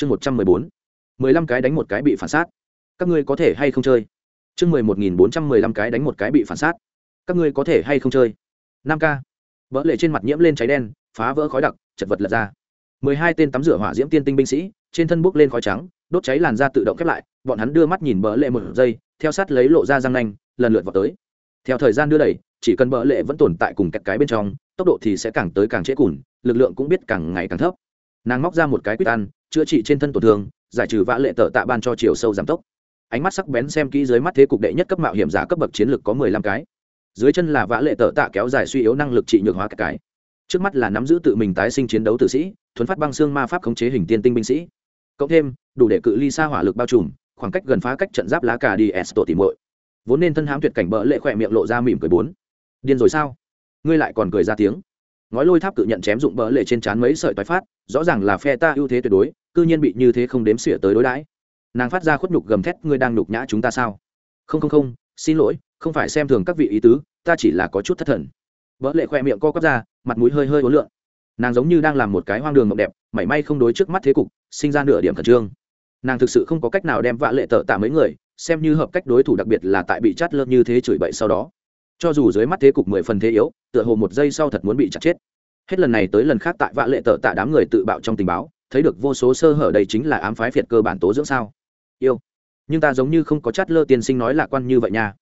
chương một trăm mười bốn. mười lăm cái đánh một cái bị phản sát. Các ngươi có thể hay không chơi? Chương mười một nghìn bốn trăm mười lăm cái đánh một cái bị phản sát. Các ngươi có thể hay không chơi? năm k. Vỡ lệ trên mặt nhiễm lên cháy đen, phá vỡ khói đặc, chật vật lật ra. mười hai tên tắm rửa hỏa diễm tiên tinh binh sĩ, trên thân bốc lên khói trắng, đốt cháy làn da tự động khép lại, bọn hắn đưa mắt nhìn bỡ lệ một giây, theo sát lấy lộ ra răng nanh, lần lượt vào tới. Theo thời gian đưa đẩy, chỉ cần bỡ lệ vẫn tồn tại cùng kẹt cái bên trong, tốc độ thì sẽ càng tới càng trễ cùn, lực lượng cũng biết càng ngày càng thấp. Nàng móc ra một cái quýt ăn chữa trị trên thân tổn thương, giải trừ vã lệ tờ tạ ban cho chiều sâu giảm tốc. Ánh mắt sắc bén xem kỹ dưới mắt thế cục đệ nhất cấp mạo hiểm giả cấp bậc chiến lược có mười lăm cái. Dưới chân là vã lệ tờ tạ kéo dài suy yếu năng lực trị nhược hóa các cái. Trước mắt là nắm giữ tự mình tái sinh chiến đấu tử sĩ, thuấn phát băng xương ma pháp khống chế hình tiên tinh binh sĩ. Cộng thêm, đủ để cự ly xa hỏa lực bao trùm, khoảng cách gần phá cách trận giáp lá cà đi s tổ tìm muội. Vốn nên thân hãm tuyệt cảnh bỡ lệ khỏe miệng lộ ra mỉm cười bốn. Điên rồi sao? Ngươi lại còn cười ra tiếng ngói lôi tháp cự nhận chém dụng bỡ lệ trên trán mấy sợi toái phát, rõ ràng là phe ta ưu thế tuyệt đối, cư nhiên bị như thế không đếm xỉa tới đối đãi. Nàng phát ra khuất nhục gầm thét, ngươi đang nhục nhã chúng ta sao? Không không không, xin lỗi, không phải xem thường các vị ý tứ, ta chỉ là có chút thất thần. Vỡ lệ khoe miệng co quắp ra, mặt mũi hơi hơi ố lượn. Nàng giống như đang làm một cái hoang đường mộng đẹp, mảy may không đối trước mắt thế cục, sinh ra nửa điểm khẩn trương. Nàng thực sự không có cách nào đem vạ lệ tợ tạ mấy người, xem như hợp cách đối thủ đặc biệt là tại bị chát lơ như thế chửi bậy sau đó cho dù dưới mắt thế cục mười phần thế yếu, tựa hồ một giây sau thật muốn bị chặt chết. Hết lần này tới lần khác tại vạ lệ tợ tạ đám người tự bạo trong tình báo, thấy được vô số sơ hở đây chính là ám phái phiệt cơ bản tố dưỡng sao. Yêu. Nhưng ta giống như không có chát lơ tiên sinh nói lạc quan như vậy nha.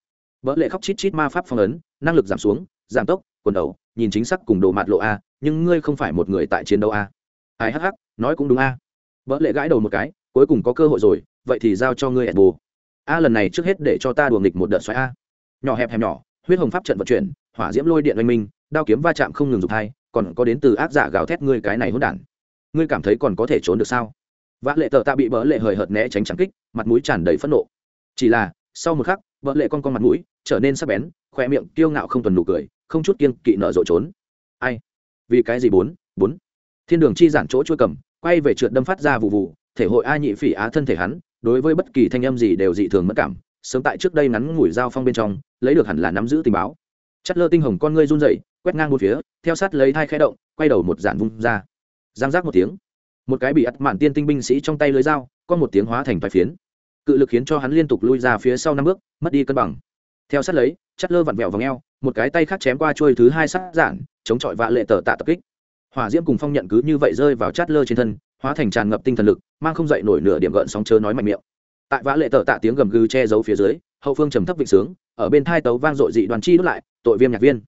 Vợ lệ khóc chít chít ma pháp phong ấn, năng lực giảm xuống, giảm tốc, quần đầu, nhìn chính xác cùng đồ mạt lộ a, nhưng ngươi không phải một người tại chiến đấu a. Ai hắc hắc, nói cũng đúng a. Vợ lệ gãi đầu một cái, cuối cùng có cơ hội rồi, vậy thì giao cho ngươi ẹt bù. A lần này trước hết để cho ta đùa nghịch một đợt xoáy a. Nhỏ hẹp hẹp nhỏ huyết hồng pháp trận vận chuyển, hỏa diễm lôi điện oanh minh, đao kiếm va chạm không ngừng dục thai, còn có đến từ ác giả gào thét ngươi cái này hỗn đản. Ngươi cảm thấy còn có thể trốn được sao? Vã lệ tờ ta bị bỡ lệ hời hợt né tránh trắng kích, mặt mũi tràn đầy phẫn nộ. Chỉ là, sau một khắc vợ lệ con con mặt mũi trở nên sắc bén khoe miệng kiêu ngạo không tuần nụ cười, không chút kiên kỵ nở rộ trốn. Ai? Vì cái gì bốn? Bốn? Thiên đường chi giản chỗ chua cầm, quay về trượt đâm phát ra vụ vụ, thể hội a nhị phỉ á thân thể hắn, đối với bất kỳ thanh âm gì đều dị thường mất cảm, sớm tại trước đây ngắn ngủi dao phong bên trong lấy được hẳn là nắm giữ tình báo. Chất lơ tinh hồng con ngươi run dậy quét ngang một phía, theo sát lấy thai khẽ động, quay đầu một giản vung ra. Giang giác một tiếng, một cái bị ắt mạn tiên tinh binh sĩ trong tay lưới dao có một tiếng hóa thành vài phiến. Cự lực khiến cho hắn liên tục lui ra phía sau năm bước, mất đi cân bằng. Theo sát lấy, chất lơ vặn vẹo vào ngheo một cái tay khác chém qua trôi thứ hai sát giản, chống chọi vạ lệ tờ tạ tập kích. Hỏa diễm cùng phong nhận cứ như vậy rơi vào chát lơ trên thân, hóa thành tràn ngập tinh thần lực, mang không dậy nổi nửa điểm gợn sóng chớ nói mạnh miệng. Tại vã lệ tờ tạ tiếng gầm gừ che giấu phía dưới hậu phương trầm thấp vịnh sướng, ở bên thai tấu vang dội dị đoàn chi đốt lại, tội viêm nhạc viên.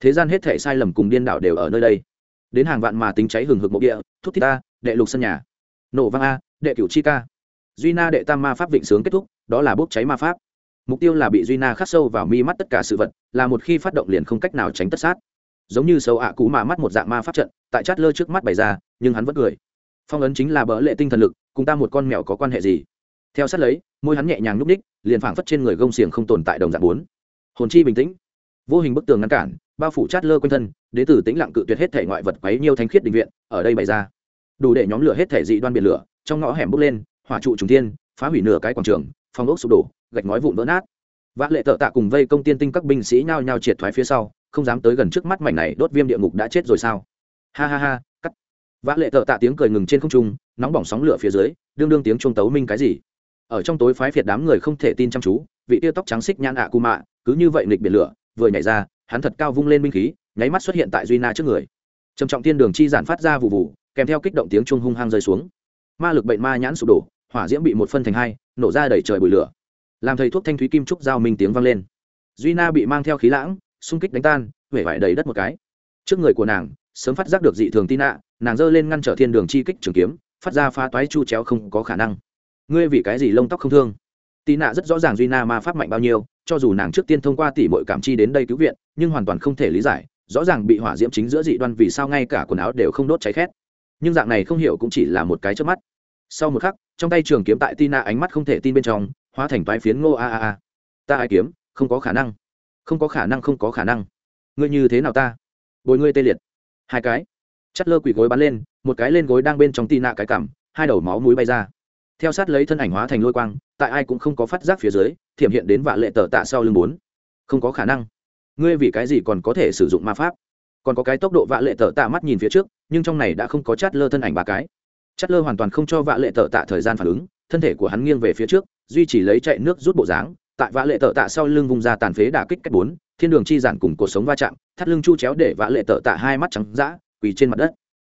Thế gian hết thể sai lầm cùng điên đảo đều ở nơi đây. Đến hàng vạn mà tính cháy hừng hực mộ địa, thúc thiết ta, đệ lục sân nhà. Nổ vang a, đệ cửu chi ca. Duy na đệ tam ma pháp vịnh sướng kết thúc, đó là bốc cháy ma pháp. Mục tiêu là bị duy na khắc sâu vào mi mắt tất cả sự vật, là một khi phát động liền không cách nào tránh tất sát. Giống như sâu ạ à cũ mà mắt một dạng ma pháp trận, tại chát lơ trước mắt bày ra, nhưng hắn vẫn cười. Phong ấn chính là bỡ lệ tinh thần lực, cùng ta một con mèo có quan hệ gì? Theo sát lấy, môi hắn nhẹ nhàng núp ních liền phảng phất trên người gông xiềng không tồn tại đồng dạng bốn. Hồn chi bình tĩnh. Vô hình bức tường ngăn cản, bao phủ chát lơ quanh thân đến từ tĩnh lặng cự tuyệt hết thể ngoại vật quấy nhiêu thanh khiết định viện, ở đây bày ra. Đủ để nhóm lửa hết thể dị đoan biển lửa, trong ngõ hẻm bốc lên, hỏa trụ trùng thiên, phá hủy nửa cái quảng trường, phòng ốc sụp đổ, gạch ngói vụn vỡ nát. Vã lệ tợ tạ cùng vây công tiên tinh các binh sĩ nhao nhao triệt thoái phía sau, không dám tới gần trước mắt mảnh này đốt viêm địa ngục đã chết rồi sao? Ha ha ha, cắt. Vã lệ tợ tạ tiếng cười ngừng trên không trung, nóng bỏng sóng lửa phía dưới, đương đương tiếng trung tấu minh cái gì? Ở trong tối phái phiệt đám người không thể tin chăm chú, vị tia tóc trắng xích nhan ạ à cu mạ cứ như vậy nghịch biển lửa, vừa nhảy ra, hắn thật cao vung lên binh khí, nháy mắt xuất hiện tại duy na trước người. Trầm trọng tiên đường chi giản phát ra vụ vụ, kèm theo kích động tiếng trung hung hăng rơi xuống. Ma lực bệnh ma nhãn sụp đổ, hỏa diễm bị một phân thành hai, nổ ra đẩy trời bụi lửa. Làm thầy thuốc thanh thúy kim trúc giao minh tiếng vang lên. Duy na bị mang theo khí lãng, xung kích đánh tan huệ vải đầy đất một cái. Trước người của nàng, sớm phát giác được dị thường tin nạ nàng giơ lên ngăn trở thiên đường chi kích trường kiếm, phát ra phá toái chu chéo không có khả năng ngươi vì cái gì lông tóc không thương? Tị nạ rất rõ ràng duy na ma pháp mạnh bao nhiêu, cho dù nàng trước tiên thông qua tỉ mọi cảm chi đến đây cứu viện, nhưng hoàn toàn không thể lý giải, rõ ràng bị hỏa diễm chính giữa dị đoan vì sao ngay cả quần áo đều không đốt cháy khét. Nhưng dạng này không hiểu cũng chỉ là một cái trước mắt. Sau một khắc, trong tay trường kiếm tại tina ánh mắt không thể tin bên trong, hóa thành toái phiến ngô a a a. Ta ai kiếm, không có khả năng. Không có khả năng, không có khả năng. Ngươi như thế nào ta? Bồi ngươi tê liệt. Hai cái. Chất lơ quỷ gối bắn lên, một cái lên gối đang bên trong tina cái cảm hai đầu máu mũi bay ra theo sát lấy thân ảnh hóa thành lôi quang, tại ai cũng không có phát giác phía dưới, thiểm hiện đến vạ lệ tờ tạ sau lưng bốn. Không có khả năng. Ngươi vì cái gì còn có thể sử dụng ma pháp? Còn có cái tốc độ vạ lệ tờ tạ mắt nhìn phía trước, nhưng trong này đã không có chát lơ thân ảnh ba cái. Chát lơ hoàn toàn không cho vạ lệ tờ tạ thời gian phản ứng, thân thể của hắn nghiêng về phía trước, duy trì lấy chạy nước rút bộ dáng, tại vạ lệ tờ tạ sau lưng vùng ra tàn phế đả kích cách bốn, thiên đường chi giản cùng cuộc sống va chạm, thắt lưng chu chéo để vạ lệ tờ tạ hai mắt trắng d quỳ trên mặt đất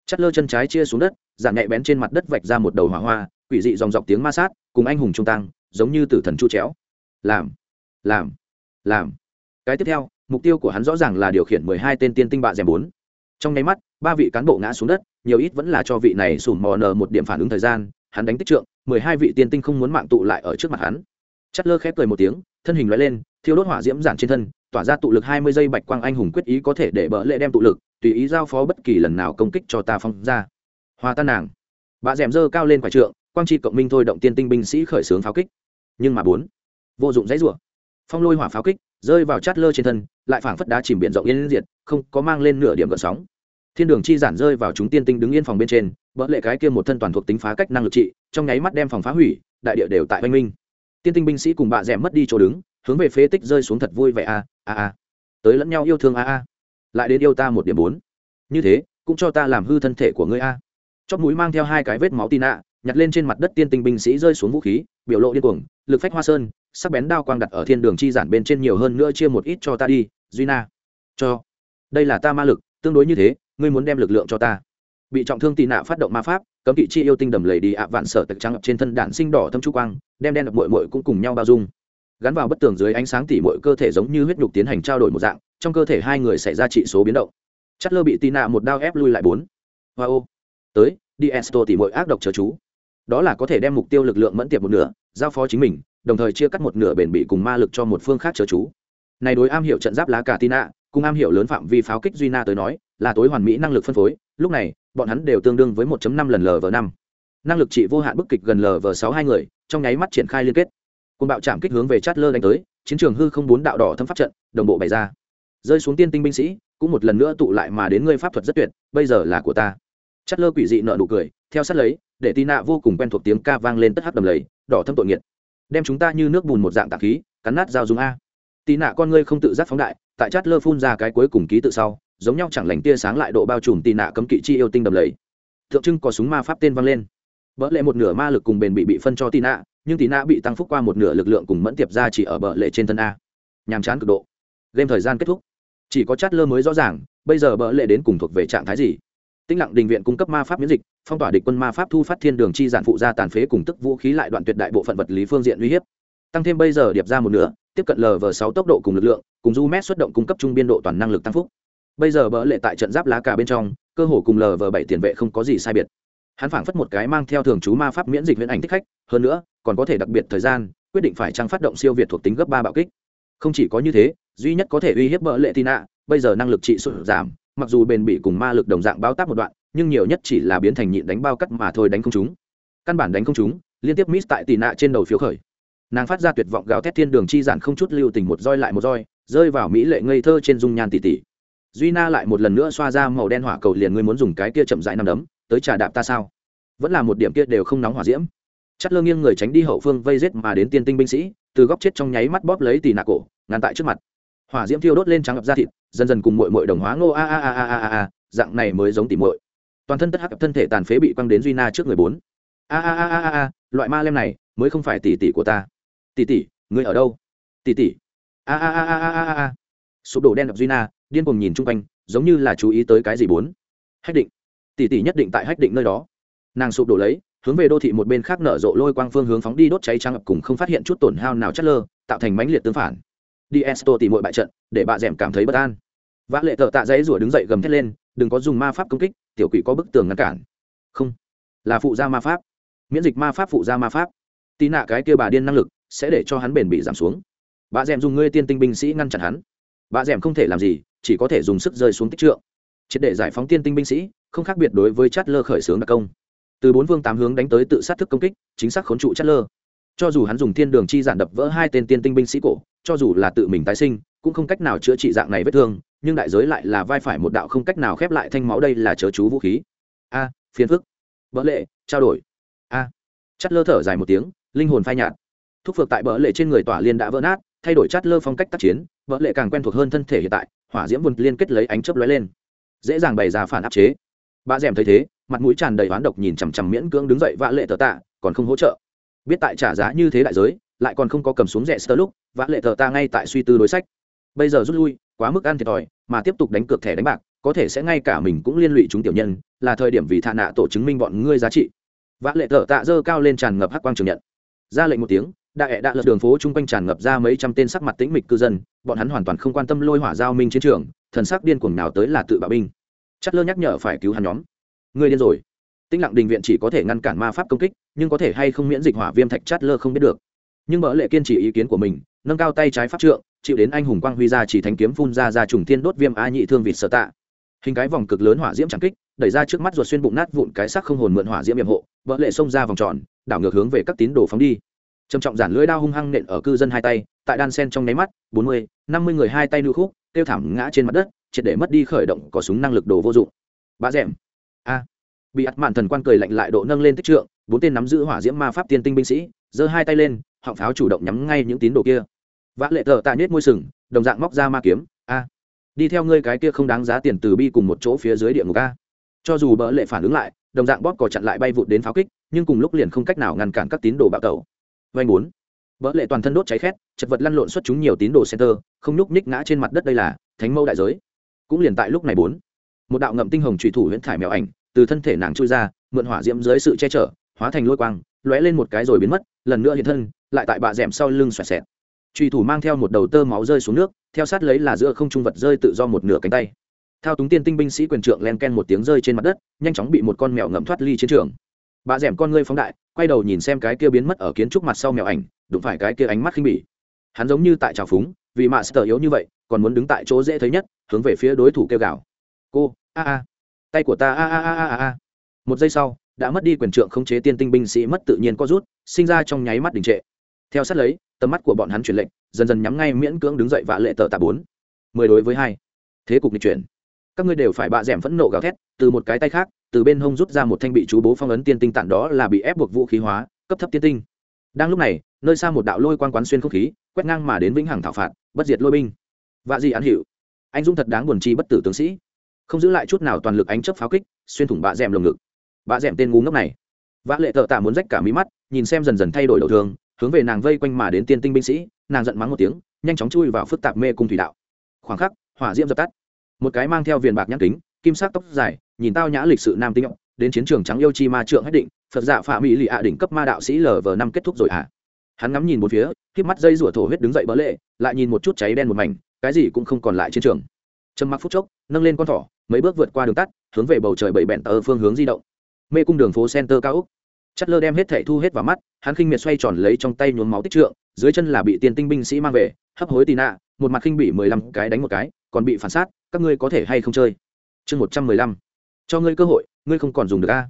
chất lơ chân trái chia xuống đất, giản nhẹ bén trên mặt đất vạch ra một đầu hỏa hoa, quỷ dị dòng dọc tiếng ma sát, cùng anh hùng trung tăng, giống như tử thần chu chéo. Làm làm làm. Cái tiếp theo, mục tiêu của hắn rõ ràng là điều khiển mười hai tên tiên tinh bạ rèm bốn. Trong nháy mắt, ba vị cán bộ ngã xuống đất, nhiều ít vẫn là cho vị này sủm mò nờ một điểm phản ứng thời gian, hắn đánh tích trượng, mười hai vị tiên tinh không muốn mạng tụ lại ở trước mặt hắn. Chất lơ khép cười một tiếng, thân hình loại lên, thiêu đốt hỏa diễm giản trên thân tỏa ra tụ lực hai mươi giây bạch quang anh hùng quyết ý có thể để bỡ lệ đem tụ lực, tùy ý giao phó bất kỳ lần nào công kích cho ta phong ra. Hòa tan nàng. Bà rèm dơ cao lên quả trượng, quang chi cộng minh thôi động tiên tinh binh sĩ khởi xướng pháo kích. Nhưng mà bốn, vô dụng dãy rủa. Phong lôi hỏa pháo kích, rơi vào chát lơ trên thân, lại phảng phất đá chìm biển rộng yên diệt, không có mang lên nửa điểm gợn sóng. Thiên đường chi giản rơi vào chúng tiên tinh đứng yên phòng bên trên bỡ lệ cái kia một thân toàn thuộc tính phá cách năng lực trị, trong nháy mắt đem phòng phá hủy, đại địa đều tại oanh minh. Tiên tinh binh sĩ cùng bạ rèm mất đi chỗ đứng hướng về phế tích rơi xuống thật vui vẻ a a a. Tới lẫn nhau yêu thương a a. Lại đến yêu ta một điểm bốn. Như thế, cũng cho ta làm hư thân thể của ngươi a. Chóp mũi mang theo hai cái vết máu tin ạ nhặt lên trên mặt đất tiên tinh binh sĩ rơi xuống vũ khí, biểu lộ điên cuồng, lực phách hoa sơn, sắc bén đao quang đặt ở thiên đường chi giản bên trên nhiều hơn nữa chia một ít cho ta đi duy na cho. Đây là ta ma lực, tương đối như thế, ngươi muốn đem lực lượng cho ta. Bị trọng thương tị nạ phát động ma pháp, cấm kỵ chi yêu tinh đầm lầy đi ạ vạn sở tật trắng trên thân đạn sinh đỏ thâm chu quang, đem đen đập mội mội cũng cùng nhau bao dung gắn vào bất tường dưới ánh sáng tỉ mọi cơ thể giống như huyết nhục tiến hành trao đổi một dạng, trong cơ thể hai người xảy ra trị số biến động. Chất lơ bị tì nạ một đao ép lui lại bốn. Hoa ô. Tới, đi esto tỉ mọi ác độc chờ chú. Đó là có thể đem mục tiêu lực lượng mẫn tiệp một nửa, giao phó chính mình, đồng thời chia cắt một nửa bền bị cùng ma lực cho một phương khác chờ chú. Này đối am hiểu trận giáp lá cả tina, cùng am hiểu lớn phạm vi pháo kích duy na tới nói, là tối hoàn mỹ năng lực phân phối, lúc này, bọn hắn đều tương đương với 1.5 lần lv năm. Năng lực trị vô hạn bức kịch gần lv sáu hai người, trong nháy mắt triển khai liên kết cùng bạo chạm kích hướng về chát lơ đánh tới, chiến trường hư không bốn đạo đỏ thâm pháp trận, đồng bộ bày ra. Rơi xuống tiên tinh binh sĩ, cũng một lần nữa tụ lại mà đến ngươi pháp thuật rất tuyệt, bây giờ là của ta. Chát lơ quỷ dị nợ nụ cười, theo sát lấy, để tì nạ vô cùng quen thuộc tiếng ca vang lên tất hắc đầm lầy, đỏ thâm tội nghiệt. Đem chúng ta như nước bùn một dạng tạc khí, cắn nát dao dùng a. Tì nạ con ngươi không tự giác phóng đại, tại chát lơ phun ra cái cuối cùng ký tự sau, giống nhau chẳng lành tia sáng lại độ bao trùm tì nạ cấm kỵ chi yêu tinh đầm lầy. Tượng trưng có súng ma pháp tên vang lên. Bỡ lệ một nửa ma lực cùng bền bị bị phân cho tì nạ nhưng tỷ nạ bị tăng phúc qua một nửa lực lượng cùng mẫn tiệp ra chỉ ở bờ lệ trên thân a. Nhàm chán cực độ. Game thời gian kết thúc. Chỉ có chát lơ mới rõ ràng, bây giờ bờ lệ đến cùng thuộc về trạng thái gì. Tĩnh lặng đình viện cung cấp ma pháp miễn dịch, phong tỏa địch quân ma pháp thu phát thiên đường chi giản phụ ra tàn phế cùng tức vũ khí lại đoạn tuyệt đại bộ phận vật lý phương diện uy hiếp. Tăng thêm bây giờ điệp ra một nửa, tiếp cận lv sáu tốc độ cùng lực lượng, cùng du mét xuất động cung cấp trung biên độ toàn năng lực tăng phúc. Bây giờ bỡ lệ tại trận giáp lá cà bên trong, cơ hồ cùng lv bảy tiền vệ không có gì sai biệt. Hắn phảng phất một cái mang theo thường chú ma pháp miễn dịch viễn ảnh thích khách hơn nữa, còn có thể đặc biệt thời gian, quyết định phải trang phát động siêu việt thuộc tính gấp ba bạo kích. Không chỉ có như thế, duy nhất có thể uy hiếp bỡ lệ tina, bây giờ năng lực trị sụt giảm, mặc dù bền bị cùng ma lực đồng dạng bao tác một đoạn, nhưng nhiều nhất chỉ là biến thành nhịn đánh bao cắt mà thôi đánh không chúng căn bản đánh không chúng liên tiếp miss tại tì nạ trên đầu phiếu khởi. Nàng phát ra tuyệt vọng gào thét thiên đường chi giản không chút lưu tình một roi lại một roi, rơi vào mỹ lệ ngây thơ trên dung nhan tỷ tỷ duy na lại một lần nữa xoa ra màu đen hỏa cầu liền ngươi muốn dùng cái kia chậm rãi nằm đấm, tới trà đạp ta sao? Vẫn là một điểm kia đều không nóng hỏa diễm chất lơ nghiêng người tránh đi hậu phương vây rết mà đến tiên tinh binh sĩ từ góc chết trong nháy mắt bóp lấy tì nạ cổ ngăn tại trước mặt hỏa diễm thiêu đốt lên trắng ngập da thịt dần dần cùng mội mội đồng hóa ngô a a a a a a dạng này mới giống tỉ mội toàn thân tất hắc thân thể tàn phế bị quăng đến duy na trước người bốn a a a a a loại ma lem này mới không phải tỷ tỷ của ta tỷ tỷ ngươi ở đâu tỷ tỷ a a a a a a a sụp đổ đen đập duy na điên cuồng nhìn chung quanh giống như là chú ý tới cái gì bốn hách định tỷ tỷ nhất định tại hách định nơi đó nàng sụp đổ lấy hướng về đô thị một bên khác nở rộ lôi quang phương hướng phóng đi đốt cháy trang ập cùng không phát hiện chút tổn hao nào chất lơ, tạo thành mãnh liệt tương phản. Đi esto tỉ mọi bại trận, để bà d cảm thấy bất an. Vã lệ tợ tạ dãy rủa đứng dậy gầm thét lên, đừng có dùng ma pháp công kích, tiểu quỷ có bức tường ngăn cản. Không, là phụ gia ma pháp. Miễn dịch ma pháp, phụ gia ma pháp. Tì nạ cái kia bà điên năng lực, sẽ để cho hắn bền bị giảm xuống. Bà d dùng ngươi tiên tinh binh sĩ ngăn chặn hắn. Bà d không thể làm gì, chỉ có thể dùng sức rơi xuống tích trượng. Triệt để giải phóng tiên tinh binh sĩ, không khác biệt đối với chát lơ khởi xướng đặc công từ bốn phương tám hướng đánh tới tự sát thức công kích chính xác khốn trụ chất lơ. Cho dù hắn dùng thiên đường chi giản đập vỡ hai tên tiên tinh binh sĩ cổ cho dù là tự mình tái sinh cũng không cách nào chữa trị dạng này vết thương nhưng đại giới lại là vai phải một đạo không cách nào khép lại thanh máu đây là chớ chú vũ khí. A phiền phức. Bỡ lệ trao đổi. A. À, lơ thở dài một tiếng linh hồn phai nhạt. Thúc phược tại bỡ lệ trên người tỏa liên đã vỡ nát thay đổi chất lơ phong cách tác chiến bỡ lệ càng quen thuộc hơn thân thể hiện tại hỏa diễm vun liên kết lấy ánh chớp lóe lên. Dễ dàng bày ra phản áp chế bà d thấy thế, mặt mũi tràn đầy oán độc nhìn chằm chằm miễn cưỡng đứng dậy vã lệ tờ tạ, còn không hỗ trợ. Biết tại trả giá như thế đại giới, lại còn không có cầm xuống rẻ sơ lúc, vã lệ tờ tạ ngay tại suy tư đối sách. Bây giờ rút lui, quá mức ăn thiệt thòi, mà tiếp tục đánh cược thẻ đánh bạc, có thể sẽ ngay cả mình cũng liên lụy chúng tiểu nhân, là thời điểm vì thạ nạ tổ chứng minh bọn ngươi giá trị. Vã lệ tờ tạ dơ cao lên tràn ngập hắc quang trường nhận. Ra lệnh một tiếng, đại ẹ đã lật đường phố chung quanh tràn ngập ra mấy trăm tên sắc mặt tĩnh mịch cư dân, bọn hắn hoàn toàn không quan tâm lôi hỏa giao minh chiến trường, thần sắc điên cuồng nào tới là tự bạo binh chất lơ nhắc nhở phải cứu hắn nhóm. Người điên rồi. Tĩnh lặng đình viện chỉ có thể ngăn cản ma pháp công kích, nhưng có thể hay không miễn dịch hỏa viêm thạch chất lơ không biết được. Nhưng mỡ lệ kiên trì ý kiến của mình, nâng cao tay trái pháp trượng, chịu đến anh hùng quang huy ra chỉ thành kiếm phun ra ra trùng thiên đốt viêm a nhị thương vịt sở tạ. Hình cái vòng cực lớn hỏa diễm chẳng kích, đẩy ra trước mắt ruột xuyên bụng nát vụn cái sắc không hồn mượn hỏa diễm hiểm hộ vợ lệ xông ra vòng tròn, đảo ngược hướng về các tín đồ phóng đi. Trầm trọng giản lưỡi đao hung hăng nện ở cư dân hai tay, tại đan sen trong nháy mắt, bốn mươi, năm mươi người hai tay nữ khúc tiêu thảm ngã trên mặt đất triệt để mất đi khởi động có súng năng lực đồ vô dụng. Bà rèm a. Bị ắt mạn thần quan cười lạnh lại độ nâng lên tích trượng, bốn tên nắm giữ hỏa diễm ma pháp tiên tinh binh sĩ, giơ hai tay lên, họng pháo chủ động nhắm ngay những tín đồ kia. Vã lệ thợ tạ nhét môi sừng, đồng dạng móc ra ma kiếm. A. Đi theo ngươi cái kia không đáng giá tiền từ bi cùng một chỗ phía dưới địa ngục a. Cho dù bỡ lệ phản ứng lại, đồng dạng bóp cò chặn lại bay vụt đến pháo kích, nhưng cùng lúc liền không cách nào ngăn cản các tín đồ bạo tẩu. Vanh bốn. Bỡ lệ toàn thân đốt cháy khét, chật vật lăn lộn xuất chúng nhiều tín đồ center, không nhúc nhích ngã trên mặt đất đây là thánh mâu đại giới cũng liền tại lúc này bốn. Một đạo ngậm tinh hồng trùy thủ huyễn thải mèo ảnh, từ thân thể nàng chui ra, mượn hỏa diễm dưới sự che chở, hóa thành lôi quang, lóe lên một cái rồi biến mất, lần nữa hiện thân, lại tại bạ rèm sau lưng xoẹt xẹt. Trùy thủ mang theo một đầu tơ máu rơi xuống nước, theo sát lấy là giữa không trung vật rơi tự do một nửa cánh tay. Thao túng tiên tinh binh sĩ quyền trượng len ken một tiếng rơi trên mặt đất, nhanh chóng bị một con mèo ngậm thoát ly chiến trường. Bà d con ngươi phóng đại, quay đầu nhìn xem cái kia biến mất ở kiến trúc mặt sau mèo ảnh, đụng phải cái kia ánh mắt khinh bỉ. Hắn giống như tại trào phúng, vì mạ sờ yếu như vậy, còn muốn đứng tại chỗ dễ thấy nhất hướng về phía đối thủ kêu gào. Cô, a a. Tay của ta, a a a a a một giây sau, đã mất đi quyền trượng khống chế tiên tinh binh sĩ mất tự nhiên có rút, sinh ra trong nháy mắt đình trệ. Theo sát lấy, tầm mắt của bọn hắn chuyển lệnh dần dần nhắm ngay miễn cưỡng đứng dậy vạ lệ tờ tạ bốn. Mười đối với hai. Thế cục nghịch chuyển. Các ngươi đều phải bạ d ẻ m phẫn nộ gào thét, từ một cái tay khác, từ bên hông rút ra một thanh bị chú bố phong ấn tiên tinh tản đó là bị ép buộc vũ khí hóa, cấp thấp tiên tinh. Đang lúc này, nơi xa một đạo lôi quan quán xuyên không khí, quét ngang mà đến vĩnh hằng thảo phạt, bất diệt lôi binh. Vạ gì án hiệu anh dũng thật đáng buồn chi bất tử tướng sĩ. Không giữ lại chút nào toàn lực ánh chấp pháo kích, xuyên thủng bạ d ẻ m lồng ngực. Bạ d ẻ m tên ngu ngốc này. Vã lệ thợ tạ muốn rách cả mí mắt, nhìn xem dần dần thay đổi đầu thường hướng về nàng vây quanh mà đến tiên tinh binh sĩ, nàng giận mắng một tiếng, nhanh chóng chui vào phức tạp mê cung thủy đạo. Khoảng khắc, hỏa diễm dập tắt. Một cái mang theo viền bạc nhãn kính, kim sắc tóc dài, nhìn tao nhã lịch sự nam tinh đến chiến trường trắng yêu chi ma trượng hết định, phật dạ phạm mỹ lì ạ đỉnh cấp ma đạo sĩ lv năm kết thúc rồi ạ à. hắn ngắm nhìn một phía khiếp mắt dây rủa thổ huyết đứng dậy bỡ lệ, lại nhìn một chút cháy đen một mảnh cái gì cũng không còn lại chiến trường. Trầm mặc phút chốc, nâng lên con thỏ, mấy bước vượt qua đường tắt, hướng về bầu trời bảy bẹn tờ phương hướng di động. Mê cung đường phố center cao úc chất lơ đem hết thẻ thu hết vào mắt, hắn khinh miệt xoay tròn lấy trong tay nhuốm máu tích trượng, dưới chân là bị tiền tinh binh sĩ mang về, hấp hối tì nạ, một mặt khinh bị mười lăm cái đánh một cái, còn bị phản sát, các ngươi có thể hay không chơi? Chương một trăm mười lăm. Cho ngươi cơ hội, ngươi không còn dùng được a.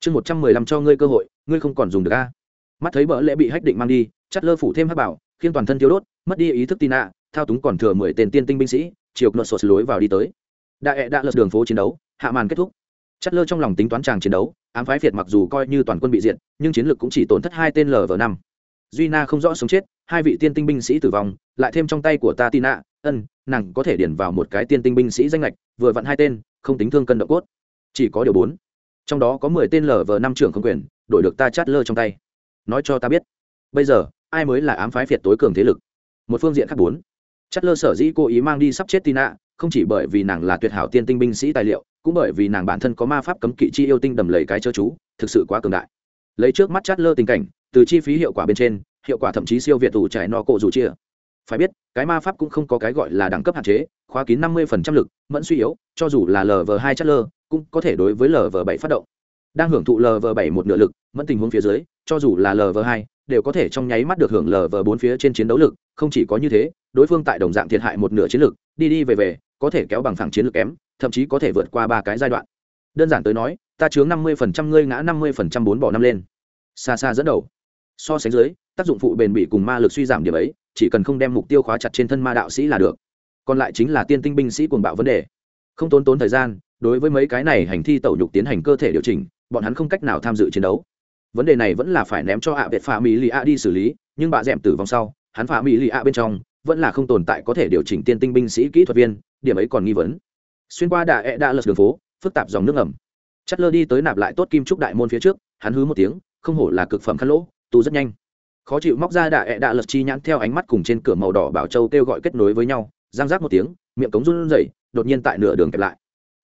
Chương một trăm mười lăm cho ngươi cơ hội, ngươi không còn dùng được a. Mắt thấy bỡ lẽ bị hách định mang đi chất lơ phủ thêm hắc bảo khiến toàn thân thiếu đốt, mất đi ý thức tì nạ thao túng còn thừa mười tên tiên tinh binh sĩ, chiều nợ sột lối vào đi tới. Đại ẹ đã lật đường phố chiến đấu, hạ màn kết thúc. Chất lơ trong lòng tính toán tràng chiến đấu, ám phái việt mặc dù coi như toàn quân bị diệt, nhưng chiến lược cũng chỉ tổn thất hai tên lv năm. Duy na không rõ sống chết, hai vị tiên tinh binh sĩ tử vong, lại thêm trong tay của ta tina ân, nàng có thể điển vào một cái tiên tinh binh sĩ danh lệch vừa vặn hai tên, không tính thương cân độ cốt. Chỉ có điều bốn. Trong đó có mười tên lv năm trưởng không quyền, đổi được ta chát lơ trong tay. Nói cho ta biết, bây giờ, ai mới là ám phái việt tối cường thế lực? Một phương diện khác bốn chát lơ sở dĩ cố ý mang đi sắp chết tina, không chỉ bởi vì nàng là tuyệt hảo tiên tinh binh sĩ tài liệu, cũng bởi vì nàng bản thân có ma pháp cấm kỵ chi yêu tinh đầm lầy cái chớ chú, thực sự quá cường đại. Lấy trước mắt chát lơ tình cảnh, từ chi phí hiệu quả bên trên, hiệu quả thậm chí siêu việt tủ trải nọ cổ dù chia. Phải biết, cái ma pháp cũng không có cái gọi là đẳng cấp hạn chế, khóa kín năm mươi lực, mẫn suy yếu, cho dù là lv hai chát lơ, cũng có thể đối với lv bảy phát động. Đang hưởng thụ lv bảy một nửa lực, mẫn tình huống phía dưới, cho dù là lv hai đều có thể trong nháy mắt được hưởng lờ vờ bốn phía trên chiến đấu lực, không chỉ có như thế, đối phương tại đồng dạng thiệt hại một nửa chiến lực, đi đi về về, có thể kéo bằng phẳng chiến lược kém, thậm chí có thể vượt qua ba cái giai đoạn. Đơn giản tới nói, ta chướng năm mươi phần trăm, ngươi ngã năm mươi phần trăm bốn bỏ năm lên. Xa xa dẫn đầu. So sánh dưới, tác dụng phụ bền bỉ cùng ma lực suy giảm điểm ấy, chỉ cần không đem mục tiêu khóa chặt trên thân ma đạo sĩ là được. Còn lại chính là tiên tinh binh sĩ cuồng bạo vấn đề. Không tốn tốn thời gian, đối với mấy cái này hành thi tẩu nhục tiến hành cơ thể điều chỉnh, bọn hắn không cách nào tham dự chiến đấu vấn đề này vẫn là phải ném cho ạ vệ phà mỹ lì ạ đi xử lý, nhưng bà d tử vong sau, hắn phà mỹ lì ạ bên trong vẫn là không tồn tại có thể điều chỉnh tiên tinh binh sĩ kỹ thuật viên, điểm ấy còn nghi vấn. Xuyên qua đà ẹ đa lật đường phố, phức tạp dòng nước ngầm. Chất lơ đi tới nạp lại tốt kim trúc đại môn phía trước, hắn hứ một tiếng, không hổ là cực phẩm khăn lỗ, tu rất nhanh. Khó chịu móc ra đà ẹ đạ lật chi nhãn theo ánh mắt cùng trên cửa màu đỏ bảo châu kêu gọi kết nối với nhau giang giác một tiếng, miệng cống run rẩy, đột nhiên tại nửa đường kẹp lại.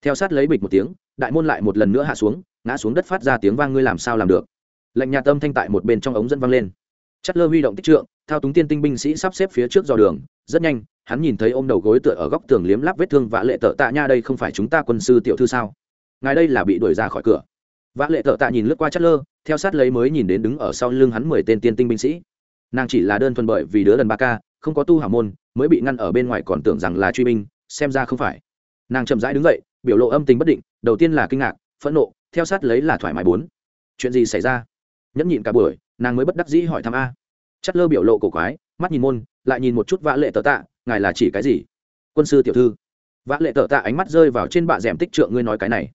Theo sát lấy bịch một tiếng, đại môn lại một lần nữa hạ xuống, ngã xuống đất phát ra tiếng vang, ngươi làm sao làm được? Lệnh nhà tâm thanh tại một bên trong ống dẫn vang lên. Chất lơ huy động tích trượng, thao túng tiên tinh binh sĩ sắp xếp phía trước dò đường, rất nhanh, hắn nhìn thấy ôm đầu gối tựa ở góc tường liếm láp vết thương vã lệ tợ tạ nha đây không phải chúng ta quân sư tiểu thư sao? Ngài đây là bị đuổi ra khỏi cửa. Vã lệ tợ tạ nhìn lướt qua chất lơ, theo sát lấy mới nhìn đến đứng ở sau lưng hắn mười tên tiên tinh binh sĩ. Nàng chỉ là đơn thuần bởi vì đứa lần ba ca, không có tu hảo môn, mới bị ngăn ở bên ngoài còn tưởng rằng là truy binh, xem ra không phải. Nàng chậm rãi đứng dậy, biểu lộ âm tình bất định, đầu tiên là kinh ngạc, phẫn nộ, theo sát lấy là thoải mái bốn. Chuyện gì xảy ra? Nhẫn nhịn cả buổi, nàng mới bất đắc dĩ hỏi thăm a. Chất lơ biểu lộ cổ quái, mắt nhìn môn, lại nhìn một chút vã lệ tờ tạ, ngài là chỉ cái gì? Quân sư tiểu thư. Vã lệ tờ tạ ánh mắt rơi vào trên bạ d tích trượng ngươi nói cái này.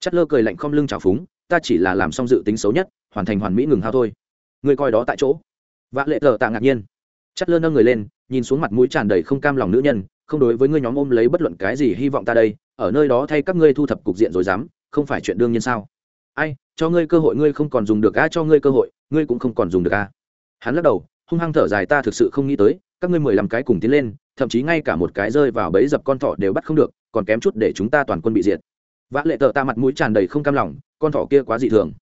Chất lơ cười lạnh không lưng trào phúng, ta chỉ là làm xong dự tính xấu nhất, hoàn thành hoàn mỹ ngừng hao thôi. Ngươi coi đó tại chỗ. Vã lệ tờ tạ ngạc nhiên. Chất lơ nâng người lên, nhìn xuống mặt mũi tràn đầy không cam lòng nữ nhân, không đối với ngươi nhóm ôm lấy bất luận cái gì hy vọng ta đây, ở nơi đó thay các ngươi thu thập cục diện rồi dám, không phải chuyện đương nhiên sao? Ai, cho ngươi cơ hội, ngươi không còn dùng được a, cho ngươi cơ hội, ngươi cũng không còn dùng được a. Hắn lắc đầu, hung hăng thở dài, ta thực sự không nghĩ tới, các ngươi mười lăm cái cùng tiến lên, thậm chí ngay cả một cái rơi vào bẫy dập con thỏ đều bắt không được, còn kém chút để chúng ta toàn quân bị diệt. Vã lệ tợ ta mặt mũi tràn đầy không cam lòng, con thỏ kia quá dị thường.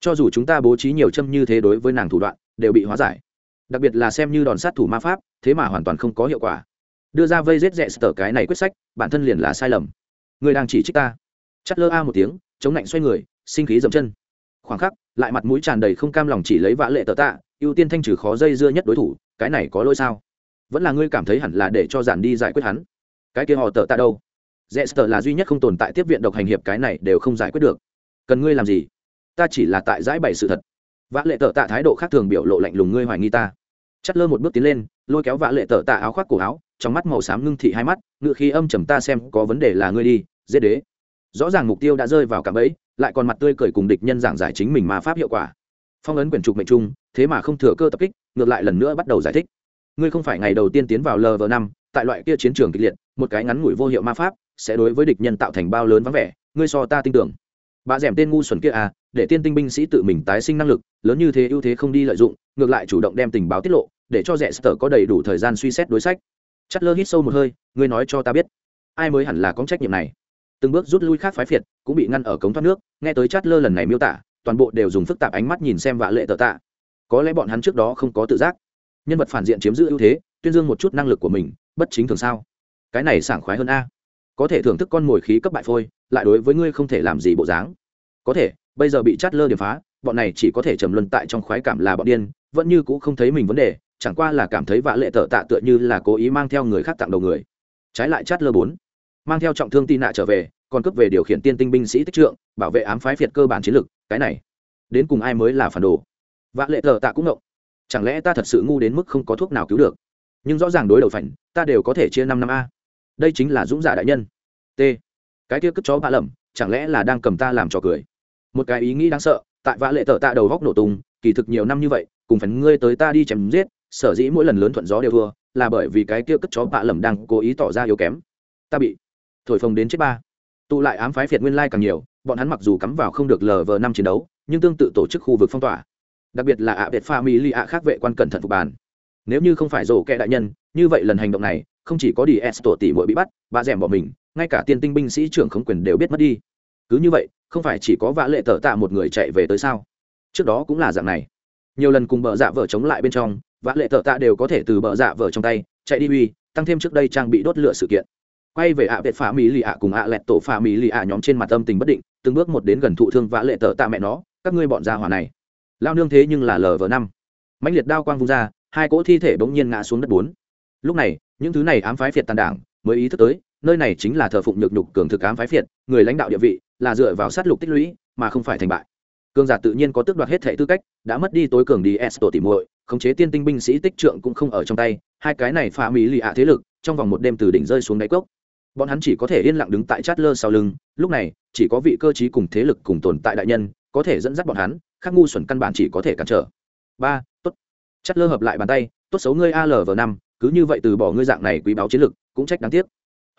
Cho dù chúng ta bố trí nhiều châm như thế đối với nàng thủ đoạn, đều bị hóa giải. Đặc biệt là xem như đòn sát thủ ma pháp, thế mà hoàn toàn không có hiệu quả. Đưa ra vây rết rẽ sờ cái này quyết sách, bản thân liền là sai lầm. Người đang chỉ trích ta. Chắt lơ a một tiếng, chống lạnh xoay người sinh khí dậm chân. Khoảng khắc, lại mặt mũi tràn đầy không cam lòng chỉ lấy vã lệ tờ tạ, ưu tiên thanh trừ khó dây dưa nhất đối thủ, cái này có lỗi sao? Vẫn là ngươi cảm thấy hẳn là để cho giản đi giải quyết hắn. Cái kia họ tờ tạ đâu? Dễ sờ là duy nhất không tồn tại tiếp viện độc hành hiệp, cái này đều không giải quyết được. Cần ngươi làm gì? Ta chỉ là tại giải bày sự thật. Vã lệ tờ tạ thái độ khác thường biểu lộ lạnh lùng ngươi hoài nghi ta. Chắt lơ một bước tiến lên, lôi kéo vã lệ tờ tạ áo khoác cổ áo, trong mắt màu xám ngưng thị hai mắt ngự khi âm trầm ta xem có vấn đề là ngươi đi dễ đế. Rõ ràng mục tiêu đã rơi vào cạm ấy lại còn mặt tươi cười cùng địch nhân giảng giải chính mình mà pháp hiệu quả. Phong ấn quyển trục mệnh trung, thế mà không thừa cơ tập kích, ngược lại lần nữa bắt đầu giải thích. Ngươi không phải ngày đầu tiên tiến vào lv năm, tại loại kia chiến trường kịch liệt, một cái ngắn ngủi vô hiệu ma pháp, sẽ đối với địch nhân tạo thành bao lớn vắng vẻ, ngươi so ta tin tưởng. Bà d tên ngu xuẩn kia à để tiên tinh binh sĩ tự mình tái sinh năng lực, lớn như thế ưu thế không đi lợi dụng, ngược lại chủ động đem tình báo tiết lộ, để cho rẽ sở có đầy đủ thời gian suy xét đối sách. Chất lơ hít sâu một hơi, ngươi nói cho ta biết, ai mới hẳn là có trách nhiệm này? Từng bước rút lui khác phái phiệt cũng bị ngăn ở cống thoát nước, nghe tới chát lơ lần này miêu tả, toàn bộ đều dùng phức tạp ánh mắt nhìn xem vạ lệ tờ tạ. Có lẽ bọn hắn trước đó không có tự giác. Nhân vật phản diện chiếm giữ ưu thế, tuyên dương một chút năng lực của mình, bất chính thường sao? Cái này sảng khoái hơn a. Có thể thưởng thức con mồi khí cấp bại phôi, lại đối với ngươi không thể làm gì bộ dáng. Có thể, bây giờ bị chát lơ điểm phá, bọn này chỉ có thể trầm luân tại trong khoái cảm là bọn điên, vẫn như cũ không thấy mình vấn đề, chẳng qua là cảm thấy vạ lệ tờ tạ tựa như là cố ý mang theo người khác tặng đầu người. Trái lại chát lơ bốn mang theo trọng thương tị nạ trở về, còn cướp về điều khiển tiên tinh binh sĩ tích trượng, bảo vệ ám phái phiệt cơ bản chiến lược, cái này, đến cùng ai mới là phản đồ? Vạ lệ tờ tạ cũng ngộng. Chẳng lẽ ta thật sự ngu đến mức không có thuốc nào cứu được? Nhưng rõ ràng đối đầu phảnh ta đều có thể chia năm năm a. Đây chính là dũng giả đại nhân. T. Cái kia cất chó bạ lầm, chẳng lẽ là đang cầm ta làm trò cười? Một cái ý nghĩ đáng sợ, tại vạ lệ tờ tạ đầu góc nổ tung, kỳ thực nhiều năm như vậy, cùng phần ngươi tới ta đi chém giết, sở dĩ mỗi lần lớn thuận gió đều thua, là bởi vì cái kia cất chó bạ lầm đang cố ý tỏ ra yếu kém. Ta bị thổi phồng đến chết ba. Tụ lại ám phái phiệt nguyên lai càng nhiều, bọn hắn mặc dù cắm vào không được lờ vờ năm chiến đấu, nhưng tương tự tổ chức khu vực phong tỏa. Đặc biệt là ạ việt pha mỹ lì ạ khác vệ quan cẩn thận phục bàn. Nếu như không phải rổ kẹ đại nhân, như vậy lần hành động này, không chỉ có đi s tổ tỷ mỗi bị bắt, bà rèm bỏ mình, ngay cả tiên tinh binh sĩ trưởng không quyền đều biết mất đi. Cứ như vậy, không phải chỉ có vã lệ tờ tạ một người chạy về tới sao? Trước đó cũng là dạng này. Nhiều lần cùng bờ dạ vợ chống lại bên trong, vã lệ tờ tạ đều có thể từ bờ dạ vợ trong tay, chạy đi uy, tăng thêm trước đây trang bị đốt lửa sự kiện quay về ạ à vệ phá mỹ lì ạ cùng ạ lẹt tổ phá mỹ lì ạ nhóm trên mặt âm tình bất định, từng bước một đến gần thụ thương vã lệ tờ tạ mẹ nó, các ngươi bọn gia hỏa này. Lao nương thế nhưng là lờ vờ năm. Mạnh liệt đao quang vung ra, hai cỗ thi thể bỗng nhiên ngã xuống đất bốn. Lúc này, những thứ này ám phái phiệt tàn đảng mới ý thức tới, nơi này chính là thờ phụng nhược nhục cường thực ám phái phiệt, người lãnh đạo địa vị là dựa vào sát lục tích lũy mà không phải thành bại. Cường giả tự nhiên có tước đoạt hết thể tư cách, đã mất đi tối cường đi s tổ tỉ muội, khống chế tiên tinh binh sĩ tích trượng cũng không ở trong tay, hai cái này phá mỹ lì ạ thế lực, trong vòng một đêm từ đỉnh rơi xuống đáy cốc bọn hắn chỉ có thể yên lặng đứng tại chát lơ sau lưng, lúc này, chỉ có vị cơ chí cùng thế lực cùng tồn tại đại nhân, có thể dẫn dắt bọn hắn, khác ngu xuẩn căn bản chỉ có thể cản trở. Ba, tốt. Chát lơ hợp lại bàn tay, tốt xấu ngươi al v năm, cứ như vậy từ bỏ ngươi dạng này quý báo chiến lực, cũng trách đáng tiếc.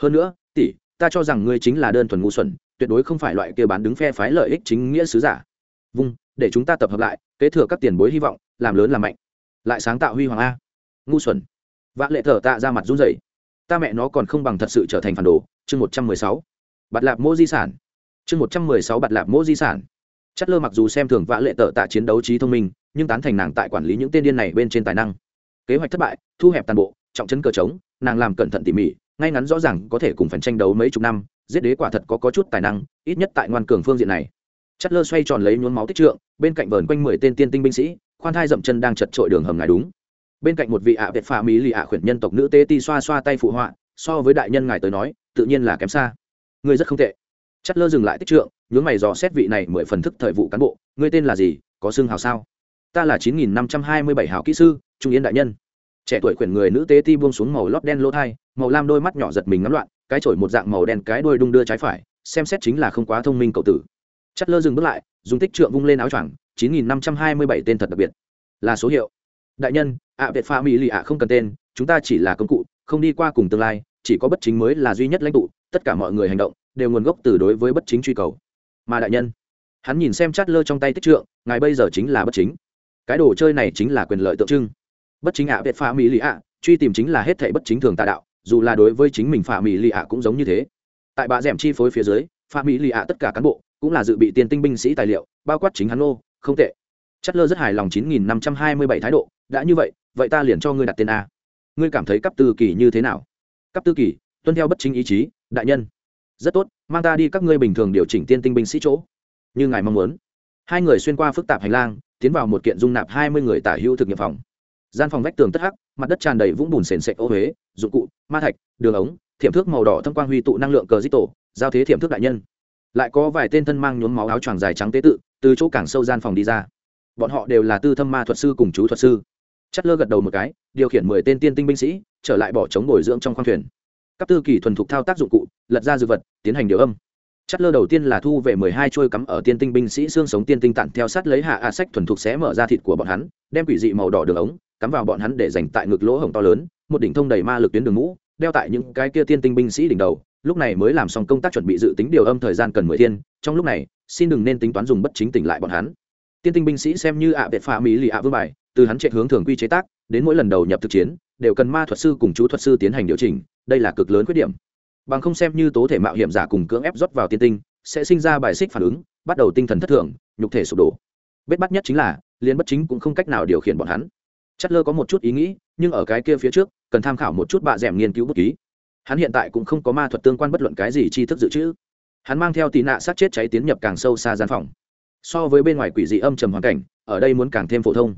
Hơn nữa, tỷ, ta cho rằng ngươi chính là đơn thuần ngu xuẩn, tuyệt đối không phải loại kia bán đứng phe phái lợi ích chính nghĩa sứ giả. Vung, để chúng ta tập hợp lại, kế thừa các tiền bối hy vọng, làm lớn làm mạnh. Lại sáng tạo huy hoàng a. Ngu xuẩn. Vã lệ thở tạ ra mặt run rẩy ta mẹ nó còn không bằng thật sự trở thành phản đồ. Chương một trăm mười sáu. Bạt lạp mô di sản. Chương một trăm mười sáu bạt lạp mô di sản. Chất lơ mặc dù xem thường vã lệ tợ tạ chiến đấu trí thông minh nhưng tán thành nàng tại quản lý những tên điên này bên trên tài năng. Kế hoạch thất bại thu hẹp toàn bộ trọng chấn cờ trống nàng làm cẩn thận tỉ mỉ ngay ngắn rõ ràng có thể cùng phần tranh đấu mấy chục năm giết đế quả thật có, có chút tài năng ít nhất tại ngoan cường phương diện này. Chất lơ xoay tròn lấy nhuốm máu tích trượng bên cạnh vờn quanh mười tên tiên tinh binh sĩ khoan thai dậm chân đang chật trội đường hầm ngài đúng bên cạnh một vị ạ việt phà mỹ lì ạ khuyển nhân tộc nữ tê ti xoa xoa tay phụ họa, so với đại nhân ngài tới nói, tự nhiên là kém xa. Ngươi rất không tệ. Chất lơ dừng lại tích trượng, nhướng mày dò xét vị này mười phần thức thời vụ cán bộ, ngươi tên là gì, có xương hào sao? Ta là chín nghìn năm trăm hai mươi bảy hào kỹ sư, trung yến đại nhân. Trẻ tuổi khuyển người nữ tế ti buông xuống màu lót đen lỗ thai, màu lam đôi mắt nhỏ giật mình ngắm loạn, cái chổi một dạng màu đen cái đuôi đung đưa trái phải, xem xét chính là không quá thông minh cậu tử. Chất lơ dừng bước lại, dùng tích trượng vung lên áo choàng, chín nghìn năm trăm hai mươi bảy tên thật đặc biệt. Là số hiệu. Đại nhân ạ việt pha mỹ lì ạ không cần tên, chúng ta chỉ là công cụ, không đi qua cùng tương lai, chỉ có bất chính mới là duy nhất lãnh tụ, tất cả mọi người hành động đều nguồn gốc từ đối với bất chính truy cầu. Mà đại nhân, hắn nhìn xem chát lơ trong tay tích trượng, ngài bây giờ chính là bất chính. Cái đồ chơi này chính là quyền lợi tượng trưng. Bất chính ạ việt pha mỹ lì ạ, truy tìm chính là hết thảy bất chính thường tà đạo, dù là đối với chính mình pha mỹ lì ạ cũng giống như thế. Tại bà rèm chi phối phía dưới, pha mỹ lì ạ tất cả cán bộ cũng là dự bị tiền tinh binh sĩ tài liệu, bao quát chính hắn ô không tệ. Chất lơ rất hài lòng chín nghìn năm trăm hai mươi bảy thái độ, đã như vậy vậy ta liền cho ngươi đặt tên a. Ngươi cảm thấy cấp tư kỳ như thế nào? Cấp tư kỳ, tuân theo bất chính ý chí, đại nhân. Rất tốt, mang ta đi các ngươi bình thường điều chỉnh tiên tinh binh sĩ chỗ. Như ngài mong muốn. Hai người xuyên qua phức tạp hành lang, tiến vào một kiện dung nạp hai mươi người tả hữu thực nghiệm phòng. Gian phòng vách tường tất hắc, mặt đất tràn đầy vũng bùn sền sệt ô huế, dụng cụ, ma thạch, đường ống, thiểm thước màu đỏ thâm quang huy tụ năng lượng cờ dít tổ, giao thế thiểm thước đại nhân. Lại có vài tên thân mang nhuốm máu áo choàng dài trắng tế tự, từ chỗ cảng sâu gian phòng đi ra. Bọn họ đều là tư thâm ma thuật sư cùng chú thuật sư chất lơ gật đầu một cái, điều khiển mười tên tiên tinh binh sĩ, trở lại bỏ trống bồi dưỡng trong khoang thuyền. Các tư kỳ thuần thục thao tác dụng cụ, lật ra dư vật, tiến hành điều âm. Chất lơ đầu tiên là thu về mười hai trôi cắm ở tiên tinh binh sĩ xương sống tiên tinh tặn theo sát lấy hạ a sách thuần thục xé mở ra thịt của bọn hắn, đem quỷ dị màu đỏ đường ống, cắm vào bọn hắn để dành tại ngực lỗ hổng to lớn, một đỉnh thông đầy ma lực tuyến đường mũ, đeo tại những cái kia tiên tinh binh sĩ đỉnh đầu, lúc này mới làm xong công tác chuẩn bị dự tính điều âm thời gian cần mười thiên, trong lúc này, xin đừng nên tính toán dùng bất chính tỉnh lại bọn hắn tiên tinh binh sĩ xem như ạ à vệ phà mỹ lì ạ vương bài, từ hắn chạy hướng thường quy chế tác, đến mỗi lần đầu nhập thực chiến, đều cần ma thuật sư cùng chú thuật sư tiến hành điều chỉnh, đây là cực lớn khuyết điểm. Bằng không xem như tố thể mạo hiểm giả cùng cưỡng ép rót vào tiên tinh, sẽ sinh ra bài xích phản ứng, bắt đầu tinh thần thất thường, nhục thể sụp đổ. Bết bắt nhất chính là liên bất chính cũng không cách nào điều khiển bọn hắn. Chất lơ có một chút ý nghĩ, nhưng ở cái kia phía trước, cần tham khảo một chút bạ d nghiên cứu bút ký. Hắn hiện tại cũng không có ma thuật tương quan bất luận cái gì tri thức dự trữ. Hắn mang theo tì nạ sát chết cháy tiến nhập càng sâu xa gian phòng so với bên ngoài quỷ dị âm trầm hoàn cảnh, ở đây muốn càng thêm phổ thông.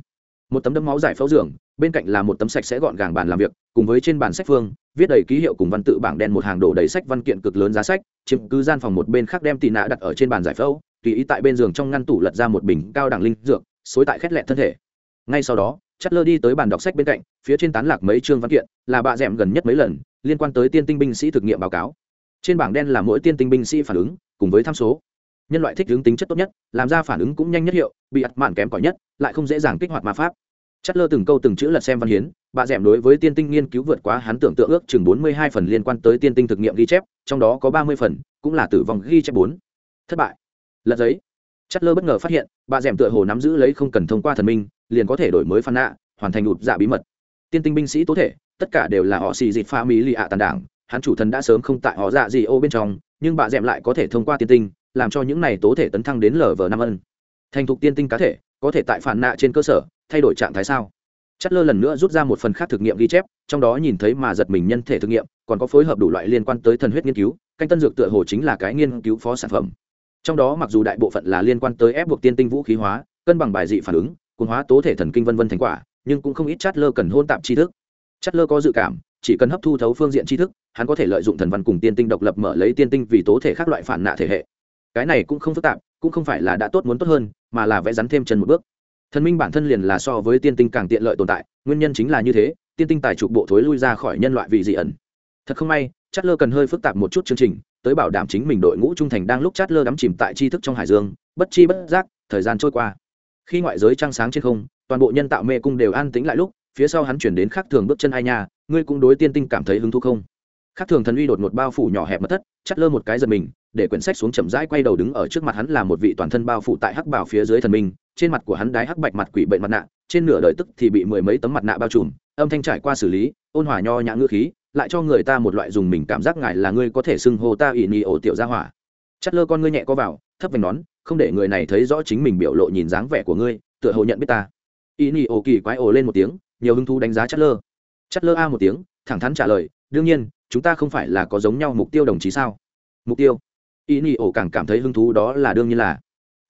Một tấm đấm máu giải phẫu giường, bên cạnh là một tấm sạch sẽ gọn gàng bàn làm việc, cùng với trên bàn sách phương, viết đầy ký hiệu cùng văn tự bảng đen một hàng đổ đầy sách văn kiện cực lớn giá sách, chiếm cứ gian phòng một bên khác đem tì nạ đặt ở trên bàn giải phẫu, tùy ý tại bên giường trong ngăn tủ lật ra một bình cao đẳng linh dược, xối tại khét lẹn thân thể. Ngay sau đó chất lơ đi tới bàn đọc sách bên cạnh, phía trên tán lạc mấy chương văn kiện, là bạ d gần nhất mấy lần, liên quan tới tiên tinh binh sĩ thực nghiệm báo cáo. Trên bảng đen là mỗi tiên tinh binh sĩ phản ứng, cùng với tham số nhân loại thích ứng tính chất tốt nhất, làm ra phản ứng cũng nhanh nhất hiệu, bị ặt mạn kém cỏi nhất, lại không dễ dàng kích hoạt ma pháp. Chất lơ từng câu từng chữ lật xem văn hiến, bà d đối với tiên tinh nghiên cứu vượt quá hắn tưởng tượng ước chừng bốn mươi hai phần liên quan tới tiên tinh thực nghiệm ghi chép, trong đó có ba mươi phần cũng là tử vong ghi chép bốn. Thất bại. Lật giấy. Chất lơ bất ngờ phát hiện, bà d tựa hồ nắm giữ lấy không cần thông qua thần minh, liền có thể đổi mới phan nạ, hoàn thành ụt dạ bí mật. Tiên tinh binh sĩ tố thể, tất cả đều là họ xì dịt pha mỹ lì ạ tàn đảng, hắn chủ thần đã sớm không tại họ dạ gì ô bên trong, nhưng bà d lại có thể thông qua tiên tinh làm cho những này tố thể tấn thăng đến lv năm ân. Thành thục tiên tinh cá thể, có thể tại phản nạ trên cơ sở, thay đổi trạng thái sao? Chất lơ lần nữa rút ra một phần khác thực nghiệm ghi chép, trong đó nhìn thấy mà giật mình nhân thể thực nghiệm, còn có phối hợp đủ loại liên quan tới thần huyết nghiên cứu, canh tân dược tựa hồ chính là cái nghiên cứu phó sản phẩm. Trong đó mặc dù đại bộ phận là liên quan tới ép buộc tiên tinh vũ khí hóa, cân bằng bài dị phản ứng cồn hóa tố thể thần kinh vân vân thành quả, nhưng cũng không ít chất lơ cần hôn tạm tri thức. Chất lơ có dự cảm, chỉ cần hấp thu thấu phương diện tri thức, hắn có thể lợi dụng thần văn cùng tiên tinh độc lập mở lấy tiên tinh vì tố thể các loại phản nạ thể hệ cái này cũng không phức tạp, cũng không phải là đã tốt muốn tốt hơn, mà là vẽ rắn thêm chân một bước. Thần minh bản thân liền là so với tiên tinh càng tiện lợi tồn tại, nguyên nhân chính là như thế, tiên tinh tài trục bộ thối lui ra khỏi nhân loại vì dị ẩn. Thật không may, chát lơ cần hơi phức tạp một chút chương trình, tới bảo đảm chính mình đội ngũ trung thành đang lúc chát lơ đắm chìm tại tri thức trong hải dương, bất chi bất giác, thời gian trôi qua. Khi ngoại giới trăng sáng trên không, toàn bộ nhân tạo mê cung đều an tĩnh lại lúc, phía sau hắn chuyển đến khắc thường bước chân ai nha, ngươi cũng đối tiên tinh cảm thấy hứng thú không? Khắc thường thần uy đột ngột bao phủ nhỏ hẹp mất thất, Chát lơ một cái giật mình để quyển sách xuống chậm rãi quay đầu đứng ở trước mặt hắn là một vị toàn thân bao phủ tại hắc bảo phía dưới thần minh, trên mặt của hắn đái hắc bạch mặt quỷ bệnh mặt nạ, trên nửa đời tức thì bị mười mấy tấm mặt nạ bao trùm, âm thanh trải qua xử lý, ôn hòa nho nhã ngữ khí, lại cho người ta một loại dùng mình cảm giác ngại là ngươi có thể xưng hô ta ỉ nhị ổ tiểu gia hỏa. Chất lơ con ngươi nhẹ có vào, thấp vành nón, không để người này thấy rõ chính mình biểu lộ nhìn dáng vẻ của ngươi, tựa hồ nhận biết ta. Ỉ nhị ổ kỳ quái ổ lên một tiếng, nhiều hứng thú đánh giá chất lơ. Chất lơ a một tiếng, thẳng thắn trả lời, đương nhiên, chúng ta không phải là có giống nhau mục tiêu đồng chí sao? Mục tiêu? Ý nhị ổ càng cảm thấy hứng thú đó là đương nhiên là.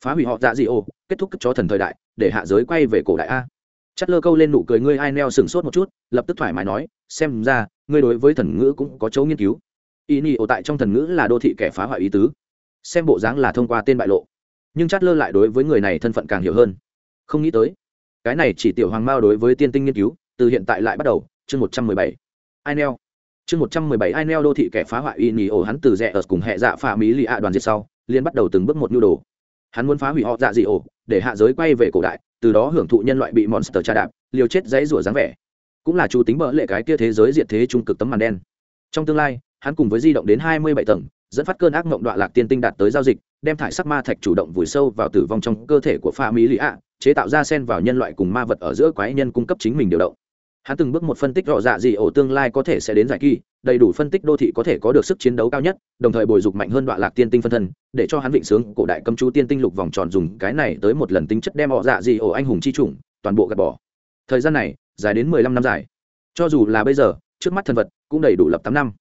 Phá hủy họ dạ dị ổ, kết thúc cất chó thần thời đại, để hạ giới quay về cổ đại a. Chất lơ câu lên nụ cười, ngươi ai neo sừng sốt một chút? Lập tức thoải mái nói, xem ra, ngươi đối với thần ngữ cũng có chỗ nghiên cứu. Ý nị ổ tại trong thần ngữ là đô thị kẻ phá hoại ý tứ. Xem bộ dáng là thông qua tên bại lộ. Nhưng chát lơ lại đối với người này thân phận càng hiểu hơn. Không nghĩ tới, cái này chỉ tiểu hoàng mao đối với tiên tinh nghiên cứu, từ hiện tại lại bắt đầu, chương một trăm mười bảy. Inel chương một trăm mười bảy đô thị kẻ phá hoại y nỉ ổ hắn từ rẽ ở cùng hệ dạ pha mỹ lì ạ đoàn diệt sau liên bắt đầu từng bước một nhu đồ. Hắn muốn phá hủy họ dạ dị ổ, để hạ giới quay về cổ đại, từ đó hưởng thụ nhân loại bị monster tra đạp, liều chết dãy rủa dáng vẻ. Cũng là chú tính bỡ lệ cái kia thế giới diệt thế trung cực tấm màn đen. Trong tương lai, hắn cùng với di động đến hai mươi bảy tầng, dẫn phát cơn ác mộng đoạn lạc tiên tinh đạt tới giao dịch, đem thải sắc ma thạch chủ động vùi sâu vào tử vong trong cơ thể của pha mỹ lì ạ, chế tạo ra sen vào nhân loại cùng ma vật ở giữa quái nhân cung cấp chính mình điều động hắn từng bước một phân tích rõ dạ gì ổ tương lai có thể sẽ đến giải kỳ, đầy đủ phân tích đô thị có thể có được sức chiến đấu cao nhất, đồng thời bồi dục mạnh hơn đoạn lạc tiên tinh phân thân, để cho hắn vịnh sướng cổ đại cầm chú tiên tinh lục vòng tròn dùng cái này tới một lần tính chất đem họ dạ gì ổ anh hùng chi chủng, toàn bộ gạt bỏ. Thời gian này, dài đến mười lăm năm dài. Cho dù là bây giờ, trước mắt thân vật cũng đầy đủ lập tám năm.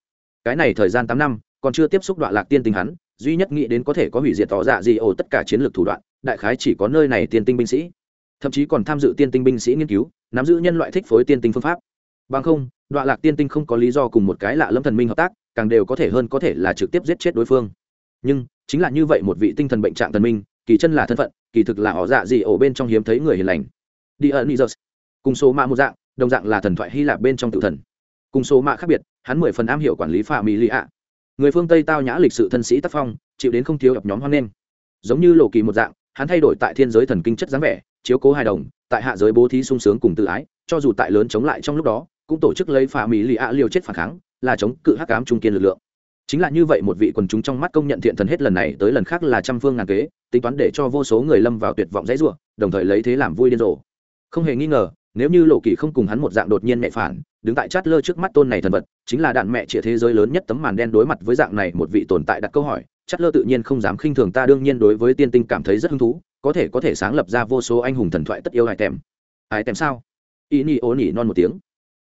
Cái này thời gian tám năm, còn chưa tiếp xúc đoạn lạc tiên tinh hắn, duy nhất nghĩ đến có thể có hủy diệt tỏ dạ gì ổ tất cả chiến lược thủ đoạn, đại khái chỉ có nơi này tiên tinh binh sĩ. Thậm chí còn tham dự tiên tinh binh sĩ nghiên cứu nắm giữ nhân loại thích phối tiên tinh phương pháp. Bằng không đoạn lạc tiên tinh không có lý do cùng một cái lạ lâm thần minh hợp tác, càng đều có thể hơn có thể là trực tiếp giết chết đối phương. Nhưng, chính là như vậy một vị tinh thần bệnh trạng thần minh, kỳ chân là thân phận, kỳ thực là họ dạ gì ổ bên trong hiếm thấy người hiền lành. Đi ẩn Nizos. cùng số mạ một dạng, đồng dạng là thần thoại hy lạp bên trong tự thần. Cùng số mạ khác biệt, hắn mười phần am hiểu quản lý phạm mỹ lì ạ. Người phương tây tao nhã lịch sự thân sĩ tác phong, chịu đến không thiếu gặp nhóm hoan nghênh. Giống như lộ kỳ một dạng hắn thay đổi tại thiên giới thần kinh chất dáng vẻ, chiếu cố hài đồng, tại hạ giới bố thí sung sướng cùng tự ái, cho dù tại lớn chống lại trong lúc đó, cũng tổ chức lấy phà mỹ lì ạ liều chết phản kháng, là chống cự hắc ám trung kiên lực lượng. Chính là như vậy một vị quần chúng trong mắt công nhận thiện thần hết lần này tới lần khác là trăm phương ngàn kế, tính toán để cho vô số người lâm vào tuyệt vọng dãy ruộng đồng thời lấy thế làm vui điên rồ. Không hề nghi ngờ, nếu như lộ kỳ không cùng hắn một dạng đột nhiên mẹ phản, đứng tại chát lơ trước mắt tôn này thần vật, chính là đạn mẹ trịa thế giới lớn nhất tấm màn đen đối mặt với dạng này một vị tồn tại đặt câu hỏi Chất lơ tự nhiên không dám khinh thường ta, đương nhiên đối với tiên tinh cảm thấy rất hứng thú, có thể có thể sáng lập ra vô số anh hùng thần thoại tất yêu hải tèm. Hải tèm sao? Y ni ố nỉ non một tiếng.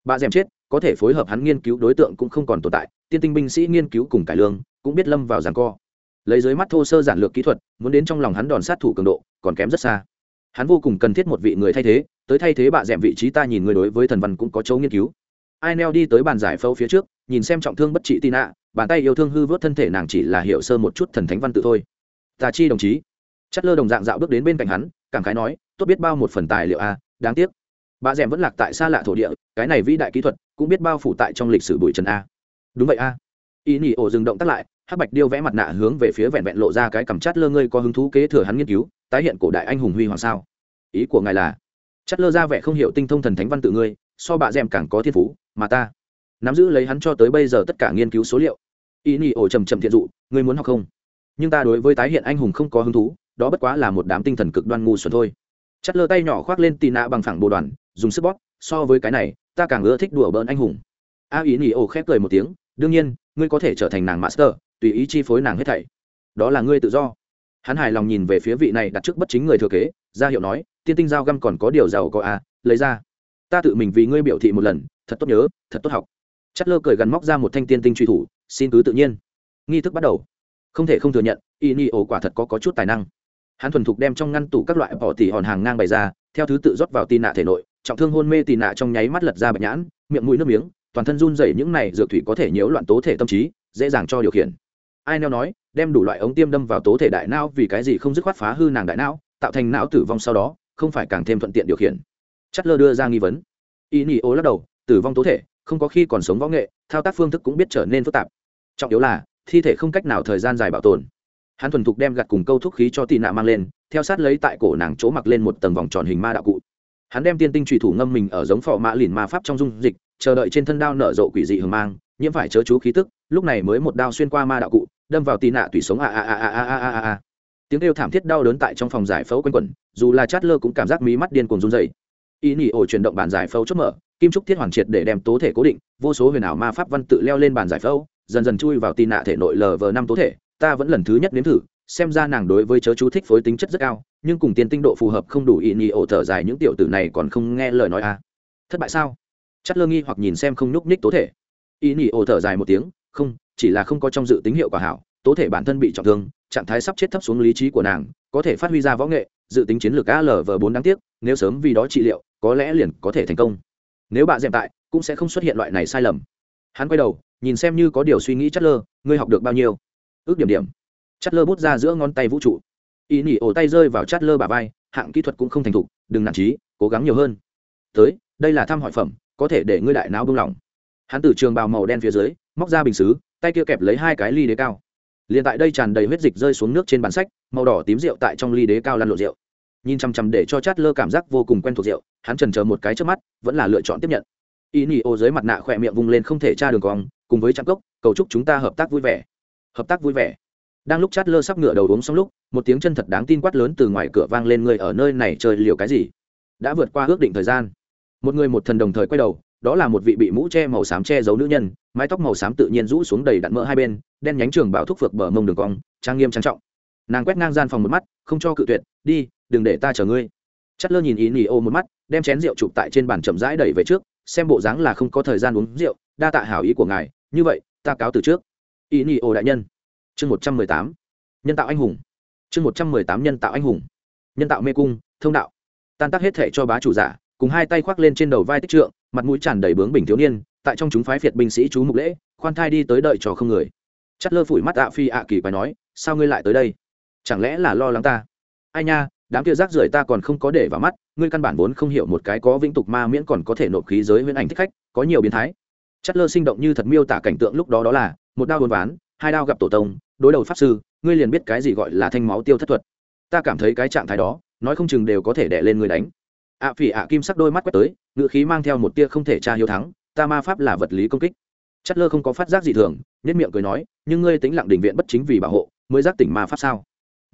Bà dèm chết, có thể phối hợp hắn nghiên cứu đối tượng cũng không còn tồn tại, tiên tinh binh sĩ nghiên cứu cùng cải lương, cũng biết lâm vào giảng co. Lấy dưới mắt thô sơ giản lược kỹ thuật, muốn đến trong lòng hắn đòn sát thủ cường độ, còn kém rất xa. Hắn vô cùng cần thiết một vị người thay thế, tới thay thế bà dèm vị trí ta nhìn người đối với thần văn cũng có chỗ nghiên cứu. Ai neo đi tới bàn giải phẫu phía trước, nhìn xem trọng thương bất trị tin ạ bàn tay yêu thương hư vớt thân thể nàng chỉ là hiểu sơ một chút thần thánh văn tự thôi. Tà chi đồng chí. Chất lơ đồng dạng dạo bước đến bên cạnh hắn, cảm khái nói, tốt biết bao một phần tài liệu a đáng tiếc. Bà rèm vẫn lạc tại xa lạ thổ địa, cái này vĩ đại kỹ thuật cũng biết bao phủ tại trong lịch sử bụi trần a. Đúng vậy a. Ý nỉ ổ dừng động tắt lại, hắc bạch điêu vẽ mặt nạ hướng về phía vẹn vẹn lộ ra cái cầm chát lơ ngươi có hứng thú kế thừa hắn nghiên cứu, tái hiện cổ đại anh hùng huy hoàng sao? Ý của ngài là chát lơ ra vẻ không hiểu tinh thông thần thánh văn tự ngươi, so bà rèm càng có thiên phú, mà ta nắm giữ lấy hắn cho tới bây giờ tất cả nghiên cứu số liệu Ý nghĩ ổ trầm trầm thiện dụ, ngươi muốn học không? Nhưng ta đối với tái hiện anh hùng không có hứng thú, đó bất quá là một đám tinh thần cực đoan ngu xuẩn thôi. Chắt lơ tay nhỏ khoác lên tì nạ bằng phẳng bồ đoàn, dùng sức bóp, so với cái này, ta càng ưa thích đùa bỡn anh hùng. A ý nghĩ ổ khép cười một tiếng, đương nhiên, ngươi có thể trở thành nàng master, tùy ý chi phối nàng hết thảy. Đó là ngươi tự do. Hắn hài lòng nhìn về phía vị này đặt trước bất chính người thừa kế, ra hiệu nói, tiên tinh giao găm còn có điều giàu có a lấy ra. Ta tự mình vì ngươi biểu thị một lần, thật tốt nhớ, thật tốt học. Chất lơ cười gắn móc ra một thanh tiên tinh truy thủ xin cứ tự nhiên. Nghi thức bắt đầu. Không thể không thừa nhận y ni ổ quả thật có, có chút tài năng. Hắn thuần thục đem trong ngăn tủ các loại bỏ tỉ hòn hàng ngang bày ra theo thứ tự rót vào tì nạ thể nội trọng thương hôn mê tì nạ trong nháy mắt lật ra bạch nhãn miệng mũi nước miếng toàn thân run dày những này dược thủy có thể nhiễu loạn tố thể tâm trí dễ dàng cho điều khiển. Ai neo nói đem đủ loại ống tiêm đâm vào tố thể đại não vì cái gì không dứt khoát phá hư nàng đại não tạo thành não tử vong sau đó không phải càng thêm thuận tiện điều khiển. Chất lơ đưa ra nghi vấn. Y ni ô lắc đầu tử vong tố thể không có khi còn sống võ nghệ, thao tác phương thức cũng biết trở nên phức tạp. Trọng yếu là, thi thể không cách nào thời gian dài bảo tồn. Hắn thuần thục đem gặt cùng câu thuốc khí cho tị nạ mang lên, theo sát lấy tại cổ nàng chỗ mặc lên một tầng vòng tròn hình ma đạo cụ. Hắn đem tiên tinh trùy thủ ngâm mình ở giống phò mã lìn ma pháp trong dung dịch, chờ đợi trên thân đao nở rộ quỷ dị hờ mang, nhiễm phải chớ chú khí tức, lúc này mới một đao xuyên qua ma đạo cụ, đâm vào tị nạ tủy sống a a a a a a a tiếng kêu thảm thiết đau đớn tại trong phòng giải phẫu quanh quẩn, dù là chát lơ cũng cảm giác mí mắt điên cuồng run dày ý nỉ ổ chuyển động bản giải phẫu chớp mở kim trúc thiết hoàn triệt để đem tố thể cố định, vô số huyền ảo ma pháp văn tự leo lên bàn giải phẫu, dần dần chui vào tì nạ thể nội lv năm tố thể. Ta vẫn lần thứ nhất nếm thử, xem ra nàng đối với chớ chú thích phối tính chất rất cao, nhưng cùng tiền tinh độ phù hợp không đủ ý nhị ổ thở dài những tiểu tử này còn không nghe lời nói à? thất bại sao? Chất lơ nghi hoặc nhìn xem không nhúc nhích tố thể. Ý nhị ổ thở dài một tiếng, không, chỉ là không có trong dự tính hiệu quả hảo, tố thể bản thân bị trọng thương, trạng thái sắp chết thấp xuống lý trí của nàng, có thể phát huy ra võ nghệ, dự tính chiến lược alv bốn đáng tiếc, nếu sớm vì đó trị liệu, có lẽ liền có thể thành công nếu bạn dèm tại, cũng sẽ không xuất hiện loại này sai lầm. Hắn quay đầu, nhìn xem như có điều suy nghĩ chất lơ ngươi học được bao nhiêu? Ước điểm điểm. Chất lơ bút ra giữa ngón tay vũ trụ. Ý nỉ ổ tay rơi vào chất lơ bà vai, hạng kỹ thuật cũng không thành thục, đừng nản trí, cố gắng nhiều hơn. Tới, đây là thăm hỏi phẩm, có thể để ngươi đại não bung lỏng. Hắn từ trường bào màu đen phía dưới, móc ra bình xứ, tay kia kẹp lấy hai cái ly đế cao. Liền tại đây tràn đầy huyết dịch rơi xuống nước trên bàn sách, màu đỏ tím rượu tại trong ly đế cao lăn lộ rượu nhìn chằm chằm để cho chát lơ cảm giác vô cùng quen thuộc rượu, hắn trần chờ một cái trước mắt, vẫn là lựa chọn tiếp nhận. Y nỉ ô dưới mặt nạ khỏe miệng vung lên không thể tra đường cong, cùng với trạm cốc, cầu chúc chúng ta hợp tác vui vẻ. Hợp tác vui vẻ. Đang lúc chát lơ sắp ngựa đầu uống xong lúc, một tiếng chân thật đáng tin quát lớn từ ngoài cửa vang lên người ở nơi này chơi liều cái gì? Đã vượt qua ước định thời gian. Một người một thần đồng thời quay đầu, đó là một vị bị mũ che màu xám che giấu nữ nhân, mái tóc màu xám tự nhiên rũ xuống đầy đặn mỡ hai bên, đen nhánh trường bảo thúc phược bờ mông đường cong, trang nghiêm trang trọng nàng quét ngang gian phòng một mắt, không cho cự tuyệt, đi, đừng để ta chờ ngươi. Chất lơ nhìn ý nỉ ô một mắt, đem chén rượu chụp tại trên bàn chậm rãi đẩy về trước, xem bộ dáng là không có thời gian uống rượu, đa tạ hảo ý của ngài, như vậy, ta cáo từ trước. Ý nỉ ô đại nhân. Chương một trăm mười tám. Nhân tạo anh hùng. Chương một trăm mười tám nhân tạo anh hùng. Nhân tạo mê cung, thông đạo. Tan tác hết thể cho bá chủ giả, cùng hai tay khoác lên trên đầu vai tích trượng, mặt mũi tràn đầy bướng bình thiếu niên, tại trong chúng phái phiệt binh sĩ chú mục lễ, khoan thai đi tới đợi trò không người. Chất lơ phủi mắt ạ phi ạ kỳ quái nói, sao ngươi lại tới đây? Chẳng lẽ là lo lắng ta? Ai nha, đám kia rác rưởi ta còn không có để vào mắt, ngươi căn bản vốn không hiểu một cái có vĩnh tục ma miễn còn có thể nộp khí giới huyễn ảnh thích khách, có nhiều biến thái. Chất lơ sinh động như thật miêu tả cảnh tượng lúc đó đó là, một đao hôn ván, hai đao gặp tổ tông, đối đầu pháp sư, ngươi liền biết cái gì gọi là thanh máu tiêu thất thuật. Ta cảm thấy cái trạng thái đó, nói không chừng đều có thể đẻ lên người đánh. Ạ phỉ ạ kim sắc đôi mắt quét tới ngựa khí mang theo một tia không thể tra hiếu thắng, ta ma pháp là vật lý công kích. Chất lơ không có phát giác gì thường nhất miệng cười nói, nhưng ngươi tính lặng đình viện bất chính vì bảo hộ, mới giác tỉnh ma pháp sao?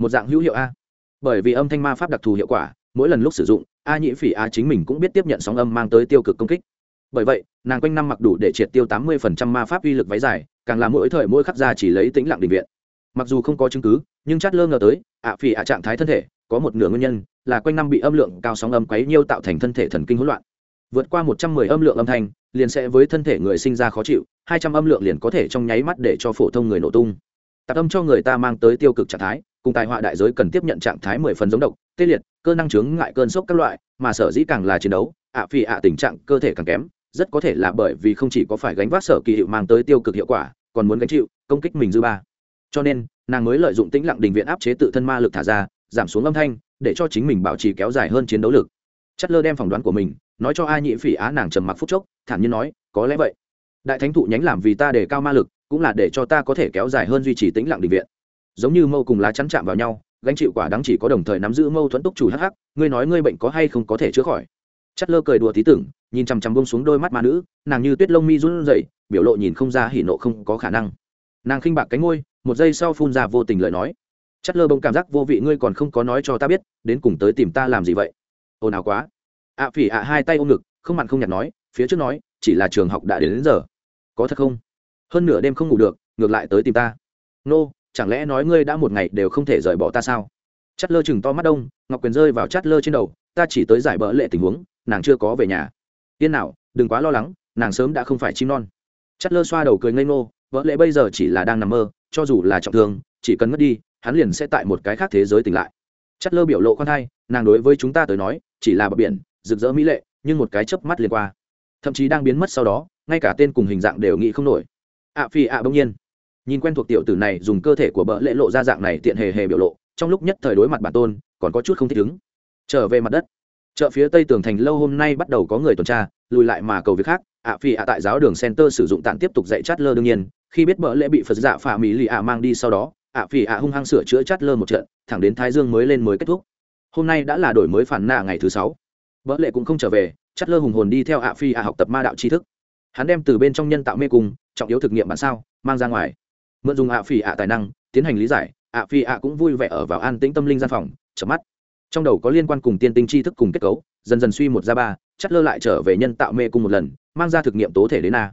Một dạng hữu hiệu a. Bởi vì âm thanh ma pháp đặc thù hiệu quả, mỗi lần lúc sử dụng, a nhĩ phỉ a chính mình cũng biết tiếp nhận sóng âm mang tới tiêu cực công kích. Bởi vậy, nàng quanh năm mặc đủ để triệt tiêu tám mươi phần trăm ma pháp uy lực váy dài, càng là mỗi thời mỗi khắc ra chỉ lấy tĩnh lặng định viện. Mặc dù không có chứng cứ, nhưng chát lơ ngờ tới, ạ phỉ ạ trạng thái thân thể, có một nửa nguyên nhân là quanh năm bị âm lượng cao sóng âm quấy nhiêu tạo thành thân thể thần kinh hỗn loạn. Vượt qua một trăm mười âm lượng âm thanh, liền sẽ với thân thể người sinh ra khó chịu, hai trăm âm lượng liền có thể trong nháy mắt để cho phổ thông người nổ tung. Tạp âm cho người ta mang tới tiêu cực trạng thái cùng tài họa đại giới cần tiếp nhận trạng thái mười phần giống độc, tê liệt, cơ năng chướng ngại cơn sốc các loại, mà sở dĩ càng là chiến đấu, ạ phi ạ tình trạng cơ thể càng kém, rất có thể là bởi vì không chỉ có phải gánh vác sở kỳ hiệu mang tới tiêu cực hiệu quả, còn muốn gánh chịu, công kích mình dư ba. Cho nên, nàng mới lợi dụng tĩnh lặng đình viện áp chế tự thân ma lực thả ra, giảm xuống âm thanh, để cho chính mình bảo trì kéo dài hơn chiến đấu lực. Chất lơ đem phỏng đoán của mình, nói cho a nhị phỉ á nàng trầm mặc phút chốc, thản nhiên nói, có lẽ vậy. Đại thánh thụ nhánh làm vì ta để cao ma lực, cũng là để cho ta có thể kéo dài hơn duy trì tĩnh lặng đình viện giống như mâu cùng lá chắn chạm vào nhau gánh chịu quả đáng chỉ có đồng thời nắm giữ mâu thuẫn túc chủ hắc hắc ngươi nói ngươi bệnh có hay không có thể chữa khỏi. Chất lơ cười đùa tí tưởng nhìn chằm chằm bông xuống đôi mắt ma nữ nàng như tuyết lông mi run rẩy biểu lộ nhìn không ra hỉ nộ không có khả năng. Nàng khinh bạc cánh ngôi một giây sau phun ra vô tình lời nói. Chất lơ bông cảm giác vô vị ngươi còn không có nói cho ta biết đến cùng tới tìm ta làm gì vậy? Ồn ào quá. Ạ phỉ ạ hai tay ôm ngực không mặn không nhạt nói phía trước nói chỉ là trường học đã đến, đến giờ. Có thật không? Hơn nửa đêm không ngủ được ngược lại tới tìm ta. Nô、no, chẳng lẽ nói ngươi đã một ngày đều không thể rời bỏ ta sao? Chát lơ chừng to mắt đông, ngọc quyền rơi vào Chát lơ trên đầu, ta chỉ tới giải bỡ lệ tình huống, nàng chưa có về nhà. Yên nào, đừng quá lo lắng, nàng sớm đã không phải chim non. Chát lơ xoa đầu cười ngây ngô vợ lệ bây giờ chỉ là đang nằm mơ, cho dù là trọng thương, chỉ cần mất đi, hắn liền sẽ tại một cái khác thế giới tỉnh lại. Chát lơ biểu lộ con thai, nàng đối với chúng ta tới nói, chỉ là bờ biển, rực rỡ mỹ lệ, nhưng một cái chớp mắt liền qua. Thậm chí đang biến mất sau đó, ngay cả tên cùng hình dạng đều nghĩ không nổi. Ạ phi ạ bỗng nhiên nhìn quen thuộc tiểu tử này dùng cơ thể của bỡ lệ lộ ra dạng này tiện hề hề biểu lộ, trong lúc nhất thời đối mặt bản tôn, còn có chút không thích ứng. Trở về mặt đất. Chợ phía tây tường thành lâu hôm nay bắt đầu có người tuần tra, lùi lại mà cầu việc khác, ạ phi ạ tại giáo đường center sử dụng tạm tiếp tục dạy chát lơ đương nhiên, khi biết bỡ lệ bị phật dạ phạm mỹ lì ạ mang đi sau đó, ạ phi ạ hung hăng sửa chữa chát lơ một trận, thẳng đến thái dương mới lên mới kết thúc. Hôm nay đã là đổi mới phản nạ ngày thứ sáu. Bỡ lệ cũng không trở về, chát lơ hùng hồn đi theo ạ phi ạ học tập ma đạo tri thức. Hắn đem từ bên trong nhân tạo mê cung, trọng yếu thực nghiệm bản sao, mang ra ngoài mượn dùng ạ phỉ ạ tài năng, tiến hành lý giải, ạ phỉ ạ cũng vui vẻ ở vào an tĩnh tâm linh gian phòng, chợp mắt. Trong đầu có liên quan cùng tiên tinh tri thức cùng kết cấu, dần dần suy một ra ba, chắt lơ lại trở về nhân tạo mê cung một lần, mang ra thực nghiệm tố thể đến a.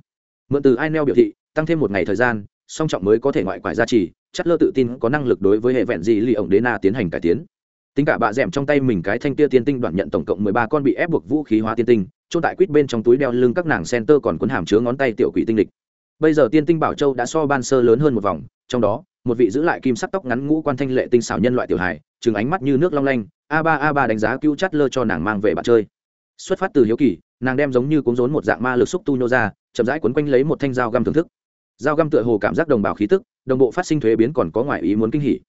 Mượn từ ai neo biểu thị, tăng thêm một ngày thời gian, song trọng mới có thể ngoại quải gia trì, chắt lơ tự tin có năng lực đối với hệ vẹn gì lì ổng đến a tiến hành cải tiến. Tính cả bạ d trong tay mình cái thanh tia tiên tinh đoạn nhận tổng cộng mười ba con bị ép buộc vũ khí hóa tiên tinh trôn tại quýt bên trong túi đeo lưng các nàng center còn cuốn hàm chứa ngón tay tiểu quỷ tinh lịch bây giờ tiên tinh bảo châu đã so ban sơ lớn hơn một vòng, trong đó, một vị giữ lại kim sắc tóc ngắn ngũ quan thanh lệ tinh xảo nhân loại tiểu hài chừng ánh mắt như nước long lanh, a ba a ba đánh giá cứu chát lơ cho nàng mang về bạn chơi. Xuất phát từ hiếu kỳ, nàng đem giống như cuốn rốn một dạng ma lực xúc tu nhô ra, chậm rãi quấn quanh lấy một thanh dao găm thưởng thức. Dao găm tựa hồ cảm giác đồng bào khí tức, đồng bộ phát sinh thuế biến còn có ngoại ý muốn kinh hỉ.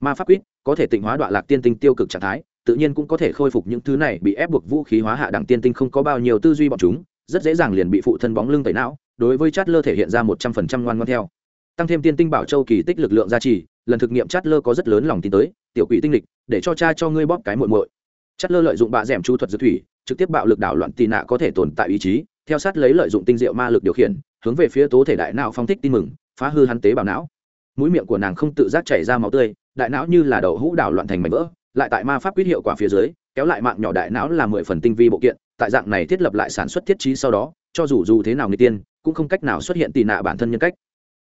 Ma pháp quýt có thể tịnh hóa đoạn lạc tiên tinh tiêu cực trạng thái, tự nhiên cũng có thể khôi phục những thứ này bị ép buộc vũ khí hóa hạ đẳng tiên tinh không có bao nhiêu tư duy bọn chúng, rất dễ dàng liền bị phụ thân bóng lưng tẩy não đối với chát lơ thể hiện ra một trăm phần trăm ngoan ngoan theo. Tăng thêm tiên tinh bảo châu kỳ tích lực lượng gia trì, lần thực nghiệm chát lơ có rất lớn lòng tin tới, tiểu quỷ tinh lịch, để cho cha cho ngươi bóp cái muội muội. Chát lơ lợi dụng bạ dẻm chu thuật dược thủy, trực tiếp bạo lực đảo loạn tì nạ có thể tồn tại ý chí, theo sát lấy lợi dụng tinh diệu ma lực điều khiển, hướng về phía tố thể đại não phong thích tin mừng, phá hư hắn tế bào não. Mũi miệng của nàng không tự giác chảy ra máu tươi, đại não như là đầu hũ đảo loạn thành mảnh vỡ, lại tại ma pháp quyết hiệu quả phía dưới, kéo lại mạng nhỏ đại não là mười phần tinh vi bộ kiện, tại dạng này thiết lập lại sản xuất thiết trí sau đó, cho dù dù thế nào người tiên cũng không cách nào xuất hiện tì nạ bản thân nhân cách.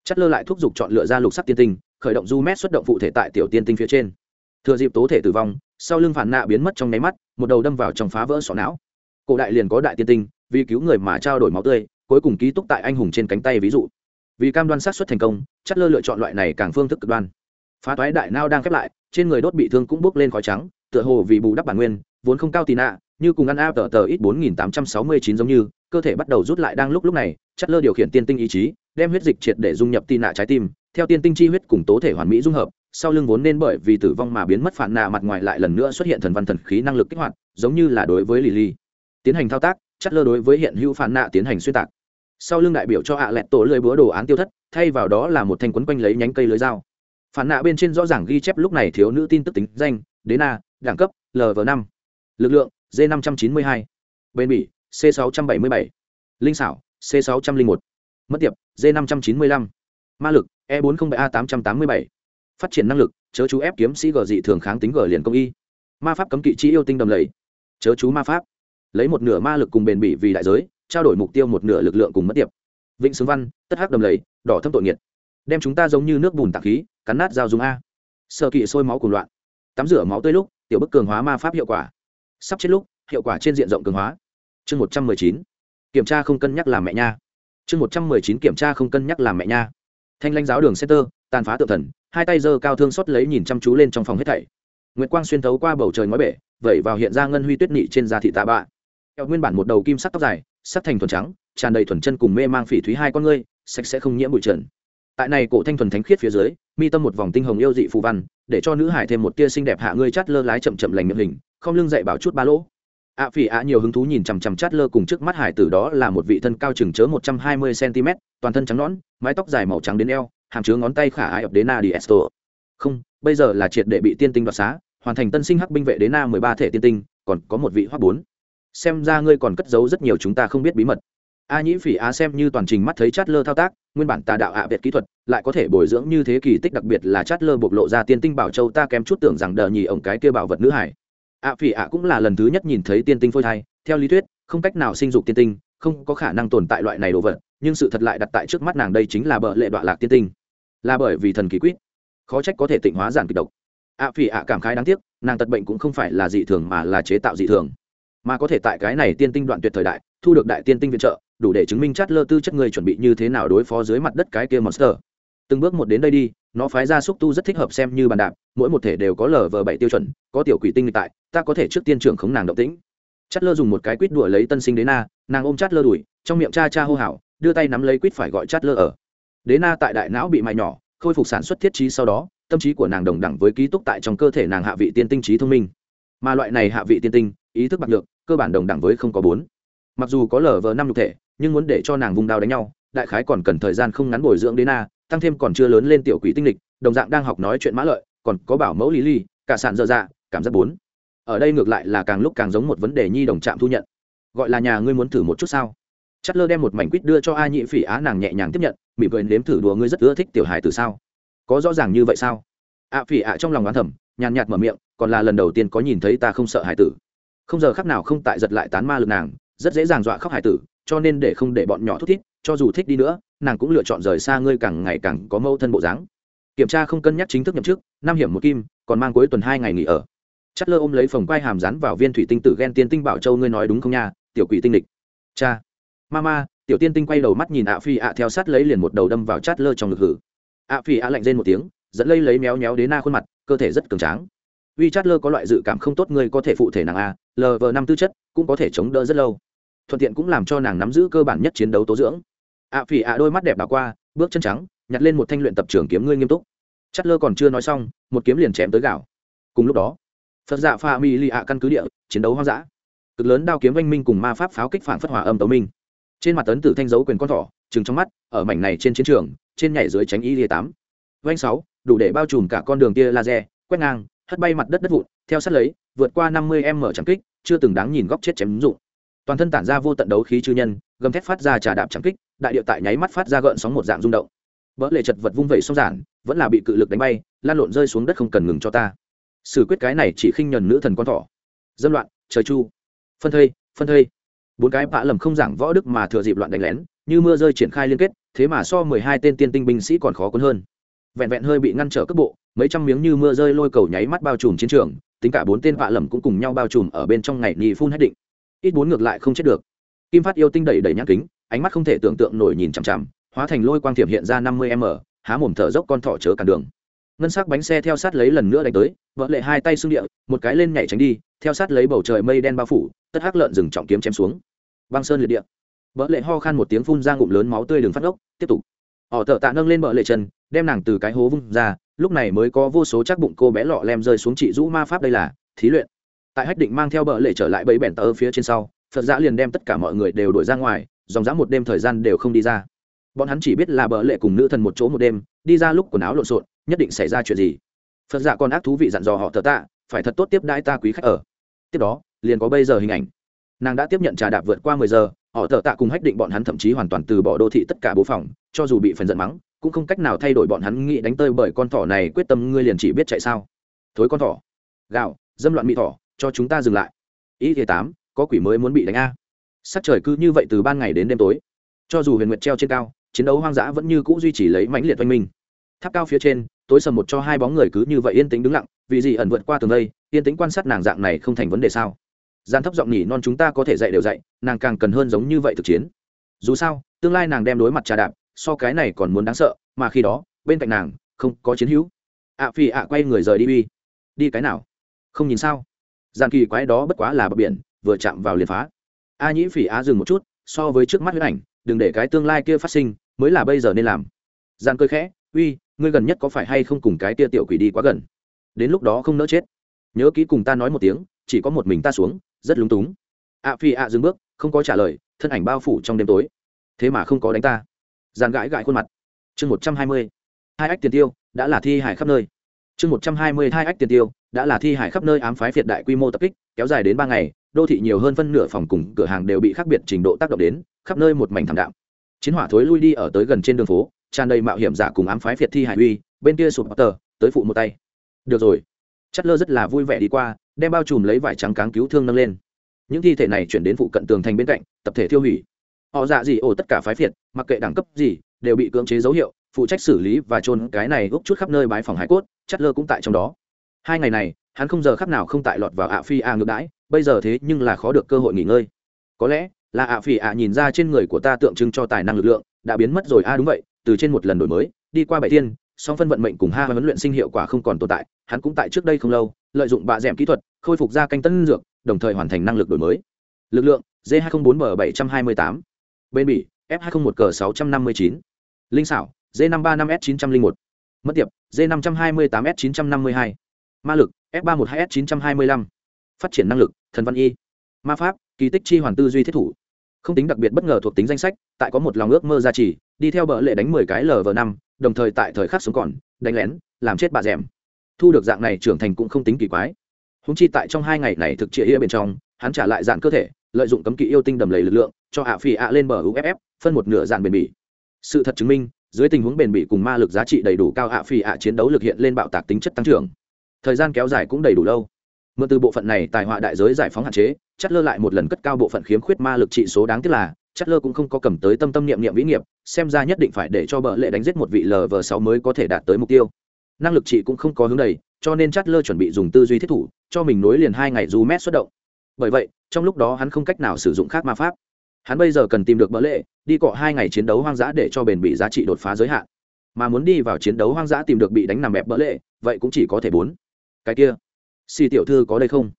Chất lơ lại thúc giục chọn lựa ra lục sắc tiên tinh, khởi động du mét xuất động phụ thể tại tiểu tiên tinh phía trên. Thừa dịp tố thể tử vong, sau lưng phản nạ biến mất trong nháy mắt, một đầu đâm vào trong phá vỡ sọ não. Cổ đại liền có đại tiên tinh, vì cứu người mà trao đổi máu tươi, cuối cùng ký túc tại anh hùng trên cánh tay ví dụ. Vì cam đoan sát xuất thành công, chất lơ lựa chọn loại này càng phương thức cực đoan. Phá toái đại nao đang khép lại, trên người đốt bị thương cũng bốc lên khói trắng, tựa hồ vì bù đắp bản nguyên, vốn không cao tì nạ, như cùng ăn a tờ tờ ít bốn nghìn tám trăm sáu mươi chín giống như cơ thể bắt đầu rút lại đang lúc lúc này, chất lơ điều khiển tiên tinh ý chí, đem huyết dịch triệt để dung nhập tì nạ trái tim, theo tiên tinh chi huyết cùng tố thể hoàn mỹ dung hợp, sau lưng vốn nên bởi vì tử vong mà biến mất phản nạ mặt ngoài lại lần nữa xuất hiện thần văn thần khí năng lực kích hoạt, giống như là đối với lì lì tiến hành thao tác, chất lơ đối với hiện hữu phản nạ tiến hành xuyên tạc. Sau lưng đại biểu cho ạ lẹt tổ lưới búa đồ án tiêu thất, thay vào đó là một thanh quấn quanh lấy nhánh cây lưới dao. Phản nạ bên trên rõ ràng ghi chép lúc này thiếu nữ tin tức tính danh đế na đẳng cấp lv năm, lực lượng d năm trăm chín mươi hai. Bên bỉ c sáu trăm bảy mươi bảy. Linh xảo, c sáu trăm linh một. Mất tiệp d năm trăm chín mươi lăm. Ma lực e bốn mươi bảy a tám trăm tám mươi bảy. Phát triển năng lực, chớ chú ép kiếm sĩ g dị thường kháng tính g liền công y. Ma pháp cấm kỵ chi yêu tinh đầm lầy. Chớ chú ma pháp. Lấy một nửa ma lực cùng bền bỉ vì đại giới, trao đổi mục tiêu một nửa lực lượng cùng mất tiệp. Vịnh xướng văn, tất hắc đầm lầy, đỏ thâm tội nghiệt. Đem chúng ta giống như nước bùn tạc khí, cắn nát dao dùng a. Sợ kỵ sôi máu cùng loạn. Tắm rửa máu tươi lúc, tiểu bức cường hóa ma pháp hiệu quả. Sắp chết lúc, hiệu quả trên diện rộng cường hóa chương một trăm mười chín. Kiểm tra không cân nhắc làm mẹ nha. Chương một trăm mười chín kiểm tra không cân nhắc làm mẹ nha. Thanh lãnh giáo đường center tàn phá tự thần, hai tay giơ cao thương xót lấy nhìn chăm chú lên trong phòng hết thảy. Nguyệt quang xuyên thấu qua bầu trời ngói bể, vẩy vào hiện ra ngân huy tuyết nị trên da thị tạ bạ. Theo nguyên bản một đầu kim sắc tóc dài sắc thành thuần trắng, tràn đầy thuần chân cùng mê mang phỉ thúy hai con ngươi, sạch sẽ không nhiễm bụi trần. Tại này cổ thanh thuần thánh khiết phía dưới, mi tâm một vòng tinh hồng yêu dị phù văn, để cho nữ hải thêm một tia xinh đẹp hạ ngươi chát lơ lái chậm chậm lành miệng hình, không lưng dậy bảo chút ba lỗ ạ phỉ ạ nhiều hứng thú nhìn chằm chằm chát lơ cùng trước mắt hải tử đó là một vị thân cao chừng chớ một trăm hai mươi cm toàn thân trắng nõn, mái tóc dài màu trắng đến eo, hàm chứa ngón tay khả ai ập đến na đi esto. Không, bây giờ là triệt đệ bị tiên tinh đoạt xá, hoàn thành tân sinh hắc binh vệ đến na mười ba thể tiên tinh, còn có một vị hoắc bốn. Xem ra ngươi còn cất giấu rất nhiều chúng ta không biết bí mật. A nhĩ phỉ á xem như toàn trình mắt thấy chát lơ thao tác, nguyên bản tà đạo ạ việt kỹ thuật, lại có thể bồi dưỡng như thế kỳ tích, đặc biệt là chát lơ bộc lộ ra tiên tinh bảo châu, ta kém chút tưởng rằng đờ nhì ổng cái kia bảo vật nữ hải ạ phỉ ạ cũng là lần thứ nhất nhìn thấy tiên tinh phôi thai, theo lý thuyết, không cách nào sinh dục tiên tinh, không có khả năng tồn tại loại này đồ vật, nhưng sự thật lại đặt tại trước mắt nàng đây chính là bợ lệ đoạn lạc tiên tinh. Là bởi vì thần kỳ quýt, khó trách có thể tịnh hóa giản kịch độc. ạ phỉ ạ cảm khái đáng tiếc, nàng tật bệnh cũng không phải là dị thường mà là chế tạo dị thường. Mà có thể tại cái này tiên tinh đoạn tuyệt thời đại, thu được đại tiên tinh viện trợ, đủ để chứng minh chát lơ tư chất người chuẩn bị như thế nào đối phó dưới mặt đất cái kia monster. Từng bước một đến đây đi nó phái ra xúc tu rất thích hợp xem như bàn đạp, mỗi một thể đều có lờ vờ bảy tiêu chuẩn, có tiểu quỷ tinh tại, ta có thể trước tiên trưởng khống nàng động tĩnh. Chát lơ dùng một cái quýt đùa lấy tân sinh đế na nàng ôm chát lơ đùi, trong miệng cha cha hô hào, đưa tay nắm lấy quýt phải gọi chát lơ ở. Đế na tại đại não bị mại nhỏ, khôi phục sản xuất thiết trí sau đó, tâm trí của nàng đồng đẳng với ký túc tại trong cơ thể nàng hạ vị tiên tinh trí thông minh. Mà loại này hạ vị tiên tinh, ý thức bạc lượng cơ bản đồng đẳng với không có bốn. Mặc dù có lờ vờ năm nhục thể, nhưng muốn để cho nàng vùng đao đánh nhau, đại khái còn cần thời gian không ngắn bồi dưỡng đến na tăng thêm còn chưa lớn lên tiểu quỷ tinh lịch, đồng dạng đang học nói chuyện mã lợi, còn có bảo mẫu lý ly cả sạn dơ dạ cảm giác bốn. Ở đây ngược lại là càng lúc càng giống một vấn đề nhi đồng trạm thu nhận. Gọi là nhà ngươi muốn thử một chút sao? Chất lơ đem một mảnh quýt đưa cho a nhị phỉ á, nàng nhẹ nhàng tiếp nhận, mỉm cười nếm thử đùa ngươi rất ưa thích tiểu hài từ sao? Có rõ ràng như vậy sao? Ạ phỉ ạ trong lòng oán thầm, nhàn nhạt mở miệng, còn là lần đầu tiên có nhìn thấy ta không sợ hải tử. Không giờ khắc nào không tại giật lại tán ma lực nàng, rất dễ dàng dọa khóc hải tử, cho nên để không để bọn nhỏ thút thít cho dù thích đi nữa, nàng cũng lựa chọn rời xa ngươi càng ngày càng có mâu thân bộ dáng. Kiểm tra không cân nhắc chính thức nhậm chức, năm hiểm một kim, còn mang cuối tuần hai ngày nghỉ ở. Chất lơ ôm lấy phòng quai hàm rán vào viên thủy tinh tử ghen tiên tinh bảo châu ngươi nói đúng không nha, tiểu quỷ tinh địch cha. Mama, tiểu tiên tinh quay đầu mắt nhìn ạ phi ạ theo sát lấy liền một đầu đâm vào chát lơ trong ngực hử. Ạ phi ạ lạnh rên một tiếng, dẫn lây lấy méo méo đến na khuôn mặt, cơ thể rất cường tráng. Uy chát lơ có loại dự cảm không tốt ngươi có thể phụ thể nàng a lv năm tư chất, cũng có thể chống đỡ rất lâu. Thuận tiện cũng làm cho nàng nắm giữ cơ bản nhất chiến đấu tố dưỡng ạ phỉ ạ đôi mắt đẹp đảo qua, bước chân trắng, nhặt lên một thanh luyện tập trường kiếm ngươi nghiêm túc. Chất lơ còn chưa nói xong, một kiếm liền chém tới gạo. Cùng lúc đó, phật dạ pha mi li ạ căn cứ địa, chiến đấu hoang dã. Cực lớn đao kiếm oanh minh cùng ma pháp pháo kích phản phất hỏa âm tấu minh. Trên mặt tấn tử thanh dấu quyền con thỏ chừng trong mắt, ở mảnh này trên chiến trường, trên nhảy dưới tránh y lìa tám. Oanh sáu, đủ để bao trùm cả con đường tia laser, quét ngang, hất bay mặt đất đất vụn, theo sát lấy, vượt qua năm mươi m chẳng kích, chưa từng đáng nhìn góc chết chém dụng. Toàn thân tản ra vô tận đấu khí chư nhân, gầm thét phát ra trà đạp chẳng kích đại địa tại nháy mắt phát ra gợn sóng một dạng rung động. Vỡ lệ chật vật vung vẩy song giản, vẫn là bị cự lực đánh bay, lan lộn rơi xuống đất không cần ngừng cho ta. Xử quyết cái này chỉ khinh nhuần nữ thần con thỏ. Dâm loạn, trời chu. Phân thây phân thây. Bốn cái bạ lầm không giảng võ đức mà thừa dịp loạn đánh lén, như mưa rơi triển khai liên kết, thế mà so mười hai tên tiên tinh binh sĩ còn khó cuốn hơn. Vẹn vẹn hơi bị ngăn trở cấp bộ, mấy trăm miếng như mưa rơi lôi cầu nháy mắt bao trùm chiến trường, tính cả bốn tên vạ lầm cũng cùng nhau bao trùm ở bên trong ngày nhì phun hết định. Ít bốn ngược lại không chết được. Kim phát yêu tinh đẩy đẩy nhãn kính ánh mắt không thể tưởng tượng nổi nhìn chằm chằm, hóa thành lôi quang thiểm hiện ra năm mươi m, há mồm thở dốc con thỏ chớ cản đường. Ngân sắc bánh xe theo sát lấy lần nữa đánh tới vợ lệ hai tay xương địa, một cái lên nhảy tránh đi, theo sát lấy bầu trời mây đen bao phủ, tất hắc lợn rừng trọng kiếm chém xuống. Băng sơn liệt địa. Vợ lệ ho khan một tiếng phun ra ngụm lớn máu tươi đường phát ốc, tiếp tục. Họ thợ tạ nâng lên vợ lệ chân, đem nàng từ cái hố vung ra, lúc này mới có vô số chắc bụng cô bé lọ lem rơi xuống chị rũ ma pháp đây là, thí luyện. Tại hách định mang theo bờ lệ trở lại bẫy bèn tờ phía trên sau, phật giã liền đem tất cả mọi người đều đuổi ra ngoài dòng dã một đêm thời gian đều không đi ra. Bọn hắn chỉ biết là bờ lệ cùng nữ thần một chỗ một đêm, đi ra lúc quần áo lộn xộn, nhất định xảy ra chuyện gì. Phật dạ còn ác thú vị dặn dò họ thờ tạ, phải thật tốt tiếp đãi ta quý khách ở. Tiếp đó, liền có bây giờ hình ảnh. Nàng đã tiếp nhận trà đạp vượt qua mười giờ, họ thờ tạ cùng hách định bọn hắn thậm chí hoàn toàn từ bỏ đô thị tất cả bố phòng, cho dù bị phần giận mắng, cũng không cách nào thay đổi bọn hắn nghĩ đánh tơi bởi con thỏ này, quyết tâm ngươi liền chỉ biết chạy sao. Thối con thỏ, gạo, dâm loạn mỹ thỏ, cho chúng ta dừng lại. Ý thứ tám, có quỷ mới muốn bị đánh a sắc trời cứ như vậy từ ban ngày đến đêm tối. Cho dù huyền nguyệt treo trên cao, chiến đấu hoang dã vẫn như cũ duy trì lấy mãnh liệt oanh minh. Tháp cao phía trên, tối sầm một cho hai bóng người cứ như vậy yên tĩnh đứng lặng, vì gì ẩn vượt qua tường đây, yên tĩnh quan sát nàng dạng này không thành vấn đề sao? Gian thấp giọng nhỉ non chúng ta có thể dạy đều dạy, nàng càng cần hơn giống như vậy thực chiến. Dù sao, tương lai nàng đem đối mặt trà đạp, so cái này còn muốn đáng sợ, mà khi đó, bên cạnh nàng, không có chiến hữu. Ạ phi ạ quay người rời đi uy. Đi cái nào? Không nhìn sao? Gian kỳ quái đó bất quá là bờ biển, vừa chạm vào liền phá a nhĩ phỉ á dừng một chút, so với trước mắt huyết ảnh, đừng để cái tương lai kia phát sinh, mới là bây giờ nên làm. Gian cơ khẽ, uy, ngươi gần nhất có phải hay không cùng cái tia tiểu quỷ đi quá gần? Đến lúc đó không nỡ chết. Nhớ kỹ cùng ta nói một tiếng, chỉ có một mình ta xuống, rất lúng túng. A phi a dừng bước, không có trả lời, thân ảnh bao phủ trong đêm tối. Thế mà không có đánh ta. Gian gãi gãi khuôn mặt. Chương một trăm hai mươi, hai ách tiền tiêu, đã là thi hải khắp nơi. Chương một trăm hai mươi, hai ách tiền tiêu, đã là thi hải khắp nơi ám phái phiệt đại quy mô tập kích, kéo dài đến ba ngày đô thị nhiều hơn phân nửa phòng cùng cửa hàng đều bị khác biệt trình độ tác động đến, khắp nơi một mảnh thảm đạm. Chiến hỏa thối lui đi ở tới gần trên đường phố, tràn đầy mạo hiểm giả cùng ám phái phiệt thi hải uy, bên kia sụp tờ, tới phụ một tay. Được rồi. Chất lơ rất là vui vẻ đi qua, đem bao trùm lấy vải trắng cáng cứu thương nâng lên. Những thi thể này chuyển đến phụ cận tường thành bên cạnh, tập thể tiêu hủy. Họ dạ gì ổ tất cả phái phiệt mặc kệ đẳng cấp gì, đều bị cưỡng chế dấu hiệu, phụ trách xử lý và trôn cái này úp chút khắp nơi bãi phòng hải cốt, chất lơ cũng tại trong đó. Hai ngày này, hắn không giờ khắc nào không tại lọt vào ạ phi a ngược đãi bây giờ thế nhưng là khó được cơ hội nghỉ ngơi. Có lẽ là ạ phi ạ nhìn ra trên người của ta tượng trưng cho tài năng lực lượng, đã biến mất rồi. A đúng vậy, từ trên một lần đổi mới, đi qua bảy thiên, song phân vận mệnh cùng ha huấn luyện sinh hiệu quả không còn tồn tại, hắn cũng tại trước đây không lâu, lợi dụng bạ dẻm kỹ thuật, khôi phục ra canh tân dược, đồng thời hoàn thành năng lực đổi mới. Lực lượng d 204 b 728 bên bỉ, f 201 mươi 659 linh xảo d 535 s 901 mất tiệp d 528 s 952 ma lực, f 312 s 925 phát triển năng lực, thần văn y, ma pháp, kỳ tích chi hoàn tư duy thiết thủ. Không tính đặc biệt bất ngờ thuộc tính danh sách, tại có một lòng ước mơ gia trì, đi theo bờ lệ đánh mười cái lv năm, đồng thời tại thời khắc sống còn, đánh lén, làm chết bà rèm thu được dạng này trưởng thành cũng không tính kỳ quái. Húng chi tại trong hai ngày này thực trịa ia bên trong, hắn trả lại dạng cơ thể, lợi dụng cấm kỵ yêu tinh đầm lầy lực lượng, cho ạ phi ạ lên bờ uff phân một nửa dạng bền bỉ. Sự thật chứng minh, dưới tình huống bền bỉ cùng ma lực giá trị đầy đủ cao ạ phi ạ chiến đấu lực hiện lên bạo tạc tính chất tăng trưởng. Thời gian kéo dài cũng đầy đủ lâu mượn từ bộ phận này tài họa đại giới giải phóng hạn chế, chất lơ lại một lần cất cao bộ phận khiếm khuyết ma lực trị số đáng tiếc là, chất lơ cũng không có cầm tới tâm tâm niệm niệm vĩ nghiệp, xem ra nhất định phải để cho bợ lệ đánh giết một vị lv sáu mới có thể đạt tới mục tiêu. Năng lực trị cũng không có hướng đầy, cho nên chất lơ chuẩn bị dùng tư duy thiết thủ, cho mình nối liền hai ngày du mét xuất động. Bởi vậy, trong lúc đó hắn không cách nào sử dụng khác ma pháp. Hắn bây giờ cần tìm được bỡ lệ, đi cọ hai ngày chiến đấu hoang dã để cho bền bị giá trị đột phá giới hạn. Mà muốn đi vào chiến đấu hoang dã tìm được bị đánh nằm bẹp bỡ lệ, vậy cũng chỉ có thể bốn. Cái kia xì tiểu thư có đây không?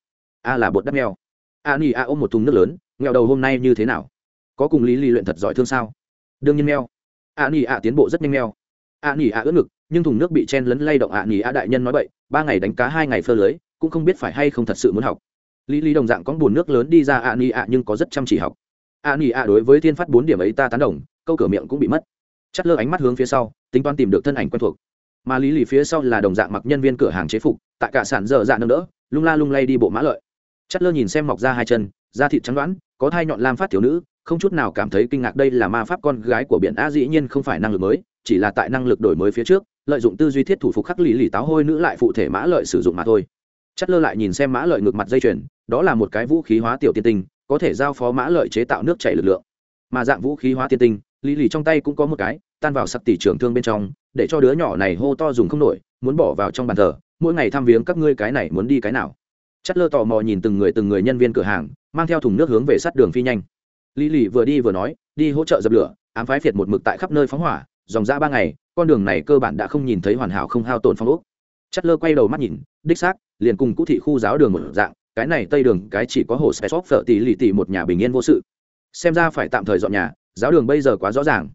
A là bột đắp nghèo, a ni a ôm một thùng nước lớn nghèo đầu hôm nay như thế nào? Có cùng lý lý luyện thật giỏi thương sao? Đương nhiên nghèo, a ni a tiến bộ rất nhanh nghèo, a ni a ướt ngực nhưng thùng nước bị chen lấn lay động a ni a đại nhân nói vậy ba ngày đánh cá hai ngày phơ lưới cũng không biết phải hay không thật sự muốn học. Lý lý đồng dạng có buồn nước lớn đi ra a ni a nhưng có rất chăm chỉ học. A ni a đối với thiên phát bốn điểm ấy ta tán đồng câu cửa miệng cũng bị mất. Chắt lơ ánh mắt hướng phía sau tính toán tìm được thân ảnh quen thuộc mà lý lì phía sau là đồng dạng mặc nhân viên cửa hàng chế phục, tại cả sản dở dạ nâng đỡ, lung la lung lay đi bộ mã lợi. Chất lơ nhìn xem mọc ra hai chân, da thịt trắng đoán, có thai nhọn lam phát thiếu nữ, không chút nào cảm thấy kinh ngạc đây là ma pháp con gái của biển a dĩ nhiên không phải năng lực mới, chỉ là tại năng lực đổi mới phía trước, lợi dụng tư duy thiết thủ phục khắc lý lì táo hôi nữ lại phụ thể mã lợi sử dụng mà thôi. Chất lơ lại nhìn xem mã lợi ngược mặt dây chuyền, đó là một cái vũ khí hóa tiểu tiên tinh, có thể giao phó mã lợi chế tạo nước chảy lực lượng. Mà dạng vũ khí hóa tiên tinh, lý lì trong tay cũng có một cái, tan vào sặc tỷ trưởng thương bên trong để cho đứa nhỏ này hô to dùng không nổi, muốn bỏ vào trong bàn thờ, mỗi ngày thăm viếng các ngươi cái này muốn đi cái nào. Chất lơ tò mò nhìn từng người từng người nhân viên cửa hàng, mang theo thùng nước hướng về sát đường phi nhanh. Lý lì vừa đi vừa nói, đi hỗ trợ dập lửa, ám phái phiệt một mực tại khắp nơi phóng hỏa, dòng ra ba ngày, con đường này cơ bản đã không nhìn thấy hoàn hảo không hao tổn phong ốc. Chất lơ quay đầu mắt nhìn, đích xác, liền cùng cũ thị khu giáo đường một dạng, cái này tây đường, cái chỉ có hồ xe xóp phở tỷ lì tỷ một nhà bình yên vô sự. Xem ra phải tạm thời dọn nhà, giáo đường bây giờ quá rõ ràng.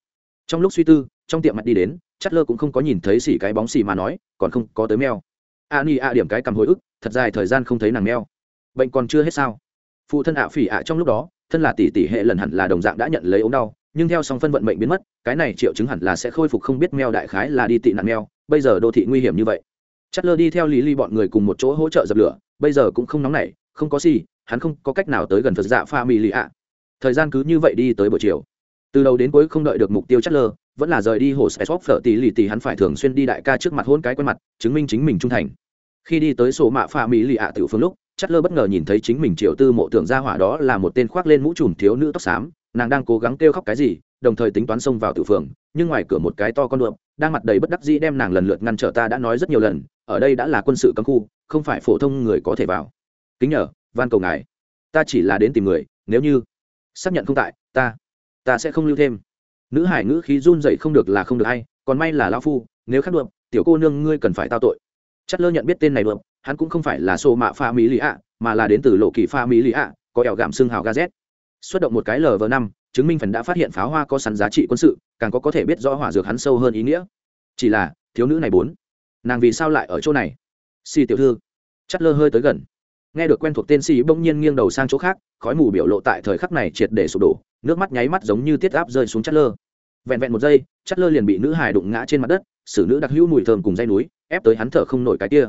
Trong lúc suy tư, trong tiệm mặt đi đến chất lơ cũng không có nhìn thấy xỉ cái bóng xỉ mà nói, còn không có tới meo. a ni a điểm cái cầm hồi ức, thật dài thời gian không thấy nàng meo. bệnh còn chưa hết sao phụ thân ạ phỉ ạ trong lúc đó, thân là tỷ tỷ hệ lần hẳn là đồng dạng đã nhận lấy ốm đau, nhưng theo song phân vận mệnh biến mất, cái này triệu chứng hẳn là sẽ khôi phục không biết meo đại khái là đi tị nạn meo. bây giờ đô thị nguy hiểm như vậy chất lơ đi theo lý ly bọn người cùng một chỗ hỗ trợ dập lửa, bây giờ cũng không nóng nảy, không có gì, hắn không có cách nào tới gần phật dạ pha mỹ lì ạ thời gian cứ như vậy đi tới buổi chiều từ đầu đến cuối không đợi được mục tiêu chất lơ, vẫn là rời đi hồ sẻ phở tỷ lì tỷ hắn phải thường xuyên đi đại ca trước mặt hôn cái quen mặt, chứng minh chính mình trung thành. Khi đi tới sổ mạ pha mỹ lì ạ tiểu phương lúc chất lơ bất ngờ nhìn thấy chính mình triệu tư mộ tưởng gia hỏa đó là một tên khoác lên mũ trùm thiếu nữ tóc xám, nàng đang cố gắng kêu khóc cái gì, đồng thời tính toán xông vào tiểu phường, nhưng ngoài cửa một cái to con đượm đang mặt đầy bất đắc dĩ đem nàng lần lượt ngăn trở ta đã nói rất nhiều lần, ở đây đã là quân sự cấm khu, không phải phổ thông người có thể vào. Kính nhờ, van cầu ngài. Ta chỉ là đến tìm người, nếu như xác nhận không tại, ta ta sẽ không lưu thêm. Nữ hải ngữ khí run dậy không được là không được hay, còn may là lao phu, nếu khác đượm tiểu cô nương ngươi cần phải tao tội. Chất lơ nhận biết tên này được hắn cũng không phải là sô mạ pha mỹ lì ạ, mà là đến từ lộ kỳ pha mỹ lì ạ, có ẻo gạm xương hào gazet xuất động một cái lv năm, chứng minh phần đã phát hiện pháo hoa có sẵn giá trị quân sự, càng có có thể biết rõ hỏa dược hắn sâu hơn ý nghĩa. Chỉ là, thiếu nữ này bốn, nàng vì sao lại ở chỗ này? Si tiểu thư, chất lơ hơi tới gần nghe được quen thuộc tên sĩ bỗng nhiên nghiêng đầu sang chỗ khác, khói mù biểu lộ tại thời khắc này triệt để sụp đổ, nước mắt nháy mắt giống như tiết áp rơi xuống chất lơ. Vẹn vẹn một giây, chất lơ liền bị nữ hài đụng ngã trên mặt đất, xử nữ đặc hữu mùi thơm cùng dây núi, ép tới hắn thở không nổi cái kia.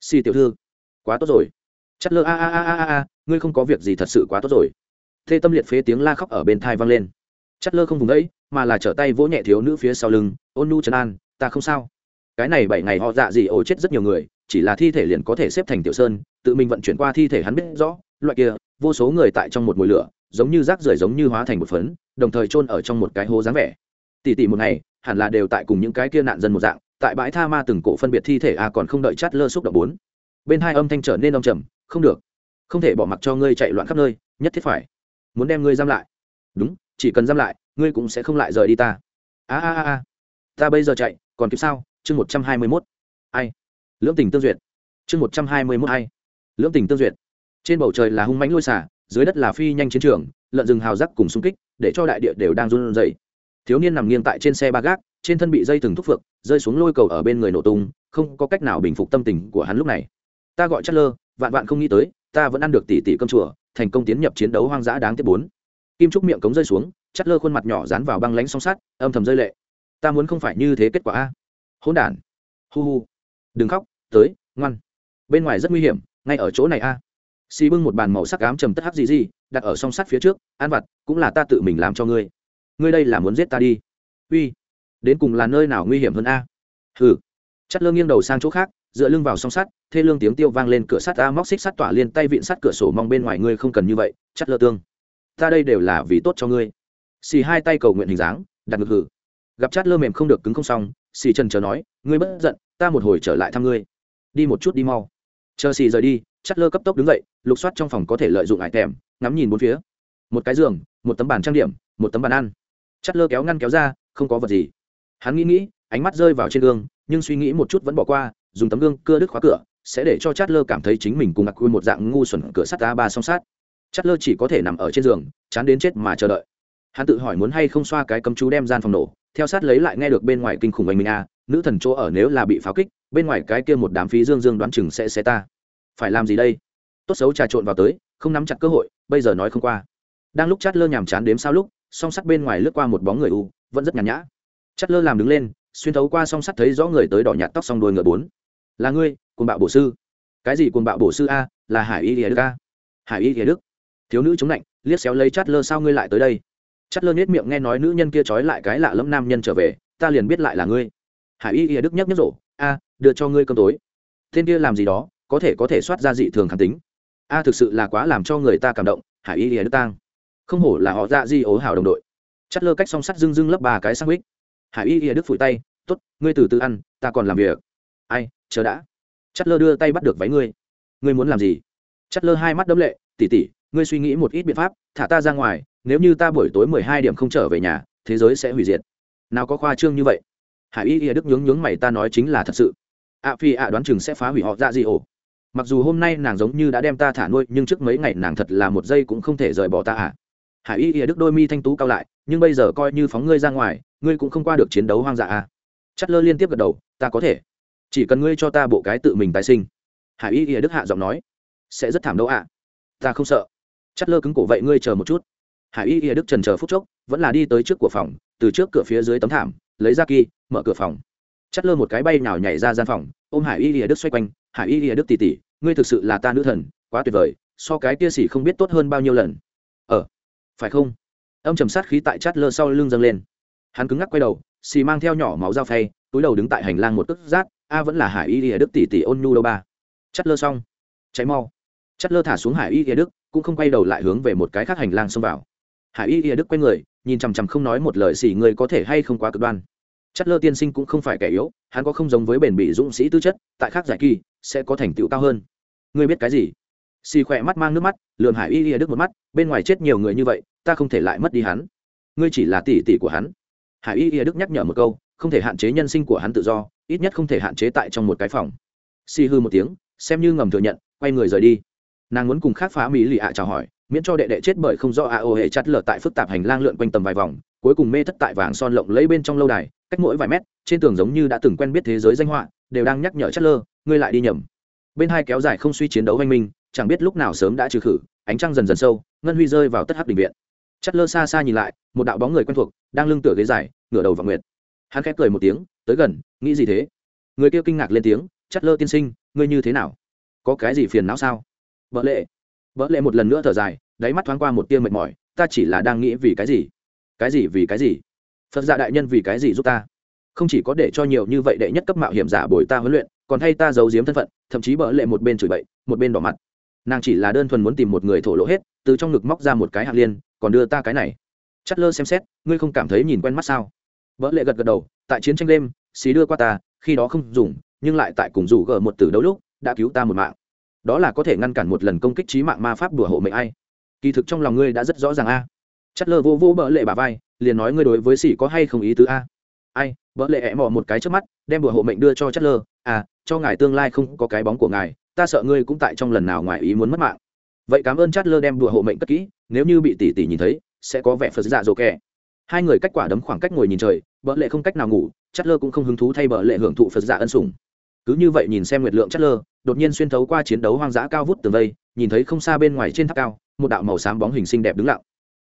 Si tiểu thư, quá tốt rồi. Chất lơ a a a a a ngươi không có việc gì thật sự quá tốt rồi. Thê tâm liệt phế tiếng la khóc ở bên thai vang lên. Chất lơ không vùng đấy, mà là trở tay vỗ nhẹ thiếu nữ phía sau lưng, ôn nu trấn an, ta không sao. Cái này bảy ngày họ dạ gì ổ chết rất nhiều người chỉ là thi thể liền có thể xếp thành tiểu sơn, tự mình vận chuyển qua thi thể hắn biết rõ, loại kia, vô số người tại trong một mùi lửa, giống như rác rưởi giống như hóa thành một phấn, đồng thời chôn ở trong một cái hố dáng vẻ. Tỷ tỷ một ngày, hẳn là đều tại cùng những cái kia nạn dân một dạng, tại bãi tha ma từng cổ phân biệt thi thể à còn không đợi chát lơ xúc động bốn. Bên hai âm thanh trở nên âm trầm, không được, không thể bỏ mặc cho ngươi chạy loạn khắp nơi, nhất thiết phải muốn đem ngươi giam lại. Đúng, chỉ cần giam lại, ngươi cũng sẽ không lại rời đi ta. A a a a, ta bây giờ chạy, còn kịp sao? Chương một trăm hai mươi mốt. Ai? Lưỡng tình tương duyệt. Chương một trăm hai mươi mốt hai. Lưỡng tình tương duyệt. Trên bầu trời là hung mãnh lôi xả, dưới đất là phi nhanh chiến trường, lợn rừng hào giác cùng xung kích, để cho đại địa đều đang run rẩy. Thiếu niên nằm nghiêng tại trên xe ba gác, trên thân bị dây thừng thúc phượng rơi xuống lôi cầu ở bên người nổ tung, không có cách nào bình phục tâm tình của hắn lúc này. Ta gọi chất lơ vạn vạn không nghĩ tới, ta vẫn ăn được tỷ tỷ cơm chùa, thành công tiến nhập chiến đấu hoang dã đáng tiếc bốn. Kim trúc miệng cống rơi xuống chất lơ khuôn mặt nhỏ dán vào băng lánh song sắt, âm thầm rơi lệ. Ta muốn không phải như thế kết quả a. Hỗn đản. Hu hu đừng khóc tới ngoan. Bên ngoài rất nguy hiểm ngay ở chỗ này a. Xì bưng một bàn màu sắc ám trầm tất hắc gì gì đặt ở song sắt phía trước ăn vặt cũng là ta tự mình làm cho ngươi. Ngươi đây là muốn giết ta đi. Uy đến cùng là nơi nào nguy hiểm hơn a? Hừ, chất lơ nghiêng đầu sang chỗ khác dựa lưng vào song sắt thê lương tiếng tiêu vang lên cửa sắt a móc xích sắt tỏa liên tay vịn sắt cửa sổ mong bên ngoài ngươi không cần như vậy chất lơ tương. Ta đây đều là vì tốt cho ngươi. Xì hai tay cầu nguyện hình dáng đặt ngực hử gặp chát lơ mềm không được cứng không xong xì trần chờ nói ngươi bất giận ta một hồi trở lại thăm ngươi. Đi một chút đi mau. Chờ xì rời đi chắt lơ cấp tốc đứng dậy, lục soát trong phòng có thể lợi dụng ải tèm, ngắm nhìn bốn phía. Một cái giường, một tấm bàn trang điểm, một tấm bàn ăn. Chắt lơ kéo ngăn kéo ra, không có vật gì. Hắn nghĩ nghĩ, ánh mắt rơi vào trên gương, nhưng suy nghĩ một chút vẫn bỏ qua, dùng tấm gương cưa đứt khóa cửa, sẽ để cho chát lơ cảm thấy chính mình cùng ặc quy một dạng ngu xuẩn cửa sắt a ba song sát. Chát lơ chỉ có thể nằm ở trên giường, chán đến chết mà chờ đợi. Hắn tự hỏi muốn hay không xoa cái cấm chú đem gian phòng nổ, theo sát lấy lại nghe được bên ngoài kinh khủng oanh minh a nữ thần chỗ ở nếu là bị pháo kích, bên ngoài cái kia một đám phí dương dương đoán chừng sẽ xé ta. Phải làm gì đây? Tốt xấu trà trộn vào tới, không nắm chặt cơ hội, bây giờ nói không qua. Đang lúc chát lơ nhàm chán đếm sao lúc, song sắt bên ngoài lướt qua một bóng người u, vẫn rất nhàn nhã. Chát lơ làm đứng lên, xuyên thấu qua song sắt thấy rõ người tới đỏ nhạt tóc song đuôi ngựa bốn. Là ngươi cùng bạo bổ sư. Cái gì cùng bạo bổ sư a? Là hải y đức a? Hải y đức. Thiếu nữ chống lạnh, liếc xéo lấy chát lơ sao ngươi lại tới đây? Chát lơ nhếch miệng nghe nói nữ nhân kia trói lại cái lạ lẫm nam nhân trở về, ta liền biết lại là ngươi hải y đức nhấc nhấc rổ, a, đưa cho ngươi cơm tối. Tên kia làm gì đó, có thể có thể soát ra dị thường khẳng tính. A, thực sự là quá làm cho người ta cảm động, hải y đức tang không hổ là họ dạ di ố hảo đồng đội. Chắt lơ cách song sắt dưng dưng lấp ba cái sang ích hải y ỉa đức phủi tay t ố t ngươi từ từ ăn, ta còn làm việc. Ai, chờ đã. Chất lơ đưa tay bắt được váy ngươi. Ngươi muốn làm gì? Chất lơ hai mắt đấm lệ, tỉ tỉ, ngươi suy nghĩ một ít biện pháp, thả ta ra ngoài, nếu như ta buổi tối mười hai điểm không trở về nhà, thế giới sẽ hủy diệt. Nào có khoa trương như vậy hải y ỉa đức nhướng nhướng mày, ta nói chính là thật sự ạ phi ạ đoán chừng sẽ phá hủy họ dạ ra gì ổ mặc dù hôm nay nàng giống như đã đem ta thả nuôi, nhưng trước mấy ngày nàng thật là một giây cũng không thể rời bỏ ta ạ à. hải y ỉa đức đôi mi thanh tú cao lại, nhưng bây giờ coi như phóng ngươi ra ngoài, ngươi cũng không qua được chiến đấu hoang dã à. chất lơ liên tiếp gật đầu, ta có thể chỉ cần ngươi cho ta bộ cái tự mình tái sinh hải y ỉa đức hạ giọng nói, sẽ rất thảm đâu ạ à. ta không sợ chất lơ cứng cổ, vậy ngươi chờ một chút hải y ỉa đức trần chờ phút chốc, vẫn là đi tới trước của phòng, từ trước cửa phía dưới tấm thảm lấy ra kỳ mở cửa phòng. Chắt lơ một cái bay nào nhảy ra gian phòng, ôm hải y lìa đức xoay quanh. Hải y lìa đức tỉ tỉ, ngươi thực sự là ta nữ thần, quá tuyệt vời, so cái kia xỉ không biết tốt hơn bao nhiêu lần. Ờ phải không? Ông trầm sát khí tại chát lơ sau lưng dâng lên. Hắn cứng ngắc quay đầu, xì mang theo nhỏ máu dao phay, túi đầu đứng tại hành lang một tức rát, a vẫn là hải y lìa đức tỷ tỷ ôn nhu đâu ba. Chát lơ xong, cháy mau. Chát lơ thả xuống hải y lìa đức, cũng không quay đầu lại hướng về một cái khác hành lang xông vào. Hải y lìa đức quay người nhìn chằm chằm không nói một lời xỉ người có thể hay không quá cực đoan. Chất lơ tiên sinh cũng không phải kẻ yếu, hắn có không giống với bền bỉ dũng sĩ tư chất, tại khác giải kỳ, sẽ có thành tựu cao hơn. Ngươi biết cái gì? Xì khỏe mắt mang nước mắt lượm hải y ỉa đức một mắt, bên ngoài chết nhiều người như vậy, ta không thể lại mất đi hắn. Ngươi chỉ là tỷ tỷ của hắn. Hải y ỉa đức nhắc nhở một câu, không thể hạn chế nhân sinh của hắn tự do, ít nhất không thể hạn chế tại trong một cái phòng. Xỉ hư một tiếng, xem như ngầm thừa nhận, quay người rời đi. Nàng muốn cùng khác phá mỹ lì ạ chào hỏi miễn cho đệ đệ chết bởi không do a ô hệ chặt lở tại phức tạp hành lang lượn quanh tầm vài vòng, cuối cùng mê thất tại vàng son lộng lấy bên trong lâu đài, cách mỗi vài mét, trên tường giống như đã từng quen biết thế giới danh họa, đều đang nhắc nhở chất lơ, ngươi lại đi nhầm. Bên hai kéo dài không suy chiến đấu oanh minh, chẳng biết lúc nào sớm đã trừ khử, ánh trăng dần dần sâu, ngân huy rơi vào tất hắc đình viện. Chất lơ xa xa nhìn lại, một đạo bóng người quen thuộc, đang lưng tựa ghế dài, ngửa đầu vào nguyệt. Hắn khép cười một tiếng, tới gần, nghĩ gì thế? Người kia kinh ngạc lên tiếng chất lơ tiên sinh, ngươi như thế nào? Có cái gì phiền não sao? Vợ lệ vợ lệ một lần nữa thở dài, đáy mắt thoáng qua một tia mệt mỏi, ta chỉ là đang nghĩ vì cái gì? Cái gì vì cái gì? Phật giả đại nhân vì cái gì giúp ta? Không chỉ có để cho nhiều như vậy đệ nhất cấp mạo hiểm giả bồi ta huấn luyện, còn hay ta giấu giếm thân phận, thậm chí bỡ lệ một bên chửi bậy, một bên đỏ mặt. Nàng chỉ là đơn thuần muốn tìm một người thổ lộ hết, từ trong ngực móc ra một cái hạt liên, còn đưa ta cái này. Chất lơ xem xét, ngươi không cảm thấy nhìn quen mắt sao? Vỡ lệ gật gật đầu, tại chiến tranh đêm xí đưa qua ta, khi đó không dùng, nhưng lại tại cùng rủ gờ một từ đấu lúc, đã cứu ta một mạng đó là có thể ngăn cản một lần công kích trí mạng ma pháp đùa hộ mệnh ai. Kỳ thực trong lòng ngươi đã rất rõ ràng a. Chất lơ vô vô bỡ lệ bà vai, liền nói ngươi đối với sĩ có hay không ý tứ a? Ai, bỡ lệ ẹ mò một cái trước mắt, đem đùa hộ mệnh đưa cho chất lơ à cho ngài tương lai không có cái bóng của ngài, ta sợ ngươi cũng tại trong lần nào ngoài ý muốn mất mạng. Vậy cảm ơn chất lơ đem đùa hộ mệnh cất kỹ, nếu như bị tỷ tỷ nhìn thấy, sẽ có vẻ phật dạ dỗ kẻ hai người cách quả đấm khoảng cách ngồi nhìn trời, bỡ lệ không cách nào ngủ chất lơ cũng không hứng thú thay bỡ lệ hưởng thụ phật dạ ân sủng cứ như vậy nhìn xem nguyệt lượng chất lơ, đột nhiên xuyên thấu qua chiến đấu hoang dã cao vút tường vây, nhìn thấy không xa bên ngoài trên tháp cao, một đạo màu xám bóng hình xinh đẹp đứng lặng.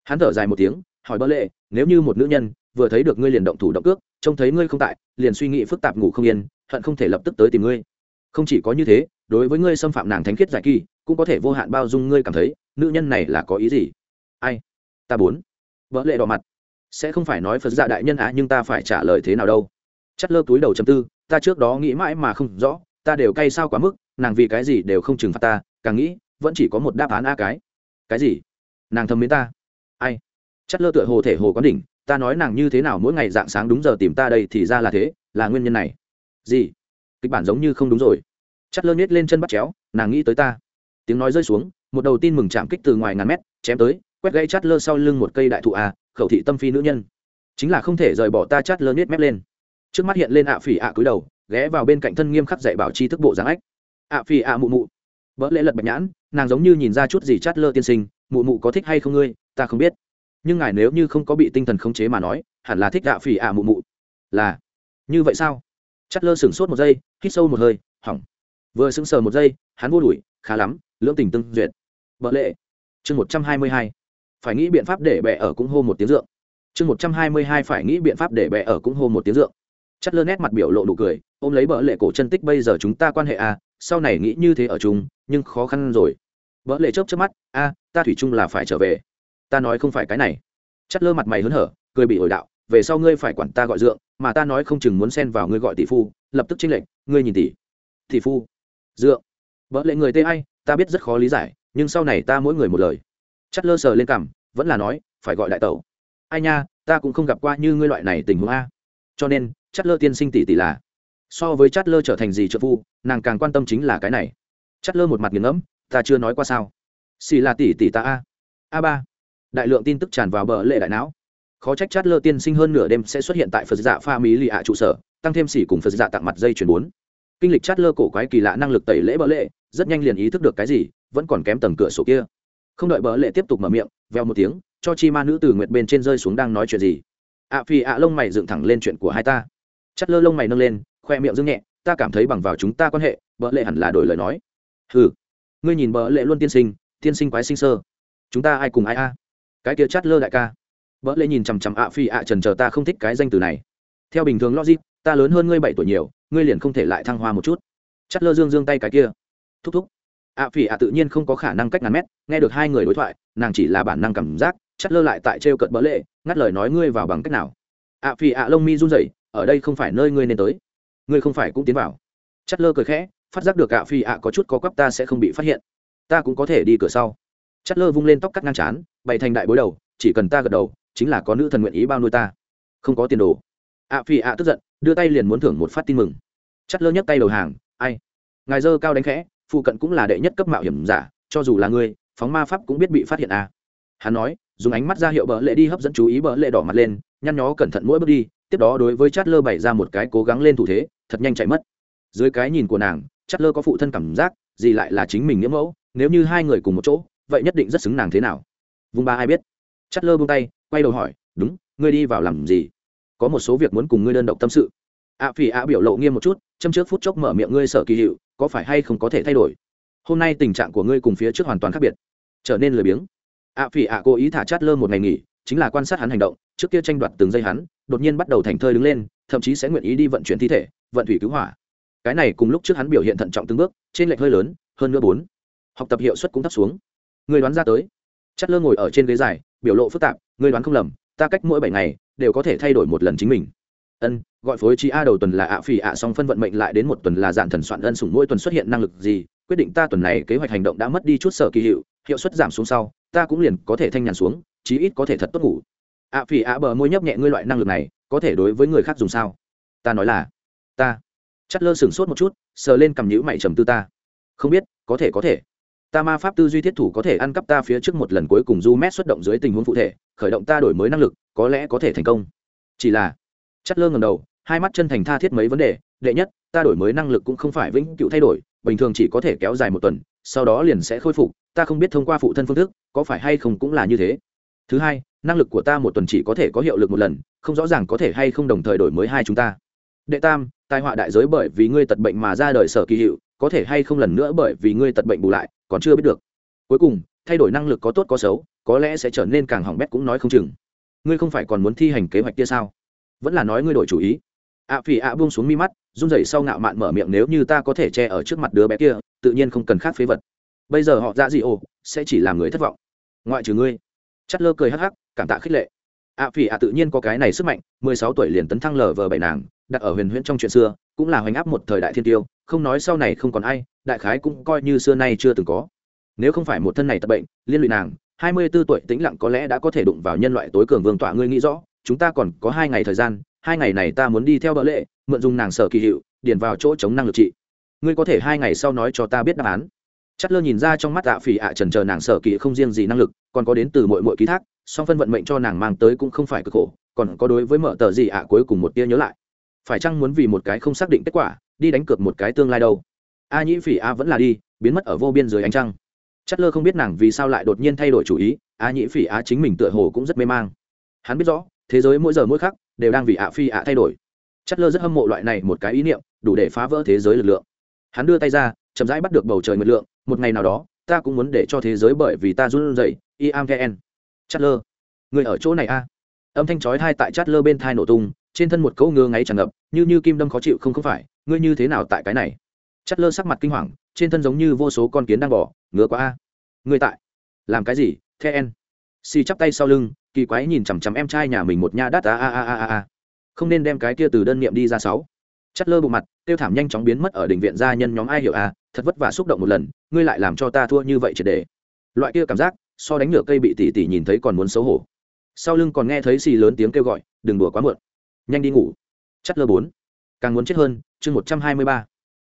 Hắn thở dài một tiếng, hỏi bỡ lệ, nếu như một nữ nhân vừa thấy được ngươi liền động thủ động cước, trông thấy ngươi không tại, liền suy nghĩ phức tạp ngủ không yên, hận không thể lập tức tới tìm ngươi. Không chỉ có như thế, đối với ngươi xâm phạm nàng thánh khiết giải kỳ, cũng có thể vô hạn bao dung ngươi cảm thấy, nữ nhân này là có ý gì? Ai? Ta bốn vợ lệ đỏ mặt. Sẽ không phải nói phật dạ đại nhân á, nhưng ta phải trả lời thế nào đâu. Chất lơ túi đầu chấm tư ta trước đó nghĩ mãi mà không rõ ta đều cay sao quá mức nàng vì cái gì đều không trừng phạt ta càng nghĩ vẫn chỉ có một đáp án a cái. Cái gì? Nàng thầm mến ta. Ai? Chất lơ tựa hồ thể hồ quán đỉnh ta nói nàng như thế nào mỗi ngày dạng sáng đúng giờ tìm ta đây thì ra là thế là nguyên nhân này. Gì? Kịch bản giống như không đúng rồi. Chất lơ nhét lên chân bắt chéo nàng nghĩ tới ta. Tiếng nói rơi xuống một đầu tin mừng chạm kích từ ngoài ngàn mét chém tới quét gãy chát lơ sau lưng một cây đại thụ à, khẩu thị tâm phi nữ nhân. Chính là không thể rời bỏ ta chát lơ nết mép lên trước mắt hiện lên ạ phỉ ạ cúi đầu, ghé vào bên cạnh thân nghiêm khắc dạy bảo chi thức bộ dáng ách. ạ phỉ ạ mụ mụ. Vỡ lễ lật bạch nhãn, nàng giống như nhìn ra chút gì chát lơ tiên sinh, mụ mụ có thích hay không ngươi? Ta không biết. Nhưng ngài nếu như không có bị tinh thần khống chế mà nói, hẳn là thích ạ phỉ ạ mụ mụ. Là. Như vậy sao? Chát lơ sửng sốt một giây, hít sâu một hơi, hỏng. Vừa sững sờ một giây, hắn vô đuổi, khá lắm, lưỡng tình tương duyệt. Vợ lệ chương một trăm hai mươi hai. Phải nghĩ biện pháp để bẻ ở cũng hô một tiếng dượng. Chương một trăm hai mươi hai phải nghĩ biện pháp để bẻ ở cũng hô một tiếng dượng chất lơ nét mặt biểu lộ nụ cười, ôm lấy bỡ lệ cổ chân tích, bây giờ chúng ta quan hệ à sau này nghĩ như thế ở chung, nhưng khó khăn rồi. Bỡ lệ chớp chớp mắt a ta thủy chung là phải trở về. Ta nói không phải cái này. Chất lơ mặt mày hớn hở, cười bị ổi đạo, về sau ngươi phải quản ta gọi dượng, mà ta nói không chừng muốn xen vào ngươi gọi tỷ phu, lập tức chênh lệnh ngươi nhìn tỷ. Tỷ phu. Dượng. Bỡ lệ người tê ai, ta biết rất khó lý giải, nhưng sau này ta mỗi người một lời. Chất lơ sờ lên cằm, vẫn là nói, phải gọi đại tẩu. Ai nha, ta cũng không gặp qua như ngươi loại này tình huống a. Cho nên chất lơ tiên sinh tỷ tỷ là. So với chất lơ trở thành gì trợ phu, nàng càng quan tâm chính là cái này. Chất lơ một mặt nghiền ngẫm, ta chưa nói qua sao? Xì là tỷ tỷ ta a. A ba. Đại lượng tin tức tràn vào bờ lệ đại não. Khó trách chát lơ tiên sinh hơn nửa đêm sẽ xuất hiện tại phật dạ pha mỹ lì ạ trụ sở, tăng thêm xỉ cùng phật dạ tặng mặt dây chuyển bốn. Kinh lịch chát lơ cổ quái kỳ lạ năng lực tẩy lễ bờ lệ, rất nhanh liền ý thức được cái gì, vẫn còn kém tầng cửa sổ kia. Không đợi bờ lệ tiếp tục mở miệng veo một tiếng, cho chi ma nữ từ nguyệt bên trên rơi xuống đang nói chuyện gì. Ạ à phi ạ lông mày dựng thẳng lên chuyện của hai ta chất lơ lông mày nâng lên, khoe miệng dương nhẹ, ta cảm thấy bằng vào chúng ta quan hệ, bợ lệ hẳn là đổi lời nói. Ừ ngươi nhìn bợ lệ luôn tiên sinh tiên sinh quái sinh sơ. Chúng ta ai cùng ai a? Cái kia chát lơ đại ca. Bợ lệ nhìn chằm chằm ạ phi ạ trần chờ ta không thích cái danh từ này. Theo bình thường logic, ta lớn hơn ngươi bảy tuổi nhiều, ngươi liền không thể lại thăng hoa một chút. Chát lơ dương dương tay cái kia. Thúc thúc. Ạ phi ạ tự nhiên không có khả năng cách ngàn mét, nghe được hai người đối thoại, nàng chỉ là bản năng cảm giác, chất lơ lại tại trêu cận bỡ lệ, ngắt lời nói ngươi vào bằng cách nào. Ạ phi ạ lông mi run rẩy ở đây không phải nơi ngươi nên tới. Ngươi không phải cũng tiến vào. Chất lơ cười khẽ, phát giác được ạ phi ạ có chút có quắp ta sẽ không bị phát hiện. Ta cũng có thể đi cửa sau. Chất lơ vung lên tóc cắt ngang chán bày thành đại bối đầu, chỉ cần ta gật đầu, chính là có nữ thần nguyện ý bao nuôi ta. Không có tiền đồ. ạ Phi ạ tức giận, đưa tay liền muốn thưởng một phát tin mừng. Chất lơ nhấc tay đầu hàng, ai? Ngài dơ cao đánh khẽ, phụ cận cũng là đệ nhất cấp mạo hiểm giả, cho dù là ngươi, phóng ma pháp cũng biết bị phát hiện à. hắn nói, dùng ánh mắt ra hiệu bỡ lệ đi hấp dẫn chú ý bỡ lệ đỏ mặt lên, nhăn nhó cẩn thận mỗi bước đi tiếp đó đối với chát lơ bày ra một cái cố gắng lên thủ thế, thật nhanh chạy mất. Dưới cái nhìn của nàng chát lơ có phụ thân cảm giác, gì lại là chính mình nghĩa mẫu, nếu như hai người cùng một chỗ, vậy nhất định rất xứng nàng thế nào? Vùng ba ai biết? Chát lơ buông tay, quay đầu hỏi, đúng, ngươi đi vào làm gì? Có một số việc muốn cùng ngươi đơn độc tâm sự. Ạ phỉ ạ biểu lộ nghiêm một chút, châm trước phút chốc mở miệng ngươi sở kỳ hiệu, có phải hay không có thể thay đổi? Hôm nay tình trạng của ngươi cùng phía trước hoàn toàn khác biệt. Trở nên lười biếng. Ạ phỉ ạ cố ý thả chát lơ một ngày nghỉ, chính là quan sát hắn hành động trước kia tranh đoạt từng giây hắn, đột nhiên bắt đầu thành thơi đứng lên, thậm chí sẽ nguyện ý đi vận chuyển thi thể, vận thủy cứu hỏa. Cái này cùng lúc trước hắn biểu hiện thận trọng từng bước, trên lệch hơi lớn, hơn nữa bốn. Học tập hiệu suất cũng thấp xuống. Người đoán ra tới. Chất lơ ngồi ở trên ghế dài, biểu lộ phức tạp, người đoán không lầm, ta cách mỗi bảy ngày, đều có thể thay đổi một lần chính mình. Ân, gọi phối trí a đầu tuần là ạ phỉ ạ song phân vận mệnh lại đến một tuần là dạn thần soạn ân sủng, mỗi tuần xuất hiện năng lực gì, quyết định ta tuần này kế hoạch hành động đã mất đi chút sở kỳ hiệu hiệu suất giảm xuống sau, ta cũng liền có thể thanh nhàn xuống, chí ít có thể thật tốt ngủ ạ phỉ ạ bờ môi nhấp nhẹ ngươi loại năng lực này, có thể đối với người khác dùng sao? Ta nói là, ta. Chất lơ sửng sốt một chút, sờ lên cầm nhữ mày trầm tư ta. Không biết, có thể có thể. Ta ma pháp tư duy thiết thủ có thể ăn cắp ta phía trước một lần cuối cùng du mét xuất động dưới tình huống phụ thể, khởi động ta đổi mới năng lực, có lẽ có thể thành công. Chỉ là, chất lơ ngầm đầu, hai mắt chân thành tha thiết mấy vấn đề. Đệ nhất, ta đổi mới năng lực cũng không phải vĩnh cựu thay đổi, bình thường chỉ có thể kéo dài một tuần, sau đó liền sẽ khôi phục. Ta không biết thông qua phụ thân phương thức, có phải hay không cũng là như thế thứ hai, năng lực của ta một tuần chỉ có thể có hiệu lực một lần, không rõ ràng có thể hay không đồng thời đổi mới hai chúng ta. Đệ tam, tai họa đại giới bởi vì ngươi tật bệnh mà ra đời sở kỳ hiệu, có thể hay không lần nữa bởi vì ngươi tật bệnh bù lại, còn chưa biết được. Cuối cùng, thay đổi năng lực có tốt có xấu, có lẽ sẽ trở nên càng hỏng bét cũng nói không chừng. Ngươi không phải còn muốn thi hành kế hoạch kia sao? Vẫn là nói ngươi đổi chủ ý. Ạ phỉ ạ buông xuống mi mắt, run rẩy sau ngạo mạn mở miệng nếu như ta có thể che ở trước mặt đứa bé kia, tự nhiên không cần khác phế vật. Bây giờ họ dạ ra gì ồ, sẽ chỉ làm người thất vọng. Ngoại trừ ngươi chất lơ cười hắc hắc, cảm tạ khích lệ. Ạ phỉ ạ tự nhiên có cái này sức mạnh, mười sáu tuổi liền tấn thăng lờ vờ bảy nàng, đặt ở huyền huyễn trong chuyện xưa, cũng là hoành áp một thời đại thiên tiêu, không nói sau này không còn ai, đại khái cũng coi như xưa nay chưa từng có. Nếu không phải một thân này tập bệnh, liên lụy nàng, hai mươi 24 tuổi tĩnh lặng có lẽ đã có thể đụng vào nhân loại tối cường vương tọa ngươi nghĩ rõ, chúng ta còn có hai ngày thời gian, hai ngày này ta muốn đi theo bỡ lệ, mượn dùng nàng sở kỳ hiệu, điền vào chỗ chống năng lực trị. Ngươi có thể hai ngày sau nói cho ta biết đáp án chất lơ nhìn ra trong mắt tạ phỉ ạ trần chờ nàng sở kỳ không riêng gì năng lực, còn có đến từ mọi mọi ký thác, song phân vận mệnh cho nàng mang tới cũng không phải cực khổ, còn có đối với mở tờ gì ạ cuối cùng một tia nhớ lại. Phải chăng muốn vì một cái không xác định kết quả, đi đánh cược một cái tương lai đâu? A nhĩ phỉ a vẫn là đi, biến mất ở vô biên dưới ánh trăng. Chất lơ không biết nàng vì sao lại đột nhiên thay đổi chủ ý, a nhĩ phỉ a chính mình tựa hồ cũng rất mê mang. Hắn biết rõ, thế giới mỗi giờ mỗi khắc đều đang vì ạ phi ạ thay đổi. Chất lơ rất hâm mộ loại này một cái ý niệm, đủ để phá vỡ thế giới lực lượng. Hắn đưa tay ra chậm rãi bắt được bầu trời nguyệt lượng, một ngày nào đó, ta cũng muốn để cho thế giới bởi vì ta run rẩy iam vn chát lơ người ở chỗ này a? Âm thanh chói thai tại chát lơ bên thai nổ tung, trên thân một cỗ ngơ ngáy tràn ngập, như như kim đâm khó chịu không không phải, ngươi như thế nào tại cái này? Chát lơ sắc mặt kinh hoàng, trên thân giống như vô số con kiến đang bỏ ngứa quá a. Ngươi tại? Làm cái gì? The en xì chắp tay sau lưng, kỳ quái nhìn chằm chằm em trai nhà mình một nha đát a a a a a không nên đem cái kia từ đơn niệm đi ra sáu. Chát lơ bộ mặt, tiêu thảm nhanh chóng biến mất ở đỉnh viện gia nhân nhóm ai hiểu a thật vất vả xúc động một lần, ngươi lại làm cho ta thua như vậy triệt để loại kia cảm giác, so đánh nửa cây bị tỉ tỉ nhìn thấy còn muốn xấu hổ. Sau lưng còn nghe thấy xì lớn tiếng kêu gọi, đừng đùa quá muộn. Nhanh đi ngủ. Chắt lơ bốn. Càng muốn chết hơn, chương một trăm hai mươi ba.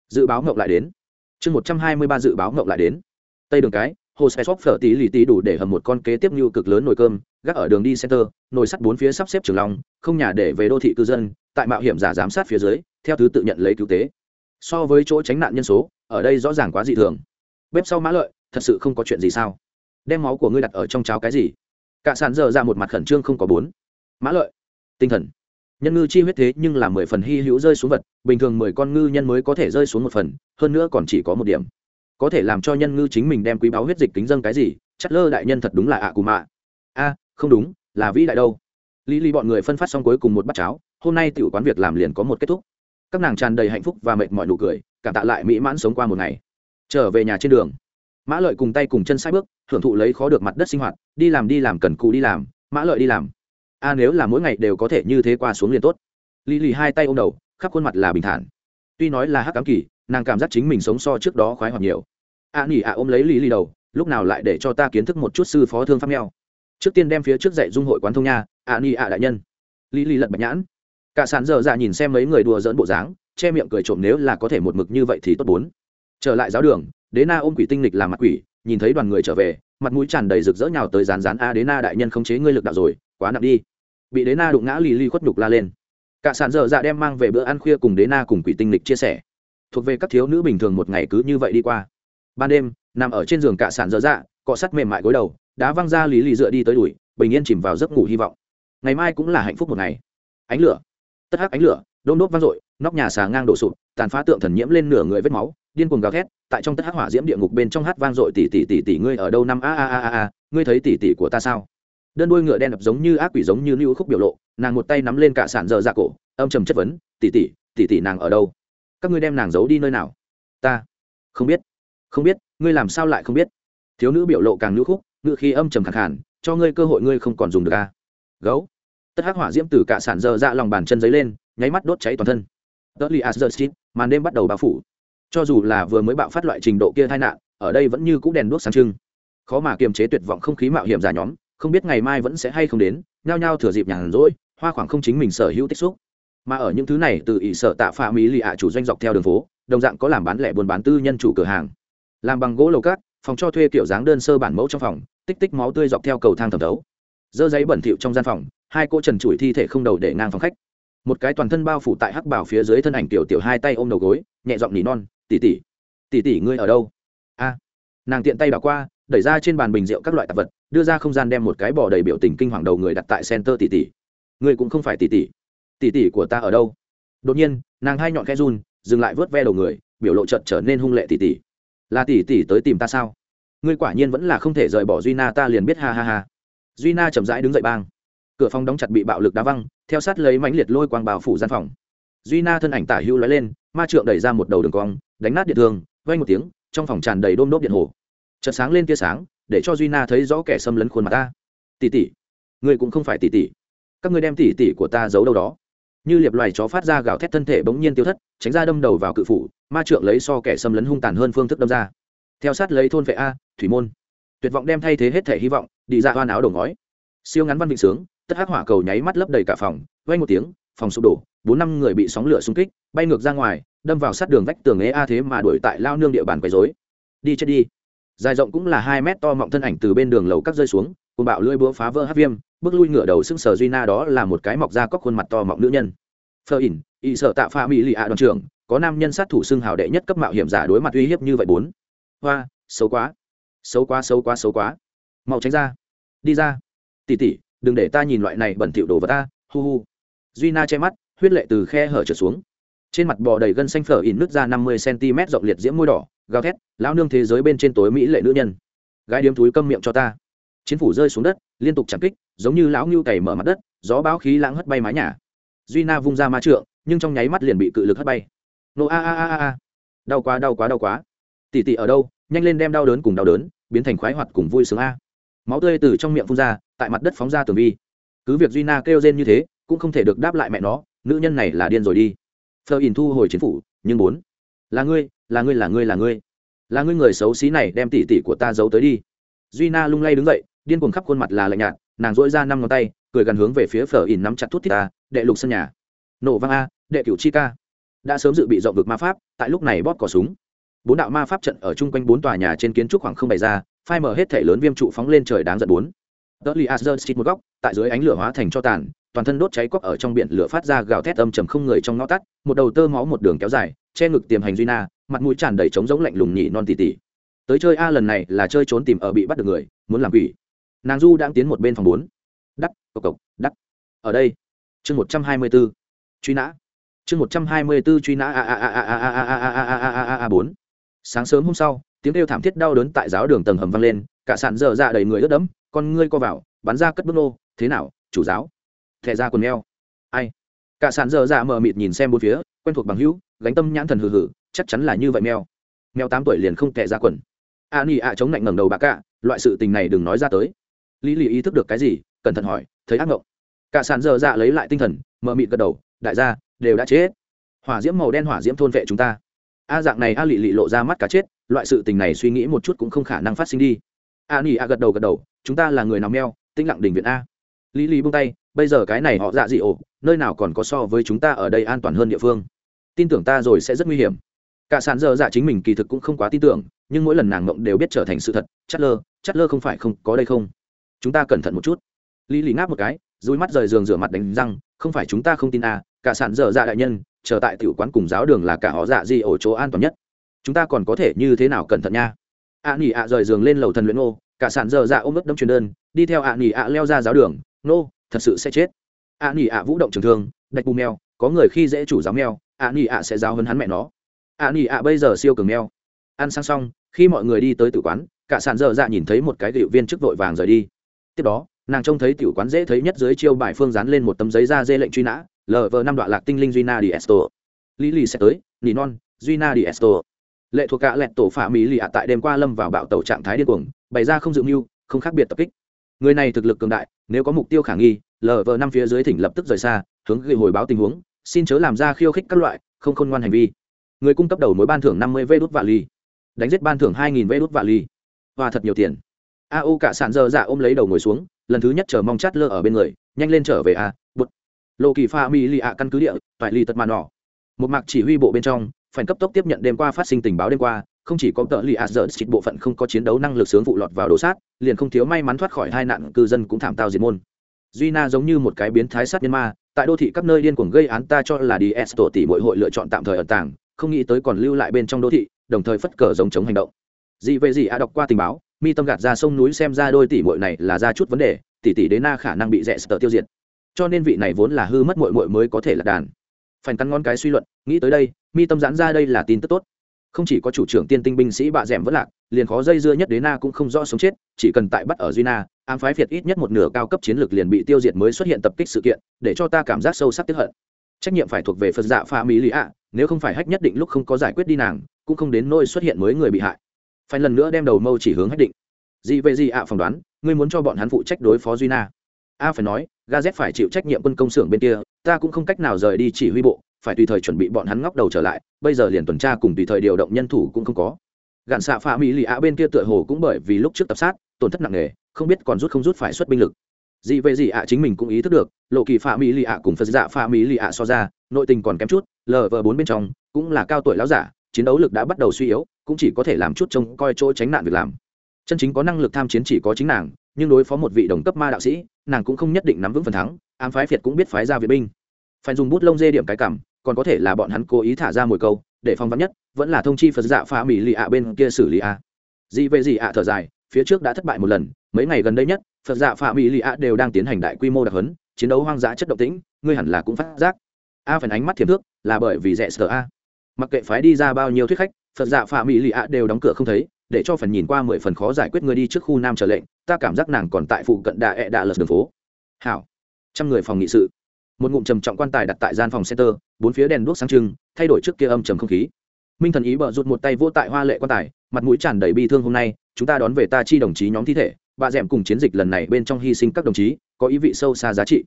Dự báo ngộng lại đến. Chương một trăm hai mươi ba dự báo ngộng lại đến. Tây đường cái, hồ xe xóp phở tí lì tí đủ để hầm một con kế tiếp như cực lớn nồi cơm, gác ở đường đi center, nồi sắt bốn phía sắp xếp trường long, không nhà để về đô thị cư dân, tại mạo hiểm giả giám sát phía dưới, theo thứ tự nhận lấy cứu tế so với chỗ tránh nạn nhân số, ở đây rõ ràng quá dị thường. Bếp sau mã lợi, thật sự không có chuyện gì sao? Đem máu của ngươi đặt ở trong cháo cái gì? Cả sàn dở ra một mặt khẩn trương không có bốn. Mã lợi, tinh thần. Nhân ngư chi huyết thế nhưng là mười phần hy hữu rơi xuống vật, bình thường mười con ngư nhân mới có thể rơi xuống một phần, hơn nữa còn chỉ có một điểm. Có thể làm cho nhân ngư chính mình đem quý báo huyết dịch kính dâng cái gì? Chất lơ đại nhân thật đúng là ạ cù mạ. A, không đúng, là vĩ đại đâu. Lý lý bọn người phân phát xong cuối cùng một bát cháo, hôm nay tiểu quán việc làm liền có một kết thúc các nàng tràn đầy hạnh phúc và mệt mỏi nụ cười cảm tạ lại mỹ mãn sống qua một ngày. Trở về nhà trên đường mã lợi cùng tay cùng chân sai bước hưởng thụ lấy khó được mặt đất sinh hoạt đi làm đi làm cần cù đi làm mã lợi đi làm. A nếu là mỗi ngày đều có thể như thế qua xuống liền tốt. Lì lì hai tay ôm đầu khắp khuôn mặt là bình thản. Tuy nói là hắc cám kỳ nàng cảm giác chính mình sống so trước đó khoái hoặc nhiều. A à, nỉ à ôm lấy lì lì đầu lúc nào lại để cho ta kiến thức một chút sư phó thương pháp mèo? Trước tiên đem phía trước dạy dung hội quán thông nha a à, nỉ a đại nhân. Lì lì lật bạch nhãn cả sàn dở dạ nhìn xem mấy người đùa dỡn bộ dáng, che miệng cười trộm nếu là có thể một mực như vậy thì tốt bốn. Trở lại giáo đường đế na ôm quỷ tinh lịch làm mặt quỷ, nhìn thấy đoàn người trở về, mặt mũi tràn đầy rực rỡ nhào tới rán rán a đế na đại nhân không chế ngươi lực đạo rồi, quá nặng đi. Bị đế na đụng ngã lì lì khuất nhục la lên. Cả sàn dở dạ đem mang về bữa ăn khuya cùng đế na cùng quỷ tinh lịch chia sẻ. Thuộc về các thiếu nữ bình thường một ngày cứ như vậy đi qua. Ban đêm, nằm ở trên giường cả sàn dở dạ cọ sắt mềm mại gối đầu, đá văng ra lý lì dựa đi tới đuổi bình yên chìm vào giấc ngủ hy vọng. Ngày mai cũng là hạnh phúc một ngày. Ánh lửa tất hắc ánh lửa đôm đốt vang dội, nóc nhà xà ngang đổ sụp, tàn phá tượng thần nhiễm lên nửa người vết máu, điên cuồng gào thét, tại trong tất hắc hỏa diễm địa ngục bên trong hát vang dội, tỷ tỷ tỷ tỷ, ngươi ở đâu năm? A a a a a, ngươi thấy tỷ tỷ của ta sao? Đơn đuôi ngựa đen đập giống như ác quỷ giống như lưu khúc biểu lộ, nàng một tay nắm lên cả sản dở ra cổ, âm trầm chất vấn, tỷ tỷ tỷ tỷ nàng ở đâu? Các ngươi đem nàng giấu đi nơi nào? Ta không biết không biết, ngươi làm sao lại không biết? Thiếu nữ biểu lộ càng lưu khúc ngựa khi âm trầm khẳng hẳn cho ngươi cơ hội ngươi không còn dùng được a. Gấu tất hắc hỏa diễm từ cả sản dơ ra dạ lòng bàn chân giấy lên nháy mắt đốt cháy toàn thân Dudley Asdurstein, màn đêm bắt đầu bao phủ. Cho dù là vừa mới bạo phát loại trình độ kia tai nạn, ở đây vẫn như cũ đèn đuốc sáng trưng. Khó mà kiềm chế tuyệt vọng không khí mạo hiểm giả nhóm, không biết ngày mai vẫn sẽ hay không đến, nhao nhao thừa dịp nhàn rỗi, hoa khoảng không chính mình sở hữu tích xúc. Mà ở những thứ này từ ỷ sở tạ pha mỹ lì ạ chủ doanh dọc theo đường phố, đồng dạng có làm bán lẻ buôn bán tư nhân chủ cửa hàng. Làm bằng gỗ lầu cát, phòng cho thuê kiểu dáng đơn sơ bản mẫu trong phòng, tích tích máu tươi dọc theo cầu thang thẩm thấu. Dơ giấy bẩn thỉu trong gian phòng, hai cô trần trụi thi thể không đầu để ngang phòng khách. Một cái toàn thân bao phủ tại hắc bảo phía dưới thân ảnh tiểu tiểu hai tay ôm đầu gối nhẹ giọng nỉ non tỉ tỉ tỉ tỉ ngươi ở đâu? A. Nàng tiện tay bỏ qua đẩy ra trên bàn bình rượu các loại tạp vật đưa ra không gian đem một cái bò đầy biểu tình kinh hoàng đầu người đặt tại center tỉ tỉ ngươi cũng không phải tỉ tỉ tỉ tỉ của ta ở đâu? Đột nhiên nàng hai nhọn khe run dừng lại vớt ve đầu người biểu lộ chợt trở nên hung lệ tỉ tỉ là tỉ tỉ tới tìm ta sao? Ngươi quả nhiên vẫn là không thể rời bỏ duy na ta liền biết ha ha ha duy na chậm rãi đứng dậy bang. Cửa phòng đóng chặt bị bạo lực đá văng, theo sát lấy mãnh liệt lôi quang bào phủ gian phòng. Duy na thân ảnh tả hữu lói lên, ma trượng đẩy ra một đầu đường cong, đánh nát điện thương vay một tiếng, trong phòng tràn đầy đôm đốp điện hồ. Chợt sáng lên tia sáng, để cho duy na thấy rõ kẻ xâm lấn khuôn mặt ta. Tỷ tỷ người cũng không phải tỷ tỷ. Các ngươi đem tỉ tỉ của ta giấu đâu đó. Như liệp loài chó phát ra gào thét thân thể bỗng nhiên tiêu thất, tránh ra đâm đầu vào cự phủ, ma trượng lấy so kẻ xâm lấn hung tàn hơn phương thức đâm ra. Theo sát lấy thôn vệ a, thủy môn. Tuyệt vọng đem thay thế hết thể hy vọng đi ra hoan áo đầu ngói. Siêu ngắn văn vịnh sướng, tất hắc hỏa cầu nháy mắt lấp đầy cả phòng vay một tiếng, phòng sụp đổ, bốn năm người bị sóng lửa xung kích, bay ngược ra ngoài, đâm vào sát đường vách tường ế a thế mà đuổi tại lao nương địa bàn quấy rối. Đi chết đi. Dài rộng cũng là hai mét to mọng thân ảnh từ bên đường lầu cắt rơi xuống cùng bạo lưỡi búa phá vỡ hát viêm, bước lui ngửa đầu sưng sờ duy na đó là một cái mọc da cóc khuôn mặt to mọng nữ nhân. Phơ ỉn ỵ sợ tạ pha mỹ lì ạ đoàn trưởng, có nam nhân sát thủ xưng hào đệ nhất cấp mạo hiểm giả đối mặt uy hiếp như vậy bốn. Hoa, xấu quá. Xấu quá xấu quá xấu quá mau tránh ra. Đi ra. Tỉ tỉ, đừng để ta nhìn loại này bẩn thỉu đồ vật ta, hu hu. Duy na che mắt, huyết lệ từ khe hở trở xuống. Trên mặt bò đầy gân xanh phở ỉn nước ra năm mươi cm rộng liệt diễm môi đỏ, gào thét, lão nương thế giới bên trên tối mỹ lệ nữ nhân. Gái điếm túi câm miệng cho ta. Chiến phủ rơi xuống đất, liên tục chạm kích, giống như lão ngưu cày mở mặt đất, gió báo khí lãng hất bay mái nhà. Duy na vung ra ma trượng, nhưng trong nháy mắt liền bị cự lực hất bay. Nô a a a a. Đau quá đau quá đau quá. Tỉ tỉ ở đâu? Nhanh lên đem đau đớn cùng đau đớn, biến thành khoái hoạt cùng vui sướng a máu tươi từ trong miệng phun ra, tại mặt đất phóng ra tường vi. Cứ việc duy na kêu rên như thế, cũng không thể được đáp lại mẹ nó, nữ nhân này là điên rồi đi. Phờ ỉn thu hồi chiến phủ, nhưng bốn. Là ngươi là ngươi là ngươi là ngươi. Là ngươi người xấu xí này đem tỉ tỉ của ta giấu tới đi. Duy na lung lay đứng dậy, điên cuồng khắp khuôn mặt là lạnh nhạt, nàng dỗi ra năm ngón tay, cười gần hướng về phía phở ỉn nắm chặt thuốc thịt ta, đệ lục sân nhà. Nổ văng a, đệ cửu chi ca. Đã sớm dự bị rộng vực ma pháp, tại lúc này bóp cỏ súng. Bốn đạo ma pháp trận ở chung quanh bốn tòa nhà trên kiến trúc khoảng không bày ra phai mở hết thể lớn viêm trụ phóng lên trời đáng giận bốn đỡ li azzer xịt một góc tại dưới ánh lửa hóa thành cho tàn toàn thân đốt cháy cóc ở trong biển lửa phát ra gào thét âm trầm không người trong ngõ tắt một đầu tơ máu một đường kéo dài che ngực tiềm hành duy na mặt mũi tràn đầy trống giống lạnh lùng nhị non tỉ tỉ tới chơi a lần này là chơi trốn tìm ở bị bắt được người muốn làm quỷ nàng du đang tiến một bên phòng bốn đắc cộc cộc đắc ở đây chương một trăm hai mươi b truy nã chương một trăm hai mươi b truy nã a a a a a a a a a a a a a bốn sáng sớm hôm sau tiếng kêu thảm thiết đau đớn tại giáo đường tầng hầm vang lên, cả sạn dở ra đầy người ướt đẫm, con ngươi co vào, bắn ra cất bước nô, thế nào, chủ giáo? Thẻ ra quần neo ai? Cả sạn dở dạ mờ mịt nhìn xem bốn phía, quen thuộc bằng hữu, gánh tâm nhãn thần hừ hừ, chắc chắn là như vậy mèo. Mèo tám tuổi liền không tệ ra quần. A ni ạ chống lạnh ngẩng đầu bà cạ, loại sự tình này đừng nói ra tới. Lý lì ý thức được cái gì, cẩn thận hỏi, thấy ác mộng cả sàn dở dạ lấy lại tinh thần mờ mịt gật đầu, đại gia, đều đã chết. Hỏa diễm màu đen hỏa diễm thôn vệ chúng ta. A dạng này a lị lị lộ ra mắt cá chết loại sự tình này suy nghĩ một chút cũng không khả năng phát sinh đi. A nỉ a gật đầu gật đầu, chúng ta là người nào meo tĩnh lặng đình viện a. Lý lý buông tay, bây giờ cái này họ dạ dị ổ, nơi nào còn có so với chúng ta ở đây an toàn hơn địa phương. Tin tưởng ta rồi sẽ rất nguy hiểm. Cả sàn dơ dạ chính mình kỳ thực cũng không quá tin tưởng, nhưng mỗi lần nàng ngộng đều biết trở thành sự thật chắt lơ chắt lơ không phải không có đây không? Chúng ta cẩn thận một chút. Lý lý ngáp một cái dùi mắt rời giường rửa mặt đánh răng, không phải chúng ta không tin à cả sàn dơ dạ đại nhân, chờ tại tiểu quán cùng giáo đường là cả họ dạ gì ổ chỗ an toàn nhất chúng ta còn có thể như thế nào cẩn thận nha? Ạ à, nỉ ạ rời giường lên lầu thần luyện ô cả sàn dơ dạ ôm ướt đâm truyền đơn đi theo ạ à, nỉ ạ leo ra giáo đường nô thật sự sẽ chết. Ạ nỉ ạ vũ động trường thương đạch bù mèo có người khi dễ chủ giáo mèo ạ nỉ ạ sẽ giáo hơn hắn mẹ nó. Ạ nỉ ạ bây giờ siêu cường mèo. Ăn sang xong khi mọi người đi tới tử quán cả sàn dơ dạ nhìn thấy một cái gịu viên chức vội vàng rời đi. Tiếp đó nàng trông thấy tiểu quán dễ thấy nhất dưới chiêu bài phương dán lên một tấm giấy da dê lệnh truy nã lờ vờ năm đoạn lạc tinh linh duy na đi esto lý lì sẽ tới nỉ non duy na đi esto lệ thuộc cả lẹt tổ phạm mỹ lì ạ tại đêm qua lâm vào bạo tẩu trạng thái điên cuồng, bày ra không dự mưu, không khác biệt tập kích. Người này thực lực cường đại, nếu có mục tiêu khả nghi, lờ vờ năm phía dưới thỉnh lập tức rời xa, hướng gửi hồi báo tình huống, xin chớ làm ra khiêu khích các loại, không khôn ngoan hành vi. Người cung cấp đầu mối ban thưởng năm mươi vê đốt vạ ly đánh giết ban thưởng hai nghìn vê đốt vạ ly và thật nhiều tiền. A u cả sạn dơ dạ ôm lấy đầu ngồi xuống, lần thứ nhất chờ mong chát lơ ở bên người, nhanh lên trở về a bút lộ kỳ pha mỹ lì ạ căn cứ địa, phải ly tật màn nỏ một mạc chỉ huy bộ bên trong phải cấp tốc tiếp nhận đêm qua phát sinh tình báo đêm qua, không chỉ có tợ lì ạ dở xịt bộ phận không có chiến đấu năng lực sướng vụ lọt vào đồ sát, liền không thiếu may mắn thoát khỏi hai nạn cư dân cũng thảm tao diệt môn. Duy na giống như một cái biến thái sát nhân ma, tại đô thị các nơi điên cuồng gây án ta cho là đi s tổ tỷ mỗi hội lựa chọn tạm thời ở tảng không nghĩ tới còn lưu lại bên trong đô thị, đồng thời phất cờ giống chống hành động. Dị về gì a đọc qua tình báo, mi tâm gạt ra sông núi xem ra đôi tỷ muội này là ra chút vấn đề, tỷ tỷ đến na khả năng bị rẽ sờ tiêu diệt. Cho nên vị này vốn là hư mất muội muội mới có thể là đàn phản căn ngon cái suy luận, nghĩ tới đây, mi tâm giãn ra đây là tin tức tốt. Không chỉ có chủ trưởng tiên tinh binh sĩ bạ rẻm vất lạc, liền khó dây dưa nhất đế na cũng không rõ sống chết, chỉ cần tại bắt ở duy na, ám phái việt ít nhất một nửa cao cấp chiến lược liền bị tiêu diệt mới xuất hiện tập kích sự kiện, để cho ta cảm giác sâu sắc tiếp hận. Trách nhiệm phải thuộc về phật dạ pha mỹ lý ạ nếu không phải hách nhất định lúc không có giải quyết đi nàng, cũng không đến nỗi xuất hiện mới người bị hại. Phải lần nữa đem đầu mâu chỉ hướng hách định. Gì về gì ạ phỏng đoán, ngươi muốn cho bọn hắn phụ trách đối phó duy na. A phải nói gazet phải chịu trách nhiệm quân công xưởng bên kia, ta cũng không cách nào rời đi chỉ huy bộ, phải tùy thời chuẩn bị bọn hắn ngóc đầu trở lại, bây giờ liền tuần tra cùng tùy thời điều động nhân thủ cũng không có. Gạn xạ phạm mỹ lì ạ bên kia tựa hồ cũng bởi vì lúc trước tập sát, tổn thất nặng nề, không biết còn rút không rút phải xuất binh lực. Dị về dị ạ chính mình cũng ý thức được, lộ kỳ phạm mỹ lì ạ cùng phật dạ phạm mỹ lì ạ so ra, nội tình còn kém chút lờ vờ bốn bên trong, cũng là cao tuổi lão giả, chiến đấu lực đã bắt đầu suy yếu, cũng chỉ có thể làm chút trông coi chỗ tránh nạn việc làm. Chân chính có năng lực tham chiến chỉ có chính nàng nhưng đối phó một vị đồng cấp ma đạo sĩ, nàng cũng không nhất định nắm vững phần thắng, ám phái việt cũng biết phái ra viện binh. Phải dùng bút lông dê điểm cái cảm, còn có thể là bọn hắn cố ý thả ra mồi câu, để phong vắn nhất, vẫn là thông chi phật dạ pha mỹ lì ạ bên kia xử lý a dị về gì ạ thở dài, phía trước đã thất bại một lần, mấy ngày gần đây nhất, phật dạ pha mỹ lì ạ đều đang tiến hành đại quy mô đặc hấn chiến đấu hoang dã chất động tĩnh, ngươi hẳn là cũng phát giác. A phần ánh mắt thiệp thước, là bởi vì rẻ sợ a. Mặc kệ phái đi ra bao nhiêu thuyết khách, phật dạ pha mỹ lì ạ đều đóng cửa không thấy để cho phần nhìn qua mười phần khó giải quyết người đi trước khu nam trở lệnh, ta cảm giác nàng còn tại phụ cận đà ẹ đà lật đường phố. Hảo. Trăm người phòng nghị sự. Một ngụm trầm trọng quan tài đặt tại gian phòng center, bốn phía đèn đuốc sáng trưng, thay đổi trước kia âm trầm không khí. Minh thần ý bợ rụt một tay vô tại hoa lệ quan tài, mặt mũi tràn đầy bi thương hôm nay, chúng ta đón về ta chi đồng chí nhóm thi thể, bà d cùng chiến dịch lần này bên trong hy sinh các đồng chí, có ý vị sâu xa giá trị.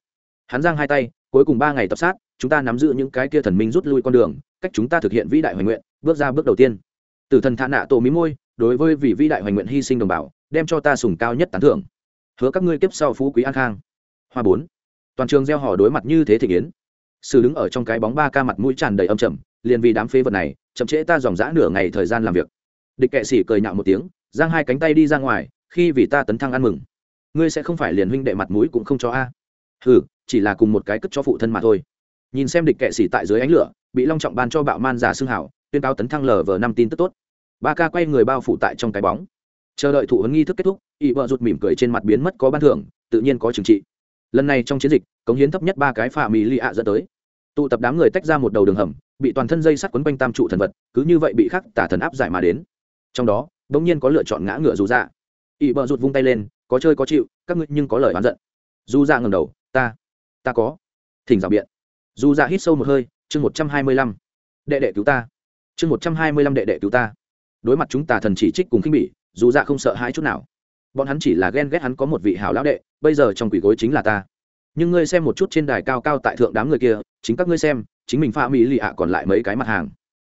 Hắn giang hai tay, cuối cùng ba ngày tập sát, chúng ta nắm giữ những cái kia thần minh rút lui con đường, cách chúng ta thực hiện vĩ đại hoài nguyện, bước ra bước đầu tiên. Từ thần thạ nạ tổ mí môi đối với vị vĩ đại hoành nguyện hy sinh đồng bào, đem cho ta sùng cao nhất tán thưởng. Hứa các ngươi kiếp sau phú quý an khang. Hoa bốn. Toàn trường gieo hò đối mặt như thế thị kiến sử đứng ở trong cái bóng ba ca mặt mũi tràn đầy âm trầm, liền vì đám phế vật này, chậm trễ ta dòng dã nửa ngày thời gian làm việc. Địch kệ sĩ cười nhạo một tiếng, giang hai cánh tay đi ra ngoài, khi vì ta tấn thăng ăn mừng. Ngươi sẽ không phải liền huynh đệ mặt mũi cũng không cho a. Hừ, chỉ là cùng một cái cất cho phụ thân mà thôi. Nhìn xem địch kệ sĩ tại dưới ánh lửa, bị long trọng ban cho bạo man giả xương hảo, tuyên cáo tấn thăng lờ vờ năm tin tức tốt ba ca quay người bao phủ tại trong cái bóng. Chờ đợi thụ huấn nghi thức kết thúc ỵ vợ rụt mỉm cười trên mặt biến mất có ban thưởng, tự nhiên có trừng trị. Lần này trong chiến dịch, cống hiến thấp nhất ba cái phà mì lì ạ dẫn tới. Tụ tập đám người tách ra một đầu đường hầm, bị toàn thân dây sắt quấn quanh tam trụ thần vật, cứ như vậy bị khắc tả thần áp giải mà đến. Trong đó đ ỗ n g nhiên có lựa chọn ngã ngựa dù dạ. Ỵ vợ rụt vung tay lên, có chơi có chịu, các ngươi nhưng có lời oán giận. Dù dạ ngầm đầu, ta ta có. Thỉnh rào biện. Dù dạ hít sâu một hơi, chương một trăm hai mươi lăm, đệ đệ cứu ta. Chương một trăm hai mươi lăm đệ đệ cứu ta đối mặt chúng tà thần chỉ trích cùng khinh bỉ, dù dạ không sợ hãi chút nào. Bọn hắn chỉ là ghen ghét hắn có một vị hảo lão đệ, bây giờ trong quỷ gối chính là ta. Nhưng ngươi xem một chút trên đài cao cao tại thượng đám người kia, chính các ngươi xem, chính mình pha mỹ lì ạ còn lại mấy cái mặt hàng.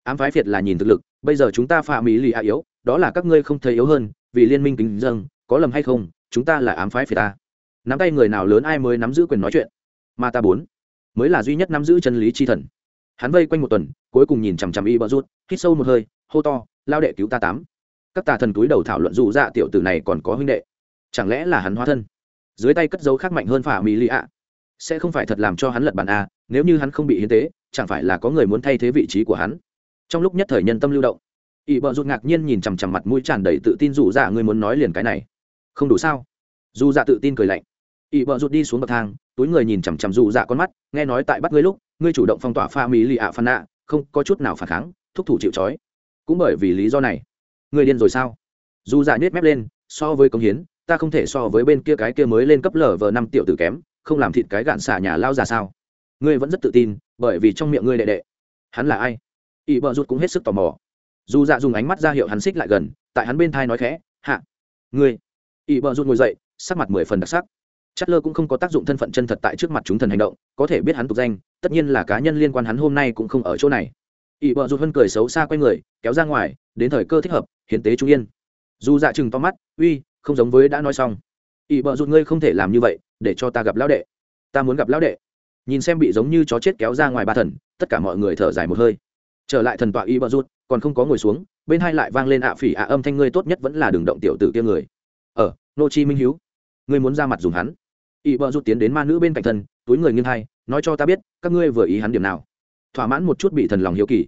Ám phái việt là nhìn thực lực, bây giờ chúng ta pha mỹ lì ạ yếu, đó là các ngươi không thấy yếu hơn, vì liên minh kính dâng có lầm hay không, chúng ta là ám phái việt ta. Nắm tay người nào lớn ai mới nắm giữ quyền nói chuyện? Mà ta bốn, mới là duy nhất nắm giữ chân lý chi thần. Hắn vây quanh một tuần, cuối cùng nhìn chằm chằm y bờ rút hít sâu một hơi, hô to lao đệ cứu ta tám. Các tà thần túi đầu thảo luận dù dạ tiểu tử này còn có huynh đệ. Chẳng lẽ là hắn hóa thân? Dưới tay cất dấu khác mạnh hơn phả mỹ lì ạ. Sẽ không phải thật làm cho hắn lật bàn a nếu như hắn không bị hiến tế, chẳng phải là có người muốn thay thế vị trí của hắn? Trong lúc nhất thời nhân tâm lưu động ỵ bợ rụt ngạc nhiên nhìn chằm chằm mặt mũi tràn đầy tự tin dù dạ người muốn nói liền cái này. Không đủ sao? Dù dạ tự tin cười lạnh. Ỵ bợ rụt đi xuống bậc thang, túi người nhìn chằm chằm dù dạ con mắt, nghe nói tại bắt ngươi lúc, ngươi chủ động phong tỏa pha mỹ lì ạ phan nạ, không có chút nào phản kháng, thúc thủ chịu trói cũng bởi vì lý do này. Người điên rồi sao? Dù dạ nhét mép lên, so với công hiến, ta không thể so với bên kia cái kia mới lên cấp lở vờ năm tiểu tử kém, không làm thịt cái gạn xả nhà lao ra sao? Ngươi vẫn rất tự tin, bởi vì trong miệng ngươi đệ đệ. Hắn là ai? Ỵ bờ rút cũng hết sức tò mò. Dù dạ dùng ánh mắt ra hiệu hắn xích lại gần, tại hắn bên thai nói khẽ, hạ, ngươi. Ỵ bờ rút ngồi dậy, sắc mặt mười phần đặc sắc. Chất lơ cũng không có tác dụng thân phận chân thật tại trước mặt chúng thần hành động, có thể biết hắn tục danh, tất nhiên là cá nhân liên quan hắn hôm nay cũng không ở chỗ này ỵ bợ rụt hơn cười xấu xa q u a y người, kéo ra ngoài, đến thời cơ thích hợp, hiến tế trung yên. Dù dạ chừng to mắt, uy, không giống với đã nói xong. Ỵ bợ rụt ngươi không thể làm như vậy, để cho ta gặp lão đệ. Ta muốn gặp lão đệ. Nhìn xem bị giống như chó chết kéo ra ngoài ba thần, tất cả mọi người thở dài một hơi. Trở lại thần tọa ỵ bợ rụt, còn không có ngồi xuống, bên hai lại vang lên ạ phỉ ạ âm thanh ngươi tốt nhất vẫn là đường động tiểu tử kia người. Ở nô chi minh hiếu, ngươi muốn ra mặt dùng hắn. Ỵ bợ rụt tiến đến ma nữ bên cạnh thần túi người nghiêng hai, nói cho ta biết, các ngươi vừa ý hắn điểm nào? Thỏa mãn một chút bị thần lòng hiếu kỳ.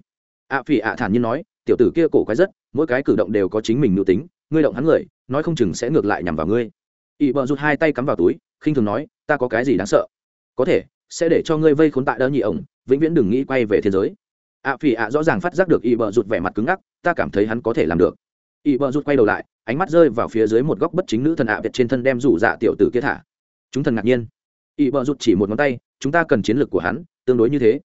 Ạ phỉ ạ thản nhiên nói, tiểu tử kia cổ quái rất, mỗi cái cử động đều có chính mình mưu tính, ngươi động hắn người, nói không chừng sẽ ngược lại nhằm vào ngươi. Ỵ bợ rút hai tay cắm vào túi, khinh thường nói, ta có cái gì đáng sợ? Có thể, sẽ để cho ngươi vây khốn tại đỡ nhị ổng, vĩnh viễn đừng nghĩ quay về thế giới. Ạ à phỉ ạ rõ ràng phát giác được ỵ bợ rút vẻ mặt cứng ngắc, ta cảm thấy hắn có thể làm được. Ỵ bợ rút quay đầu lại, ánh mắt rơi vào phía dưới một góc bất chính nữ thần ạ việt trên thân đem rủ dạ tiểu tử kia thả. Chúng thần ngạc nhiên. Ỵ bợ rút chỉ một ngón tay, chúng ta cần chiến lược của hắn, tương đối như thế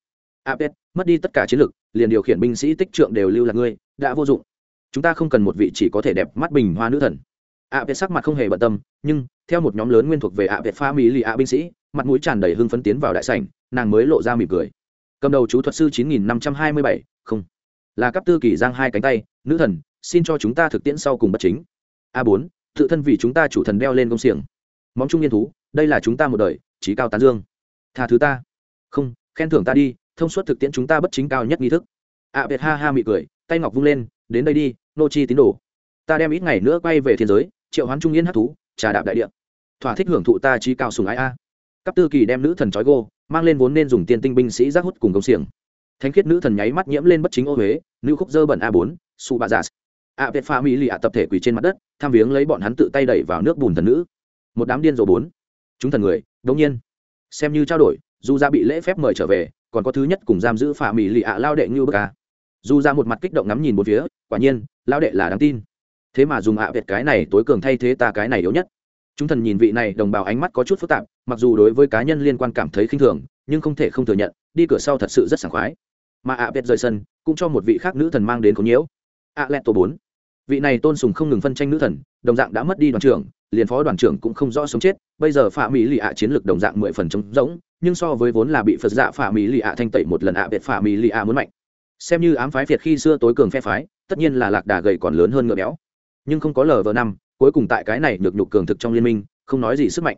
apet việt mất đi tất cả chiến lược liền điều khiển binh sĩ tích trượng đều lưu là ngươi, đã vô dụng. Chúng ta không cần một vị chỉ có thể đẹp mắt bình hoa nữ thần. Apet việt sắc mặt không hề bận tâm, nhưng, theo một nhóm lớn nguyên thuộc về apet việt pha mỹ lì A binh sĩ, mặt mũi tràn đầy hưng phấn tiến vào đại sảnh, nàng mới lộ ra mỉm cười. Cầm đầu chú thuật sư chín nghìn năm trăm hai mươi bảy, không. Là cấp tư kỳ giang hai cánh tay, nữ thần, xin cho chúng ta thực tiễn sau cùng bất chính. A bốn, tự thân vì chúng ta chủ thần đeo lên công xiềng. Móng trung niên thú, đây là chúng ta một đời trí cao tán dương. Tha thứ ta. Không, khen thưởng ta đi thông suốt thực tiễn chúng ta bất chính cao nhất nghi thức. Ạ à, ha ha mị cười tay ngọc vung lên đến đây đi nô chi tín đồ. Ta đem ít ngày nữa quay về thiên giới triệu hoán trung yên hát thú trà đạp đại địa. Thỏa thích hưởng thụ ta trí cao sùng ái a. Cấp tư kỳ đem nữ thần trói gô mang lên vốn nên dùng tiên tinh binh sĩ giác hút cùng công xiềng. Thánh khiết nữ thần nháy mắt nhiễm lên bất chính ô huế nữ khúc dơ bẩn a bốn su ba giả ạ việt pha mỹ lì ạ tập thể quỳ trên mặt đất tham viếng lấy bọn hắn tự tay đẩy vào nước bùn thần nữ. Một đám điên rồ bốn. Chúng thần người đống nhiên. Xem như trao đổi dù ra bị lễ phép mời trở về còn có thứ nhất cùng giam giữ pha mỹ lì ạ lao đệ như bờ ca dù ra một mặt kích động ngắm nhìn một phía, quả nhiên, lao đệ là đáng tin. Thế mà dùng ạ việt cái này tối cường thay thế ta cái này yếu nhất. Chúng thần nhìn vị này đồng bào ánh mắt có chút phức tạp, mặc dù đối với cá nhân liên quan cảm thấy khinh thường, nhưng không thể không thừa nhận, đi cửa sau thật sự rất sảng khoái. Mà ạ việt rời sân, cũng cho một vị khác nữ thần mang đến có nhiễu. Ạ lẹt tổ bốn. Vị này tôn sùng không ngừng phân tranh nữ thần, đồng dạng đã mất đi đoàn trưởng liền phó đoàn trưởng cũng không rõ sống chết, bây giờ phạm mỹ lì ạ chiến lược đồng dạng mười phần trống rỗng, nhưng so với vốn là bị phật dạ phạm mỹ lì ạ thanh tẩy một lần ạ việt phạm mỹ lì ạ muốn mạnh. Xem như ám phái việt khi xưa tối cường phe phái, tất nhiên là lạc đà gầy còn lớn hơn ngựa béo. Nhưng không có lờ vờ năm, cuối cùng tại cái này được nhục cường thực trong liên minh, không nói gì sức mạnh.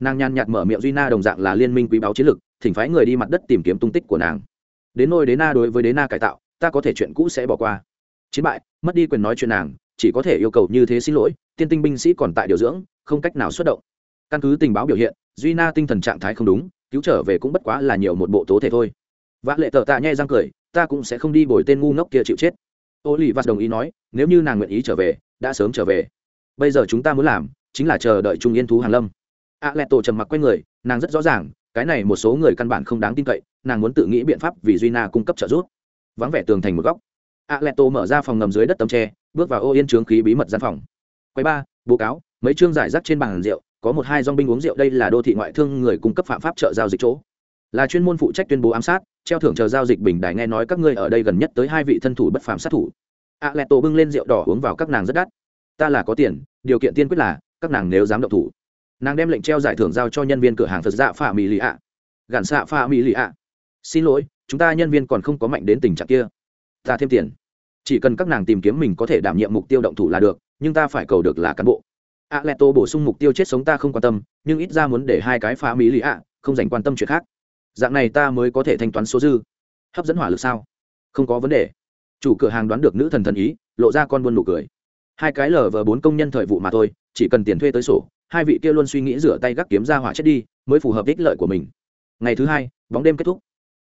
Nàng nhàn nhạt mở miệng duy na đồng dạng là liên minh quý báo chiến lược, thỉnh phái người đi mặt đất tìm kiếm tung tích của nàng. Đến nôi đế na đối với đế na cải tạo, ta có thể chuyện cũ sẽ bỏ qua. Chiến bại, mất đi quyền nói chuyện nàng, chỉ có thể yêu cầu như thế xin lỗi tiên tinh binh sĩ còn tại điều dưỡng, không cách nào xuất động. Căn cứ tình báo biểu hiện, duy na tinh thần trạng thái không đúng, cứu trở về cũng bất quá là nhiều một bộ tố thể thôi. Vã lệ tờ tạ nhai răng cười, ta cũng sẽ không đi bồi tên ngu ngốc kia chịu chết. Ô lì vạt đồng ý nói, nếu như nàng nguyện ý trở về, đã sớm trở về. Bây giờ chúng ta muốn làm chính là chờ đợi trung yên thú hàn lâm. A lẹ tổ trầm mặc q u a y người, nàng rất rõ ràng, cái này một số người căn bản không đáng tin cậy, nàng muốn tự nghĩ biện pháp vì duy na cung cấp trợ giúp. Vắng vẻ tường thành một góc. A lẹ tổ mở ra phòng ngầm dưới đất tấm tre, bước vào ô yên trướng khí bí mật gian phòng quay ba, bố cáo, mấy chương giải rác trên bàn rượu, có một hai dong binh uống rượu đây là đô thị ngoại thương người cung cấp phạm pháp trợ giao dịch chỗ. Là chuyên môn phụ trách tuyên bố ám sát, treo thưởng chờ giao dịch bình đài nghe nói các ngươi ở đây gần nhất tới hai vị thân thủ bất phàm sát thủ. A lẹ tổ bưng lên rượu đỏ uống vào các nàng rất đắt. Ta là có tiền, điều kiện tiên quyết là, các nàng nếu dám động thủ. Nàng đem lệnh treo giải thưởng giao cho nhân viên cửa hàng phật dạ pha mỹ lì ạ. Gạn xạ pha mỹ lì ạ. Xin lỗi, chúng ta nhân viên còn không có mạnh đến tình trạng kia. Ta thêm tiền. Chỉ cần các nàng tìm kiếm mình có thể đảm nhiệm mục tiêu động thủ là được nhưng ta phải cầu được là cán bộ. A lẹ tô bổ sung mục tiêu chết sống ta không quan tâm, nhưng ít ra muốn để hai cái phá mỹ lì ạ, không dành quan tâm chuyện khác. Dạng này ta mới có thể thanh toán số dư. Hấp dẫn hỏa lực sao? Không có vấn đề. Chủ cửa hàng đoán được nữ thần thần ý, lộ ra con buôn nụ cười. Hai cái lờ vờ bốn công nhân thời vụ mà thôi, chỉ cần tiền thuê tới sổ, hai vị kia luôn suy nghĩ rửa tay gác kiếm ra hỏa chết đi, mới phù hợp ích lợi của mình. Ngày thứ hai, bóng đêm kết thúc.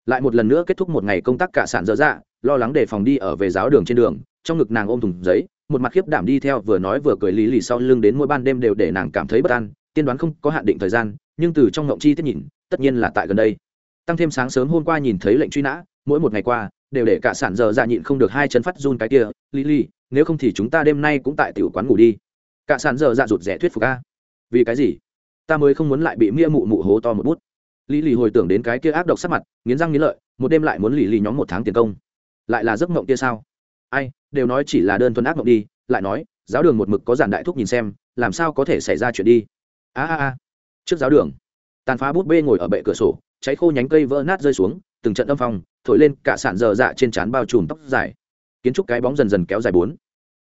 Lại một lần nữa kết thúc một ngày công tác cả sản dở dạ lo lắng đề phòng đi ở về giáo đường trên đường, trong ngực nàng ôm thùng giấy một mặt khiếp đảm đi theo vừa nói vừa cười lý lì sau lưng đến mỗi ban đêm đều để nàng cảm thấy bất an, tiên đoán không có hạn định thời gian, nhưng từ trong ngộng chi tiết nhìn, tất nhiên là tại gần đây. Tăng thêm sáng sớm hôm qua nhìn thấy lệnh truy nã, mỗi một ngày qua, đều để cả sản giờ dạ nhịn không được hai chân phát run cái kia lý lì, nếu không thì chúng ta đêm nay cũng tại tiểu quán ngủ đi. Cả sản giờ dạ rụt rẻ thuyết phục a. Vì cái gì? Ta mới không muốn lại bị mia mụ mụ hố to một bút. Lý lì hồi tưởng đến cái kia ác độc sắc mặt, nghiến răng nghiến lợi, một đêm lại muốn lì lì nhóm một tháng tiền công. Lại là giấc mộng kia sao? Ai, đều nói chỉ là đơn thuần ác mộng đi, lại nói, giáo đường một mực có giản đại thúc nhìn xem, làm sao có thể xảy ra chuyện đi? A a a. Trước giáo đường, tàn phá bút bê ngồi ở bệ cửa sổ, cháy khô nhánh cây vỡ nát rơi xuống, từng trận âm phong, thổi lên cả sản dở dạ trên trán bao trùm tóc dài. Kiến trúc cái bóng dần dần kéo dài bốn.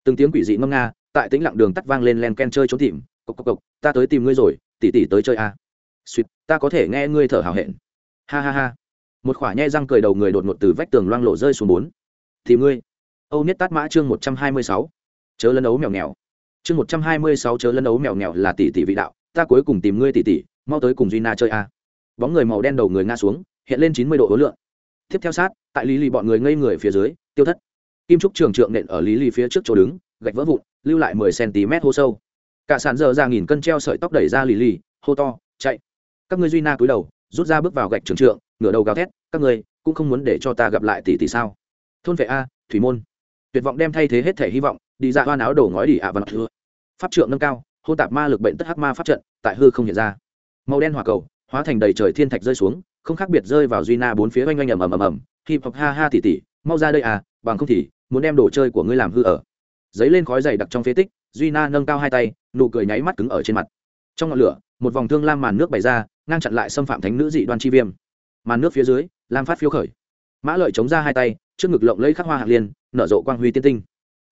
Từng tiếng quỷ dị ngâm nga, tại tĩnh lặng đường tắt vang lên len ken chơi trốn tìm. Cộc cộc cộc, ta tới tìm ngươi rồi tỉ tỉ tới chơi a. À. suýt, ta có thể nghe ngươi thở hào hẹn. Ha ha ha. Một khoả nhe răng cười đầu người đột ngột từ vách tường loang lộ rơi xuống bốn. Tìm ngươi âu niết tát mã chương một trăm hai mươi sáu. Chớ lấn ấu mèo nghèo. Chương một trăm hai mươi sáu chớ lấn ấu mèo nghèo là tỷ tỷ vị đạo, ta cuối cùng tìm ngươi tỷ tỷ, mau tới cùng duy na chơi a. Bóng người màu đen đầu người ngã xuống, hiện lên chín mươi độ ối lượng. Tiếp theo sát, tại lý lì bọn người ngây người phía dưới, tiêu thất. Kim trúc trường trượng nện ở lý lì phía trước chỗ đứng, gạch vỡ vụn, lưu lại mười cm hô sâu. Cả sàn giờ ra nghìn cân treo sợi tóc đẩy ra lý lì, hô to, chạy. Các ngươi duy na cúi đầu, rút ra bước vào gạch trường trượng, ngửa đầu gào thét, các ngươi, cũng không muốn để cho ta gặp lại tỷ tỷ sao? Thôn vệ a, thủy môn tuyệt vọng đem thay thế hết thể hy vọng, đi ra hoan áo đổ ngói đi ạ và thưa pháp trượng nâng cao hô tạp ma lực bệnh tất hắc ma pháp trận, tại hư không hiện ra. Màu đen hỏa cầu, hóa thành đầy trời thiên thạch rơi xuống, không khác biệt rơi vào duy na bốn phía oanh oanh ầm ầm ầm ầm. Hip hop ha ha tỉ tỉ, mau ra đây à bằng không thì, muốn đem đồ chơi của ngươi làm hư ở. Giấy lên khói dày đặc trong phế tích, duy na nâng cao hai tay, nụ cười nháy mắt cứng ở trên mặt. Trong ngọn lửa, một vòng thương lam màn nước bày ra, ngang chặn lại xâm phạm thánh nữ dị đoan chi viêm. Màn nước phía dưới, lam phát phiếu khởi. Mã lợi chống ra hai tay, trước ngực lộng lấy khắc hoa hạng liên nở rộ quang huy tiên tinh.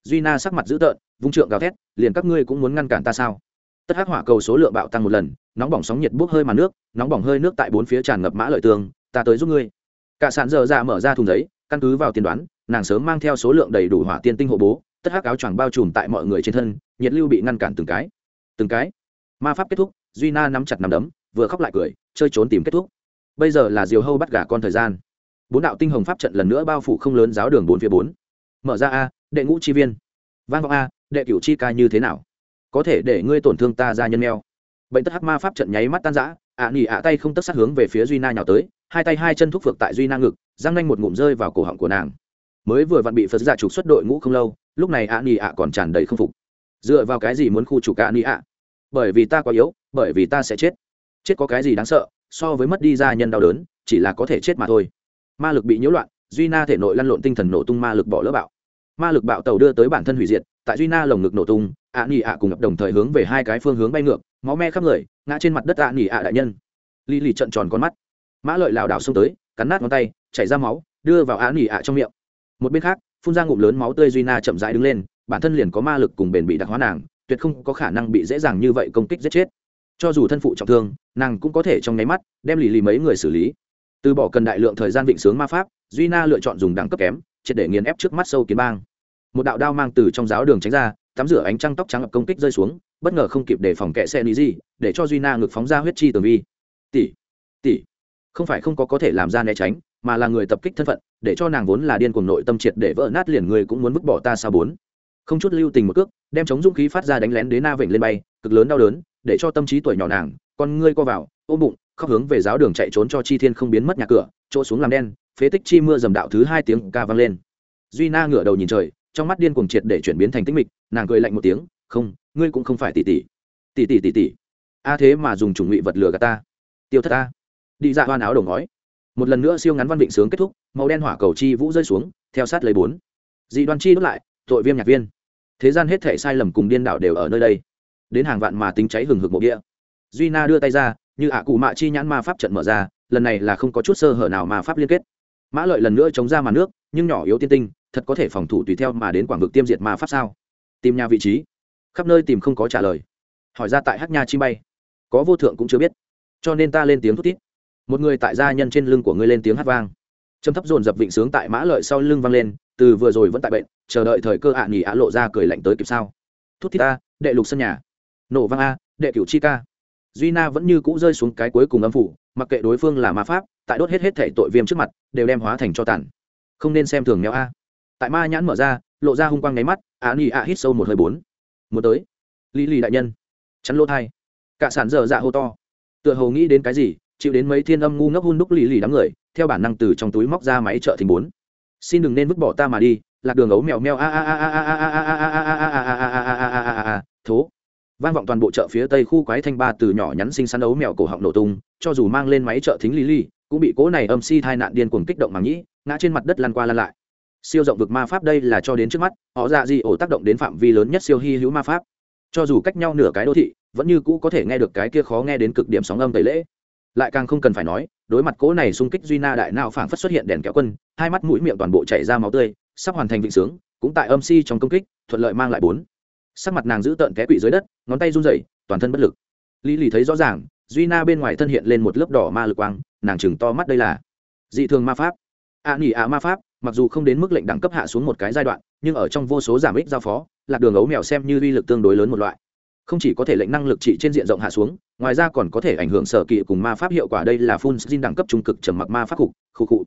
Duy na sắc mặt dữ tợn, vung trượng gào thét, liền các ngươi cũng muốn ngăn cản ta sao? Tất hắc hỏa cầu số lượng bạo tăng một lần, nóng bỏng sóng nhiệt bốc hơi màn nước, nóng bỏng hơi nước tại bốn phía tràn ngập mã lợi tường, ta tới giúp ngươi. Cả sàn dở dạ ra mở ra thùng giấy, căn cứ vào tiên đoán, nàng sớm mang theo số lượng đầy đủ hỏa tiên tinh hộ bố, tất hắc áo choàng bao trùm tại mọi người trên thân, nhiệt lưu bị ngăn cản từng cái. Từng cái. Ma pháp kết thúc, duy na nắm chặt nắm đấm, vừa khóc lại cười, chơi trốn tìm kết thúc. Bây giờ là diều hâu bắt gà con thời gian. Bốn đạo tinh hồng pháp trận lần nữa bao phủ không lớn giáo đường bốn phía bốn mở ra a, đệ ngũ chi viên. Vang vọng a, đệ cửu chi ca như thế nào? Có thể để ngươi tổn thương ta ra nhân mèo. Bệnh tất hắc ma pháp trận nháy mắt tan rã, ạ nỉ ạ tay không tất sát hướng về phía duy na nhào tới, hai tay hai chân thúc phược tại duy na ngực, răng nanh một ngụm rơi vào cổ họng của nàng. Mới vừa vặn bị phật giả trục xuất đội ngũ không lâu, lúc này ạ nỉ ạ còn tràn đầy không phục. Dựa vào cái gì muốn khu trục ạ nỉ ạ? Bởi vì ta quá yếu, bởi vì ta sẽ chết. Chết có cái gì đáng sợ, so với mất đi gia nhân đau đớn, chỉ là có thể chết mà thôi. Ma lực bị nhiễu loạn, duy na thể nội lăn lộn tinh thần nổ tung ma lực bỏ lỡ bạo ma lực bạo tàu đưa tới bản thân hủy diệt, tại duy na lồng ngực nổ tung ạ nỉ ạ cùng ngập đồng thời hướng về hai cái phương hướng bay ngược, máu me khắp người, ngã trên mặt đất ạ nỉ ạ đại nhân. Lì lì trận tròn con mắt. Mã lợi lảo đảo xông tới, cắn nát ngón tay, chảy ra máu, đưa vào ạ nỉ ạ trong miệng. Một bên khác, phun ra ngụm lớn máu tươi duy na chậm rãi đứng lên, bản thân liền có ma lực cùng bền bị đặc hóa nàng, tuyệt không có khả năng bị dễ dàng như vậy công kích giết chết. Cho dù thân phụ trọng thương, nàng cũng có thể trong nháy mắt đem lì lì mấy người xử lý. Từ bỏ cần đại lượng thời gian vịnh sướng ma pháp, duy na lựa chọn dùng đẳng cấp kém triệt để nghiền ép trước mắt sâu kiến bang. Một đạo đao mang từ trong giáo đường tránh ra, tắm rửa ánh trăng tóc trắng ập công kích rơi xuống, bất ngờ không kịp để phòng kệ xe lý gì để cho duy na ngực phóng ra huyết chi tường vi. Tỷ tỷ, không phải không có có thể làm ra né tránh, mà là người tập kích thân phận, để cho nàng vốn là điên cuồng nội tâm triệt để vỡ nát liền người cũng muốn vứt bỏ ta sao bốn. Không chút lưu tình một cước, đem chống dũng khí phát ra đánh lén đến na vịnh lên bay, cực lớn đau đớn, để cho tâm trí tuổi nhỏ nàng, con ngươi co vào, ôm bụng, khóc hướng về giáo đường chạy trốn cho chi thiên không biến mất nhà cửa chỗ xuống làm đen, phế tích chi mưa dầm đạo thứ hai tiếng ca vang lên. Duy na ngửa đầu nhìn trời, trong mắt điên cuồng triệt để chuyển biến thành tích mịch, nàng cười lạnh một tiếng, không, ngươi cũng không phải tỷ tỷ. Tỷ tỷ tỷ tỷ. A thế mà dùng chủng ngụy vật lừa gạt ta. Tiêu thất ta. Đi dạ hoan áo đầu ngói. Một lần nữa siêu ngắn văn vịnh sướng kết thúc, màu đen hỏa cầu chi vũ rơi xuống, theo sát lấy bốn. Dị đoan chi đốt lại, tội viêm nhạc viên. Thế gian hết thể sai lầm cùng điên đảo đều ở nơi đây. Đến hàng vạn mà tính cháy hừng hực mộ địa. Duy na đưa tay ra, như ạ cụ mạ chi nhãn ma pháp trận mở ra lần này là không có chút sơ hở nào mà pháp liên kết. Mã lợi lần nữa chống ra màn nước, nhưng nhỏ yếu tiên tinh, thật có thể phòng thủ tùy theo mà đến quảng vực tiêm diệt ma pháp sao? Tìm nhà vị trí. Khắp nơi tìm không có trả lời. Hỏi ra tại hát nha chi bay. Có vô thượng cũng chưa biết. Cho nên ta lên tiếng thút tít một người tại gia nhân trên lưng của ngươi lên tiếng hát vang. Trầm thấp dồn dập vịnh sướng tại mã lợi sau lưng vang lên, từ vừa rồi vẫn tại bệnh, chờ đợi thời cơ ạ à nghỉ ạ lộ ra cười lạnh tới kịp sao? Thút tít a đệ lục sân nhà. Nổ vang a, đệ cửu chi ca duy na vẫn như cũ rơi xuống cái cuối cùng âm phủ mặc kệ đối phương là ma pháp tại đốt hết hết thể tội viêm trước mặt đều đem hóa thành cho tàn không nên xem thường nhau a tại ma nhãn mở ra lộ ra hung quang nháy mắt á ni a hít sâu một hơi bốn muốn tới lý lì đại nhân chắn lỗ thai cả sản dở dạ hô to tựa hồ nghĩ đến cái gì chịu đến mấy thiên âm ngu ngốc hun đúc lì lì đám người theo bản năng từ trong túi móc ra máy trợ thình bốn xin đừng nên vứt bỏ ta mà đi lạc đường ấu mèo mèo a a a a a a a a a a a a a a a a thố vang vọng toàn bộ chợ phía tây khu quái thanh ba từ nhỏ nhắn xinh xắn ấu mèo cổ họng nổ tung, cho dù mang lên máy trợ thính lý ly cũng bị cố này âm si thai nạn điên cuồng kích động màng nhĩ, ngã trên mặt đất lăn qua lăn lại. Siêu rộng vực ma pháp đây là cho đến trước mắt, họ dạ dị ổ tác động đến phạm vi lớn nhất siêu hy hữu ma pháp. Cho dù cách nhau nửa cái đô thị, vẫn như cũ có thể nghe được cái kia khó nghe đến cực điểm sóng âm tẩy lễ. Lại càng không cần phải nói, đối mặt cố này xung kích duy na đại nao phảng phất xuất hiện đèn kéo quân, hai mắt mũi miệng toàn bộ chảy ra máu tươi, sắp hoàn thành vịnh sướng, cũng tại âm si trong công kích, thuận lợi mang lại bốn sắc mặt nàng giữ tợn té quỵ dưới đất ngón tay run rẩy toàn thân bất lực. Lý lì thấy rõ ràng duy na bên ngoài thân hiện lên một lớp đỏ ma lực quang nàng chừng to mắt đây là dị thường ma pháp. Ạ à, nỉ ạ ma pháp mặc dù không đến mức lệnh đẳng cấp hạ xuống một cái giai đoạn nhưng ở trong vô số giảm ích giao phó lạc đường ấu mèo xem như uy lực tương đối lớn một loại. Không chỉ có thể lệnh năng lực trị trên diện rộng hạ xuống ngoài ra còn có thể ảnh hưởng sở kỵ cùng ma pháp hiệu quả đây là phun xin đẳng cấp trung cực trầm mặc ma pháp cục khu cụ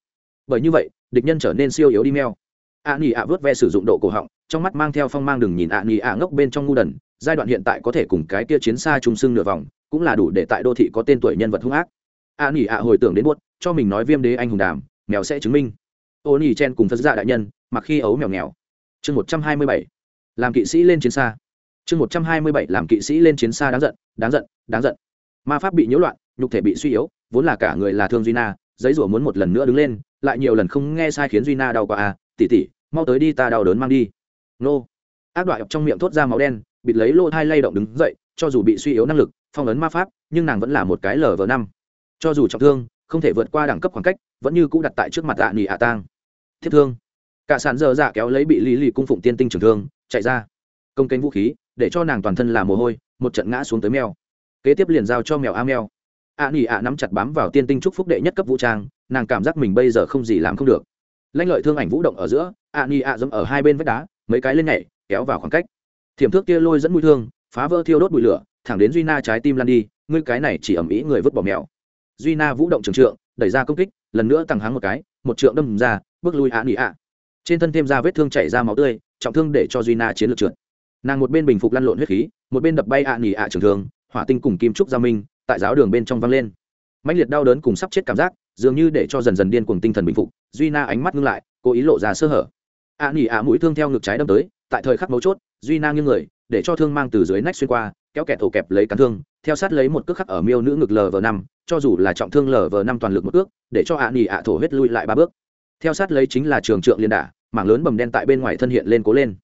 bởi như vậy địch nhân trở nên siêu yếu đi mèo. a nỉ ạ vớt ve sử dụng độ cổ họng trong mắt mang theo phong mang đừng nhìn ạ nỉ ạ ngốc bên trong ngu đần, giai đoạn hiện tại có thể cùng cái kia chiến xa trung sưng nửa vòng, cũng là đủ để tại đô thị có tên tuổi nhân vật hung ác. ạ nỉ ạ hồi tưởng đến buốt, cho mình nói viêm đế anh hùng đàm, mèo sẽ chứng minh. Ô nỉ chen cùng phật dạ đại nhân, mặc khi ấu mèo nghèo chương một trăm hai mươi bảy. Làm kỵ sĩ lên chiến xa. Chương một trăm hai mươi bảy, làm kỵ sĩ lên chiến xa đáng giận đáng giận đáng giận. Ma pháp bị nhiễu loạn, nhục thể bị suy yếu, vốn là cả người là thương duy na, giấy rủa muốn một lần nữa đứng lên, lại nhiều lần không nghe sai khiến duy na đau qua à tỉ tỉ, mau tới đi ta đau đớn mang đi nô. Ác đoạn trong miệng thốt ra máu đen, bịt lấy lô thai lay động đứng dậy, cho dù bị suy yếu năng lực, phong ấn ma pháp, nhưng nàng vẫn là một cái lờ vờ năm. Cho dù trọng thương, không thể vượt qua đẳng cấp khoảng cách, vẫn như cũ đặt tại trước mặt ạ nỉ ạ tang. Thiết thương. Cả sàn dơ dạ kéo lấy bị lý lì cung phụng tiên tinh trường thương, chạy ra. Công kênh vũ khí, để cho nàng toàn thân là mồ hôi, một trận ngã xuống tới mèo. Kế tiếp liền giao cho mèo a mèo. A nỉ ạ nắm chặt bám vào tiên tinh trúc phúc đệ nhất cấp vũ trang, nàng cảm giác mình bây giờ không gì làm không được. Lãnh lợi thương ảnh vũ động ở giữa Ạ nỉ ạ dẫm ở hai bên vách đá mấy cái lên nhảy, kéo vào khoảng cách. Thiểm thước kia lôi dẫn mũi thương, phá vỡ thiêu đốt bụi lửa, thẳng đến duy na trái tim lan đi, ngươi cái này chỉ ẩm ý người vứt bỏ mèo. Duy na vũ động trường trượng, đẩy ra công kích, lần nữa tăng háng một cái, một trượng đâm ra, bước lui ạ nỉ ạ. Trên thân thêm ra vết thương chảy ra máu tươi, trọng thương để cho duy na chiến lược trượt. Nàng một bên bình phục lăn lộn huyết khí, một bên đập bay ạ nỉ ạ trường thường hỏa tinh cùng kim trúc gia minh, tại giáo đường bên trong văng lên. Mạnh liệt đau đớn cùng sắp chết cảm giác, dường như để cho dần dần điên cuồng tinh thần bình phục, duy na ánh mắt ngưng lại, cố ý lộ ra sơ hở ạ nỉ ạ mũi thương theo ngực trái đâm tới, tại thời khắc mấu chốt, duy na nghiêng người, để cho thương mang từ dưới nách xuyên qua, kéo kẹt ổ kẹp lấy cắn thương, theo sát lấy một cước khắc ở miêu nữ ngực lv năm, cho dù là trọng thương lv năm toàn lực một cước, để cho ạ nỉ ạ thổ huyết lui lại ba bước. Theo sát lấy chính là trường trượng liên đả, mảng lớn bầm đen tại bên ngoài thân hiện lên cố lên.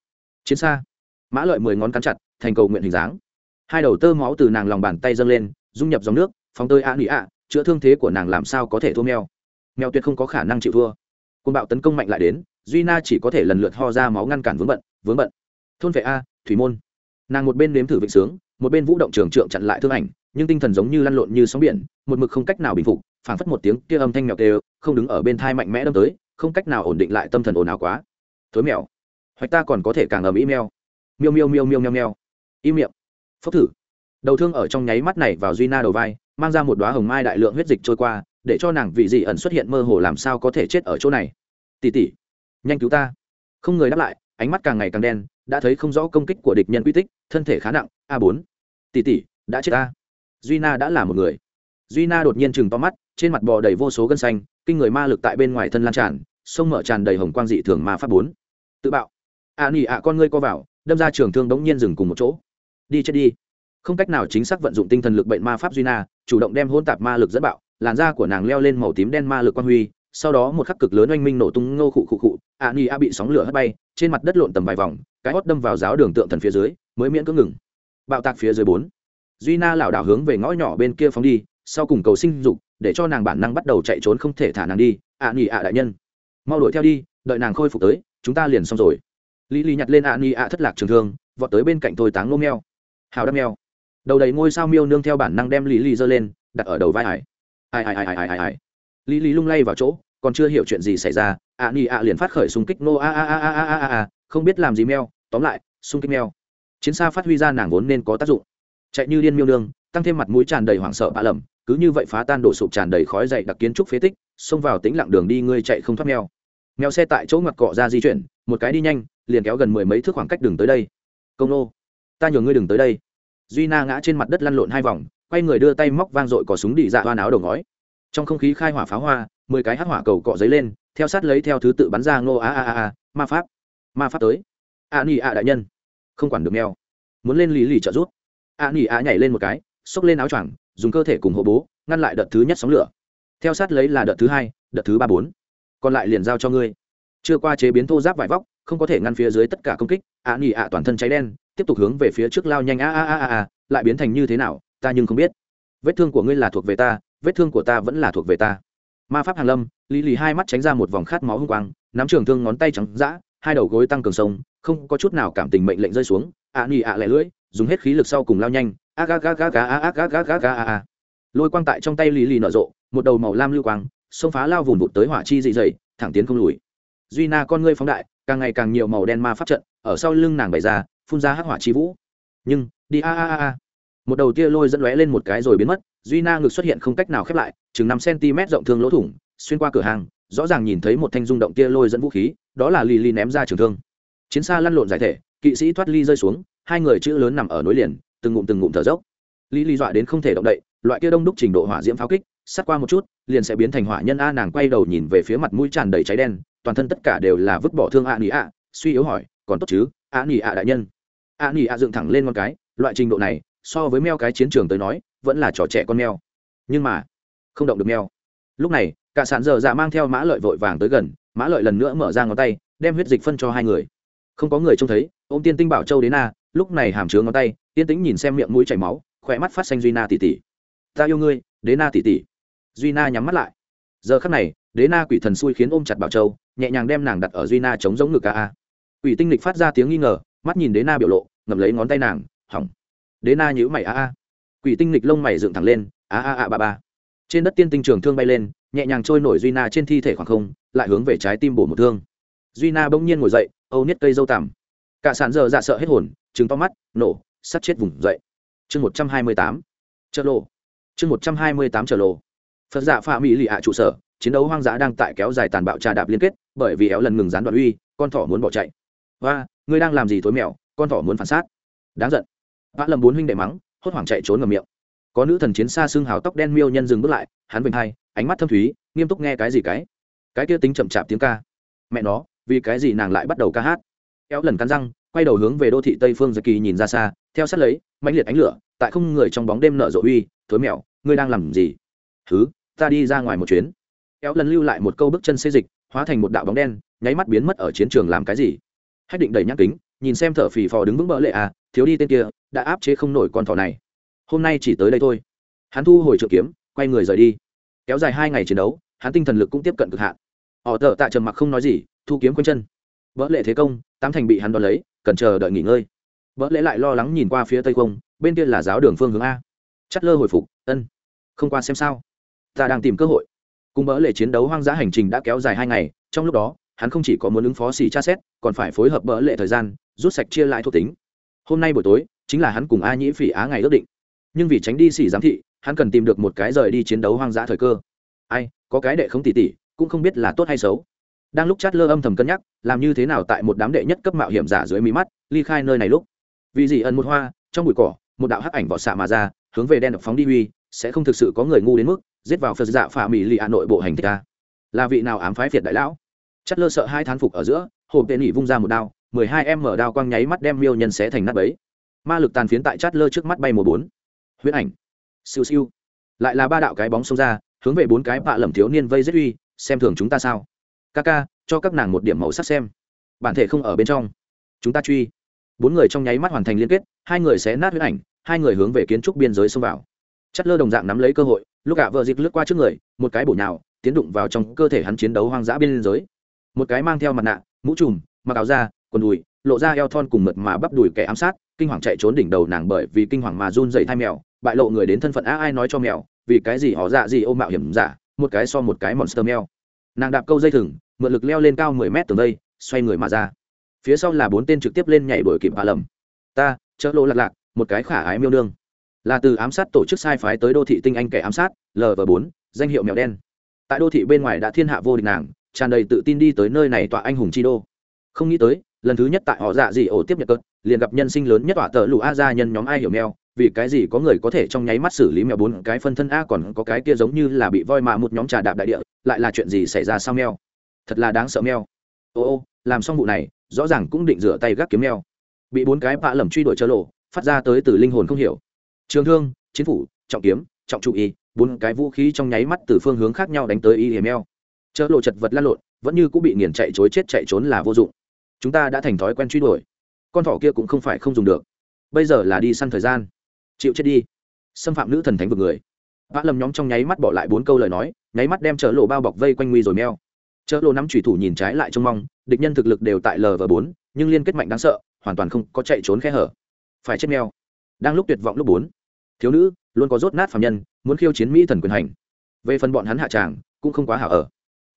Chiến xa. Mã lợi mười ngón cắn chặt, thành cầu nguyện hình dáng. Hai đầu tơ máu từ nàng lòng bàn tay dâng lên, dung nhập dòng nước, phóng tơi ạ nỉ ạ chữa thương thế của nàng làm sao có thể thua mèo. Mèo tuyệt không có khả năng chịu thua. Côn bạo tấn công mạnh lại đến duy na chỉ có thể lần lượt ho ra máu ngăn cản vướng bận vướng bận. Thôn vệ a, thủy môn. Nàng một bên nếm thử vịnh sướng, một bên vũ động trường trượng chặn lại thương ảnh, nhưng tinh thần giống như lăn lộn như sóng biển, một mực không cách nào bình phục, phảng phất một tiếng kia âm thanh mèo kêu không đứng ở bên thai mạnh mẽ đâm tới, không cách nào ổn định lại tâm thần ồn ào quá. Thối mèo. Hoặc ta còn có thể càng ầm ĩ mèo miêu miêu miêu miêu miêu miêu im miệng. Phốc thử. Đầu thương ở trong nháy mắt này vào duy na đầu vai, mang ra một đoá hồng mai đại lượng huyết dịch trôi qua, để cho nàng vị dị ẩn xuất hiện mơ hồ làm sao có thể chết ở chỗ này. Tỉ tỉ nhanh cứu ta. Không người đáp lại, ánh mắt càng ngày càng đen, đã thấy không rõ công kích của địch nhân quy tích, thân thể khá nặng, a bốn. Tỷ tỷ, đã chết ta. Duy na đã là một người. Duy na đột nhiên chừng to mắt, trên mặt bò đầy vô số gân xanh, kinh người ma lực tại bên ngoài thân lan tràn, sông mở tràn đầy hồng quang dị thường ma pháp bốn. Tự bạo. A nỉ ạ, con ngươi co vào, đâm ra trường thương đống nhiên dừng cùng một chỗ. Đi chết đi. Không cách nào chính xác vận dụng tinh thần lực bệnh ma pháp duy na, chủ động đem hôn tạp ma lực dẫn bạo, làn da của nàng leo lên màu tím đen ma lực quang huy sau đó một khắc cực lớn oanh minh nổ tung ngô khụ khụ khụ, a ni a bị sóng lửa hất bay, trên mặt đất lộn tầm vài vòng, cái hót đâm vào giáo đường tượng thần phía dưới, mới miễn cưỡng ngừng. Bạo tạc phía dưới bốn. Duy na lảo đảo hướng về ngõ nhỏ bên kia phóng đi, sau cùng cầu sinh dục, để cho nàng bản năng bắt đầu chạy trốn không thể thả nàng đi ạ ni a đại nhân. Mau đuổi theo đi, đợi nàng khôi phục tới, chúng ta liền xong rồi. Lý lý nhặt lên ạ ni a thất lạc trường thương, vọt tới bên cạnh thôi táng ngô meo hào đâm meo đầu đầy ngôi sao miêu nương theo bản năng đem lý lý giơ lên, đặt ở đầu vai hải ai ai ai ai ai ai ai. Lý lý lung lay vào chỗ còn chưa hiểu chuyện gì xảy ra ạ nghỉ ạ liền phát khởi xung kích nô a a a a a a a không biết làm gì meo, tóm lại, xung kích meo. Chiến xa phát huy ra nàng vốn nên có tác dụng. Chạy như điên miêu nương, tăng thêm mặt mũi tràn đầy hoảng sợ bạ lầm, cứ như vậy phá tan đổ sụp tràn đầy khói dậy đặc kiến trúc phế tích, xông vào tĩnh lặng đường đi ngươi chạy không thoát meo. mèo xe tại chỗ ngoặt cọ ra di chuyển, một cái đi nhanh, liền kéo gần mười mấy thước khoảng cách đường tới đây. Công nô, ta nhờ ngươi đừng tới đây. Duy na ngã trên mặt đất lăn lộn hai vòng, quay người đưa tay móc vang dội cò súng đi dạ hoa áo đầu ngói. Trong không khí khai hỏa pháo hoa mười cái hắc hỏa cầu cọ giấy lên, theo sát lấy theo thứ tự bắn ra ngô a a a a, ma pháp ma pháp tới. A ni a đại nhân, không quản được mèo. Muốn lên lì lì trợ giúp. a ni a nhảy lên một cái, xốc lên áo choàng, dùng cơ thể cùng hộ bố, ngăn lại đợt thứ nhất sóng lửa. Theo sát lấy là đợt thứ hai, đợt thứ ba bốn. Còn lại liền giao cho ngươi. Chưa qua chế biến thô giáp vải vóc, không có thể ngăn phía dưới tất cả công kích, a ni a toàn thân cháy đen, tiếp tục hướng về phía trước lao nhanh a a a a a, lại biến thành như thế nào, ta nhưng không biết. Vết thương của ngươi là thuộc về ta, vết thương của ta vẫn là thuộc về ta ma pháp hàn lâm lý lì hai mắt tránh ra một vòng khát máu hung quang, nắm trường thương ngón tay trắng dã, hai đầu gối tăng cường sông, không có chút nào cảm tình mệnh lệnh rơi xuống. Ạ nghỉ ạ lẻ lưỡi, dùng hết khí lực sau cùng lao nhanh. A ga ga ga ga a ga ga ga ga a a. Lôi quang tại trong tay lý lì nở rộ, một đầu màu lam lưu quang, xông phá lao vùn vụt tới hỏa chi dị dày thẳng tiến không lùi. Duy na con ngươi phóng đại, càng ngày càng nhiều màu đen ma pháp trận ở sau lưng nàng bày ra, phun ra hắc hỏa chi vũ. Nhưng, đi a a a a một đầu tia lôi dẫn lóe lên một cái rồi biến mất, duy na ngực xuất hiện không cách nào khép lại, chừng năm cm rộng thương lỗ thủng, xuyên qua cửa hàng, rõ ràng nhìn thấy một thanh rung động tia lôi dẫn vũ khí, đó là lì lì ném ra trường thương. Chiến xa lăn lộn giải thể, kỵ sĩ thoát ly rơi xuống, hai người chữ lớn nằm ở nối liền, từng ngụm từng ngụm thở dốc. Lý lý dọa đến không thể động đậy, loại kia đông đúc trình độ hỏa diễm pháo kích, sát qua một chút, liền sẽ biến thành hỏa nhân a nàng quay đầu nhìn về phía mặt mũi tràn đầy cháy đen, toàn thân tất cả đều là vứt bỏ thương a nỉ a, suy yếu hỏi, còn tốt chứ, a nỉ a đại nhân? A nỉ a dựng thẳng lên con cái, loại trình độ này so với meo cái chiến trường tới nói, vẫn là trò trẻ con meo nhưng mà, không động được meo lúc này, cả sản dở dạ mang theo mã lợi vội vàng tới gần, mã lợi lần nữa mở ra ngón tay, đem huyết dịch phân cho hai người. Không có người trông thấy ô m tiên tinh bảo châu đến na, lúc này hàm chứa ngón tay, tiên tính nhìn xem miệng mũi chảy máu, khỏe mắt phát xanh duy na tỉ tỉ. Ta yêu ngươi, đế na tỉ tỉ. Duy na nhắm mắt lại. Giờ khắc này, đế na quỷ thần xui khiến ôm chặt bảo châu, nhẹ nhàng đem nàng đặt ở duy na chống giống ngực ca a. Quỷ tinh lịch phát ra tiếng nghi ngờ, mắt nhìn đế na biểu lộ ngầm lấy ngón tay nàng, hỏng đế na nhữ mày, a a. Quỷ tinh lịch lông mày dựng thẳng lên, a a a ba ba. Trên đất tiên tinh trường thương bay lên, nhẹ nhàng trôi nổi duy na trên thi thể khoảng không, lại hướng về trái tim bổ một thương. Duy na bỗng nhiên ngồi dậy, âu nhất cây dâu tằm. Cả sàn giờ dạ sợ hết hồn chứng to mắt, nổ, sắt chết vùng dậy. Chương một trăm hai mươi tám. Chợ lộ. Chương một trăm hai mươi tám chợ lộ. Phật dạ phạm mỹ lì ạ trụ sở, chiến đấu hoang dã đang tại kéo dài tàn bạo trà đạp liên kết, bởi vì éo lần ngừng gián đoạn uy, con thỏ muốn bỏ chạy. Và ngươi đang làm gì thối mèo, con thỏ muốn phản sát đáng giận vã lầm bốn huynh đệ mắng, hốt hoảng chạy trốn ngầm miệng. Có nữ thần chiến xa xương hào tóc đen miêu nhân dừng bước lại, hắn vinh hai ánh mắt thâm thúy, nghiêm túc nghe cái gì cái. Cái kia tính chậm chạp tiếng ca. Mẹ nó, vì cái gì nàng lại bắt đầu ca hát? Éo lần cắn răng, quay đầu hướng về đô thị tây phương giật kỳ nhìn ra xa, theo sát lấy, mãnh liệt ánh lửa, tại không người trong bóng đêm nở rộ uy, thối mèo, ngươi đang làm gì? Thứ ta đi ra ngoài một chuyến. Éo lần lưu lại một câu bước chân xê dịch, hóa thành một đạo bóng đen, nháy mắt biến mất ở chiến trường làm cái gì? Hách định đầy nhắc kính nhìn xem thở phì phò đứng vững bỡ lệ à thiếu đi tên kia, đã áp chế không nổi con thỏ này. Hôm nay chỉ tới đây thôi. Hắn thu hồi trượng kiếm, quay người rời đi. Kéo dài hai ngày chiến đấu, hắn tinh thần lực cũng tiếp cận cực hạn. Họ thợ tạ trầm mặc không nói gì, thu kiếm quanh chân. Vỡ lệ thế công tam thành bị hắn đón lấy, cần chờ đợi nghỉ ngơi. Vỡ lệ lại lo lắng nhìn qua phía tây không, bên kia là giáo đường phương hướng a. Chất lơ hồi phục, ân. Không qua xem sao. Ta đang tìm cơ hội. Cùng bỡ lệ chiến đấu hoang dã hành trình đã kéo dài hai ngày, trong lúc đó, hắn không chỉ có muốn ứng phó xì tra xét, còn phải phối hợp bỡ lệ thời gian rút sạch chia lại thuộc tính. Hôm nay buổi tối, chính là hắn cùng a nhĩ phỉ á ngày ước định. Nhưng vì tránh đi xỉ giám thị, hắn cần tìm được một cái rời đi chiến đấu hoang dã thời cơ. Ai, có cái đệ không tỉ tỉ cũng không biết là tốt hay xấu. Đang lúc chát lơ âm thầm cân nhắc, làm như thế nào tại một đám đệ nhất cấp mạo hiểm giả dưới mí mắt, ly khai nơi này lúc. Vì gì ẩn một hoa, trong bụi cỏ, một đạo hắc ảnh vọt xạ mà ra, hướng về đen đập phóng đi uy, sẽ không thực sự có người ngu đến mức, giết vào phật dạ phà mỹ lì hà nội bộ hành thích ta là vị nào ám phái phiệt đại lão? Chát lơ sợ hai thán phục ở giữa, hồ tên nỉ vung ra một đao mười hai em mở đao quang nháy mắt đem miêu nhân xé thành nát bấy. Ma lực tàn phiến tại chát lơ trước mắt bay mùa bốn. Huyết ảnh. Siêu siêu. Lại là ba đạo cái bóng xông ra, hướng về bốn cái bạ lầm thiếu niên vây giết uy, xem thường chúng ta sao? Ca ca, cho các nàng một điểm màu sắc xem. Bản thể không ở bên trong. Chúng ta truy. Bốn người trong nháy mắt hoàn thành liên kết, hai người sẽ nát huyết ảnh, hai người hướng về kiến trúc biên giới xông vào. Chất lơ đồng dạng nắm lấy cơ hội, lúc gạ vợ dịp lướt qua trước người, một cái bổ nhào, tiến đụng vào trong cơ thể hắn chiến đấu hoang dã biên giới. Một cái mang theo mặt nạ, mũ trùm, mặc áo da quần đùi, lộ ra eo thon cùng mượt mà bắp đùi kẻ ám sát, kinh hoàng chạy trốn đỉnh đầu nàng bởi vì kinh hoàng mà run dậy thai mèo, bại lộ người đến thân phận á ai nói cho mèo, vì cái gì họ dạ gì ô mạo hiểm giả, một cái so một cái monster mèo. Nàng đạp câu dây thừng, mượn lực leo lên cao mười mét tường đây, xoay người mà ra. Phía sau là bốn tên trực tiếp lên nhảy đuổi kịp hạ lầm. Ta chợ lỗ lạc lạc, một cái khả ái miêu nương. Là từ ám sát tổ chức sai phái tới đô thị tinh anh kẻ ám sát lv bốn, danh hiệu mèo đen. Tại đô thị bên ngoài đã thiên hạ vô địch nàng, tràn đầy tự tin đi tới nơi này tọa anh hùng chi đô. Không nghĩ tới lần thứ nhất tại họ dạ dị ổ tiếp nhận cơn, liền gặp nhân sinh lớn nhất tỏa tờ lụ a ra nhân nhóm ai hiểu mèo, vì cái gì có người có thể trong nháy mắt xử lý mèo bốn cái phân thân a, còn có cái kia giống như là bị voi mạ một nhóm trà đạp đại địa, lại là chuyện gì xảy ra sao mèo? Thật là đáng sợ mèo. Ô ô, làm xong vụ này, rõ ràng cũng định rửa tay gác kiếm mèo. Bị bốn cái bạ lầm truy đuổi chớ lộ, phát ra tới từ linh hồn không hiểu. Trường thương, chiến phủ, trọng kiếm, trọng trụ y, bốn cái vũ khí trong nháy mắt từ phương hướng khác nhau đánh tới y hiểm mèo. Chớ lộ chật vật lăn lộn, vẫn như cũng bị nghiền chạy chối chết chạy trốn là vô dụng chúng ta đã thành thói quen truy đuổi. Con thỏ kia cũng không phải không dùng được. Bây giờ là đi săn thời gian. Chịu chết đi. Xâm phạm nữ thần thánh vực người. Vã lầm nhóm trong nháy mắt bỏ lại bốn câu lời nói, nháy mắt đem chợ lộ bao bọc vây quanh nguy rồi meo. Chợ lộ nắm thủy thủ nhìn trái lại trông mong, địch nhân thực lực đều tại lv bốn, nhưng liên kết mạnh đáng sợ, hoàn toàn không có chạy trốn khe hở. Phải chết meo. Đang lúc tuyệt vọng lúc bốn. Thiếu nữ, luôn có rốt nát phạm nhân, muốn khiêu chiến mỹ thần quyền hành. Về phần bọn hắn hạ tràng, cũng không quá hảo ở.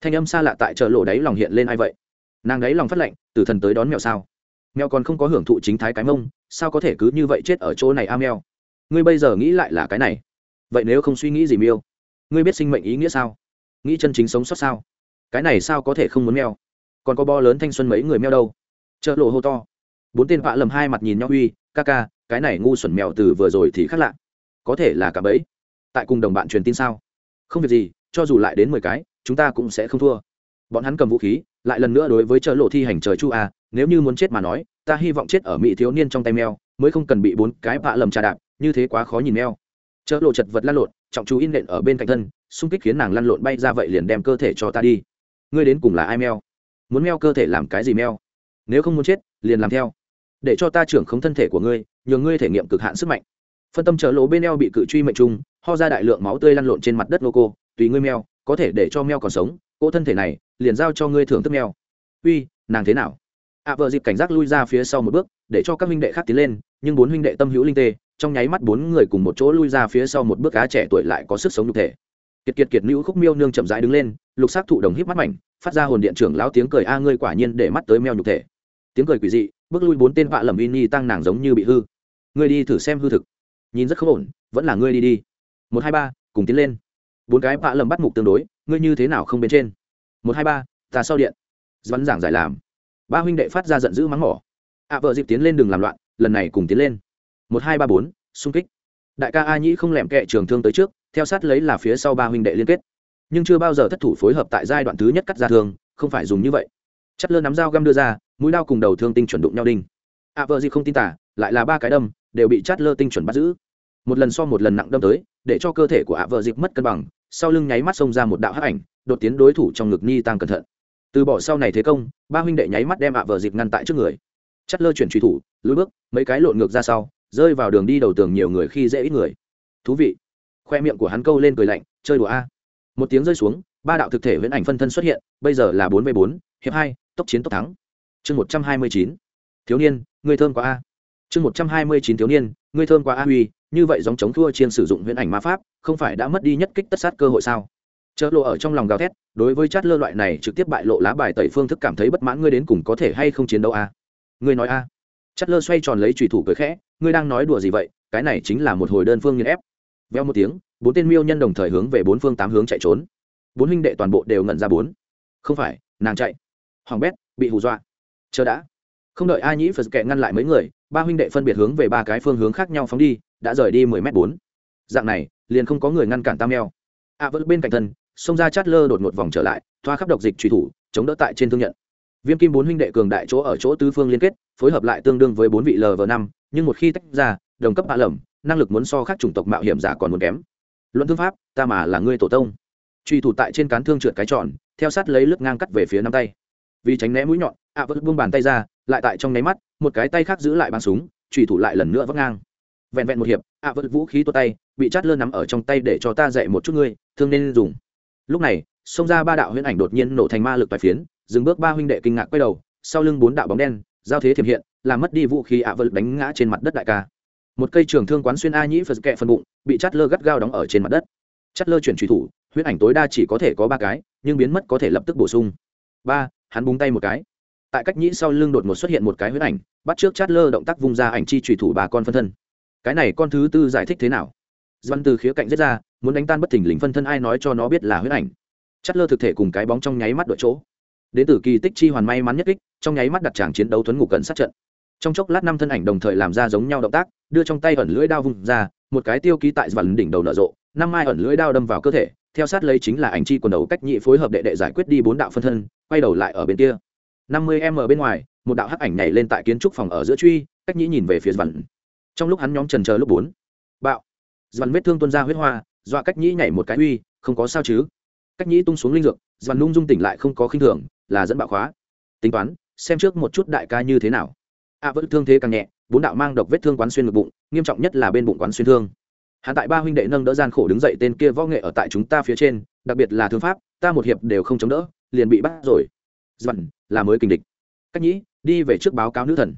Thanh âm xa lạ tại chợ lộ đáy lòng hiện lên ai vậy? Nàng đáy lòng phát lệnh từ thần tới đón mèo sao? Mèo còn không có hưởng thụ chính thái cái mông, sao có thể cứ như vậy chết ở chỗ này a mèo? Ngươi bây giờ nghĩ lại là cái này. Vậy nếu không suy nghĩ gì miêu? Ngươi biết sinh mệnh ý nghĩa sao? Nghĩ chân chính sống sót sao? Cái này sao có thể không muốn mèo? Còn có bo lớn thanh xuân mấy người mèo đâu? Chợ lộ hô to. Bốn tên vạ lầm hai mặt nhìn nhau uy, ca ca, cái này ngu xuẩn mèo từ vừa rồi thì khác lạ. Có thể là cả bẫy. Tại cùng đồng bạn truyền tin sao? Không việc gì, cho dù lại đến mười cái, chúng ta cũng sẽ không thua. Bọn hắn cầm vũ khí lại lần nữa đối với chợ lộ thi hành trời chu a nếu như muốn chết mà nói ta hy vọng chết ở mỹ thiếu niên trong tay meo, mới không cần bị bốn cái vạ lầm trà đạp như thế quá khó nhìn meo. chợ lộ chật vật lăn lộn trọng chú in nện ở bên cạnh thân xung kích khiến nàng lăn lộn bay ra vậy liền đem cơ thể cho ta đi ngươi đến cùng là ai meo? muốn meo cơ thể làm cái gì meo? nếu không muốn chết liền làm theo để cho ta trưởng không thân thể của ngươi nhường ngươi thể nghiệm cực hạn sức mạnh phân tâm chợ lộ bên eo bị cự truy mệnh trung ho ra đại lượng máu tươi lăn lộn trên mặt đất lô cô tùy ngươi meo, có thể để cho meo còn sống cỗ thân thể này, liền giao cho ngươi thưởng thức mèo. Uy, nàng thế nào? Ạ vợ dịp cảnh giác lui ra phía sau một bước, để cho các huynh đệ khác tiến lên, nhưng bốn huynh đệ tâm hữu linh tê, trong nháy mắt bốn người cùng một chỗ lui ra phía sau một bước cá trẻ tuổi lại có sức sống nhục thể. Kiệt kiệt kiệt nữ khúc miêu nương chậm rãi đứng lên, lục sắc thụ đồng híp mắt mảnh, phát ra hồn điện trưởng lão tiếng cười, a ngươi quả nhiên để mắt tới mèo nhục thể. Tiếng cười quỷ dị, bước lui bốn tên vạ lầm in tăng nàng giống như bị hư. Ngươi đi thử xem hư thực. Nhìn rất không ổn, vẫn là ngươi đi đi. Một, hai, ba, cùng tiến lên. Bốn cái vạ lầm bắt mục tương đối ngươi như thế nào không bên trên? Một hai ba, ta sau điện. Vẫn giảng giải làm. Ba huynh đệ phát ra giận dữ mắng mỏ. Ạ vợ dịp tiến lên đường làm loạn, lần này cùng tiến lên. Một hai ba bốn, xung kích. Đại ca a nhĩ không lẹm kệ trường thương tới trước, theo sát lấy là phía sau ba huynh đệ liên kết. Nhưng chưa bao giờ thất thủ phối hợp tại giai đoạn thứ nhất cắt ra thương, không phải dùng như vậy. Chất lơ nắm dao găm đưa ra, mũi lao cùng đầu thương tinh chuẩn đụng nhau đinh. Ạ vợ dịp không tin tả, lại là ba cái đâm, đều bị chát lơ tinh chuẩn bắt giữ. Một lần so một lần nặng đâm tới, để cho cơ thể của ạ vợ dịp mất cân bằng sau lưng nháy mắt xông ra một đạo hắc ảnh, đột tiến đối thủ trong ngực ni tăng cẩn thận. Từ bỏ sau này thế công, ba huynh đệ nháy mắt đem ạ vợ dịp ngăn tại trước người. Chất lơ chuyển truy thủ, lùi bước, mấy cái lộn ngược ra sau, rơi vào đường đi đầu tường nhiều người khi dễ ít người. Thú vị. Khoe miệng của hắn câu lên cười lạnh, chơi đùa a. Một tiếng rơi xuống, ba đạo thực thể huyễn ảnh phân thân xuất hiện, bây giờ là bốn v bốn, hiệp hai, tốc chiến tốc thắng. Chương một trăm hai mươi chín. Thiếu niên, ngươi thơm quá a. Chương một trăm hai mươi chín thiếu niên, ngươi thơm quá a huy như vậy dòng chống thua chiên sử dụng huyễn ảnh ma pháp, không phải đã mất đi nhất kích tất sát cơ hội sao? Chợ lộ ở trong lòng gào thét, đối với chát lơ loại này trực tiếp bại lộ lá bài tẩy phương thức cảm thấy bất mãn ngươi đến cùng có thể hay không chiến đấu a ngươi nói a chát lơ xoay tròn lấy trùy thủ cười khẽ, ngươi đang nói đùa gì vậy? Cái này chính là một hồi đơn phương nghiên ép. Veo một tiếng, bốn tên miêu nhân đồng thời hướng về bốn phương tám hướng chạy trốn. Bốn huynh đệ toàn bộ đều ngẩn ra bốn. Không phải, nàng chạy. Hoàng bét, bị hù dọa. Chờ đã. Không đợi ai nhĩ phật kệ ngăn lại mấy người, ba huynh đệ phân biệt hướng về ba cái phương hướng khác nhau phóng đi đã rời đi mười m bốn. Dạng này, liền không có người ngăn cản tam eo. A vẫn bên cạnh thân, xông ra chát lơ đột một vòng trở lại, thoa khắp độc dịch truy thủ, chống đỡ tại trên thương nhận. Viêm kim bốn huynh đệ cường đại chỗ ở chỗ tứ phương liên kết, phối hợp lại tương đương với bốn vị lv năm, nhưng một khi tách ra, đồng cấp hạ lầm, năng lực muốn so khác chủng tộc mạo hiểm giả còn muốn kém. Luận thương pháp, ta mà là ngươi tổ tông. Truy thủ tại trên cán thương trượt cái tròn, theo sát lấy lướt ngang cắt về phía năm tay. Vì tránh né mũi nhọn ạ vẫn buông bàn tay ra, lại tại trong nháy mắt, một cái tay khác giữ lại bắn súng, truy thủ lại lần nữa vấp ngang vẹn vẹn một hiệp, ạ vẫn vũ khí tua tay, bị chát lơ nắm ở trong tay để cho ta dạy một chút ngươi, thương nên dùng. Lúc này, xông ra ba đạo huyễn ảnh đột nhiên nổ thành ma lực tài phiến, dừng bước ba huynh đệ kinh ngạc quay đầu, sau lưng bốn đạo bóng đen, giao thế thiểm hiện, làm mất đi vũ khí ạ vật đánh ngã trên mặt đất đại ca. Một cây trường thương quán xuyên a nhĩ phật kẹ phần bụng, bị chát lơ gắt gao đóng ở trên mặt đất. Chát lơ chuyển truy thủ huyết ảnh tối đa chỉ có thể có ba cái, nhưng biến mất có thể lập tức bổ sung. Ba, hắn búng tay một cái. Tại cách nhĩ sau lưng đột ngột xuất hiện một cái huyết ảnh, bắt trước chát lơ động tác vung ra ảnh chi trùy thủ bà con phân thân cái này con thứ tư giải thích thế nào? Doan từ khía cạnh giết ra, muốn đánh tan bất thình lình phân thân ai nói cho nó biết là huyết ảnh. Chất lơ thực thể cùng cái bóng trong nháy mắt đội chỗ. Đến từ kỳ tích chi hoàn may mắn nhất kích, trong nháy mắt đặt tràng chiến đấu tuấn ngục cận sát trận. Trong chốc lát năm thân ảnh đồng thời làm ra giống nhau động tác, đưa trong tay ẩn lưỡi đao vùng ra, một cái tiêu ký tại vằn đỉnh đầu nở rộ, năm mai ẩn lưỡi đao đâm vào cơ thể, theo sát lấy chính là ảnh chi quần đầu cách nhị phối hợp đệ đệ giải quyết đi bốn đạo phân thân, quay đầu lại ở bên kia. năm mươi m bên ngoài, một đạo hắc ảnh nhảy lên tại kiến trúc phòng ở giữa truy, cách nhĩ nhìn về phía vằn trong lúc hắn nhóm trần chờ lúc bốn. Bạo. Vằn vết thương tuôn ra huyết hoa, dọa cách nhĩ nhảy một cái uy, không có sao chứ. Cách nhĩ tung xuống linh dược vằn nung dung tỉnh lại không có khinh thường, là dẫn bạo khóa. Tính toán, xem trước một chút đại ca như thế nào. A vẫn thương thế càng nhẹ, bốn đạo mang độc vết thương quán xuyên ngực bụng, nghiêm trọng nhất là bên bụng quán xuyên thương. Hắn tại ba huynh đệ nâng đỡ gian khổ đứng dậy tên kia võ nghệ ở tại chúng ta phía trên, đặc biệt là thương pháp, ta một hiệp đều không chống đỡ, liền bị bắt rồi. Dặn là mới kình địch. Cách nhĩ, đi về trước báo cáo nữ thần.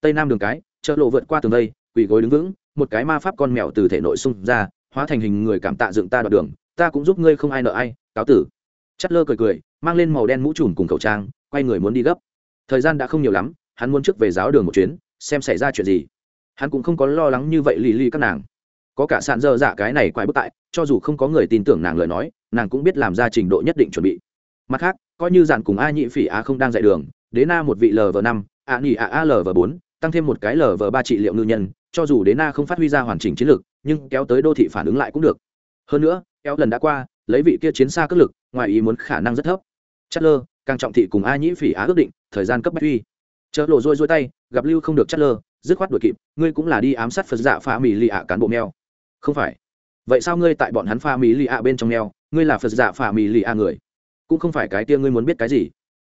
Tây nam đường cái, chợ lộ vượt qua tường đây quỳ gối đứng vững, một cái ma pháp con mèo từ thể nội xung ra, hóa thành hình người cảm tạ dựng ta đoạn đường, ta cũng giúp ngươi không ai nợ ai, cáo tử. Chất lơ cười cười, mang lên màu đen mũ trùm cùng khẩu trang, quay người muốn đi gấp. Thời gian đã không nhiều lắm, hắn muốn trước về giáo đường một chuyến, xem xảy ra chuyện gì. Hắn cũng không có lo lắng như vậy lì lì các nàng. Có cả sạn dơ dạ cái này quái bức tại, cho dù không có người tin tưởng nàng lời nói, nàng cũng biết làm ra trình độ nhất định chuẩn bị. Mặt khác, coi như dàn cùng a nhị phỉ a không đang dạy đường đế na một vị lv năm, a nhị a a lv bốn, tăng thêm một cái lv ba trị liệu ngư nhân cho dù đế na không phát huy ra hoàn chỉnh chiến lược nhưng kéo tới đô thị phản ứng lại cũng được. Hơn nữa, kéo lần đã qua, lấy vị kia chiến xa cất lực, ngoài ý muốn khả năng rất thấp. Chất lơ càng trọng thị cùng a nhĩ phỉ á ước định, thời gian cấp bách uy. Chợ lộ rôi rôi tay, gặp lưu không được chất lơ dứt khoát đuổi kịp, ngươi cũng là đi ám sát phật dạ pha mỹ lì ạ cán bộ mèo. Không phải. Vậy sao ngươi tại bọn hắn pha mỹ lì ạ bên trong mèo, ngươi là phật dạ pha mỹ lì ạ người? Cũng không phải cái kia ngươi muốn biết cái gì.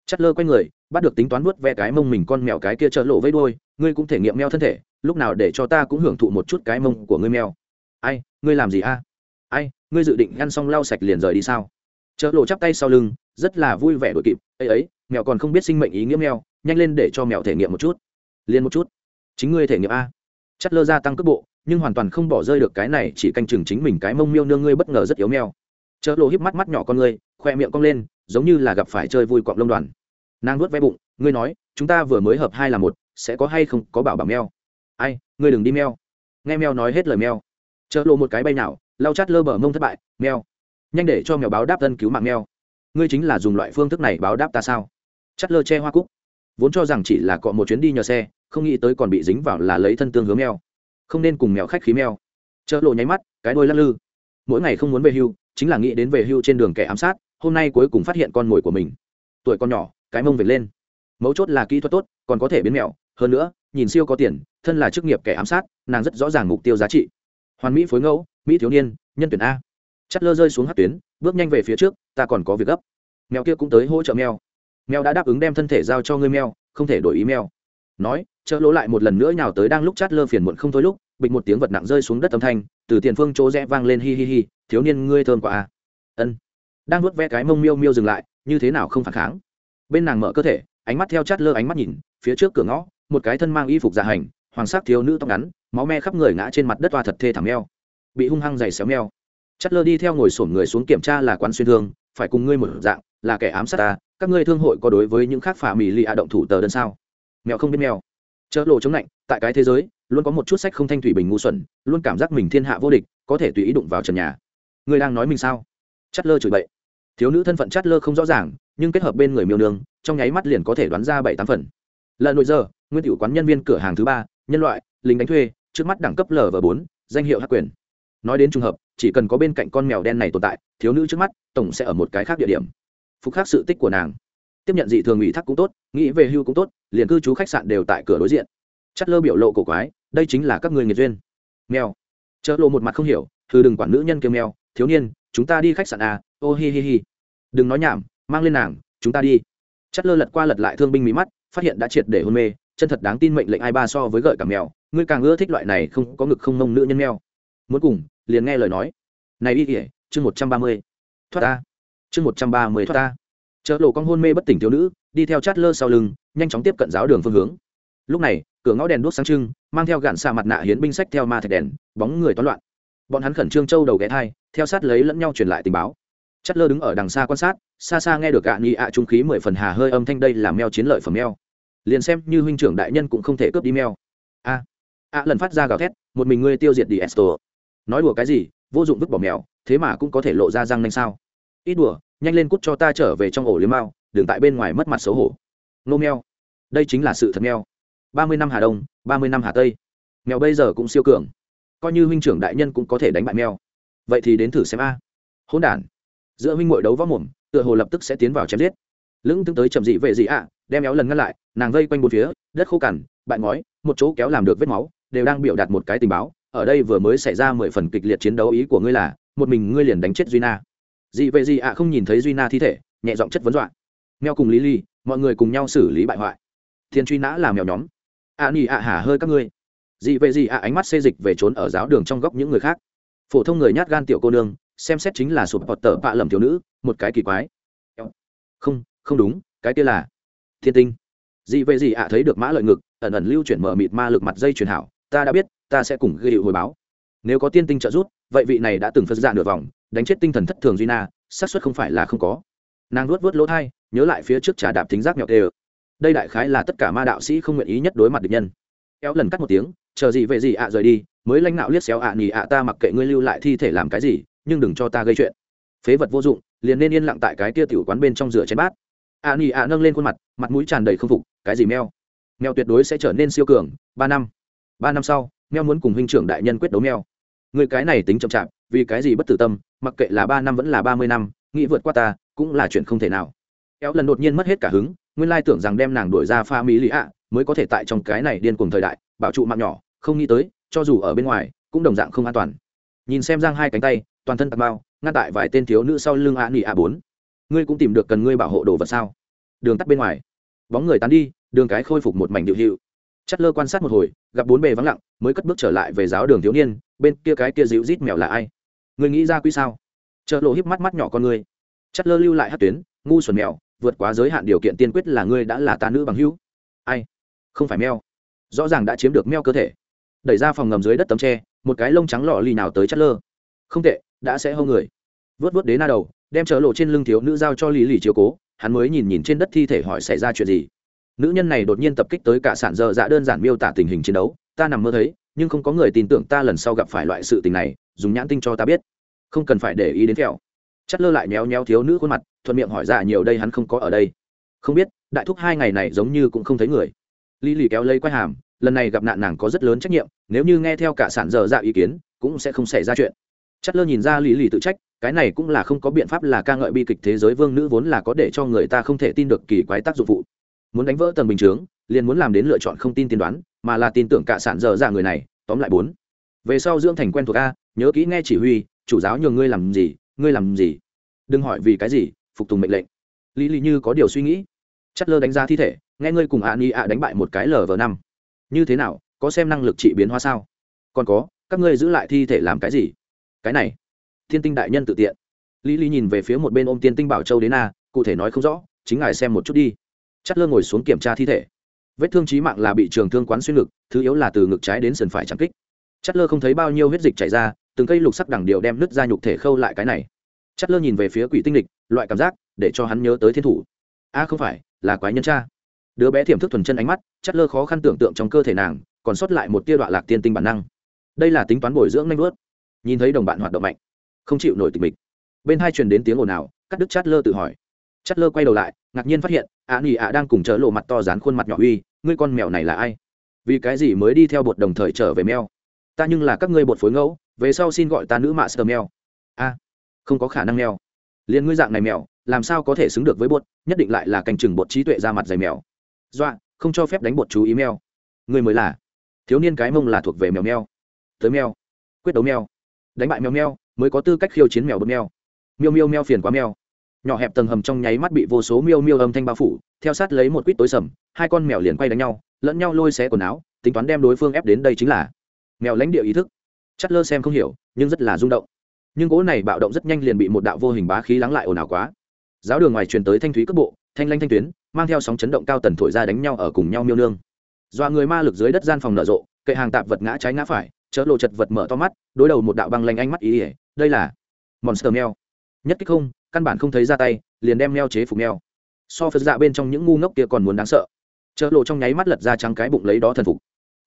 Chất lơ quay người bắt được tính toán vuốt ve cái mông mình con mèo cái kia trợ lộ với đôi ngươi cũng thể nghiệm mèo thân thể, lúc nào để cho ta cũng hưởng thụ một chút cái mông của ngươi mèo ai, ngươi làm gì a? Ai, ngươi dự định ngăn xong lau sạch liền rời đi sao? Trợ lộ chắp tay sau lưng, rất là vui vẻ đội kịp, ấy ấy, mèo còn không biết sinh mệnh ý nghĩa mèo nhanh lên để cho mèo thể nghiệm một chút. Liền một chút. Chính ngươi thể nghiệm a. Chất lơ ra tăng cấp bộ, nhưng hoàn toàn không bỏ rơi được cái này, chỉ canh chừng chính mình cái mông miêu nương ngươi bất ngờ rất yếu mèo chợ lộ híp mắt mắt nhỏ con ngươi, khoe miệng cong lên, giống như là gặp phải chơi vui cọng lông đoàn nàng nuốt ve bụng, ngươi nói, chúng ta vừa mới hợp hai là một, sẽ có hay không có bảo bảo mèo ai, ngươi đừng đi mèo nghe mèo nói hết lời mèo chợ lộ một cái bay nào lau chát lơ bờ mông thất bại mèo nhanh để cho mèo báo đáp thân cứu mạng mèo ngươi chính là dùng loại phương thức này báo đáp ta sao? Chát lơ che hoa cúc. Vốn cho rằng chỉ là cọ một chuyến đi nhờ xe, không nghĩ tới còn bị dính vào là lấy thân tương hướng mèo không nên cùng mèo khách khí mèo chợ lộ nháy mắt, cái đôi lắc lư. Mỗi ngày không muốn về hưu, chính là nghĩ đến về hưu trên đường kẻ ám sát, hôm nay cuối cùng phát hiện con mồi của mình. Tuổi con nhỏ cái mông vệt lên. Mấu chốt là kỹ thuật tốt, còn có thể biến mèo hơn nữa, nhìn siêu có tiền, thân là chức nghiệp kẻ ám sát, nàng rất rõ ràng mục tiêu giá trị. Hoàn mỹ phối ngẫu, mỹ thiếu niên, nhân tuyển a. Chất lơ rơi xuống hát tuyến, bước nhanh về phía trước, ta còn có việc gấp. Mèo kia cũng tới hỗ trợ mèo mèo đã đáp ứng đem thân thể giao cho ngươi mèo không thể đổi ý mèo nói chợ lỗ lại một lần nữa nhào tới đang lúc chát lơ phiền muộn không thôi lúc, bịch một tiếng vật nặng rơi xuống đất âm thanh, từ tiền phương chỗ rẽ vang lên hi hi hi, thiếu niên, ngươi thơm quả a à. ân. Đang nuốt ve cái mông miêu miêu dừng lại, như thế nào không phản kháng? Bên nàng mở cơ thể, ánh mắt theo chát lơ ánh mắt nhìn, phía trước cửa ngõ, một cái thân mang y phục dạ hành, hoàng sắc thiếu nữ tóc ngắn, máu me khắp người ngã trên mặt đất toa thật thê thảm meo. Bị hung hăng dày xéo meo. Chất lơ đi theo ngồi sổm người xuống kiểm tra là quán xuyên thương, phải cùng ngươi một dạng, là kẻ ám sát ta, các ngươi thương hội có đối với những khác phà mì lì ạ động thủ tờ đơn sao? Mèo không biết mèo. Chớ lộ chống lạnh, tại cái thế giới, luôn có một chút sách không thanh thủy bình ngu xuẩn, luôn cảm giác mình thiên hạ vô địch, có thể tùy ý đụng vào trần nhà. Ngươi đang nói mình sao? Chất lơ chửi bậy. Thiếu nữ thân phận chất lơ không rõ ràng nhưng kết hợp bên người miêu nương, trong nháy mắt liền có thể đoán ra bảy tám phần. Lần nội giờ, nguyên tiểu quán nhân viên cửa hàng thứ ba, nhân loại, lính đánh thuê, trước mắt đẳng cấp lv bốn, danh hiệu hắc quyền. Nói đến trùng hợp, chỉ cần có bên cạnh con mèo đen này tồn tại, thiếu nữ trước mắt, tổng sẽ ở một cái khác địa điểm. Phục khác sự tích của nàng. Tiếp nhận dị thường ủy thác cũng tốt, nghĩ về hưu cũng tốt, liền cư trú khách sạn đều tại cửa đối diện. Chất lơ biểu lộ cổ quái, đây chính là các người nghiệt duyên. Mèo. Chợ lộ một mặt không hiểu, thư đừng quản nữ nhân kêu mèo, thiếu niên, chúng ta đi khách sạn à ô hi hi hi. Đừng nói nhảm mang lên nàng, chúng ta đi. Chất lơ lật qua lật lại thương binh mí mắt, phát hiện đã triệt để hôn mê, chân thật đáng tin mệnh lệnh ai ba so với gợi cả mèo, ngươi càng ưa thích loại này không có ngực không mông nữ nhân mèo. Muốn cùng, liền nghe lời nói. Này y kỉa chương một trăm ba mươi. Thoát ta. Chương một trăm ba mươi thoát ta. Chợ lộ con hôn mê bất tỉnh thiếu nữ, đi theo chát lơ sau lưng, nhanh chóng tiếp cận giáo đường phương hướng. Lúc này, cửa ngõ đèn đuốc sáng trưng, mang theo gạn xà mặt nạ hiến binh sách theo ma thạch đèn, bóng người toán loạn. Bọn hắn khẩn trương châu đầu ghé thai, theo sát lấy lẫn nhau truyền lại tình báo. Chát lơ đứng ở đằng xa quan sát xa xa nghe được ạ nghi ạ trung khí mười phần hà hơi âm thanh đây là meo chiến lợi phẩm meo. Liền xem như huynh trưởng đại nhân cũng không thể cướp đi meo. A, ạ lần phát ra gào thét, một mình ngươi tiêu diệt đi esto. Nói đùa cái gì, vô dụng vứt bỏ mèo, thế mà cũng có thể lộ ra răng nanh sao? Ít đùa, nhanh lên cút cho ta trở về trong ổ liếm mao, đừng tại bên ngoài mất mặt xấu hổ. Nô meo, đây chính là sự thật meo. Ba mươi năm hà đông, ba mươi năm hà tây. Mèo bây giờ cũng siêu cường. Coi như huynh trưởng đại nhân cũng có thể đánh bại mèo vậy thì đến thử xem a. Hỗn đản. Giữa huynh ngội đấu võ mồm tựa hồ lập tức sẽ tiến vào chém giết. Lưng tương tới chậm dị về dị ạ, đem éo lần ngăn lại, nàng vây quanh bốn phía, đất khô cằn, bại ngói, một chỗ kéo làm được vết máu, đều đang biểu đạt một cái tình báo, ở đây vừa mới xảy ra mười phần kịch liệt chiến đấu ý của ngươi là, một mình ngươi liền đánh chết duy na. Dị về gì ạ không nhìn thấy duy na thi thể, nhẹ giọng chất vấn dọa. Mèo cùng lý ly mọi người cùng nhau xử lý bại hoại. Thiên truy nã làm mèo nhóm. Ạ nỉ ạ hả hơi các ngươi. Dị về gì ạ ánh mắt xê dịch về trốn ở giáo đường trong góc những người khác. Phổ thông người nhát gan tiểu cô nương xem xét chính là sụp bọt tờ bạ lầm thiếu nữ một cái kỳ quái. Không không đúng cái kia là thiên tinh. Dị vậy gì ạ thấy được mã lợi ngực ẩn ẩn lưu chuyển mở mịt ma lực mặt dây truyền hảo ta đã biết ta sẽ cùng ghi hiệu hồi báo. Nếu có tiên tinh trợ giúp vậy vị này đã từng phân dạng nửa vòng đánh chết tinh thần thất thường duy na xác suất không phải là không có. Nàng luốt vớt lỗ thai nhớ lại phía trước trà đạp thính giác nhọc đều. Đây đại khái là tất cả ma đạo sĩ không nguyện ý nhất đối mặt địch nhân. Kéo lần cắt một tiếng chờ gì về gì ạ rời đi mới lãnh đạo liếc xéo ạ à, nhì ạ ta mặc kệ ngươi lưu lại thi thể làm cái gì nhưng đừng cho ta gây chuyện. Phế vật vô dụng liền nên yên lặng tại cái kia tiểu quán bên trong rửa chén bát. A nỉ nhì nâng lên khuôn mặt mặt mũi tràn đầy không phục cái gì mèo, mèo tuyệt đối sẽ trở nên siêu cường ba năm. Ba năm sau mèo muốn cùng huynh trưởng đại nhân quyết đấu mèo người cái này tính chậm chạp vì cái gì bất tử tâm mặc kệ là ba năm vẫn là ba mươi năm nghĩ vượt qua ta cũng là chuyện không thể nào. Kéo lần đột nhiên mất hết cả hứng nguyên lai tưởng rằng đem nàng đuổi ra pha mỹ lý ạ mới có thể tại trong cái này điên cùng thời đại bảo trụ mạng nhỏ không nghĩ tới cho dù ở bên ngoài cũng đồng dạng không an toàn. Nhìn xem giang hai cánh tay toàn thân tạc bao ngăn tại vài tên thiếu nữ sau lưng a nỉ a bốn. Ngươi cũng tìm được cần ngươi bảo hộ đồ vật sao? Đường tắt bên ngoài. Bóng người tán đi, đường cái khôi phục một mảnh điệu hiệu. Chất lơ quan sát một hồi, gặp bốn bề vắng lặng, mới cất bước trở lại về giáo đường thiếu niên, bên kia cái kia dịu rít mèo là ai? Ngươi nghĩ ra quỹ sao? Chợ lộ híp mắt mắt nhỏ con ngươi. Chất lơ lưu lại hát tuyến, ngu xuẩn mèo, vượt quá giới hạn điều kiện tiên quyết là ngươi đã là ta nữ bằng hữu. Ai? Không phải mèo. Rõ ràng đã chiếm được meo cơ thể. Đẩy ra phòng ngầm dưới đất tấm tre, một cái lông trắng lọ lì nào tới chất lơ. Không tệ đã sẽ hô người. Vớt vớt đế na đầu, đem chở lộ trên lưng thiếu nữ giao cho Lý lì chiếu cố, hắn mới nhìn nhìn trên đất thi thể hỏi xảy ra chuyện gì. Nữ nhân này đột nhiên tập kích tới cả sản dơ dạ đơn giản miêu tả tình hình chiến đấu, ta nằm mơ thấy, nhưng không có người tin tưởng ta lần sau gặp phải loại sự tình này, dùng nhãn tinh cho ta biết. Không cần phải để ý đến kẹo. Chắt lơ lại méo méo thiếu nữ khuôn mặt, thuận miệng hỏi dạ nhiều đây hắn không có ở đây? Không biết, đại thúc hai ngày này giống như cũng không thấy người. Lý lì kéo lấy quay hàm, lần này gặp nạn nàng có rất lớn trách nhiệm, nếu như nghe theo cả sản dở dạ ý kiến, cũng sẽ không xảy ra chuyện chất lơ nhìn ra lý lì tự trách, cái này cũng là không có biện pháp là ca ngợi bi kịch thế giới vương nữ vốn là có để cho người ta không thể tin được kỳ quái tác dụng phụ. Muốn đánh vỡ tầng bình chướng, liền muốn làm đến lựa chọn không tin tiên đoán, mà là tin tưởng cả sản dở ra người này, tóm lại bốn. Về sau dưỡng thành quen thuộc a, nhớ kỹ nghe chỉ huy, chủ giáo nhường ngươi làm gì, ngươi làm gì. Đừng hỏi vì cái gì, phục tùng mệnh lệnh. Lý lý như có điều suy nghĩ. Chất lơ đánh ra thi thể, nghe ngươi cùng ạ ni ạ đánh bại một cái lv năm. Như thế nào, có xem năng lực trị biến hóa sao? Còn có, các ngươi giữ lại thi thể làm cái gì? Cái này, thiên tinh đại nhân tự tiện. Lý lý nhìn về phía một bên ôm tiên tinh bảo châu đến a, cụ thể nói không rõ, chính ngài xem một chút đi. Chất lơ ngồi xuống kiểm tra thi thể. Vết thương trí mạng là bị trường thương quán xuyên ngực, thứ yếu là từ ngực trái đến sườn phải chẳng kích. Chất lơ không thấy bao nhiêu huyết dịch chảy ra, từng cây lục sắc đẳng điệu đem nứt ra nhục thể khâu lại cái này. Chất lơ nhìn về phía quỷ tinh lịch, loại cảm giác, để cho hắn nhớ tới thiên thủ. A, không phải, là quái nhân cha. Đứa bé thiểm thức thuần chân ánh mắt chất lơ khó khăn tưởng tượng trong cơ thể nàng, còn sót lại một tia đoạn lạc tiên tinh bản năng. Đây là tính toán bồi dưỡng nanh vớt nhìn thấy đồng bạn hoạt động mạnh, không chịu nổi tịch mình. Bên hai truyền đến tiếng ồn ào, cắt đứt chát lơ tự hỏi. Chát lơ quay đầu lại, ngạc nhiên phát hiện ạ nỉ ạ đang cùng chớ lộ mặt to dán khuôn mặt nhỏ uy, ngươi con mèo này là ai? Vì cái gì mới đi theo bột đồng thời trở về mèo? Ta nhưng là các ngươi bột phối ngẫu, về sau xin gọi ta nữ mạ sờ mèo. A, không có khả năng mèo. Liền ngươi dạng này mèo, làm sao có thể xứng được với bột, nhất định lại là canh chừng bột trí tuệ ra mặt dày mèo. Dọa không cho phép đánh bột chú ý mèo. Ngươi mới là. Thiếu niên cái mông là thuộc về mèo mèo. Tới mèo, quyết đấu mèo đánh bại mèo mèo, mới có tư cách khiêu chiến mèo bột mèo. Miêu miêu mèo phiền quá mèo. Nhỏ hẹp tầng hầm trong nháy mắt bị vô số miêu miêu âm thanh bao phủ, theo sát lấy một quýt tối sầm, hai con mèo liền quay đánh nhau, lẫn nhau lôi xé quần áo, tính toán đem đối phương ép đến đây chính là mèo lãnh địa ý thức. Chất lơ xem không hiểu, nhưng rất là rung động. Nhưng gỗ này bạo động rất nhanh liền bị một đạo vô hình bá khí lắng lại ồn ào quá. Giáo đường ngoài truyền tới thanh thúy cấp bộ, thanh lanh thanh tuyến, mang theo sóng chấn động cao tần thổi ra đánh nhau ở cùng nhau miêu nương. Dọa người ma lực dưới đất gian phòng nở rộ, kệ hàng tạp vật ngã trái ngã phải chớ lộ chật vật mở to mắt đối đầu một đạo băng lanh ánh mắt ý ỉa đây là monster mèo nhất kích không căn bản không thấy ra tay liền đem meo chế phục meo so phật dạ bên trong những ngu ngốc kia còn muốn đáng sợ. Chớ lộ trong nháy mắt lật ra trắng cái bụng lấy đó thần phục.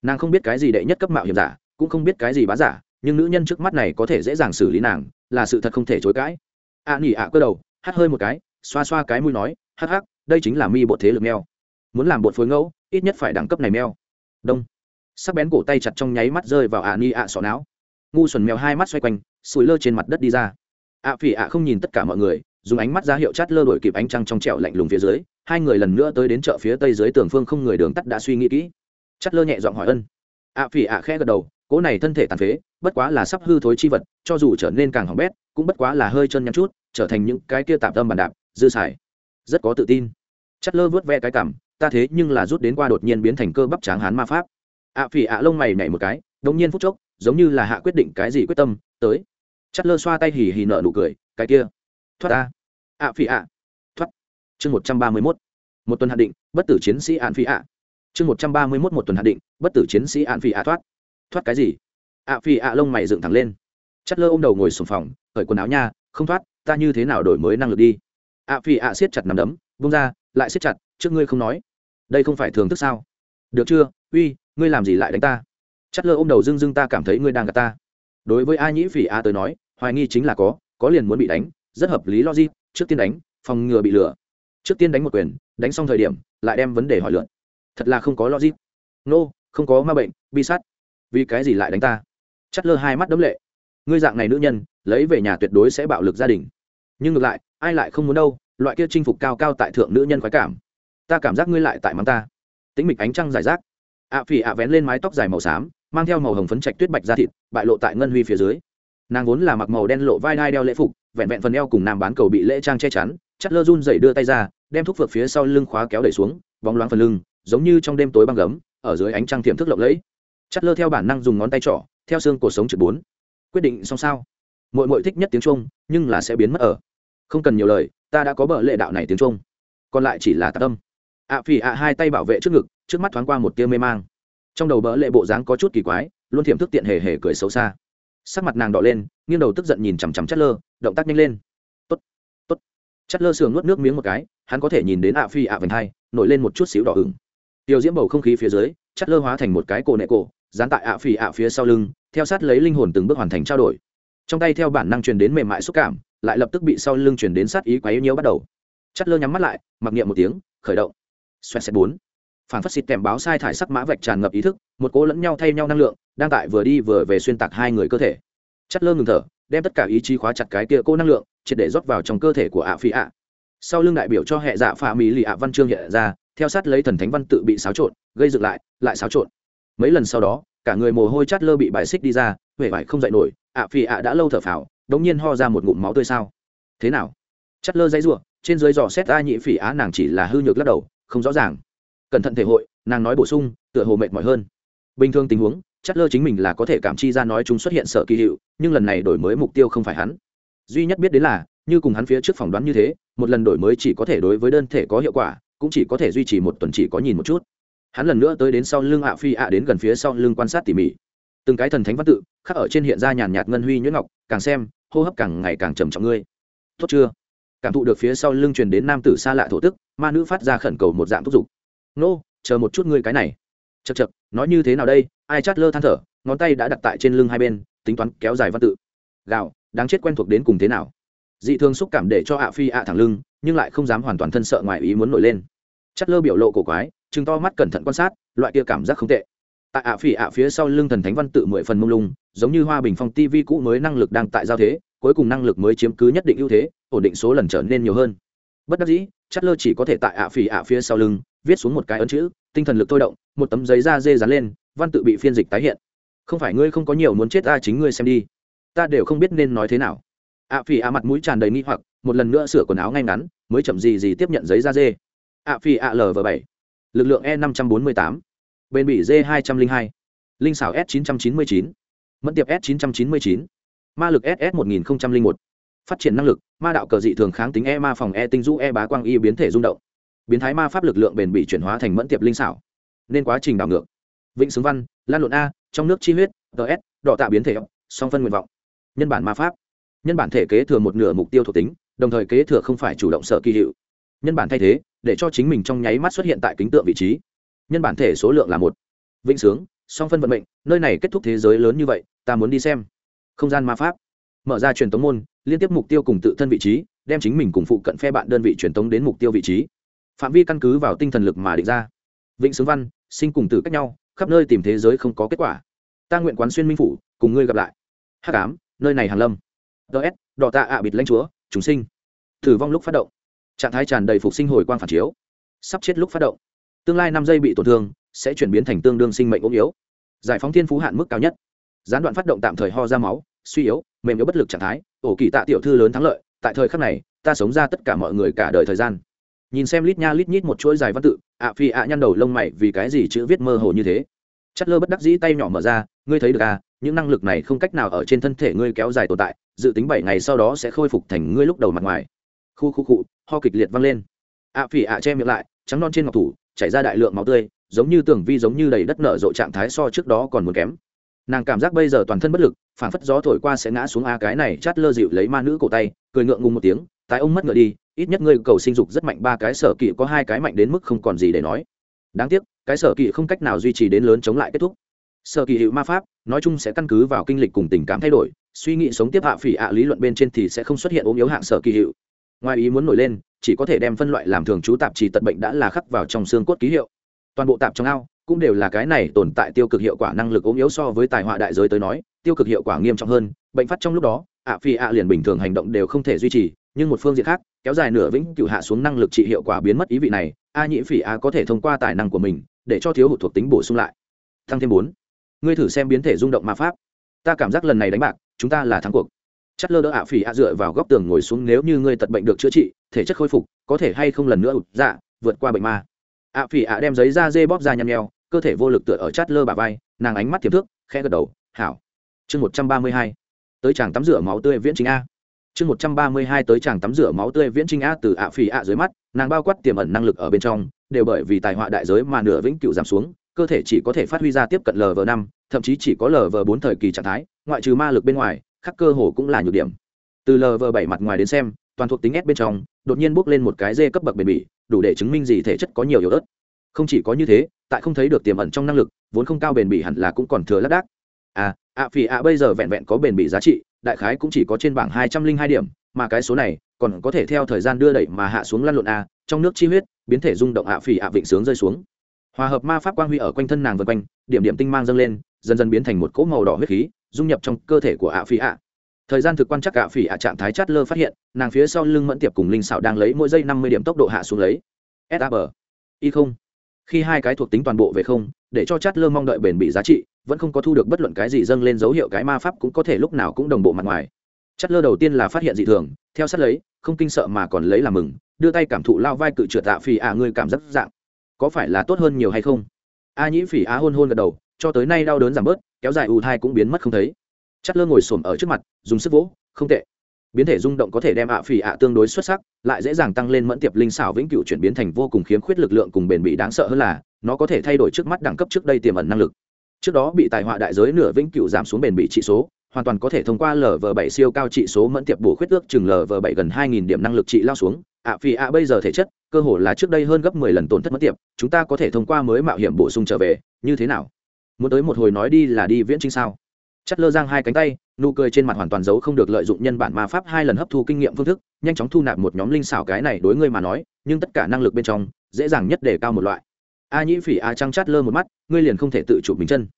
Nàng không biết cái gì đệ nhất cấp mạo hiểm giả cũng không biết cái gì bá giả nhưng nữ nhân trước mắt này có thể dễ dàng xử lý nàng là sự thật không thể chối cãi. Ạ à, nghỉ ạ cơ đầu hắt hơi một cái xoa xoa cái mũi nói hắc hắc đây chính là mi bộ thế lực meo muốn làm bột phối ngẫu ít nhất phải đẳng cấp này meo đông sắc bén cổ tay chặt trong nháy mắt rơi vào ạ ni ạ sọ não. Ngu xuẩn mèo hai mắt xoay quanh, sủi lơ trên mặt đất đi ra. Ạ phỉ ạ không nhìn tất cả mọi người, dùng ánh mắt ra hiệu chát lơ đổi kịp ánh trăng trong trẹo lạnh lùng phía dưới, hai người lần nữa tới đến chợ phía tây dưới tường phương không người đường tắt đã suy nghĩ kỹ. Chát lơ nhẹ giọng hỏi ân. Ạ phỉ ạ khẽ gật đầu cỗ này thân thể tàn phế, bất quá là sắp hư thối chi vật, cho dù trở nên càng hỏng bét, cũng bất quá là hơi chân nhắn chút, trở thành những cái kia tạm tâm bàn đạp, dư xài. Rất có tự tin. Chát lơ vớt ve cái cảm, ta thế nhưng là rút đến qua đột nhiên biến thành cơ bắp tráng hán ma pháp ạ phỉ ạ lông mày nhảy một cái, đống nhiên phút chốc, giống như là hạ quyết định cái gì quyết tâm, tới. Chắt lơ xoa tay hì hì nở nụ cười, cái kia, thoát ta. Ạ phỉ ạ. Thoát. Chương một trăm ba mươi mốt. Một tuần hạ định, bất tử chiến sĩ ạn phỉ ạ. Chương một trăm ba mươi mốt một tuần hạ định, bất tử chiến sĩ ạn phỉ ạ thoát. Thoát cái gì? Ạ phỉ ạ lông mày dựng thẳng lên. Chắt lơ ôm đầu ngồi sùng phòng khởi quần áo nha, không thoát, ta như thế nào đổi mới năng lực đi? Ạ phỉ ạ siết chặt nằm đấm bung ra, lại siết chặt, trước ngươi không nói. Đây không phải thường thức sao? Được chưa? Uy ngươi làm gì lại đánh ta? Chất lơ ôm đầu dưng dưng ta cảm thấy ngươi đang gạt ta. Đối với a nhĩ phỉ a tới nói hoài nghi chính là có có liền muốn bị đánh rất hợp lý logic trước tiên đánh phòng ngừa bị lừa. Trước tiên đánh một quyền đánh xong thời điểm lại đem vấn đề hỏi lượn. Thật là không có logic. Nô、no, không có ma bệnh bi sát. Vì cái gì lại đánh ta? Chất lơ hai mắt đấm lệ. Ngươi dạng này nữ nhân lấy về nhà tuyệt đối sẽ bạo lực gia đình. Nhưng ngược lại ai lại không muốn đâu loại kia chinh phục cao cao tại thượng nữ nhân khoái cảm. Ta cảm giác ngươi lại tại mắng ta. Tính mịch ánh trăng giải rác ạ phỉ ạ vén lên mái tóc dài màu xám, mang theo màu hồng phấn trạch tuyết bạch ra thịt, bại lộ tại ngân huy phía dưới. Nàng vốn là mặc màu đen lộ vai đai đeo lễ phục, vẹn vẹn phần eo cùng nam bán cầu bị lễ trang che chắn chất lơ run dậy đưa tay ra, đem thuốc vượt phía sau lưng khóa kéo đẩy xuống, bóng loáng phần lưng, giống như trong đêm tối băng gấm, ở dưới ánh trăng thiệm thức lộng lẫy. Chất lơ theo bản năng dùng ngón tay trỏ, theo xương cuộc sống trực bốn. Quyết định xong sao? Mội mội thích nhất tiếng trung, nhưng là sẽ biến mất ở. Không cần nhiều lời, ta đã có bờ lệ đạo này tiếng trung. Còn lại chỉ là tạ tâm. Ạ phỉ ạ hai tay bảo vệ trước ngực trước mắt thoáng qua một tia mê mang. Trong đầu bỡ lệ bộ dáng có chút kỳ quái, luôn thiểm thức tiện hề hề cười xấu xa. Sắc mặt nàng đỏ lên, nghiêng đầu tức giận nhìn chằm chằm chất lơ, động tác nhanh lên. Tốt tốt. Chất lơ sườn nuốt nước miếng một cái, hắn có thể nhìn đến ạ phi ạ vành thai, nổi lên một chút xíu đỏ ửng. Tiêu diễm bầu không khí phía dưới, chất lơ hóa thành một cái cổ nệ cổ, dán tại ạ phi ạ phía sau lưng, theo sát lấy linh hồn từng bước hoàn thành trao đổi. Trong tay theo bản năng truyền đến mềm mại xúc cảm, lại lập tức bị sau lưng truyền đến sát ý quấy nhiễu bắt đầu. Chất lơ nhắm mắt lại, mặc niệm một tiếng, khởi động. Xoẹt xẹt bốn phản phát xịt kèm báo sai thải sắc mã vạch tràn ngập ý thức, một cố lẫn nhau thay nhau năng lượng, đang tại vừa đi vừa về xuyên tạc hai người cơ thể. Chất lơ ngừng thở, đem tất cả ý chí khóa chặt cái kia cô năng lượng, triệt để rót vào trong cơ thể của ạ phi ạ. Sau lưng đại biểu cho hệ dạ phà mỹ lì ạ văn chương hiện ra, theo sát lấy thần thánh văn tự bị xáo trộn, gây dựng lại lại xáo trộn. Mấy lần sau đó, cả người mồ hôi chát lơ bị bài xích đi ra huệ vải không dậy nổi, ạ phi ạ đã lâu thở phào, đống nhiên ho ra một ngụm máu tươi sao? Thế nào? Chát lơ dãy ruộng trên dưới dò xét a nhị phỉ á nàng chỉ là hư nhược lắc đầu, không rõ ràng cẩn thận thể hội, nàng nói bổ sung, tựa hồ mệt mỏi hơn. Bình thường tình huống, chất lơ chính mình là có thể cảm chi ra nói chúng xuất hiện sợ kỳ hiệu, nhưng lần này đổi mới mục tiêu không phải hắn. Duy nhất biết đến là, như cùng hắn phía trước phỏng đoán như thế, một lần đổi mới chỉ có thể đối với đơn thể có hiệu quả, cũng chỉ có thể duy trì một tuần chỉ có nhìn một chút. Hắn lần nữa tới đến sau lưng ạ phi ạ đến gần phía sau lưng quan sát tỉ mỉ. Từng cái thần thánh văn tự, khắc ở trên hiện ra nhàn nhạt ngân huy nhuyễn ngọc, càng xem, hô hấp càng ngày càng trầm trọng ngươi. Tốt chưa? Cảm thụ được phía sau lưng truyền đến nam tử xa lạ thổ tức, ma nữ phát ra khẩn cầu một dạng thúc giục nô, chờ một chút ngươi cái này. Chật chật nói như thế nào đây? Ai chát lơ than thở, ngón tay đã đặt tại trên lưng hai bên, tính toán kéo dài văn tự. Gạo, đáng chết quen thuộc đến cùng thế nào? Dị thường xúc cảm để cho ạ phi ạ thẳng lưng, nhưng lại không dám hoàn toàn thân sợ ngoài ý muốn nổi lên. Chát lơ biểu lộ cổ quái chừng to mắt cẩn thận quan sát, loại kia cảm giác không tệ. Tại ạ phi ạ phía sau lưng thần thánh văn tự mười phần mông lung, giống như hoa bình phong tv cũ mới năng lực đang tại giao thế, cuối cùng năng lực mới chiếm cứ nhất định ưu thế, ổn định số lần trở nên nhiều hơn. Bất đắc dĩ chất lơ chỉ có thể tại ạ phỉ ạ phía sau lưng, viết xuống một cái ấn chữ, tinh thần lực thôi động, một tấm giấy da dê dán lên, văn tự bị phiên dịch tái hiện. Không phải ngươi không có nhiều muốn chết ta, chính ngươi xem đi. Ta đều không biết nên nói thế nào. ạ phỉ ạ mặt mũi tràn đầy nghi hoặc, một lần nữa sửa quần áo ngay ngắn, mới chậm gì gì tiếp nhận giấy da dê. ạ phỉ ạ lv bảy, lực lượng e năm trăm bốn mươi tám, bên bị d hai trăm linh hai, linh xảo s chín trăm chín mươi chín, mẫn tiệp s chín trăm chín mươi chín, ma lực ss một nghìn một phát triển năng lực, ma đạo cờ dị thường kháng tính e ma phòng e tinh du e bá quang y biến thể rung động. Biến thái ma pháp lực lượng bền bị chuyển hóa thành mẫn tiệp linh xảo. Nên quá trình đảo ngược. Vịnh xướng văn, lan lộn a, trong nước chi huyết ts đọ tạ biến thể, song phân nguyện vọng. Nhân bản ma pháp. Nhân bản thể kế thừa một nửa mục tiêu thuộc tính, đồng thời kế thừa không phải chủ động sợ kỳ hiệu. Nhân bản thay thế, để cho chính mình trong nháy mắt xuất hiện tại kính tượng vị trí. Nhân bản thể số lượng là một. Vĩnh sướng, song phân vận mệnh, nơi này kết thúc thế giới lớn như vậy, ta muốn đi xem. Không gian ma pháp mở ra truyền tống môn, liên tiếp mục tiêu cùng tự thân vị trí, đem chính mình cùng phụ cận phe bạn đơn vị truyền tống đến mục tiêu vị trí. Phạm vi căn cứ vào tinh thần lực mà định ra. Vịnh xướng văn, sinh cùng tử cách nhau, khắp nơi tìm thế giới không có kết quả. Ta nguyện quán xuyên minh phủ, cùng ngươi gặp lại. H tám nơi này hàn lâm. Ts đỏ tạ ạ bịt lãnh chúa, chúng sinh. Thử vong lúc phát động. Trạng thái tràn đầy phục sinh hồi quang phản chiếu. Sắp chết lúc phát động. Tương lai năm giây bị tổn thương, sẽ chuyển biến thành tương đương sinh mệnh ốm yếu. Giải phóng thiên phú hạn mức cao nhất. Gián đoạn phát động tạm thời ho ra máu, suy yếu mềm yếu bất lực trạng thái, ổ kỳ tạ tiểu thư lớn thắng lợi, tại thời khắc này, ta sống ra tất cả mọi người cả đời thời gian. Nhìn xem lít nha lít nhít một chuỗi dài văn tự, ạ phi ạ nhăn đầu lông mày vì cái gì chữ viết mơ hồ như thế? Chất lơ bất đắc dĩ tay nhỏ mở ra, ngươi thấy được à những năng lực này không cách nào ở trên thân thể ngươi kéo dài tồn tại, dự tính bảy ngày sau đó sẽ khôi phục thành ngươi lúc đầu mặt ngoài. Khu khu cụ ho kịch liệt vang lên. Ạ phi ạ che miệng lại, trắng non trên ngọc thủ, chảy ra đại lượng máu tươi, giống như tường vi giống như đầy đất nở rộ trạng thái so trước đó còn muốn kém nàng cảm giác bây giờ toàn thân bất lực phản phất gió thổi qua sẽ ngã xuống a, cái này chát lơ dịu lấy ma nữ cổ tay, cười ngượng ngùng một tiếng, tái ông mất ngựa đi, ít nhất ngươi cầu sinh dục rất mạnh, ba cái sở kỵ có hai cái mạnh đến mức không còn gì để nói. Đáng tiếc, cái sở kỵ không cách nào duy trì đến lớn chống lại kết thúc. Sở kỵ hiệu ma pháp, nói chung sẽ căn cứ vào kinh lịch cùng tình cảm thay đổi, suy nghĩ sống tiếp hạ phỉ ạ, lý luận bên trên thì sẽ không xuất hiện ốm yếu hạng sở kỳ hiệu ngoài ý muốn nổi lên, chỉ có thể đem phân loại làm thường trú tạp trì tật bệnh đã là khắc vào trong xương cốt ký hiệu. Toàn bộ tạp trong ao cũng đều là cái này tồn tại tiêu cực hiệu quả năng lực ốm yếu so với tài họa đại giới tới nói, tiêu cực hiệu quả nghiêm trọng hơn, bệnh phát trong lúc đó, ạ phi ạ liền bình thường hành động đều không thể duy trì, nhưng một phương diện khác, kéo dài nửa vĩnh cửu hạ xuống năng lực trị hiệu quả biến mất ý vị này, a nhĩ phỉ a có thể thông qua tài năng của mình, để cho thiếu hụt thuộc tính bổ sung lại. Thăng thêm bốn. Ngươi thử xem biến thể rung động ma pháp. Ta cảm giác lần này đánh bạc, chúng ta là thắng cuộc. Chất lơ đỡ ạ phỉ a dựa vào góc tường ngồi xuống nếu như ngươi tật bệnh được chữa trị, thể chất khôi phục, có thể hay không lần nữa ụt dạ vượt qua bệnh ma. ạ phỉ ạ đem giấy da dê bóp ra nhăn nheo cơ thể vô lực tựa ở chát lơ bà vai, nàng ánh mắt tiềm thước, khẽ gật đầu, hảo. Chương một trăm ba mươi hai. Tới chàng tắm rửa máu tươi viễn chính a. Chương một trăm ba mươi hai tới chàng tắm rửa máu tươi viễn trinh a từ ạ phì ạ dưới mắt, nàng bao quát tiềm ẩn năng lực ở bên trong, đều bởi vì tài họa đại giới mà nửa vĩnh cửu giảm xuống, cơ thể chỉ có thể phát huy ra tiếp cận lv năm, thậm chí chỉ có lv bốn thời kỳ trạng thái, ngoại trừ ma lực bên ngoài, khắc cơ hồ cũng là nhược điểm. Từ lv bảy mặt ngoài đến xem, toàn thuộc tính s bên trong, đột nhiên bước lên một cái dê cấp bậc bền bỉ, đủ để chứng minh gì thể chất có nhiều yếu ớt. Không chỉ có như thế tại không thấy được tiềm ẩn trong năng lực, vốn không cao bền bỉ hẳn là cũng còn thừa lác đác. À ạ phỉ ạ bây giờ vẹn vẹn có bền bỉ giá trị, đại khái cũng chỉ có trên bảng hai trăm linh hai điểm, mà cái số này còn có thể theo thời gian đưa đẩy mà hạ xuống lăn lộn a, trong nước chi huyết, biến thể rung động ạ phỉ ạ vịnh sướng rơi xuống. Hòa hợp ma pháp quang huy ở quanh thân nàng vân quanh, điểm điểm tinh mang dâng lên, dần dần biến thành một cỗ màu đỏ huyết khí, dung nhập trong cơ thể của ạ phỉ ạ. Thời gian thực quan chắc ạ phỉ ạ trạng thái chát lơ phát hiện, nàng phía sau lưng mẫn tiệp cùng linh xảo đang lấy mỗi giây năm mươi điểm tốc độ hạ xuống lấy. Sab y không khi hai cái thuộc tính toàn bộ về không, để cho chát lơ mong đợi bền bị giá trị, vẫn không có thu được bất luận cái gì dâng lên dấu hiệu cái ma pháp cũng có thể lúc nào cũng đồng bộ mặt ngoài. Chất lơ đầu tiên là phát hiện dị thường, theo sát lấy, không kinh sợ mà còn lấy làm mừng, đưa tay cảm thụ lao vai cự trượt tạ phì à ngươi cảm giác dạng. Có phải là tốt hơn nhiều hay không? A nhĩ phỉ á hôn hôn gật đầu, cho tới nay đau đớn giảm bớt, kéo dài ù thai cũng biến mất không thấy. Chất lơ ngồi xổm ở trước mặt, dùng sức vỗ, không tệ biến thể rung động có thể đem ạ phỉ ạ tương đối xuất sắc, lại dễ dàng tăng lên mẫn tiệp linh xảo vĩnh cửu chuyển biến thành vô cùng khiếm khuyết lực lượng cùng bền bị đáng sợ hơn là, nó có thể thay đổi trước mắt đẳng cấp trước đây tiềm ẩn năng lực. Trước đó bị tài họa đại giới nửa vĩnh cửu giảm xuống bền bị trị số, hoàn toàn có thể thông qua lv bảy siêu cao trị số mẫn tiệp bổ khuyết ước chừng lv bảy gần hai nghìn điểm năng lực trị lao xuống. ạ phỉ ạ bây giờ thể chất, cơ hồ là trước đây hơn gấp mười lần tổn thất mẫn tiệp, chúng ta có thể thông qua mới mạo hiểm bổ sung trở về, như thế nào? Muốn tới một hồi nói đi là đi viễn trinh sao? Chất lơ giang hai cánh tay, nụ cười trên mặt hoàn toàn giấu không được lợi dụng nhân bản ma pháp hai lần hấp thu kinh nghiệm phương thức, nhanh chóng thu nạp một nhóm linh xảo cái này đối ngươi mà nói, nhưng tất cả năng lực bên trong, dễ dàng nhất để cao một loại. A nhĩ phỉ a trăng chát lơ một mắt, ngươi liền không thể tự chủ mình chân.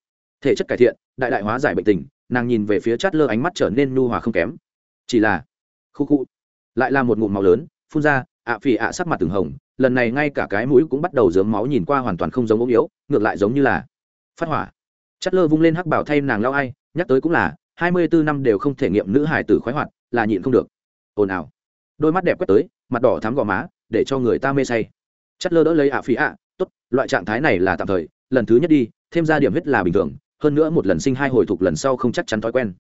Thể chất cải thiện, đại đại hóa giải bệnh tình, nàng nhìn về phía chát lơ ánh mắt trở nên nhu hòa không kém. Chỉ là, khu khu, lại là một ngụm máu lớn, phun ra, ạ phỉ ạ sắc mặt từng hồng, lần này ngay cả cái mũi cũng bắt đầu dướng máu nhìn qua hoàn toàn không giống ốm yếu, ngược lại giống như là phát hỏa. Chất lơ vung lên hắc bảo thay nàng lao ai, nhắc tới cũng là, hai mươi bốn năm đều không thể nghiệm nữ hải tử khoái hoạt, là nhịn không được. Ồn ào. Đôi mắt đẹp quét tới, mặt đỏ thắm gò má, để cho người ta mê say. Chất lơ đỡ lấy ạ phí ạ, tốt, loại trạng thái này là tạm thời, lần thứ nhất đi, thêm ra điểm huyết là bình thường, hơn nữa một lần sinh hai hồi thuộc lần sau không chắc chắn thói quen.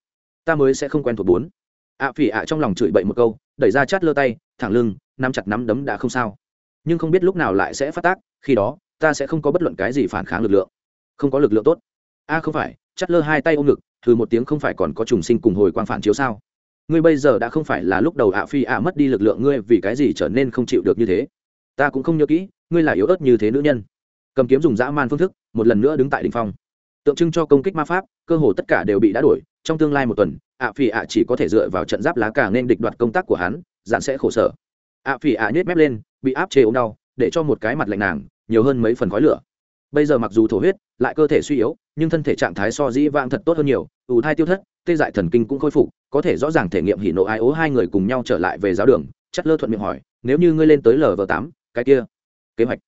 Ta mới sẽ không quen thuộc bốn. Ạ phỉ ạ trong lòng chửi bậy một câu, đẩy ra chát lơ tay, thẳng lưng, nắm chặt nắm đấm đã không sao. Nhưng không biết lúc nào lại sẽ phát tác, khi đó, ta sẽ không có bất luận cái gì phản kháng lực lượng. Không có lực lượng tốt a không phải, chắt lơ hai tay ôm ngực thử một tiếng không phải còn có trùng sinh cùng hồi quang phản chiếu sao? Ngươi bây giờ đã không phải là lúc đầu ạ phi ạ mất đi lực lượng ngươi vì cái gì trở nên không chịu được như thế? Ta cũng không nhớ kỹ, ngươi là yếu ớt như thế nữ nhân. Cầm kiếm dùng dã man phương thức, một lần nữa đứng tại đ ỉ n h phong. Tượng trưng cho công kích ma pháp, cơ hồ tất cả đều bị đã đổi, trong tương lai một tuần, ạ phi ạ chỉ có thể dựa vào trận giáp lá cả nên địch đoạt công tác của hắn, dạn sẽ khổ sở. ạ phi ạ nhét mép lên, bị áp chế ốm đau, để cho một cái mặt lạnh nàng, nhiều hơn mấy phần khói lửa bây giờ mặc dù thổ huyết, lại cơ thể suy yếu, nhưng thân thể trạng thái so dĩ vãng thật tốt hơn nhiều. Ủ thai tiêu thất, tê dại thần kinh cũng khôi phục, có thể rõ ràng thể nghiệm hỉ nộ ai ố hai người cùng nhau trở lại về giáo đường chất lơ thuận miệng hỏi, nếu như ngươi lên tới lv tám, cái kia? Kế hoạch.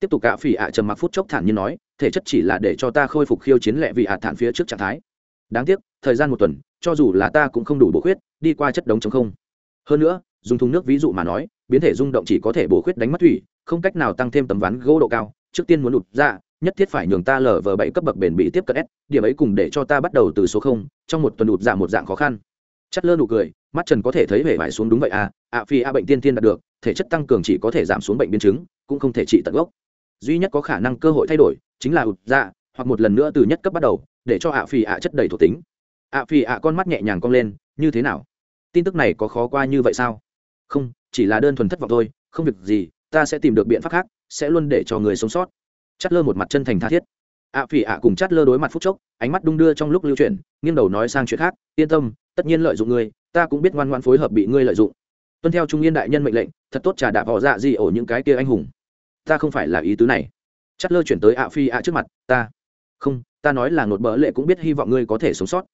Tiếp tục cả phỉ ạ trầm mặc phút chốc thản như nói, thể chất chỉ là để cho ta khôi phục khiêu chiến lệ vị ạ thản phía trước trạng thái. Đáng tiếc, thời gian một tuần, cho dù là ta cũng không đủ bổ khuyết, đi qua chất đống chống không. Hơn nữa, dùng thùng nước ví dụ mà nói, biến thể rung động chỉ có thể bổ khuyết đánh mất thủy, không cách nào tăng thêm tấm ván gỗ độ cao, trước tiên muốn lụt ra nhất thiết phải nhường ta lở vờ bảy cấp bậc bền bị tiếp cận s, điểm ấy cùng để cho ta bắt đầu từ số không, trong một tuần đột giảm dạ một dạng khó khăn. Chất lơ nụ cười, mắt trần có thể thấy vẻ vải xuống đúng vậy à ạ phi a bệnh tiên tiên đạt được, thể chất tăng cường chỉ có thể giảm xuống bệnh biến chứng, cũng không thể trị tận gốc. Duy nhất có khả năng cơ hội thay đổi chính là ụt dạ hoặc một lần nữa từ nhất cấp bắt đầu, để cho ạ phi ạ chất đầy thuộc tính. ạ phi ạ con mắt nhẹ nhàng cong lên, như thế nào? Tin tức này có khó qua như vậy sao? Không, chỉ là đơn thuần thất vọng thôi, không việc gì, ta sẽ tìm được biện pháp khác, sẽ luôn để cho người sống sót chát lơ một mặt chân thành tha thiết. Ạ phỉ ạ cùng chát lơ đối mặt phút chốc, ánh mắt đung đưa trong lúc lưu chuyển, nghiêng đầu nói sang chuyện khác, yên tâm, tất nhiên lợi dụng ngươi, ta cũng biết ngoan ngoan phối hợp bị ngươi lợi dụng. Tuân theo trung yên đại nhân mệnh lệnh, thật tốt trà đạp họ dạ gì ổ những cái kia anh hùng. Ta không phải là ý tứ này. Chát lơ chuyển tới ạ phi ạ trước mặt, ta, không, ta nói là ngột bỡ lệ cũng biết hy vọng ngươi có thể sống sót.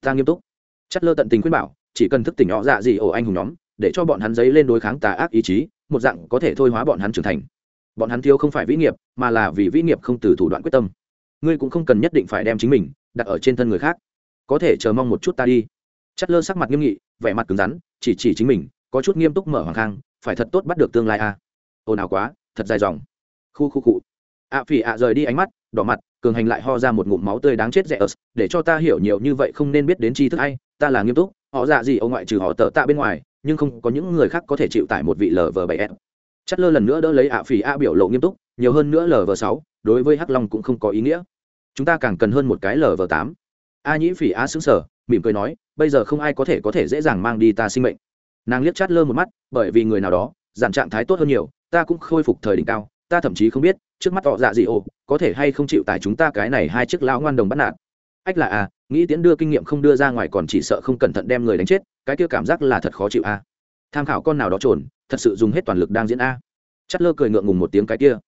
Ta nghiêm túc. Chát lơ tận tình khuyên bảo, chỉ cần thức tỉnh họ dạ gì ổ anh hùng nhóm, để cho bọn hắn giấy lên đối kháng tà ác ý chí, một dạng có thể thôi hóa bọn hắn trưởng thành bọn hắn thiếu không phải vĩ nghiệp, mà là vì vĩ nghiệp không từ thủ đoạn quyết tâm. Ngươi cũng không cần nhất định phải đem chính mình đặt ở trên thân người khác. Có thể chờ mong một chút ta đi. Chất lơ sắc mặt nghiêm nghị, vẻ mặt cứng rắn, chỉ chỉ chính mình, có chút nghiêm túc mở hoàng khang, phải thật tốt bắt được tương lai a. À. ồn ào quá, thật dài dòng. Khu khu cụ ạ phỉ ạ rời đi ánh mắt, đỏ mặt, cường hành lại ho ra một ngụm máu tươi đáng chết rẻ ớt, để cho ta hiểu nhiều như vậy không nên biết đến tri thức hay ta là nghiêm túc, họ dạ gì ông ngoại trừ họ tờ tạ bên ngoài, nhưng không có những người khác có thể chịu tải một vị lv bảy s chất lơ lần nữa đỡ lấy ạ phỉ a biểu lộ nghiêm túc, nhiều hơn nữa lv sáu, đối với hắc long cũng không có ý nghĩa. Chúng ta càng cần hơn một cái lv tám. A nhĩ phỉ a xứng sở mỉm cười nói, bây giờ không ai có thể có thể dễ dàng mang đi ta sinh mệnh. Nàng liếc chát lơ một mắt, bởi vì người nào đó giảm trạng thái tốt hơn nhiều, ta cũng khôi phục thời đỉnh cao, ta thậm chí không biết, trước mắt họ dạ gì ồ có thể hay không chịu tải chúng ta cái này hai chiếc lao ngoan đồng bắt nạt. Ách là à nghĩ tiến đưa kinh nghiệm không đưa ra ngoài còn chỉ sợ không cẩn thận đem người đánh chết, cái kia cảm giác là thật khó chịu a tham khảo con nào đó trồn, thật sự dùng hết toàn lực đang diễn a. Chất lơ cười ngượng ngùng một tiếng cái kia.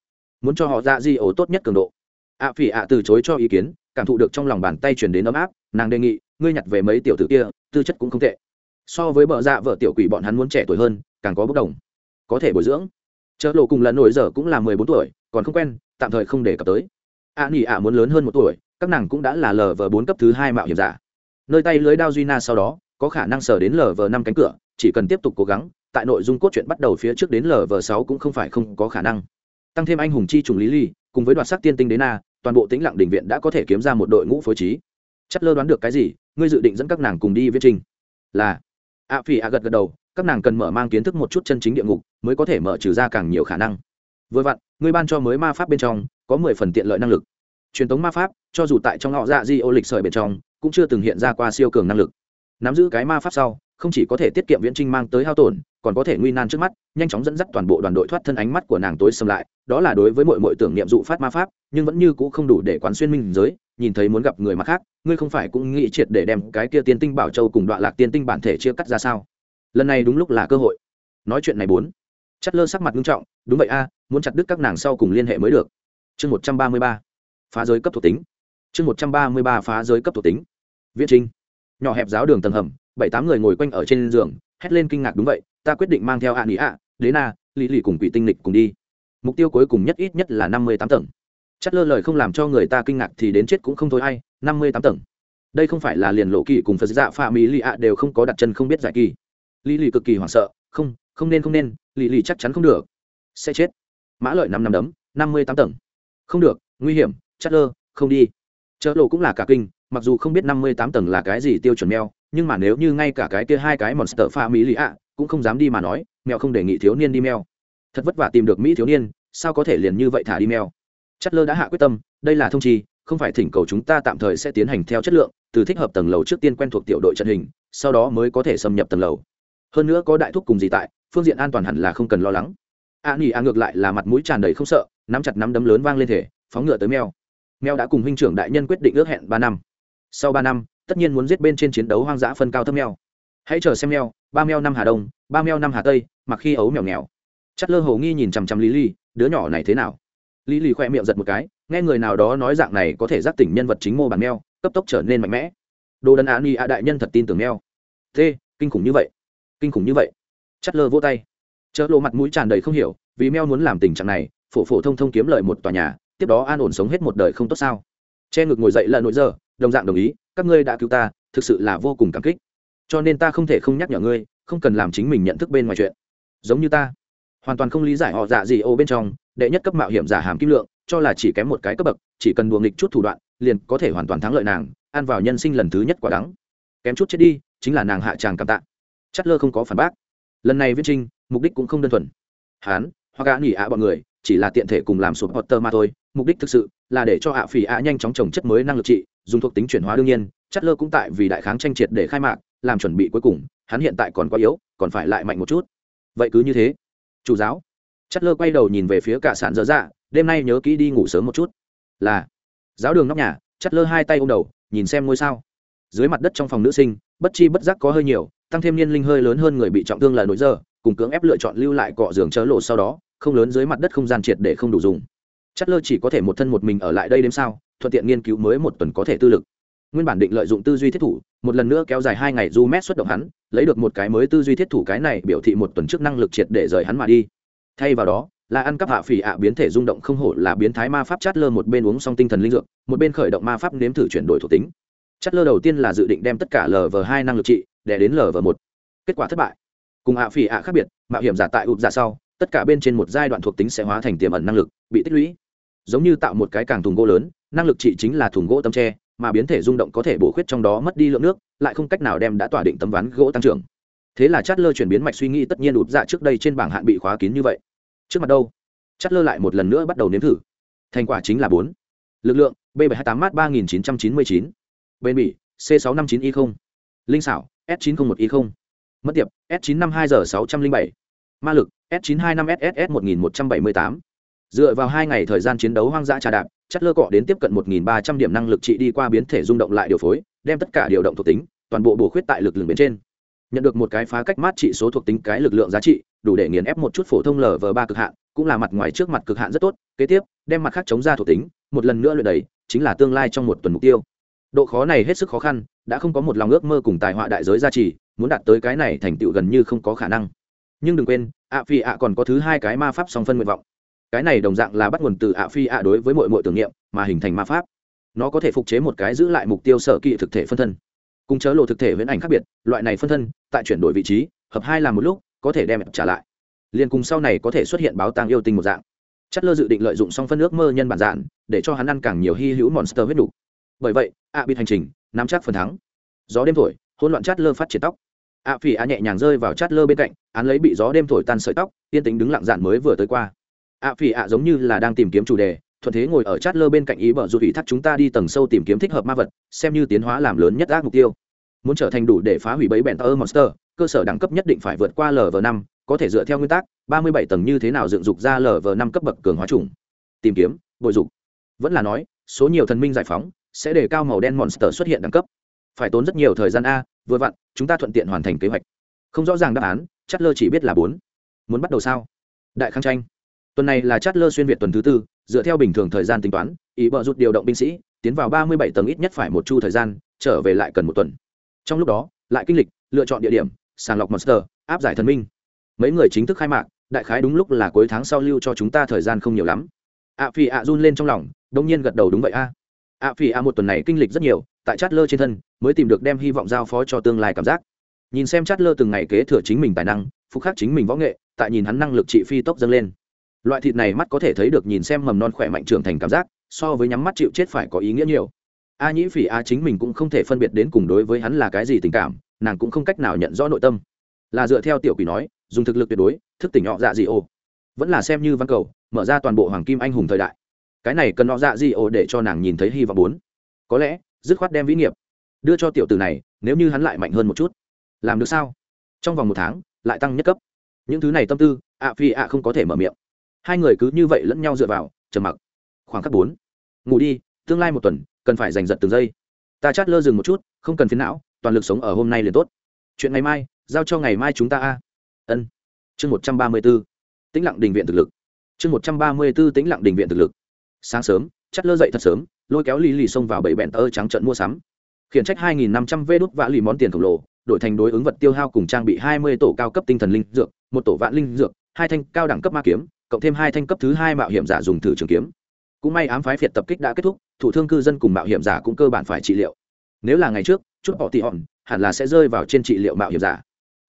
Muốn cho họ dạ di ổ tốt nhất cường độ. Ạ phỉ ạ từ chối cho ý kiến, cảm thụ được trong lòng bàn tay chuyển đến ấm áp, nàng đề nghị, ngươi nhặt về mấy tiểu tử kia, tư chất cũng không tệ. So với bợ dạ vợ tiểu quỷ bọn hắn muốn trẻ tuổi hơn, càng có bốc đồng. Có thể bồi dưỡng. Chợ lộ cùng lần nổi giờ cũng là mười bốn tuổi, còn không quen, tạm thời không để cập tới. Ạ nghỉ ạ muốn lớn hơn một tuổi, các nàng cũng đã là lờ vờ bốn cấp thứ hai mạo hiểm giả. Nơi tay lưới đao duy na sau đó, có khả năng sờ đến lờ vờ năm cánh cửa chỉ cần tiếp tục cố gắng, tại nội dung cốt truyện bắt đầu phía trước đến lv sáu cũng không phải không có khả năng. Tăng thêm anh hùng chi trùng lý ly, cùng với đoạt sắc tiên tinh đến a toàn bộ tĩnh lặng đình viện đã có thể kiếm ra một đội ngũ phối trí. Chất lơ đoán được cái gì, ngươi dự định dẫn các nàng cùng đi viết trình. Là. A phi a gật gật đầu, các nàng cần mở mang kiến thức một chút chân chính địa ngục, mới có thể mở trừ ra càng nhiều khả năng. Vừa vặn, ngươi ban cho mới ma pháp bên trong, có mười phần tiện lợi năng lực. Truyền thống ma pháp, cho dù tại trong họ dạ di ô lịch sợi bên trong, cũng chưa từng hiện ra qua siêu cường năng lực. Nắm giữ cái ma pháp sau không chỉ có thể tiết kiệm viễn trinh mang tới hao tổn, còn có thể nguy nan trước mắt, nhanh chóng dẫn dắt toàn bộ đoàn đội thoát thân ánh mắt của nàng tối xâm lại, đó là đối với mọi mọi tưởng niệm dụ phát ma pháp, nhưng vẫn như c ũ không đủ để quán xuyên minh giới, nhìn thấy muốn gặp người mặt khác, ngươi không phải cũng nghĩ triệt để đem cái kia tiên tinh bảo châu cùng đoạn lạc tiên tinh bản thể chia cắt ra sao? Lần này đúng lúc là cơ hội. Nói chuyện này bốn. Chất lơ sắc mặt nghiêm trọng, đúng vậy a, muốn chặt đứt các nàng sau cùng liên hệ mới được. Chương một trăm ba mươi ba. Phá giới cấp thuộc tính. Chương một trăm ba mươi ba phá giới cấp thuộc tính. Viễn trinh. Nhỏ hẹp giáo đường tầng hầm bảy tám người ngồi quanh ở trên giường, hét lên kinh ngạc, đúng vậy, ta quyết định mang theo hạ nghỉ ạ đế na lì lì cùng quỷ tinh lịch cùng đi. Mục tiêu cuối cùng nhất ít nhất là năm mươi tám tầng. Chất lơ lời không làm cho người ta kinh ngạc thì đến chết cũng không thôi hay năm mươi tám tầng. Đây không phải là liền lộ kỳ cùng phật dạ pha mỹ lì ạ đều không có đặt chân không biết giải kỳ. Lì lì cực kỳ hoảng sợ, không không nên không nên, lì lì chắc chắn không được. Sẽ chết. Mã lợi năm năm đấm, năm mươi tám tầng. Không được, nguy hiểm, chất lơ, không đi. Chợ lộ cũng là cả kinh, mặc dù không biết năm mươi tám tầng là cái gì tiêu chuẩn mèo nhưng mà nếu như ngay cả cái kia hai cái monster pha mỹ lì ạ, cũng không dám đi mà nói, mèo không đề nghị thiếu niên đi mèo. Thật vất vả tìm được mỹ thiếu niên, sao có thể liền như vậy thả đi mèo? Chất lơ đã hạ quyết tâm, đây là thông chi, không phải thỉnh cầu chúng ta tạm thời sẽ tiến hành theo chất lượng, từ thích hợp tầng lầu trước tiên quen thuộc tiểu đội trận hình, sau đó mới có thể xâm nhập tầng lầu. Hơn nữa có đại thúc cùng gì tại, phương diện an toàn hẳn là không cần lo lắng. A nghỉ a ngược lại là mặt mũi tràn đầy không sợ, nắm chặt nắm đấm lớn vang lên thể, phóng ngựa tới mèo. Mèo đã cùng huynh trưởng đại nhân quyết định ước hẹn ba năm. Sau ba năm tất nhiên muốn giết bên trên chiến đấu hoang dã phân cao thấp mèo. Hãy chờ xem mèo ba mèo năm hà đông ba mèo năm hà tây mặc khi ấu mèo nghèo. Chất lơ hồ nghi nhìn chằm chằm lý ly đứa nhỏ này thế nào? Lý lì khoe miệng giật một cái nghe người nào đó nói dạng này có thể giác tỉnh nhân vật chính mô bản mèo, cấp tốc trở nên mạnh mẽ. Đồ đần án y a đại nhân thật tin tưởng mèo. thế kinh khủng như vậy. Kinh khủng như vậy. Chất lơ vỗ tay. Chợ lộ mặt mũi tràn đầy không hiểu vì mèo muốn làm tình trạng này phổ phổ thông thông kiếm lợi một tòa nhà tiếp đó an ổn sống hết một đời không tốt sao? Che ngực ngồi dậy là nỗi giờ đồng dạng đồng ý các ngươi đã cứu ta, thực sự là vô cùng cảm kích. Cho nên ta không thể không nhắc nhở ngươi, không cần làm chính mình nhận thức bên ngoài chuyện. Giống như ta, hoàn toàn không lý giải họ dạ gì ô bên trong, đệ nhất cấp mạo hiểm giả hàm kim lượng, cho là chỉ kém một cái cấp bậc, chỉ cần đùa nghịch chút thủ đoạn, liền có thể hoàn toàn thắng lợi nàng, ăn vào nhân sinh lần thứ nhất quả đắng. Kém chút chết đi, chính là nàng hạ tràng cảm tạ. Chất lơ không có phản bác. Lần này viết trinh mục đích cũng không đơn thuần. Hán, hoặc gã nghỉ ạ bọn người, chỉ là tiện thể cùng làm sụp potter mà thôi, mục đích thực sự là để cho ạ phỉ ạ nhanh chóng trồng chất mới năng lực trị dùng thuộc tính chuyển hóa đương nhiên chất lơ cũng tại vì đại kháng tranh triệt để khai mạc, làm chuẩn bị cuối cùng, hắn hiện tại còn quá yếu, còn phải lại mạnh một chút. Vậy cứ như thế. Chủ giáo. Chất lơ quay đầu nhìn về phía cả sản dở dạ đêm nay nhớ kỹ đi ngủ sớm một chút. Là. Giáo đường nóc nhà chất lơ hai tay ôm đầu, nhìn xem ngôi sao. Dưới mặt đất trong phòng nữ sinh, bất chi bất giác có hơi nhiều, tăng thêm niên linh hơi lớn hơn người bị trọng thương là nỗi giờ cùng cưỡng ép lựa chọn lưu lại cọ giường chớ lộ sau đó, không lớn dưới mặt đất không gian triệt để không đủ dùng. Chất lơ chỉ có thể một thân một mình ở lại đây đêm sao thuận tiện nghiên cứu mới một tuần có thể tư lực. Nguyên bản định lợi dụng tư duy thiết thủ, một lần nữa kéo dài hai ngày du mét xuất động hắn, lấy được một cái mới tư duy thiết thủ cái này biểu thị một tuần trước năng lực triệt để rời hắn mà đi. Thay vào đó, là ăn cắp hạ phỉ ạ biến thể rung động không hổ là biến thái ma pháp chát lơ một bên uống xong tinh thần linh dược, một bên khởi động ma pháp nếm thử chuyển đổi thuộc tính. Chát lơ đầu tiên là dự định đem tất cả lv hai năng lực trị để đến lv một. Kết quả thất bại. Cùng hạ phỉ ạ khác biệt, mạo hiểm giả tại ụp giả sau, tất cả bên trên một giai đoạn thuộc tính sẽ hóa thành tiềm ẩn năng lực, bị tích lũy giống như tạo một cái càng thùng gỗ lớn, năng lực trị chính là thùng gỗ tấm tre, mà biến thể rung động có thể bổ khuyết trong đó mất đi lượng nước, lại không cách nào đem đã tỏa định tấm ván gỗ tăng trưởng. Thế là chát lơ chuyển biến mạch suy nghĩ tất nhiên ụt dạ trước đây trên bảng hạn bị khóa kín như vậy. Trước mặt đâu? Chát lơ lại một lần nữa bắt đầu nếm thử. Thành quả chính là bốn. Lực lượng, b bảy hai tám m ba nghìn chín trăm chín mươi chín. Bên bỉ, c sáu năm chín y không. Linh xảo, s chín trăm một y không. Mất tiệp, s chín năm hai giờ sáu trăm linh bảy. Ma lực, s chín hai năm sss một nghìn một trăm bảy mươi tám dựa vào hai ngày thời gian chiến đấu hoang dã trà đạp, chất lơ cọ đến tiếp cận một nghìn ba trăm điểm năng lực trị đi qua biến thể rung động lại điều phối, đem tất cả điều động thuộc tính, toàn bộ bổ khuyết tại lực lượng bên trên. Nhận được một cái phá cách mát trị số thuộc tính cái lực lượng giá trị, đủ để nghiền ép một chút phổ thông lở vờ ba cực hạn, cũng là mặt ngoài trước mặt cực hạn rất tốt, kế tiếp, đem mặt khác chống ra thuộc tính, một lần nữa luyện đầy, chính là tương lai trong một tuần mục tiêu. Độ khó này hết sức khó khăn, đã không có một lòng ước mơ cùng tài họa đại giới gia trì, muốn đạt tới cái này thành tựu gần như không có khả năng. Nhưng đừng quên, ạ phi ạ còn có thứ hai cái ma pháp song phân nguyện vọng cái này đồng dạng là bắt nguồn từ ạ phi ạ đối với mọi mọi tưởng niệm, mà hình thành ma pháp. Nó có thể phục chế một cái giữ lại mục tiêu sở kỵ thực thể phân thân. Cùng chớ lộ thực thể viễn ảnh khác biệt, loại này phân thân, tại chuyển đổi vị trí, hợp hai làm một lúc, có thể đem trả lại. Liền cùng sau này có thể xuất hiện báo tàng yêu tinh một dạng. Chất lơ dự định lợi dụng song phân ước mơ nhân bản dạng, để cho hắn ăn càng nhiều hy hữu monster huyết đủ. bởi vậy, ạ bị hành trình, nắm chắc phần thắng. Gió đêm thổi, hỗn loạn chất lơ phát triển tóc. Ạ phỉ ạ nhẹ nhàng rơi vào chất lơ bên cạnh, án lấy bị gió đêm thổi tan sợi tóc, yên tính đứng lặng dạn mới vừa tới qua ạ phỉ ạ giống như là đang tìm kiếm chủ đề, thuận thế ngồi ở chát lơ bên cạnh ý bờ rụt ủy thác chúng ta đi tầng sâu tìm kiếm thích hợp ma vật, xem như tiến hóa làm lớn nhất ác mục tiêu. Muốn trở thành đủ để phá hủy bẫy bèn tơ monster, cơ sở đẳng cấp nhất định phải vượt qua lv năm, có thể dựa theo nguyên tắc, ba mươi bảy tầng như thế nào dựng dục ra lv năm cấp bậc cường hóa chủng. Tìm kiếm bội dục. Vẫn là nói, số nhiều thần minh giải phóng, sẽ để cao màu đen monster xuất hiện đẳng cấp. Phải tốn rất nhiều thời gian a, vừa vặn, chúng ta thuận tiện hoàn thành kế hoạch. Không rõ ràng đáp án chất lơ chỉ biết là bốn. Muốn bắt đầu sao? Đại kháng tranh tuần này là Chát lơ xuyên việt tuần thứ tư, dựa theo bình thường thời gian tính toán, ý bờ rút điều động binh sĩ, tiến vào ba mươi bảy tầng ít nhất phải một chu thời gian, trở về lại cần một tuần. Trong lúc đó, lại kinh lịch, lựa chọn địa điểm, sàng lọc monster, áp giải thần minh. Mấy người chính thức khai mạc, đại khái đúng lúc là cuối tháng sau lưu cho chúng ta thời gian không nhiều lắm. Ạ phi ạ run lên trong lòng, đông nhiên gật đầu đúng vậy a. Ạ phi ạ một tuần này kinh lịch rất nhiều, tại chát lơ trên thân, mới tìm được đem hy vọng giao phó cho tương lai cảm giác. Nhìn xem chát lơ từng ngày kế thừa chính mình tài năng phúc khắc chính mình võ nghệ, tại nhìn hắn năng lực trị phi tốc dâng lên loại thịt này mắt có thể thấy được nhìn xem mầm non khỏe mạnh trưởng thành cảm giác, so với nhắm mắt chịu chết phải có ý nghĩa nhiều. A nhĩ phỉ a chính mình cũng không thể phân biệt đến cùng đối với hắn là cái gì tình cảm, nàng cũng không cách nào nhận rõ nội tâm. Là dựa theo tiểu quỷ nói, dùng thực lực tuyệt đối, thức tỉnh họ dạ dị ô vẫn là xem như văn cầu, mở ra toàn bộ hoàng kim anh hùng thời đại. Cái này cần họ dạ dị ô để cho nàng nhìn thấy hy vọng bốn. Có lẽ, dứt khoát đem vĩ nghiệp, đưa cho tiểu tử này, nếu như hắn lại mạnh hơn một chút. Làm được sao? Trong vòng một tháng, lại tăng nhất cấp. Những thứ này tâm tư ạ phi ạ không có thể mở miệng hai người cứ như vậy lẫn nhau dựa vào, trầm mặc. Khoảng khắc bốn, ngủ đi, tương lai một tuần, cần phải giành giật từng giây. Ta chát lơ dừng một chút, không cần phiến não, toàn lực sống ở hôm nay liền tốt. Chuyện ngày mai, giao cho ngày mai chúng ta a. Ân. Chương một trăm ba mươi b ố tĩnh lặng đình viện thực lực. Chương một trăm ba mươi b ố tĩnh lặng đình viện thực lực. Sáng sớm, chát lơ dậy thật sớm, lôi kéo lì lì xông vào bảy bẹn tơ trắng trận mua sắm. Khiển trách hai nghìn năm trăm vê đốt vã lì món tiền khổng lồ, đổi thành đối ứng vật tiêu hao cùng trang bị hai mươi tổ cao cấp tinh thần linh dược, một tổ vạn linh dược, hai thanh cao đẳng cấp ma kiếm cộng thêm hai thanh cấp thứ hai mạo hiểm giả dùng thử trường kiếm. Cũng may ám phái phiệt tập kích đã kết thúc, thủ thương cư dân cùng mạo hiểm giả cũng cơ bản phải trị liệu. Nếu là ngày trước, chút họ tị hòn, hẳn là sẽ rơi vào trên trị liệu mạo hiểm giả.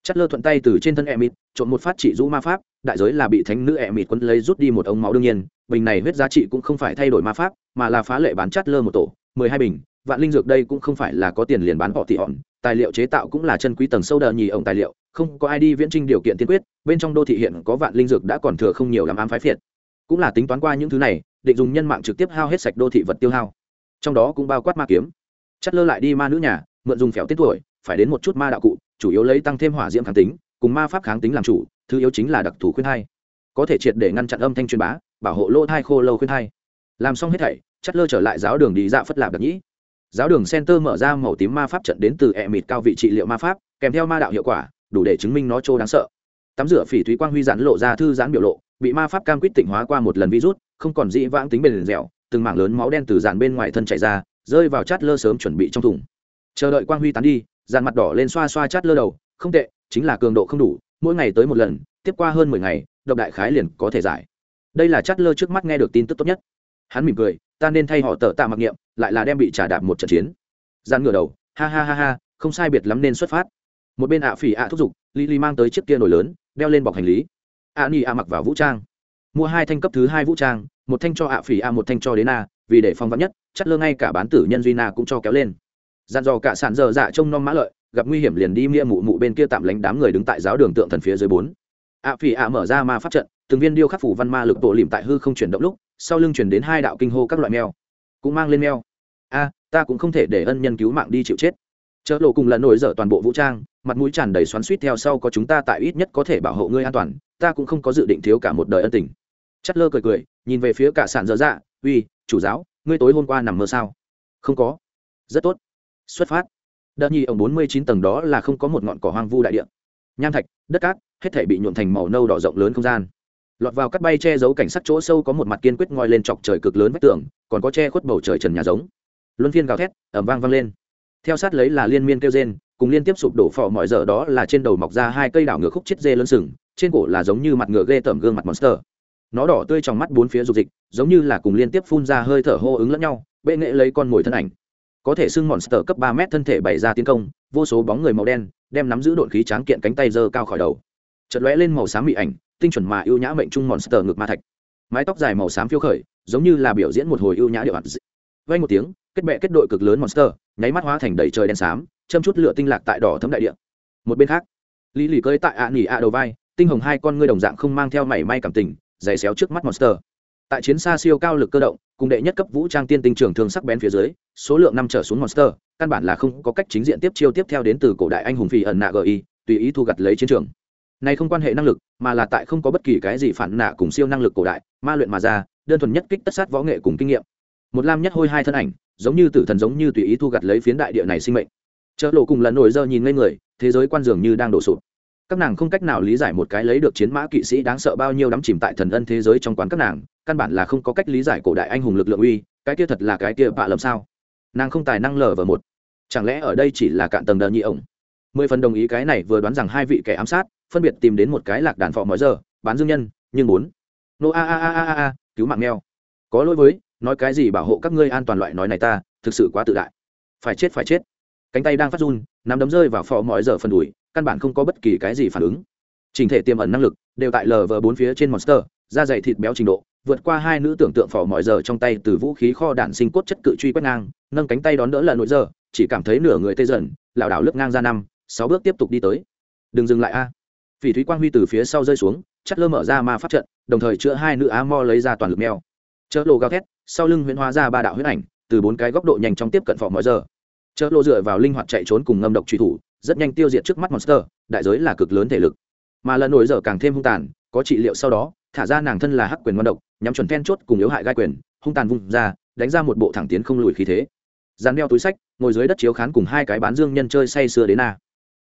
Chất lơ thuận tay từ trên thân e mịt trộn một phát trị rũ ma pháp, đại giới là bị thánh nữ e mịt quấn lấy rút đi một ống máu đương nhiên, bình này huyết giá trị cũng không phải thay đổi ma pháp, mà là phá lệ bán chất lơ một tổ, mười hai bình vạn linh dược đây cũng không phải là có tiền liền bán họ thị hòn. Tài liệu chế tạo cũng là chân quý tầng sâu đờ nhì ổng tài liệu, không có ai đi viễn trinh điều kiện tiên quyết, bên trong đô thị hiện có vạn linh dược đã còn thừa không nhiều làm ám phái phiệt. Cũng là tính toán qua những thứ này, định dùng nhân mạng trực tiếp hao hết sạch đô thị vật tiêu hao. Trong đó cũng bao quát ma kiếm. Chất lơ lại đi ma nữ nhà, mượn dùng phèo tiết tuổi, phải đến một chút ma đạo cụ, chủ yếu lấy tăng thêm hỏa diễm kháng tính, cùng ma pháp kháng tính làm chủ, thứ yếu chính là đặc thù khuyên thai có thể triệt để ngăn chặn âm thanh truyền bá, bảo hộ lỗ thai khô lâu khuyên thai làm xong hết thảy, chất lơ trở lại giáo đường đi dạ phất lạp đặc nhĩ giáo đường center mở ra màu tím ma pháp trận đến từ ẹ mịt cao vị trị liệu ma pháp, kèm theo ma đạo hiệu quả, đủ để chứng minh nó trô đáng sợ. Tắm rửa phỉ thúy quang huy giãn lộ ra thư giãn biểu lộ, bị ma pháp cam quýt tịnh hóa qua một lần virus, không còn dĩ vãng tính bền dẻo, từng mảng lớn máu đen từ dàn bên ngoài thân chảy ra, rơi vào chát lơ sớm chuẩn bị trong thùng. Chờ đợi quang huy tán đi dàn mặt đỏ lên xoa xoa chát lơ đầu, không tệ, chính là cường độ không đủ, mỗi ngày tới một lần, tiếp qua hơn mười ngày, độc đại khái liền có thể giải. Đây là chát lơ trước mắt nghe được tin tức tốt nhất hắn mỉm cười, ta nên thay họ tờ tạ mặc niệm, lại là đem bị trả đạp một trận chiến. Gian ngửa đầu, ha ha ha ha, không sai biệt lắm nên xuất phát. Một bên ạ phỉ ạ thúc giục li li mang tới chiếc kia nổi lớn, đeo lên bọc hành lý. Ạ ni ạ mặc vào vũ trang. Mua hai thanh cấp thứ hai vũ trang, một thanh cho ạ phỉ ạ, một thanh cho đến a vì để phong vắn nhất, chắc lơ ngay cả bán tử nhân duy na cũng cho kéo lên. Dàn dò cả sàn dở dạ trông nom mã lợi, gặp nguy hiểm liền đi nghĩa mụ mụ bên kia tạm lánh đám người đứng tại giáo đường tượng thần phía dưới bốn. Ạ phỉ ạ mở ra ma pháp trận, từng viên điêu khắc phủ văn ma lực tổ lìm tại hư không chuyển động lúc sau lưng chuyển đến hai đạo kinh hô các loại mèo, cũng mang lên mèo. A, ta cũng không thể để ân nhân cứu mạng đi chịu chết. Chợ lộ cùng lần nổi dở toàn bộ vũ trang, mặt mũi tràn đầy xoắn suýt theo sau có chúng ta tại ít nhất có thể bảo hộ ngươi an toàn, ta cũng không có dự định thiếu cả một đời ân tình. Chất lơ cười cười, nhìn về phía cả sản dở dạ uy, chủ giáo, ngươi tối hôm qua nằm mơ sao? Không có. Rất tốt. Xuất phát. Đợt nhi ở bốn mươi chín tầng đó là không có một ngọn cỏ hoang vu đại địa. Nham thạch, đất cát, hết thể bị nhuộn thành màu nâu đỏ rộng lớn không gian lọt vào cắt bay che giấu cảnh sát chỗ sâu có một mặt kiên quyết ngoi lên chọc trời cực lớn vách tường, còn có che khuất bầu trời trần nhà giống. Luân phiên gào thét ẩm vang vang lên. Theo sát lấy là liên miên kêu rên, cùng liên tiếp sụp đổ phò mọi giờ đó là trên đầu mọc ra hai cây đảo ngựa khúc chết dê lớn sừng, trên cổ là giống như mặt ngựa ghê tởm gương mặt monster. Nó đỏ tươi trong mắt bốn phía dục dịch, giống như là cùng liên tiếp phun ra hơi thở hô ứng lẫn nhau, bệ nghệ lấy con mồi thân ảnh. Có thể xưng monster cấp ba mét thân thể bày ra tiến công, vô số bóng người màu đen, đem nắm giữ độn khí tráng kiện cánh tay giơ cao khỏi đầu. Chợt lóe lên màu xám mị ảnh tinh chuẩn mà ưu nhã mệnh trung monster ngực ma thạch. Mái tóc dài màu xám phiêu khởi, giống như là biểu diễn một hồi ưu nhã điệu ạt vay một tiếng, kết bệ kết đội cực lớn monster, nháy mắt hóa thành đầy trời đen xám, châm chút lửa tinh lạc tại đỏ thấm đại địa. Một bên khác, lý lì cơi tại ạ nỉ ạ đầu vai, tinh hồng hai con ngươi đồng dạng không mang theo mảy may cảm tình, giày xéo trước mắt monster. Tại chiến xa siêu cao lực cơ động, cùng đệ nhất cấp vũ trang tiên tinh trường thường sắc bén phía dưới, số lượng năm trở xuống monster, căn bản là không có cách chính diện tiếp chiêu tiếp theo đến từ cổ đại anh hùng phi ẩn nạ gi tùy ý thu gặt lấy chiến trường này không quan hệ năng lực, mà là tại không có bất kỳ cái gì phản nạ cùng siêu năng lực cổ đại, ma luyện mà ra, đơn thuần nhất kích tất sát võ nghệ cùng kinh nghiệm. Một lam nhất hôi hai thân ảnh, giống như tử thần giống như tùy ý thu gặt lấy phiến đại địa này sinh mệnh. Chợ lộ cùng lần nổi giờ nhìn lên người, thế giới quan dường như đang đổ sụp. Các nàng không cách nào lý giải một cái lấy được chiến mã kỵ sĩ đáng sợ bao nhiêu đắm chìm tại thần ân thế giới trong quán các nàng, căn bản là không có cách lý giải cổ đại anh hùng lực lượng uy, cái kia thật là cái kia bạ lầm sao? Nàng không tài năng lờ vào một. Chẳng lẽ ở đây chỉ là cạn tầng đờ nhị ổng? Mười phần đồng ý cái này vừa đoán rằng hai vị kẻ ám sát phân biệt tìm đến một cái lạc đàn phò mỗi giờ, bán dương nhân, nhưng bốn. Nô a a a a a cứu mạng neo có lỗi với, nói cái gì bảo hộ các ngươi an toàn loại nói này ta, thực sự quá tự đại. Phải chết phải chết. Cánh tay đang phát run, nắm đấm rơi vào phò mọi giờ phần đùi, căn bản không có bất kỳ cái gì phản ứng. Trình thể tiềm ẩn năng lực, đều tại lờ vờ bốn phía trên monster, da dày thịt béo trình độ, vượt qua hai nữ tưởng tượng phò mọi giờ trong tay từ vũ khí kho đạn sinh cốt chất cự truy quét ngang, nâng cánh tay đón đỡ lần nội giờ, chỉ cảm thấy nửa người tê dần, lảo đảo lướt ngang ra năm, sáu bước tiếp tục đi tới. Đừng dừng lại a phỉ thúy quang huy từ phía sau rơi xuống chất lơ mở ra ma pháp trận, đồng thời chữa hai nữ á mo lấy ra toàn lực mèo. Chợ lộ gào thét, sau lưng huyễn hóa ra ba đạo huyết ảnh, từ bốn cái góc độ nhanh chóng tiếp cận phỏ mọi giờ. Chợ lộ dựa vào linh hoạt chạy trốn cùng ngâm độc truy thủ, rất nhanh tiêu diệt trước mắt monster, đại giới là cực lớn thể lực. Mà lần nổi giờ càng thêm hung tàn, có trị liệu sau đó, thả ra nàng thân là hắc quyền ngon độc, nhắm chuẩn then chốt cùng yếu hại gai quyền, hung tàn vung ra, đánh ra một bộ thẳng tiến không lùi khí thế. Dàn đeo túi sách, ngồi dưới đất chiếu khán cùng hai cái bán dương nhân chơi say sưa đến a.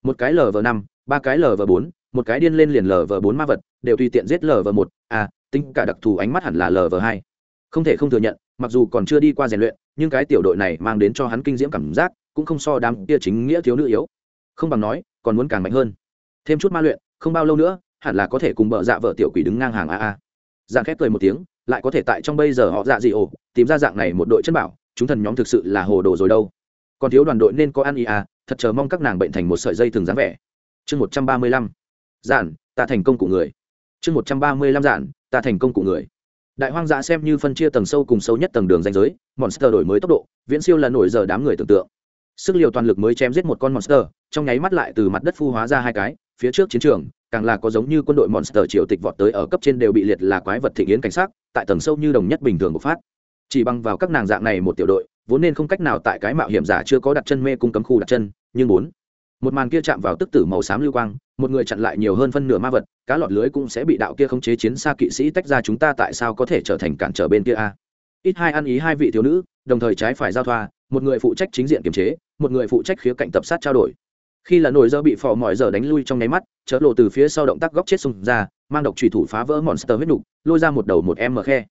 Một cái lv năm, ba cái lv bốn một cái điên lên liền lờ vờ bốn ma vật đều tùy tiện giết lờ vờ một. À, tính cả đặc thù ánh mắt hẳn là lờ vờ hai. Không thể không thừa nhận mặc dù còn chưa đi qua rèn luyện nhưng cái tiểu đội này mang đến cho hắn kinh diễm cảm giác cũng không so đám kia chính nghĩa thiếu nữ yếu. Không bằng nói còn muốn càng mạnh hơn. Thêm chút ma luyện không bao lâu nữa hẳn là có thể cùng bợ dạ vợ tiểu quỷ đứng ngang hàng a a. Dạng khép cười một tiếng lại có thể tại trong bây giờ họ dạ gì ồ tìm ra dạng này một đội chân bảo chúng thần nhóm thực sự là hồ đồ rồi đâu. Còn thiếu đoàn đội nên có ăn ý à thật chờ mong các nàng bệnh thành một sợi dây thường dáng vẻ. Chương một trăm ba mươi lăm giản, ta thành công của người. Chương một trăm ba mươi lăm giản, ta thành công của người. Đại hoang dã xem như phân chia tầng sâu cùng sâu nhất tầng đường danh giới, monster đổi mới tốc độ, viễn siêu là nổi giờ đám người tưởng tượng. Sức liều toàn lực mới chém giết một con monster, trong nháy mắt lại từ mặt đất phu hóa ra hai cái, phía trước chiến trường, càng là có giống như quân đội monster triều tịch vọt tới ở cấp trên đều bị liệt là quái vật thị yến cảnh sát, tại tầng sâu như đồng nhất bình thường của phát. Chỉ bằng vào các nàng dạng này một tiểu đội, vốn nên không cách nào tại cái mạo hiểm giả chưa có đặt chân mê cung cấm khu đặt chân, nhưng bốn, một màn kia chạm vào tức tử màu xám lưu quang một người chặn lại nhiều hơn phân nửa ma vật, cá lọt lưới cũng sẽ bị đạo kia khống chế chiến xa kỵ sĩ tách ra chúng ta tại sao có thể trở thành cản trở bên kia a? Ít hai ăn ý hai vị thiếu nữ, đồng thời trái phải giao thoa, một người phụ trách chính diện kiềm chế, một người phụ trách khía cạnh tập sát trao đổi. Khi là nổi dơ bị phò mỏi giờ đánh lui trong nháy mắt, chớ lộ từ phía sau động tác góc chết xung ra, mang độc trùy thủ phá vỡ monster huyết nục, lôi ra một đầu một em mở khe.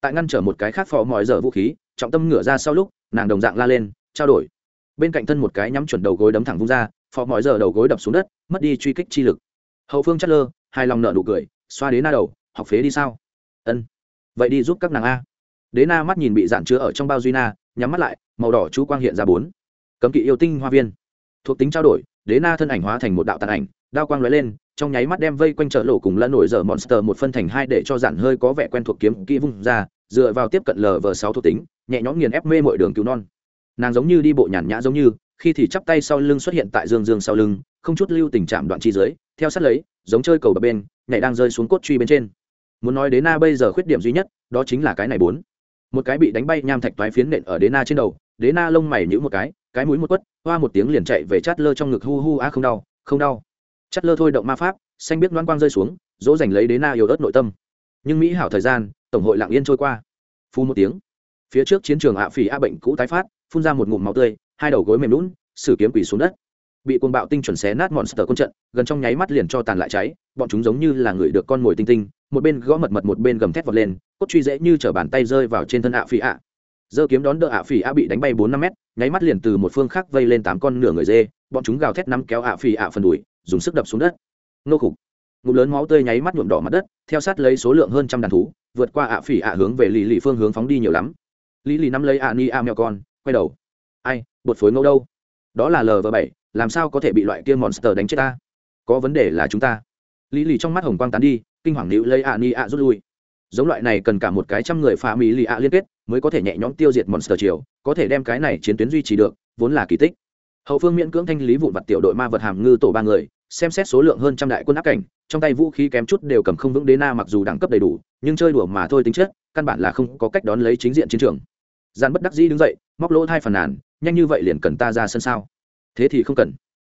Tại ngăn trở một cái khác phò mỏi giờ vũ khí, trọng tâm ngửa ra sau lúc, nàng đồng dạng la lên, trao đổi. Bên cạnh thân một cái nhắm chuẩn đầu gối đấm thẳng vung ra phò mọi giờ đầu gối đập xuống đất, mất đi truy kích chi lực. Hậu phương chất lơ hai lòng nợ nụ cười, xoa đến na đầu, học phế đi sao? Ân, vậy đi giúp các nàng a. Đế na mắt nhìn bị dạn chứa ở trong bao duy na, nhắm mắt lại, màu đỏ chú quang hiện ra bốn. Cấm kỵ yêu tinh hoa viên. Thuộc tính trao đổi, đế na thân ảnh hóa thành một đạo tàn ảnh, đao quang lóe lên, trong nháy mắt đem vây quanh chợ lộ cùng lẫn nổi dở monster một phân thành hai để cho dạn hơi có vẻ quen thuộc kiếm kỹ vung ra, dựa vào tiếp cận lv sáu thuộc tính, nhẹ nhõm nghiền ép mê mọi đường cứu non. Nàng giống như đi bộ nhàn nhã giống như khi thì chắp tay sau lưng xuất hiện tại dương dương sau lưng, không chút lưu tình trạng đoạn chi dưới, theo sát lấy, giống chơi cầu bập bên, nhảy đang rơi xuống cốt truy bên trên. Muốn nói đế na bây giờ khuyết điểm duy nhất, đó chính là cái này bốn. Một cái bị đánh bay nham thạch toái phiến nện ở đế na trên đầu, đế na lông mày nhữ một cái cái mũi một quất, hoa một tiếng liền chạy về chát lơ trong ngực hu hu a không đau không đau. Chát lơ thôi động ma pháp, xanh biết loan quang rơi xuống, dỗ dành lấy đế na yếu ớt nội tâm. Nhưng mỹ hảo thời gian, tổng hội lặng yên trôi qua. Phu một tiếng, phía trước chiến trường ạ phỉ a bệnh cũ tái phát, phun ra một ngụm máu tươi hai đầu gối mềm lún, sử kiếm quỷ xuống đất. Bị cuồng bạo tinh chuẩn xé nát monster quân trận, gần trong nháy mắt liền cho tàn lại cháy, bọn chúng giống như là người được con mồi tinh tinh, một bên gõ mật mật một bên gầm thét vọt lên, cốt truy dễ như chở bàn tay rơi vào trên thân ạ phỉ ạ. Giơ kiếm đón đỡ ạ phỉ ạ bị đánh bay bốn năm mét, nháy mắt liền từ một phương khác vây lên tám con nửa người dê, bọn chúng gào thét nắm kéo ạ phỉ ạ phần đùi, dùng sức đập xuống đất. Nô khục. Ngụ lớn máu tươi nháy mắt nhuộm đỏ mặt đất, theo sát lấy số lượng hơn trăm đàn thú, vượt qua ạ phỉ ạ hướng về lì lì phương hướng phóng đi nhiều lắm. Lì lì nắm lấy ạ ni a mèo con, quay đầu. Ai? Bột phối ngẫu đâu? Đó là lv bảy, làm sao có thể bị loại kia monster đánh chết ta? Có vấn đề là chúng ta. Lý lì trong mắt hồng quang tán đi, kinh hoàng nữ lấy ạ ni ạ rút lui. Giống loại này cần cả một cái trăm người pha mỹ lì ạ liên kết, mới có thể nhẹ nhõm tiêu diệt monster chiều có thể đem cái này chiến tuyến duy trì được, vốn là kỳ tích. Hậu phương miễn cưỡng thanh lý vụn vặt tiểu đội ma vật hàm ngư tổ ba người, xem xét số lượng hơn trăm đại quân áp cảnh, trong tay vũ khí kém chút đều cầm không vững đế na mặc dù đẳng cấp đầy đủ, nhưng chơi đùa mà thôi tính chất, căn bản là không có cách đón lấy chính diện chiến trường. Gian bất đắc dĩ đứng dậy, móc lỗ hai phần nàn nhanh như vậy liền cần ta ra sân sao? Thế thì không cần.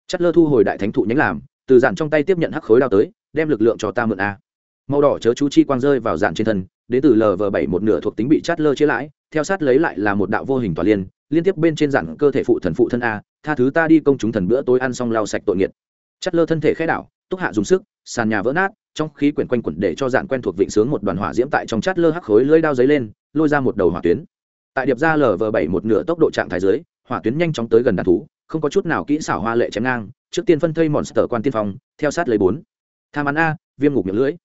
Chất lơ thu hồi đại thánh thụ nhánh làm, từ dạn trong tay tiếp nhận hắc khối đao tới, đem lực lượng cho ta mượn a. Màu đỏ chớ chú chi quang rơi vào dạn trên thân, đến từ lv bảy một nửa thuộc tính bị chát lơ chế lãi, theo sát lấy lại là một đạo vô hình tỏa liên liên tiếp bên trên dạn cơ thể phụ thần phụ thân a, tha thứ ta đi công chúng thần bữa tối ăn xong lau sạch tội nghiệt. Chát lơ thân thể khẽ đảo, túc hạ dùng sức, sàn nhà vỡ nát, trong khí quyển quanh quẩn để cho dạn quen thuộc vịnh sướng một đoàn hỏa diễm tại trong chát lơ hắc khối lưỡi đao giấy lên, lôi ra một đầu hỏa tuyến. Tại điệp ra lv bảy một nửa tốc độ trạng thái dưới hỏa tuyến nhanh chóng tới gần đàn thú, không có chút nào kỹ xảo hoa lệ chém ngang, trước tiên phân thây monster quan tiên phong, theo sát lấy bốn. Tham ăn a, viêm ngục miệng lưỡi.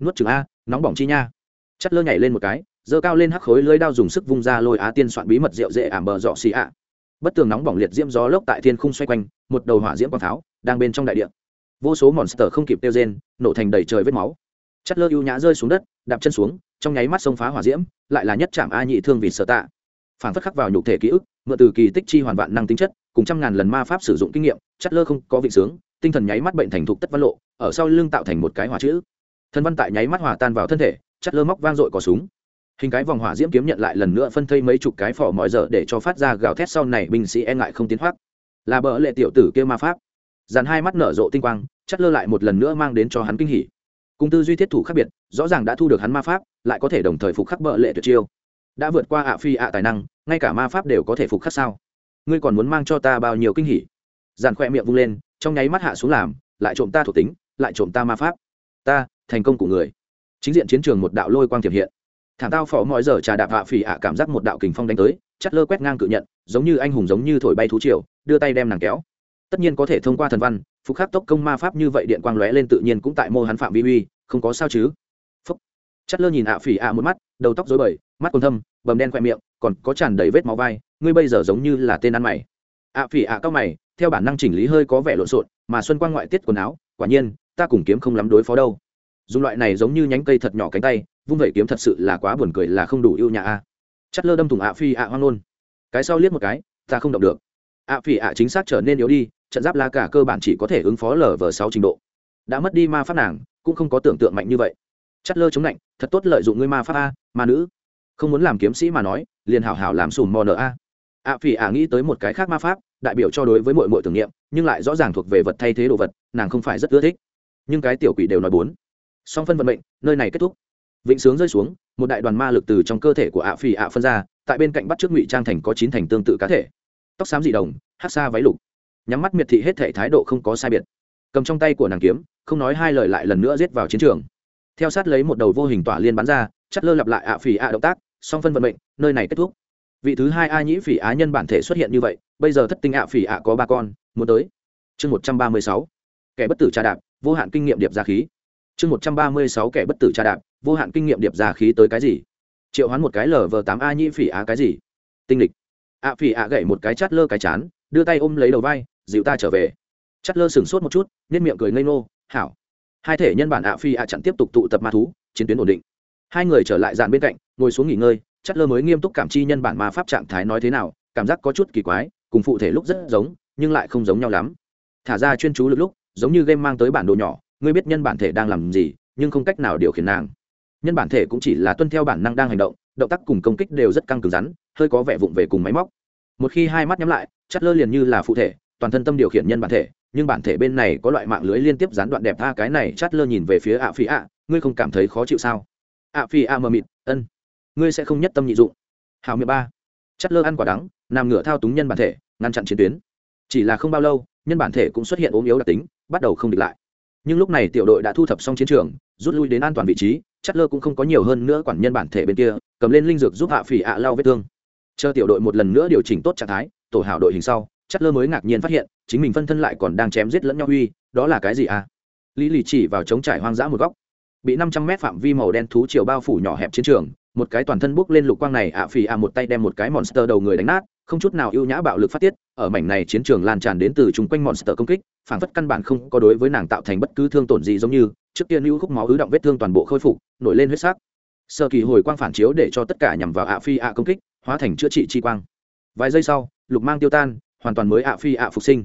Nuốt chừng a, nóng bỏng chi nha. Chất lơ nhảy lên một cái, giơ cao lên hắc khối lưới đao dùng sức vung ra lôi á tiên soạn bí mật rượu dễ ảm bờ dọ xì ạ. Bất tường nóng bỏng liệt diễm gió lốc tại thiên khung xoay quanh, một đầu hỏa diễm quang tháo đang bên trong đại địa. Vô số monster không kịp tiêu rên, nổ thành đầy trời vết máu. Chất lơ ưu nhã rơi xuống đất, đạp chân xuống, trong nháy mắt sông phá hỏa diễm, lại là nhất chạm a nhị thương vì sợ tạ. Phản phất khắc vào nhục thể ký ức mượn từ kỳ tích chi hoàn vạn năng tính chất, cùng trăm ngàn lần ma pháp sử dụng kinh nghiệm, chất lơ không có vị sướng, tinh thần nháy mắt bệnh thành thục tất văn lộ, ở sau lưng tạo thành một cái hỏa chữ. Thân văn tại nháy mắt hòa tan vào thân thể, chất lơ móc vang dội có súng. Hình cái vòng hỏa diễm kiếm nhận lại lần nữa phân thây mấy chục cái phỏ mọi giờ để cho phát ra gào thét sau này binh sĩ e ngại không tiến thoát là bờ lệ tiểu tử kia ma pháp. Dàn hai mắt nở rộ tinh quang, chất lơ lại một lần nữa mang đến cho hắn kinh hỉ. Cung tư duy thiết thủ khác biệt, rõ ràng đã thu được hắn ma pháp, lại có thể đồng thời phục khắc bờ lệ tuyệt chiêu đã vượt qua ạ phi ạ tài năng, ngay cả ma pháp đều có thể phục khắc sao? Ngươi còn muốn mang cho ta bao nhiêu kinh hỉ? Dàn khoe miệng vung lên, trong nháy mắt hạ xuống làm, lại trộm ta thuộc tính, lại trộm ta ma pháp. Ta, thành công của người. Chính diện chiến trường một đạo lôi quang thiểm hiện. Thảm tao phỏ mọi giờ trà đạp hạ phỉ ạ cảm giác một đạo kình phong đánh tới chắt lơ quét ngang cự nhận, giống như anh hùng giống như thổi bay thú triều, đưa tay đem nàng kéo. Tất nhiên có thể thông qua thần văn, phục khắc tốc công ma pháp như vậy điện quang lóe lên tự nhiên cũng tại mô hắn phạm vi uy, không có sao chứ? Chất lơ nhìn ạ phỉ ạ một mắt, đầu tóc dối bời, mắt còn thâm, bầm đen khoe miệng, còn có tràn đầy vết máu vai, ngươi bây giờ giống như là tên ăn mày. Ạ phỉ ạ cao mày, theo bản năng chỉnh lý hơi có vẻ lộn xộn, mà xuân quang ngoại tiết quần áo, quả nhiên, ta cùng kiếm không lắm đối phó đâu. Dùng loại này giống như nhánh cây thật nhỏ cánh tay, vung vẩy kiếm thật sự là quá buồn cười là không đủ yêu nhà a. Chất lơ đâm thủng ạ phi ạ hoang nôn cái sau liếc một cái, ta không động được. Ạ phỉ ạ chính xác trở nên yếu đi, trận giáp la cả cơ bản chỉ có thể ứng phó lở vờ sáu trình độ. Đã mất đi ma pháp nàng, cũng không có tưởng tượng mạnh như vậy. Chất lơ chống lạnh thật tốt lợi dụng ngươi ma pháp a, ma nữ. Không muốn làm kiếm sĩ mà nói, liền hảo hảo làm sùn mò nợ a. Ạ phi ả nghĩ tới một cái khác ma pháp, đại biểu cho đối với mọi mọi tưởng niệm, nhưng lại rõ ràng thuộc về vật thay thế đồ vật, nàng không phải rất ưa thích. Nhưng cái tiểu quỷ đều nói bốn. Song phân vận mệnh, nơi này kết thúc. Vịnh sướng rơi xuống, một đại đoàn ma lực từ trong cơ thể của ạ phỉ ạ phân ra, tại bên cạnh bắt trước ngụy trang thành có chín thành tương tự cá thể. Tóc xám dị đồng, hát xa váy lục. Nhắm mắt miệt thị hết thể thái độ không có sai biệt. Cầm trong tay của nàng kiếm, không nói hai lời lại lần nữa giết vào chiến trường theo sát lấy một đầu vô hình tỏa liên bắn ra, chắt lơ lặp lại ạ phỉ ạ động tác, song phân vận mệnh, nơi này kết thúc. Vị thứ hai a nhĩ phỉ á nhân bản thể xuất hiện như vậy, bây giờ thất tinh ạ phỉ ạ có ba con, muốn tới. Chương một trăm ba mươi sáu. Kẻ bất tử trà đạp, vô hạn kinh nghiệm điệp giá khí. Chương một trăm ba mươi sáu, kẻ bất tử trà đạp, vô hạn kinh nghiệm điệp giá khí tới cái gì? Triệu hoán một cái lờ vờ tám a nhĩ phỉ á cái gì? Tinh lịch. Ạ phỉ ạ gậy một cái chát lơ cái chán, đưa tay ôm lấy đầu vai, dịu ta trở về. Chát lơ sửng sốt một chút nếp miệng cười ngây ngô, hảo hai thể nhân bản ạ phi ạ chặn tiếp tục tụ tập ma thú, chiến tuyến ổn định. Hai người trở lại dàn bên cạnh, ngồi xuống nghỉ ngơi chất lơ mới nghiêm túc cảm chi nhân bản ma pháp trạng thái nói thế nào, cảm giác có chút kỳ quái, cùng phụ thể lúc rất giống, nhưng lại không giống nhau lắm. Thả ra chuyên chú lực lúc, giống như game mang tới bản đồ nhỏ, ngươi biết nhân bản thể đang làm gì, nhưng không cách nào điều khiển nàng. Nhân bản thể cũng chỉ là tuân theo bản năng đang hành động động tác cùng công kích đều rất căng cứng rắn, hơi có vẻ vụng về cùng máy móc. Một khi hai mắt nhắm lại chất lơ liền như là phụ thể, toàn thân tâm điều khiển nhân bản thể nhưng bản thể bên này có loại mạng lưới liên tiếp gián đoạn đẹp tha cái này chát lơ nhìn về phía ạ phi ạ, ngươi không cảm thấy khó chịu sao? ạ phi ạ mờ mịt, ân, ngươi sẽ không nhất tâm nhị dụng. Hào miệng ba, chát lơ ăn quả đắng, nằm ngửa thao túng nhân bản thể, ngăn chặn chiến tuyến. Chỉ là không bao lâu, nhân bản thể cũng xuất hiện ốm yếu đặc tính, bắt đầu không địch lại. Nhưng lúc này tiểu đội đã thu thập xong chiến trường, rút lui đến an toàn vị trí chất lơ cũng không có nhiều hơn nữa quản nhân bản thể bên kia, cầm lên linh dược giúp hạ phỉ ạ lao vết thương. Chờ tiểu đội một lần nữa điều chỉnh tốt trạng thái, tổ hảo đội hình sau chất lơ mới ngạc nhiên phát hiện chính mình phân thân lại còn đang chém giết lẫn nhau huy đó là cái gì à? Lý lì chỉ vào trống trải hoang dã một góc. Bị năm trăm mét phạm vi màu đen thú chiều bao phủ nhỏ hẹp chiến trường, một cái toàn thân bốc lên lục quang này ạ phì ạ một tay đem một cái monster đầu người đánh nát, không chút nào ưu nhã bạo lực phát tiết, ở mảnh này chiến trường lan tràn đến từ chung quanh monster công kích phản phất căn bản không có đối với nàng tạo thành bất cứ thương tổn gì giống như, trước tiên lưu khúc máu ứ động vết thương toàn bộ khôi phục, nổi lên huyết sắc. Sơ kỳ hồi quang phản chiếu để cho tất cả nhằm vào ạ phi ạ công kích, hóa thành chữa trị chi quang. Vài giây sau, lục mang tiêu tan, hoàn toàn mới ạ phi ạ phục sinh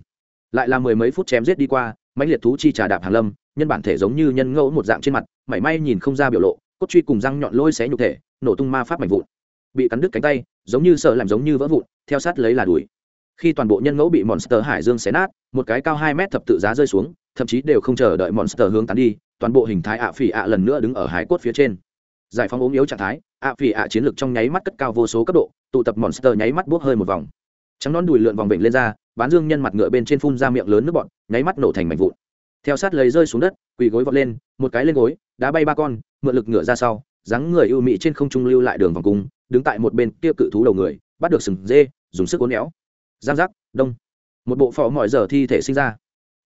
lại là mười mấy phút chém giết đi qua, mãnh liệt thú chi trà đạp hàng lâm, nhân bản thể giống như nhân ngẫu một dạng trên mặt, mảy may nhìn không ra biểu lộ, cốt truy cùng răng nhọn lôi xé nhục thể, nổ tung ma pháp mạnh vụn. Bị cắn đứt cánh tay, giống như sợ làm giống như vỡ vụn, theo sát lấy là đuổi. Khi toàn bộ nhân ngẫu bị monster hải dương xé nát, một cái cao hai mét thập tự giá rơi xuống, thậm chí đều không chờ đợi monster hướng tán đi, toàn bộ hình thái ạ phỉ ạ lần nữa đứng ở hải cốt phía trên. Giải phóng ốm yếu trạng thái, ạ phỉ ạ chiến lược trong nháy mắt cất cao vô số cấp độ, tụ tập monster nháy mắt buốc hơi một vòng trắng nón đùi lượn vòng vịnh lên ra bán dương nhân mặt ngựa bên trên phun ra miệng lớn nước bọn nháy mắt nổ thành mảnh vụn. Theo sát lấy rơi xuống đất, quỳ gối vọt lên, một cái lên gối, đá bay ba con, mượn lực ngựa ra sau, dáng người ưu mị trên không trung lưu lại đường vòng cung, đứng tại một bên kia cự thú đầu người, bắt được sừng dê, dùng sức uốn éo. Giang giác, đông. Một bộ phò mọi giờ thi thể sinh ra.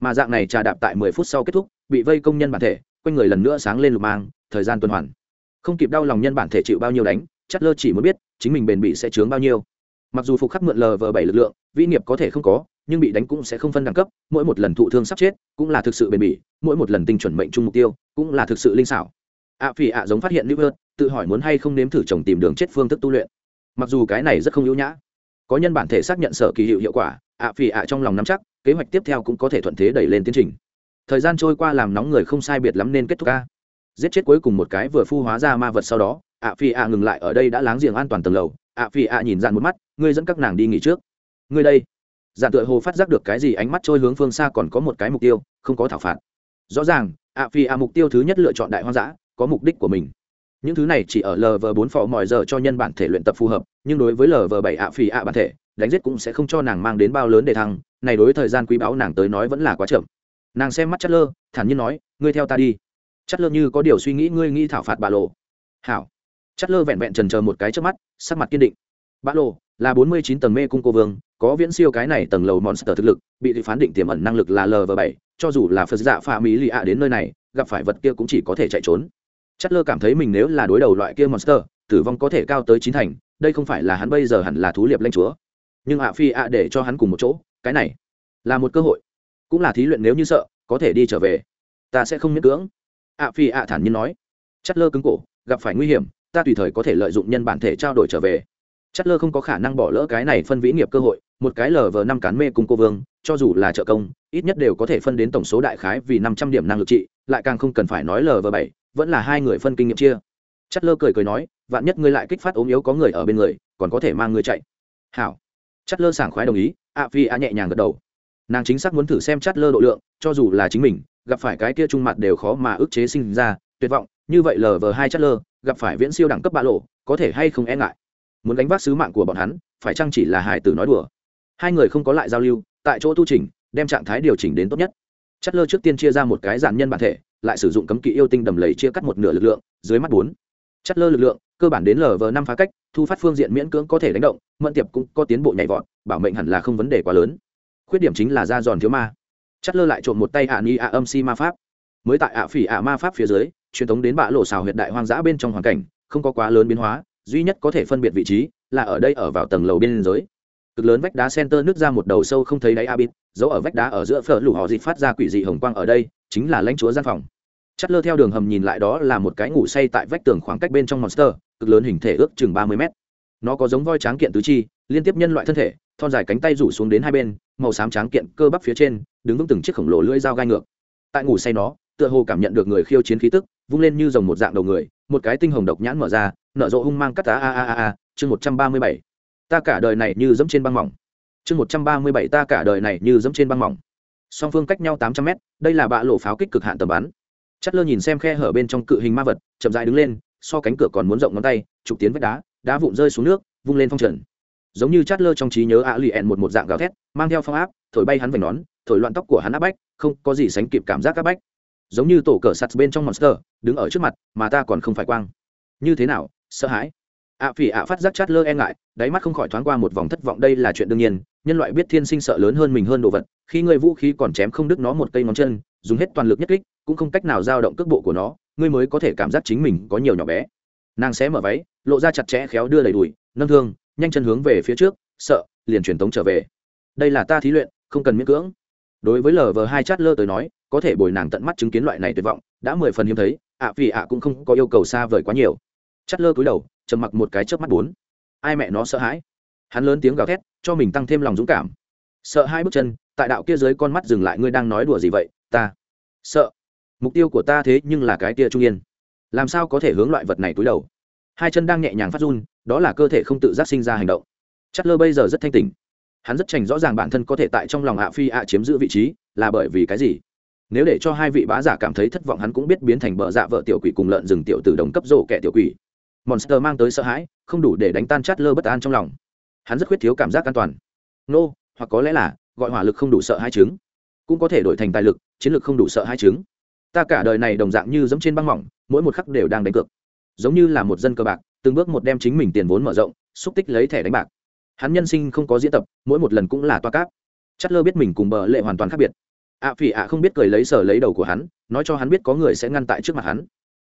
Mà dạng này trà đạp tại mười phút sau kết thúc, bị vây công nhân bản thể, quanh người lần nữa sáng lên lục mang, thời gian tuần hoàn. Không kịp đau lòng nhân bản thể chịu bao nhiêu đánh chất lơ chỉ muốn biết chính mình bền bị sẽ chướng bao nhiêu mặc dù phục khắc mượn lờ vờ bảy lực lượng, vĩ nghiệp có thể không có, nhưng bị đánh cũng sẽ không phân đẳng cấp, mỗi một lần thụ thương sắp chết cũng là thực sự bền bỉ, mỗi một lần tinh chuẩn mệnh chung mục tiêu cũng là thực sự linh xảo. Ạ phỉ ạ giống phát hiện nữ hơn tự hỏi muốn hay không nếm thử chồng tìm đường chết phương thức tu luyện. Mặc dù cái này rất không yếu nhã, có nhân bản thể xác nhận sở kỳ hiệu hiệu quả ạ phỉ ạ trong lòng nắm chắc, kế hoạch tiếp theo cũng có thể thuận thế đẩy lên tiến trình. Thời gian trôi qua làm nóng người không sai biệt lắm nên kết thúc ca. Giết chết cuối cùng một cái vừa phu hóa ra ma vật sau đó ạ phi ạ ngừng lại ở đây đã láng giềng an toàn tầng lầu ạ phi ạ nhìn dạn một mắt, ngươi dẫn các nàng đi nghỉ trước. Ngươi đây. Dạn tựa hồ phát giác được cái gì ánh mắt trôi hướng phương xa còn có một cái mục tiêu, không có thảo phạt. Rõ ràng, ạ phi ạ mục tiêu thứ nhất lựa chọn đại hoang dã, có mục đích của mình. Những thứ này chỉ ở lv bốn phò mọi giờ cho nhân bản thể luyện tập phù hợp, nhưng đối với lv bảy ạ phi ạ bản thể, đánh giết cũng sẽ không cho nàng mang đến bao lớn để thăng, này đối thời gian quý báu nàng tới nói vẫn là quá chậm. Nàng xem mắt chất lơ thản nhiên nói, ngươi theo ta đi. Chất lơ như có điều suy nghĩ, ngươi nghĩ thảo phạt bà lộ. Hảo chất lơ vẹn vẹn trần chờ một cái trước mắt, sắc mặt kiên định. Bã lộ là bốn mươi chín tầng mê cung cô vương, có viễn siêu cái này tầng lầu monster thực lực, bị phán định tiềm ẩn năng lực là lv bảy, cho dù là phật dạ pha mỹ lì ạ đến nơi này, gặp phải vật kia cũng chỉ có thể chạy trốn. Chất lơ cảm thấy mình nếu là đối đầu loại kia monster, tử vong có thể cao tới chín thành, đây không phải là hắn bây giờ hẳn là thú liệp lanh chúa. Nhưng ạ phi ạ để cho hắn cùng một chỗ, cái này là một cơ hội. Cũng là thí luyện nếu như sợ, có thể đi trở về. Ta sẽ không miễn cưỡng. ạ phi ạ thản nhiên nói. Chất lơ cứng cổ, gặp phải nguy hiểm ta tùy thời có thể lợi dụng nhân bản thể trao đổi trở về. Chất lơ không có khả năng bỏ lỡ cái này phân vĩ nghiệp cơ hội, một cái lờ vờ năm cán mê cùng cô vương, cho dù là trợ công, ít nhất đều có thể phân đến tổng số đại khái vì năm trăm điểm năng lực trị, lại càng không cần phải nói lờ vờ bảy, vẫn là hai người phân kinh nghiệm chia. Chất lơ cười cười nói, vạn nhất ngươi lại kích phát ốm yếu có người ở bên người, còn có thể mang ngươi chạy. Hảo. Chất lơ sảng khoái đồng ý a phi a nhẹ nhàng gật đầu. Nàng chính xác muốn thử xem chất lơ độ lượng, cho dù là chính mình, gặp phải cái kia trung mặt đều khó mà ức chế sinh ra, tuyệt vọng, như vậy lờ vờ hai chất lơ gặp phải viễn siêu đẳng cấp bạ lộ, có thể hay không e ngại. Muốn đánh vác sứ mạng của bọn hắn, phải chăng chỉ là hải tử nói đùa? Hai người không có lại giao lưu, tại chỗ tu trình đem trạng thái điều chỉnh đến tốt nhất. Chất lơ trước tiên chia ra một cái giản nhân bản thể, lại sử dụng cấm kỵ yêu tinh đầm lầy chia cắt một nửa lực lượng, dưới mắt bốn. Chất lơ lực lượng, cơ bản đến lv năm phá cách, thu phát phương diện miễn cưỡng có thể đánh động mận tiệp cũng có tiến bộ nhảy vọt, bảo mệnh hẳn là không vấn đề quá lớn. Khuyết điểm chính là da giòn thiếu ma. Chất lơ lại trộn một tay ạ ni ạ âm si ma pháp. Mới tại ạ phỉ ạ ma pháp phía dưới truyền thống đến bạ lộ xào huyệt đại hoang dã bên trong hoàn cảnh, không có quá lớn biến hóa, duy nhất có thể phân biệt vị trí là ở đây ở vào tầng lầu biên giới. Cực lớn vách đá center nước ra một đầu sâu không thấy đáy abit, dấu ở vách đá ở giữa phở lủ họ dịt phát ra quỷ dị hồng quang ở đây, chính là lãnh chúa gian phòng. Chất lơ theo đường hầm nhìn lại đó là một cái ngủ say tại vách tường khoảng cách bên trong monster, cực lớn hình thể ước chừng ba mươi mét. Nó có giống voi tráng kiện tứ chi, liên tiếp nhân loại thân thể, thon dài cánh tay rủ xuống đến hai bên, màu xám trắng kiện cơ bắp phía trên, đứng vững từng chiếc khổng lồ lưỡi dao gai ngược. Tại ngủ say nó tựa hồ cảm nhận được người khiêu chiến khí tức, vung lên như dòng một dạng đầu người, một cái tinh hồng độc nhãn mở ra, nở rộ hung mang cắt tá a a a a chương một trăm ba mươi bảy. Ta cả đời này như dẫm trên băng mỏng. Chương một trăm ba mươi bảy, ta cả đời này như dẫm trên băng mỏng. Song phương cách nhau tám trăm mét, đây là bạ lộ pháo kích cực hạn tầm bắn. Chất lơ nhìn xem khe hở bên trong cự hình ma vật, chậm rãi đứng lên, so cánh cửa còn muốn rộng ngón tay trục tiến vách đá đá vụn rơi xuống nước, vung lên phong trần. Giống như chát lơ trong trí nhớ ạ lì ẹn một một dạng gào thét, mang theo phong áp, thổi bay hắn vành nón, thổi loạn tóc của hắn áp bách, không có gì sánh kịp cảm giác áp bách giống như tổ cờ sắt bên trong monster, đứng ở trước mặt, mà ta còn không phải quang. Như thế nào, sợ hãi? Ạ phỉ ạ phát giác chát lơ e ngại, đáy mắt không khỏi thoáng qua một vòng thất vọng đây là chuyện đương nhiên, nhân loại biết thiên sinh sợ lớn hơn mình hơn đồ vật, khi người vũ khí còn chém không đứt nó một cây ngón chân, dùng hết toàn lực nhất kích, cũng không cách nào dao động cước bộ của nó, ngươi mới có thể cảm giác chính mình có nhiều nhỏ bé. Nàng xé mở váy, lộ ra chặt chẽ khéo đưa đầy đùi, nâng thương, nhanh chân hướng về phía trước, sợ, liền truyền tống trở về. Đây là ta thí luyện, không cần miễn cưỡng đối với lv hai chát lơ tới nói, có thể bồi nàng tận mắt chứng kiến loại này tuyệt vọng, đã mười phần hiếm thấy, ạ vì ạ cũng không có yêu cầu xa vời quá nhiều. Chát lơ cúi đầu, trầm mặc một cái chớp mắt bốn. Ai mẹ nó sợ hãi. Hắn lớn tiếng gào thét, cho mình tăng thêm lòng dũng cảm. Sợ hai bước chân, tại đạo kia dưới con mắt dừng lại ngươi đang nói đùa gì vậy, ta. Sợ. Mục tiêu của ta thế nhưng là cái kia trung yên. Làm sao có thể hướng loại vật này túi đầu? Hai chân đang nhẹ nhàng phát run, đó là cơ thể không tự giác sinh ra hành động. Chất lơ bây giờ rất thanh tỉnh hắn rất trành rõ ràng bản thân có thể tại trong lòng ạ phi ạ chiếm giữ vị trí là bởi vì cái gì? Nếu để cho hai vị bá giả cảm thấy thất vọng hắn cũng biết biến thành bờ dạ vợ tiểu quỷ cùng lợn rừng tiểu từ đồng cấp rổ kẻ tiểu quỷ. Monster mang tới sợ hãi không đủ để đánh tan chát lơ bất an trong lòng. Hắn rất khuyết thiếu cảm giác an toàn. Nô、no, hoặc có lẽ là gọi hỏa lực không đủ sợ hai chứng. Cũng có thể đổi thành tài lực chiến lược không đủ sợ hai chứng. Ta cả đời này đồng dạng như giống trên băng mỏng mỗi một khắc đều đang đánh cược. Giống như là một dân cờ bạc từng bước một đem chính mình tiền vốn mở rộng xúc tích lấy thẻ đánh bạc hắn nhân sinh không có diễn tập, mỗi một lần cũng là toa cáp. Chất lơ biết mình cùng bờ lệ hoàn toàn khác biệt. Ạ phỉ ạ không biết cười lấy sở lấy đầu của hắn, nói cho hắn biết có người sẽ ngăn tại trước mặt hắn.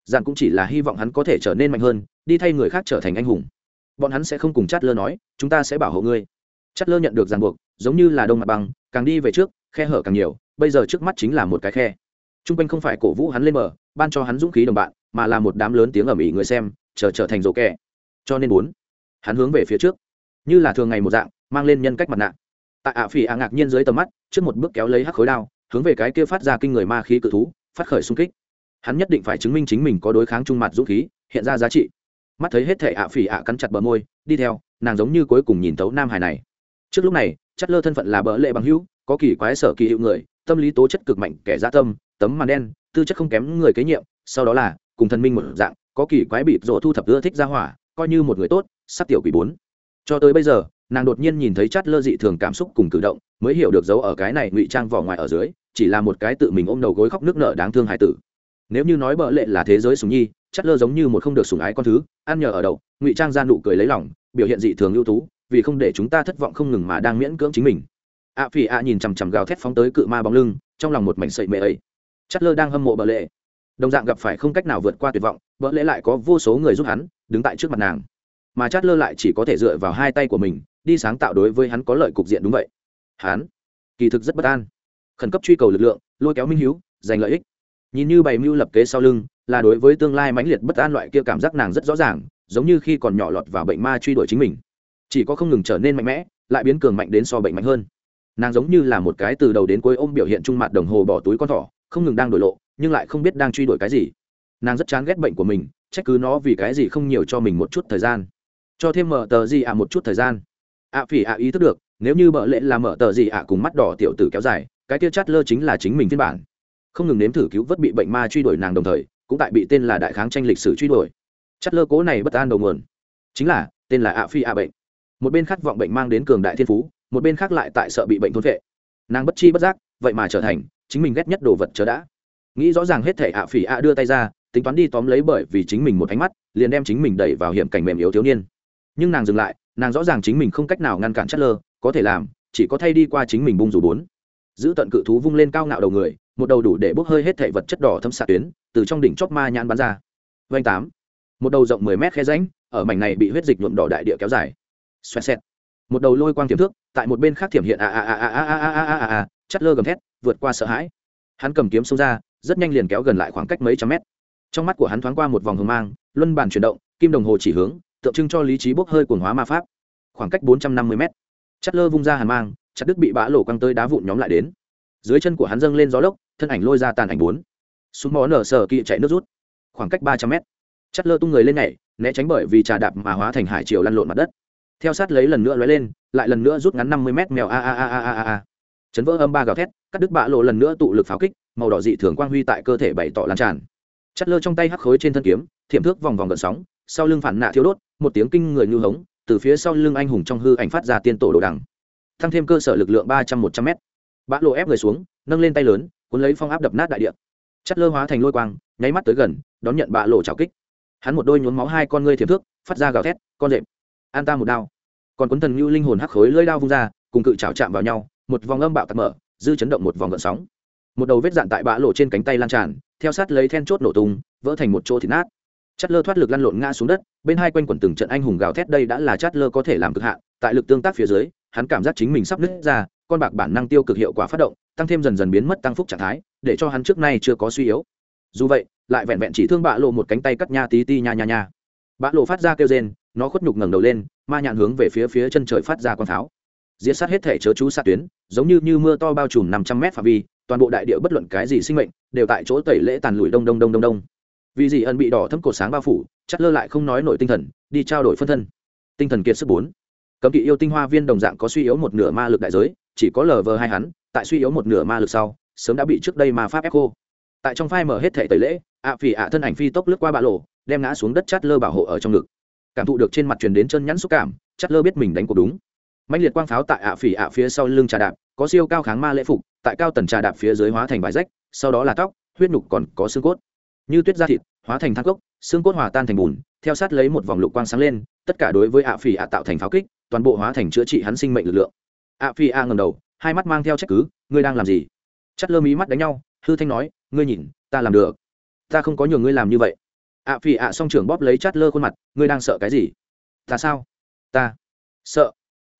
Dàn cũng chỉ là hy vọng hắn có thể trở nên mạnh hơn, đi thay người khác trở thành anh hùng. Bọn hắn sẽ không cùng chát lơ nói, chúng ta sẽ bảo hộ ngươi. Chát lơ nhận được ràng buộc, giống như là đông mặt băng, càng đi về trước, khe hở càng nhiều, bây giờ trước mắt chính là một cái khe. T r u n g quanh không phải cổ vũ hắn lên mở ban cho hắn dũng khí đồng bạn, mà là một đám lớn tiếng ầm ĩ người xem, chờ trở thành rổ kẹ cho nên bốn, hắn hướng về phía trước như là thường ngày một dạng, mang lên nhân cách mặt nạ. Tại ạ phỉ ạ ngạc nhiên dưới tầm mắt, trước một bước kéo lấy hắc khối đao, hướng về cái kia phát ra kinh người ma khí cự thú, phát khởi xung kích. Hắn nhất định phải chứng minh chính mình có đối kháng trung mặt dũng khí, hiện ra giá trị. Mắt thấy hết thể ạ phỉ ạ cắn chặt bờ môi, đi theo, nàng giống như cuối cùng nhìn tấu nam hải này. Trước lúc này, chất lơ thân phận là bỡ lệ bằng hữu, có kỳ quái sở kỳ hữu người, tâm lý tố chất cực mạnh, kẻ gia tâm, tấm màn đen, tư chất không kém người kế nhiệm, sau đó là, cùng thần minh một dạng, có kỳ quái bịp rộ thu thập ưa thích ra hỏa, coi như một người tốt sắc tiểu quỷ bốn cho tới bây giờ, nàng đột nhiên nhìn thấy chát lơ dị thường cảm xúc cùng cử động, mới hiểu được dấu ở cái này ngụy trang vỏ ngoài ở dưới, chỉ là một cái tự mình ôm đầu gối khóc nước nở đáng thương hải tử. Nếu như nói bợ lệ là thế giới sùng nhi chất lơ giống như một không được sùng ái con thứ, ăn nhờ ở đậu, ngụy trang ra nụ cười lấy lòng, biểu hiện dị thường ưu tú, vì không để chúng ta thất vọng không ngừng mà đang miễn cưỡng chính mình. Ạ à phỉ ạ nhìn chằm chằm gào thét phóng tới cự ma bóng lưng, trong lòng một mảnh sậy mệ ấy. Chất lơ đang hâm mộ bợ lệ. Đồng dạng gặp phải không cách nào vượt qua tuyệt vọng, bợ lệ lại có vô số người giúp hắn, đứng tại trước mặt nàng mà chát lơ lại chỉ có thể dựa vào hai tay của mình, đi sáng tạo đối với hắn có lợi cục diện đúng vậy. Hắn, kỳ thực rất bất an. Khẩn cấp truy cầu lực lượng, lôi kéo minh hiếu, giành lợi ích. Nhìn như bày mưu lập kế sau lưng, là đối với tương lai mãnh liệt bất an loại kia cảm giác nàng rất rõ ràng, giống như khi còn nhỏ lọt vào bệnh ma truy đuổi chính mình. Chỉ có không ngừng trở nên mạnh mẽ, lại biến cường mạnh đến so bệnh mạnh hơn. Nàng giống như là một cái từ đầu đến cuối ôm biểu hiện trung mặt đồng hồ bỏ túi con thỏ, không ngừng đang đổi lộ, nhưng lại không biết đang truy đuổi cái gì. Nàng rất chán ghét bệnh của mình, trách cứ nó vì cái gì không nhiều cho mình một chút thời gian cho thêm mở tờ gì ạ một chút thời gian. Ạ phỉ ạ ý thức được, nếu như bợ lệ là mở tờ gì ạ cùng mắt đỏ tiểu tử kéo dài, cái tia chát lơ chính là chính mình phiên bản. Không ngừng nếm thử cứu vớt bị bệnh ma truy đuổi nàng đồng thời, cũng tại bị tên là đại kháng tranh lịch sử truy đuổi. Chát lơ cố này bất an đầu nguồn. Chính là, tên là ạ phi ạ bệnh. Một bên khát vọng bệnh mang đến cường đại thiên phú, một bên khác lại tại sợ bị bệnh thôn vệ nàng bất chi bất giác, vậy mà trở thành chính mình ghét nhất đồ vật chờ đã. Nghĩ rõ ràng hết thể ạ phỉ ạ đưa tay ra, tính toán đi tóm lấy bởi vì chính mình một ánh mắt, liền đem chính mình đẩy vào hiểm cảnh mềm yếu thiếu niên nhưng nàng dừng lại, nàng rõ ràng chính mình không cách nào ngăn cản chất lơ có thể làm, chỉ có thay đi qua chính mình bung rủ bốn. Giữ tận cự thú vung lên cao ngạo đầu người, một đầu đủ để bốc hơi hết thể vật chất đỏ thâm xạ tuyến, từ trong đỉnh chóp ma nhãn bắn ra. Vanh tám. Một đầu rộng mười mét khe ránh ở mảnh này bị huyết dịch nhuộm đỏ đại địa kéo dài. Xoẹt xẹt. Một đầu lôi quang tiềm thước tại một bên khác thiểm hiện a a a a a a a a a a chất lơ gầm thét, vượt qua sợ hãi. Hắn cầm kiếm xông ra, rất nhanh liền kéo gần lại khoảng cách mấy trăm mét. Trong mắt của hắn thoáng qua một vòng hồng mang, luân bản chuyển động, kim đồng hồ chỉ hướng tượng trưng cho lý trí bốc hơi cuồng hóa ma pháp. Khoảng cách bốn trăm năm mươi m chất lơ vung ra hàn mang, chặt đứt bị bã lộ quăng tới đá vụn nhóm lại đến. Dưới chân của hắn dâng lên gió lốc, thân ảnh lôi ra tàn ảnh bốn. Súng mó nở sờ kỵ chạy nước rút. Khoảng cách ba trăm mét. Chất lơ tung người lên nhảy, né tránh bởi vì trà đạp mà hóa thành hải chiều lăn lộn mặt đất. Theo sát lấy lần nữa lóe lên, lại lần nữa rút ngắn năm mươi mét mèo a a a a a a chấn vỡ âm ba gào thét, cắt đứt bạ lộ lần nữa tụ lực pháo kích, màu đỏ dị thường quang huy tại cơ thể bày tỏ lan tràn. Chất lơ trong tay hắc khối trên thân kiếm, thiểm thước vòng vòng gần sóng sau lưng phản nạ thiếu đốt, một tiếng kinh người như hống, từ phía sau lưng anh hùng trong hư ảnh phát ra tiên tổ đồ đằng. Tăng thêm cơ sở lực lượng ba trăm một trăm m bã lộ ép người xuống, nâng lên tay lớn, cuốn lấy phong áp đập nát đại địa. Chất lơ hóa thành lôi quang, nháy mắt tới gần, đón nhận bạ lộ trào kích. Hắn một đôi nhốn máu hai con ngươi thiểm thước, phát ra gào thét, con rệm an ta một đao. Còn cuốn thần như linh hồn hắc khối lưỡi đao vung ra, cùng cự chảo chạm vào nhau, một vòng âm bạo tạt mở, dư chấn động một vòng gợn sóng. Một đầu vết dạn tại bã lộ trên cánh tay lan tràn, theo sát lấy then chốt nổ tung, vỡ thành một chỗ thịt nát chát lơ thoát lực lăn lộn ngã xuống đất, bên hai quanh quẩn từng trận anh hùng gào thét đây đã là chát lơ có thể làm cực hạn, tại lực tương tác phía dưới, hắn cảm giác chính mình sắp nứt ra, con bạc bản năng tiêu cực hiệu quả phát động, tăng thêm dần dần biến mất tăng phúc trạng thái, để cho hắn trước nay chưa có suy yếu. Dù vậy, lại vẹn vẹn chỉ thương bạ lộ một cánh tay cắt nha tí ti nha nha nha. Bạ lộ phát ra kêu rên, nó khuất nhục ngẩng đầu lên, ma nhạn hướng về phía phía chân trời phát ra con tháo. Diệt sát hết thể chớ chú sát tuyến, giống như như mưa to bao trùm năm trăm mét phạm vi, toàn bộ đại địa bất luận cái gì sinh mệnh, đều tại chỗ tẩy lễ tàn lụi đông đông đông đông đông vì gì ẩn bị đỏ thấm cột sáng bao phủ, chắt lơ lại không nói nổi tinh thần, đi trao đổi phân thân. Tinh thần kiệt sức bốn. Cấm kỵ yêu tinh hoa viên đồng dạng có suy yếu một nửa ma lực đại giới, chỉ có lờ vờ hai hắn, tại suy yếu một nửa ma lực sau, sớm đã bị trước đây ma pháp ép cô. tại trong phai mở hết thể tẩy lễ, ạ phỉ ạ thân ảnh phi tốc lướt qua bạ lộ, đem ngã xuống đất chát lơ bảo hộ ở trong ngực. Cảm thụ được trên mặt truyền đến chân nhắn xúc cảm chát lơ biết mình đánh cuộc đúng. Mạnh liệt quang pháo tại ạ phỉ ạ phía sau lưng trà đạp, có siêu cao kháng ma lễ phục, tại cao tần trà đạp phía dưới hóa thành vải rách, sau đó là tóc, huyết nhục còn có xương cốt như tuyết da thịt, hóa thành thang cốc, xương cốt hòa tan thành bùn, theo sát lấy một vòng lục quang sáng lên, tất cả đối với ạ phỉ ạ tạo thành pháo kích, toàn bộ hóa thành chữa trị hắn sinh mệnh lực lượng. ạ phỉ ạ ngầm đầu, hai mắt mang theo trách cứ, ngươi đang làm gì? Chất lơ mí mắt đánh nhau, hư thanh nói, ngươi nhìn, ta làm được. Ta không có nhường ngươi làm như vậy. ạ phỉ ạ song trưởng bóp lấy chát lơ khuôn mặt, ngươi đang sợ cái gì? Ta sao? Ta sợ.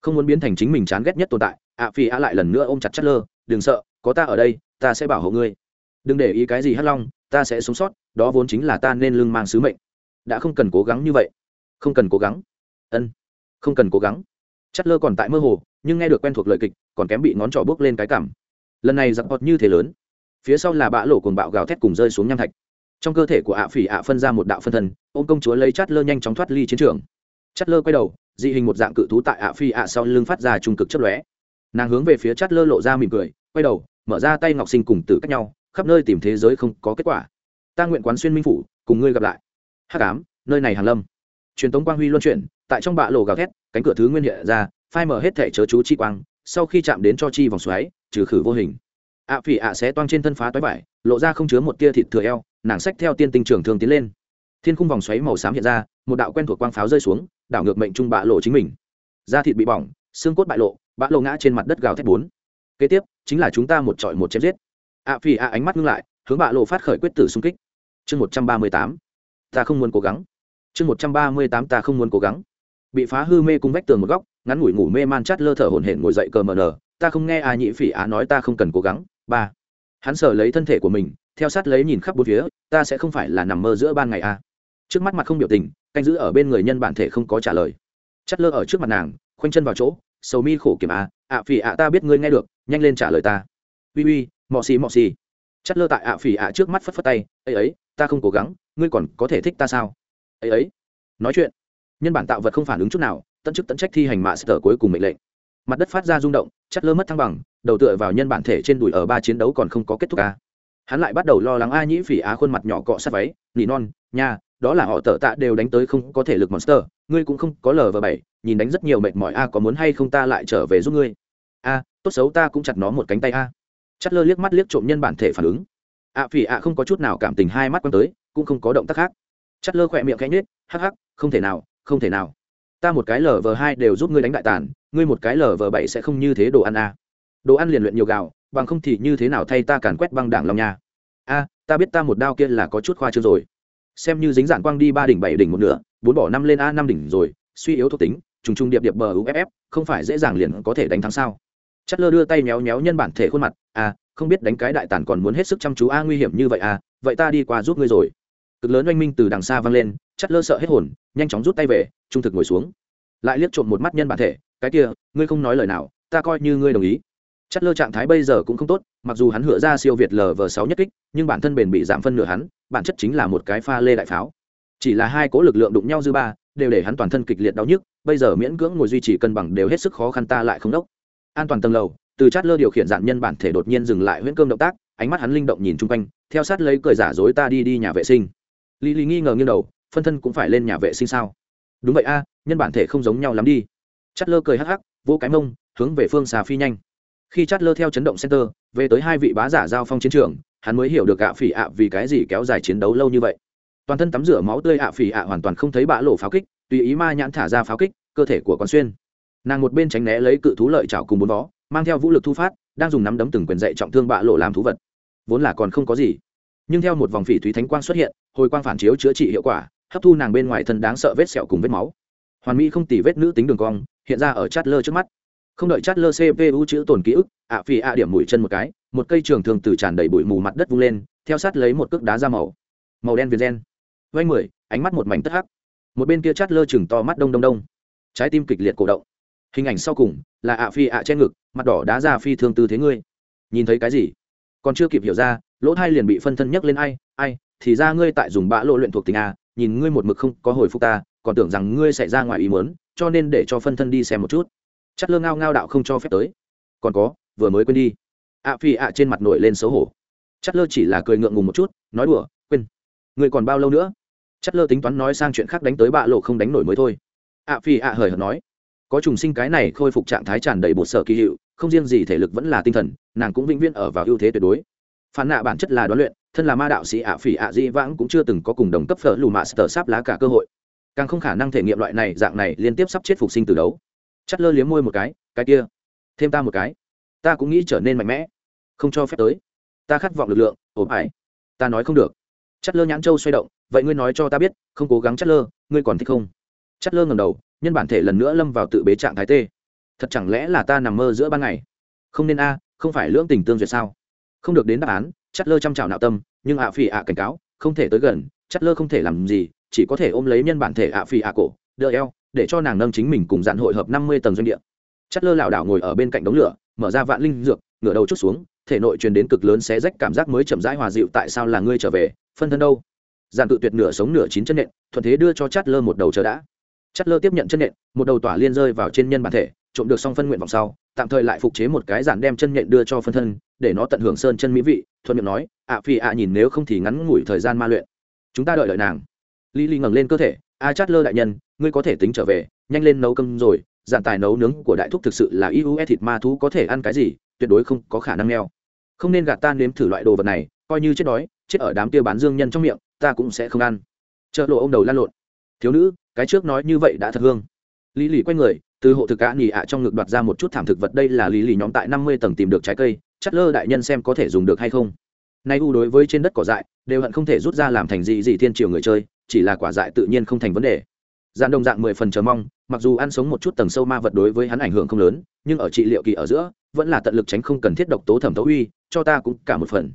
Không muốn biến thành chính mình chán ghét nhất tồn tại, ạ phỉ ạ lại lần nữa ôm chặt chát lơ, đừng sợ, có ta ở đây, ta sẽ bảo hộ ngươi. Đừng để ý cái gì hắt long ta sẽ sống sót, đó vốn chính là ta nên lương mang sứ mệnh. Đã không cần cố gắng như vậy. Không cần cố gắng. Ân. Không cần cố gắng. Chất lơ còn tại mơ hồ, nhưng nghe được quen thuộc lời kịch, còn kém bị ngón trỏ bước lên cái cảm lần này giặc bọt như thế lớn. Phía sau là bã lộ cồn bạo gào thét cùng rơi xuống nham thạch. Trong cơ thể của ạ phỉ ạ phân ra một đạo phân thân ôm công chúa lấy chát lơ nhanh chóng thoát ly chiến trường. Chát lơ quay đầu, dị hình một dạng cự thú tại ạ phi ạ sau lưng phát ra trung cực chất lóe. Nàng hướng về phía chát lơ lộ ra mỉm cười, quay đầu, mở ra tay ngọc sinh cùng tử cách nhau khắp nơi tìm thế giới không có kết quả. Ta nguyện quán xuyên minh phủ, cùng ngươi gặp lại. Hắc ám, nơi này hàn lâm. Truyền tống quang huy luân chuyển, tại trong bạ lộ gào thét, cánh cửa thứ nguyên hiện ra, phai mở hết thể chớ chú chi quang, sau khi chạm đến cho chi vòng xoáy, trừ khử vô hình. Ạ phỉ ạ sẽ toang trên thân phá toái vải, lộ ra không chứa một tia thịt thừa eo, nàng sách theo tiên tinh trường thường tiến lên. Thiên khung vòng xoáy màu xám hiện ra, một đạo quen thuộc quang pháo rơi xuống, đảo ngược mệnh trung bạ lộ chính mình. Da thịt bị bỏng, xương cốt bại lộ, bạ lộ ngã trên mặt đất gào thét bốn. Kế tiếp, chính là chúng ta một trọi một chém giết ạ phỉ ạ ánh mắt ngưng lại, hướng bạ lộ phát khởi quyết tử xung kích. Chương một trăm ba mươi tám. Ta không muốn cố gắng. Chương một trăm ba mươi tám, ta không muốn cố gắng. Bị phá hư mê cung vách tường một góc, ngắn ngủi ngủ mê man chát lơ thở hổn hển ngồi dậy cờ mờ nờ, ta không nghe a nhị phỉ á nói ta không cần cố gắng. Ba. Hắn sở lấy thân thể của mình, theo sát lấy nhìn khắp bốn phía, ta sẽ không phải là nằm mơ giữa ban ngày a trước mắt mặt không biểu tình, canh giữ ở bên người nhân bản thể không có trả lời. Chát lơ ở trước mặt nàng, khoanh chân vào chỗ, sầu mi khổ kiểm a ạ phỉ ạ, ta biết ngươi nghe được, nhanh lên trả lời ta. Uy uy mọ xì mọ xì. Chát lơ tại ạ phỉ ạ trước mắt phất phất tay ấy ấy, ta không cố gắng, ngươi còn có thể thích ta sao? Ấy ấy. Nói chuyện, nhân bản tạo vật không phản ứng chút nào, tận chức tận trách thi hành mạ sở cuối cùng mệnh lệnh. Mặt đất phát ra rung động, chất lơ mất thăng bằng, đầu tựa vào nhân bản thể trên đùi ở ba chiến đấu còn không có kết thúc ca hắn lại bắt đầu lo lắng a nhĩ phỉ á khuôn mặt nhỏ cọ sát váy, nỉ non, nha, đó là họ tợ tạ đều đánh tới không có thể lực monster, ngươi cũng không có lờ và bảy, nhìn đánh rất nhiều mệt mỏi, a, có muốn hay không ta lại trở về giúp ngươi? A, tốt xấu ta cũng chặt nó một cánh tay a chất lơ liếc mắt liếc trộm nhân bản thể phản ứng. Ạ phỉ ạ không có chút nào cảm tình hai mắt quăng tới, cũng không có động tác khác. Chất lơ khỏe miệng cánh nết hắc hắc, không thể nào, không thể nào. Ta một cái lờ vờ hai đều giúp ngươi đánh đại tàn, ngươi một cái lờ vờ bảy sẽ không như thế đồ ăn à. đồ ăn liền luyện nhiều gạo, bằng không thì như thế nào thay ta càn quét băng đảng lòng nha a, ta biết ta một đao kia là có chút khoa trương rồi. Xem như dính dạng quang đi ba đỉnh bảy đỉnh một nửa, bốn bỏ năm lên a năm đỉnh rồi, suy yếu thuộc tính, trùng trùng điệp điệp bờ uff không phải dễ dàng liền có thể đánh thắng sao? Chất lơ đưa tay méo méo nhân bản thể khuôn mặt. À, không biết đánh cái đại tàn còn muốn hết sức chăm chú. A nguy hiểm như vậy à, vậy ta đi qua giúp ngươi rồi. Cực lớn oanh minh từ đằng xa vang lên. Chất lơ sợ hết hồn nhanh chóng rút tay về trung thực ngồi xuống. Lại liếc trộm một mắt nhân bản thể. Cái kia ngươi không nói lời nào. Ta coi như ngươi đồng ý. Chất lơ trạng thái bây giờ cũng không tốt. Mặc dù hắn hựa ra siêu việt lv sáu nhất kích nhưng bản thân bền bị giảm phân nửa hắn bản chất chính là một cái pha lê đại pháo. Chỉ là hai cố lực lượng đụng nhau dư ba đều để hắn toàn thân kịch liệt đau nhức. Bây giờ miễn cưỡng ngồi duy trì cân bằng đều hết sức khó khăn ta lại không đốc an toàn tầng lầu, từ chát lơ điều khiển dạn nhân bản thể đột nhiên dừng lại huyễn cơm động tác, ánh mắt hắn linh động nhìn chung quanh, theo sát lấy cười giả dối ta đi đi nhà vệ sinh. Lý lý nghi ngờ nghiêng đầu, phân thân cũng phải lên nhà vệ sinh sao? Đúng vậy a, nhân bản thể không giống nhau lắm đi. Chát lơ cười hắc hắc vô cái mông, hướng về phương xà phi nhanh. Khi chát lơ theo chấn động center, về tới hai vị bá giả giao phong chiến trường, hắn mới hiểu được ạ phỉ ạ vì cái gì kéo dài chiến đấu lâu như vậy. Toàn thân tắm rửa máu tươi ạ phỉ ạ hoàn toàn không thấy bã lộ pháo kích, tùy ý ma nhãn thả ra pháo kích, cơ thể của con xuyên nàng một bên tránh né lấy cự thú lợi chảo cùng bốn vó, mang theo vũ lực thu phát, đang dùng nắm đấm từng quyền dạy trọng thương bạ lộ làm thú vật. Vốn là còn không có gì, nhưng theo một vòng phỉ thúy thánh quang xuất hiện, hồi quang phản chiếu chữa trị hiệu quả, hấp thu nàng bên ngoài thân đáng sợ vết sẹo cùng vết máu. Hoàn mỹ không tỉ vết nữ tính đường cong, hiện ra ở chát lơ trước mắt. Không đợi chát lơ cpu chữ tồn ký ức, ạ phi ạ điểm mũi chân một cái, một cây trường thường từ tràn đầy bụi mù mặt đất vung lên, theo sát lấy một cước đá ra màu. Màu đen viền gen. Vay mười, ánh mắt một mảnh tất hắc. Một bên kia chát lơ chừng to mắt đông đông đông. Trái tim kịch liệt cổ động hình ảnh sau cùng là ạ phi ạ che ngực, mặt đỏ đá ra phi thương tư thế ngươi. Nhìn thấy cái gì? Còn chưa kịp hiểu ra, lỗ thai liền bị phân thân nhấc lên ai ai, thì ra ngươi tại dùng bã lộ luyện thuộc tình a, nhìn ngươi một mực không có hồi phục ta, còn tưởng rằng ngươi sẽ ra ngoài ý muốn, cho nên để cho phân thân đi xem một chút. Chất lơ ngao ngao đạo không cho phép tới. Còn có, vừa mới quên đi. ạ phi ạ trên mặt nổi lên xấu hổ. Chất lơ chỉ là cười ngượng ngùng một chút, nói đùa, quên. Ngươi còn bao lâu nữa? Chất lơ tính toán nói sang chuyện khác đánh tới bạ lộ không đánh nổi mới thôi. ạ phi ạ hời hợt nói có trùng sinh cái này khôi phục trạng thái tràn đầy bột sở kỳ hiệu, không riêng gì thể lực vẫn là tinh thần, nàng cũng vĩnh viễn ở vào ưu thế tuyệt đối. Phản nạ bản chất là đoán luyện, thân là ma đạo sĩ ạ phỉ ạ di vãng cũng chưa từng có cùng đồng cấp phở lù mạ sờ sáp lá cả cơ hội. Càng không khả năng thể nghiệm loại này, dạng này liên tiếp sắp chết phục sinh từ đấu. Chất lơ liếm môi một cái cái kia, thêm ta một cái. Ta cũng nghĩ trở nên mạnh mẽ. Không cho phép tới. Ta khát vọng lực lượng, ổn ải. Ta nói không được. Chất lơ nhãn châu xoay động, vậy ngươi nói cho ta biết, không cố gắng chất lơ, ngươi còn thích không? Chất lơ ngầm đầu nhân bản thể lần nữa lâm vào tự bế trạng thái tê. Thật chẳng lẽ là ta nằm mơ giữa ban ngày? Không nên a, không phải lưỡng tình tương duyệt sao? Không được đến đáp án chắt lơ chăm chào nạo tâm, nhưng ạ à phỉ ạ cảnh cáo, không thể tới gần chắt lơ không thể làm gì, chỉ có thể ôm lấy nhân bản thể ạ phỉ ạ cổ, đỡ eo, để cho nàng nâng chính mình cùng dạn hội hợp năm mươi tầng doanh địa. Chắt lơ lảo đảo ngồi ở bên cạnh đống lửa, mở ra vạn linh dược, ngửa đầu chút xuống, thể nội truyền đến cực lớn xé rách cảm giác mới chậm rãi hòa dịu, tại sao là ngươi trở về? Phân thân đâu? Dàn tự tuyệt nửa sống nửa chín chân nện, thuận thế đưa cho chát lơ một đầu chờ đã. Chất lơ tiếp nhận chân nện một đầu tỏa liên rơi vào trên nhân bản thể, trộm được xong phân nguyện vọng sau, tạm thời lại phục chế một cái giản đem chân nhện đưa cho phân thân, để nó tận hưởng sơn chân mỹ vị, thuận miệng nói, ạ phi ạ, nhìn nếu không thì ngắn ngủi thời gian ma luyện. Chúng ta đợi đợi nàng. Lý lý ngẩng lên cơ thể, a chát lơ đại nhân, ngươi có thể tính trở về, nhanh lên nấu cơm rồi, giản tài nấu nướng của đại thúc thực sự là iue thịt ma thú có thể ăn cái gì, tuyệt đối không có khả năng neo không nên gạt tan nếm thử loại đồ vật này, coi như chết đói, chết ở đám tiêu bán dương nhân trong miệng, ta cũng sẽ không ăn. Chợ lộ ông đầu lan lộn thiếu nữ, cái trước nói như vậy đã thật hương. Lý lì quay người, từ hộ thực cá nhì ạ trong ngực đoạt ra một chút thảm thực vật, đây là lý lì nhóm tại năm mươi tầng tìm được trái cây chất lơ đại nhân xem có thể dùng được hay không. Nay u đối với trên đất cỏ dại, đều hận không thể rút ra làm thành gì gì thiên triều người chơi, chỉ là quả dại tự nhiên không thành vấn đề. Dàn đồng dạng mười phần chờ mong, mặc dù ăn sống một chút tầng sâu ma vật đối với hắn ảnh hưởng không lớn, nhưng ở trị liệu kỳ ở giữa, vẫn là tận lực tránh không cần thiết độc tố thẩm tấu uy, cho ta cũng cả một phần.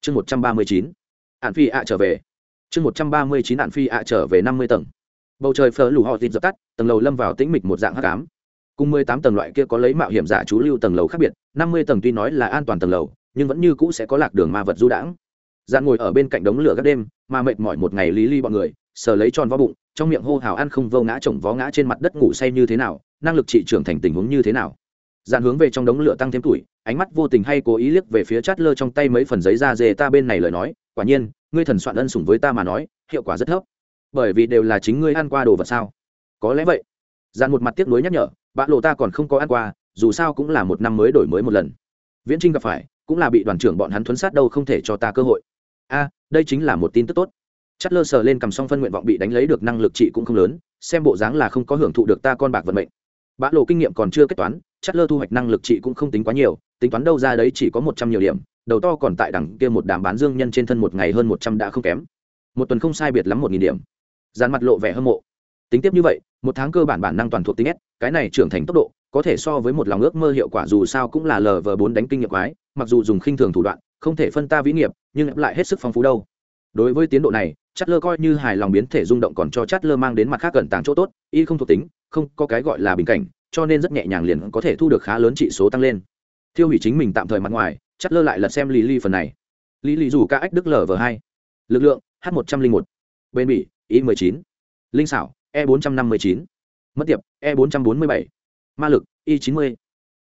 Chương một trăm ba mươi chín. Ạn phi ạ trở về. Chương một trăm ba mươi chín ạn phi ạ trở về năm mươi tầng bầu trời phở lù họ thịt dập tắt, tầng lầu lâm vào tĩnh mịch một dạng hắc ám. Cùng mười tám tầng loại kia có lấy mạo hiểm giả chú lưu tầng lầu khác biệt, năm mươi tầng tuy nói là an toàn tầng lầu, nhưng vẫn như cũ sẽ có lạc đường ma vật du đãng. Dạn ngồi ở bên cạnh đống lửa các đêm, mà mệt mỏi một ngày lý ly bọn người, sờ lấy tròn vó bụng, trong miệng hô hào ăn không vô ngã chồng vó ngã trên mặt đất ngủ say như thế nào, năng lực trị trưởng thành tình huống như thế nào. Dạn hướng về trong đống lửa tăng thêm tuổi, ánh mắt vô tình hay cố ý liếc về phía chát lơ trong tay mấy phần giấy da dê ta bên này lời nói, quả nhiên, ngươi thần soạn ân sủng với ta mà nói, hiệu quả rất thấp bởi vì đều là chính ngươi ăn qua đồ vật sao? Có lẽ vậy. Dàn một mặt tiếc nuối nhắc nhở bạn lộ ta còn không có ăn qua, dù sao cũng là một năm mới đổi mới một lần. Viễn trinh gặp phải, cũng là bị đoàn trưởng bọn hắn thuấn sát đâu không thể cho ta cơ hội. A, đây chính là một tin tức tốt. Chất lơ sờ lên cầm song phân nguyện vọng bị đánh lấy được năng lực trị cũng không lớn, xem bộ dáng là không có hưởng thụ được ta con bạc vận mệnh. Bã lộ kinh nghiệm còn chưa kết toán chất lơ thu hoạch năng lực trị cũng không tính quá nhiều, tính toán đâu ra đấy chỉ có một trăm nhiều điểm, đầu to còn tại đằng kia một đám bán dương nhân trên thân một ngày hơn một trăm đã không kém. Một tuần không sai biệt lắm một nghìn điểm dàn mặt lộ vẻ hâm mộ. Tính tiếp như vậy, một tháng cơ bản bản năng toàn thuộc tính s, cái này trưởng thành tốc độ, có thể so với một lòng ước mơ hiệu quả dù sao cũng là lờ vờ bốn đánh kinh nghiệm quái, mặc dù dùng khinh thường thủ đoạn, không thể phân ta vĩ nghiệp, nhưng lại hết sức phong phú đâu. Đối với tiến độ này chất lơ coi như hài lòng biến thể rung động còn cho chất lơ mang đến mặt khác cẩn tàng chỗ tốt, y không thuộc tính, không có cái gọi là bình cảnh, cho nên rất nhẹ nhàng liền có thể thu được khá lớn trị số tăng lên. Thiêu hủy chính mình tạm thời mặt ngoài chất lơ lại lật xem lý lý phần này. Lý lý dù ca ách đức lờ vờ hai. Lực lượng h một trăm linh một. Bên bỉ y mười chín, linh xảo e bốn trăm năm mươi chín, mất tiệp e bốn trăm bốn mươi bảy, ma lực y chín mươi,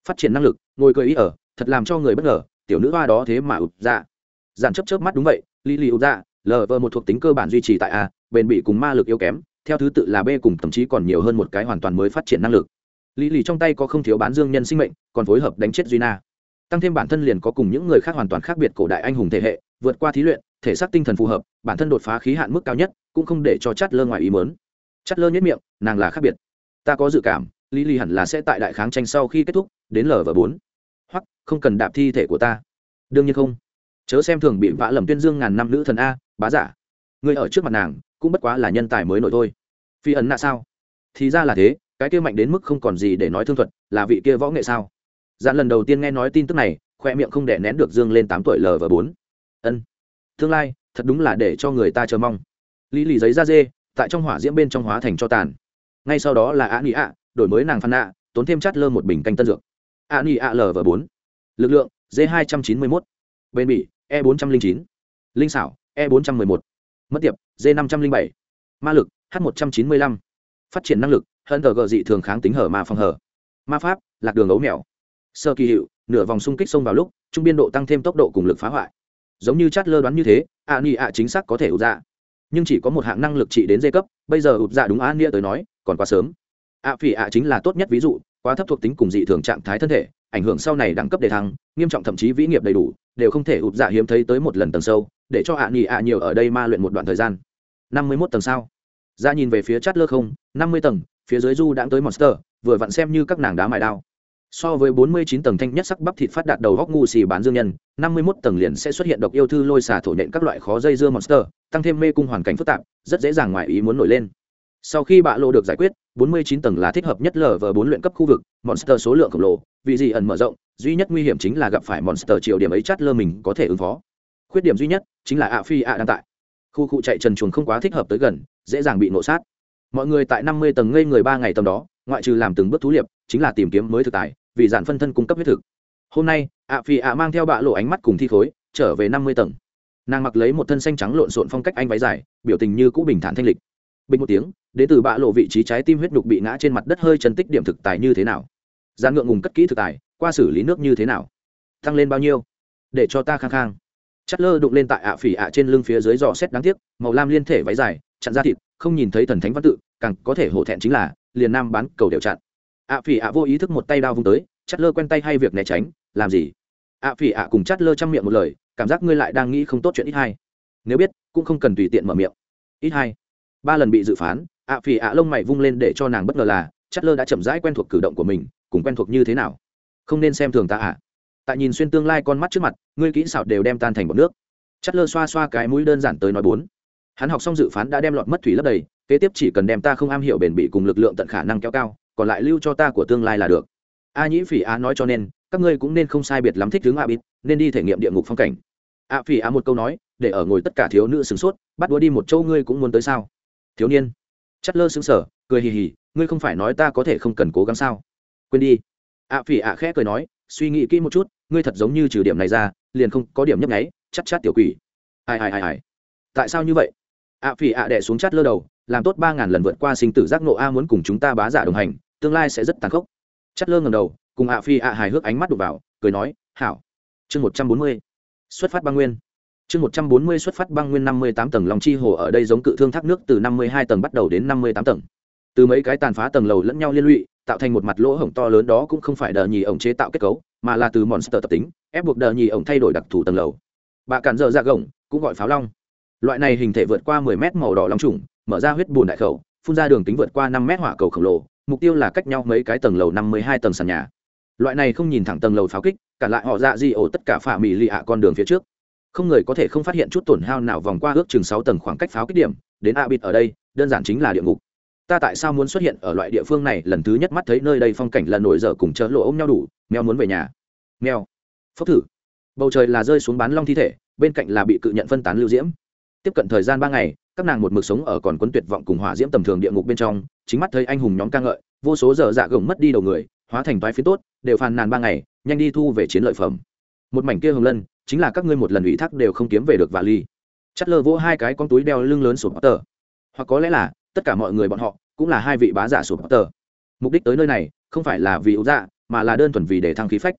phát triển năng lực, ngồi cười ý ở, thật làm cho người bất ngờ, tiểu nữ hoa đó thế mà ụt ra dạ. giản chấp chớp mắt đúng vậy, lý lì ụt ra dạ, lờ vờ một thuộc tính cơ bản duy trì tại a, bền bị cùng ma lực yếu kém, theo thứ tự là b cùng thậm chí còn nhiều hơn một cái hoàn toàn mới phát triển năng lực. Lý lì trong tay có không thiếu bán dương nhân sinh mệnh, còn phối hợp đánh chết duy na. Tăng thêm bản thân liền có cùng những người khác hoàn toàn khác biệt cổ đại anh hùng thể hệ, vượt qua thí luyện thể xác tinh thần phù hợp, bản thân đột phá khí hạn mức cao nhất, cũng không để cho chát lơ ngoài ý mớn chát lơ nhất miệng, nàng là khác biệt. Ta có dự cảm, lý lý hẳn là sẽ tại đại kháng tranh sau khi kết thúc, đến lv bốn. Hoặc, không cần đạp thi thể của ta. Đương nhiên không. Chớ xem thường bị vã lầm tuyên dương ngàn năm nữ thần a, bá giả. Người ở trước mặt nàng, cũng bất quá là nhân tài mới nổi thôi. Phi ấn nạ sao? Thì ra là thế, cái kia mạnh đến mức không còn gì để nói thương thuật, là vị kia võ nghệ sao? Dạn lần đầu tiên nghe nói tin tức này, khoe miệng không đẻ nén được dương lên tám tuổi lở và bốn. Ân tương lai, thật đúng là để cho người ta chờ mong. Lý lì giấy da dê, tại trong hỏa diễm bên trong hóa thành cho tàn. Ngay sau đó là ạ nị ạ đổi mới nàng phan nạ tốn thêm chát lơ một bình canh tân dược. Ạ nị ạ lv bốn. Lực lượng d hai trăm chín mươi mốt. Bên bỉ e bốn trăm linh chín. Linh xảo e bốn trăm mười một. Mất tiệp d năm trăm linh bảy. Ma lực, h một trăm chín mươi lăm. Phát triển năng lực hơn tờ gờ dị thường kháng tính hở ma phòng hở. Ma pháp, lạc đường ấu mèo. Sơ kỳ hiệu, nửa vòng xung kích xông vào lúc, trung biên độ tăng thêm tốc độ cùng lực phá hoại giống như chát lơ đoán như thế, ạ ni ạ chính xác có thể ụt dạ. Nhưng chỉ có một hạng năng lực trị đến dây cấp, bây giờ ụt dạ đúng á nia tới nói, còn quá sớm. Ạ phỉ ạ chính là tốt nhất ví dụ, quá thấp thuộc tính cùng dị thường trạng thái thân thể, ảnh hưởng sau này đẳng cấp đề thăng, nghiêm trọng thậm chí vĩ nghiệp đầy đủ, đều không thể ụt dạ hiếm thấy tới một lần tầng sâu, để cho ạ ni ạ nhiều ở đây ma luyện một đoạn thời gian. Năm mươi mốt tầng sao? Ra nhìn về phía chát lơ không, năm mươi tầng, phía dưới du đã tới monster, vừa vặn xem như các nàng đá mài đao so với 49 tầng thanh nhất sắc bắp thịt phát đạt đầu góc ngu xì bán dương nhân 51 tầng liền sẽ xuất hiện độc yêu thư lôi xả thổ nện các loại khó dây dưa monster, tăng thêm mê cung hoàn cảnh phức tạp, rất dễ dàng ngoài ý muốn nổi lên. Sau khi bạ lộ được giải quyết 49 tầng là thích hợp nhất lở vờ bốn luyện cấp khu vực, monster số lượng khổng lồ vì gì ẩn mở rộng, duy nhất nguy hiểm chính là gặp phải monster chiều điểm ấy chát lơ mình có thể ứng phó. Khuyết điểm duy nhất chính là ạ phi ạ đang tại. Khu cụ chạy trần chuồng không quá thích hợp tới gần, dễ dàng bị nổ sát. Mọi người tại 50 tầng ngây người ba ngày tầm đó, ngoại trừ làm từng bước thú liệp, chính là tìm kiếm mới thực tài vì giản phân thân cung cấp huyết thực. Hôm nay, ạ phi ạ mang theo bạ lộ ánh mắt cùng thi khối, trở về năm mươi tầng. Nàng mặc lấy một thân xanh trắng lộn xộn phong cách anh váy dài, biểu tình như cũ bình thản thanh lịch. Bình một tiếng đến từ bạ lộ vị trí trái tim huyết nhục bị ngã trên mặt đất hơi chân tích điểm thực tài như thế nào? Gian ngượng ngùng cất kỹ thực tài, qua xử lý nước như thế nào? Tăng lên bao nhiêu? Để cho ta khang khang. Chất lơ đụng lên tại ạ phỉ ạ trên lưng phía dưới giò xét đáng tiếc, màu lam liên thể váy dài, chặn ra thịt, không nhìn thấy thần thánh văn tự, càng có thể hổ thẹn chính là, liền nam bán cầu đều chặn ạ phỉ ạ vô ý thức một tay đao vung tới chắt lơ quen tay hay việc né tránh, làm gì? ạ phỉ ạ cùng chắt lơ chăm miệng một lời, cảm giác ngươi lại đang nghĩ không tốt chuyện ít hai. Nếu biết, cũng không cần tùy tiện mở miệng. Ít hai. Ba lần bị dự phán, ạ phỉ ạ lông mày vung lên để cho nàng bất ngờ là chắt lơ đã chậm rãi quen thuộc cử động của mình, cùng quen thuộc như thế nào? Không nên xem thường ta ạ. Tại nhìn xuyên tương lai con mắt trước mặt, ngươi kỹ xảo đều đem tan thành bọc nước. Chắt lơ xoa xoa cái mũi đơn giản tới nói bốn. Hắn học xong dự phán đã đem lọt mất thủy lấp đầy, kế tiếp chỉ cần đem ta không am hiểu bền bỉ cùng lực lượng tận khả năng kéo cao còn lại lưu cho ta của tương lai là được. A nhĩ phỉ á nói cho nên, các ngươi cũng nên không sai biệt lắm thích tướng a bít nên đi thể nghiệm địa ngục phong cảnh. A phỉ á một câu nói, để ở ngồi tất cả thiếu nữ sửng sốt, bắt đua đi một châu ngươi cũng muốn tới sao? Thiếu niên. Chất lơ xứng sở cười hì hì, ngươi không phải nói ta có thể không cần cố gắng sao? Quên đi. A phỉ á khẽ cười nói, suy nghĩ kỹ một chút, ngươi thật giống như trừ điểm này ra, liền không có điểm nhấp nháy, chắc chát tiểu quỷ. Ai ai ai ai. Tại sao như vậy? A phỉ ạ đẻ xuống chát lơ đầu, làm tốt ba ngàn lần vượt qua sinh tử giác nộ a muốn cùng chúng ta bá giả đồng hành tương lai sẽ rất tàn khốc. Chất lơ ngầm đầu, cùng ạ phi ạ hài hước ánh mắt đục vào, cười nói, hảo. Chương một trăm bốn mươi, xuất phát băng nguyên. Chương một trăm bốn mươi xuất phát băng nguyên năm mươi tám tầng lòng chi hồ ở đây giống cự thương thác nước từ năm mươi hai tầng bắt đầu đến năm mươi tám tầng. Từ mấy cái tàn phá tầng lầu lẫn nhau liên lụy, tạo thành một mặt lỗ hổng to lớn đó cũng không phải đờ nhì ổng chế tạo kết cấu, mà là từ monster tập tính, ép buộc đờ nhì ổng thay đổi đặc thù tầng lầu. Bà cản dở dạ ra gồng cũng gọi pháo long. Loại này hình thể vượt qua 10 mét màu đỏ long trùng, mở ra huyết bùn đại khẩu, phun ra đường tính vượt qua năm mét hỏa cầu khổng lồ mục tiêu là cách nhau mấy cái tầng lầu năm mươi hai tầng sàn nhà. Loại này không nhìn thẳng tầng lầu pháo kích cản lại họ dạ di ổ tất cả phả mỹ lì ạ con đường phía trước. Không người có thể không phát hiện chút tổn hao nào vòng qua ước chừng sáu tầng khoảng cách pháo kích điểm, đến a bịt ở đây, đơn giản chính là địa ngục. Ta tại sao muốn xuất hiện ở loại địa phương này? Lần thứ nhất mắt thấy nơi đây phong cảnh là nổi dở cùng chớ lộ ôm nhau đủ, mèo muốn về nhà. Mèo. Phốc thử. Bầu trời là rơi xuống bán long thi thể, bên cạnh là bị cự nhận phân tán lưu diễm. Tiếp cận thời gian ba ngày, các nàng một mực sống ở còn quấn tuyệt vọng cùng hỏa diễm tầm thường địa ngục bên trong chính mắt thấy anh hùng nhóm ca ngợi, vô số giờ dạ gồng mất đi đầu người, hóa thành toái phiến tốt, đều phàn nàn ba ngày, nhanh đi thu về chiến lợi phẩm. Một mảnh kia hồng lân, chính là các ngươi một lần ủy thác đều không kiếm về được và ly chắt lơ vỗ hai cái con túi đeo lưng lớn sụp tờ hoặc có lẽ là, tất cả mọi người bọn họ, cũng là hai vị bá giả sụp tờ mục đích tới nơi này, không phải là vì ưu dạ mà là đơn thuần vì để thăng khí phách.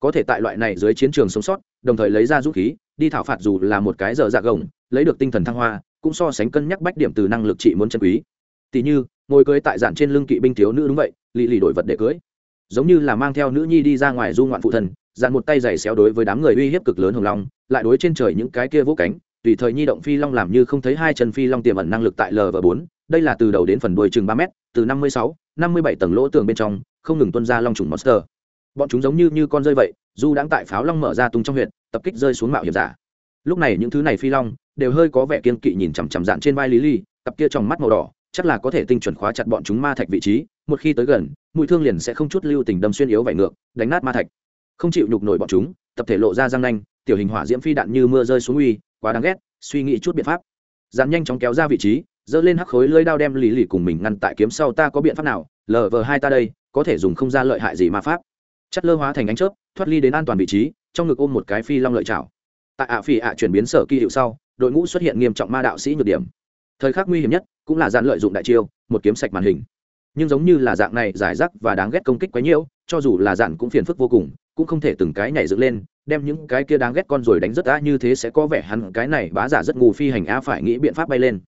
Có thể tại loại này dưới chiến trường sống sót, đồng thời lấy ra dũng khí, đi thảo phạt dù là một cái giờ dạ gồng, lấy được tinh thần thăng hoa, cũng so sánh cân nhắc bách điểm từ năng lực trị muốn chân quý. Tỷ như ngồi cưới tại dạn trên lưng kỵ binh thiếu nữ đúng vậy lì lì đổi vật để cưới. Giống như là mang theo nữ nhi đi ra ngoài du ngoạn phụ thần, dạn một tay giày xéo đối với đám người uy hiếp cực lớn hồng long lại đối trên trời những cái kia vỗ cánh tùy thời nhi động phi long làm như không thấy hai chân phi long tiềm ẩn năng lực tại lv bốn đây là từ đầu đến phần đuôi chừng ba m từ năm mươi sáu năm mươi bảy tầng lỗ tường bên trong không ngừng tuân ra long trùng monster. Bọn chúng giống như như con rơi vậy du đãng tại pháo long mở ra tung trong huyện tập kích rơi xuống mạo hiểm giả. Lúc này những thứ này phi long đều hơi có vẻ kiên kỵ nhìn chằm chằm dạn trên vai lý ly cặp kia trong mắt màu đỏ chắc là có thể tinh chuẩn khóa chặt bọn chúng ma thạch vị trí, một khi tới gần, mũi thương liền sẽ không chút lưu tình đâm xuyên yếu vải ngược, đánh nát ma thạch. Không chịu nhục nổi bọn chúng, tập thể lộ ra răng nanh, tiểu hình hỏa diễm phi đạn như mưa rơi xuống uy, quá đáng ghét, suy nghĩ chút biện pháp. Dàn nhanh chóng kéo ra vị trí dỡ lên hắc khối lơi đao đem lì lì cùng mình ngăn tại kiếm sau ta có biện pháp nào lờ vờ hai ta đây, có thể dùng không ra lợi hại gì ma pháp. Chất lơ hóa thành ánh chớp, thoát ly đến an toàn vị trí, trong ngực ôm một cái phi long lợi chảo. Tại ạ phi ạ chuyển biến sở kỳ hiệu sau, đội ngũ xuất hiện nghiêm trọng ma đạo sĩ nhược điểm thời khắc nguy hiểm nhất cũng là dàn lợi dụng đại chiêu, một kiếm sạch màn hình. Nhưng giống như là dạng này giải rác và đáng ghét công kích quá nhiễu cho dù là dàn cũng phiền phức vô cùng, cũng không thể từng cái nhảy dựng lên, đem những cái kia đáng ghét con rồi đánh rất đã như thế sẽ có vẻ hắn cái này bá giả rất ngu phi hành a phải nghĩ biện pháp bay lên.